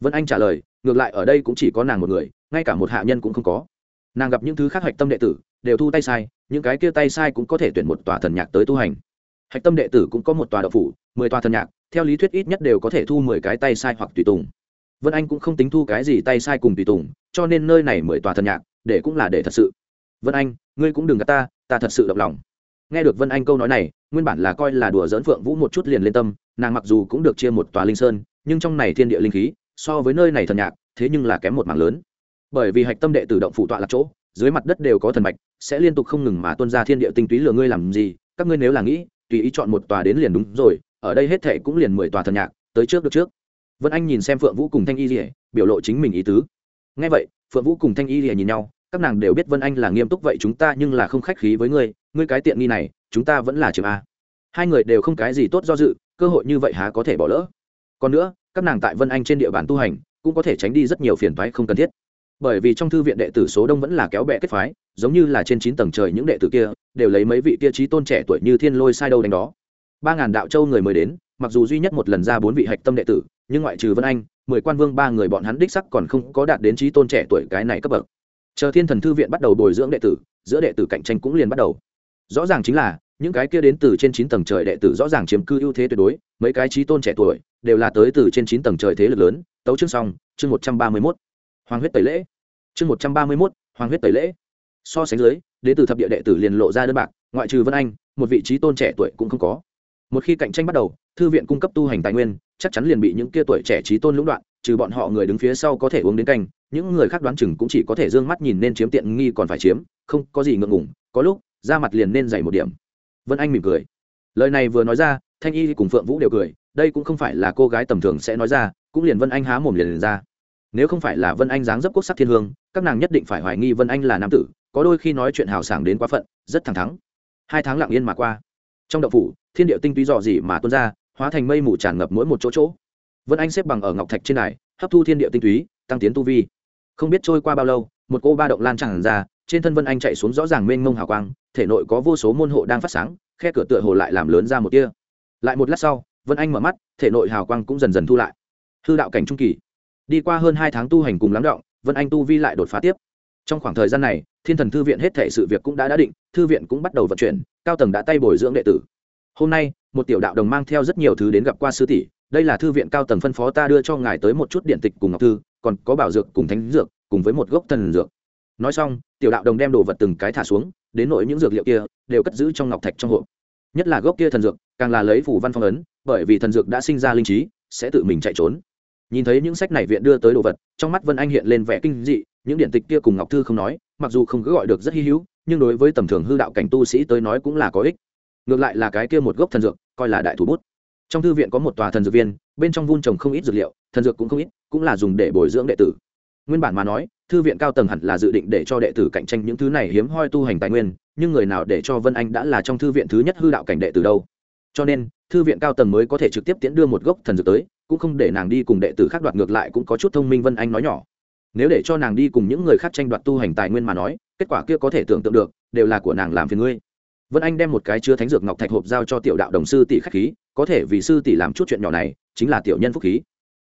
Vân anh trả lời, ngược lại ở đây cũng chỉ có nàng một người, ngay cả một hạ nhân cũng không có. Nàng gặp những thứ khác hạch tâm đệ tử, đều thu tay sai, những cái kia tay sai cũng có thể tuyển một tòa thần nhạc tới tu hành. Hạch tâm đệ tử cũng có một tòa đạo phủ, mười tòa thần nhạc, theo lý thuyết ít nhất đều có thể thu mười cái tay sai hoặc tùy tùng. Vân anh cũng không tính thu cái gì tay sai cùng tùy tùng, cho nên nơi này mười tòa thần nhạc, để cũng là để thật sự. Vân anh, ngươi cũng đừng gạt ta ta thật sự động lòng nghe được vân anh câu nói này, nguyên bản là coi là đùa dỡn phượng vũ một chút liền lên tâm, nàng mặc dù cũng được chia một tòa linh sơn, nhưng trong này thiên địa linh khí, so với nơi này thần nhạc, thế nhưng là kém một mảng lớn. Bởi vì hạch tâm đệ tử động phụ tọa là chỗ, dưới mặt đất đều có thần mạch, sẽ liên tục không ngừng mà tuân ra thiên địa tinh túy lừa ngươi làm gì, các ngươi nếu là nghĩ, tùy ý chọn một tòa đến liền đúng rồi, ở đây hết thệ cũng liền mười tòa thần nhạc, tới trước được trước. Vân anh nhìn xem phượng vũ cùng thanh y rỉa biểu lộ chính mình ý tứ. Ngay vậy, phượng vũ cùng thanh y rỉa nhìn nhau, các nàng đều biết vân anh là nghiêm túc vậy chúng ta nhưng là không khách khí với ngươi ngươi cái tiện nghi này, chúng ta vẫn là chiếm a. Hai người đều không cái gì tốt do dự, cơ hội như vậy há có thể bỏ lỡ. Còn nữa, các nàng tại vân anh trên địa bàn tu hành, cũng có thể tránh đi rất nhiều phiền toái không cần thiết. Bởi vì trong thư viện đệ tử số đông vẫn là kéo bè kết phái, giống như là trên chín tầng trời những đệ tử kia, đều lấy mấy vị kia trí tôn trẻ tuổi như thiên lôi sai đâu đánh đó. Ba ngàn đạo châu người mới đến, mặc dù duy nhất một lần ra bốn vị hạch tâm đệ tử, nhưng ngoại trừ vân anh, mười quan vương ba người bọn hắn đích sắc còn không có đạt đến trí tôn trẻ tuổi cái này cấp bậc. Chờ thiên thần thư viện bắt đầu bồi dưỡng đệ tử, giữa đệ tử cạnh tranh cũng liền bắt đầu rõ ràng chính là, những cái kia đến từ trên chín tầng trời đệ tử rõ ràng chiếm cư ưu thế tuyệt đối, mấy cái trí tôn trẻ tuổi đều là tới từ trên chín tầng trời thế lực lớn. Tấu chương xong, chương một trăm ba mươi mốt. Hoàng huyết tẩy lễ. Chương một trăm ba mươi mốt, hoàng huyết tẩy lễ. So sánh dưới đến từ thập địa đệ tử liền lộ ra đơn bạc, ngoại trừ vân anh, một vị trí tôn trẻ tuổi cũng không có. Một khi cạnh tranh bắt đầu, thư viện cung cấp tu hành tài nguyên, chắc chắn liền bị những kia tuổi trẻ trí tôn lũng đoạn, trừ bọn họ người đứng phía sau có thể uống đến canh, những người khác đoán chừng cũng chỉ có thể d ư ơ n g mắt nhìn nên chiếm tiện nghi còn phải chiếm, không có gì ngượng ngủng có lúc ra mặt liền nên dày một điểm. Vân anh mỉm cười. Lời này vừa nói ra thanh y cùng phượng vũ đều cười đây cũng không phải là cô gái tầm thường sẽ nói ra cũng liền vân anh há mồm liền, liền ra. Nếu không phải là vân anh dáng dấp quốc sắc thiên hương các nàng nhất định phải hoài nghi vân anh là nam tử có đôi khi nói chuyện hào sảng đến quá phận rất thẳng thắng hai tháng lặng yên mà qua. Trong đậu phủ thiên địa tinh túy dò dỉ mà tuôn ra hóa thành mây mù tràn ngập mỗi một chỗ chỗ. Vân anh xếp bằng ở ngọc thạch trên này hấp thu thiên địa tinh túy tăng tiến tu vi. Không biết trôi qua bao lâu một cô ba động lan tràn ra trên thân vân anh chạy xuống rõ ràng mênh mông hào quang, thể nội có vô số môn hộ đang phát sáng, khe cửa tựa hồ lại làm lớn ra một tia. Lại một lát sau, vân anh mở mắt, thể nội hào quang cũng dần dần thu lại. Hư đạo cảnh trung kỳ. Đi qua hơn hai tháng tu hành cùng lắng động, vân anh tu vi lại đột phá tiếp. Trong khoảng thời gian này, thiên thần thư viện hết thể sự việc cũng đã đã định, thư viện cũng bắt đầu vận chuyển, cao tầng đã tay bồi dưỡng đệ tử. Hôm nay, một tiểu đạo đồng mang theo rất nhiều thứ đến gặp qua sư tỷ, đây là thư viện cao tầng phân phó ta đưa cho ngài tới một chút điện tịch cùng ngọc thư, còn có bảo dược cùng thánh dược, cùng với một gốc thần dược nói xong, tiểu đạo đồng đem đồ vật từng cái thả xuống, đến nỗi những dược liệu kia, đều cất giữ trong ngọc thạch trong hộp. Nhất là gốc kia thần dược, càng là lấy phủ văn phong ấn, bởi vì thần dược đã sinh ra linh trí, sẽ tự mình chạy trốn. Nhìn thấy những sách này viện đưa tới đồ vật, trong mắt vân anh hiện lên vẻ kinh dị, những điện tịch kia cùng ngọc thư không nói, mặc dù không cứ gọi được rất hy hữu, nhưng đối với tầm thường hư đạo cảnh tu sĩ tới nói cũng là có ích. Ngược lại là cái kia một gốc thần dược, coi là đại thủ bút. Trong thư viện có một tòa thần dược viên, bên trong vun trồng không ít dược liệu, thần dược cũng không ít, cũng là dùng để bồi dưỡng đệ tử. Nguyên bản mà nói thư viện cao tầng hẳn là dự định để cho đệ tử cạnh tranh những thứ này hiếm hoi tu hành tài nguyên, nhưng người nào để cho vân anh đã là trong thư viện thứ nhất hư đạo cảnh đệ tử đâu. Cho nên, thư viện cao tầng mới có thể trực tiếp tiễn đưa một gốc thần dược tới, cũng không để nàng đi cùng đệ tử khác đoạt ngược lại cũng có chút thông minh vân anh nói nhỏ. Nếu để cho nàng đi cùng những người khác tranh đoạt tu hành tài nguyên mà nói, kết quả kia có thể tưởng tượng được, đều là của nàng làm phiền ngươi. Vân anh đem một cái chứa thánh dược ngọc thạch hộp giao cho tiểu đạo đồng sư tỷ khách khí, có thể vì sư tỷ làm chút chuyện nhỏ này, chính là tiểu nhân phúc khí.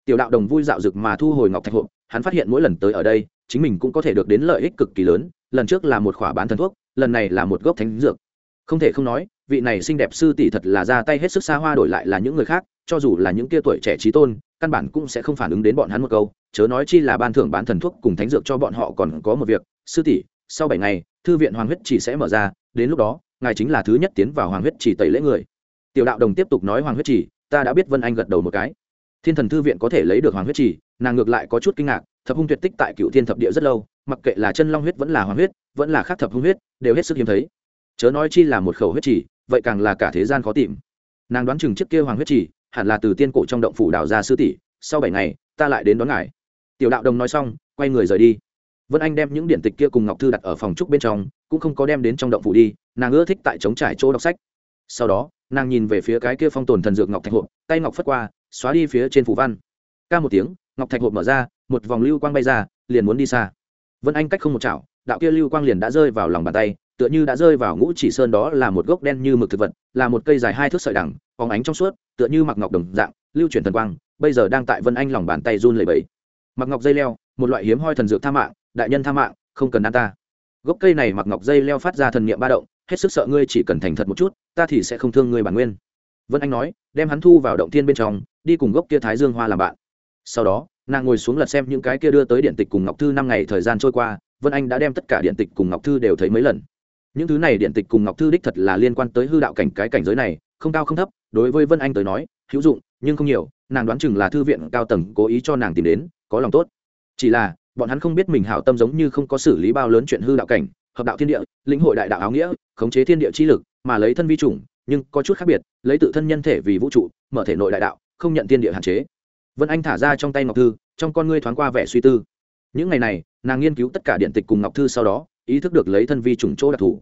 Tiểu đạo đồng vui dạo dực mà thu hồi ngọc thạch hộp, hắn phát hiện mỗi lần tới ở đây chính mình cũng có thể được đến lợi ích cực kỳ lớn, lần trước là một khỏa bán thần thuốc, lần này là một gốc thánh dược. Không thể không nói, vị này xinh đẹp sư tỷ thật là ra tay hết sức xa hoa đổi lại là những người khác, cho dù là những kia tuổi trẻ trí tôn, căn bản cũng sẽ không phản ứng đến bọn hắn một câu, chớ nói chi là ban thưởng bán thần thuốc cùng thánh dược cho bọn họ còn có một việc, sư tỷ, sau bảy ngày, thư viện hoàng huyết chỉ sẽ mở ra, đến lúc đó, ngài chính là thứ nhất tiến vào hoàng huyết chỉ tẩy lễ người. Tiểu đạo đồng tiếp tục nói hoàng huyết chỉ, ta đã biết vân anh gật đầu một cái. Thiên thần thư viện có thể lấy được hoàng huyết chỉ, nàng ngược lại có chút kinh ngạc thập hung tuyệt tích tại cựu thiên thập địa rất lâu, mặc kệ là chân long huyết vẫn là hoàng huyết, vẫn là khác thập hung huyết, đều hết sức hiếm thấy. Chớ nói chi là một khẩu huyết chỉ, vậy càng là cả thế gian khó tìm. Nàng đoán chừng chiếc kia hoàng huyết chỉ, hẳn là từ tiên cổ trong động phủ đào ra sư tỷ, sau bảy ngày, ta lại đến đón ngài. Tiểu đạo đồng nói xong, quay người rời đi. Vân anh đem những điện tịch kia cùng ngọc thư đặt ở phòng trúc bên trong, cũng không có đem đến trong động phủ đi, nàng ưa thích tại chống trải chỗ đọc sách. Sau đó, nàng nhìn về phía cái kia phong tồn thần dược ngọc thạch hộp, tay ngọc phất qua, xóa đi phía trên phủ văn. Ca một tiếng ngọc thạch hộp mở ra, một vòng lưu quang bay ra, liền muốn đi xa. Vân anh cách không một chảo, đạo kia lưu quang liền đã rơi vào lòng bàn tay, tựa như đã rơi vào ngũ chỉ sơn đó là một gốc đen như mực thực vật, là một cây dài hai thước sợi đằng, phóng ánh trong suốt, tựa như mặc ngọc đồng dạng, lưu chuyển thần quang, bây giờ đang tại vân anh lòng bàn tay run lẩy bẩy. Mặc ngọc dây leo, một loại hiếm hoi thần dược tha mạng, đại nhân tha mạng, không cần ăn ta. Gốc cây này mặc ngọc dây leo phát ra thần niệm ba động, hết sức sợ ngươi chỉ cần thành thật một chút, ta thì sẽ không thương ngươi bản nguyên. Vân anh nói, đem hắn thu vào động thiên bên trong, đi cùng gốc kia thái dương hoa làm bạn sau đó, nàng ngồi xuống lật xem những cái kia đưa tới điện tịch cùng ngọc thư năm ngày thời gian trôi qua, vân anh đã đem tất cả điện tịch cùng ngọc thư đều thấy mấy lần. Những thứ này điện tịch cùng ngọc thư đích thật là liên quan tới hư đạo cảnh cái cảnh giới này, không cao không thấp, đối với vân anh tới nói, hữu dụng, nhưng không nhiều, nàng đoán chừng là thư viện cao tầng cố ý cho nàng tìm đến, có lòng tốt. Chỉ là, bọn hắn không biết mình hảo tâm giống như không có xử lý bao lớn chuyện hư đạo cảnh, hợp đạo thiên địa, lĩnh hội đại đạo áo nghĩa, khống chế thiên địa chi lực, mà lấy thân vi chủng, nhưng có chút khác biệt, lấy tự thân nhân thể vì vũ trụ, mở thể nội đại đạo, không nhận thiên địa hạn chế vân anh thả ra trong tay ngọc thư trong con ngươi thoáng qua vẻ suy tư. Những ngày này nàng nghiên cứu tất cả điện tịch cùng ngọc thư sau đó ý thức được lấy thân vi trùng chỗ đặc thù.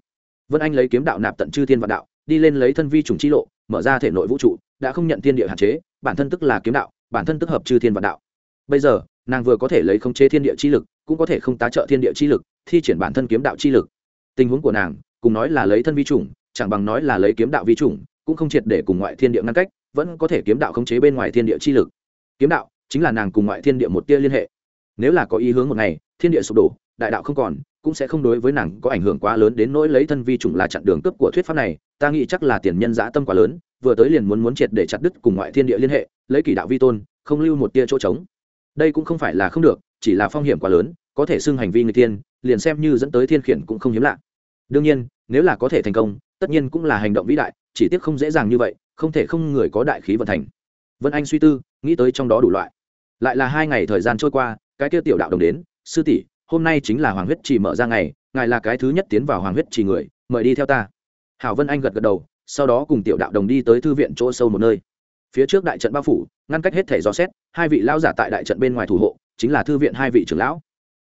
Vân anh lấy kiếm đạo nạp tận chư thiên vạn đạo đi lên lấy thân vi trùng chi lộ mở ra thể nội vũ trụ đã không nhận thiên địa hạn chế bản thân tức là kiếm đạo bản thân tức hợp chư thiên vạn đạo. Bây giờ nàng vừa có thể lấy khống chế thiên địa chi lực cũng có thể không tá trợ thiên địa chi lực thi triển bản thân kiếm đạo chi lực. Tình huống của nàng cùng nói là lấy thân vi trùng, chẳng bằng nói là lấy kiếm đạo vi trùng, cũng không triệt để cùng ngoại thiên địa ngăn cách vẫn có thể kiếm đạo khống chế bên ngoài thiên địa chi lực kiếm đạo chính là nàng cùng ngoại thiên địa một tia liên hệ. Nếu là có ý hướng một ngày, thiên địa sụp đổ, đại đạo không còn, cũng sẽ không đối với nàng có ảnh hưởng quá lớn đến nỗi lấy thân vi chủng là chặn đường cướp của thuyết pháp này, ta nghĩ chắc là tiền nhân dã tâm quá lớn, vừa tới liền muốn muốn triệt để chặt đứt cùng ngoại thiên địa liên hệ, lấy kỷ đạo vi tôn, không lưu một tia chỗ trống. Đây cũng không phải là không được, chỉ là phong hiểm quá lớn, có thể xưng hành vi người tiên liền xem như dẫn tới thiên khiển cũng không hiếm lạ. Đương nhiên, nếu là có thể thành công, tất nhiên cũng là hành động vĩ đại, chỉ tiếc không dễ dàng như vậy, không thể không người có đại khí vận thành vân anh suy tư, nghĩ tới trong đó đủ loại. Lại là hai ngày thời gian trôi qua, cái kia tiểu đạo đồng đến, sư tỷ, hôm nay chính là hoàng huyết trì mở ra ngày, ngài là cái thứ nhất tiến vào hoàng huyết trì người, mời đi theo ta. Hảo vân anh gật gật đầu, sau đó cùng tiểu đạo đồng đi tới thư viện chỗ sâu một nơi. Phía trước đại trận bao phủ, ngăn cách hết thể do xét, hai vị lão giả tại đại trận bên ngoài thủ hộ, chính là thư viện hai vị trưởng lão.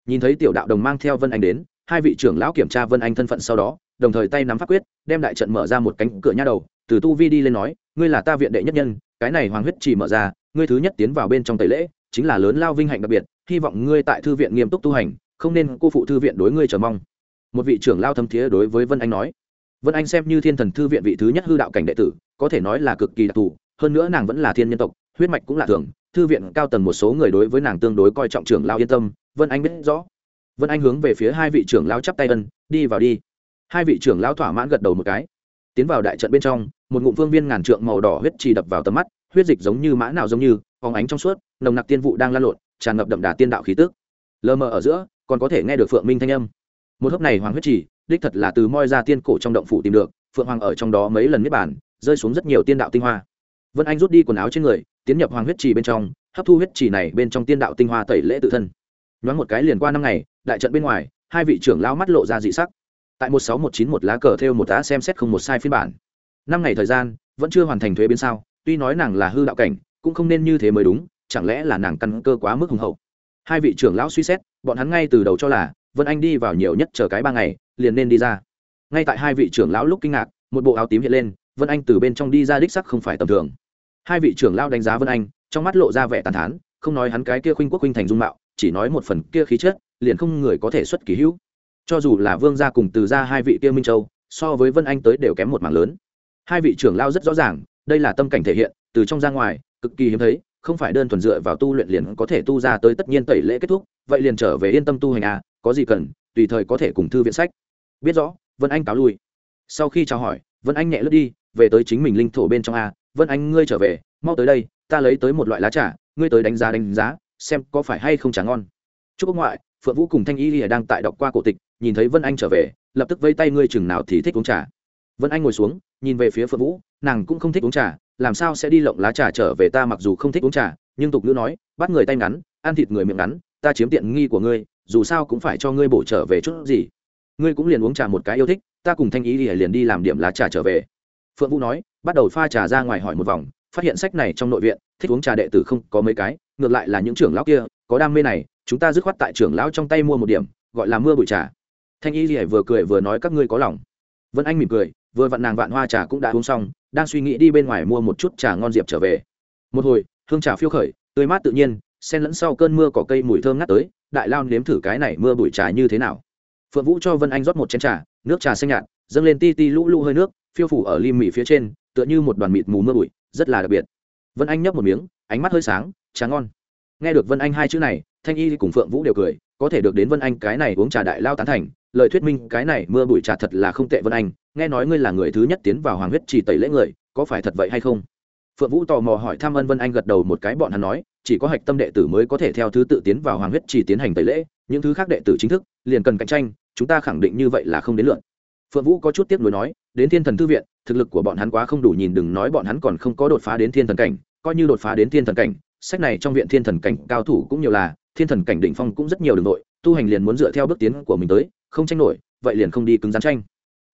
Nhìn thấy tiểu đạo đồng mang theo vân anh đến, hai vị trưởng lão kiểm tra vân anh thân phận sau đó, đồng thời tay nắm pháp quyết, đem đại trận mở ra một cánh cửa nha đầu, từ tu vi đi lên nói, ngươi là ta viện đệ nhất nhân cái này hoàng huyết chỉ mở ra, ngươi thứ nhất tiến vào bên trong tẩy lễ, chính là lớn lao vinh hạnh đặc biệt, hy vọng ngươi tại thư viện nghiêm túc tu hành, không nên cô phụ thư viện đối ngươi chờ mong. Một vị trưởng lao thâm thiế đối với vân anh nói. Vân anh xem như thiên thần thư viện vị thứ nhất hư đạo cảnh đệ tử, có thể nói là cực kỳ đặc thù, hơn nữa nàng vẫn là thiên nhân tộc, huyết mạch cũng là thường, thư viện cao tầng một số người đối với nàng tương đối coi trọng trưởng lao yên tâm, vân anh biết rõ. Vân anh hướng về phía hai vị trưởng lao chắp tay ân, đi vào đi. Hai vị trưởng lao thỏa mãn gật đầu một cái. Tiến vào đại trận bên trong một ngụm phương viên ngàn trượng màu đỏ huyết trì đập vào tầm mắt, huyết dịch giống như mã nào giống như, phóng ánh trong suốt, nồng nặc tiên vụ đang lan lộn, tràn ngập đậm đà tiên đạo khí tức. Lờ mờ ở giữa, còn có thể nghe được phượng minh thanh âm. Một hớp này hoàng huyết trì, đích thật là từ moi ra tiên cổ trong động phủ tìm được, phượng hoàng ở trong đó mấy lần niết bản rơi xuống rất nhiều tiên đạo tinh hoa. Vân anh rút đi quần áo trên người, tiến nhập hoàng huyết trì bên trong, hấp thu huyết trì này bên trong tiên đạo tinh hoa tẩy lễ tự thân. Nhoáng một cái liền qua năm ngày, đại trận bên ngoài, hai vị trưởng lao mắt lộ ra dị sắc. Tại một sáu một chín một lá cờ theo một tá xem xét không một sai phiên bản năm ngày thời gian, vẫn chưa hoàn thành thuế biến sao, tuy nói nàng là hư đạo cảnh, cũng không nên như thế mới đúng, chẳng lẽ là nàng căn cơ quá mức hùng hậu? Hai vị trưởng lão suy xét, bọn hắn ngay từ đầu cho là, vân anh đi vào nhiều nhất chờ cái ba ngày, liền nên đi ra. Ngay tại hai vị trưởng lão lúc kinh ngạc, một bộ áo tím hiện lên, vân anh từ bên trong đi ra đích sắc không phải tầm thường. Hai vị trưởng lão đánh giá vân anh, trong mắt lộ ra vẻ tàn thán, không nói hắn cái kia khuynh quốc khuynh thành dung mạo, chỉ nói một phần kia khí chất, liền không người có thể xuất kỳ hữu. Cho dù là vương gia cùng từ gia hai vị kia minh châu, so với vân anh tới đều kém một mảng lớn hai vị trưởng lao rất rõ ràng, đây là tâm cảnh thể hiện, từ trong ra ngoài, cực kỳ hiếm thấy, không phải đơn thuần dựa vào tu luyện liền có thể tu ra tới tất nhiên tẩy lễ kết thúc, vậy liền trở về yên tâm tu hành à có gì cần, tùy thời có thể cùng thư viện sách. Biết rõ, vân anh cáo lui. Sau khi chào hỏi, vân anh nhẹ lướt đi, về tới chính mình linh thổ bên trong a, vân anh, ngươi trở về, mau tới đây, ta lấy tới một loại lá trà, ngươi tới đánh giá đánh giá, xem có phải hay không trà ngon. Chúc ông ngoại, phượng vũ cùng thanh y lìa đang tại đọc qua cổ tịch, nhìn thấy vân anh trở về, lập tức vây tay, ngươi chừng nào thì thích uống trà? Vân anh ngồi xuống, nhìn về phía phượng vũ, nàng cũng không thích uống trà, làm sao sẽ đi lộng lá trà trở về ta mặc dù không thích uống trà, nhưng tục nữ nói, bắt người tay ngắn, ăn thịt người miệng ngắn, ta chiếm tiện nghi của ngươi, dù sao cũng phải cho ngươi bổ trở về chút gì. Ngươi cũng liền uống trà một cái yêu thích, ta cùng thanh ý thì liền đi làm điểm lá trà trở về. Phượng vũ nói, bắt đầu pha trà ra ngoài hỏi một vòng, phát hiện sách này trong nội viện, thích uống trà đệ tử không có mấy cái, ngược lại là những trưởng lão kia, có đam mê này, chúng ta dứt khoát tại trưởng lão trong tay mua một điểm, gọi là mưa bụi trà. Thanh y thì vừa cười vừa nói, các ngươi có lòng. Vân anh mỉm cười vừa vặn nàng vạn hoa trà cũng đã uống xong, đang suy nghĩ đi bên ngoài mua một chút trà ngon diệp trở về. Một hồi, hương trà phiêu khởi, tươi mát tự nhiên, xen lẫn sau cơn mưa có cây mùi thơm ngắt tới, đại lao nếm thử cái này mưa bụi trà như thế nào. Phượng vũ cho vân anh rót một chén trà, nước trà xanh nhạt, dâng lên ti ti lũ lũ hơi nước, phiêu phủ ở lim mị phía trên, tựa như một đoàn mịt mù mưa bụi, rất là đặc biệt. Vân anh nhấp một miếng, ánh mắt hơi sáng, trà ngon. Nghe được vân anh hai chữ này, thanh y cùng phượng vũ đều cười có thể được đến vân anh cái này uống trà đại lao tán thành, lời thuyết minh cái này mưa bụi trà thật là không tệ vân anh, nghe nói ngươi là người thứ nhất tiến vào hoàng huyết chỉ tẩy lễ người, có phải thật vậy hay không? Phượng vũ tò mò hỏi thăm ân vân anh gật đầu một cái bọn hắn nói, chỉ có hạch tâm đệ tử mới có thể theo thứ tự tiến vào hoàng huyết chỉ tiến hành tẩy lễ, những thứ khác đệ tử chính thức, liền cần cạnh tranh, chúng ta khẳng định như vậy là không đến lượn phượng vũ có chút tiếc nuối nói, đến thiên thần thư viện, thực lực của bọn hắn quá không đủ nhìn đừng nói bọn hắn còn không có đột phá đến thiên thần cảnh, coi như đột phá đến thiên thần cảnh, sách này trong viện thiên thần cảnh cao thủ cũng nhiều là thiên thần cảnh đỉnh phong cũng rất nhiều đường nội, tu hành liền muốn dựa theo bước tiến của mình tới, không tranh nổi, vậy liền không đi cứng rắn tranh.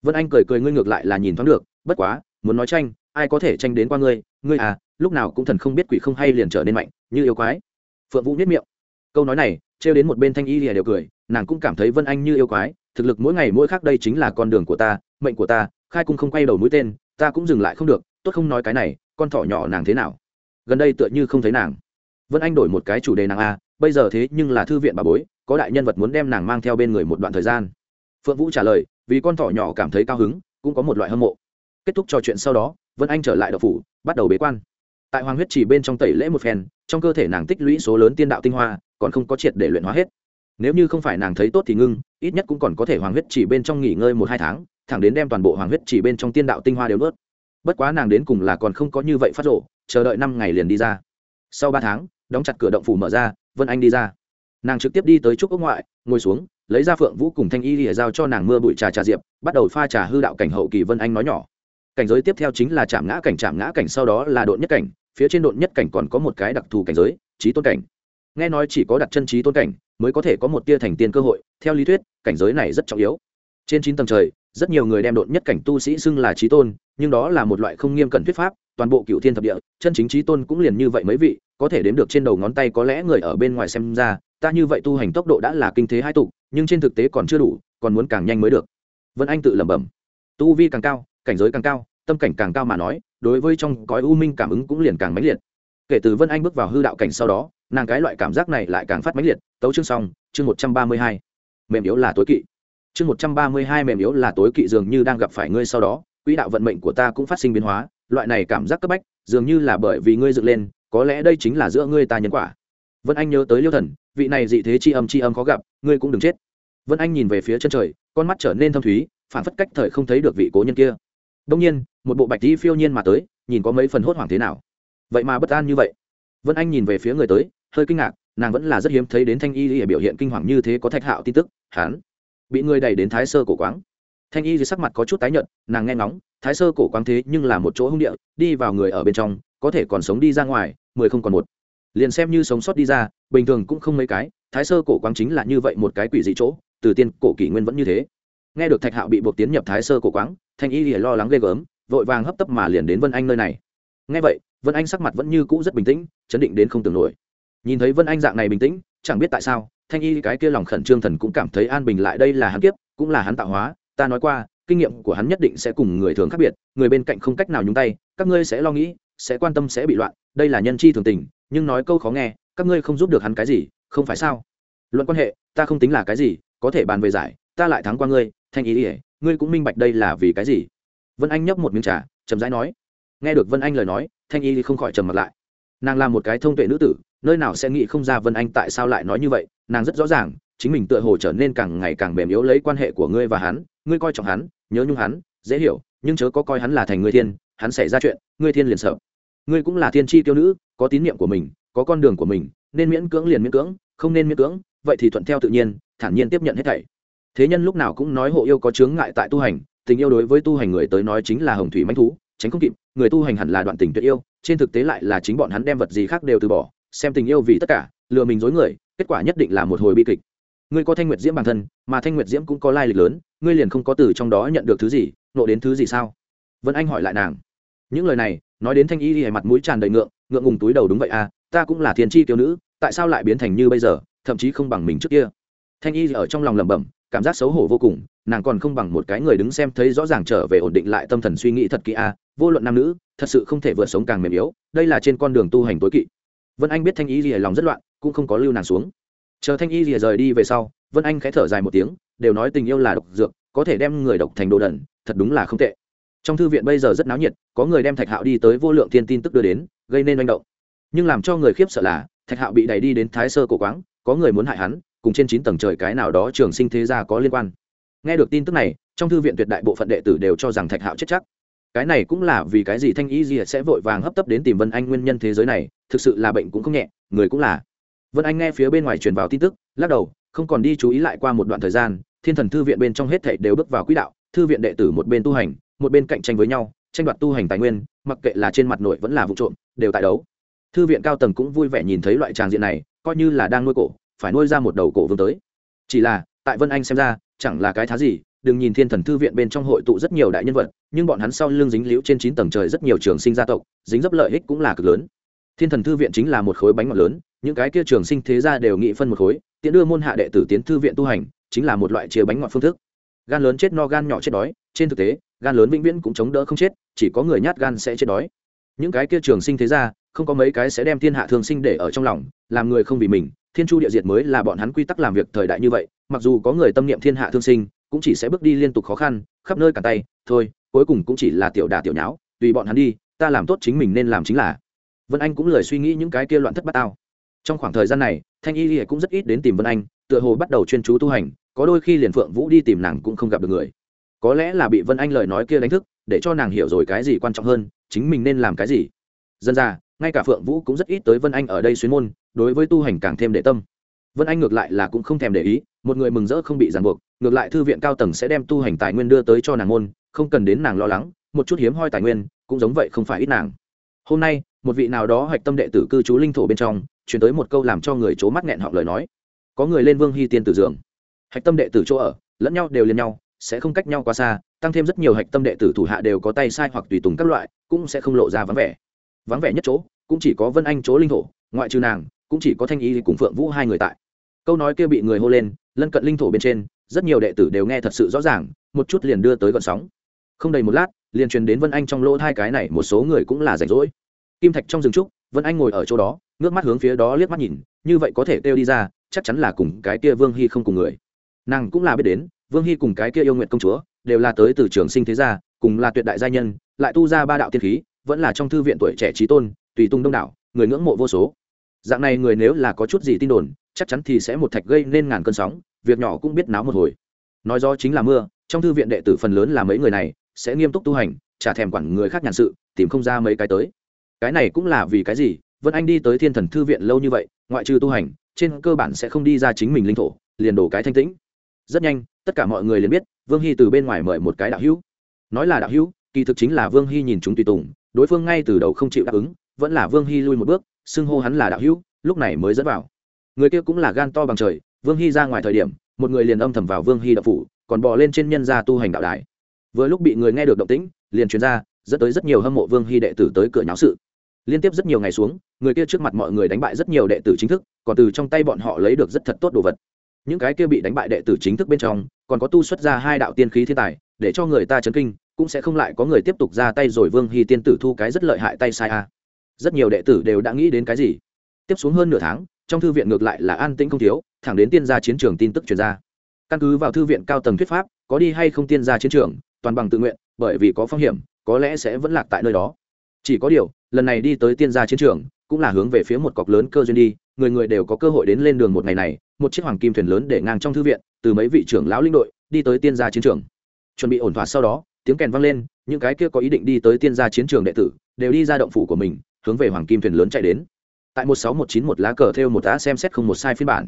Vân anh cười cười ngươi ngược lại là nhìn thoáng được, bất quá, muốn nói tranh, ai có thể tranh đến qua ngươi ngươi à lúc nào cũng thần không biết quỷ không hay liền trở nên mạnh, như yêu quái. Phượng vũ nhất miệng. Câu nói này, trêu đến một bên thanh y lìa đều cười, nàng cũng cảm thấy vân anh như yêu quái, thực lực mỗi ngày mỗi khác đây chính là con đường của ta, mệnh của ta, khai cung không quay đầu mũi tên, ta cũng dừng lại không được, tốt không nói cái này, con thỏ nhỏ nàng thế nào? Gần đây tựa như không thấy nàng. Vân anh đổi một cái chủ đề nàng a bây giờ thế nhưng là thư viện bà bối, có đại nhân vật muốn đem nàng mang theo bên người một đoạn thời gian. Phượng vũ trả lời, vì con thỏ nhỏ cảm thấy cao hứng, cũng có một loại hâm mộ. Kết thúc trò chuyện sau đó, vân anh trở lại đậu phủ, bắt đầu bế quan. Tại hoàng huyết chỉ bên trong tẩy lễ một phen, trong cơ thể nàng tích lũy số lớn tiên đạo tinh hoa, còn không có triệt để luyện hóa hết. Nếu như không phải nàng thấy tốt thì ngưng, ít nhất cũng còn có thể hoàng huyết chỉ bên trong nghỉ ngơi một hai tháng, thẳng đến đem toàn bộ hoàng huyết chỉ bên trong tiên đạo tinh hoa đều nuốt. Bất quá nàng đến cùng là còn không có như vậy phát rộ, chờ đợi năm ngày liền đi ra. Sau ba tháng, đóng chặt cửa động phủ mở ra vân anh đi ra. Nàng trực tiếp đi tới trúc ốc ngoại, ngồi xuống, lấy ra phượng vũ cùng thanh y lìa giao cho nàng mưa bụi trà trà diệp, bắt đầu pha trà hư đạo cảnh hậu kỳ vân anh nói nhỏ. Cảnh giới tiếp theo chính là chạm ngã cảnh chạm ngã cảnh sau đó là độn nhất cảnh, phía trên độn nhất cảnh còn có một cái đặc thù cảnh giới trí tôn cảnh. Nghe nói chỉ có đặt chân trí tôn cảnh mới có thể có một tia thành tiên cơ hội, theo lý thuyết, cảnh giới này rất trọng yếu. Trên chín tầng trời, rất nhiều người đem độn nhất cảnh tu sĩ xưng là trí tôn, nhưng đó là một loại không nghiêm cẩn thuyết pháp, toàn bộ cựu thiên thập địa, chân chính trí tôn cũng liền như vậy mấy vị có thể đếm được trên đầu ngón tay có lẽ người ở bên ngoài xem ra, ta như vậy tu hành tốc độ đã là kinh thế hai tục nhưng trên thực tế còn chưa đủ, còn muốn càng nhanh mới được. Vân anh tự lẩm bẩm. Tu vi càng cao, cảnh giới càng cao, tâm cảnh càng cao mà nói, đối với trong cõi u minh cảm ứng cũng liền càng mãnh liệt. Kể từ vân anh bước vào hư đạo cảnh sau đó, nàng cái loại cảm giác này lại càng phát mãnh liệt. Tấu chương xong, chương một trăm ba mươi hai. Mềm yếu là tối kỵ. Chương một trăm ba mươi hai mềm yếu là tối kỵ dường như đang gặp phải ngươi sau đó, quỹ đạo vận mệnh của ta cũng phát sinh biến hóa, loại này cảm giác cấp bách, dường như là bởi vì ngươi dựng lên có lẽ đây chính là giữa ngươi ta nhân quả. Vân anh nhớ tới liêu thần, vị này dị thế chi âm chi âm khó gặp, ngươi cũng đừng chết. Vân anh nhìn về phía chân trời, con mắt trở nên thâm thúy, phản phất cách thời không thấy được vị cố nhân kia. Đông nhiên, một bộ bạch tí phiêu nhiên mà tới, nhìn có mấy phần hốt hoảng thế nào. Vậy mà bất an như vậy. Vân anh nhìn về phía người tới, hơi kinh ngạc, nàng vẫn là rất hiếm thấy đến thanh y để biểu hiện kinh hoàng như thế có thạch hạo tin tức hán bị người đẩy đến thái sơ cổ quáng. Thanh y thì sắc mặt có chút tái nhợt, nàng nghe ngóng, thái sơ cổ quáng thế nhưng là một chỗ hung địa, đi vào người ở bên trong, có thể còn sống đi ra ngoài mười không còn một. Liền xem như sống sót đi ra, bình thường cũng không mấy cái, thái sơ cổ quáng chính là như vậy một cái quỷ dị chỗ, từ tiên cổ kỷ nguyên vẫn như thế. Nghe được thạch hạo bị buộc tiến nhập thái sơ cổ quáng, thanh y thì lo lắng ghê gớm, vội vàng hấp tấp mà liền đến vân anh nơi này. Nghe vậy, vân anh sắc mặt vẫn như cũ rất bình tĩnh, chấn định đến không tưởng nổi. Nhìn thấy vân anh dạng này bình tĩnh, chẳng biết tại sao, thanh y cái kia lòng khẩn trương thần cũng cảm thấy an bình lại đây là hắn kiếp, cũng là hắn tạo hóa. Ta nói qua, kinh nghiệm của hắn nhất định sẽ cùng người thường khác biệt, người bên cạnh không cách nào nhúng tay, các ngươi sẽ lo nghĩ, sẽ quan tâm sẽ bị loạn đây là nhân chi thường tình, nhưng nói câu khó nghe, các ngươi không giúp được hắn cái gì, không phải sao? Luận quan hệ, ta không tính là cái gì, có thể bàn về giải, ta lại thắng qua ngươi, thanh ý ỉa ngươi cũng minh bạch đây là vì cái gì? Vân anh nhấp một miếng trà, chậm rãi nói. Nghe được vân anh lời nói, thanh y không khỏi trầm mặt lại. Nàng là một cái thông tuệ nữ tử, nơi nào sẽ nghĩ không ra vân anh tại sao lại nói như vậy, nàng rất rõ ràng, chính mình tựa hồ trở nên càng ngày càng mềm yếu lấy quan hệ của ngươi và hắn, ngươi coi trọng hắn, nhớ nhung hắn, dễ hiểu, nhưng chớ có coi hắn là thành ngươi thiên, hắn xảy ra chuyện, ngươi thiên liền sợ ngươi cũng là thiên tri tiêu nữ, có tín nhiệm của mình, có con đường của mình, nên miễn cưỡng liền miễn cưỡng, không nên miễn cưỡng, vậy thì thuận theo tự nhiên, thản nhiên tiếp nhận hết thảy. Thế nhân lúc nào cũng nói hộ yêu có chướng ngại tại tu hành, tình yêu đối với tu hành người tới nói chính là hồng thủy manh thú, tránh không kịp, người tu hành hẳn là đoạn tình tuyệt yêu, trên thực tế lại là chính bọn hắn đem vật gì khác đều từ bỏ, xem tình yêu vì tất cả, lừa mình dối người, kết quả nhất định là một hồi bi kịch. Ngươi có thanh nguyệt diễm bản thân, mà thanh nguyệt diễm cũng có lai lịch lớn, ngươi liền không có từ trong đó nhận được thứ gì, nộ đến thứ gì sao? Vân anh hỏi lại nàng. Những lời này nói đến thanh y thì mặt mũi tràn đầy ngượng ngượng ngùng túi đầu đúng vậy à ta cũng là thiên tri tiêu nữ, tại sao lại biến thành như bây giờ, thậm chí không bằng mình trước kia. Thanh y ở trong lòng lẩm bẩm, cảm giác xấu hổ vô cùng, nàng còn không bằng một cái người đứng xem thấy rõ ràng trở về ổn định lại tâm thần suy nghĩ thật kỹ à vô luận nam nữ, thật sự không thể vượt sống càng mềm yếu, đây là trên con đường tu hành tối kỵ. Vân anh biết thanh y gì lòng rất loạn, cũng không có lưu nàng xuống. Chờ thanh y gì rời đi về sau, vân anh khẽ thở dài một tiếng, đều nói tình yêu là độc dược, có thể đem người độc thành đồ đẩn thật đúng là không tệ trong thư viện bây giờ rất náo nhiệt, có người đem thạch hạo đi tới vô lượng thiên tin tức đưa đến, gây nên manh động. Nhưng làm cho người khiếp sợ là, thạch hạo bị đẩy đi đến thái sơ cổ quáng, có người muốn hại hắn, cùng trên chín tầng trời cái nào đó trường sinh thế gia có liên quan. Nghe được tin tức này, trong thư viện tuyệt đại bộ phận đệ tử đều cho rằng thạch hạo chết chắc. Cái này cũng là vì cái gì thanh y gì sẽ vội vàng hấp tấp đến tìm vân anh nguyên nhân thế giới này, thực sự là bệnh cũng không nhẹ, người cũng là. Vân anh nghe phía bên ngoài truyền vào tin tức, lắc đầu, không còn đi chú ý lại qua một đoạn thời gian, thiên thần thư viện bên trong hết thảy đều bước vào quỹ đạo thư viện đệ tử một bên tu hành, một bên cạnh tranh với nhau, tranh đoạt tu hành tài nguyên, mặc kệ là trên mặt nội vẫn là vụ trộm, đều tại đấu. Thư viện cao tầng cũng vui vẻ nhìn thấy loại tràng diện này, coi như là đang nuôi cổ, phải nuôi ra một đầu cổ vương tới. Chỉ là, tại vân anh xem ra, chẳng là cái thá gì, đừng nhìn thiên thần thư viện bên trong hội tụ rất nhiều đại nhân vật, nhưng bọn hắn sau lưng dính liễu trên chín tầng trời rất nhiều trường sinh gia tộc, dính dấp lợi ích cũng là cực lớn. Thiên thần thư viện chính là một khối bánh ngọt lớn, những cái kia trường sinh thế gia đều nghị phân một khối, tiện đưa môn hạ đệ tử tiến thư viện tu hành, chính là một loại chia bánh ngọt phương thức gan lớn chết no gan nhỏ chết đói, trên thực tế, gan lớn vĩnh viễn cũng chống đỡ không chết, chỉ có người nhát gan sẽ chết đói. Những cái kia trường sinh thế gia, không có mấy cái sẽ đem thiên hạ thường sinh để ở trong lòng, làm người không vì mình, thiên chu địa diệt mới là bọn hắn quy tắc làm việc thời đại như vậy, mặc dù có người tâm niệm thiên hạ thương sinh, cũng chỉ sẽ bước đi liên tục khó khăn, khắp nơi cả tay, thôi, cuối cùng cũng chỉ là tiểu đà tiểu nháo, tùy bọn hắn đi, ta làm tốt chính mình nên làm chính là. Vân anh cũng lười suy nghĩ những cái kia loạn thất bát tao. Trong khoảng thời gian này, thanh y lìa cũng rất ít đến tìm vân anh, tựa hồ bắt đầu chuyên chú tu hành có đôi khi liền phượng vũ đi tìm nàng cũng không gặp được người. Có lẽ là bị vân anh lời nói kia đánh thức, để cho nàng hiểu rồi cái gì quan trọng hơn, chính mình nên làm cái gì. Dân ra, ngay cả phượng vũ cũng rất ít tới vân anh ở đây xuyên môn, đối với tu hành càng thêm để tâm. Vân anh ngược lại là cũng không thèm để ý, một người mừng rỡ không bị ràng buộc, ngược lại thư viện cao tầng sẽ đem tu hành tài nguyên đưa tới cho nàng môn, không cần đến nàng lo lắng, một chút hiếm hoi tài nguyên, cũng giống vậy không phải ít nàng. Hôm nay, một vị nào đó hạch tâm đệ tử cư trú linh thổ bên trong chuyển tới một câu làm cho người c h ố mắt nghẹn họng lời nói. Có người lên vương hy tiên tử giường hạch tâm đệ tử chỗ ở, lẫn nhau đều liền nhau, sẽ không cách nhau quá xa, tăng thêm rất nhiều hạch tâm đệ tử thủ hạ đều có tay sai hoặc tùy tùng các loại, cũng sẽ không lộ ra vắng vẻ. Vắng vẻ nhất chỗ, cũng chỉ có vân anh chỗ linh thổ, ngoại trừ nàng, cũng chỉ có thanh y cùng phượng vũ hai người tại. Câu nói kia bị người hô lên, lân cận linh thổ bên trên, rất nhiều đệ tử đều nghe thật sự rõ ràng, một chút liền đưa tới gọn sóng. Không đầy một lát, liền truyền đến vân anh trong lỗ hai cái này một số người cũng là rảnh rỗi. Kim thạch trong rừng trúc, vân anh ngồi ở chỗ đó, ngước mắt hướng phía đó liếc mắt nhìn, như vậy có thể kêu đi ra, chắc chắn là cùng cái kia vương hy không cùng người nàng cũng là biết đến, vương hy cùng cái kia yêu nguyện công chúa đều là tới từ trường sinh thế gia, cùng là tuyệt đại gia nhân, lại tu ra ba đạo tiên khí, vẫn là trong thư viện tuổi trẻ trí tôn, tùy tung đông đảo, người ngưỡng mộ vô số. Dạng này người nếu là có chút gì tin đồn, chắc chắn thì sẽ một thạch gây nên ngàn cơn sóng, việc nhỏ cũng biết náo một hồi. Nói do chính là mưa, trong thư viện đệ tử phần lớn là mấy người này, sẽ nghiêm túc tu hành trả thèm quản người khác nhàn sự, tìm không ra mấy cái tới. Cái này cũng là vì cái gì, vân anh đi tới thiên thần thư viện lâu như vậy, ngoại trừ tu hành, trên cơ bản sẽ không đi ra chính mình linh thổ, liền đổ cái thanh tĩnh rất nhanh, tất cả mọi người liền biết, vương hy từ bên ngoài mời một cái đạo hữu. Nói là đạo hữu, kỳ thực chính là vương hy nhìn chúng tùy tùng, đối phương ngay từ đầu không chịu đáp ứng, vẫn là vương hy lui một bước, xưng hô hắn là đạo hữu, lúc này mới dẫn vào. Người kia cũng là gan to bằng trời, vương hy ra ngoài thời điểm, một người liền âm thầm vào vương hy đạo phủ, còn bò lên trên nhân gia tu hành đạo đài. Vừa lúc bị người nghe được động tĩnh, liền truyền ra, dẫn tới rất nhiều hâm mộ vương hy đệ tử tới cửa nháo sự. Liên tiếp rất nhiều ngày xuống, người kia trước mặt mọi người đánh bại rất nhiều đệ tử chính thức, còn từ trong tay bọn họ lấy được rất thật tốt đồ vật những cái kia bị đánh bại đệ tử chính thức bên trong, còn có tu xuất ra hai đạo tiên khí thiên tài, để cho người ta chấn kinh, cũng sẽ không lại có người tiếp tục ra tay rồi vương hy tiên tử thu cái rất lợi hại tay sai a. Rất nhiều đệ tử đều đã nghĩ đến cái gì? Tiếp xuống hơn nửa tháng, trong thư viện ngược lại là an tĩnh không thiếu, thẳng đến tiên gia chiến trường tin tức truyền ra. Căn cứ vào thư viện cao tầng thuyết pháp, có đi hay không tiên gia chiến trường, toàn bằng tự nguyện, bởi vì có phong hiểm, có lẽ sẽ vẫn lạc tại nơi đó. Chỉ có điều, lần này đi tới tiên gia chiến trường, cũng là hướng về phía một cọc lớn cơ duyên đi, người người đều có cơ hội đến lên đường một ngày này một chiếc hoàng kim thuyền lớn để ngang trong thư viện, từ mấy vị trưởng lão linh đội đi tới tiên gia chiến trường. Chuẩn bị ổn thỏa sau đó, tiếng kèn vang lên, những cái kia có ý định đi tới tiên gia chiến trường đệ tử đều đi ra động phủ của mình, hướng về hoàng kim thuyền lớn chạy đến. Tại một sáu một chín một lá cờ theo một tá xem xét không một sai phiên bản.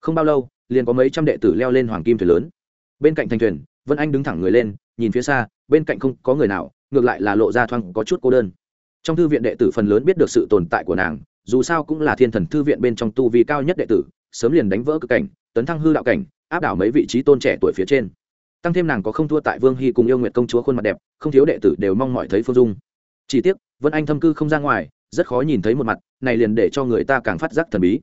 Không bao lâu, liền có mấy trăm đệ tử leo lên hoàng kim thuyền lớn. Bên cạnh thành thuyền, vân anh đứng thẳng người lên, nhìn phía xa, bên cạnh không có người nào, ngược lại là lộ ra thoang có chút cô đơn. Trong thư viện đệ tử phần lớn biết được sự tồn tại của nàng, dù sao cũng là thiên thần thư viện bên trong tu vi cao nhất đệ tử sớm liền đánh vỡ cực cảnh, tấn thăng hư đạo cảnh, áp đảo mấy vị trí tôn trẻ tuổi phía trên. Tăng thêm nàng có không thua tại vương hy cùng yêu nguyện công chúa khuôn mặt đẹp, không thiếu đệ tử đều mong mọi thấy phương dung. Chỉ tiếc, vân anh thâm cư không ra ngoài, rất khó nhìn thấy một mặt, này liền để cho người ta càng phát giác thần bí.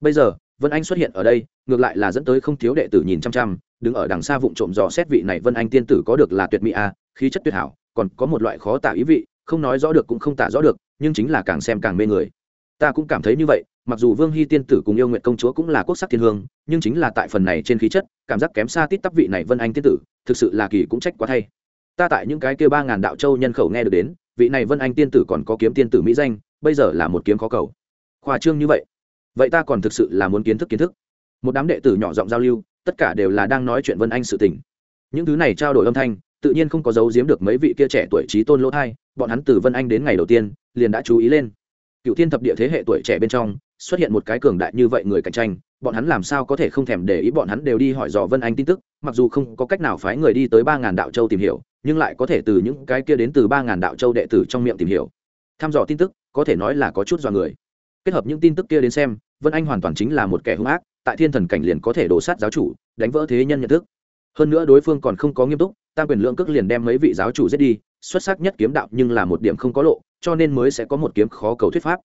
Bây giờ, vân anh xuất hiện ở đây, ngược lại là dẫn tới không thiếu đệ tử nhìn chăm chăm, đứng ở đằng xa vụng trộm dò xét vị này vân anh tiên tử có được là tuyệt mỹ a khí chất tuyệt hảo, còn có một loại khó tả ý vị, không nói rõ được cũng không tả rõ được, nhưng chính là càng xem càng mê người. Ta cũng cảm thấy như vậy mặc dù vương hy tiên tử cùng yêu nguyện công chúa cũng là quốc sắc thiên hương, nhưng chính là tại phần này trên khí chất, cảm giác kém xa tít tắp vị này vân anh tiên tử, thực sự là kỳ cũng trách quá thay. Ta tại những cái kêu ba ngàn đạo châu nhân khẩu nghe được đến, vị này vân anh tiên tử còn có kiếm tiên tử mỹ danh, bây giờ là một kiếm khó cầu. Khoa trương như vậy vậy ta còn thực sự là muốn kiến thức kiến thức. Một đám đệ tử nhỏ giọng giao lưu, tất cả đều là đang nói chuyện vân anh sự tình. Những thứ này trao đổi âm thanh, tự nhiên không có giấu giếm được mấy vị kia trẻ tuổi trí tôn lỗ thai, bọn hắn từ vân anh đến ngày đầu tiên, liền đã chú ý lên. Cựu thiên thập địa thế hệ tuổi trẻ bên trong xuất hiện một cái cường đại như vậy người cạnh tranh, bọn hắn làm sao có thể không thèm để ý bọn hắn đều đi hỏi dò vân anh tin tức, mặc dù không có cách nào phái người đi tới ba ngàn đạo châu tìm hiểu, nhưng lại có thể từ những cái kia đến từ ba ngàn đạo châu đệ tử trong miệng tìm hiểu. Thăm dò tin tức, có thể nói là có chút dọa người. Kết hợp những tin tức kia đến xem, vân anh hoàn toàn chính là một kẻ hung ác, tại thiên thần cảnh liền có thể đổ sát giáo chủ, đánh vỡ thế nhân nhận thức. Hơn nữa đối phương còn không có nghiêm túc, tam quyền lượng cước liền đem mấy vị giáo chủ giết đi, xuất sắc nhất kiếm đạo nhưng là một điểm không có lộ, cho nên mới sẽ có một kiếm khó cầu thuyết pháp.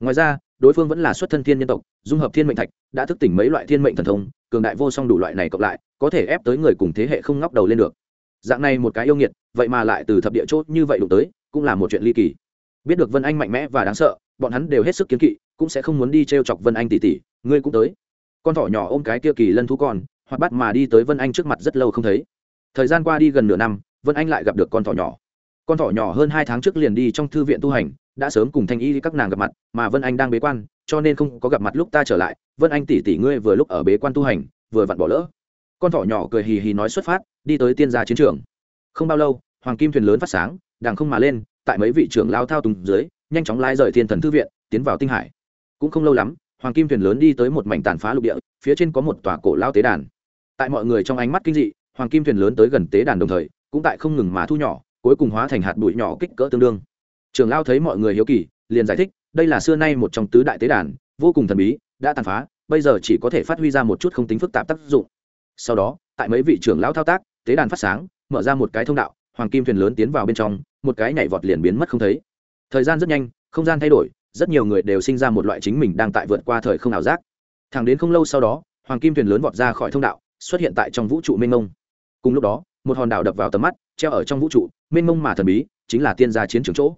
Ngoài ra đối phương vẫn là xuất thân thiên nhân tộc, dung hợp thiên mệnh thạch, đã thức tỉnh mấy loại thiên mệnh thần thông, cường đại vô song đủ loại này cộng lại, có thể ép tới người cùng thế hệ không ngóc đầu lên được. Dạng này một cái yêu nghiệt, vậy mà lại từ thập địa chốt như vậy đụng tới, cũng là một chuyện ly kỳ. Biết được vân anh mạnh mẽ và đáng sợ, bọn hắn đều hết sức kiến kỵ, cũng sẽ không muốn đi t r e o chọc vân anh tỉ tỉ, ngươi cũng tới. Con thỏ nhỏ ôm cái kia kỳ lân thú con hoặc bắt mà đi tới vân anh trước mặt rất lâu không thấy. Thời gian qua đi gần nửa năm, vân anh lại gặp được con thỏ nhỏ con thỏ nhỏ hơn hai tháng trước liền đi trong thư viện tu hành, đã sớm cùng thanh y các nàng gặp mặt, mà vân anh đang bế quan, cho nên không có gặp mặt lúc ta trở lại. Vân anh tỷ tỷ ngươi vừa lúc ở bế quan tu hành, vừa vặn bỏ lỡ. Con thỏ nhỏ cười hì hì nói xuất phát, đi tới tiên gia chiến trường. Không bao lâu, hoàng kim thuyền lớn phát sáng đàng không mà lên, tại mấy vị trưởng lao thao tùng dưới, nhanh chóng lai rời thiên thần thư viện, tiến vào tinh hải. Cũng không lâu lắm, hoàng kim thuyền lớn đi tới một mảnh tàn phá lục địa, phía trên có một tòa cổ lao tế đàn. Tại mọi người trong ánh mắt kinh dị, hoàng kim thuyền lớn tới gần tế đàn đồng thời, cũng tại không ngừng mà thu nhỏ cuối cùng hóa thành hạt bụi nhỏ kích cỡ tương đương. Trường lao thấy mọi người hiếu kỳ, liền giải thích, đây là xưa nay một trong tứ đại tế đàn, vô cùng thần bí, đã tàn phá, bây giờ chỉ có thể phát huy ra một chút không tính phức tạp tác dụng. Sau đó, tại mấy vị trưởng lão thao tác, tế đàn phát sáng, mở ra một cái thông đạo, hoàng kim thuyền lớn tiến vào bên trong, một cái nhảy vọt liền biến mất không thấy. Thời gian rất nhanh, không gian thay đổi, rất nhiều người đều sinh ra một loại chính mình đang tại vượt qua thời không ảo giác. Thẳng đến không lâu sau đó, hoàng kim thuyền lớn vọt ra khỏi thông đạo, xuất hiện tại trong vũ trụ mênh mông. Cùng lúc đó một hòn đảo đập vào tầm mắt, treo ở trong vũ trụ, mênh mông mà thần bí, chính là tiên gia chiến trường chỗ.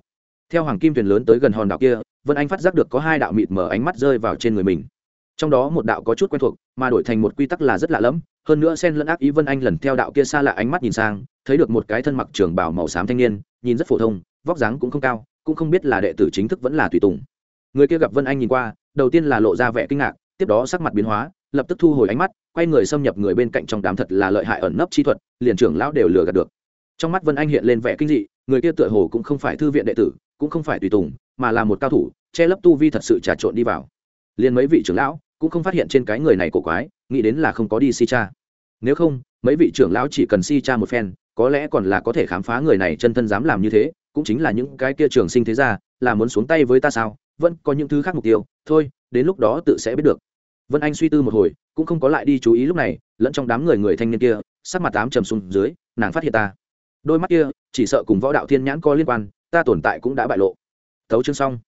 Theo hoàng kim thuyền lớn tới gần hòn đảo kia, vân anh phát giác được có hai đạo mịt mở ánh mắt rơi vào trên người mình. Trong đó một đạo có chút quen thuộc, mà đổi thành một quy tắc là rất lạ lẫm, hơn nữa xen lẫn ác ý vân anh lần theo đạo kia xa lạ ánh mắt nhìn sang, thấy được một cái thân mặc trường bảo màu xám thanh niên, nhìn rất phổ thông, vóc dáng cũng không cao, cũng không biết là đệ tử chính thức vẫn là tùy tùng. Người kia gặp vân anh nhìn qua, đầu tiên là lộ ra vẻ kinh ngạc, tiếp đó sắc mặt biến hóa lập tức thu hồi ánh mắt, quay người xâm nhập người bên cạnh trong đám thật là lợi hại ẩn nấp chi thuật, liền trưởng lão đều lừa gạt được. Trong mắt vân anh hiện lên vẻ kinh dị, người kia tựa hồ cũng không phải thư viện đệ tử, cũng không phải tùy tùng, mà là một cao thủ, che lấp tu vi thật sự trà trộn đi vào. Liền mấy vị trưởng lão cũng không phát hiện trên cái người này cổ quái, nghĩ đến là không có đi si cha. Nếu không, mấy vị trưởng lão chỉ cần si cha một phen, có lẽ còn là có thể khám phá người này chân thân dám làm như thế, cũng chính là những cái kia trường sinh thế ra là muốn xuống tay với ta sao? Vẫn có những thứ khác mục tiêu, thôi, đến lúc đó tự sẽ biết được vân anh suy tư một hồi, cũng không có lại đi chú ý lúc này, lẫn trong đám người người thanh niên kia, sắc mặt tám trầm xuống dưới, nàng phát hiện ta. Đôi mắt kia, chỉ sợ cùng võ đạo thiên nhãn có liên quan, ta tồn tại cũng đã bại lộ. Thấu chương xong.